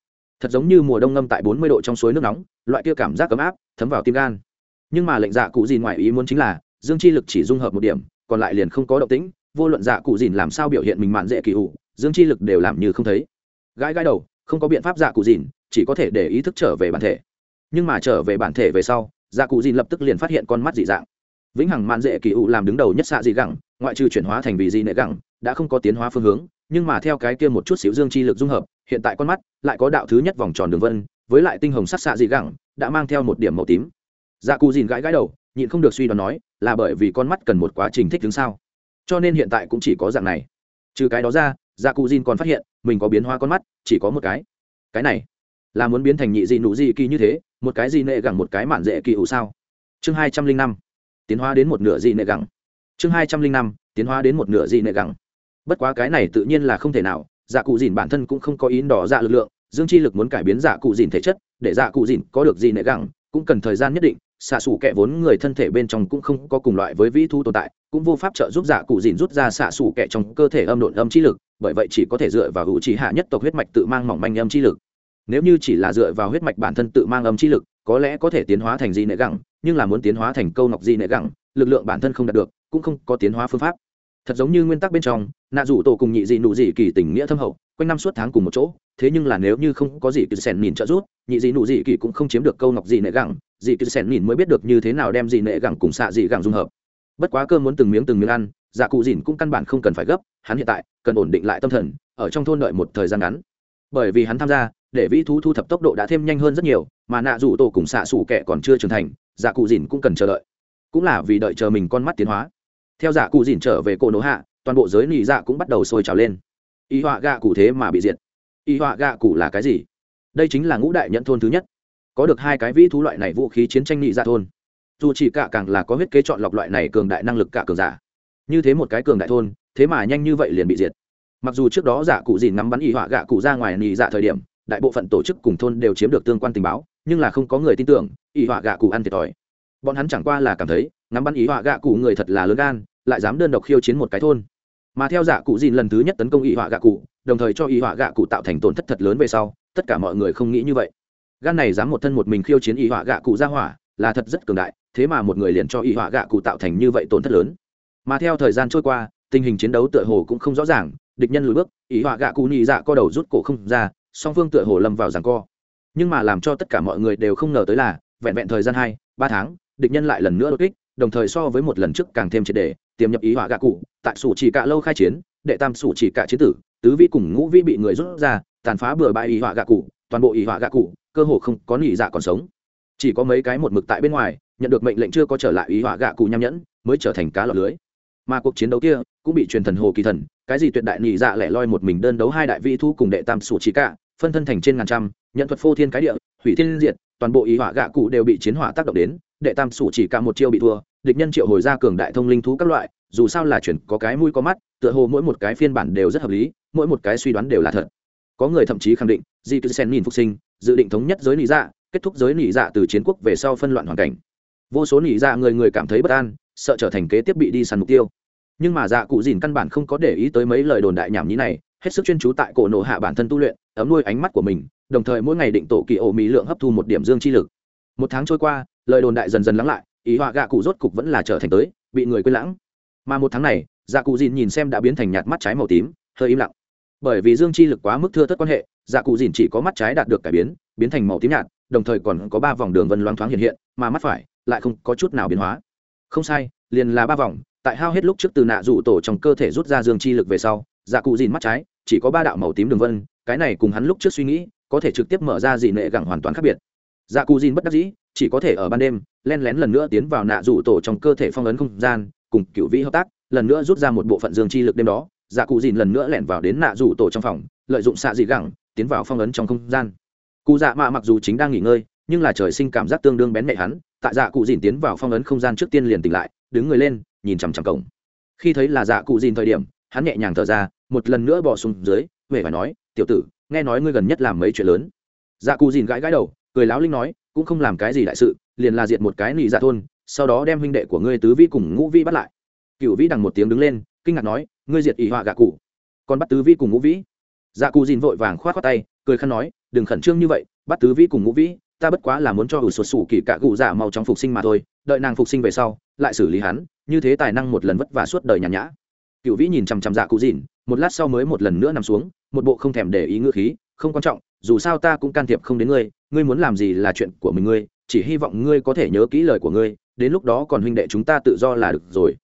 Thật giống như mùa đông ngâm tại bốn mươi độ trong suối nước nóng, loại kia cảm giác ấm áp, thấm vào tim gan. Nhưng mà lệnh dạ cụ dìn ngoài ý muốn chính là, dương chi lực chỉ dung hợp một điểm, còn lại liền không có động tĩnh, vô luận dạ cụ dìn làm sao biểu hiện mình mạn dễ kỳ ủ, dương chi lực đều làm như không thấy. Gãi gãi đầu không có biện pháp dạ cụ dìn, chỉ có thể để ý thức trở về bản thể. Nhưng mà trở về bản thể về sau dạ cụ dìn lập tức liền phát hiện con mắt dị dạng. Vĩnh hằng mạn dễ kỳ ụ làm đứng đầu nhất xạ dị gẳng, ngoại trừ chuyển hóa thành vì dị nệ gẳng, đã không có tiến hóa phương hướng, nhưng mà theo cái kia một chút xíu dương chi lực dung hợp, hiện tại con mắt lại có đạo thứ nhất vòng tròn đường vân, với lại tinh hồng sắc xạ dị gẳng đã mang theo một điểm màu tím. Dạ cụ dìn gãi gãi đầu, nhịn không được suy đoán nói, là bởi vì con mắt cần một quá trình thích ứng sao? Cho nên hiện tại cũng chỉ có dạng này. Trừ cái đó ra dạ cụ dìn còn phát hiện, mình có biến hóa con mắt, chỉ có một cái. Cái này, là muốn biến thành nhị dị nụ dị kỳ như thế, một cái dị nệ gẳng một cái mạn dễ kỳ ủ sao? Chương hai trăm linh năm, tiến hóa đến một nửa dị nệ gẳng. Chương hai trăm linh năm, tiến hóa đến một nửa dị nệ gẳng. Bất quá cái này tự nhiên là không thể nào dạ cụ dìn bản thân cũng không có ý đỏ dạ lực lượng, dương chi lực muốn cải biến dạ cụ dìn thể chất, để dạ cụ dìn có được dị nệ gẳng, cũng cần thời gian nhất định, xạ xù kẹ vốn người thân thể bên trong cũng không có cùng loại với vĩ thu tồn tại, cũng vô pháp trợ giúp dạ cụ dìn rút ra xạ xù kẹ trong cơ thể âm độn âm chi lực bởi vậy chỉ có thể dựa vào hữu trí hạ nhất tộc huyết mạch tự mang mỏng manh âm chi lực. Nếu như chỉ là dựa vào huyết mạch bản thân tự mang âm chi lực, có lẽ có thể tiến hóa thành di nệ gẳng, nhưng là muốn tiến hóa thành câu ngọc di nệ gẳng, lực lượng bản thân không đạt được, cũng không có tiến hóa phương pháp. Thật giống như nguyên tắc bên trong, nạ rủ tổ cùng nhị dị nụ dị kỳ tình nghĩa thâm hậu, quanh năm suốt tháng cùng một chỗ, thế nhưng là nếu như không có gì kỳ sèn nhìn trợ giúp, nhị dị nụ dị kỳ cũng không chiếm được câu ngọc dị nệ gẳng, dị kỳ sèn nhìn mới biết được như thế nào đem dị nệ gẳng cùng xạ dị gẳng dung hợp. Bất quá cơm muốn từng miếng từng miếng ăn dạ cụ dìn cũng căn bản không cần phải gấp, hắn hiện tại cần ổn định lại tâm thần, ở trong thôn đợi một thời gian ngắn. Bởi vì hắn tham gia, để vĩ thú thu thập tốc độ đã thêm nhanh hơn rất nhiều, mà nạ dù tổ cùng xạ xủ kẻ còn chưa trưởng thành dạ cụ dìn cũng cần chờ đợi. Cũng là vì đợi chờ mình con mắt tiến hóa. Theo dạ cụ dìn trở về cổ nổ hạ, toàn bộ giới nị dạ cũng bắt đầu sôi trào lên. Y họa gạ cụ thế mà bị diệt. Y họa gạ cụ là cái gì? Đây chính là ngũ đại nhận thôn thứ nhất. Có được hai cái vĩ thú loại này vũ khí chiến tranh nị dạ thôn. Dù chỉ cả càng là có huyết kế chọn lọc loại này cường đại năng lực cả cường giả như thế một cái cường đại thôn, thế mà nhanh như vậy liền bị diệt. Mặc dù trước đó giả cụ dìn nắm bắn y họa gạ cụ ra ngoài nị dạ thời điểm, đại bộ phận tổ chức cùng thôn đều chiếm được tương quan tình báo, nhưng là không có người tin tưởng, y họa gạ cụ ăn thiệt thòi. Bọn hắn chẳng qua là cảm thấy, ngắm bắn ý họa gạ cụ người thật là lớn gan, lại dám đơn độc khiêu chiến một cái thôn. Mà theo giả cụ dìn lần thứ nhất tấn công ý họa gạ cụ, đồng thời cho ý họa gạ cụ tạo thành tổn thất thật lớn về sau, tất cả mọi người không nghĩ như vậy. Gan này dám một thân một mình khiêu chiến ý họa gạ cụ ra hỏa, là thật rất cường đại, thế mà một người liền cho ý họa gạ cụ tạo thành như vậy tổn thất lớn mà theo thời gian trôi qua, tình hình chiến đấu tựa hồ cũng không rõ ràng, địch nhân lùi bước, ý họa gạ cụ nhị dạ co đầu rút cổ không ra, song phương tựa hồ lâm vào ràng co. Nhưng mà làm cho tất cả mọi người đều không ngờ tới là, vẹn vẹn thời gian hai, ba tháng, địch nhân lại lần nữa đột kích, đồng thời so với một lần trước càng thêm triệt đề tiềm nhập ý họa gạ cụ, tại sủ chỉ cả lâu khai chiến, đệ tam sủ chỉ cả chiến tử, tứ vi cùng ngũ vi bị người rút ra, tàn phá bừa bãi ý họa gạ cụ, toàn bộ ý họa gạ cụ, cơ hồ không có nhị dạ còn sống. Chỉ có mấy cái một mực tại bên ngoài, nhận được mệnh lệnh chưa có trở lại ý họa gạ cụ nham nhẫn, mới trở thành cá lọt lưới mà cuộc chiến đấu kia cũng bị truyền thần hồ kỳ thần, cái gì tuyệt đại nhị dạ lẻ loi một mình đơn đấu hai đại vị thu cùng đệ tam sủ chỉ cả, phân thân thành trên ngàn trăm, nhận thuật phô thiên cái địa, hủy thiên diệt, toàn bộ ý họa gạ cụ đều bị chiến hỏa tác động đến, đệ tam sủ chỉ cả một chiêu bị thua, địch nhân triệu hồi ra cường đại thông linh thú các loại, dù sao là chuyển có cái mũi có mắt, tựa hồ mỗi một cái phiên bản đều rất hợp lý, mỗi một cái suy đoán đều là thật. Có người thậm chí khẳng định di cư sen nhìn phục sinh, dự định thống nhất giới nỉ dạ kết thúc giới nỉ dạ từ chiến quốc về sau phân loạn hoàn cảnh. Vô số nỉ dạ người người cảm thấy bất an sợ trở thành kế tiếp bị đi săn mục tiêu. Nhưng mà dạ cụ dìn căn bản không có để ý tới mấy lời đồn đại nhảm nhí này, hết sức chuyên chú tại cổ nổ hạ bản thân tu luyện, ấm nuôi ánh mắt của mình, đồng thời mỗi ngày định tổ kỳ ổ mỹ lượng hấp thu một điểm dương chi lực. Một tháng trôi qua, lời đồn đại dần dần lắng lại, ý họa gạ cụ rốt cục vẫn là trở thành tới, bị người quên lãng. Mà một tháng này dạ cụ dìn nhìn xem đã biến thành nhạt mắt trái màu tím, hơi im lặng. Bởi vì dương chi lực quá mức thưa thất quan hệ dạ cụ dìn chỉ có mắt trái đạt được cải biến biến thành màu tím nhạt, đồng thời còn có ba vòng đường vân loáng thoáng hiện hiện, mà mắt phải lại không có chút nào biến hóa không sai, liền là ba vòng, tại hao hết lúc trước từ nạ rủ tổ trong cơ thể rút ra dương chi lực về sau dạ cụ dìn mắt trái, chỉ có ba đạo màu tím đường vân, cái này cùng hắn lúc trước suy nghĩ, có thể trực tiếp mở ra dị nệ gẳng hoàn toàn khác biệt. Dạ cụ dìn bất đắc dĩ, chỉ có thể ở ban đêm, len lén lần nữa tiến vào nạ rủ tổ trong cơ thể phong ấn không gian, cùng cựu vĩ hợp tác, lần nữa rút ra một bộ phận dương chi lực đêm đó dạ cụ dìn lần nữa lẻn vào đến nạ rủ tổ trong phòng, lợi dụng xạ dị gẳng, tiến vào phong ấn trong không gian. Cụ dạ mạ mặc dù chính đang nghỉ ngơi, nhưng là trời sinh cảm giác tương đương bén mẹ hắn tại dạ cụ dìn tiến vào phong ấn không gian trước tiên liền tỉnh lại, đứng người lên, nhìn chằm chằm cổng. Khi thấy là dạ cụ dìn thời điểm, hắn nhẹ nhàng thở ra, một lần nữa bỏ xuống dưới huệ phải nói, tiểu tử, nghe nói ngươi gần nhất làm mấy chuyện lớn. Dạ cụ dìn gãi gãi đầu, cười láo linh nói, cũng không làm cái gì đại sự, liền là diệt một cái nị dạ thôn, sau đó đem huynh đệ của ngươi tứ vi cùng ngũ vi bắt lại. Cựu vĩ đằng một tiếng đứng lên, kinh ngạc nói, ngươi diệt ỷ họa gạ cụ, còn bắt tứ vi cùng ngũ vĩ? Dạ cụ dìn vội vàng k h o á t khoác tay, cười khăn nói, đừng khẩn trương như vậy, bắt tứ vi cùng ngũ vĩ ta bất quá là muốn cho ủ sột sủ kỳ cạ cụ dạ mau chóng phục sinh mà thôi, đợi nàng phục sinh về sau, lại xử lý hắn, như thế tài năng một lần vất vả suốt đời nhàn nhã. Cựu vĩ nhìn chằm chằm dạ cụ dìn một lát sau mới một lần nữa nằm xuống, một bộ không thèm để ý ngữ khí, không quan trọng, dù sao ta cũng can thiệp không đến ngươi ngươi muốn làm gì là chuyện của mình ngươi, chỉ hy vọng ngươi có thể nhớ kỹ lời của ngươi, đến lúc đó còn huynh đệ chúng ta tự do là được rồi.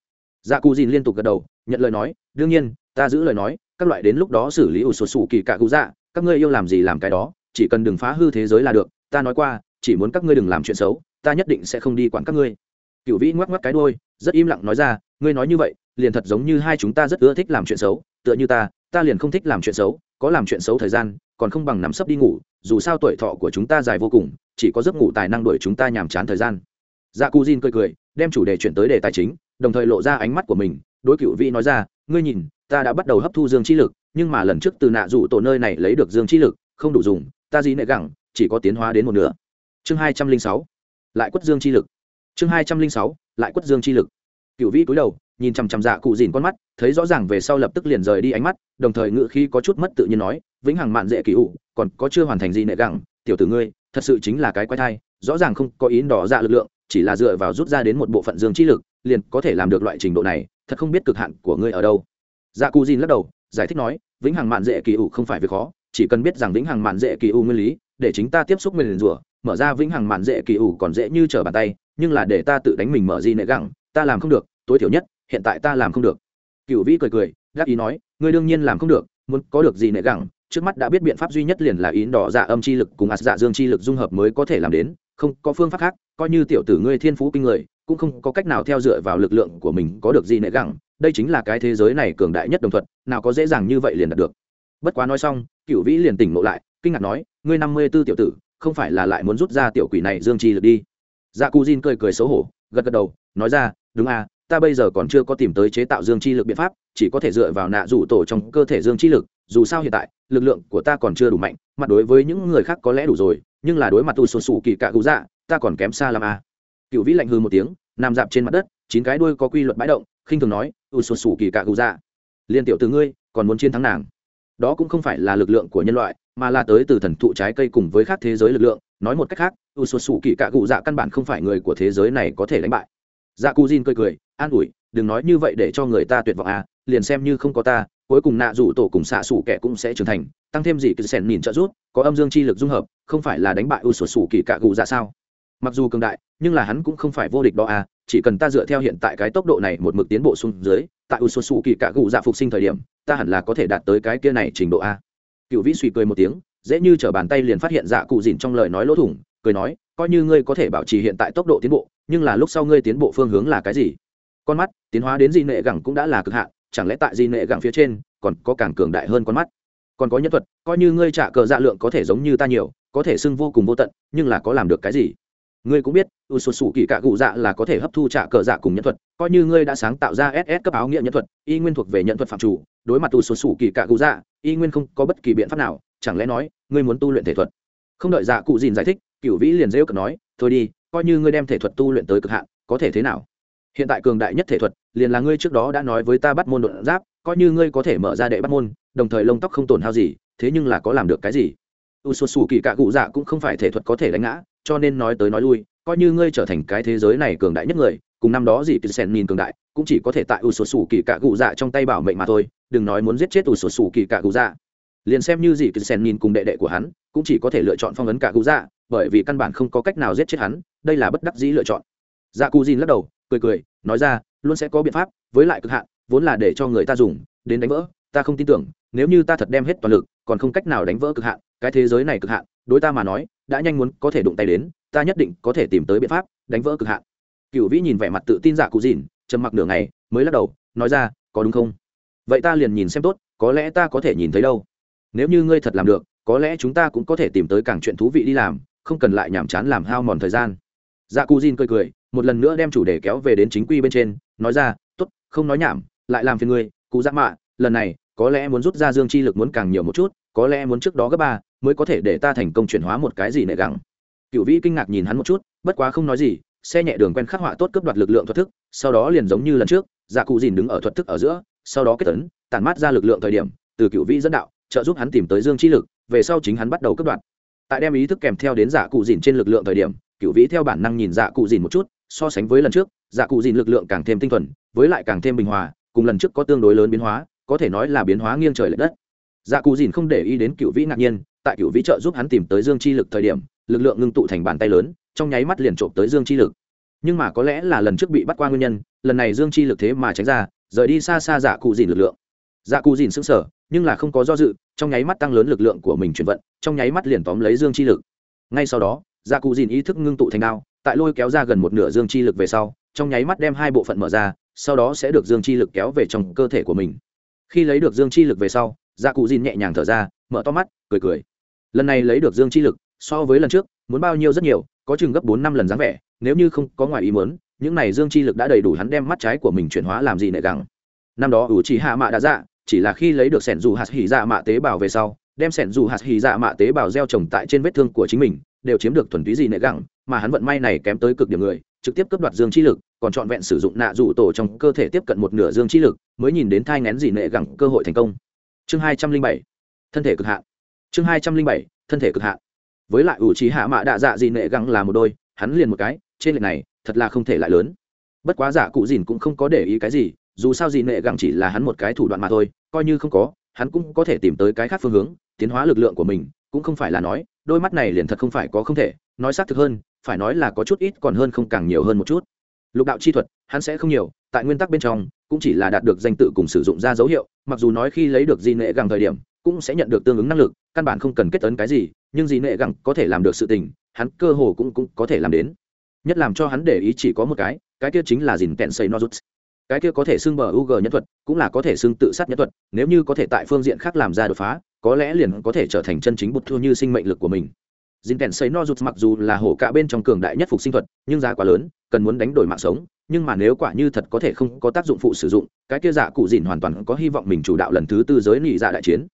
Dạ cụ dìn liên tục gật đầu, nhận lời nói, đương nhiên, ta giữ lời nói, các loại đến lúc đó xử lý ủ sột sủ kỳ cạ cụ dạ các ngươi yêu làm gì làm cái đó, chỉ cần đừng phá hư thế giới là được ta nói qua, chỉ muốn các ngươi đừng làm chuyện xấu, ta nhất định sẽ không đi quản các ngươi. Cựu vĩ ngoắc ngoắc cái đôi rất im lặng nói ra, ngươi nói như vậy, liền thật giống như hai chúng ta rất ưa thích làm chuyện xấu, tựa như ta ta liền không thích làm chuyện xấu, có làm chuyện xấu thời gian, còn không bằng nắm sấp đi ngủ, dù sao tuổi thọ của chúng ta dài vô cùng, chỉ có giấc ngủ tài năng đuổi chúng ta nhàm chán thời gian. Dạ cu jin cười cười, đem chủ đề chuyển tới đề tài chính, đồng thời lộ ra ánh mắt của mình, đối cựu vĩ nói ra, ngươi nhìn, ta đã bắt đầu hấp thu dương chi lực, nhưng mà lần trước từ nạ rủ tổ nơi này lấy được dương chi lực, không đủ dùng, ta gì nệ gẳng chỉ có tiến hóa đến một nửa. Chương hai trăm linh sáu, lại quất dương chi lực. Chương hai trăm linh sáu, lại quất dương chi lực. Cựu vĩ cúi đầu, nhìn chằm chằm dạ cụ dìn con mắt, thấy rõ ràng về sau lập tức liền rời đi ánh mắt, đồng thời ngự khi có chút mất tự nhiên nói, vĩnh hằng mạn dễ kỳ ủ, còn có chưa hoàn thành gì nệ gẳng, tiểu tử ngươi, thật sự chính là cái quái thai, rõ ràng không có ý đỏ dạ lực lượng, chỉ là dựa vào rút ra đến một bộ phận dương chi lực, liền có thể làm được loại trình độ này, thật không biết cực hạn của ngươi ở đâu. Dạ cù dìn lắc đầu, giải thích nói, vĩnh hằng mạn dễ kỳ ủ không phải việc khó, chỉ cần biết rằng vĩnh hằng mạn dễ kỳ ủ nguyên lý để chính ta tiếp xúc mình rủa, mở ra vĩnh hằng mạn dễ kỳ ủ còn dễ như trở bàn tay, nhưng là để ta tự đánh mình mở di nệ gẳng, ta làm không được, tối thiểu nhất, hiện tại ta làm không được. Cựu vĩ cười cười, gác ý nói, ngươi đương nhiên làm không được, muốn có được gì nệ gẳng, trước mắt đã biết biện pháp duy nhất liền là ý đỏ dạ âm chi lực cùng ạt dạ dương chi lực dung hợp mới có thể làm đến, không có phương pháp khác, coi như tiểu tử ngươi thiên phú kinh người, cũng không có cách nào theo dựa vào lực lượng của mình có được gì nệ gẳng, đây chính là cái thế giới này cường đại nhất đồng thuận, nào có dễ dàng như vậy liền đạt được. Bất quá nói xong cựu vĩ liền tỉnh ngộ lại, kinh ngạc nói ngươi năm mươi b ố tiểu tử, không phải là lại muốn rút ra tiểu quỷ này dương chi lực đi. Dạ cù Jin cười cười xấu hổ, gật gật đầu, nói ra, đúng à ta bây giờ còn chưa có tìm tới chế tạo dương chi lực biện pháp, chỉ có thể dựa vào nạ rủ tổ trong cơ thể dương chi lực, dù sao hiện tại, lực lượng của ta còn chưa đủ mạnh mặt đối với những người khác có lẽ đủ rồi, nhưng là đối mặt tu sụt sù kỳ cạ cụ dạ ta còn kém xa làm à. cựu vĩ lạnh hư một tiếng, nằm dạp trên mặt đất, chín cái đuôi có quy luật bãi động, khinh thường nói tu sụt sù kỳ cạ cụ dạ. Liên tiểu từ ngươi, còn muốn chiến thắng nàng đó cũng không phải là lực lượng của nhân loại, mà là tới từ thần thụ trái cây cùng với khác thế giới lực lượng. Nói một cách khác u sụt sù kỳ cạ cụ dạ căn bản không phải người của thế giới này có thể đánh bại. Dạ cu jin cười cười, an ủi, đừng nói như vậy để cho người ta tuyệt vọng à liền xem như không có ta, cuối cùng nạ rủ tổ cùng xạ xủ kẻ cũng sẽ trưởng thành, tăng thêm gì cứ sèn nhìn trợ rút có âm dương chi lực dung hợp, không phải là đánh bại u sụt sù kỳ cạ cụ dạ sao? Mặc dù cường đại, nhưng là hắn cũng không phải vô địch đó à chỉ cần ta dựa theo hiện tại cái tốc độ này một mực tiến bộ xuống dưới, tại u sụt sù kỳ cạ cụ dạ phục sinh thời điểm ta hẳn là có thể đạt tới cái kia này trình độ a. Cựu vĩ suy cười một tiếng, dễ như t bàn tay liền phát hiện dạ cụ dìn trong lời nói lỗ thủng, cười nói, coi như ngươi có thể bảo trì hiện tại tốc độ tiến bộ, nhưng là lúc sau ngươi tiến bộ phương hướng là cái gì? Con mắt, tiến hóa đến di nệ gẳng cũng đã là cực hạn, chẳng lẽ tại di nệ gẳng phía trên, còn có càng cường đại hơn con mắt? Còn có nhân thuật, coi như ngươi trả cờ dạ lượng có thể giống như ta nhiều, có thể xưng vô cùng vô tận, nhưng là có làm được cái gì? Ngươi cũng biết, u sụt sụ kỳ cạ cụ dạ là có thể hấp thu trả cờ dạ cùng nhân thuật, coi như ngươi đã sáng tạo ra ss cấp áo nghĩa nhân thuật, y nguyên thuộc về nhân thuật phạm chủ, đối mặt u sụt sụ kỳ cạ cụ dạ y nguyên không có bất kỳ biện pháp nào, chẳng lẽ nói, ngươi muốn tu luyện thể thuật? Không đợi dạ cụ dìn giải thích cựu vĩ liền rêu cực nói, thôi đi, coi như ngươi đem thể thuật tu luyện tới cực hạn, có thể thế nào? Hiện tại cường đại nhất thể thuật, liền là ngươi trước đó đã nói với ta bắt môn đột giáp, coi như ngươi có thể mở ra đệ bắt môn, đồng thời lông tóc không tổn hao gì, thế nhưng là có làm được cái gì? U sụt sù kỳ cạ cụ dạ cũng không phải thể thuật có thể đánh ngã cho nên nói tới nói lui, coi như ngươi trở thành cái thế giới này cường đại nhất người, cùng năm đó gì kỳ sen nhìn cường đại, cũng chỉ có thể tại u sổ sủ kỳ cạ cụ dạ trong tay bảo mệnh mà thôi, đừng nói muốn giết chết u sổ sủ kỳ cạ cụ dạ. Liền xem như gì kỳ sen nhìn cùng đệ đệ của hắn, cũng chỉ có thể lựa chọn phong ấn cạ cụ dạ bởi vì căn bản không có cách nào giết chết hắn, đây là bất đắc dĩ lựa chọn. Dạ cụ dìn lắc đầu, cười cười, nói ra, luôn sẽ có biện pháp, với lại cực hạn, vốn là để cho người ta dùng, đến đánh vỡ, ta không tin tưởng, nếu như ta thật đem hết toàn lực, còn không cách nào đánh vỡ cực hạn, cái thế giới này cực hạn, đối ta mà nói đã nhanh muốn có thể đụng tay đến, ta nhất định có thể tìm tới biện pháp, đánh vỡ cực hạn. Cựu vĩ nhìn vẻ mặt tự tin giả cụ dìn trầm mặc nửa ngày, mới lắc đầu, nói ra, có đúng không? Vậy ta liền nhìn xem tốt, có lẽ ta có thể nhìn thấy đâu. Nếu như ngươi thật làm được, có lẽ chúng ta cũng có thể tìm tới càng chuyện thú vị đi làm, không cần lại nhàm chán làm hao mòn thời gian. Dạ cù dìn cười cười, một lần nữa đem chủ đề kéo về đến chính quy bên trên, nói ra t ố t không nói nhảm, lại làm phiền ngươi, cụ dạ mạ, lần này, có lẽ muốn rút ra dương chi lực muốn càng nhiều một chút, có lẽ muốn trước đó gấp ba mới có thể để ta thành công chuyển hóa một cái gì nệ gắng cựu vĩ kinh ngạc nhìn hắn một chút, bất quá không nói gì, xe nhẹ đường quen khắc họa tốt cướp đoạt lực lượng thuật thức, sau đó liền giống như lần trước dạ cụ dìn đứng ở thuật thức ở giữa, sau đó kết tấn tản mát ra lực lượng thời điểm, từ cựu vĩ dẫn đạo, trợ giúp hắn tìm tới dương chi lực, về sau chính hắn bắt đầu cướp đoạt. Tại đem ý thức kèm theo đến dạ cụ dìn trên lực lượng thời điểm cựu vĩ theo bản năng nhìn dạ cụ dìn một chút, so sánh với lần trước dạ cụ dìn lực lượng càng thêm tinh thuần, với lại càng thêm bình hòa, cùng lần trước có tương đối lớn biến hóa, có thể nói là biến hóa nghiêng trời l ệ đất. Dạ cụ dìn không để ý đến cựu vĩ ngạc nhiên tại cựu vĩ trợ giúp hắn tìm tới dương chi lực thời điểm, lực lượng ngưng tụ thành bàn tay lớn, trong nháy mắt liền trộm tới dương chi lực. Nhưng mà có lẽ là lần trước bị bắt qua nguyên nhân, lần này dương chi lực thế mà tránh ra, rời đi xa xa dạ cụ dìn lực lượng. Dạ cụ dìn xứng sở nhưng là không có do dự, trong nháy mắt tăng lớn lực lượng của mình chuyển vận, trong nháy mắt liền tóm lấy dương chi lực. Ngay sau đó dạ cụ dìn ý thức ngưng tụ thành đao, tại lôi kéo ra gần một nửa dương chi lực về sau, trong nháy mắt đem hai bộ phận mở ra, sau đó sẽ được dương chi lực kéo về trong cơ thể của mình. Khi lấy được dương chi lực về sau dạ cụ dìn nhẹ nhàng thở ra, mở to mắt, cười cười lần này lấy được dương chi lực, so với lần trước, muốn bao nhiêu rất nhiều, có chừng gấp bốn năm lần dáng vẻ, nếu như không có ngoài ý muốn, những này dương chi lực đã đầy đủ hắn đem mắt trái của mình chuyển hóa làm gì nệ gắng năm đó ủ chỉ hạ mạ đã dạ chỉ là khi lấy được sẻn dù hạt hỉ dạ mạ tế bào về sau, đem sẻn dù hạt hỉ dạ mạ tế bào gieo trồng tại trên vết thương của chính mình, đều chiếm được thuần túy gì nệ gẳng, mà hắn vận may này kém tới cực điểm người, trực tiếp cướp đoạt dương chi lực, còn trọn vẹn sử dụng nạ rủ tổ trong cơ thể tiếp cận một nửa dương chi lực, mới nhìn đến thai ngén gì nệ gẳng cơ hội thành công. Chương hai trăm linh bảy, thân thể cực hạn chương hai trăm linh bảy, thân thể cực hạn với lại ủ trí hạ mạ đạ dạ gì nệ găng là một đôi, hắn liền một cái, trên lệch này, thật là không thể lại lớn. Bất quá giả cụ dìn cũng không có để ý cái gì, dù sao gì nệ găng chỉ là hắn một cái thủ đoạn mà thôi, coi như không có, hắn cũng có thể tìm tới cái khác phương hướng, tiến hóa lực lượng của mình, cũng không phải là nói, đôi mắt này liền thật không phải có không thể, nói xác thực hơn, phải nói là có chút ít còn hơn không càng nhiều hơn một chút. Lục đạo chi thuật, hắn sẽ không nhiều, tại nguyên tắc bên trong, cũng chỉ là đạt được danh tự cùng sử dụng ra dấu hiệu, mặc dù nói khi lấy được di nệ gẳng thời điểm cũng sẽ nhận được tương ứng năng lực căn bản không cần kết tấn cái gì nhưng dì nệ gẳng có thể làm được sự tình hắn cơ hồ cũng, cũng có thể làm đến. Nhất làm cho hắn để ý chỉ có một cái cái kia chính là dìn kẹn xây nozuts cái kia có thể xưng bờ u g nhân thuật cũng là có thể xưng tự sát nhân thuật nếu như có thể tại phương diện khác làm ra đột phá có lẽ liền có thể trở thành chân chính bút thua như sinh mệnh lực của mình. Dìn kèn xây no rụt mặc dù là hổ cả bên trong cường đại nhất phục sinh thuật nhưng giá quá lớn cần muốn đánh đổi mạng sống nhưng mà nếu quả như thật có thể không có tác dụng phụ sử dụng cái kia dạ cụ dìn hoàn toàn có hy vọng mình chủ đạo lần thứ tư giới nị dạ đại chiến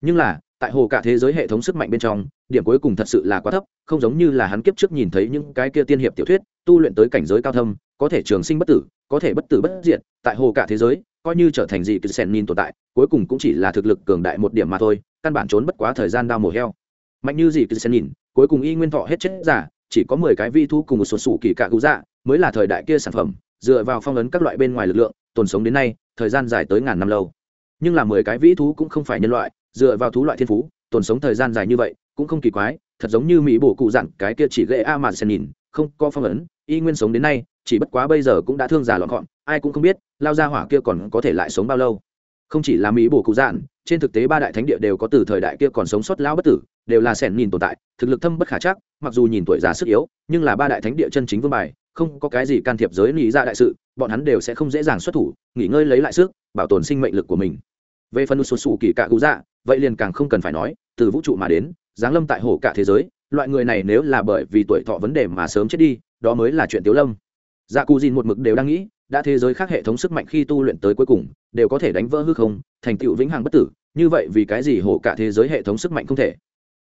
nhưng là, tại hồ cả thế giới hệ thống sức mạnh bên trong, điểm cuối cùng thật sự là quá thấp, không giống như là hắn kiếp trước nhìn thấy những cái kia tiên hiệp tiểu thuyết, tu luyện tới cảnh giới cao thâm, có thể trường sinh bất tử, có thể bất tử bất diệt, tại hồ cả thế giới, coi như trở thành gì cứ sen nhìn tồn tại, cuối cùng cũng chỉ là thực lực cường đại một điểm mà thôi, căn bản trốn bất quá thời gian đau mổ heo. Mạnh như gì cứ sen nhìn, cuối cùng y nguyên thọ hết chết giả, chỉ có mười cái vi thu cùng một số sủ kỳ cạ cụ dạ mới là thời đại kia sản phẩm, dựa vào phong ấn các loại bên ngoài lực lượng, tồn sống đến nay, thời gian dài tới ngàn năm lâu. Nhưng là mười cái vĩ thú cũng không phải nhân loại dựa vào thú loại thiên phú, tồn sống thời gian dài như vậy, cũng không kỳ quái, thật giống như mỹ bổ cụ dặn, cái kia chỉ ghệ a mà sen nhìn, không có phong ấn, y nguyên sống đến nay, chỉ bất quá bây giờ cũng đã thương già lọn gọn, ai cũng không biết, lao ra hỏa kia còn có thể lại sống bao lâu. Không chỉ là mỹ bổ cụ dạn trên thực tế ba đại thánh địa đều có từ thời đại kia còn sống sót lão bất tử, đều là sẻn nhìn tồn tại, thực lực thâm bất khả chắc, mặc dù nhìn tuổi già sức yếu, nhưng là ba đại thánh địa chân chính vương bài, không có cái gì can thiệp giới lý ra đại sự, bọn hắn đều sẽ không dễ dàng xuất thủ, nghỉ ngơi lấy lại sức, bảo tồn sinh mệnh lực của mình về phần sụt sụ kỳ cạ cụ dạ vậy liền càng không cần phải nói, từ vũ trụ mà đến, giáng lâm tại hồ cả thế giới, loại người này nếu là bởi vì tuổi thọ vấn đề mà sớm chết đi, đó mới là chuyện tiếu lâm. Dạ cụ dìn một mực đều đang nghĩ, đã thế giới khác hệ thống sức mạnh khi tu luyện tới cuối cùng, đều có thể đánh vỡ hư không, thành tựu vĩnh hằng bất tử, như vậy vì cái gì hồ cả thế giới hệ thống sức mạnh không thể?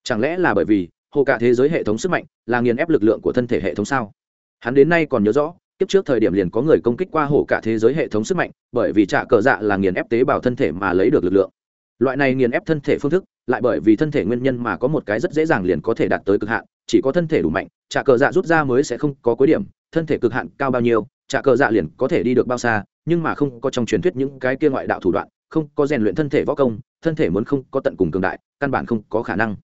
Chẳng lẽ là bởi vì hồ cả thế giới hệ thống sức mạnh là nghiền ép lực lượng của thân thể hệ thống sao? Hắn đến nay còn nhớ rõ tiếp trước thời điểm liền có người công kích qua hổ cả thế giới hệ thống sức mạnh, bởi vì trả cờ dạ là nghiền ép tế bào thân thể mà lấy được lực lượng. Loại này nghiền ép thân thể phương thức, lại bởi vì thân thể nguyên nhân mà có một cái rất dễ dàng liền có thể đạt tới cực hạn, chỉ có thân thể đủ mạnh, trả cờ dạ rút ra mới sẽ không có cuối điểm, thân thể cực hạn cao bao nhiêu, trả cờ dạ liền có thể đi được bao xa, nhưng mà không có trong truyền thuyết những cái kia ngoại đạo thủ đoạn, không có rèn luyện thân thể võ công, thân thể muốn không có tận cùng cường đại, căn bản không có khả năng.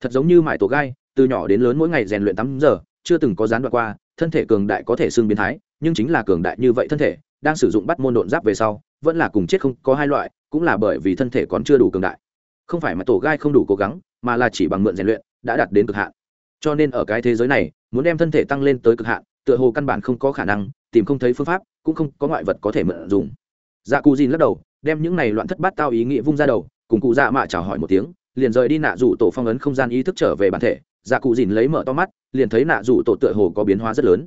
Thật giống như mải tổ gai, từ nhỏ đến lớn mỗi ngày rèn luyện tám giờ, chưa từng có gián đoạn qua thân thể cường đại có thể xương biến thái, nhưng chính là cường đại như vậy thân thể, đang sử dụng bắt môn độn giáp về sau, vẫn là cùng chết không có hai loại, cũng là bởi vì thân thể còn chưa đủ cường đại. Không phải mà tổ gai không đủ cố gắng, mà là chỉ bằng mượn rèn luyện, đã đạt đến cực hạn. Cho nên ở cái thế giới này, muốn đem thân thể tăng lên tới cực hạn, tựa hồ căn bản không có khả năng, tìm không thấy phương pháp, cũng không có ngoại vật có thể mượn dùng. Dạ cù dìn lắc đầu, đem những này loạn thất bát tao ý nghĩa vung ra đầu, cùng cụ dạ mạ chào hỏi một tiếng, liền rời đi nạ rủ tổ phong ấn không gian ý thức trở về bản thể dạ cụ dìn lấy mở to mắt, liền thấy nạ rủ tổ tựa hồ có biến hóa rất lớn.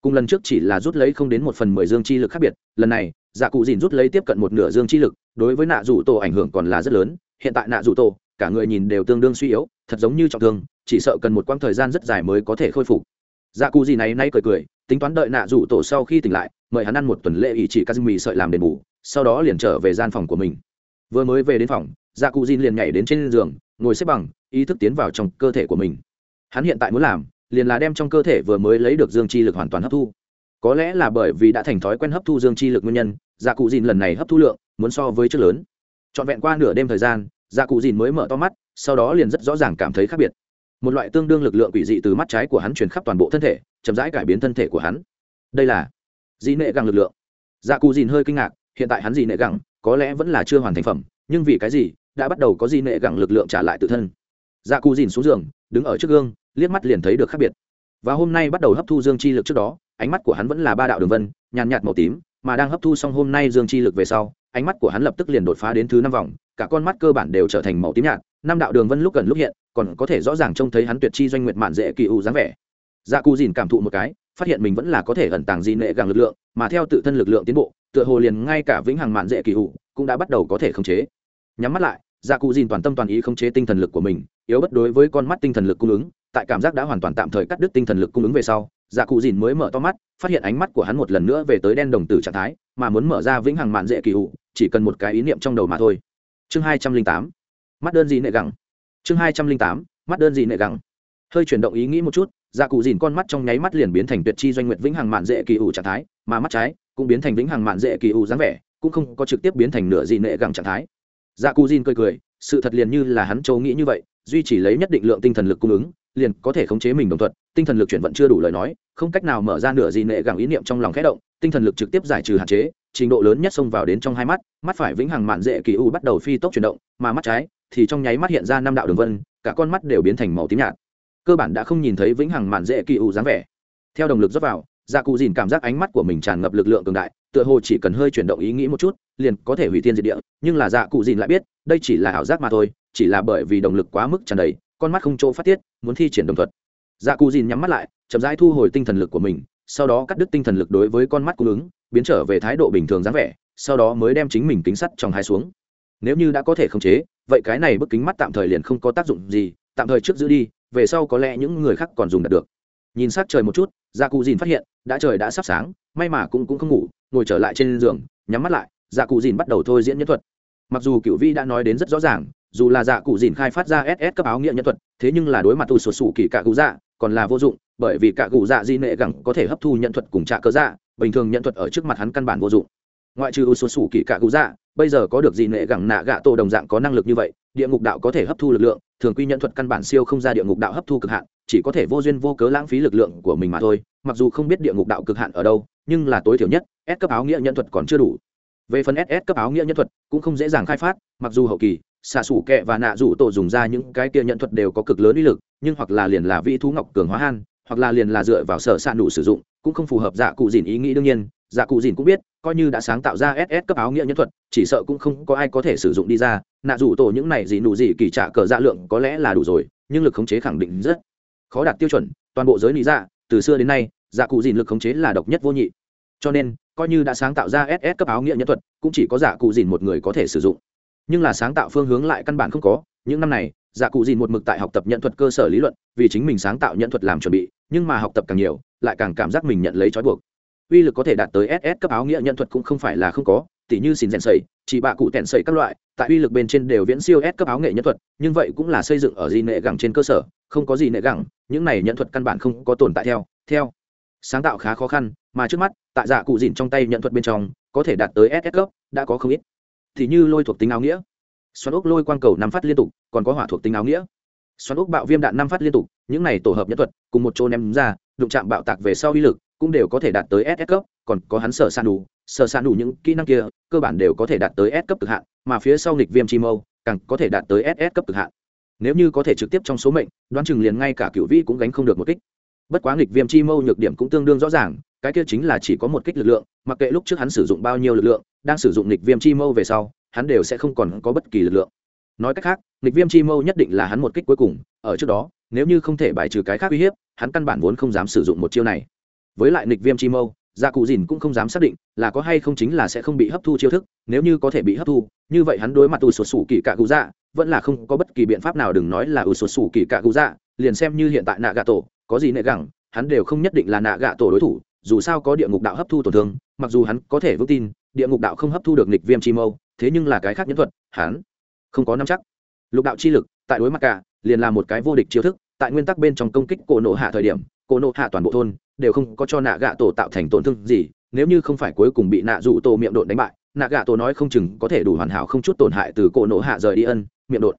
Cùng lần trước chỉ là rút lấy không đến một phần mười dương chi lực khác biệt, lần này dạ cụ dìn rút lấy tiếp cận một nửa dương chi lực, đối với nạ rủ tổ ảnh hưởng còn là rất lớn. Hiện tại nạ rủ tổ, cả người nhìn đều tương đương suy yếu, thật giống như trọng thương, chỉ sợ cần một quãng thời gian rất dài mới có thể khôi phục. Dạ cụ gì này nay cười cười, tính toán đợi nạ rủ tổ sau khi tỉnh lại, mời hắn ăn một tuần lễ ý chỉ kazumi mì sợi làm đền bù, sau đó liền trở về gian phòng của mình. Vừa mới về đến phòng dạ cụ dìn liền nhảy đến trên giường, ngồi xếp bằng, ý thức tiến vào trong cơ thể của mình hắn hiện tại muốn làm, liền là đem trong cơ thể vừa mới lấy được dương chi lực hoàn toàn hấp thu. Có lẽ là bởi vì đã thành thói quen hấp thu dương chi lực nguyên nhân dạ cụ dìn lần này hấp thu lượng muốn so với trước lớn. Trọn vẹn qua nửa đêm thời gian dạ cụ dìn mới mở to mắt, sau đó liền rất rõ ràng cảm thấy khác biệt. Một loại tương đương lực lượng quỷ dị từ mắt trái của hắn truyền khắp toàn bộ thân thể, chậm rãi cải biến thân thể của hắn. Đây là dị nệ gẳng lực lượng. Dạ cụ dìn hơi kinh ngạc, hiện tại hắn dị nệ gẳng có lẽ vẫn là chưa hoàn thành phẩm, nhưng vì cái gì, đã bắt đầu có dị nệ gẳng lực lượng trả lại tự thân. Dạ cụ dìn xuống giường, đứng ở trước gương liếc mắt liền thấy được khác biệt. Và hôm nay bắt đầu hấp thu dương chi lực trước đó, ánh mắt của hắn vẫn là ba đạo đường vân, nhàn nhạt màu tím, mà đang hấp thu xong hôm nay dương chi lực về sau, ánh mắt của hắn lập tức liền đột phá đến thứ năm vòng, cả con mắt cơ bản đều trở thành màu tím nhạt, năm đạo đường vân lúc gần lúc hiện, còn có thể rõ ràng trông thấy hắn tuyệt chi doanh nguyệt mạn dễ kỳ u dáng vẻ. Dạ cù dìn cảm thụ một cái, phát hiện mình vẫn là có thể ẩn tàng di nệ gàng lực lượng, mà theo tự thân lực lượng tiến bộ, tựa hồ liền ngay cả vĩnh hằng mạn dễ kỳ u cũng đã bắt đầu có thể khống chế. Nhắm mắt lại dạ cụ dìn toàn tâm toàn ý khống chế tinh thần lực của mình, yếu bất đối với con mắt tinh thần lực cung ứng tại cảm giác đã hoàn toàn tạm thời cắt đứt tinh thần lực cung ứng về sau dạ cụ dìn mới mở to mắt, phát hiện ánh mắt của hắn một lần nữa về tới đen đồng tử trạng thái, mà muốn mở ra vĩnh hằng mạn dễ kỳ hụ chỉ cần một cái ý niệm trong đầu mà thôi. Chương hai trăm linh tám, mắt đơn gì nệ gẳng. Chương hai trăm linh tám, mắt đơn gì nệ gẳng. Hơi chuyển động ý nghĩ một chút dạ cụ dìn con mắt trong nháy mắt liền biến thành tuyệt chi doanh nguyện vĩnh hằng mạn dễ kỳ ủ trạng thái, mà mắt trái cũng biến thành vĩnh hằng mạn dễ kỳ ủ dáng vẻ, cũng không có trực tiếp biến thành nửa gì nệ gẳng trạng thái. Dạ cụ dìn cười cười, sự thật liền như là hắn châu nghĩ như vậy, duy trì lấy nhất định lượng tinh thần lực cung ứng liền có thể khống chế mình đồng thuận, tinh thần lực chuyển vận chưa đủ lời nói, không cách nào mở ra nửa gì nệ gẳng ý niệm trong lòng khẽ động, tinh thần lực trực tiếp giải trừ hạn chế, trình độ lớn nhất xông vào đến trong hai mắt mắt phải vĩnh hằng mạn dễ kỳ u bắt đầu phi tốc chuyển động, mà mắt trái thì trong nháy mắt hiện ra năm đạo đường vân, cả con mắt đều biến thành màu tím nhạt. Cơ bản đã không nhìn thấy vĩnh hằng mạn dễ kỳ u dáng vẻ. Theo động lực dốc vào dạ cụ dìn cảm giác ánh mắt của mình tràn ngập lực lượng cường đại, tựa hồ chỉ cần hơi chuyển động ý nghĩ một chút, liền có thể hủy thiên diệt địa, nhưng là dạ cụ dìn lại biết, đây chỉ là ảo giác mà thôi, chỉ là bởi vì động lực quá mức tràn đầy con mắt không chỗ phát tiết, muốn thi triển đồng thuật. Dạ cù dìn nhắm mắt lại, chậm rãi thu hồi tinh thần lực của mình, sau đó cắt đứt tinh thần lực đối với con mắt cung ứng, biến trở về thái độ bình thường dáng vẻ, sau đó mới đem chính mình kính sắt trong hai xuống. Nếu như đã có thể khống chế, vậy cái này bức kính mắt tạm thời liền không có tác dụng gì, tạm thời trước giữ đi, về sau có lẽ những người khác còn dùng đạt được. Nhìn sát trời một chút Gia cụ dìn phát hiện, đã trời đã sắp sáng, may mà cũng cũng không ngủ, ngồi trở lại trên giường, nhắm mắt lại Gia cụ dìn bắt đầu thôi diễn nhân thuật. Mặc dù cựu vi đã nói đến rất rõ ràng dù là dạ cụ dìn khai phát ra ss cấp áo nghĩa nhân thuật, thế nhưng là đối mặt tù sụt sủ kỳ cả cụ dạ còn là vô dụng, bởi vì cả cụ dạ di nệ gẳng có thể hấp thu nhận thuật cùng trạ cơ dạ bình thường nhận thuật ở trước mặt hắn căn bản vô dụng. Ngoại trừ u sụt sủ kỳ cả cụ dạ bây giờ có được di nệ gẳng nạ gạ tổ đồng dạng có năng lực như vậy, địa ngục đạo có thể hấp thu lực lượng, thường quy nhận thuật căn bản siêu không ra địa ngục đạo hấp thu cực hạn, chỉ có thể vô duyên vô cớ lãng phí lực lượng của mình mà thôi, mặc dù không biết địa ngục đạo cực hạn ở đâu, nhưng là tối thiểu nhất, S cấp áo nghĩa nhân thuật còn chưa đủ. Về phần ss cấp áo nghĩa nhân thuật cũng không dễ dàng khai phát, mặc dù hậu kỳ xạ xủ kẹ và nạ rủ tổ dùng ra những cái kia nhận thuật đều có cực lớn uy lực, nhưng hoặc là liền là vĩ thú ngọc cường hóa han, hoặc là liền là dựa vào sở s ạ nụ sử dụng, cũng không phù hợp dạ cụ dìn ý nghĩ đương nhiên. Dạ cụ dìn cũng biết, coi như đã sáng tạo ra ss cấp áo nghĩa nhân thuật, chỉ sợ cũng không có ai có thể sử dụng đi ra. Nạ rủ tổ những này gì nụ gì kỳ trả cờ dạ lượng có lẽ là đủ rồi, nhưng lực khống chế khẳng định rất khó đạt tiêu chuẩn. Toàn bộ giới lý dạ từ xưa đến nay dạ cụ dìn lực khống chế là độc nhất vô nhị. Cho nên, coi như đã sáng tạo ra ss cấp áo nghĩa nhân thuật, cũng chỉ có dạ cụ dìn một người có thể sử dụng nhưng là sáng tạo phương hướng lại căn bản không có. Những năm này dạ cụ dìn một mực tại học tập nhận thuật cơ sở lý luận, vì chính mình sáng tạo nhận thuật làm chuẩn bị, nhưng mà học tập càng nhiều, lại càng cảm giác mình nhận lấy trói buộc. Uy lực có thể đạt tới ss cấp áo nghĩa nhận thuật cũng không phải là không có, tỉ như xin rèn sầy, chỉ bạ cụ tèn sầy các loại, tại uy lực bên trên đều viễn siêu s cấp áo nghệ nhân thuật, nhưng vậy cũng là xây dựng ở di nệ gẳng trên cơ sở, không có gì nệ gẳng, những này nhận thuật căn bản không có tồn tại theo theo. Sáng tạo khá khó khăn, mà trước mắt, tại dạ cụ dìn trong tay nhận thuật bên trong, có thể đạt tới ss cấp, đã có không ít thì như lôi thuộc tính áo nghĩa. Xoắn ốc lôi quang cầu năm phát liên tục, còn có hỏa thuộc tính áo nghĩa. Xoắn ốc bạo viêm đạn năm phát liên tục, những này tổ hợp nhất thuật, cùng một chỗ ném ra, đụng chạm bạo tạc về sau uy lực, cũng đều có thể đạt tới ss cấp, còn có hắn sở san đủ, sở san đủ những kỹ năng kia, cơ bản đều có thể đạt tới s cấp cực hạn, mà phía sau nghịch viêm chi mâu, càng có thể đạt tới ss cấp cực hạn. Nếu như có thể trực tiếp trong số mệnh, đoán chừng liền ngay cả cựu vĩ cũng gánh không được một kích. Bất quá nghịch viêm chi mâu nhược điểm cũng tương đương rõ ràng, cái kia chính là chỉ có một kích lực lượng mặc kệ lúc trước hắn sử dụng bao nhiêu lực lượng, đang sử dụng nghịch viêm chi mâu về sau, hắn đều sẽ không còn có bất kỳ lực lượng. Nói cách khác, nghịch viêm chi mâu nhất định là hắn một kích cuối cùng, ở trước đó, nếu như không thể bài trừ cái khác uy hiếp, hắn căn bản vốn không dám sử dụng một chiêu này. Với lại nghịch viêm chi mâu gia cụ dìn cũng không dám xác định là có hay không chính là sẽ không bị hấp thu chiêu thức, nếu như có thể bị hấp thu, như vậy hắn đối mặt ủ sụt sủ kỳ cạ cụ dạ vẫn là không có bất kỳ biện pháp nào đừng nói là ủ sụt sủ kỳ cạ cụ dạ liền xem như hiện tại nạ gạ tổ có gì nệ gẳng, hắn đều không nhất định là nạ gạ tổ đối thủ, dù sao có địa ngục đạo hấp thu tổn thương mặc dù hắn có thể vững tin, địa ngục đạo không hấp thu được nịch viêm chi mâu, thế nhưng là cái khác nhẫn thuật, hắn không có nắm chắc. Lục đạo chi lực, tại đối mặt cả, liền là một cái vô địch chiêu thức, tại nguyên tắc bên trong công kích cổ nộ hạ thời điểm, cổ nộ hạ toàn bộ thôn đều không có cho nạ gạ tổ tạo thành tổn thương gì, nếu như không phải cuối cùng bị nạ dụ tổ miệng độn đánh bại, nạ gạ tổ nói không chừng có thể đủ hoàn hảo không chút tổn hại từ cổ nộ hạ rời đi ân, miệng độn.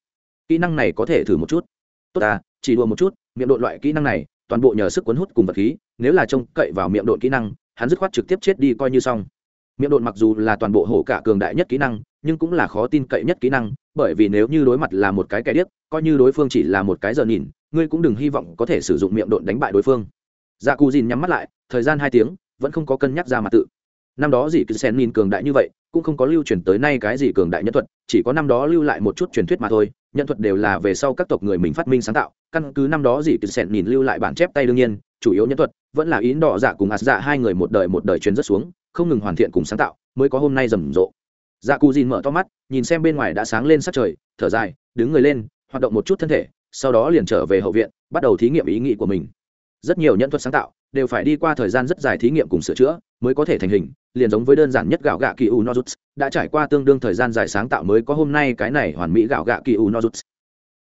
Kỹ năng này có thể thử một chút. Tốt ta, chỉ đùa một chút, miệng độn loại kỹ năng này, toàn bộ nhờ sức cuốn hút cùng vật khí, nếu là trông cậy vào miệng độn kỹ năng hắn dứt khoát trực tiếp chết đi coi như xong. Miệng độn mặc dù là toàn bộ hổ cả cường đại nhất kỹ năng, nhưng cũng là khó tin cậy nhất kỹ năng, bởi vì nếu như đối mặt là một cái kẻ điếc, coi như đối phương chỉ là một cái giờ nhìn, ngươi cũng đừng hy vọng có thể sử dụng miệng độn đánh bại đối phương. Dạ cù dìn nhắm mắt lại, thời gian hai tiếng, vẫn không có cân nhắc ra mặt tự. Năm đó gì cứ sen nhìn cường đại như vậy, cũng không có lưu truyền tới nay cái gì cường đại nhân thuật, chỉ có năm đó lưu lại một chút truyền thuyết mà thôi nhân thuật đều là về sau các tộc người mình phát minh sáng tạo, căn cứ năm đó gì cứ sen nhìn lưu lại bản chép tay đương nhiên, chủ yếu nhân thuật vẫn là ý đỏ dạ cùng ạt dạ hai người một đời một đời truyền rất xuống, không ngừng hoàn thiện cùng sáng tạo, mới có hôm nay rầm rộ. Dạ cù dìn mở to mắt, nhìn xem bên ngoài đã sáng lên sát trời, thở dài, đứng người lên, hoạt động một chút thân thể, sau đó liền trở về hậu viện, bắt đầu thí nghiệm ý nghĩ của mình. Rất nhiều nhân thuật sáng tạo đều phải đi qua thời gian rất dài thí nghiệm cùng sửa chữa mới có thể thành hình, liền giống với đơn giản nhất gạo gạ kỳ u nozuts đã trải qua tương đương thời gian dài sáng tạo mới có hôm nay cái này hoàn mỹ gạo gạ kỳ u nozuts